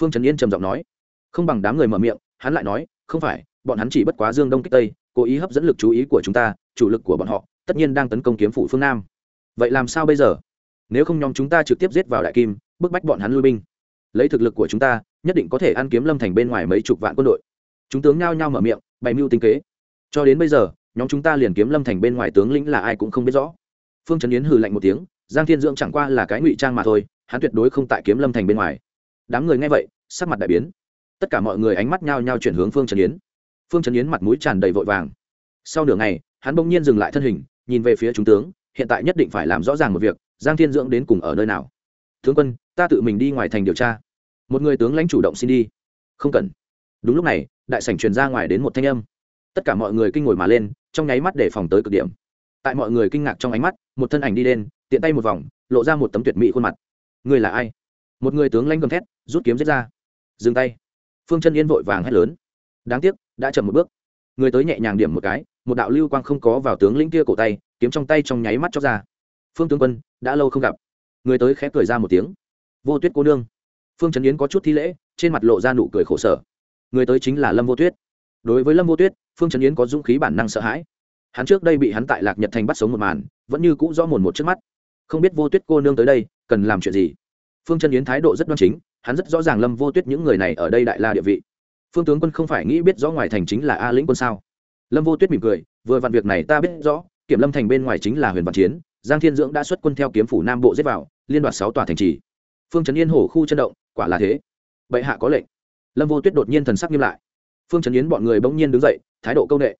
Speaker 1: Phương trần yên trầm giọng nói. Không bằng đám người mở miệng, hắn lại nói, không phải, bọn hắn chỉ bất quá dương đông kích tây, cố ý hấp dẫn lực chú ý của chúng ta, chủ lực của bọn họ, tất nhiên đang tấn công kiếm phủ phương nam. Vậy làm sao bây giờ? Nếu không nhóm chúng ta trực tiếp giết vào đại kim, bức bách bọn hắn lui binh. Lấy thực lực của chúng ta, nhất định có thể ăn kiếm lâm thành bên ngoài mấy chục vạn quân đội. Chúng tướng nhao nhao mở miệng, bày mưu tinh kế. Cho đến bây giờ nhóm chúng ta liền kiếm lâm thành bên ngoài tướng lĩnh là ai cũng không biết rõ. Phương trấn yến hừ lạnh một tiếng, giang thiên dưỡng chẳng qua là cái ngụy trang mà thôi, hắn tuyệt đối không tại kiếm lâm thành bên ngoài. Đám người nghe vậy, sắc mặt đại biến. Tất cả mọi người ánh mắt nhao nhao chuyển hướng phương trấn yến. Phương trấn yến mặt mũi tràn đầy vội vàng. Sau nửa ngày, hắn bỗng nhiên dừng lại thân hình, nhìn về phía chúng tướng, hiện tại nhất định phải làm rõ ràng một việc, giang thiên dưỡng đến cùng ở nơi nào? Tướng quân, ta tự mình đi ngoài thành điều tra. Một người tướng lãnh chủ động xin đi. Không cần. Đúng lúc này, đại sảnh truyền ra ngoài đến một thanh âm tất cả mọi người kinh ngồi mà lên, trong nháy mắt để phòng tới cực điểm. Tại mọi người kinh ngạc trong ánh mắt, một thân ảnh đi lên, tiện tay một vòng, lộ ra một tấm tuyệt mỹ khuôn mặt. Người là ai? Một người tướng lãnh gầm thét, rút kiếm giết ra. Dừng tay. Phương chân yên vội vàng hét lớn. Đáng tiếc, đã chậm một bước. Người tới nhẹ nhàng điểm một cái, một đạo lưu quang không có vào tướng lĩnh kia cổ tay, kiếm trong tay trong nháy mắt chóc ra. Phương tướng quân, đã lâu không gặp. Người tới khẽ cười ra một tiếng. Vô tuyết cô nương. Phương trấn yến có chút thi lễ, trên mặt lộ ra nụ cười khổ sở. Người tới chính là lâm vô tuyết. Đối với lâm vô tuyết phương trấn yến có dũng khí bản năng sợ hãi. Hắn trước đây bị hắn tại lạc nhật thành bắt sống một màn, vẫn như cũ rõ mồn một trước mắt. Không biết vô tuyết cô nương tới đây, cần làm chuyện gì? Phương trấn yến thái độ rất đoan chính, hắn rất rõ ràng lâm vô tuyết những người này ở đây đại la địa vị. Phương tướng quân không phải nghĩ biết rõ ngoài thành chính là a lĩnh quân sao? Lâm vô tuyết mỉm cười, vừa vặn việc này ta biết rõ, kiểm lâm thành bên ngoài chính là huyền văn chiến, giang thiên dưỡng đã xuất quân theo kiếm phủ nam bộ giết vào, liên đoạt sáu tòa thành trì. Phương trấn yên hổ khu chân động, quả là thế. Bệ hạ có lệnh. Lâm vô tuyết đột nhiên thần sắc nghiêm lại phương trấn yến bọn người bỗng nhiên đứng dậy, thái độ công nghệ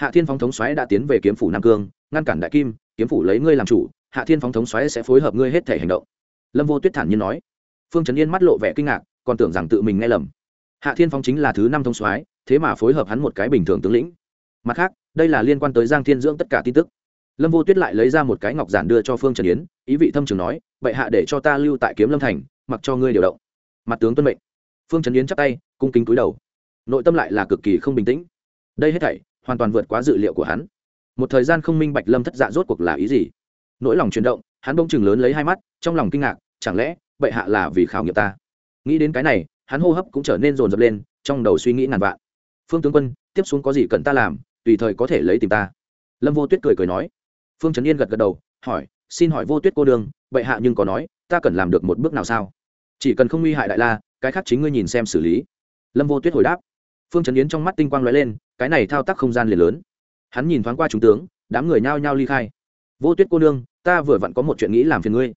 Speaker 1: hạ thiên phóng thống xoáy đã tiến về kiếm phủ nam cương, ngăn cản đại kim, kiếm phủ lấy ngươi làm chủ, hạ thiên phóng thống xoáy sẽ phối hợp ngươi hết thể hành động. Lâm vô tuyết thản nhiên nói. Phương trấn yên mắt lộ vẻ kinh ngạc, còn tưởng rằng tự mình nghe lầm. Hạ thiên phóng chính là thứ năm thống xoáy thế mà phối hợp hắn một cái bình thường tướng lĩnh. Mặt khác, đây là liên quan tới giang thiên dưỡng tất cả tin tức. Lâm vô tuyết lại lấy ra một cái ngọc giản đưa cho phương trần yến, ý vị thâm trường nói, bệ hạ để cho ta lưu tại kiếm lâm thành, mặc cho ngươi điều động. Mặt tướng tuân mệnh. Phương trần yến chắp tay, cung kính cúi đầu nội tâm lại là cực kỳ không bình tĩnh. Đây hết thảy, hoàn toàn vượt quá dự liệu của hắn. Một thời gian không minh bạch lâm thất dạ rốt cuộc là ý gì. Nỗi lòng chuyển động, hắn bông chừng lớn lấy hai mắt, trong lòng kinh ngạc, chẳng lẽ, bệ hạ là vì khảo nghiệm ta? Nghĩ đến cái này, hắn hô hấp cũng trở nên rồn rập lên, trong đầu suy nghĩ ngàn vạn. Phương tướng quân, tiếp xuống có gì cần ta làm, tùy thời có thể lấy tìm ta. Lâm vô tuyết cười cười nói. Phương trấn yên gật gật đầu, hỏi, xin hỏi vô tuyết cô đường, bệ hạ nhưng có nói, ta cần làm được một bước nào sao? Chỉ cần không nguy hại đại la, cái khác chính ngươi nhìn xem xử lý. Lâm vô tuyết hồi đáp phương trấn yến trong mắt tinh quang lóe lên, cái này thao tác không gian liền lớn. Hắn nhìn thoáng qua trung tướng, đám người nhao nhao ly khai. Vô tuyết cô nương, ta vừa vặn có một chuyện nghĩ làm phiền ngươi.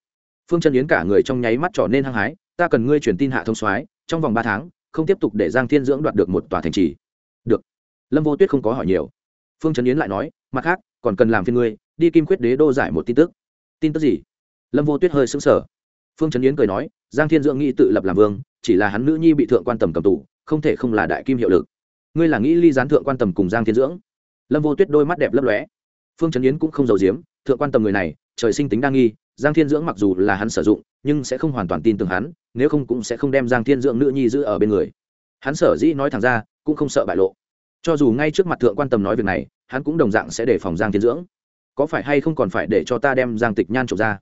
Speaker 1: Phương trấn yến cả người trong nháy mắt trỏ nên hăng hái, ta cần ngươi truyền tin hạ thông soái, trong vòng ba tháng, không tiếp tục để giang thiên dưỡng đoạt được một tòa thành trì. Được. Lâm vô tuyết không có hỏi nhiều. Phương trấn yến lại nói, mặt khác, còn cần làm phiền ngươi, đi kim quyết đế đô giải một tin tức. Tin tức gì? Lâm vô tuyết hơi sững sờ. Phương trấn yến cười nói, giang thiên dưỡng nghĩ tự lập làm vương, chỉ là hắn nữ nhi bị thượng quan tầm cầm tù không thể không là đại kim hiệu lực. Ngươi là nghĩ ly gián thượng quan tầm cùng giang thiên dưỡng? Lâm vô tuyết đôi mắt đẹp lấp lóe. Phương trấn yến cũng không giàu diếm thượng quan tầm người này, trời sinh tính đa nghi, giang thiên dưỡng mặc dù là hắn sử dụng, nhưng sẽ không hoàn toàn tin tưởng hắn, nếu không cũng sẽ không đem giang thiên dưỡng nữ nhi giữ ở bên người. Hắn sở dĩ nói thẳng ra, cũng không sợ bại lộ. Cho dù ngay trước mặt thượng quan tầm nói việc này, hắn cũng đồng dạng sẽ để phòng giang thiên dưỡng. Có phải hay không còn phải để cho ta đem giang tịch nhan trộm ra?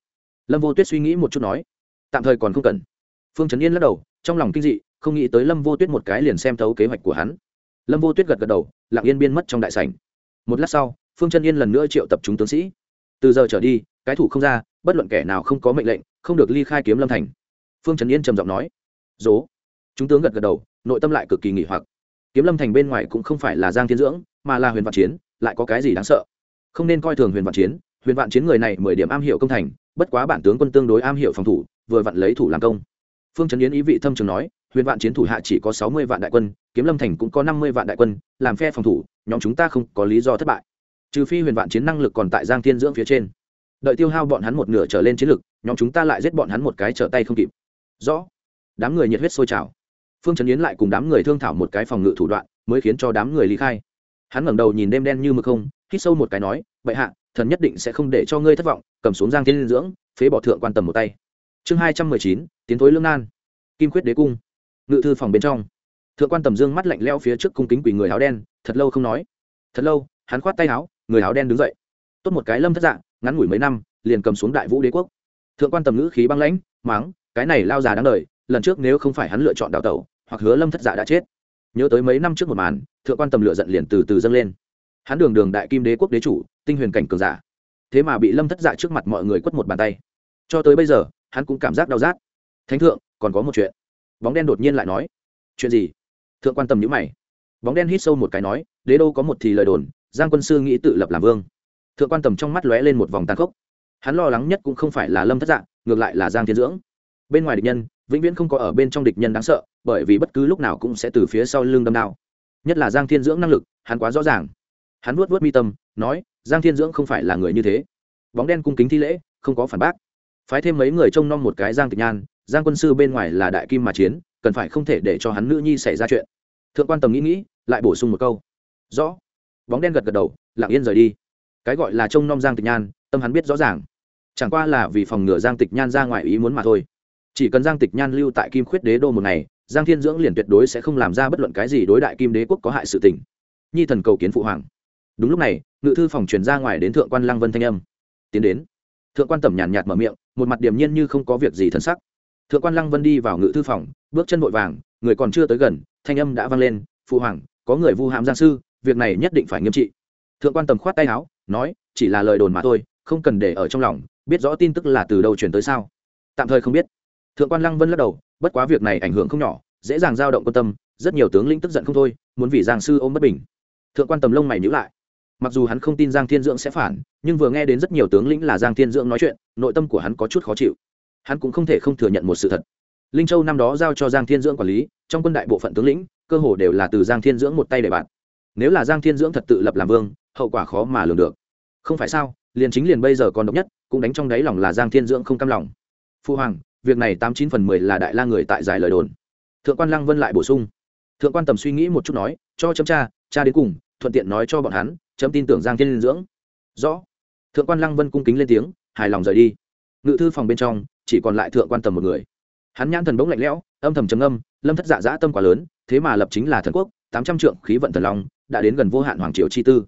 Speaker 1: Lâm vô tuyết suy nghĩ một chút nói. Tạm thời còn không cần. Phương trấn yên lắc đầu, trong lòng kinh dị không nghĩ tới lâm vô tuyết một cái liền xem thấu kế hoạch của hắn. Lâm vô tuyết gật gật đầu, lặng yên biên mất trong đại sảnh. Một lát sau, phương chân yên lần nữa triệu tập chúng tướng sĩ. Từ giờ trở đi, cái thủ không ra, bất luận kẻ nào không có mệnh lệnh, không được ly khai kiếm lâm thành. Phương trấn yên trầm giọng nói dố chúng tướng gật gật đầu, nội tâm lại cực kỳ nghỉ hoặc. Kiếm lâm thành bên ngoài cũng không phải là giang thiên dưỡng, mà là huyền vạn chiến, lại có cái gì đáng sợ? Không nên coi thường huyền vạn chiến, huyền vạn chiến người này mười điểm am hiểu công thành, bất quá bản tướng quân tương đối am hiểu phòng thủ, vừa vặn lấy thủ làm công. Phương Chấn yến ý vị thâm trường nói huyền vạn chiến thủ hạ chỉ có sáu mươi vạn đại quân, kiếm lâm thành cũng có năm mươi vạn đại quân, làm phe phòng thủ, nhóm chúng ta không có lý do thất bại. Trừ phi huyền vạn chiến năng lực còn tại giang thiên dưỡng phía trên. Đợi tiêu hao bọn hắn một nửa trở lên chiến lực, nhóm chúng ta lại giết bọn hắn một cái trở tay không kịp. Rõ. Đám người nhiệt huyết sôi trào. Phương trấn yến lại cùng đám người thương thảo một cái phòng ngự thủ đoạn, mới khiến cho đám người lý khai. Hắn ngẩng đầu nhìn đêm đen như mực không, hít sâu một cái nói, Bệ hạ, thần nhất định sẽ không để cho ngươi thất vọng, cầm xuống giang thiên dưỡng, phế bỏ thượng quan tầm một tay. Chương hai trăm mười chín, tiến thối lương nan. Kim quyết đế cung ngự thư phòng bên trong. Thượng quan tầm dương mắt lạnh leo phía trước cung kính quỳ người áo đen, thật lâu không nói. Thật lâu, hắn khoát tay áo, người áo đen đứng dậy. Tốt một cái lâm thất dạng ngắn ngủi mấy năm, liền cầm xuống đại vũ đế quốc. Thượng quan tầm ngữ khí băng lãnh máng cái này lao già đáng đời, lần trước nếu không phải hắn lựa chọn đào tẩu, hoặc hứa lâm thất dạ đã chết. Nhớ tới mấy năm trước một màn, thượng quan tầm lựa giận liền từ từ dâng lên. Hắn đường đường đại kim đế quốc đế chủ, tinh huyền cảnh cường giả. Thế mà bị lâm thất dạ trước mặt mọi người quất một bàn tay. Cho tới bây giờ, hắn cũng cảm giác đau rát. Thánh thượng, còn có một chuyện bóng đen đột nhiên lại nói, chuyện gì? Thượng quan tâm nhữ mày. Bóng đen hít sâu một cái nói, đế đô có một thì lời đồn, giang quân sư nghĩ tự lập làm vương. Thượng quan tầm trong mắt lóe lên một vòng tàn khốc. Hắn lo lắng nhất cũng không phải là lâm thất dạng, ngược lại là giang thiên dưỡng. Bên ngoài địch nhân, vĩnh viễn không có ở bên trong địch nhân đáng sợ, bởi vì bất cứ lúc nào cũng sẽ từ phía sau lưng đâm đao. Nhất là giang thiên dưỡng năng lực, hắn quá rõ ràng. Hắn vuốt vuốt mi tâm, nói, giang thiên dưỡng không phải là người như thế. Bóng đen cung kính thi lễ, không có phản bác. Phái thêm mấy người trông nom một cái giang tịch nhan giang quân sư bên ngoài là đại kim mà chiến, cần phải không thể để cho hắn nữ nhi xảy ra chuyện. Thượng quan tầm nghĩ nghĩ, lại bổ sung một câu. Rõ. Bóng đen gật gật đầu, lặng yên rời đi. Cái gọi là trông nom giang tịch nhan, tâm hắn biết rõ ràng. Chẳng qua là vì phòng ngừa giang tịch nhan ra ngoài ý muốn mà thôi. Chỉ cần giang tịch nhan lưu tại kim khuyết đế đô một ngày, giang thiên dưỡng liền tuyệt đối sẽ không làm ra bất luận cái gì đối đại kim đế quốc có hại sự tình. Nhi thần cầu kiến phụ hoàng. Đúng lúc này, ngự thư phòng truyền ra ngoài đến thượng quan lăng vân thanh âm. Tiến đến. Thượng quan tẩm nhàn nhạt mở miệng, một mặt điềm nhiên như không có việc gì thân sắc thượng quan lăng vân đi vào ngự thư phòng, bước chân vội vàng, người còn chưa tới gần, thanh âm đã vang lên phụ hoàng, có người vu hàm giang sư, việc này nhất định phải nghiêm trị. Thượng quan tầm khoát tay áo, nói, chỉ là lời đồn mà thôi, không cần để ở trong lòng, biết rõ tin tức là từ đâu chuyển tới sao? Tạm thời không biết. Thượng quan lăng vân lắc đầu, bất quá việc này ảnh hưởng không nhỏ, dễ dàng dao động quan tâm, rất nhiều tướng lĩnh tức giận không thôi, muốn vì giang sư ôm bất bình. Thượng quan tầm lông mày nhữ lại. Mặc dù hắn không tin giang thiên dưỡng sẽ phản, nhưng vừa nghe đến rất nhiều tướng lĩnh là giang thiên dưỡng nói chuyện, nội tâm của hắn có chút khó chịu hắn cũng không thể không thừa nhận một sự thật. Linh châu năm đó giao cho giang thiên dưỡng quản lý, trong quân đại bộ phận tướng lĩnh, cơ hồ đều là từ giang thiên dưỡng một tay để bạn. Nếu là giang thiên dưỡng thật tự lập làm vương, hậu quả khó mà lường được. Không phải sao, liền chính liền bây giờ còn độc nhất, cũng đánh trong đáy lòng là giang thiên dưỡng không cam lòng. Phu hoàng, việc này tám chín phần mười là đại la người tại giải lời đồn. Thượng quan lăng vân lại bổ sung. Thượng quan tầm suy nghĩ một chút nói, cho chấm cha cha đến cùng, thuận tiện nói cho bọn hắn, chấm tin tưởng giang thiên dưỡng. Rõ. Thượng quan lăng vân cung kính lên tiếng, hài lòng rời đi ngự thư phòng bên trong, chỉ còn lại thượng quan tầm một người. Hắn nhãn thần bỗng lạnh lẽo, âm thầm trầm âm lâm thất dạ dã tâm quá lớn, thế mà lập chính là thần quốc, tám trăm trượng khí vận thần long, đã đến gần vô hạn hoàng triều chi tư.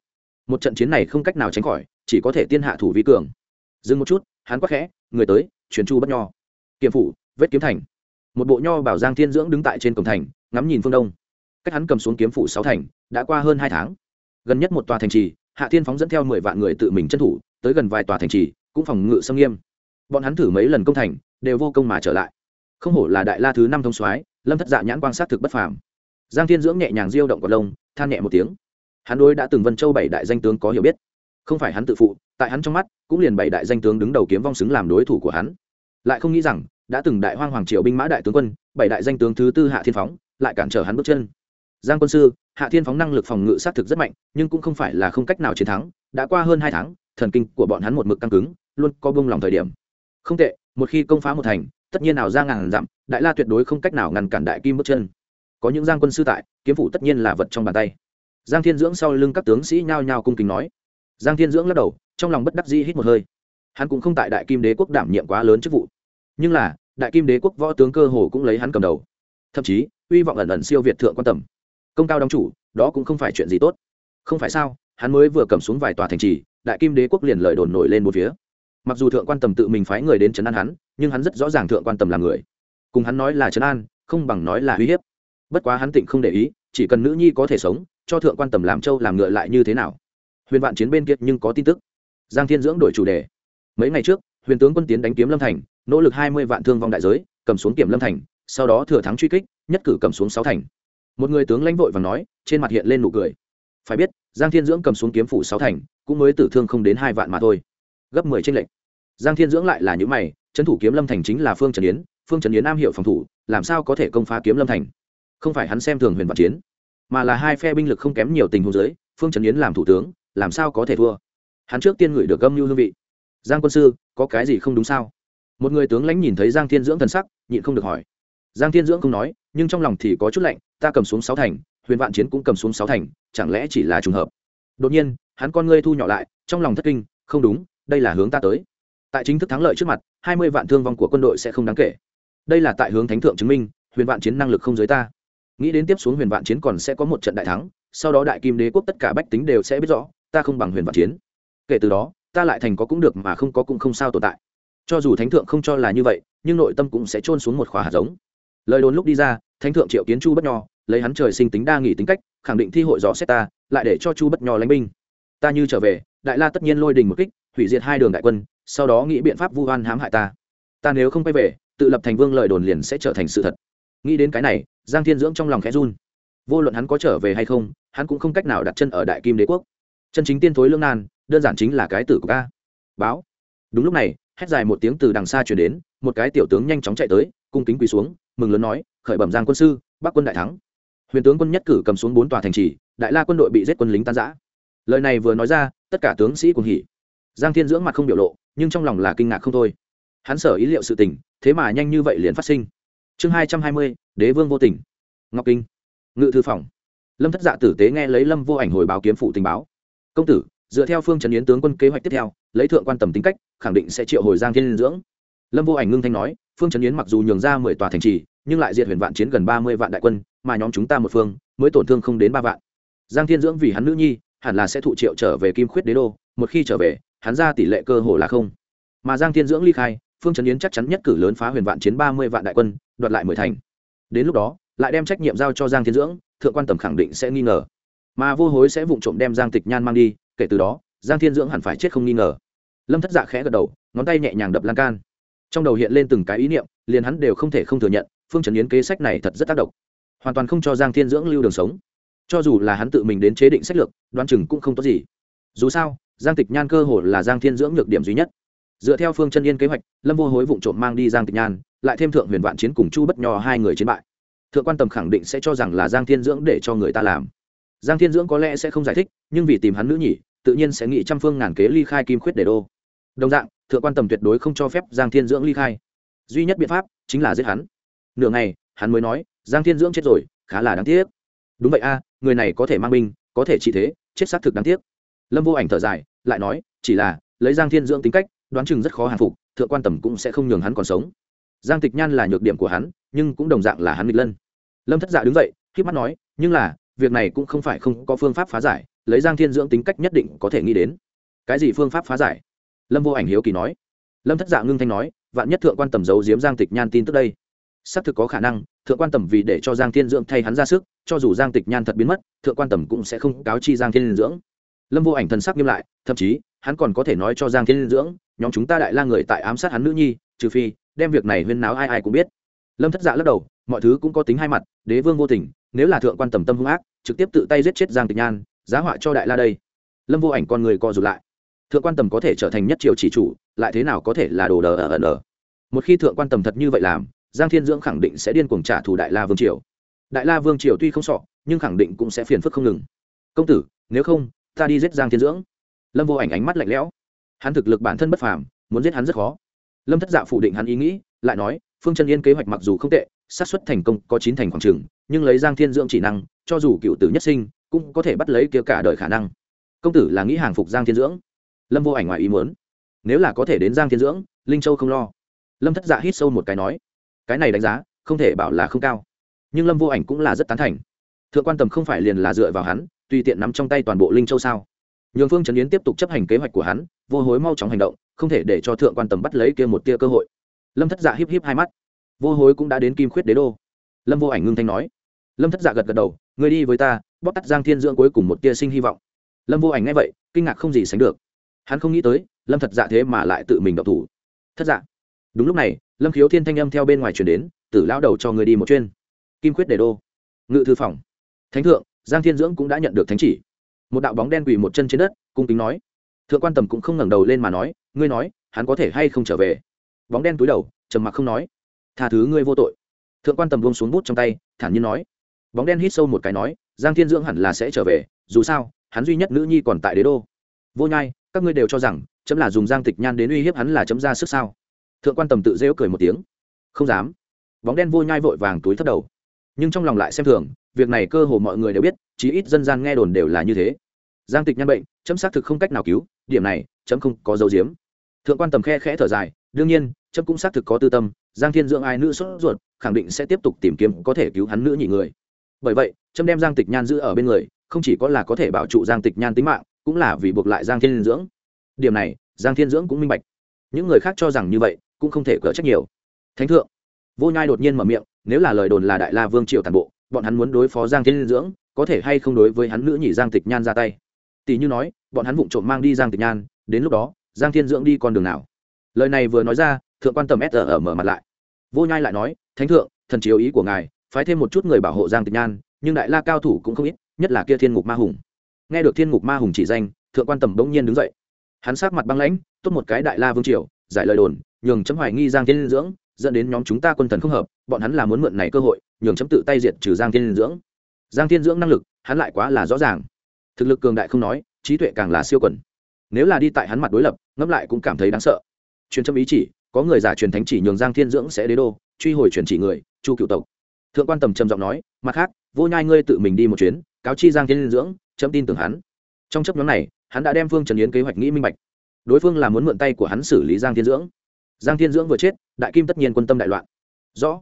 Speaker 1: Một trận chiến này không cách nào tránh khỏi, chỉ có thể tiên hạ thủ vi cường. Dừng một chút, hắn quắc khẽ, người tới truyền chu bất nho. Kiệm phủ, vết kiếm thành. Một bộ nho bảo giang thiên dưỡng đứng tại trên cổng thành, ngắm nhìn phương đông. Cách hắn cầm xuống kiếm phủ sáu thành, đã qua hơn hai tháng. Gần nhất một tòa thành trì, hạ thiên phóng dẫn theo mười vạn người tự mình chân thủ, tới gần vài tòa thành trì, cũng phòng ngự xâm nghiêm bọn hắn thử mấy lần công thành, đều vô công mà trở lại. Không hổ là đại la thứ năm thông soái, lâm thất dạ nhãn quan sát thực bất phàm. Giang thiên dưỡng nhẹ nhàng diêu động cọt lông, than nhẹ một tiếng. Hắn đối đã từng vân châu bảy đại danh tướng có hiểu biết. Không phải hắn tự phụ, tại hắn trong mắt, cũng liền bảy đại danh tướng đứng đầu kiếm vong xứng làm đối thủ của hắn. Lại không nghĩ rằng, đã từng đại hoang hoàng triều binh mã đại tướng quân, bảy đại danh tướng thứ tư hạ thiên phóng, lại cản trở hắn bước chân. Giang quân sư, hạ thiên phóng năng lực phòng ngự sát thực rất mạnh, nhưng cũng không phải là không cách nào chiến thắng, đã qua hơn hai tháng, thần kinh của bọn hắn một mực căng cứng, luôn có bông lòng thời điểm không tệ, một khi công phá một thành, tất nhiên nào ra ngàn dặm, đại la tuyệt đối không cách nào ngăn cản đại kim bước chân. Có những giang quân sư tại, kiếm phủ tất nhiên là vật trong bàn tay. Giang thiên dưỡng sau lưng các tướng sĩ nhao nhao cung kính nói. Giang thiên dưỡng lắc đầu, trong lòng bất đắc dĩ hít một hơi. Hắn cũng không tại đại kim đế quốc đảm nhiệm quá lớn chức vụ. Nhưng là, đại kim đế quốc võ tướng cơ hồ cũng lấy hắn cầm đầu. Thậm chí, uy vọng ẩn ẩn siêu việt thượng quan tầm. Công cao đóng chủ, đó cũng không phải chuyện gì tốt. Không phải sao, hắn mới vừa cầm xuống vài tòa thành trì, đại kim đế quốc liền lời đồn nổi lên một phía mặc dù thượng quan tầm tự mình phái người đến trấn an hắn, nhưng hắn rất rõ ràng thượng quan tầm là người. Cùng hắn nói là trấn an, không bằng nói là uy hiếp. Bất quá hắn tịnh không để ý, chỉ cần nữ nhi có thể sống, cho thượng quan tầm làm trâu làm ngựa lại như thế nào? Huyền vạn chiến bên kia nhưng có tin tức. Giang thiên dưỡng đổi chủ đề. Mấy ngày trước, huyền tướng quân tiến đánh kiếm lâm thành, nỗ lực hai mươi vạn thương vong đại giới, cầm xuống kiểm lâm thành, sau đó thừa thắng truy kích, nhất cử cầm xuống sáu thành. Một người tướng lãnh vội và nói, trên mặt hiện lên nụ cười. Phải biết, giang thiên dưỡng cầm xuống kiếm phủ sáu thành, cũng mới tử thương không đến hai vạn mà thôi gấp mười tranh lệch. Giang thiên dưỡng lại là những mày trấn thủ kiếm lâm thành chính là phương trần yến phương trần yến am hiệu phòng thủ làm sao có thể công phá kiếm lâm thành? Không phải hắn xem thường huyền vạn chiến mà là hai phe binh lực không kém nhiều tình huống dưới, phương trần yến làm thủ tướng làm sao có thể thua? Hắn trước tiên gửi được âm mưu hương vị. Giang quân sư có cái gì không đúng sao? Một người tướng lãnh nhìn thấy giang thiên dưỡng thần sắc nhịn không được hỏi. Giang thiên dưỡng không nói nhưng trong lòng thì có chút lạnh ta cầm xuống sáu thành huyền vạn chiến cũng cầm xuống sáu thành chẳng lẽ chỉ là trùng hợp? Đột nhiên hắn con ngươi thu nhỏ lại trong lòng thất kinh không đúng đây là hướng ta tới. Tại chính thức thắng lợi trước mặt, hai mươi vạn thương vong của quân đội sẽ không đáng kể. Đây là tại hướng thánh thượng chứng minh, huyền vạn chiến năng lực không giới ta. Nghĩ đến tiếp xuống huyền vạn chiến còn sẽ có một trận đại thắng, sau đó đại kim đế quốc tất cả bách tính đều sẽ biết rõ, ta không bằng huyền vạn chiến. Kể từ đó, ta lại thành có cũng được mà không có cũng không sao tồn tại. Cho dù thánh thượng không cho là như vậy, nhưng nội tâm cũng sẽ trôn xuống một khóa hạt giống. Lời đồn lúc đi ra, thánh thượng triệu kiến chu bất nho, lấy hắn trời sinh tính đa nghỉ tính cách, khẳng định thi hội rõ xét ta, lại để cho chu bất nho lãnh binh. Ta như trở về, đại la tất nhiên lôi đình một kích hủy diệt hai đường đại quân, sau đó nghĩ biện pháp vu oan hãm hại ta. Ta nếu không quay về, tự lập thành vương lời đồn liền sẽ trở thành sự thật. Nghĩ đến cái này, giang thiên dưỡng trong lòng khẽ run. Vô luận hắn có trở về hay không, hắn cũng không cách nào đặt chân ở đại kim đế quốc. Chân chính tiên thối lương nan, đơn giản chính là cái tử của ca báo. Đúng lúc này, hét dài một tiếng từ đằng xa chuyển đến, một cái tiểu tướng nhanh chóng chạy tới, cung kính quỳ xuống, mừng lớn nói, khởi bẩm giang quân sư, bắc quân đại thắng. Huyền tướng quân nhất cử cầm xuống bốn tòa thành trì, đại la quân đội bị giết quân lính tan giã lời này vừa nói ra, tất cả tướng sĩ cùng hỉ giang thiên dưỡng mặt không biểu lộ, nhưng trong lòng là kinh ngạc không thôi. Hắn sở ý liệu sự tình, thế mà nhanh như vậy liền phát sinh. Chương hai trăm hai mươi, đế vương vô tình. Ngọc kinh. Ngự thư phòng. Lâm thất dạ tử tế nghe lấy lâm vô ảnh hồi báo kiếm phụ tình báo. Công tử, dựa theo phương trần yến tướng quân kế hoạch tiếp theo, lấy thượng quan tầm tính cách, khẳng định sẽ triệu hồi giang thiên dưỡng. Lâm vô ảnh ngưng thanh nói, phương trần yến mặc dù nhường ra mười tòa thành trì, nhưng lại diệt huyền vạn chiến gần ba mươi vạn đại quân, mà nhóm chúng ta một phương, mới tổn thương không đến ba vạn. Giang thiên dưỡng vì hắn nữ nhi, hẳn là sẽ thụ triệu trở về kim khuyết đế đô, một khi trở về hắn ra tỷ lệ cơ hồ là không. Mà giang thiên dưỡng ly khai, phương trấn yến chắc chắn nhất cử lớn phá huyền vạn chiến ba mươi vạn đại quân, đoạt lại mười thành. Đến lúc đó, lại đem trách nhiệm giao cho giang thiên dưỡng, thượng quan tầm khẳng định sẽ nghi ngờ. Mà vô hối sẽ vụng trộm đem giang tịch nhan mang đi, kể từ đó, giang thiên dưỡng hẳn phải chết không nghi ngờ. Lâm thất dạ khẽ gật đầu, ngón tay nhẹ nhàng đập lan can. Trong đầu hiện lên từng cái ý niệm, liền hắn đều không thể không thừa nhận, phương trần yến kế sách này thật rất tác động. Hoàn toàn không cho giang thiên dưỡng lưu đường sống. Cho dù là hắn tự mình đến chế định sách lược, đoán chừng cũng không tốt gì. Dù sao giang tịch nhan cơ hồ là giang thiên dưỡng nhược điểm duy nhất. Dựa theo phương chân yên kế hoạch, lâm vô hối vụ trộm mang đi giang tịch nhan, lại thêm thượng huyền vạn chiến cùng chu bất nho hai người chiến bại. Thượng quan tầm khẳng định sẽ cho rằng là giang thiên dưỡng để cho người ta làm. Giang thiên dưỡng có lẽ sẽ không giải thích, nhưng vì tìm hắn nữ nhỉ, tự nhiên sẽ nghĩ trăm phương ngàn kế ly khai kim khuyết để đô. Đồng dạng, thượng quan tầm tuyệt đối không cho phép giang thiên dưỡng ly khai. Duy nhất biện pháp chính là giết hắn. Nửa ngày, hắn mới nói, giang thiên dưỡng chết rồi, khá là đáng tiếc. Đúng vậy a, người này có thể mang binh, có thể trị thế, chết xác thực đáng tiếc. Lâm vô ảnh thở dài lại nói, chỉ là, lấy giang thiên dưỡng tính cách, đoán chừng rất khó hàng phục, thượng quan tầm cũng sẽ không nhường hắn còn sống. Giang tịch nhan là nhược điểm của hắn, nhưng cũng đồng dạng là hắn nghịch lân. Lâm thất dạ đứng dậy k mắt nói, nhưng là, việc này cũng không phải không có phương pháp phá giải, lấy giang thiên dưỡng tính cách nhất định có thể nghĩ đến. Cái gì phương pháp phá giải? Lâm vô ảnh hiếu kỳ nói. Lâm thất dạ ngưng thanh nói, vạn nhất thượng quan tầm giấu giếm giang tịch nhan tin tức đây. Xác thực có khả năng, thượng quan tầm vì để cho giang thiên dưỡng thay hắn ra sức, cho dù giang tịch nhan thật biến mất, thượng quan tầm cũng sẽ không cáo chi giang thiên dưỡng lâm vô ảnh thần sắc nghiêm lại, thậm chí, hắn còn có thể nói cho giang thiên dưỡng, nhóm chúng ta đại la người tại ám sát hắn nữ nhi, trừ phi, đem việc này huyên náo ai ai cũng biết. Lâm thất dạ lắc đầu, mọi thứ cũng có tính hai mặt, đế vương vô tình, nếu là thượng quan tầm tâm hung ác, trực tiếp tự tay giết chết giang tịch nhan, giá họa cho đại la đây. Lâm vô ảnh con người co rụt lại. Thượng quan tầm có thể trở thành nhất triều chỉ chủ, lại thế nào có thể là đồ đờ ở ẩn ở một khi thượng quan tầm thật như vậy làm, giang thiên dưỡng khẳng định sẽ điên cuồng trả thù đại la vương triều. Đại la vương triều tuy không sọ, nhưng khẳng định cũng sẽ phiền phức không ngừng. Công tử, nếu không ta đi giết giang thiên dưỡng. Lâm vô ảnh ánh mắt lạnh lẽo. Hắn thực lực bản thân bất phàm, muốn giết hắn rất khó. Lâm thất dạ phủ định hắn ý nghĩ, lại nói, phương chân yên kế hoạch mặc dù không tệ, xác suất thành công có chín thành khoảng trường nhưng lấy giang thiên dưỡng chỉ năng, cho dù cựu tử nhất sinh, cũng có thể bắt lấy kia cả đời khả năng. Công tử là nghĩ hàng phục giang thiên dưỡng. Lâm vô ảnh ngoài ý muốn. Nếu là có thể đến giang thiên dưỡng, linh châu không lo. Lâm thất dạ hít sâu một cái nói, cái này đánh giá, không thể bảo là không cao. Nhưng lâm vô ảnh cũng là rất tán thành. Thượng quan tầm không phải liền là dựa vào hắn tùy tiện nắm trong tay toàn bộ linh châu sao? Nhường phương trấn yến tiếp tục chấp hành kế hoạch của hắn, vô hối mau chóng hành động, không thể để cho thượng quan tầm bắt lấy kia một tia cơ hội. Lâm thất dạ híp híp hai mắt. Vô hối cũng đã đến kim khuyết đế đô. Lâm vô ảnh ngưng thanh nói. Lâm thất dạ gật gật đầu người đi với ta, bóp tắt giang thiên dưỡng cuối cùng một tia sinh hy vọng. Lâm vô ảnh nghe vậy, kinh ngạc không gì sánh được. Hắn không nghĩ tới, lâm thật dạ thế mà lại tự mình độc thủ. Thất dạ. Đúng lúc này, lâm khiếu thiên thanh âm theo bên ngoài chuyển đến, tử lao đầu cho người đi một chuyên kim khuyết đế đô. Ngự thư phòng. Thánh thượng giang thiên dưỡng cũng đã nhận được thánh chỉ. Một đạo bóng đen quỳ một chân trên đất, cung kính nói. Thượng quan tầm cũng không ngẩng đầu lên mà nói, ngươi nói, hắn có thể hay không trở về? Bóng đen túi đầu, trầm mặc không nói. Tha thứ ngươi vô tội. Thượng quan tầm buông xuống bút trong tay, thản nhiên nói. Bóng đen hít sâu một cái nói, giang thiên dưỡng hẳn là sẽ trở về, dù sao, hắn duy nhất nữ nhi còn tại đế đô. Vô nhai, các ngươi đều cho rằng, chấm là dùng giang tịch nhan đến uy hiếp hắn là chấm ra sức sao? Thượng quan tầm tự rêu cười một tiếng. Không dám. Bóng đen vô nhai vội vàng túi thất đầu nhưng trong lòng lại xem thường, việc này cơ hồ mọi người đều biết, chí ít dân gian nghe đồn đều là như thế. Giang tịch nhan bệnh, chấm xác thực không cách nào cứu, điểm này, chấm không có dấu diếm thượng quan tầm khe khẽ thở dài, đương nhiên, chấm cũng xác thực có tư tâm, giang thiên dưỡng ai nữ sốt ruột, khẳng định sẽ tiếp tục tìm kiếm có thể cứu hắn nữ nhị người. Bởi vậy, chấm đem giang tịch nhan giữ ở bên người, không chỉ có là có thể bảo trụ giang tịch nhan tính mạng, cũng là vì buộc lại giang thiên dưỡng. Điểm này, giang thiên dưỡng cũng minh bạch. Những người khác cho rằng như vậy, cũng không thể cỡ trách nhiều. Thánh thượng, vô nhai đột nhiên mở miệng nếu là lời đồn là đại la vương triều toàn bộ, bọn hắn muốn đối phó giang thiên dưỡng, có thể hay không đối với hắn nữ nhị giang tịch nhan ra tay? Tỷ như nói, bọn hắn vụng trộm mang đi giang tịch nhan, đến lúc đó, giang thiên dưỡng đi con đường nào? Lời này vừa nói ra, thượng quan tầm s ở mở mặt lại. Vô nhai lại nói, thánh thượng, thần chiếu ý của ngài, phái thêm một chút người bảo hộ giang tịch nhan, nhưng đại la cao thủ cũng không ít, nhất là kia thiên ngục ma hùng. Nghe được thiên ngục ma hùng chỉ danh, thượng quan tầm bỗng nhiên đứng dậy. Hắn sát mặt băng lãnh, tốt một cái đại la vương triều, giải lời đồn, nhường chấm hoài nghi giang thiên dưỡng dẫn đến nhóm chúng ta quân thần không hợp, bọn hắn là muốn mượn này cơ hội, nhường chấm tự tay diệt trừ giang thiên dưỡng. Giang thiên dưỡng năng lực, hắn lại quá là rõ ràng. Thực lực cường đại không nói, trí tuệ càng là siêu quần. Nếu là đi tại hắn mặt đối lập, ngẫm lại cũng cảm thấy đáng sợ. Truyền chấm ý chỉ, có người giả truyền thánh chỉ nhường giang thiên dưỡng sẽ đế đô, truy hồi truyền chỉ người, chu cựu tộc. Thượng quan tầm trầm giọng nói, mặt khác, vô nhai ngươi tự mình đi một chuyến, cáo chi giang thiên dưỡng, chấm tin tưởng hắn. Trong chấp nhóm này, hắn đã đem phương trần yến kế hoạch nghĩ minh bạch. Đối phương là muốn mượn tay của hắn xử lý giang thiên dưỡng giang thiên dưỡng vừa chết, đại kim tất nhiên quân tâm đại loạn. Rõ.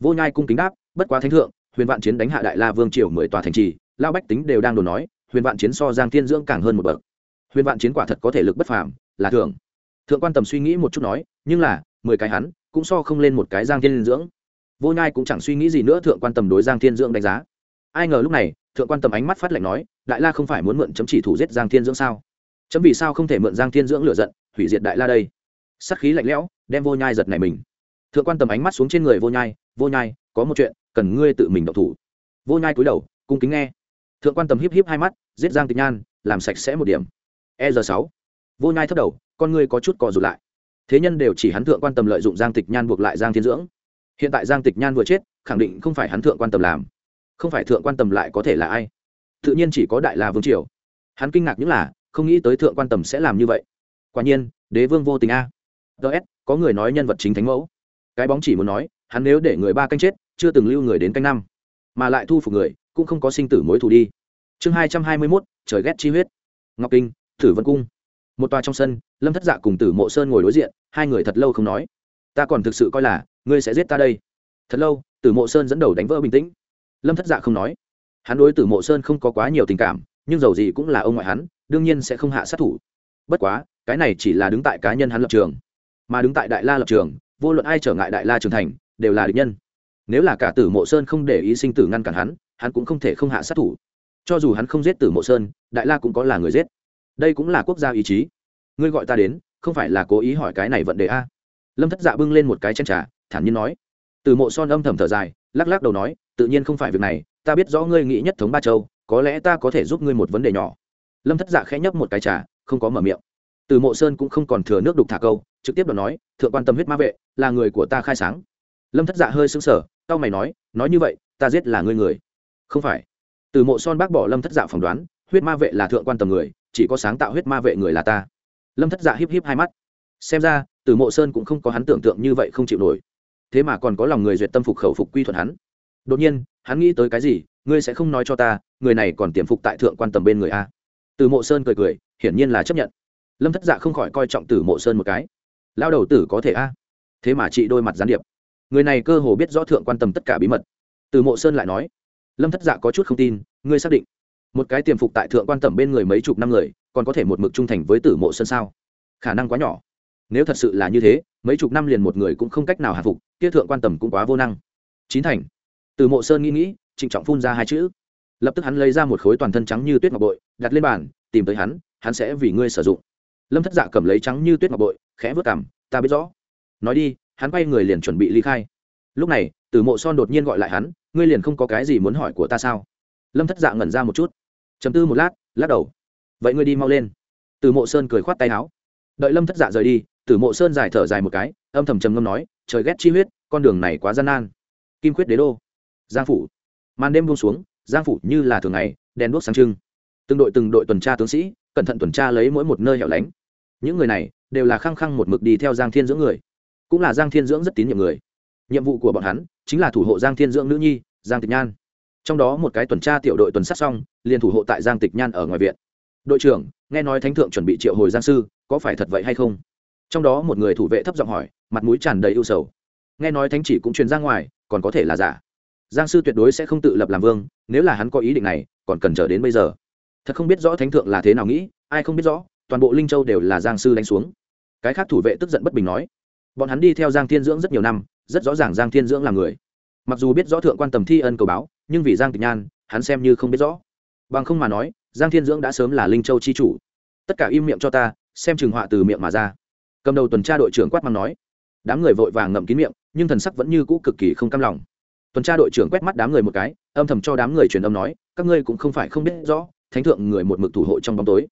Speaker 1: Vô nhai cung kính đáp, bất quá thánh thượng, huyền vạn chiến đánh hạ đại la vương triều mười tòa thành trì, lao bách tính đều đang đồn nói, huyền vạn chiến so giang thiên dưỡng càng hơn một bậc. Huyền vạn chiến quả thật có thể lực bất phàm, là thường thượng quan tầm suy nghĩ một chút nói, nhưng là, mười cái hắn, cũng so không lên một cái giang thiên dưỡng. Vô nhai cũng chẳng suy nghĩ gì nữa, thượng quan tầm đối giang thiên dưỡng đánh giá. Ai ngờ lúc này, thượng quan tầm ánh mắt phát lạnh nói, đại la không phải muốn mượn chấm chỉ thủ giết giang thiên dưỡng sao? Chấm vì sao không thể mượn giang thiên dưỡng lựa giận, hủy diệt đại la đây? Sắc khí lạnh lẽo đem vô nhai giật này mình. Thượng quan tầm ánh mắt xuống trên người vô nhai vô nhai, có một chuyện, cần ngươi tự mình độc thủ. Vô nhai cúi đầu, cung kính nghe. Thượng quan tầm híp híp hai mắt, giết giang tịch nhan, làm sạch sẽ một điểm. E giờ sáu. Vô nhai thấp đầu, con ngươi có chút cò rụt lại. Thế nhân đều chỉ hắn thượng quan tầm lợi dụng giang tịch nhan buộc lại giang thiên dưỡng. Hiện tại giang tịch nhan vừa chết, khẳng định không phải hắn thượng quan tầm làm. Không phải thượng quan tầm lại có thể là ai? Tự nhiên chỉ có đại la vương triều. Hắn kinh ngạc những là, không nghĩ tới thượng quan tầm sẽ làm như vậy. Quả nhiên, đế vương vô tình a. Ts có người nói nhân vật chính thánh mẫu. Cái bóng chỉ muốn nói, hắn nếu để người ba canh chết, chưa từng lưu người đến canh năm, mà lại thu phục người, cũng không có sinh tử mối thù đi. Chương hai trăm hai mươi mốt, trời ghét chi huyết. Ngọc kinh, thử vân cung. Một tòa trong sân, lâm thất dạ cùng tử mộ sơn ngồi đối diện, hai người thật lâu không nói. Ta còn thực sự coi là, ngươi sẽ giết ta đây. Thật lâu, tử mộ sơn dẫn đầu đánh vỡ bình tĩnh. Lâm thất dạ không nói. Hắn đối tử mộ sơn không có quá nhiều tình cảm, nhưng dầu gì cũng là ông ngoại hắn, đương nhiên sẽ không hạ sát thủ. Bất quá, cái này chỉ là đứng tại cá nhân hắn lập trường mà đứng tại đại la lập trường, vô luận ai trở ngại đại la trưởng thành, đều là địch nhân. Nếu là cả tử mộ sơn không để ý sinh tử ngăn cản hắn hắn cũng không thể không hạ sát thủ. Cho dù hắn không giết tử mộ sơn, đại la cũng có là người giết. Đây cũng là quốc gia ý chí. Ngươi gọi ta đến, không phải là cố ý hỏi cái này vận đề a? Lâm thất dạ bưng lên một cái chen trà, thản nhiên nói. Tử mộ son âm thầm thở dài, lắc lắc đầu nói, tự nhiên không phải việc này, ta biết rõ ngươi nghĩ nhất thống ba châu, có lẽ ta có thể giúp ngươi một vấn đề nhỏ. Lâm thất dạ khẽ nhấp một cái trà, không có mở miệng từ mộ sơn cũng không còn thừa nước đục thả câu, trực tiếp đ nói, thượng quan tâm huyết ma vệ, là người của ta khai sáng. Lâm thất dạ hơi sững sờ tao mày nói nói như vậy, ta giết là ngươi người. Không phải. Từ mộ son bác bỏ lâm thất dạ phỏng đoán, huyết ma vệ là thượng quan tâm người, chỉ có sáng tạo huyết ma vệ người là ta. Lâm thất dạ híp híp hai mắt. Xem ra, từ mộ sơn cũng không có hắn tưởng tượng như vậy không chịu nổi. Thế mà còn có lòng người duyệt tâm phục khẩu phục quy thuận hắn. Đột nhiên, hắn nghĩ tới cái gì, ngươi sẽ không nói cho ta, người này còn tiềm phục tại thượng quan tầm bên người a. Từ mộ sơn cười cười, hiển nhiên là chấp nhận lâm thất dạ không khỏi coi trọng tử mộ sơn một cái lao đầu tử có thể a thế mà chị đôi mặt gián điệp người này cơ hồ biết rõ thượng quan tâm tất cả bí mật từ mộ sơn lại nói lâm thất dạ có chút không tin ngươi xác định một cái tiềm phục tại thượng quan tầm bên người mấy chục năm người còn có thể một mực trung thành với tử mộ sơn sao khả năng quá nhỏ nếu thật sự là như thế mấy chục năm liền một người cũng không cách nào hạ phục kia thượng quan tầm cũng quá vô năng chín thành từ mộ sơn nghĩ nghĩ trịnh trọng phun ra hai chữ lập tức hắn lấy ra một khối toàn thân trắng như tuyết ngọc bội đặt lên bàn tìm tới hắn hắn sẽ vì ngươi sử dụng lâm thất dạ cầm lấy trắng như tuyết ngọc bội, khẽ vớt cảm ta biết rõ. Nói đi, hắn quay người liền chuẩn bị ly khai. Lúc này, từ mộ son đột nhiên gọi lại hắn, ngươi liền không có cái gì muốn hỏi của ta sao? Lâm thất dạ ngẩn ra một chút. Chấm tư một lát, lắc đầu. Vậy ngươi đi mau lên. Từ mộ sơn cười khoát tay áo. Đợi lâm thất dạ rời đi, từ mộ sơn dài thở dài một cái, âm thầm trầm ngâm nói, trời ghét chi huyết, con đường này quá gian nan. Kim khuyết đế đô, giang phủ. Màn đêm buông xuống, giang phủ như là thường ngày, đèn đuốc sáng trưng. Từng đội từng đội tuần tra tướng sĩ, cẩn thận tuần tra lấy mỗi một nơi hẻo lánh những người này đều là khăng khăng một mực đi theo giang thiên dưỡng người, cũng là giang thiên dưỡng rất tín nhiệm người. Nhiệm vụ của bọn hắn chính là thủ hộ giang thiên dưỡng nữ nhi, giang tịch nhan. Trong đó một cái tuần tra tiểu đội tuần sát xong, liền thủ hộ tại giang tịch nhan ở ngoài viện. Đội trưởng, nghe nói thánh thượng chuẩn bị triệu hồi giang sư, có phải thật vậy hay không? Trong đó một người thủ vệ thấp giọng hỏi, mặt mũi tràn đầy ưu sầu. Nghe nói thánh chỉ cũng truyền ra ngoài, còn có thể là giả. Giang sư tuyệt đối sẽ không tự lập làm vương, nếu là hắn có ý định này, còn cần chờ đến bây giờ. Thật không biết rõ thánh thượng là thế nào nghĩ, ai không biết rõ toàn bộ linh châu đều là giang sư đánh xuống. Cái khác thủ vệ tức giận bất bình nói, bọn hắn đi theo giang thiên dưỡng rất nhiều năm, rất rõ ràng giang thiên dưỡng là người. Mặc dù biết rõ thượng quan tầm thi ân cầu báo, nhưng vì giang tịch nhan, hắn xem như không biết rõ. Bằng không mà nói, giang thiên dưỡng đã sớm là linh châu c h i chủ. Tất cả im miệng cho ta, xem trường họa từ miệng mà ra. Cầm đầu tuần tra đội trưởng quát mắng nói. Đám người vội vàng ngậm kín miệng, nhưng thần sắc vẫn như cũ cực kỳ không cam lòng. Tuần tra đội trưởng quét mắt đám người một cái, âm thầm cho đám người truyền âm nói, các ngươi cũng không phải không biết rõ, thánh thượng người một mực thủ hộ trong bóng tối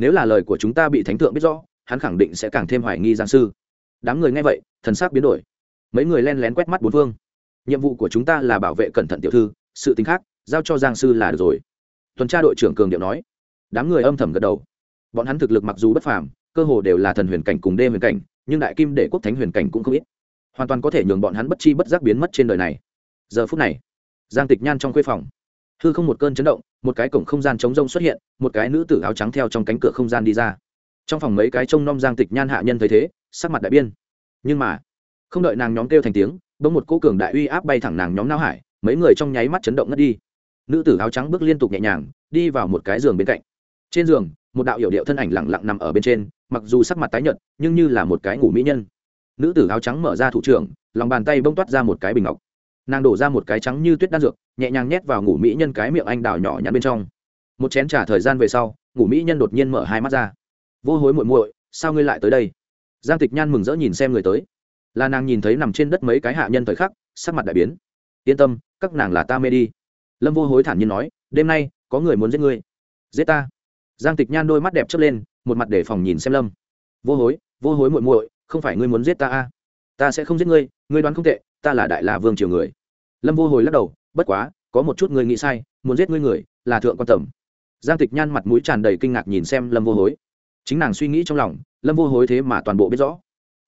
Speaker 1: nếu là lời của chúng ta bị thánh thượng biết rõ, hắn khẳng định sẽ càng thêm hoài nghi giang sư. Đám người nghe vậy, thần sắc biến đổi. Mấy người len lén quét mắt bốn phương. Nhiệm vụ của chúng ta là bảo vệ cẩn thận tiểu thư, sự tính khác, giao cho giang sư là được rồi. Tuần tra đội trưởng cường điệu nói. Đám người âm thầm gật đầu. Bọn hắn thực lực mặc dù bất phàm, cơ hồ đều là thần huyền cảnh cùng đê huyền cảnh, nhưng đại kim để quốc thánh huyền cảnh cũng không ít. Hoàn toàn có thể nhường bọn hắn bất chi bất giác biến mất trên đời này. Giờ phút này, giang tịch nhan trong khuê phòng hư không một cơn chấn động, một cái cổng không gian chống rông xuất hiện, một cái nữ tử áo trắng theo trong cánh cửa không gian đi ra. Trong phòng mấy cái trông nom giang tịch nhan hạ nhân thấy thế, sắc mặt đại biên nhưng mà, không đợi nàng nhóm kêu thành tiếng, bỗng một cô cường đại uy áp bay thẳng nàng nhóm não hải, mấy người trong nháy mắt chấn động ngất đi. Nữ tử áo trắng bước liên tục nhẹ nhàng, đi vào một cái giường bên cạnh. Trên giường, một đạo hiểu điệu thân ảnh lẳng lặng nằm ở bên trên, mặc dù sắc mặt tái nhợt, nhưng như là một cái ngủ mỹ nhân. Nữ tử áo trắng mở ra thủ trưởng, lòng bàn tay bông toát ra một cái bình ngọc nàng đổ ra một cái trắng như tuyết đan dược, nhẹ nhàng nhét vào ngủ mỹ nhân cái miệng anh đào nhỏ nhắn bên trong. Một chén t r à thời gian về sau, ngủ mỹ nhân đột nhiên mở hai mắt ra. Vô hối muội muội, sao ngươi lại tới đây? Giang tịch nhan mừng rỡ nhìn xem người tới. Là nàng nhìn thấy nằm trên đất mấy cái hạ nhân thời khắc, sắc mặt đại biến. Yên tâm, các nàng là ta mê đi. Lâm vô hối thản nhiên nói, đêm nay, có người muốn giết ngươi. Giết ta. Giang tịch nhan đôi mắt đẹp chớp lên, một mặt để phòng nhìn xem lâm. Vô hối vô hối muội muội, không phải ngươi muốn giết ta a? À? ta sẽ không giết ngươi ngươi đoán không tệ, ta là đại la vương triều người lâm vô hồi lắc đầu, bất quá, có một chút người nghĩ sai, muốn giết ngươi người là thượng quan tầm giang tịch nhan mặt mũi tràn đầy kinh ngạc nhìn xem lâm vô hối chính nàng suy nghĩ trong lòng, lâm vô hối thế mà toàn bộ biết rõ.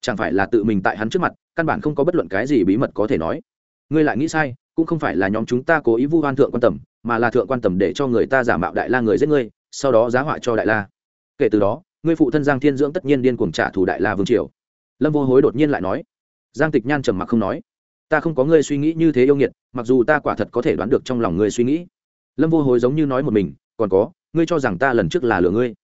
Speaker 1: Chẳng phải là tự mình tại hắn trước mặt, căn bản không có bất luận cái gì bí mật có thể nói. Ngươi lại nghĩ sai, cũng không phải là nhóm chúng ta cố ý vu hoan thượng quan tầm mà là thượng quan tầm để cho người ta giả mạo đại la người giết ngươi, sau đó giá họa cho đại la. Kể từ đó, ngươi phụ thân giang thiên dưỡng tất nhiên điên cuồng trả thù đại la vương triều. Lâm vô hối đột nhiên lại nói. Giang tịch nhan trầm mặc không nói ta không có ngươi suy nghĩ như thế yêu nghiệt, mặc dù ta quả thật có thể đoán được trong lòng ngươi suy nghĩ. Lâm vô hối giống như nói một mình, còn có, ngươi cho rằng ta lần trước là lừa ngươi.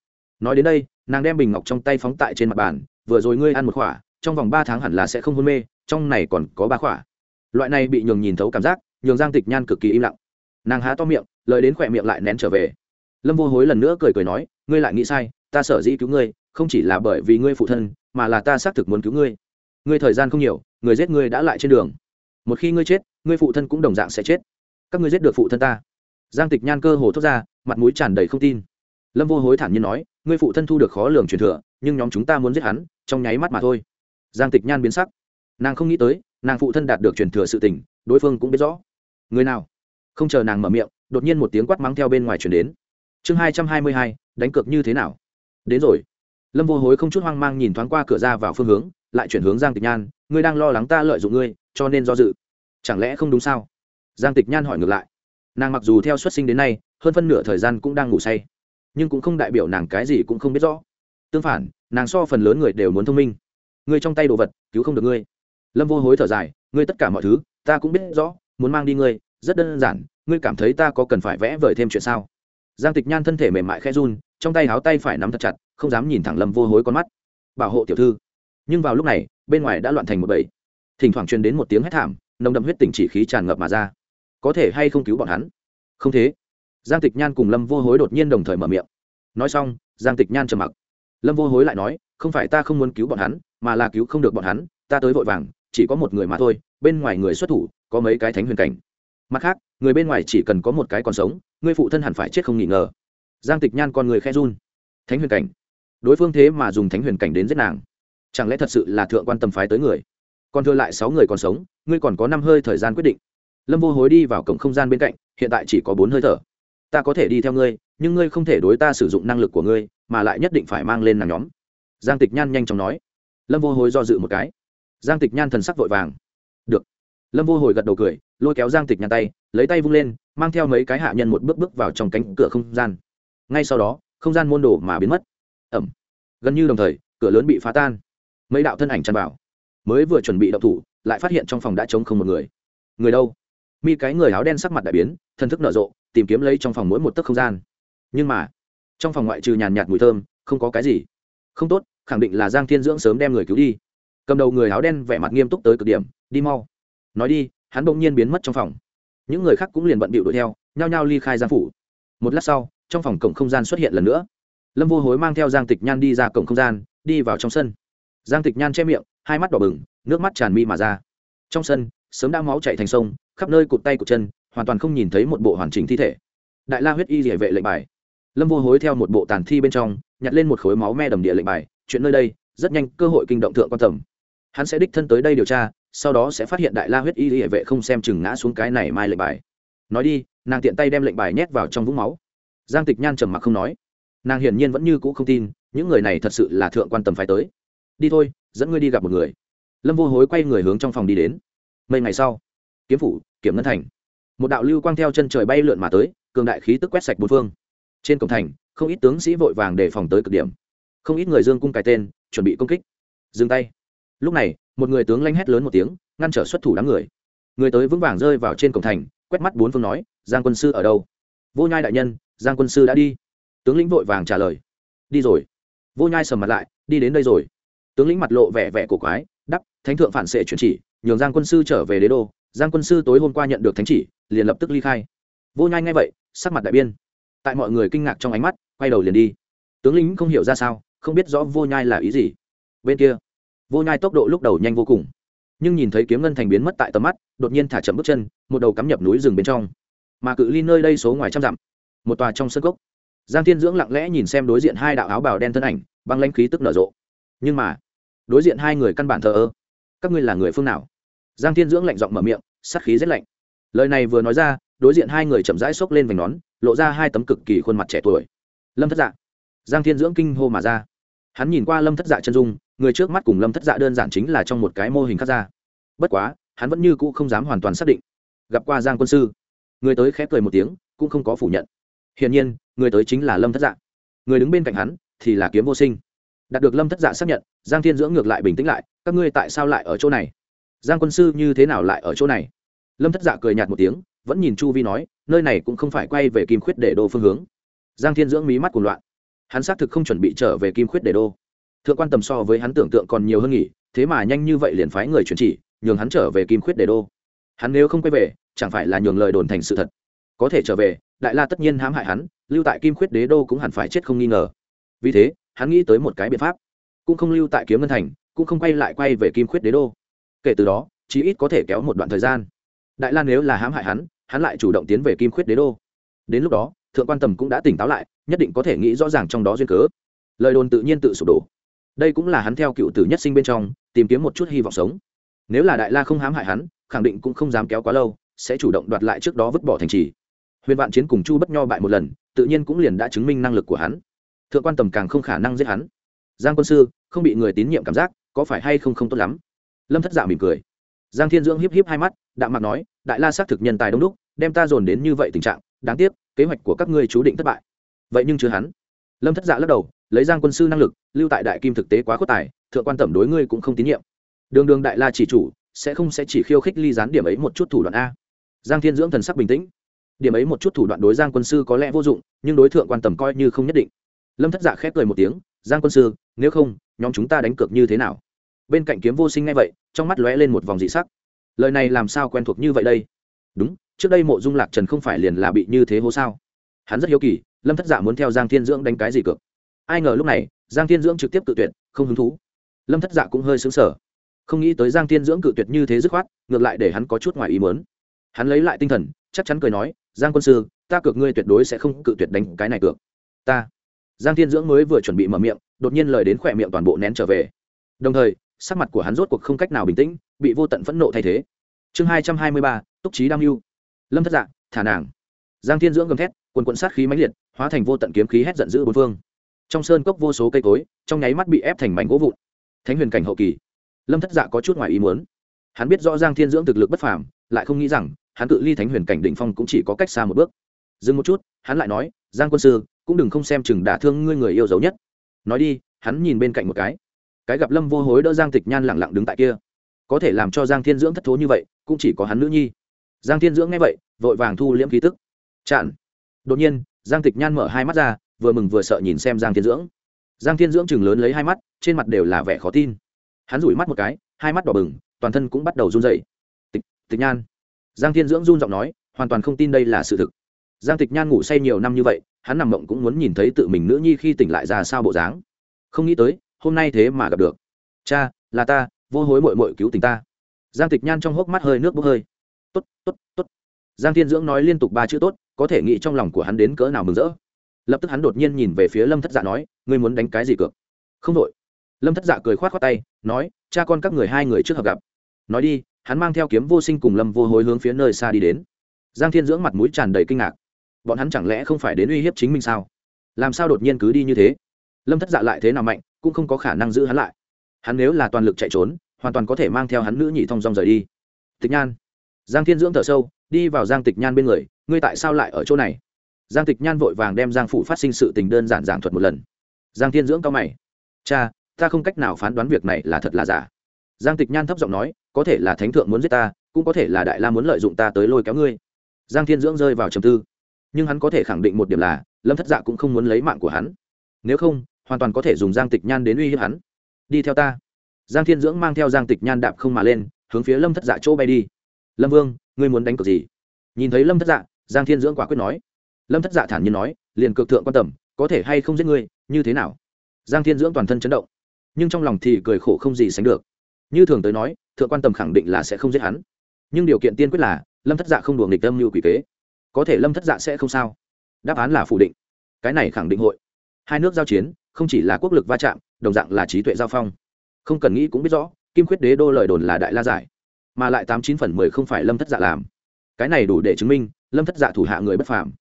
Speaker 1: Nói đến đây, nàng đem bình ngọc trong tay phóng tại trên mặt bàn, vừa rồi ngươi ăn một khỏa, trong vòng ba tháng hẳn là sẽ không hôn mê, trong này còn có ba khỏa. Loại này bị nhường nhìn thấu cảm giác, nhường giang tịch nhan cực kỳ im lặng. Nàng há to miệng, lời đến khỏe miệng lại nén trở về. Lâm vô hối lần nữa cười cười nói, ngươi lại nghĩ sai, ta sở dĩ cứu ngươi, không chỉ là bởi vì ngươi phụ thân, mà là ta xác thực muốn cứu ngươi. Ngươi thời gian không nhiều, người giết ngươi đã lại trên đường một khi ngươi chết, ngươi phụ thân cũng đồng dạng sẽ chết. Các ngươi giết được phụ thân ta. Giang tịch nhan cơ hồ thốt ra, mặt mũi tràn đầy không tin. Lâm vô hối thản nhiên nói, ngươi phụ thân thu được khó lường truyền thừa, nhưng nhóm chúng ta muốn giết hắn, trong nháy mắt mà thôi. Giang tịch nhan biến sắc. Nàng không nghĩ tới, nàng phụ thân đạt được truyền thừa sự tình, đối phương cũng biết rõ. Người nào? Không chờ nàng mở miệng, đột nhiên một tiếng quát mắng theo bên ngoài chuyển đến. Chương hai trăm hai mươi hai, đánh cược như thế nào? Đến rồi. Lâm vô hối không chút hoang mang nhìn thoáng qua cửa ra vào phương hướng, lại chuyển hướng giang tịch nhan, ngươi đang lo lắng ta lợi dụng ngươi cho nên do dự. Chẳng lẽ không đúng sao? Giang tịch nhan hỏi ngược lại. Nàng mặc dù theo xuất sinh đến nay, hơn phân nửa thời gian cũng đang ngủ say, nhưng cũng không đại biểu nàng cái gì cũng không biết rõ. Tương phản, nàng so phần lớn người đều muốn thông minh. Ngươi trong tay đồ vật, cứu không được ngươi. Lâm vô hối thở dài, ngươi tất cả mọi thứ, ta cũng biết rõ, muốn mang đi ngươi, rất đơn giản, ngươi cảm thấy ta có cần phải vẽ vời thêm chuyện sao? Giang tịch nhan thân thể mềm mại khẽ run, trong tay háo tay phải nắm thật chặt, không dám nhìn thẳng lâm vô hối con mắt. Bảo hộ tiểu thư. Nhưng vào lúc này, bên ngoài đã loạn thành một bầy thỉnh thoảng truyền đến một tiếng hét thảm, nồng đậm huyết tình chỉ khí tràn ngập mà ra. Có thể hay không cứu bọn hắn? Không thế. Giang tịch nhan cùng lâm vô hối đột nhiên đồng thời mở miệng. Nói xong, giang tịch nhan trầm mặc. Lâm vô hối lại nói, không phải ta không muốn cứu bọn hắn, mà là cứu không được bọn hắn, ta tới vội vàng, chỉ có một người mà thôi, bên ngoài người xuất thủ, có mấy cái thánh huyền cảnh. Mặt khác, người bên ngoài chỉ cần có một cái còn sống ngươi phụ thân hẳn phải chết không nghi ngờ. Giang tịch nhan con người khe run. Thánh huyền cảnh? Đối phương thế mà dùng thánh huyền cảnh đến giết nàng? Chẳng lẽ thật sự là thượng quan tâm phái tới người? Còn thừa lại sáu người còn sống, ngươi còn có năm hơi thời gian quyết định. Lâm vô hối đi vào cổng không gian bên cạnh, hiện tại chỉ có bốn hơi thở. Ta có thể đi theo ngươi, nhưng ngươi không thể đối ta sử dụng năng lực của ngươi, mà lại nhất định phải mang lên nàng nhóm. Giang tịch nhan nhanh chóng nói. Lâm vô hối do dự một cái. Giang tịch nhan thần sắc vội vàng. Được. Lâm vô hồi gật đầu cười, lôi kéo giang tịch nhan tay, lấy tay vung lên, mang theo mấy cái hạ nhân một bước bước vào trong cánh cửa không gian. Ngay sau đó, không gian môn đồ mà biến mất. Ẩm. Gần như đồng thời, cửa lớn bị phá tan. Mấy đạo thân ảnh tràn vào mới vừa chuẩn bị động thủ, lại phát hiện trong phòng đã trống không một người. Người đâu? Mi cái người áo đen sắc mặt đại biến, thần thức nở rộ, tìm kiếm lấy trong phòng mỗi một tấc không gian. Nhưng mà, trong phòng ngoại trừ nhàn nhạt mùi thơm, không có cái gì. Không tốt, khẳng định là giang thiên dưỡng sớm đem người cứu đi. Cầm đầu người áo đen vẻ mặt nghiêm túc tới cực điểm, đi mau. Nói đi, hắn bỗng nhiên biến mất trong phòng. Những người khác cũng liền bận bịu đuổi theo, nhao nhao ly khai giang phủ. Một lát sau, trong phòng cổng không gian xuất hiện lần nữa. Lâm vô hối mang theo giang tịch nhan đi ra cổng không gian, đi vào trong sân. Giang tịch nhan che miệng hai mắt đỏ bừng, nước mắt tràn mi mà ra. Trong sân, sớm đã máu chạy thành sông, khắp nơi cụt tay cụt chân, hoàn toàn không nhìn thấy một bộ hoàn chỉnh thi thể. Đại la huyết y địa vệ lệnh bài. Lâm vô hối theo một bộ tàn thi bên trong, nhặt lên một khối máu me đầm địa lệnh bài, chuyện nơi đây, rất nhanh, cơ hội kinh động thượng quan tầm. Hắn sẽ đích thân tới đây điều tra, sau đó sẽ phát hiện đại la huyết y địa vệ không xem chừng ngã xuống cái này mai lệnh bài. Nói đi, nàng tiện tay đem lệnh bài nhét vào trong vũng máu. Giang tịch nhan trầm mặc không nói. Nàng hiển nhiên vẫn như cũ không tin, những người này thật sự là thượng quan tầm phải tới. Đi thôi dẫn ngươi đi gặp một người. Lâm vô hối quay người hướng trong phòng đi đến. Mấy ngày sau, kiếm phủ, kiểm ngân thành. Một đạo lưu quang theo chân trời bay lượn mà tới, cường đại khí tức quét sạch bốn phương. Trên cổng thành, không ít tướng sĩ vội vàng để phòng tới cực điểm. Không ít người dương cung cài tên, chuẩn bị công kích. Dừng tay. Lúc này, một người tướng lanh hét lớn một tiếng, ngăn trở xuất thủ đám người. Người tới vững vàng rơi vào trên cổng thành, quét mắt bốn phương nói, giang quân sư ở đâu? Vô nhai đại nhân, giang quân sư đã đi. Tướng lĩnh vội vàng trả lời, đi rồi. Vô nhai sầm mặt lại, đi đến đây rồi tướng lĩnh mặt lộ vẻ vẻ cổ quái đắp thánh thượng phản xệ chuyển chỉ, nhường giang quân sư trở về đế đô. Giang quân sư tối hôm qua nhận được thánh chỉ, liền lập tức ly khai. Vô nhai ngay vậy, sắc mặt đại biên tại mọi người kinh ngạc trong ánh mắt, quay đầu liền đi. Tướng lĩnh không hiểu ra sao, không biết rõ vô nhai là ý gì. Bên kia, vô nhai tốc độ lúc đầu nhanh vô cùng, nhưng nhìn thấy kiếm ngân thành biến mất tại tầm mắt, đột nhiên thả chậm bước chân, một đầu cắm nhập núi rừng bên trong. Mà cự ly nơi đây số ngoài trăm dặm, một tòa trong sân cốc. Giang thiên dưỡng lặng lẽ nhìn xem đối diện hai đạo áo bào đen thân ảnh, băng lãnh khí tức nở rộ. Nhưng mà đối diện hai người căn bản thờ ơ. Các ngươi là người phương nào? Giang thiên dưỡng lạnh giọng mở miệng, sát khí rất lạnh. Lời này vừa nói ra, đối diện hai người chậm rãi xốc lên vành nón, lộ ra hai tấm cực kỳ khuôn mặt trẻ tuổi. Lâm thất dạ. Giang thiên dưỡng kinh hô mà ra. Hắn nhìn qua lâm thất dạ chân dung, người trước mắt cùng lâm thất dạ đơn giản chính là trong một cái mô hình khác ra. Bất quá, hắn vẫn như cũ không dám hoàn toàn xác định. Gặp qua giang quân sư. Người tới khép cười một tiếng, cũng không có phủ nhận. Hiển nhiên, người tới chính là lâm thất dạ. Người đứng bên cạnh hắn thì là kiếm vô sinh đạt được lâm thất dạ xác nhận, giang thiên dưỡng ngược lại bình tĩnh lại, các ngươi tại sao lại ở chỗ này? Giang quân sư như thế nào lại ở chỗ này? Lâm thất dạ cười nhạt một tiếng, vẫn nhìn chu vi nói, nơi này cũng không phải quay về kim khuyết để đô phương hướng. Giang thiên dưỡng mí mắt cùng loạn. Hắn xác thực không chuẩn bị trở về kim khuyết để đô. Thượng quan tầm so với hắn tưởng tượng còn nhiều hơn nghỉ, thế mà nhanh như vậy liền phái người chuyển chỉ, nhường hắn trở về kim khuyết để đô. Hắn nếu không quay về, chẳng phải là nhường lời đồn thành sự thật. Có thể trở về, đại la tất nhiên hãm hại hắn, lưu tại kim khuyết đế đô cũng hẳn phải chết không nghi ngờ. Vì thế hắn nghĩ tới một cái biện pháp, cũng không lưu tại kiếm ngân thành, cũng không quay lại quay về kim khuyết đế đô. Kể từ đó, chí ít có thể kéo một đoạn thời gian. Đại lan nếu là hãm hại hắn hắn lại chủ động tiến về kim khuyết đế đô. Đến lúc đó, thượng quan tầm cũng đã tỉnh táo lại, nhất định có thể nghĩ rõ ràng trong đó duyên cớ. Lời đồn tự nhiên tự sụp đổ. Đây cũng là hắn theo cựu tử nhất sinh bên trong, tìm kiếm một chút hy vọng sống. Nếu là đại la không hãm hại hắn, khẳng định cũng không dám kéo quá lâu, sẽ chủ động đoạt lại trước đó vứt bỏ thành trì. Huyền vạn chiến cùng chu bất nho bại một lần, tự nhiên cũng liền đã chứng minh năng lực của hắn thượng quan tầm càng không khả năng giết hắn. Giang quân sư, không bị người tín nhiệm cảm giác, có phải hay không không tốt lắm? Lâm thất dạ mỉm cười. Giang thiên dưỡng hiếp hiếp hai mắt, đạm mặt nói, đại la xác thực nhân tài đông đúc, đem ta dồn đến như vậy tình trạng, đáng tiếc, kế hoạch của các ngươi chú định thất bại. Vậy nhưng chưa hắn. Lâm thất dạ lắc đầu, lấy giang quân sư năng lực, lưu tại đại kim thực tế quá khuất tài, thượng quan tẩm đối ngươi cũng không tín nhiệm. Đường đường đại la chỉ chủ, sẽ không sẽ chỉ khiêu khích ly gián điểm ấy một chút thủ đoạn a. Giang thiên dưỡng thần sắc bình tĩnh. Điểm ấy một chút thủ đoạn đối giang quân sư có lẽ vô dụng, nhưng đối tượng quan tầm coi như không nhất định lâm thất dạ khép cười một tiếng, giang quân sư, nếu không, nhóm chúng ta đánh cược như thế nào? Bên cạnh kiếm vô sinh ngay vậy, trong mắt lóe lên một vòng dị sắc. Lời này làm sao quen thuộc như vậy đây? Đúng, trước đây mộ dung lạc trần không phải liền là bị như thế hố sao? Hắn rất hiếu kỳ, lâm thất dạ muốn theo giang thiên dưỡng đánh cái gì cược? Ai ngờ lúc này, giang thiên dưỡng trực tiếp cự tuyệt, không hứng thú. Lâm thất dạ cũng hơi xứng sở không nghĩ tới giang thiên dưỡng cự tuyệt như thế dứt khoát, ngược lại để hắn có chút ngoài ý mớn hắn lấy lại tinh thần, chắc chắn cười nói, giang quân sư, ta cược ngươi tuyệt đối sẽ không cự tuyệt đánh cái này cược. Ta giang thiên dưỡng mới vừa chuẩn bị mở miệng, đột nhiên lời đến khỏe miệng toàn bộ nén trở về. Đồng thời, sắc mặt của hắn rốt cuộc không cách nào bình tĩnh, bị vô tận phẫn nộ thay thế. Chương hai trăm hai mươi ba, túc trí đam mưu. Lâm thất dạ thả nàng. Giang thiên dưỡng gầm thét quần quận sát khí mãnh liệt, hóa thành vô tận kiếm khí hét giận dữ bốn phương. Trong sơn cốc vô số cây cối, trong nháy mắt bị ép thành mảnh gỗ vụn. Thánh huyền cảnh hậu kỳ. Lâm thất dạ có chút ngoài ý muốn. Hắn biết rõ giang thiên dưỡng thực lực bất phàm, lại không nghĩ rằng, hắn cự ly thánh huyền cảnh định phong cũng chỉ có cách xa một bước. Dừng một chút, hắn lại nói, giang quân sư cũng đừng không xem chừng đả thương ngươi người yêu dấu nhất. Nói đi, hắn nhìn bên cạnh một cái. Cái gặp lâm vô hối đỡ giang tịch nhan lẳng lặng đứng tại kia. Có thể làm cho giang thiên dưỡng thất thố như vậy, cũng chỉ có hắn nữ nhi. Giang thiên dưỡng nghe vậy, vội vàng thu liễm khí tức. Chặn. Đột nhiên, giang tịch nhan mở hai mắt ra, vừa mừng vừa sợ nhìn xem giang thiên dưỡng. Giang thiên dưỡng chừng lớn lấy hai mắt, trên mặt đều là vẻ khó tin. Hắn rủi mắt một cái, hai mắt đỏ bừng, toàn thân cũng bắt đầu run dậy tịch tịch nhan. Giang thiên dưỡng run giọng nói, hoàn toàn không tin đây là sự thực. Giang tịch nhan ngủ say nhiều năm như vậy hắn nằm mộng cũng muốn nhìn thấy tự mình nữ nhi khi tỉnh lại ra sao bộ dáng. Không nghĩ tới, hôm nay thế mà gặp được. Cha, là ta, vô hối mội mội cứu tình ta. Giang tịch nhan trong hốc mắt hơi nước bốc hơi. Tốt tốt tốt. Giang thiên dưỡng nói liên tục ba chữ tốt, có thể nghĩ trong lòng của hắn đến cỡ nào mừng rỡ. Lập tức hắn đột nhiên nhìn về phía lâm thất dạ nói, ngươi muốn đánh cái gì cược? Không đội. Lâm thất dạ cười k h o á t khoác tay, nói, cha con các người hai người trước hợp gặp. Nói đi, hắn mang theo kiếm vô sinh cùng lâm vô hối hướng phía nơi xa đi đến. Giang thiên dưỡng mặt mũi tràn đầy kinh ngạc bọn hắn chẳng lẽ không phải đến uy hiếp chính mình sao? Làm sao đột nhiên cứ đi như thế? Lâm thất dạ lại thế nào mạnh, cũng không có khả năng giữ hắn lại. Hắn nếu là toàn lực chạy trốn, hoàn toàn có thể mang theo hắn nữ nhị thong dong rời đi. Tịch nhan, giang thiên dưỡng thở sâu, đi vào giang tịch nhan bên người, ngươi tại sao lại ở chỗ này? Giang tịch nhan vội vàng đem giang phủ phát sinh sự tình đơn giản giảng thuật một lần. Giang thiên dưỡng cao mày, cha, ta không cách nào phán đoán việc này là thật là giả. Giang tịch nhan thấp giọng nói, có thể là thánh thượng muốn giết ta, cũng có thể là đại la muốn lợi dụng ta tới lôi kéo ngươi. Giang thiên dưỡng rơi vào trầm tư nhưng hắn có thể khẳng định một điểm là, lâm thất dạ cũng không muốn lấy mạng của hắn. Nếu không, hoàn toàn có thể dùng giang tịch nhan đến uy hiếp hắn. Đi theo ta. Giang thiên dưỡng mang theo giang tịch nhan đạp không mà lên, hướng phía lâm thất dạ chỗ bay đi. Lâm vương, ngươi muốn đánh cược gì? Nhìn thấy lâm thất dạ giang thiên dưỡng quả quyết nói. Lâm thất dạ thản nhiên nói, liền cực thượng quan tâm có thể hay không giết ngươi, như thế nào? Giang thiên dưỡng toàn thân chấn động, nhưng trong lòng thì cười khổ không gì sánh được. Như thường tới nói, thượng quan tâm khẳng định là sẽ không giết hắn. Nhưng điều kiện tiên quyết là, lâm thất dạ không đùa nghịch tâm như quỷ kế có thể lâm thất dạ sẽ không sao. Đáp án là phủ định. Cái này khẳng định hội. Hai nước giao chiến, không chỉ là quốc lực va chạm, đồng dạng là trí tuệ giao phong. Không cần nghĩ cũng biết rõ, kim khuyết đế đô lời đồn là đại la giải, mà lại tám chín phần mười không phải lâm thất dạ làm. Cái này đủ để chứng minh, lâm thất dạ thủ hạ người bất phàm.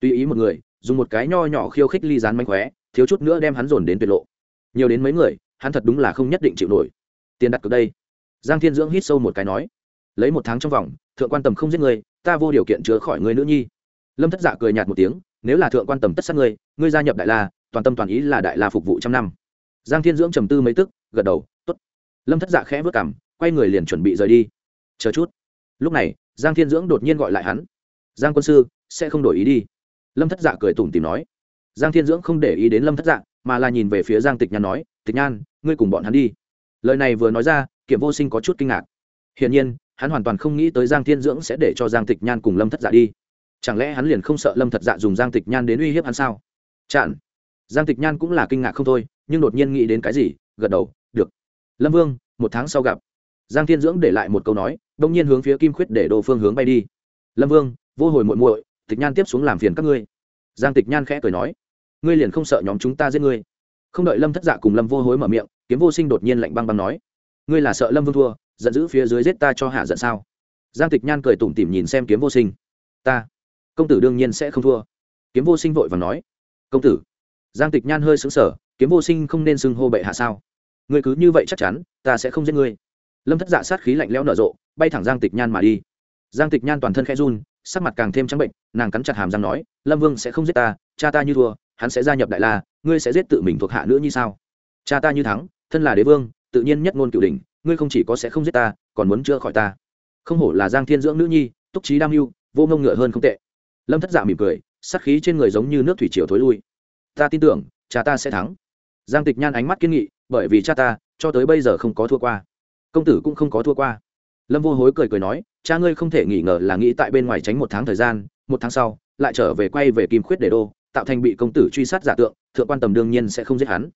Speaker 1: Tùy ý một người, dùng một cái nho nhỏ khiêu khích ly dán mánh khóe, thiếu chút nữa đem hắn dồn đến tuyệt lộ. Nhiều đến mấy người, hắn thật đúng là không nhất định chịu nổi. Tiền đặt cược đây. Giang thiên dưỡng hít sâu một cái nói, lấy một tháng trong vòng, thượng quan tầm không giết người ta vô điều kiện chứa khỏi ngươi nữ nhi. Lâm thất dạ cười nhạt một tiếng, nếu là thượng quan tầm tất sát ngươi ngươi gia nhập đại la, toàn tâm toàn ý là đại la phục vụ trăm năm. Giang thiên dưỡng trầm tư mấy tức, gật đầu t ố t lâm thất dạ khẽ vớt cảm quay người liền chuẩn bị rời đi. Chờ chút. Lúc này, giang thiên dưỡng đột nhiên gọi lại hắn. Giang quân sư, sẽ không đổi ý đi. Lâm thất dạ cười tủm tìm nói. Giang thiên dưỡng không để ý đến lâm thất dạ mà là nhìn về phía giang tịch nhan nói, tịch nhan, ngươi cùng bọn hắn đi. Lời này vừa nói ra, kiểm vô sinh có chút kinh ngạc. Hiển nhiên hắn hoàn toàn không nghĩ tới giang thiên dưỡng sẽ để cho giang tịch nhan cùng lâm thất dạ đi. Chẳng lẽ hắn liền không sợ lâm thật dạ dùng giang tịch nhan đến uy hiếp hắn sao? Chặn. Giang tịch nhan cũng là kinh ngạc không thôi, nhưng đột nhiên nghĩ đến cái gì, gật đầu, được. Lâm vương, một tháng sau gặp. Giang thiên dưỡng để lại một câu nói, đông nhiên hướng phía kim khuyết để đồ phương hướng bay đi. Lâm vương, vô hồi muội muội, tịch nhan tiếp xuống làm phiền các ngươi. Giang tịch nhan khẽ cười nói, ngươi liền không sợ nhóm chúng ta giết ngươi? Không đợi lâm thất dạ cùng lâm vô hối mở miệng, kiếm vô sinh đột nhiên lạnh băng băng nói, ngươi là sợ lâm vương thua giận dữ phía dưới giết ta cho hạ giận sao? Giang tịch nhan cười tủm tỉm nhìn xem kiếm vô sinh. Ta, công tử đương nhiên sẽ không thua. Kiếm vô sinh vội và nói. Công tử, giang tịch nhan hơi xứng sở kiếm vô sinh không nên xưng hô bệ hạ sao? Người cứ như vậy chắc chắn, ta sẽ không giết ngươi. Lâm thất dạ sát khí lạnh lẽo nở rộ, bay thẳng giang tịch nhan mà đi. Giang tịch nhan toàn thân khẽ run, sắc mặt càng thêm trắng bệnh, nàng cắn chặt hàm răng nói, lâm vương sẽ không giết ta, cha ta như thua, hắn sẽ gia nhập đại la, ngươi sẽ giết tự mình thuộc hạ nữa như sao? Cha ta như thắng, thân là đế vương, tự nhiên nhất ngôn cựu đình ngươi không chỉ có sẽ không giết ta, còn muốn chữa khỏi ta. Không hổ là giang thiên dưỡng nữ nhi, túc trí đam mưu, vô ngông ngựa hơn không tệ. Lâm thất dạ mỉm cười sắc khí trên người giống như nước thủy triều thối lui. Ta tin tưởng, cha ta sẽ thắng. Giang tịch nhan ánh mắt kiên nghị, bởi vì cha ta, cho tới bây giờ không có thua qua. Công tử cũng không có thua qua. Lâm vô hối cười cười nói, cha ngươi không thể nghi ngờ là nghĩ tại bên ngoài tránh một tháng thời gian, một tháng sau, lại trở về quay về kim khuyết để đô, tạo thành bị công tử truy sát giả tượng, thượng quan tầm đương nhiên sẽ không giết hắn.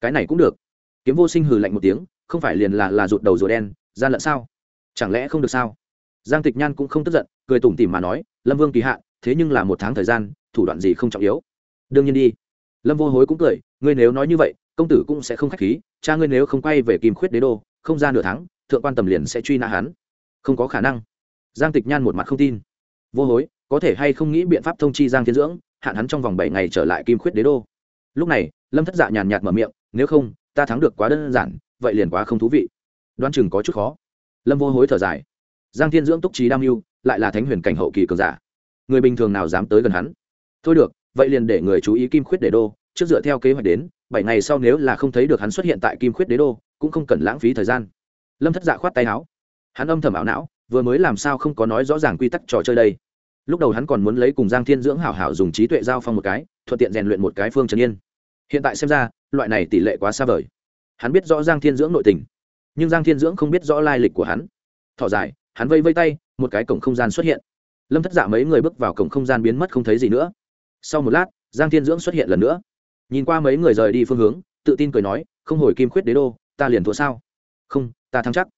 Speaker 1: Cái này cũng được kiếm vô sinh hừ lạnh một tiếng không phải liền là là rụt đầu rùa đen gian lận sao? Chẳng lẽ không được sao? Giang tịch nhan cũng không tức giận cười tủm tỉm mà nói lâm vương kỳ hạ, thế nhưng là một tháng thời gian thủ đoạn gì không trọng yếu? Đương nhiên đi. Lâm vô hối cũng cười ngươi nếu nói như vậy công tử cũng sẽ không k h á c h khí cha ngươi nếu không quay về kim khuyết đế đô không ra nửa tháng thượng quan tầm liền sẽ truy nã hắn. Không có khả năng. Giang tịch nhan một mặt không tin. Vô hối có thể hay không nghĩ biện pháp thông chi giang thiên dưỡng hạn hắn trong vòng bảy ngày trở lại kim khuyết đế đô? Lúc này lâm thất dạ nhàn nhạt mở miệng nếu không ta thắng được quá đơn giản, vậy liền quá không thú vị. Đoan chừng có chút khó. Lâm vô hối thở dài. Giang thiên dưỡng túc trí đam mưu, lại là thánh huyền cảnh hậu kỳ cường giả. Người bình thường nào dám tới gần hắn? Thôi được, vậy liền để người chú ý kim khuyết đế đô, trước dựa theo kế hoạch đến, bảy ngày sau nếu là không thấy được hắn xuất hiện tại kim khuyết đế đô, cũng không cần lãng phí thời gian. Lâm thất dạ khoát tay áo. Hắn âm thầm ảo não, vừa mới làm sao không có nói rõ ràng quy tắc trò chơi đây. Lúc đầu hắn còn muốn lấy cùng giang thiên dưỡng hảo hảo dùng trí tuệ giao phong một cái, thuận tiện rèn luyện một cái phương trần yên hiện tại xem ra, loại này tỷ lệ quá xa vời. Hắn biết rõ giang thiên dưỡng nội tình, nhưng giang thiên dưỡng không biết rõ lai lịch của hắn. Thọ dài, hắn vây vây tay, một cái cổng không gian xuất hiện. Lâm thất dạ mấy người bước vào cổng không gian biến mất không thấy gì nữa. Sau một lát, giang thiên dưỡng xuất hiện lần nữa. Nhìn qua mấy người rời đi phương hướng, tự tin cười nói, không hồi kim khuyết đế đô, ta liền thua sao? Không, ta thắng chắc.